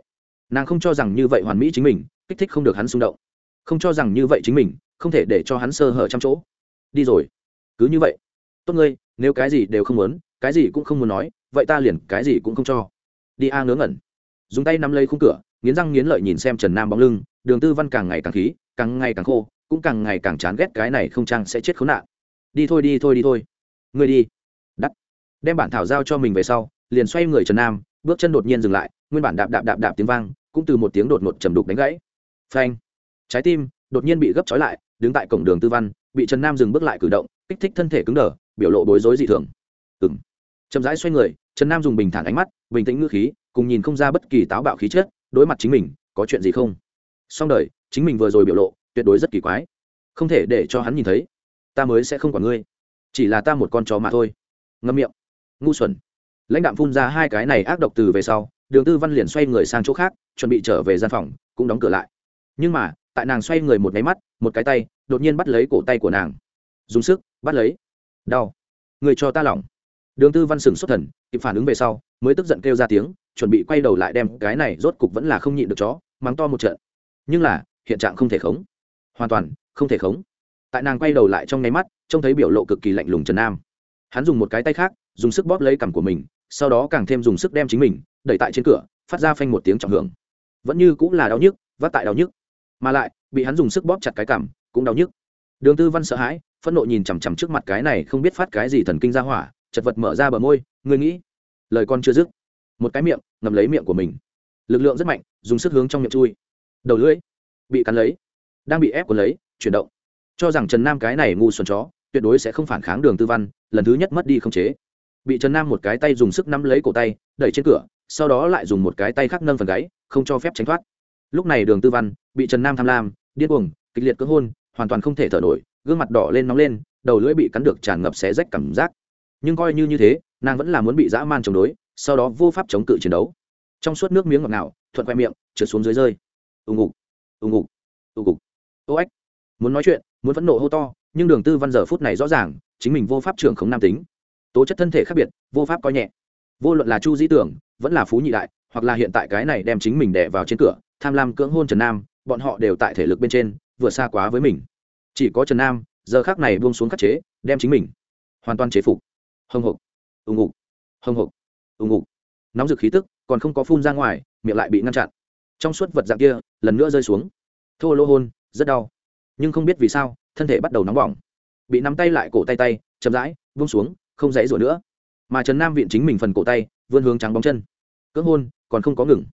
Speaker 1: Nàng không cho rằng như vậy hoàn mỹ chính mình, kích thích không được hắn xung động. Không cho rằng như vậy chính mình, không thể để cho hắn sơ hở trăm chỗ đi rồi. Cứ như vậy. Tốt ngươi, nếu cái gì đều không muốn, cái gì cũng không muốn nói, vậy ta liền cái gì cũng không cho. Đi a ngớ ngẩn. Dùng tay nắm lấy khung cửa, nghiến răng nghiến lợi nhìn xem trần nam bóng lưng, đường tư văn càng ngày càng khí, càng ngày càng khô, cũng càng ngày càng chán ghét cái này không chăng sẽ chết khốn nạn. Đi thôi đi thôi đi thôi. Ngươi đi. Đắt. Đem bản thảo giao cho mình về sau, liền xoay người trần nam, bước chân đột nhiên dừng lại, nguyên bản đạp đạp đạp đạp tiếng vang, cũng từ một tiếng đột ngột trầm đục đánh gãy. Phanh. Trái tim đột nhiên bị gấp trói lại, đứng tại cổng đường tư văn bị trần nam dừng bước lại cử động, kích thích thân thể cứng đờ, biểu lộ bối rối dị thường. Ừng chậm rãi xoay người, trần nam dùng bình thản ánh mắt, bình tĩnh ngữ khí, cùng nhìn không ra bất kỳ táo bạo khí chất, đối mặt chính mình, có chuyện gì không? Song đời, chính mình vừa rồi biểu lộ, tuyệt đối rất kỳ quái. Không thể để cho hắn nhìn thấy. Ta mới sẽ không quản ngươi. Chỉ là ta một con chó mà thôi. Ngâm miệng. Ngu xuẩn. Lãnh đạm phun ra hai cái này ác độc từ về sau, đường tư văn liền xoay người sang chỗ khác, chuẩn bị trở về gian phòng, cũng đóng cửa lại. Nhưng mà, tại nàng xoay người một máy mắt một cái tay, đột nhiên bắt lấy cổ tay của nàng. Dùng sức, bắt lấy. Đau. Người cho ta lỏng. Đường tư văn sừng xuất thần, kịp phản ứng về sau, mới tức giận kêu ra tiếng, chuẩn bị quay đầu lại đem cái này rốt cục vẫn là không nhịn được chó, mắng to một trận. Nhưng là, hiện trạng không thể khống. Hoàn toàn, không thể khống. Tại nàng quay đầu lại trong nháy mắt, trông thấy biểu lộ cực kỳ lạnh lùng trần nam. Hắn dùng một cái tay khác, dùng sức bóp lấy cằm của mình, sau đó càng thêm dùng sức đem chính mình, đẩy tại trên cửa, phát ra phanh một tiếng trọng hưởng. Vẫn như cũng là đau nhức, vắt tại đau nhức. Mà lại bị hắn dùng sức bóp chặt cái cằm cũng đau nhức. Đường tư văn sợ hãi, phẫn nộ nhìn chằm chằm trước mặt cái này không biết phát cái gì thần kinh ra hỏa, chật vật mở ra bờ môi, ngươi nghĩ, lời con chưa dứt. Một cái miệng ngầm lấy miệng của mình. Lực lượng rất mạnh, dùng sức hướng trong miệng chui. Đầu lưỡi bị cắn lấy, đang bị ép cuốn lấy, chuyển động. Cho rằng trần nam cái này ngu xuẩn chó, tuyệt đối sẽ không phản kháng đường tư văn, lần thứ nhất mất đi không chế. Bị trần nam một cái tay dùng sức nắm lấy cổ tay, đẩy trên cửa, sau đó lại dùng một cái tay khác nâng phần gáy, không cho phép tránh thoát. Lúc này đường tư văn bị trần nam tham lam điên cuồng, kịch liệt cưỡng hôn, hoàn toàn không thể thở nổi, gương mặt đỏ lên nóng lên, đầu lưỡi bị cắn được tràn ngập xé rách cảm giác. Nhưng coi như như thế, nàng vẫn là muốn bị dã man chống đối, sau đó vô pháp chống cự chiến đấu. Trong suốt nước miếng ngọt ngào, thuận khoe miệng, trượt xuống dưới rơi. Ù ngục ù ngục ù ngục. Ô ếch muốn nói chuyện, muốn phẫn nộ hô to, nhưng đường tư văn giờ phút này rõ ràng, chính mình vô pháp trưởng không nam tính. Tố chất thân thể khác biệt, vô pháp coi nhẹ. Vô luận là chu dĩ tưởng, vẫn là phú nhị đại, hoặc là hiện tại cái này đem chính mình đẻ vào trên cửa, tham lam cưỡng hôn trần nam bọn họ đều tại thể lực bên trên, vừa xa quá với mình. Chỉ có trần nam, giờ khác này buông xuống khắc chế, đem chính mình hoàn toàn chế phục. Hồng hộc ưng ngục hồng hộc ưng ngục nóng rực khí tức còn không có phun ra ngoài, miệng lại bị ngăn chặn. Trong suốt vật dạng kia, lần nữa rơi xuống. Thô lỗ hôn, rất đau. Nhưng không biết vì sao, thân thể bắt đầu nóng bỏng. Bị nắm tay lại cổ tay tay, chậm rãi vung xuống, không dãy rủa nữa. Mà trần nam viện chính mình phần cổ tay, vươn hướng trắng bóng chân. Cưỡng hôn, còn không có ngừng.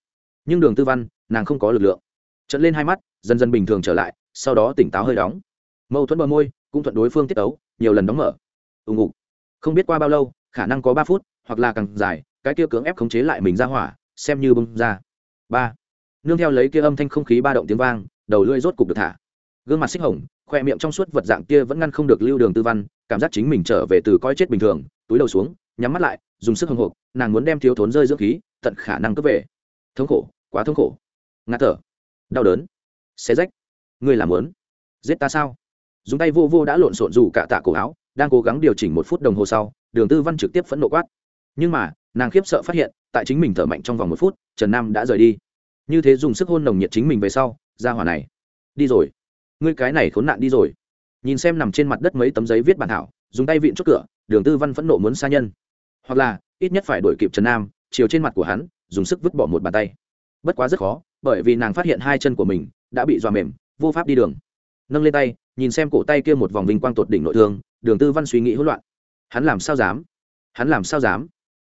Speaker 1: Nhưng đường tư văn, nàng không có lực lượng trận lên hai mắt, dần dần bình thường trở lại, sau đó tỉnh táo hơi đóng. Mâu thuẫn bờ môi, cũng thuận đối phương tiết ấu nhiều lần đóng mở. Ùng ục không biết qua bao lâu, khả năng có ba phút, hoặc là càng dài, cái kia cưỡng ép khống chế lại mình ra hỏa, xem như bông ra. Ba. Nương theo lấy kia âm thanh không khí ba động tiếng vang, đầu lưỡi rốt cục được thả. Gương mặt xích hồng, khoe miệng trong suốt vật dạng kia vẫn ngăn không được lưu đường tư văn, cảm giác chính mình trở về từ coi chết bình thường, túi đầu xuống, nhắm mắt lại, dùng sức hồng hộp nàng muốn đem thiếu thốn rơi dưỡng khí, tận khả năng cướp về. Thống khổ, quá thống khổ. Ngạt thở đau đớn. Xé rách. Ngươi làm lớn. Giết ta sao? Dùng tay vô vô đã lộn xộn dù cả tạ cổ áo, đang cố gắng điều chỉnh một phút đồng hồ sau, đường tư văn trực tiếp phẫn nộ quát. Nhưng mà, nàng khiếp sợ phát hiện, tại chính mình thở mạnh trong vòng một phút, trần nam đã rời đi. Như thế dùng sức hôn nồng nhiệt chính mình về sau, ra hỏa này. Đi rồi. Ngươi cái này khốn nạn đi rồi. Nhìn xem nằm trên mặt đất mấy tấm giấy viết bản thảo, dùng tay vịn chốt cửa, đường tư văn phẫn nộ muốn xa nhân. Hoặc là, ít nhất phải đổi kịp trần nam, chiều trên mặt của hắn, dùng sức vứt bỏ một bàn tay. Bất quá rất khó bởi vì nàng phát hiện hai chân của mình đã bị dọa mềm, vô pháp đi đường. Nâng lên tay, nhìn xem cổ tay kia một vòng vinh quang tột đỉnh nội thương, đường tư văn suy nghĩ hỗn loạn. Hắn làm sao dám? Hắn làm sao dám?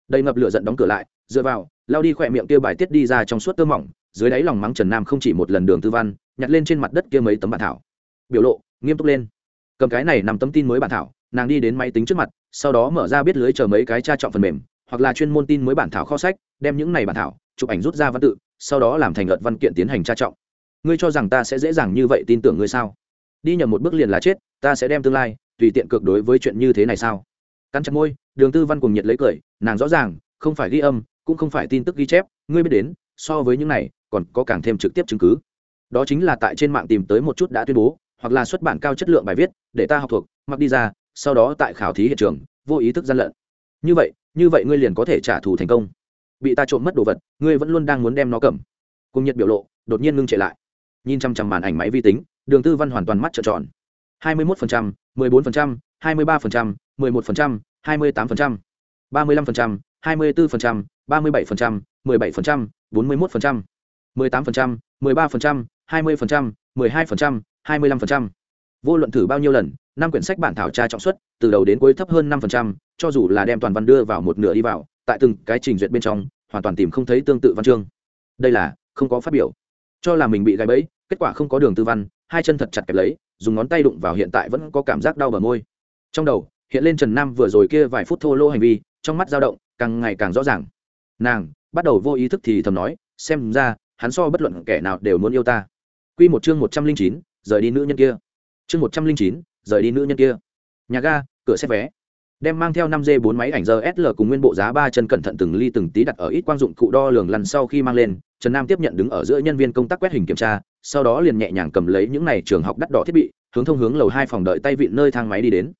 Speaker 1: Đầy ngập lửa giận đóng cửa lại, dựa vào, lao đi khỏe miệng kia bài tiết đi ra trong suốt tơ mỏng, dưới đáy lòng mắng trần nam không chỉ một lần đường tư văn, nhặt lên trên mặt đất kia mấy tấm bản thảo. Biểu lộ, nghiêm túc lên. Cầm cái này nằm tấm tin mới bản thảo, nàng đi đến máy tính trước mặt, sau đó mở ra biết lưới chờ mấy cái tra trọng phần mềm, hoặc là chuyên môn tin mới bản thảo kho sách, đem những này bản thảo, chụp ảnh rút ra văn tự sau đó làm thành luật văn kiện tiến hành tra trọng. Ngươi cho rằng ta sẽ dễ dàng như vậy tin tưởng ngươi sao? Đi nhầm một bước liền là chết, ta sẽ đem tương lai, tùy tiện cực đối với chuyện như thế này sao? Cắn chặt môi, đường tư văn cùng nhiệt lấy cười, nàng rõ ràng, không phải ghi âm, cũng không phải tin tức ghi chép, ngươi biết đến, so với những này, còn có càng thêm trực tiếp chứng cứ. Đó chính là tại trên mạng tìm tới một chút đã tuyên bố, hoặc là xuất bản cao chất lượng bài viết, để ta học thuộc, mặc đi ra, sau đó tại khảo thí hiện trường, vô ý thức gian lận. Như vậy như vậy ngươi liền có thể trả thù thành công bị ta trộm mất đồ vật ngươi vẫn luôn đang muốn đem nó cầm cùng nhiệt biểu lộ đột nhiên ngưng chạy lại nhìn chăm chăm màn ảnh máy vi tính đường tư văn hoàn toàn mắt trợn tròn hai mươi một mười bốn phần trăm, hai mươi ba phần trăm, mười một phần trăm, hai mươi tám phần trăm, ba mươi lăm phần trăm, hai mươi bốn phần trăm, ba mươi bảy phần trăm, mười bảy phần trăm, bốn mươi một mười tám phần trăm, mười ba phần trăm, hai mươi phần trăm, mười hai phần trăm, hai mươi lăm phần trăm. vô luận thử bao nhiêu lần năm quyển sách bản thảo tra trọng suất từ đầu đến cuối thấp hơn năm phần trăm, cho dù là đem toàn văn đưa vào một nửa đi vào tại từng cái trình duyệt bên trong, hoàn toàn tìm không thấy tương tự văn chương. Đây là, không có phát biểu. Cho là mình bị gáy bẫy, kết quả không có đường tư văn, hai chân thật chặt kẹp lấy, dùng ngón tay đụng vào hiện tại vẫn có cảm giác đau bờ môi. Trong đầu, hiện lên trần nam vừa rồi kia vài phút thô lô hành vi, trong mắt dao động, càng ngày càng rõ ràng. Nàng, bắt đầu vô ý thức thì thầm nói, xem ra, hắn so bất luận kẻ nào đều muốn yêu ta. Q một chương một trăm linh chín, rời đi nữ nhân kia. Chương một trăm linh chín, rời đi nữ nhân kia. Nhà ga, cửa xe vé đem mang theo năm d bốn máy ảnh giờ cùng nguyên bộ giá ba chân cẩn thận từng ly từng tí đặt ở ít quang dụng cụ đo lường lần sau khi mang lên, trần nam tiếp nhận đứng ở giữa nhân viên công tác quét hình kiểm tra, sau đó liền nhẹ nhàng cầm lấy những này trường học đắt đỏ thiết bị, hướng thông hướng lầu hai phòng đợi tay vịn nơi thang máy đi đến.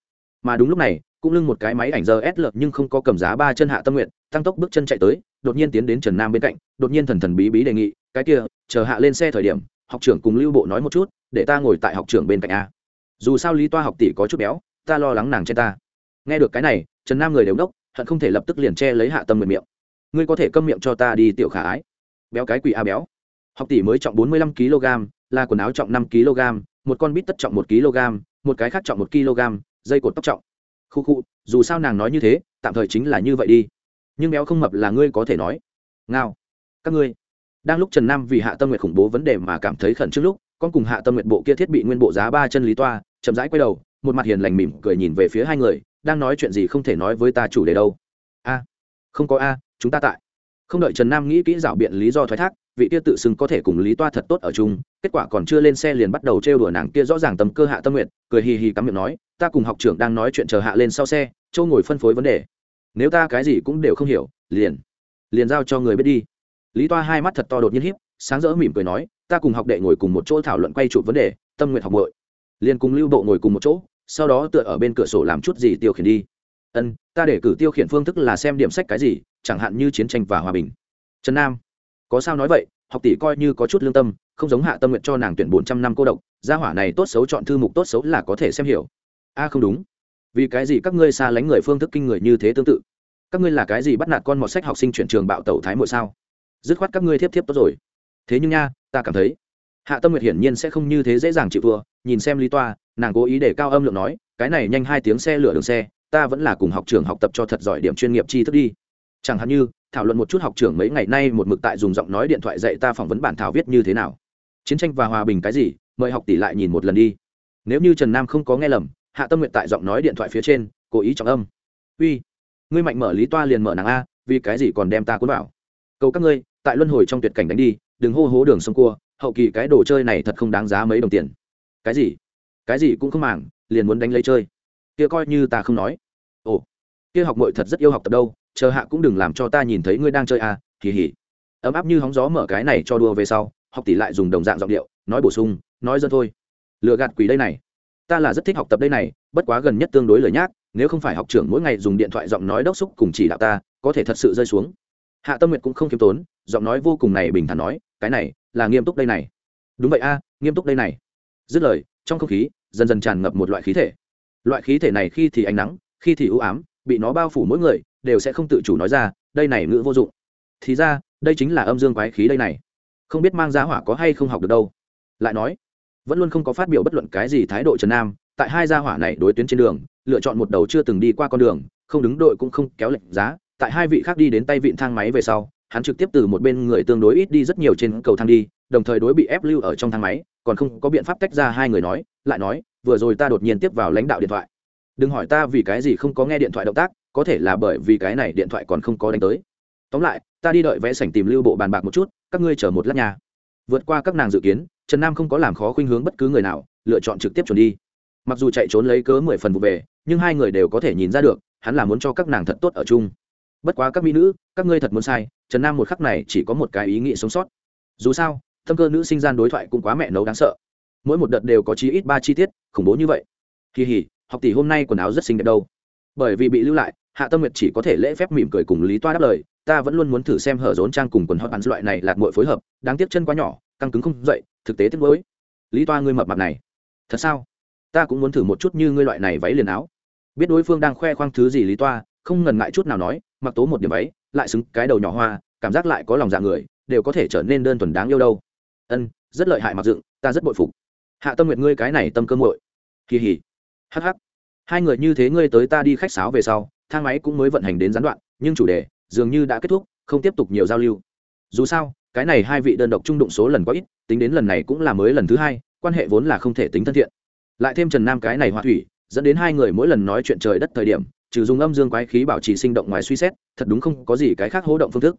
Speaker 1: Mà đúng lúc này, cũng lưng một cái máy ảnh giờ nhưng không có cầm giá ba chân hạ tâm nguyện, tăng tốc bước chân chạy tới, đột nhiên tiến đến trần nam bên cạnh, đột nhiên thần thần bí bí đề nghị, cái kia, chờ hạ lên xe thời điểm, học trưởng cùng lưu bộ nói một chút, để ta ngồi tại học trưởng bên cạnh a. Dù sao lý toa học tỷ có chút béo, ta lo lắng nàng trên ta nghe được cái này, trần nam người đều đốc, hận không thể lập tức liền che lấy hạ tâm nguyện miệng. Ngươi có thể câm miệng cho ta đi, tiểu khả ái. Béo cái quỷ a béo. Học tỷ mới trọng bốn mươi lăm kg, là quần áo trọng năm kg, một con bít tất trọng một kg, một cái khác trọng một kg, dây cột tóc trọng. Khu khu, dù sao nàng nói như thế, tạm thời chính là như vậy đi. Nhưng béo không mập là ngươi có thể nói. Ngao. Các ngươi. Đang lúc trần nam vì hạ tâm nguyện khủng bố vấn đề mà cảm thấy khẩn trước lúc, con cùng hạ tâm nguyện bộ kia thiết bị nguyên bộ giá ba chân lý toa, chậm rãi quay đầu, một mặt hiền lành mỉm cười nhìn về phía hai người đang nói chuyện gì không thể nói với ta chủ đề đâu. A, không có a, chúng ta tại. Không đợi trần nam nghĩ kỹ rảo biện lý do thoái thác, vị kia tự xưng có thể cùng lý toa thật tốt ở chung, kết quả còn chưa lên xe liền bắt đầu trêu đùa nàng kia rõ ràng tầm cơ hạ tâm nguyện cười hì hì cắm miệng nói, ta cùng học trưởng đang nói chuyện chờ hạ lên sau xe châu ngồi phân phối vấn đề. Nếu ta cái gì cũng đều không hiểu, liền liền giao cho người biết đi. Lý toa hai mắt thật to đột nhiên hiếp sáng rỡ mỉm cười nói, ta cùng học đệ ngồi cùng một chỗ thảo luận quay chụp vấn đề, tâm nguyện học bội liền cùng lưu bộ ngồi cùng một chỗ sau đó tựa ở bên cửa sổ làm chút gì tiêu khiển đi. Ân, ta để cử tiêu khiển phương thức là xem điểm sách cái gì, chẳng hạn như chiến tranh và hòa bình. Trần nam, có sao nói vậy? Học tỷ coi như có chút lương tâm, không giống hạ tâm nguyện cho nàng tuyển bốn trăm năm cô độc, gia hỏa này tốt xấu chọn thư mục tốt xấu là có thể xem hiểu. A, không đúng. Vì cái gì các ngươi xa lánh người phương thức kinh người như thế tương tự? Các ngươi là cái gì bắt nạt con mọt sách học sinh chuyển trường bạo tẩu thái mỗi sao? Dứt khoát các ngươi thiếp thiếp tốt rồi. Thế nhưng nha, ta cảm thấy hạ tâm nguyệt hiển nhiên sẽ không như thế dễ dàng chịu thua, nhìn xem lý toa, nàng cố ý để cao âm lượng nói, cái này nhanh hai tiếng xe lửa đường xe, ta vẫn là cùng học trường học tập cho thật giỏi điểm chuyên nghiệp tri thức đi. Chẳng hạn như, thảo luận một chút học trưởng mấy ngày nay một mực tại dùng giọng nói điện thoại dạy ta phỏng vấn bản thảo viết như thế nào. Chiến tranh và hòa bình cái gì, mời học tỷ lại nhìn một lần đi. Nếu như trần nam không có nghe lầm, hạ tâm nguyện tại giọng nói điện thoại phía trên, cố ý trọng âm. Uy, ngươi mạnh mở lý toa liền mở nàng a, vì cái gì còn đem ta cuốn vào? Cầu các ngươi, tại luân hồi trong tuyệt cảnh đánh đi, đừng hô hố đường sông cua hậu kỳ cái đồ chơi này thật không đáng giá mấy đồng tiền. Cái gì? Cái gì cũng không màng, liền muốn đánh lấy chơi. Kia coi như ta không nói. Ồ, kia học mội thật rất yêu học tập đâu, chờ hạ cũng đừng làm cho ta nhìn thấy ngươi đang chơi à kỳ hỉ ấm áp như hóng gió mở cái này cho đua về sau, học tỷ lại dùng đồng dạng giọng điệu, nói bổ sung, nói dân thôi. Lựa gạt quỷ đây này. Ta là rất thích học tập đây này, bất quá gần nhất tương đối lời nhác, nếu không phải học trưởng mỗi ngày dùng điện thoại giọng nói đốc xúc cùng chỉ đạo ta, có thể thật sự rơi xuống. Hạ tâm nguyệt cũng không khiêm tốn, giọng nói vô cùng này bình thản nói, cái này là nghiêm túc đây này. Đúng vậy a, nghiêm túc đây này. Dứt lời, trong không khí, dần dần tràn ngập một loại khí thể. Loại khí thể này khi thì ánh nắng, khi thì ưu ám, bị nó bao phủ mỗi người, đều sẽ không tự chủ nói ra, đây này ngữ vô dụng. Thì ra, đây chính là âm dương quái khí đây này. Không biết mang giá hỏa có hay không học được đâu. Lại nói, vẫn luôn không có phát biểu bất luận cái gì thái độ trần nam, tại hai gia hỏa này đối tuyến trên đường, lựa chọn một đầu chưa từng đi qua con đường, không đứng đội cũng không kéo lệnh giá, tại hai vị khác đi đến tay vịn thang máy về sau hắn trực tiếp từ một bên người tương đối ít đi rất nhiều trên cầu thang đi, đồng thời đối bị ép lưu ở trong thang máy, còn không có biện pháp tách ra hai người nói, lại nói, vừa rồi ta đột nhiên tiếp vào lãnh đạo điện thoại. Đừng hỏi ta vì cái gì không có nghe điện thoại động tác, có thể là bởi vì cái này điện thoại còn không có đánh tới. Tóm lại, ta đi đợi vẽ sảnh tìm lưu bộ bàn bạc một chút, các ngươi chờ một lát nhà vượt qua các nàng dự kiến, trần nam không có làm khó khuynh hướng bất cứ người nào, lựa chọn trực tiếp chuẩn đi. Mặc dù chạy trốn lấy cớ mười phần vụ về, nhưng hai người đều có thể nhìn ra được, hắn là muốn cho các nàng thật tốt ở chung bất quá các mỹ nữ, các ngươi thật muốn sai, trần nam một khắc này chỉ có một cái ý nghĩ sống sót. Dù sao tâm cơ nữ sinh gian đối thoại cũng quá mẹ nấu đáng sợ. Mỗi một đợt đều có chí ít ba chi tiết, khủng bố như vậy. Kỳ hỉ, học tỷ hôm nay quần áo rất xinh đẹp đâu. Bởi vì bị lưu lại, hạ tâm nguyệt chỉ có thể lễ phép mỉm cười cùng lý toa đáp lời, ta vẫn luôn muốn thử xem hở rốn trang cùng quần hot bắn loại này lạc mội phối hợp, đáng tiếc chân quá nhỏ, căng cứng không dậy, thực tế tiếc mới lý toa ngươi mập mặt này, thật sao? Ta cũng muốn thử một chút như ngươi loại này váy liền áo. Biết đối phương đang khoe khoang thứ gì lý toa không ngần ngại chút nào nói, mặc tố một điểm váy, lại xứng cái đầu nhỏ hoa, cảm giác lại có lòng dạ người, đều có thể trở nên đơn thuần đáng yêu đâu. Ân, rất lợi hại mặc dựng, ta rất bội phục. Hạ tâm nguyệt ngươi cái này tâm cơ muội. Kỳ hỉ. Hh hai người như thế ngươi tới ta đi khách sáo về sau, thang máy cũng mới vận hành đến gián đoạn, nhưng chủ đề dường như đã kết thúc, không tiếp tục nhiều giao lưu. Dù sao, cái này hai vị đơn độc trung đụng số lần quá ít, tính đến lần này cũng là mới lần thứ hai, quan hệ vốn là không thể tính thân thiện. Lại thêm trần nam cái này hoa thủy, dẫn đến hai người mỗi lần nói chuyện trời đất thời điểm trừ dùng âm dương quái khí bảo trì sinh động ngoài suy xét, thật đúng không có gì cái khác hố động phương thức.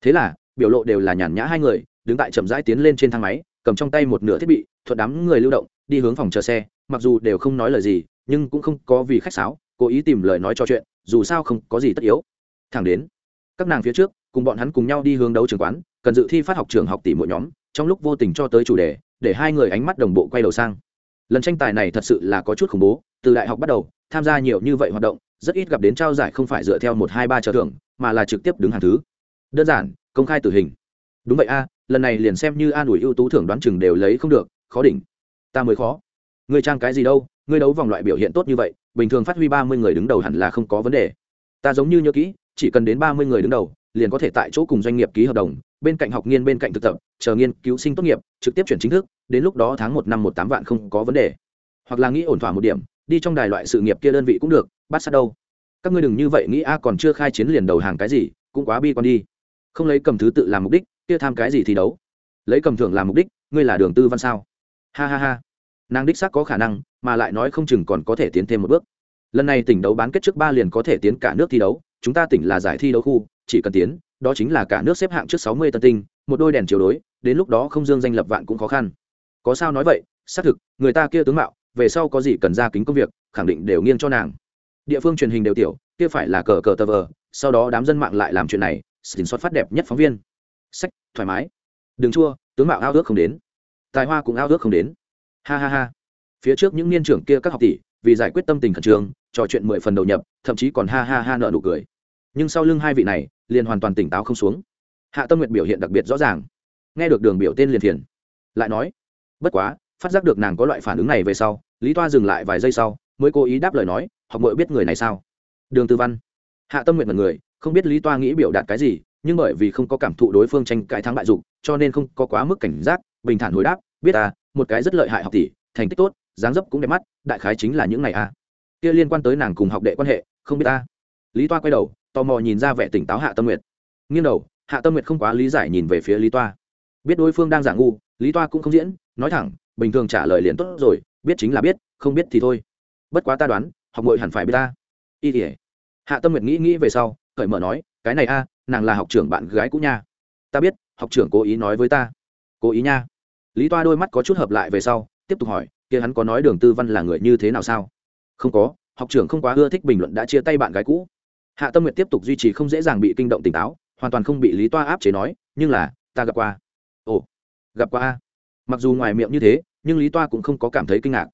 Speaker 1: Thế là, biểu lộ đều là nhàn nhã hai người, đứng tại chậm rãi tiến lên trên thang máy, cầm trong tay một nửa thiết bị, thuận đám người lưu động, đi hướng phòng chờ xe, mặc dù đều không nói lời gì, nhưng cũng không có vì khách sáo, cố ý tìm lời nói cho chuyện, dù sao không có gì tất yếu. Thẳng đến, các nàng phía trước, cùng bọn hắn cùng nhau đi hướng đấu trường quán, cần dự thi phát học trường học tỷ mỗi nhóm, trong lúc vô tình cho tới chủ đề, để hai người ánh mắt đồng bộ quay đầu sang. Lần tranh tài này thật sự là có chút khủng bố, từ đại học bắt đầu, tham gia nhiều như vậy hoạt động rất ít gặp đến trao giải không phải dựa theo một hai ba chờ thưởng, mà là trực tiếp đứng hàng thứ. Đơn giản, công khai tử hình. Đúng vậy a, lần này liền xem như an ủi ưu tú thưởng đoán chừng đều lấy không được, khó đỉnh. Ta mới khó. Ngươi trang cái gì đâu, ngươi đấu vòng loại biểu hiện tốt như vậy, bình thường phát huy ba mươi người đứng đầu hẳn là không có vấn đề. Ta giống như nhớ kỹ, chỉ cần đến ba mươi người đứng đầu, liền có thể tại chỗ cùng doanh nghiệp ký hợp đồng, bên cạnh học nghiên bên cạnh thực tập, chờ nghiên cứu sinh tốt nghiệp, trực tiếp chuyển chính thức, đến lúc đó tháng một năm một tám vạn không có vấn đề. Hoặc là nghĩ ổn thỏa một điểm đi trong đài loại sự nghiệp kia đơn vị cũng được, bắt sát đâu? Các ngươi đừng như vậy nghĩ, a, còn chưa khai chiến liền đầu hàng cái gì, cũng quá bi con đi. Không lấy cầm thứ tự làm mục đích, kia tham cái gì thì đấu? Lấy cầm thưởng làm mục đích, ngươi là đường tư văn sao? Ha ha ha. Nàng đích xác có khả năng, mà lại nói không chừng còn có thể tiến thêm một bước. Lần này tỉnh đấu bán kết trước ba liền có thể tiến cả nước thi đấu, chúng ta tỉnh là giải thi đấu khu, chỉ cần tiến, đó chính là cả nước xếp hạng trước sáu mươi tân tinh, một đôi đèn chiếu đối, đến lúc đó không dương danh lập vạn cũng khó khăn. Có sao nói vậy? Xác thực, người ta kia tướng mạo về sau có gì cần ra kính công việc, khẳng định đều nghiêng cho nàng. Địa phương truyền hình đều tiểu, kia phải là cờ cờ tờ vờ, sau đó đám dân mạng lại làm chuyện này xin xuất phát đẹp nhất phóng viên. Sách, thoải mái. Đừng chua, tướng mạo ao ước không đến. Tài hoa cũng ao ước không đến. Ha ha ha. Phía trước những niên trưởng kia các học tỷ, vì giải quyết tâm tình khẩn trương, trò chuyện mười phần đầu nhập, thậm chí còn ha ha ha nợ nụ cười. Nhưng sau lưng hai vị này, liền hoàn toàn tỉnh táo không xuống. Hạ tâm nguyện biểu hiện đặc biệt rõ ràng. Nghe được đường biểu tên liền thiền. Lại nói, bất quá phát giác được nàng có loại phản ứng này về sau, lý toa dừng lại vài giây sau, mới cố ý đáp lời nói, học mội biết người này sao? Đường tư văn. Hạ tâm nguyện mật người, không biết lý toa nghĩ biểu đạt cái gì, nhưng bởi vì không có cảm thụ đối phương tranh cãi thắng bại dục, cho nên không có quá mức cảnh giác, bình thản hồi đáp, biết à một cái rất lợi hại học tỷ, thành tích tốt, dáng dấp cũng đẹp mắt, đại khái chính là những ngày à. Kia liên quan tới nàng cùng học đệ quan hệ, không biết ta. Lý toa quay đầu, tò mò nhìn ra vẻ tỉnh táo hạ tâm nguyệt. Nghiêng đầu, hạ tâm nguyệt không quá lý giải nhìn về phía lý toa. Biết đối phương đang giả ngu, lý toa cũng không diễn, nói thẳng bình thường trả lời liền tốt rồi, biết chính là biết, không biết thì thôi. Bất quá ta đoán, học mội hẳn phải biết ta. Y tỉa hạ tâm nguyệt nghĩ nghĩ về sau, cởi mở nói, cái này a, nàng là học trưởng bạn gái cũ nha. Ta biết, học trưởng cố ý nói với ta. Cố ý nha. Lý toa đôi mắt có chút hợp lại về sau, tiếp tục hỏi, kia hắn có nói đường tư văn là người như thế nào sao? Không có, học trưởng không quá ưa thích bình luận đã chia tay bạn gái cũ. Hạ tâm nguyệt tiếp tục duy trì không dễ dàng bị kinh động tỉnh táo, hoàn toàn không bị lý toa áp chế nói, nhưng là, ta gặp qua. Ồ, gặp qua a mặc dù ngoài miệng như thế, nhưng lý toa cũng không có cảm thấy kinh ngạc.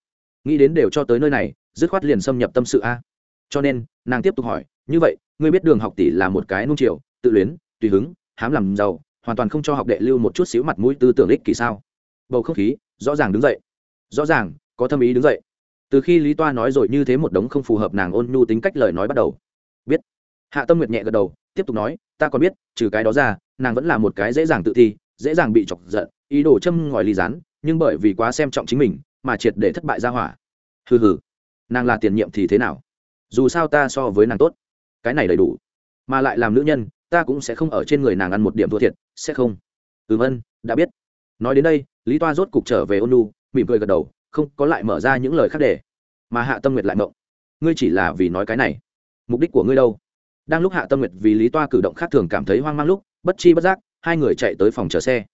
Speaker 1: Nghĩ đến đều cho tới nơi này, dứt khoát liền xâm nhập tâm sự a. Cho nên, nàng tiếp tục hỏi, như vậy, ngươi biết đường học tỷ là một cái nung chiều, tự luyến, tùy hứng, hám làm giàu, hoàn toàn không cho học đệ lưu một chút xíu mặt mũi tư tưởng ích kỳ sao? Bầu không khí rõ ràng đứng dậy. Rõ ràng, có thâm ý đứng dậy. Từ khi lý toa nói rồi như thế một đống không phù hợp nàng ôn nhu tính cách lời nói bắt đầu. Biết. Hạ tâm nguyệt nhẹ gật đầu, tiếp tục nói, ta còn biết, trừ cái đó ra, nàng vẫn là một cái dễ dàng tự thi, dễ dàng bị chọc giận ý đồ châm ngòi ly rán, nhưng bởi vì quá xem trọng chính mình, mà triệt để thất bại ra hỏa. Hừ hừ, nàng là tiền nhiệm thì thế nào? Dù sao ta so với nàng tốt. Cái này đầy đủ. Mà lại làm nữ nhân, ta cũng sẽ không ở trên người nàng ăn một điểm thua thiệt, sẽ không. Ừ vân, đã biết. Nói đến đây, lý toa rốt cục trở về ôn nu mỉm cười gật đầu, không có lại mở ra những lời khác để. Mà hạ tâm nguyệt lại mộng. Ngươi chỉ là vì nói cái này. Mục đích của ngươi đâu? Đang lúc hạ tâm nguyệt vì lý toa cử động khác thường cảm thấy hoang mang lúc, bất chi bất giác, hai người chạy tới phòng chờ xe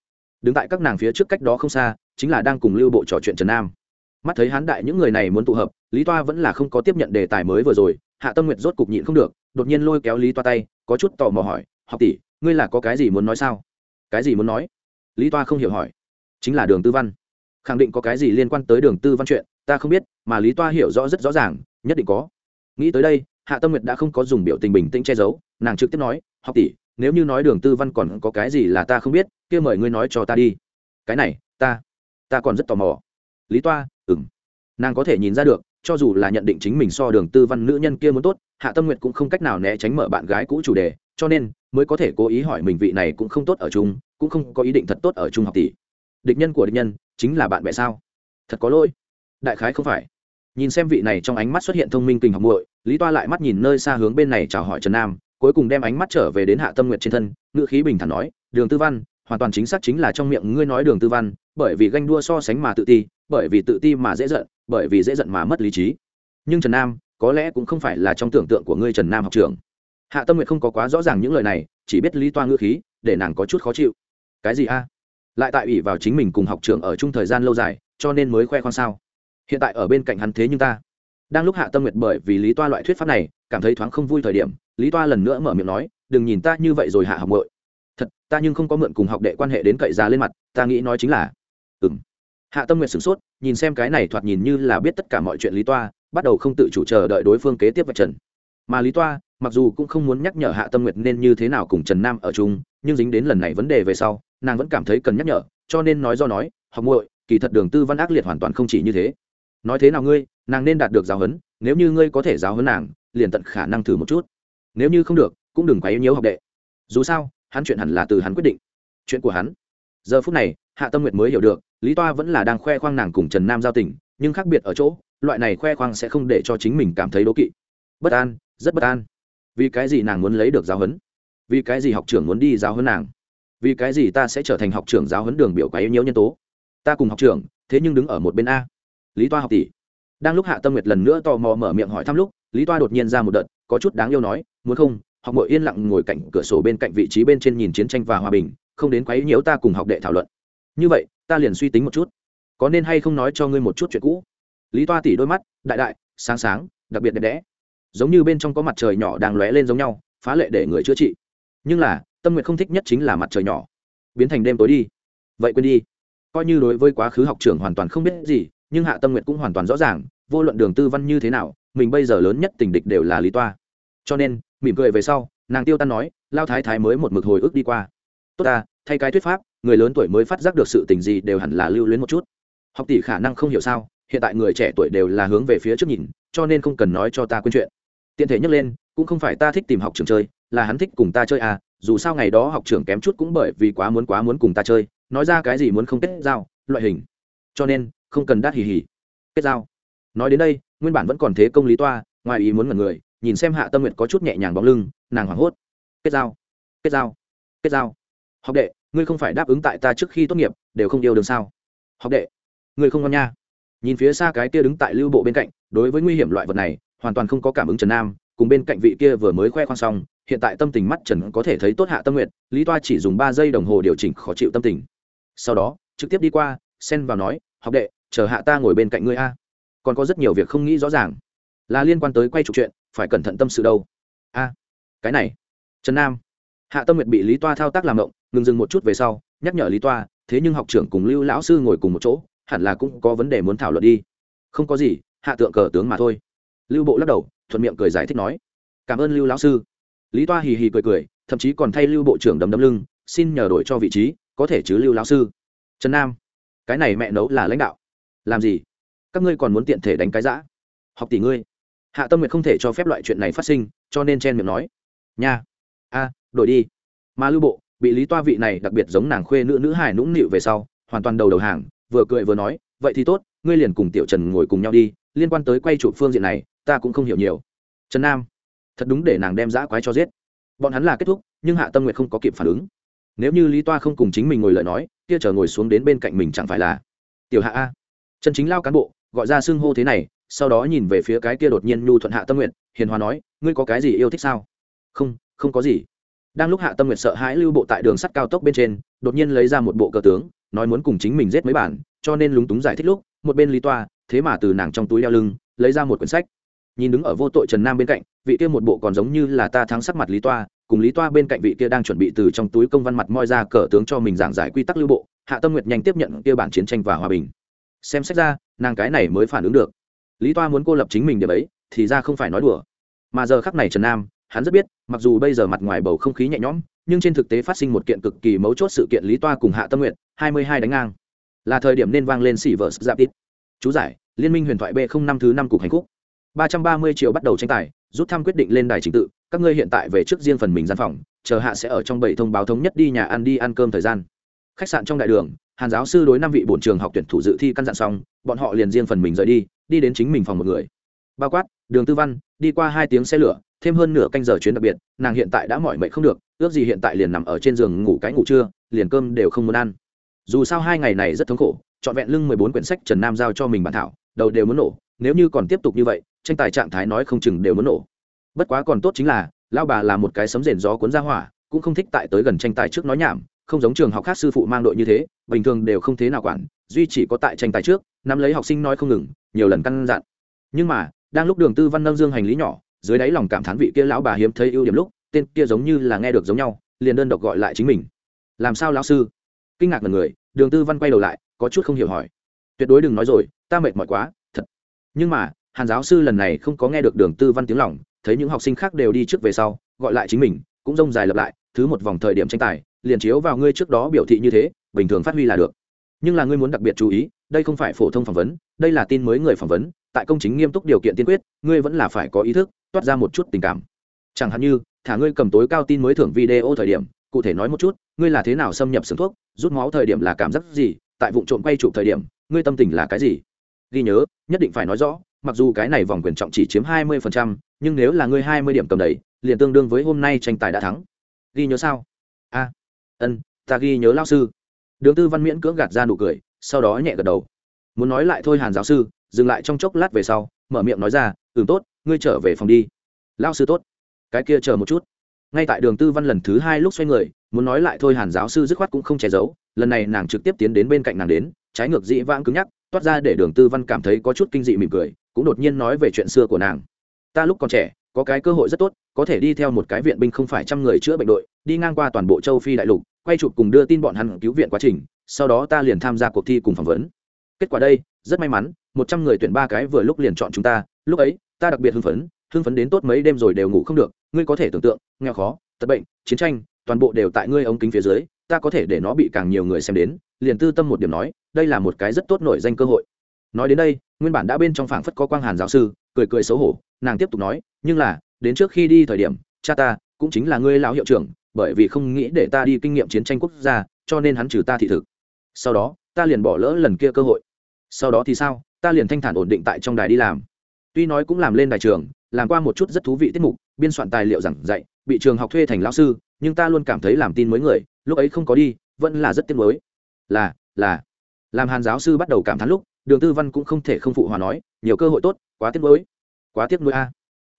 Speaker 1: đứng tại các nàng phía trước cách đó không xa, chính là đang cùng lưu bộ trò chuyện trần nam. Mắt thấy hán đại những người này muốn tụ hợp, lý toa vẫn là không có tiếp nhận đề tài mới vừa rồi, hạ tâm nguyệt rốt cục nhịn không được, đột nhiên lôi kéo lý toa tay, có chút tò mò hỏi, học tỷ, ngươi là có cái gì muốn nói sao? Cái gì muốn nói? Lý toa không hiểu hỏi. Chính là đường tư văn. Khẳng định có cái gì liên quan tới đường tư văn chuyện, ta không biết, mà lý toa hiểu rõ rất rõ ràng, nhất định có. Nghĩ tới đây, hạ tâm nguyệt đã không có dùng biểu tình bình tĩnh che giấu, nàng trực tiếp nói, học tỷ nếu như nói đường tư văn còn có cái gì là ta không biết, kia mời ngươi nói cho ta đi. Cái này, ta ta còn rất tò mò. Lý toa ừng nàng có thể nhìn ra được, cho dù là nhận định chính mình so đường tư văn nữ nhân kia muốn tốt, hạ tâm nguyệt cũng không cách nào né tránh mở bạn gái cũ chủ đề, cho nên mới có thể cố ý hỏi mình vị này cũng không tốt ở chung, cũng không có ý định thật tốt ở chung học tỷ. Địch nhân của địch nhân, chính là bạn bè sao? Thật có lỗi. Đại khái không phải. Nhìn xem vị này trong ánh mắt xuất hiện thông minh kinh học muội, lý toa lại mắt nhìn nơi xa hướng bên này chào hỏi trần nam cuối cùng đem ánh mắt trở về đến hạ tâm nguyệt trên thân, ngữ khí bình thản nói, đường tư văn, hoàn toàn chính xác chính là trong miệng ngươi nói đường tư văn, bởi vì ganh đua so sánh mà tự ti, bởi vì tự ti mà dễ giận, bởi vì dễ giận mà mất lý trí. Nhưng trần nam, có lẽ cũng không phải là trong tưởng tượng của ngươi trần nam học trường hạ tâm nguyệt không có quá rõ ràng những lời này, chỉ biết lý toa ngữ khí, để nàng có chút khó chịu. Cái gì a? Lại tại ủy vào chính mình cùng học trường ở chung thời gian lâu dài, cho nên mới khoe khoang sao? Hiện tại ở bên cạnh hắn thế nhưng ta. Đang lúc hạ tâm nguyệt bởi vì lý toa loại thuyết pháp này, cảm thấy thoáng không vui thời điểm lý toa lần nữa mở miệng nói, đừng nhìn ta như vậy rồi hạ học mội thật, ta nhưng không có mượn cùng học đệ quan hệ đến cậy ra lên mặt, ta nghĩ nói chính là. Ừ m hạ tâm nguyệt sửng sốt, nhìn xem cái này thoạt nhìn như là biết tất cả mọi chuyện lý toa, bắt đầu không tự chủ chờ đợi đối phương kế tiếp vạch trần. Mà lý toa, mặc dù cũng không muốn nhắc nhở hạ tâm nguyệt nên như thế nào cùng trần nam ở chung, nhưng dính đến lần này vấn đề về sau, nàng vẫn cảm thấy cần nhắc nhở, cho nên nói do nói, học muội, kỳ thật đường tư văn ác liệt hoàn toàn không chỉ như thế. Nói thế nào ngươi, nàng nên đạt được giáo huấn, nếu như ngươi có thể giáo huấn nàng, liền tận khả năng thử một chút nếu như không được, cũng đừng quá yếu nhiều học đệ. Dù sao, hắn chuyện hẳn là từ hắn quyết định. Chuyện của hắn. Giờ phút này, hạ tâm nguyệt mới hiểu được, lý toa vẫn là đang khoe khoang nàng cùng trần nam giao tình, nhưng khác biệt ở chỗ, loại này khoe khoang sẽ không để cho chính mình cảm thấy đố kỵ. Bất an, rất bất an. Vì cái gì nàng muốn lấy được giáo huấn? Vì cái gì học trưởng muốn đi giáo huấn nàng? Vì cái gì ta sẽ trở thành học trưởng giáo huấn đường biểu quá yếu nhiều nhân tố? Ta cùng học trưởng, thế nhưng đứng ở một bên a. Lý toa học tỷ. Đang lúc hạ tâm nguyệt lần nữa tò mò mở miệng hỏi thăm lúc, lý toa đột nhiên ra một đợt, có chút đáng yêu nói muốn không, học mội yên lặng ngồi cạnh cửa sổ bên cạnh vị trí bên trên nhìn chiến tranh và hòa bình, không đến quấy nhiễu ta cùng học đệ thảo luận. Như vậy, ta liền suy tính một chút. Có nên hay không nói cho ngươi một chút chuyện cũ? Lý toa tỉ đôi mắt, đại đại, sáng sáng, đặc biệt đẹp đẽ. Giống như bên trong có mặt trời nhỏ đang lóe lên giống nhau, phá lệ để người chữa trị. Nhưng là, tâm nguyện không thích nhất chính là mặt trời nhỏ. Biến thành đêm tối đi. Vậy quên đi. Coi như đối với quá khứ học trưởng hoàn toàn không biết gì, nhưng hạ tâm nguyện cũng hoàn toàn rõ ràng, vô luận đường tư văn như thế nào, mình bây giờ lớn nhất tình địch đều là lý toa. Cho nên mỉm cười về sau, nàng tiêu tan nói, lao thái thái mới một mực hồi ức đi qua. Tốt ta, thay cái thuyết pháp, người lớn tuổi mới phát giác được sự tình gì đều hẳn là lưu luyến một chút. Học tỷ khả năng không hiểu sao, hiện tại người trẻ tuổi đều là hướng về phía trước nhìn, cho nên không cần nói cho ta quên chuyện. Tiện thể nhắc lên, cũng không phải ta thích tìm học trường chơi, là hắn thích cùng ta chơi à dù sao ngày đó học trường kém chút cũng bởi vì quá muốn quá muốn cùng ta chơi, nói ra cái gì muốn không kết giao, loại hình. Cho nên, không cần đắt hì hì. Kết giao. Nói đến đây, nguyên bản vẫn còn thế công lý toa, ngoài ý muốn ngần người nhìn xem hạ tâm nguyện có chút nhẹ nhàng bóng lưng, nàng hoảng hốt. Kết giao kết giao kết giao. Học đệ, ngươi không phải đáp ứng tại ta trước khi tốt nghiệp, đều không yêu đương sao? Học đệ, ngươi không ngon nha. Nhìn phía xa cái kia đứng tại lưu bộ bên cạnh, đối với nguy hiểm loại vật này, hoàn toàn không có cảm ứng trần nam, cùng bên cạnh vị kia vừa mới khoe khoang xong, hiện tại tâm tình mắt trần có thể thấy tốt hạ tâm nguyện lý toa chỉ dùng ba giây đồng hồ điều chỉnh khó chịu tâm tình. Sau đó, trực tiếp đi qua, xen vào nói, học đệ, chờ hạ ta ngồi bên cạnh ngươi a. Còn có rất nhiều việc không nghĩ rõ ràng. Là liên quan tới quay trục chuyện phải cẩn thận tâm sự đâu. A, cái này, trần nam. Hạ tâm nguyệt bị lý toa thao tác làm động, ngừng dừng một chút về sau, nhắc nhở lý toa, thế nhưng học trưởng cùng lưu lão sư ngồi cùng một chỗ, hẳn là cũng có vấn đề muốn thảo luận đi. Không có gì, hạ tượng cờ tướng mà thôi. Lưu bộ lắc đầu, thuận miệng cười giải thích nói, cảm ơn lưu lão sư. Lý toa hì hì cười cười, thậm chí còn thay lưu bộ trưởng đấm đấm lưng, xin nhờ đổi cho vị trí, có thể chứ lưu lão sư? Trần nam, cái này mẹ nấu là lãnh đạo. Làm gì? Các ngươi còn muốn tiện thể đánh cái giã học tỷ ngươi hạ tâm nguyện không thể cho phép loại chuyện này phát sinh, cho nên chen miệng nói. Nha. A, đổi đi. Mà lưu bộ, bị lý toa vị này đặc biệt giống nàng khuê nữ nữ hải nũng nịu về sau, hoàn toàn đầu đầu hàng, vừa cười vừa nói, vậy thì tốt, ngươi liền cùng tiểu trần ngồi cùng nhau đi, liên quan tới quay chụp phương diện này, ta cũng không hiểu nhiều. Trần nam, thật đúng để nàng đem giã quái cho giết. Bọn hắn là kết thúc, nhưng hạ tâm nguyện không có kịp phản ứng. Nếu như lý toa không cùng chính mình ngồi lời nói, kia chờ ngồi xuống đến bên cạnh mình chẳng phải là tiểu hạ a. Chân chính lao cán bộ, gọi ra xưng hô thế này sau đó nhìn về phía cái kia đột nhiên nhu thuận hạ tâm nguyện, hiền hòa nói, ngươi có cái gì yêu thích sao? Không không có gì. Đang lúc hạ tâm nguyện sợ hãi lưu bộ tại đường sắt cao tốc bên trên, đột nhiên lấy ra một bộ cờ tướng, nói muốn cùng chính mình giết mấy bản, cho nên lúng túng giải thích lúc, một bên lý toa, thế mà từ nàng trong túi đeo lưng, lấy ra một quyển sách. Nhìn đứng ở vô tội trần nam bên cạnh, vị kia một bộ còn giống như là ta thắng sắc mặt lý toa, cùng lý toa bên cạnh vị kia đang chuẩn bị từ trong túi công văn mặt moi ra cờ tướng cho mình giảng giải quy tắc lưu bộ, hạ tâm nguyệt nhanh tiếp nhận kia bản chiến tranh và hòa bình. Xem sách ra, nàng cái này mới phản ứng được lý toa muốn cô lập chính mình điểm ấy, thì ra không phải nói đùa. Mà giờ khắc này trần nam, hắn rất biết, mặc dù bây giờ mặt ngoài bầu không khí nhẹ nhõm, nhưng trên thực tế phát sinh một kiện cực kỳ mấu chốt sự kiện lý toa cùng hạ tâm nguyện hai mươi hai đánh ngang. Là thời điểm nên vang lên xỉ vợ giáp ít chú giải, liên minh huyền thoại b không năm thứ năm cục hành khúc. ba trăm ba mươi triệu bắt đầu tranh tài, rút thăm quyết định lên đài trình tự, các ngươi hiện tại về trước riêng phần mình gian phòng, chờ hạ sẽ ở trong bảy thông báo thống nhất đi nhà ăn đi ăn cơm thời gian. Khách sạn trong đại đường, hàn giáo sư đối năm vị bổn trường học tuyển thủ dự thi căn dặn xong, bọn họ liền riêng phần mình rời đi đi đến chính mình phòng một người. Bao quát, đường tư văn, đi qua hai tiếng xe lửa, thêm hơn nửa canh giờ chuyến đặc biệt, nàng hiện tại đã mỏi mệt không được, ước gì hiện tại liền nằm ở trên giường ngủ cái ngủ trưa, liền cơm đều không muốn ăn. Dù sao hai ngày này rất thống khổ, trọn vẹn lưng mười bốn quyển sách trần nam giao cho mình bản thảo, đầu đều muốn nổ, nếu như còn tiếp tục như vậy, tranh tài trạng thái nói không chừng đều muốn nổ. Bất quá còn tốt chính là lao bà là một cái sấm rền gió cuốn ra hỏa, cũng không thích tại tới gần tranh tài trước nói nhảm, không giống trường học khác sư phụ mang đội như thế, bình thường đều không thế nào quản duy chỉ có tại tranh tài trước, nắm lấy học sinh nói không ngừng, nhiều lần căn dặn. Nhưng mà, đang lúc đường tư văn nâng dương hành lý nhỏ, dưới đáy lòng cảm thán vị kia lão bà hiếm thấy ưu điểm lúc, tên kia giống như là nghe được giống nhau, liền đơn độc gọi lại chính mình. Làm sao lão sư? Kinh ngạc là người, đường tư văn quay đầu lại, có chút không hiểu hỏi. Tuyệt đối đừng nói rồi, ta mệt mỏi quá, thật. Nhưng mà, hàn giáo sư lần này không có nghe được đường tư văn tiếng lòng, thấy những học sinh khác đều đi trước về sau, gọi lại chính mình, cũng rông dài lập lại, thứ một vòng thời điểm tranh tài, liền chiếu vào ngươi trước đó biểu thị như thế, bình thường phát huy là được nhưng là ngươi muốn đặc biệt chú ý đây không phải phổ thông phỏng vấn đây là tin mới người phỏng vấn tại công chính nghiêm túc điều kiện tiên quyết ngươi vẫn là phải có ý thức toát ra một chút tình cảm. Chẳng hạn như thả ngươi cầm tối cao tin mới thưởng video thời điểm cụ thể nói một chút ngươi là thế nào xâm nhập sừng thuốc rút máu thời điểm là cảm giác gì tại vụ trộm quay chụp thời điểm ngươi tâm tình là cái gì? Ghi nhớ nhất định phải nói rõ mặc dù cái này vòng quyền trọng chỉ chiếm hai mươi phần trăm, nhưng nếu là ngươi hai mươi điểm cầm đầy liền tương đương với hôm nay tranh tài đã thắng. Ghi nhớ sao? A ân ta ghi nhớ lao sư đường tư văn miễn cưỡng gạt ra nụ cười, sau đó nhẹ gật đầu. Muốn nói lại thôi hàn giáo sư, dừng lại trong chốc lát về sau, mở miệng nói ra ừ tốt, ngươi trở về phòng đi. Lao sư tốt. Cái kia chờ một chút. Ngay tại đường tư văn lần thứ hai lúc xoay người, muốn nói lại thôi hàn giáo sư dứt khoát cũng không che giấu, lần này nàng trực tiếp tiến đến bên cạnh nàng đến, trái ngược dĩ vãng cứng nhắc, toát ra để đường tư văn cảm thấy có chút kinh dị mỉm cười, cũng đột nhiên nói về chuyện xưa của nàng. Ta lúc còn trẻ, có cái cơ hội rất tốt, có thể đi theo một cái viện binh không phải trăm người chữa bệnh đội, đi ngang qua toàn bộ châu phi đại lục quay chụp cùng đưa tin bọn hắn cứu viện quá trình, sau đó ta liền tham gia cuộc thi cùng phỏng vấn. Kết quả đây, rất may mắn, một trăm người tuyển ba cái vừa lúc liền chọn chúng ta, lúc ấy, ta đặc biệt hưng phấn hưng phấn đến tốt mấy đêm rồi đều ngủ không được, ngươi có thể tưởng tượng, nghèo khó, tật bệnh, chiến tranh, toàn bộ đều tại ngươi ống kính phía dưới, ta có thể để nó bị càng nhiều người xem đến, liền tư tâm một điểm nói, đây là một cái rất tốt nổi danh cơ hội. Nói đến đây, nguyên bản đã bên trong phảng phất có quang hàn giáo sư, cười cười xấu hổ, nàng tiếp tục nói, nhưng là, đến trước khi đi thời điểm, cha ta, cũng chính là ngươi lão hiệu trưởng bởi vì không nghĩ để ta đi kinh nghiệm chiến tranh quốc gia, cho nên hắn trừ ta thị thực. Sau đó, ta liền bỏ lỡ lần kia cơ hội. Sau đó thì sao? Ta liền thanh thản ổn định tại trong đài đi làm. Tuy nói cũng làm lên đài trường, làm qua một chút rất thú vị tiết mục, biên soạn tài liệu giảng dạy, bị trường học thuê thành lão sư, nhưng ta luôn cảm thấy làm tin mới người, lúc ấy không có đi, vẫn là rất tiếc mới là là. Làm hàn giáo sư bắt đầu cảm thán lúc, đường tư văn cũng không thể không phụ hòa nói, nhiều cơ hội tốt, quá tiếc mới quá tiếc mới a.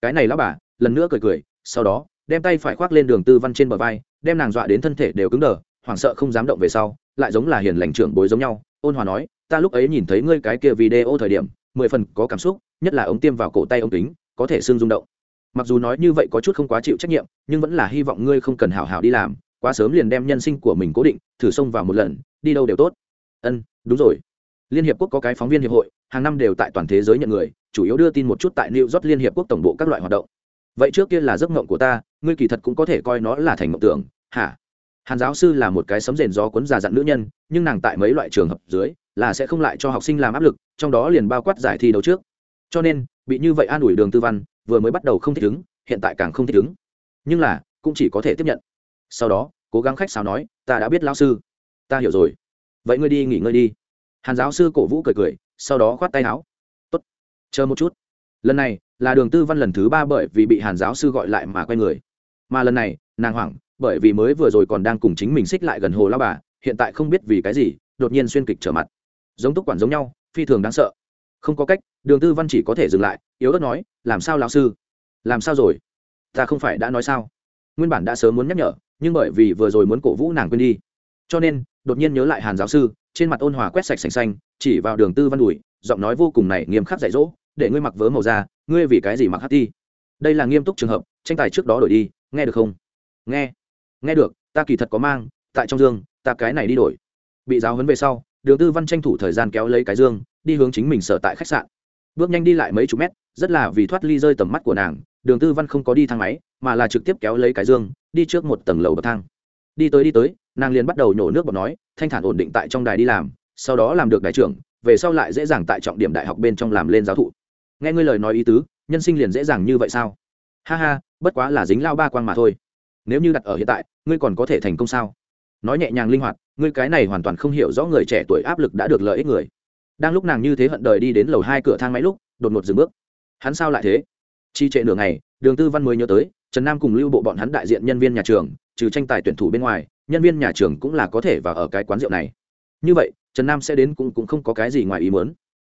Speaker 1: Cái này lão bà, lần nữa cười cười, sau đó đem tay phải khoác lên đường tư văn trên bờ vai, đem nàng dọa đến thân thể đều cứng đờ, hoảng sợ không dám động về sau, lại giống là hiền lành trưởng bối giống nhau, ôn hòa nói, ta lúc ấy nhìn thấy ngươi cái kia video thời điểm, mười phần có cảm xúc, nhất là ống tiêm vào cổ tay ống kính, có thể xương rung động. Mặc dù nói như vậy có chút không quá chịu trách nhiệm, nhưng vẫn là hy vọng ngươi không cần hảo hảo đi làm, quá sớm liền đem nhân sinh của mình cố định, thử xông vào một lần, đi đâu đều tốt. Ân, đúng rồi. Liên hiệp quốc có cái phóng viên hiệp hội, hàng năm đều tại toàn thế giới nhận người, chủ yếu đưa tin một chút tại new york liên hiệp quốc tổng bộ các loại hoạt động vậy trước kia là giấc mộng của ta, ngươi kỳ thật cũng có thể coi nó là thành mộng tưởng, hả? Hàn giáo sư là một cái sấm rền gió cuốn già dặn nữ nhân, nhưng nàng tại mấy loại trường hợp dưới là sẽ không lại cho học sinh làm áp lực, trong đó liền bao quát giải thi đấu trước. Cho nên, bị như vậy an ủi đường tư văn, vừa mới bắt đầu không thích ứng, hiện tại càng không thích ứng. Nhưng là, cũng chỉ có thể tiếp nhận. Sau đó, cố gắng khách sáo nói, ta đã biết lao sư. Ta hiểu rồi. Vậy ngươi đi nghỉ ngơi đi. Hàn giáo sư cổ vũ cười cười, sau đó khoát tay áo. Tốt. Chờ một chút. Lần này là đường tư văn lần thứ ba bởi vì bị hàn giáo sư gọi lại mà quay người. Mà lần này, nàng hoảng, bởi vì mới vừa rồi còn đang cùng chính mình xích lại gần hồ lao bà, hiện tại không biết vì cái gì, đột nhiên xuyên kịch trở mặt. Giống túc quản giống nhau, phi thường đáng sợ. Không có cách, đường tư văn chỉ có thể dừng lại, yếu ớt nói, làm sao lão sư? Làm sao rồi? Ta không phải đã nói sao? Nguyên bản đã sớm muốn nhắc nhở, nhưng bởi vì vừa rồi muốn cổ vũ nàng quên đi. Cho nên, đột nhiên nhớ lại hàn giáo sư, trên mặt ôn hòa quét sạch sành xanh, chỉ vào đường tư văn đùi, giọng nói vô cùng này nghiêm khắc dạy dỗ để ngươi mặc vớ màu da, ngươi vì cái gì mặc hát ti? Đây là nghiêm túc trường hợp, tranh tài trước đó đổi đi, nghe được không? Nghe. Nghe được, ta kỳ thật có mang, tại trong dương, ta cái này đi đổi. Bị giáo huấn về sau, đường tư văn tranh thủ thời gian kéo lấy cái dương, đi hướng chính mình sở tại khách sạn. Bước nhanh đi lại mấy chục mét, rất là vì thoát ly rơi tầm mắt của nàng, đường tư văn không có đi thang máy, mà là trực tiếp kéo lấy cái dương, đi trước một tầng lầu bậc thang. Đi tới đi tới, nàng liền bắt đầu nhổ nước bọt nói, thanh thản ổn định tại trong đài đi làm, sau đó làm được đại trưởng, về sau lại dễ dàng tại trọng điểm đại học bên trong làm lên giáo thụ nghe ngươi lời nói ý tứ nhân sinh liền dễ dàng như vậy sao? Ha ha bất quá là dính lao ba quang mà thôi. Nếu như đặt ở hiện tại ngươi còn có thể thành công sao? Nói nhẹ nhàng linh hoạt ngươi cái này hoàn toàn không hiểu rõ người trẻ tuổi áp lực đã được lợi ích người. Đang lúc nàng như thế hận đời đi đến lầu hai cửa thang máy lúc đột ngột dừng bước. Hắn sao lại thế? Chi trệ nửa ngày đường tư văn mới nhớ tới trần nam cùng lưu bộ bọn hắn đại diện nhân viên nhà trường trừ tranh tài tuyển thủ bên ngoài nhân viên nhà trường cũng là có thể và ở cái quán rượu này. Như vậy trần nam sẽ đến cũng, cũng không có cái gì ngoài ý muốn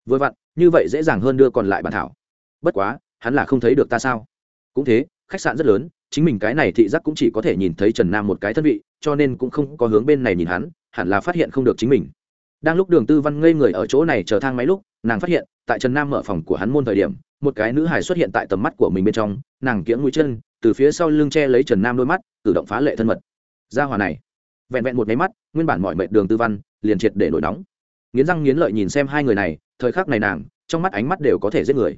Speaker 1: vừa vặn, như vậy dễ dàng hơn đưa còn lại bản thảo. Bất quá, hắn là không thấy được ta sao? Cũng thế, khách sạn rất lớn, chính mình cái này thị giác cũng chỉ có thể nhìn thấy trần nam một cái thân vị, cho nên cũng không có hướng bên này nhìn hắn, hẳn là phát hiện không được chính mình. Đang lúc đường tư văn ngây người ở chỗ này chờ thang máy lúc, nàng phát hiện, tại trần nam mở phòng của hắn môn thời điểm, một cái nữ hài xuất hiện tại tầm mắt của mình bên trong, nàng kiễng mũi chân, từ phía sau lưng che lấy trần nam đôi mắt tự động phá lệ thân mật. Ra hòa này, vẹn vẹn một máy mắt, nguyên bản mọi mệnh đường tư văn, liền triệt để nổi nóng. Nghiến răng nghiến lợi nhìn xem hai người này thời khắc này nàng, trong mắt ánh mắt đều có thể giết người.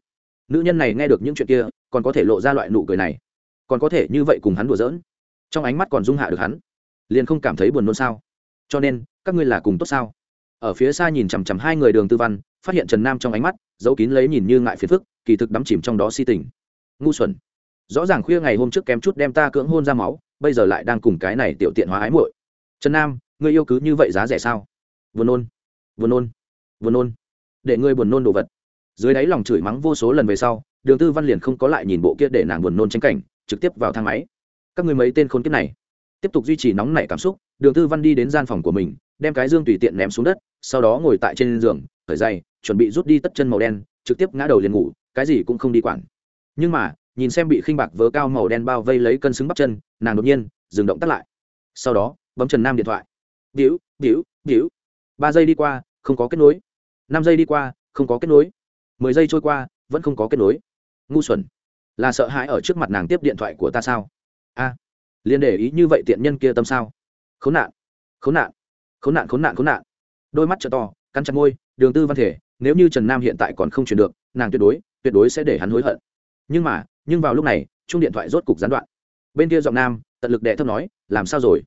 Speaker 1: Nữ nhân này nghe được những chuyện kia, còn có thể lộ ra loại nụ cười này. Còn có thể như vậy cùng hắn đùa giỡn. Trong ánh mắt còn dung hạ được hắn. Liền không cảm thấy buồn nôn sao? Cho nên, các ngươi là cùng tốt sao? Ở phía xa nhìn chằm chằm hai người đường tư văn, phát hiện trần nam trong ánh mắt, giấu kín lấy nhìn như ngại phiền phức, kỳ thực đắm chìm trong đó si tình. Ngu xuẩn. Rõ ràng khuya ngày hôm trước kém chút đem ta cưỡng hôn ra máu, bây giờ lại đang cùng cái này tiểu tiện hóa ái muội. Trần nam, ngươi yêu cứ như vậy giá rẻ sao? Buồn nôn. Buồn nôn. Buồn nôn để ngươi buồn nôn đồ vật. Dưới đáy lòng chửi mắng vô số lần về sau, đường tư văn liền không có lại nhìn bộ kia để nàng buồn nôn tranh cảnh, trực tiếp vào thang máy. Các người mấy tên khốn kiếp này. Tiếp tục duy trì nóng nảy cảm xúc, đường tư văn đi đến gian phòng của mình, đem cái dương tùy tiện ném xuống đất, sau đó ngồi tại trên giường khởi dày chuẩn bị rút đi tất chân màu đen, trực tiếp ngã đầu liền ngủ, cái gì cũng không đi quản. Nhưng mà, nhìn xem bị khinh bạc vớ cao màu đen bao vây lấy cân xứng bắp chân, nàng đột nhiên dừng động tắt lại. Sau đó, bấm trần nam điện thoại. Biểu biểu biểu. Ba giây đi qua, không có kết nối năm giây đi qua không có kết nối. Mười giây trôi qua vẫn không có kết nối. Ngu xuẩn. Là sợ hãi ở trước mặt nàng tiếp điện thoại của ta sao? A. À, liền để ý như vậy tiện nhân kia tâm sao? Khốn nạn. Khốn nạn. Khốn nạn khốn nạn khốn nạn. Đôi mắt trợ to cắn chặt môi đường tư văn thể nếu như trần nam hiện tại còn không chuyển được nàng tuyệt đối tuyệt đối sẽ để hắn hối hận. Nhưng mà nhưng vào lúc này chung điện thoại rốt cục gián đoạn. Bên kia giọng nam tận lực đệ thấp nói làm sao rồi?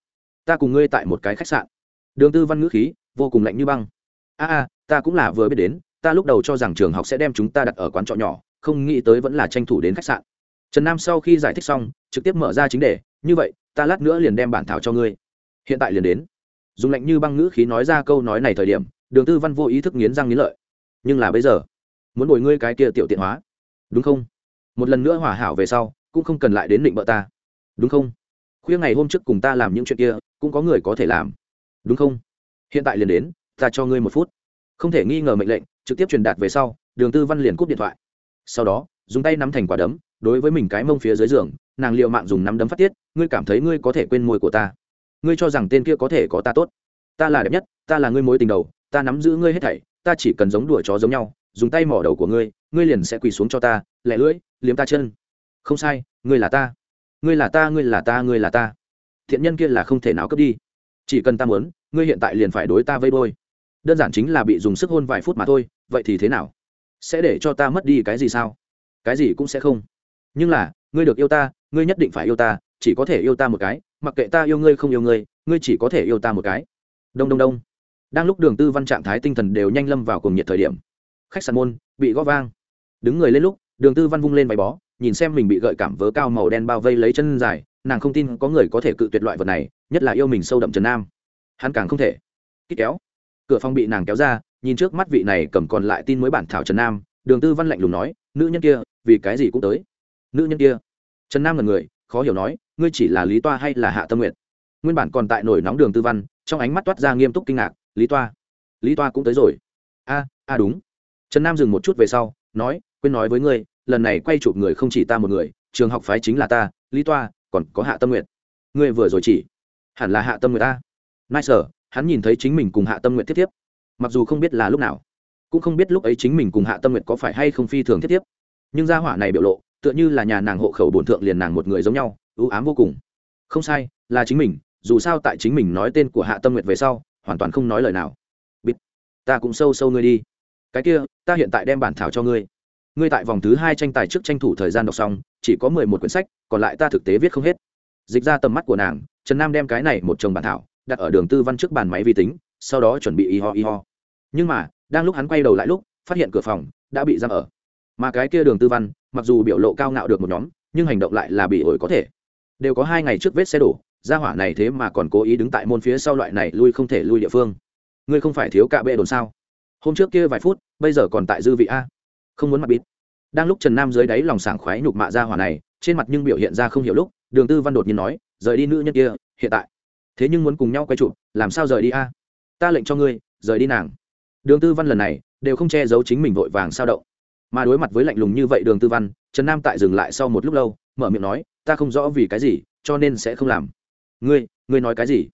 Speaker 1: Ta cùng ngươi tại một cái khách sạn. Đường tư văn ngữ khí vô cùng lạnh như băng. A a ta cũng là vừa biết đến, ta lúc đầu cho rằng trường học sẽ đem chúng ta đặt ở quán trọ nhỏ, không nghĩ tới vẫn là tranh thủ đến khách sạn. Trần nam sau khi giải thích xong, trực tiếp mở ra chính đề, như vậy, ta lát nữa liền đem bản thảo cho ngươi. Hiện tại liền đến. Dùng lạnh như băng ngữ khí nói ra câu nói này thời điểm, đường tư văn vô ý thức nghiến răng nghiến lợi. Nhưng là bây giờ, muốn đổi ngươi cái kia tiểu tiện hóa. Đúng không? Một lần nữa hòa hảo về sau, cũng không cần lại đến định bợ ta. Đúng không? Khuya ngày hôm trước cùng ta làm những chuyện kia, cũng có người có thể làm. Đúng không? Hiện tại liền đến, ta cho ngươi một phút không thể nghi ngờ mệnh lệnh, trực tiếp truyền đạt về sau, đường tư văn liền cúp điện thoại. Sau đó, dùng tay nắm thành quả đấm, đối với mình cái mông phía dưới giường, nàng liệu mạng dùng nắm đấm phát tiết, ngươi cảm thấy ngươi có thể quên môi của ta. Ngươi cho rằng tên kia có thể có ta tốt. Ta là đẹp nhất, ta là ngươi mối tình đầu, ta nắm giữ ngươi hết thảy, ta chỉ cần giống đùa chó giống nhau, dùng tay mỏ đầu của ngươi ngươi liền sẽ quỳ xuống cho ta lẹ lưỡi, liếm ta chân. Không sai, ngươi là ta. Ngươi là ta, ngươi là ta, ngươi là ta. Thiện nhân kia là không thể nào cướp đi. Chỉ cần ta muốn, ngươi hiện tại liền phải đối ta vây bôi đơn giản chính là bị dùng sức hôn vài phút mà thôi, vậy thì thế nào? Sẽ để cho ta mất đi cái gì sao? Cái gì cũng sẽ không. Nhưng là, ngươi được yêu ta, ngươi nhất định phải yêu ta, chỉ có thể yêu ta một cái, mặc kệ ta yêu ngươi không yêu ngươi ngươi chỉ có thể yêu ta một cái. Đông đông đông. Đang lúc đường tư văn trạng thái tinh thần đều nhanh lâm vào cùng nhiệt thời điểm. Khách sạn môn, bị gõ vang. Đứng người lên lúc, đường tư văn vung lên váy bó, nhìn xem mình bị gợi cảm vớ cao màu đen bao vây lấy chân dài, nàng không tin có người có thể cự tuyệt loại vật này, nhất là yêu mình sâu đậm trần nam. Hắn càng không thể. Kích kéo cửa phòng bị nàng kéo ra, nhìn trước mắt vị này cầm còn lại tin mới bản thảo trần nam, đường tư văn lạnh lùng nói, nữ nhân kia, vì cái gì cũng tới? Nữ nhân kia? Trần nam là người, khó hiểu nói, ngươi chỉ là lý toa hay là hạ tâm nguyện nguyên bản còn tại nổi nóng đường tư văn, trong ánh mắt toát ra nghiêm túc kinh ngạc, lý toa lý toa cũng tới rồi. A a đúng. Trần nam dừng một chút về sau, nói, quên nói với ngươi, lần này quay chụp người không chỉ ta một người, trường học phái chính là ta, lý toa, còn có hạ tâm nguyện ngươi vừa rồi chỉ? Hẳn là hạ tâm nguyện ta. Nai sở hắn nhìn thấy chính mình cùng hạ tâm nguyện tiếp tiếp mặc dù không biết là lúc nào, cũng không biết lúc ấy chính mình cùng hạ tâm nguyện có phải hay không phi thường thiết tiếp nhưng gia hỏa này biểu lộ, tựa như là nhà nàng hộ khẩu bổn thượng liền nàng một người giống nhau, ưu ám vô cùng. Không sai, là chính mình, dù sao tại chính mình nói tên của hạ tâm nguyệt về sau, hoàn toàn không nói lời nào. Bít ta cũng sâu sâu ngươi đi. Cái kia, ta hiện tại đem bản thảo cho ngươi. Ngươi tại vòng thứ hai tranh tài trước tranh thủ thời gian đọc xong, chỉ có mười một quyển sách, còn lại ta thực tế viết không hết. Dịch ra tầm mắt của nàng, trần nam đem cái này một chồng bản thảo đặt ở đường tư văn trước bàn máy vi tính, sau đó chuẩn bị y ho y ho. Nhưng mà, đang lúc hắn quay đầu lại lúc, phát hiện cửa phòng đã bị giam ở. Mà cái kia đường tư văn, mặc dù biểu lộ cao ngạo được một nhóm, nhưng hành động lại là bị ổi có thể. Đều có hai ngày trước vết xe đổ ra hỏa này thế mà còn cố ý đứng tại môn phía sau loại này lui không thể lui địa phương. Ngươi không phải thiếu cạ bệ đồn sao? Hôm trước kia vài phút, bây giờ còn tại dư vị a. Không muốn mặt bít đang lúc trần nam dưới đáy lòng sảng khoái nhục mạ ra hỏa này, trên mặt nhưng biểu hiện ra không hiểu lúc, đường tư văn đột nhiên nói, rời đi nữ nhân kia, hiện tại thế nhưng muốn cùng nhau quay chụp, làm sao rời đi a? Ta lệnh cho ngươi, rời đi nàng. Đường tư văn lần này đều không che giấu chính mình vội vàng sao động. Mà đối mặt với lạnh lùng như vậy đường tư văn, trần nam tại dừng lại sau một lúc lâu, mở miệng nói, ta không rõ vì cái gì, cho nên sẽ không làm. Ngươi ngươi nói cái gì?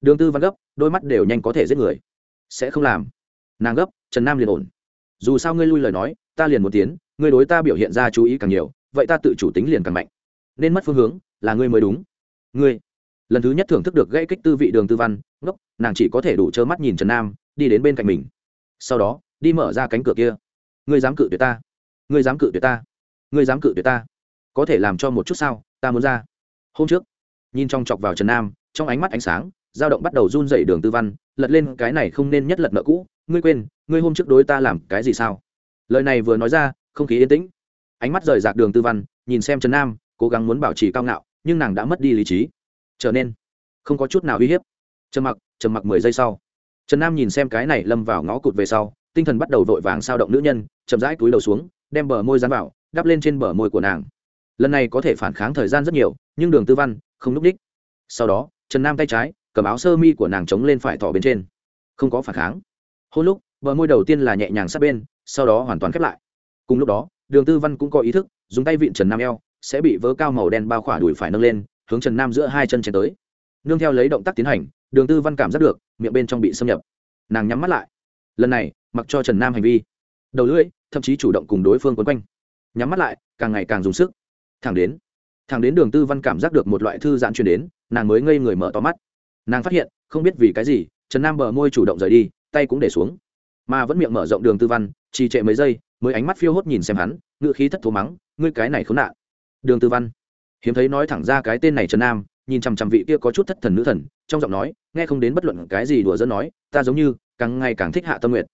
Speaker 1: Đường tư văn gấp, đôi mắt đều nhanh có thể giết người. Sẽ không làm. Nàng gấp, trần nam liền ổn. Dù sao ngươi lui lời nói, ta liền một tiến, ngươi đối ta biểu hiện ra chú ý càng nhiều, vậy ta tự chủ tính liền càng mạnh. Nên mất phương hướng là ngươi mới đúng. Ngươi lần thứ nhất thưởng thức được gây kích tư vị đường tư văn, ngốc, nàng chỉ có thể đủ trơ mắt nhìn trần nam, đi đến bên cạnh mình. Sau đó, đi mở ra cánh cửa kia. Ngươi dám cự tuyệt ta. Ngươi dám cự tuyệt ta. Ngươi dám cự tuyệt ta. Có thể làm cho một chút sao, ta muốn ra. Hôm trước, nhìn trong chọc vào trần nam, trong ánh mắt ánh sáng, dao động bắt đầu run dậy đường tư văn, lật lên cái này không nên nhất lật nợ cũ. Ngươi quên, ngươi hôm trước đối ta làm cái gì sao? Lời này vừa nói ra, không khí yên tĩnh. Ánh mắt rời rạc đường tư văn, nhìn xem trần nam, cố gắng muốn bảo trì cao ngạo, nhưng nàng đã mất đi lý trí trở nên không có chút nào uy hiếp. Trầm mặc trầm mặc mười giây sau. Trần nam nhìn xem cái này lâm vào ngõ cụt về sau, tinh thần bắt đầu vội vàng sao động nữ nhân, chậm rãi túi đầu xuống, đem bờ môi dán vào, đắp lên trên bờ môi của nàng. Lần này có thể phản kháng thời gian rất nhiều, nhưng đường tư văn không núp đích. Sau đó, trần nam tay trái, cầm áo sơ mi của nàng chống lên phải thỏ bên trên. Không có phản kháng. Hôn lúc, bờ môi đầu tiên là nhẹ nhàng sát bên, sau đó hoàn toàn khép lại. Cùng lúc đó, đường tư văn cũng có ý thức, dùng tay vịn trần nam eo, sẽ bị vớ cao màu đen bao khỏa đùi phải nâng lên hướng trần nam giữa hai chân chén tới. Nương theo lấy động tác tiến hành, đường tư văn cảm giác được, miệng bên trong bị xâm nhập. Nàng nhắm mắt lại. Lần này, mặc cho trần nam hành vi. Đầu lưỡi, thậm chí chủ động cùng đối phương quấn quanh. Nhắm mắt lại, càng ngày càng dùng sức. Thẳng đến thẳng đến đường tư văn cảm giác được một loại thư giãn truyền đến, nàng mới ngây người mở to mắt. Nàng phát hiện, không biết vì cái gì, trần nam bờ môi chủ động rời đi, tay cũng để xuống. Mà vẫn miệng mở rộng đường tư văn, trì trệ mấy giây, mới ánh mắt phiêu hốt nhìn xem hắn ngự khí thất thố mắng, ngươi cái này khốn nạn. Đường tư văn hiếm thấy nói thẳng ra cái tên này trần nam, nhìn chằm chằm vị kia có chút thất thần nữ thần, trong giọng nói, nghe không đến bất luận cái gì đùa dân nói, ta giống như, càng ngày càng thích hạ tâm nguyệt.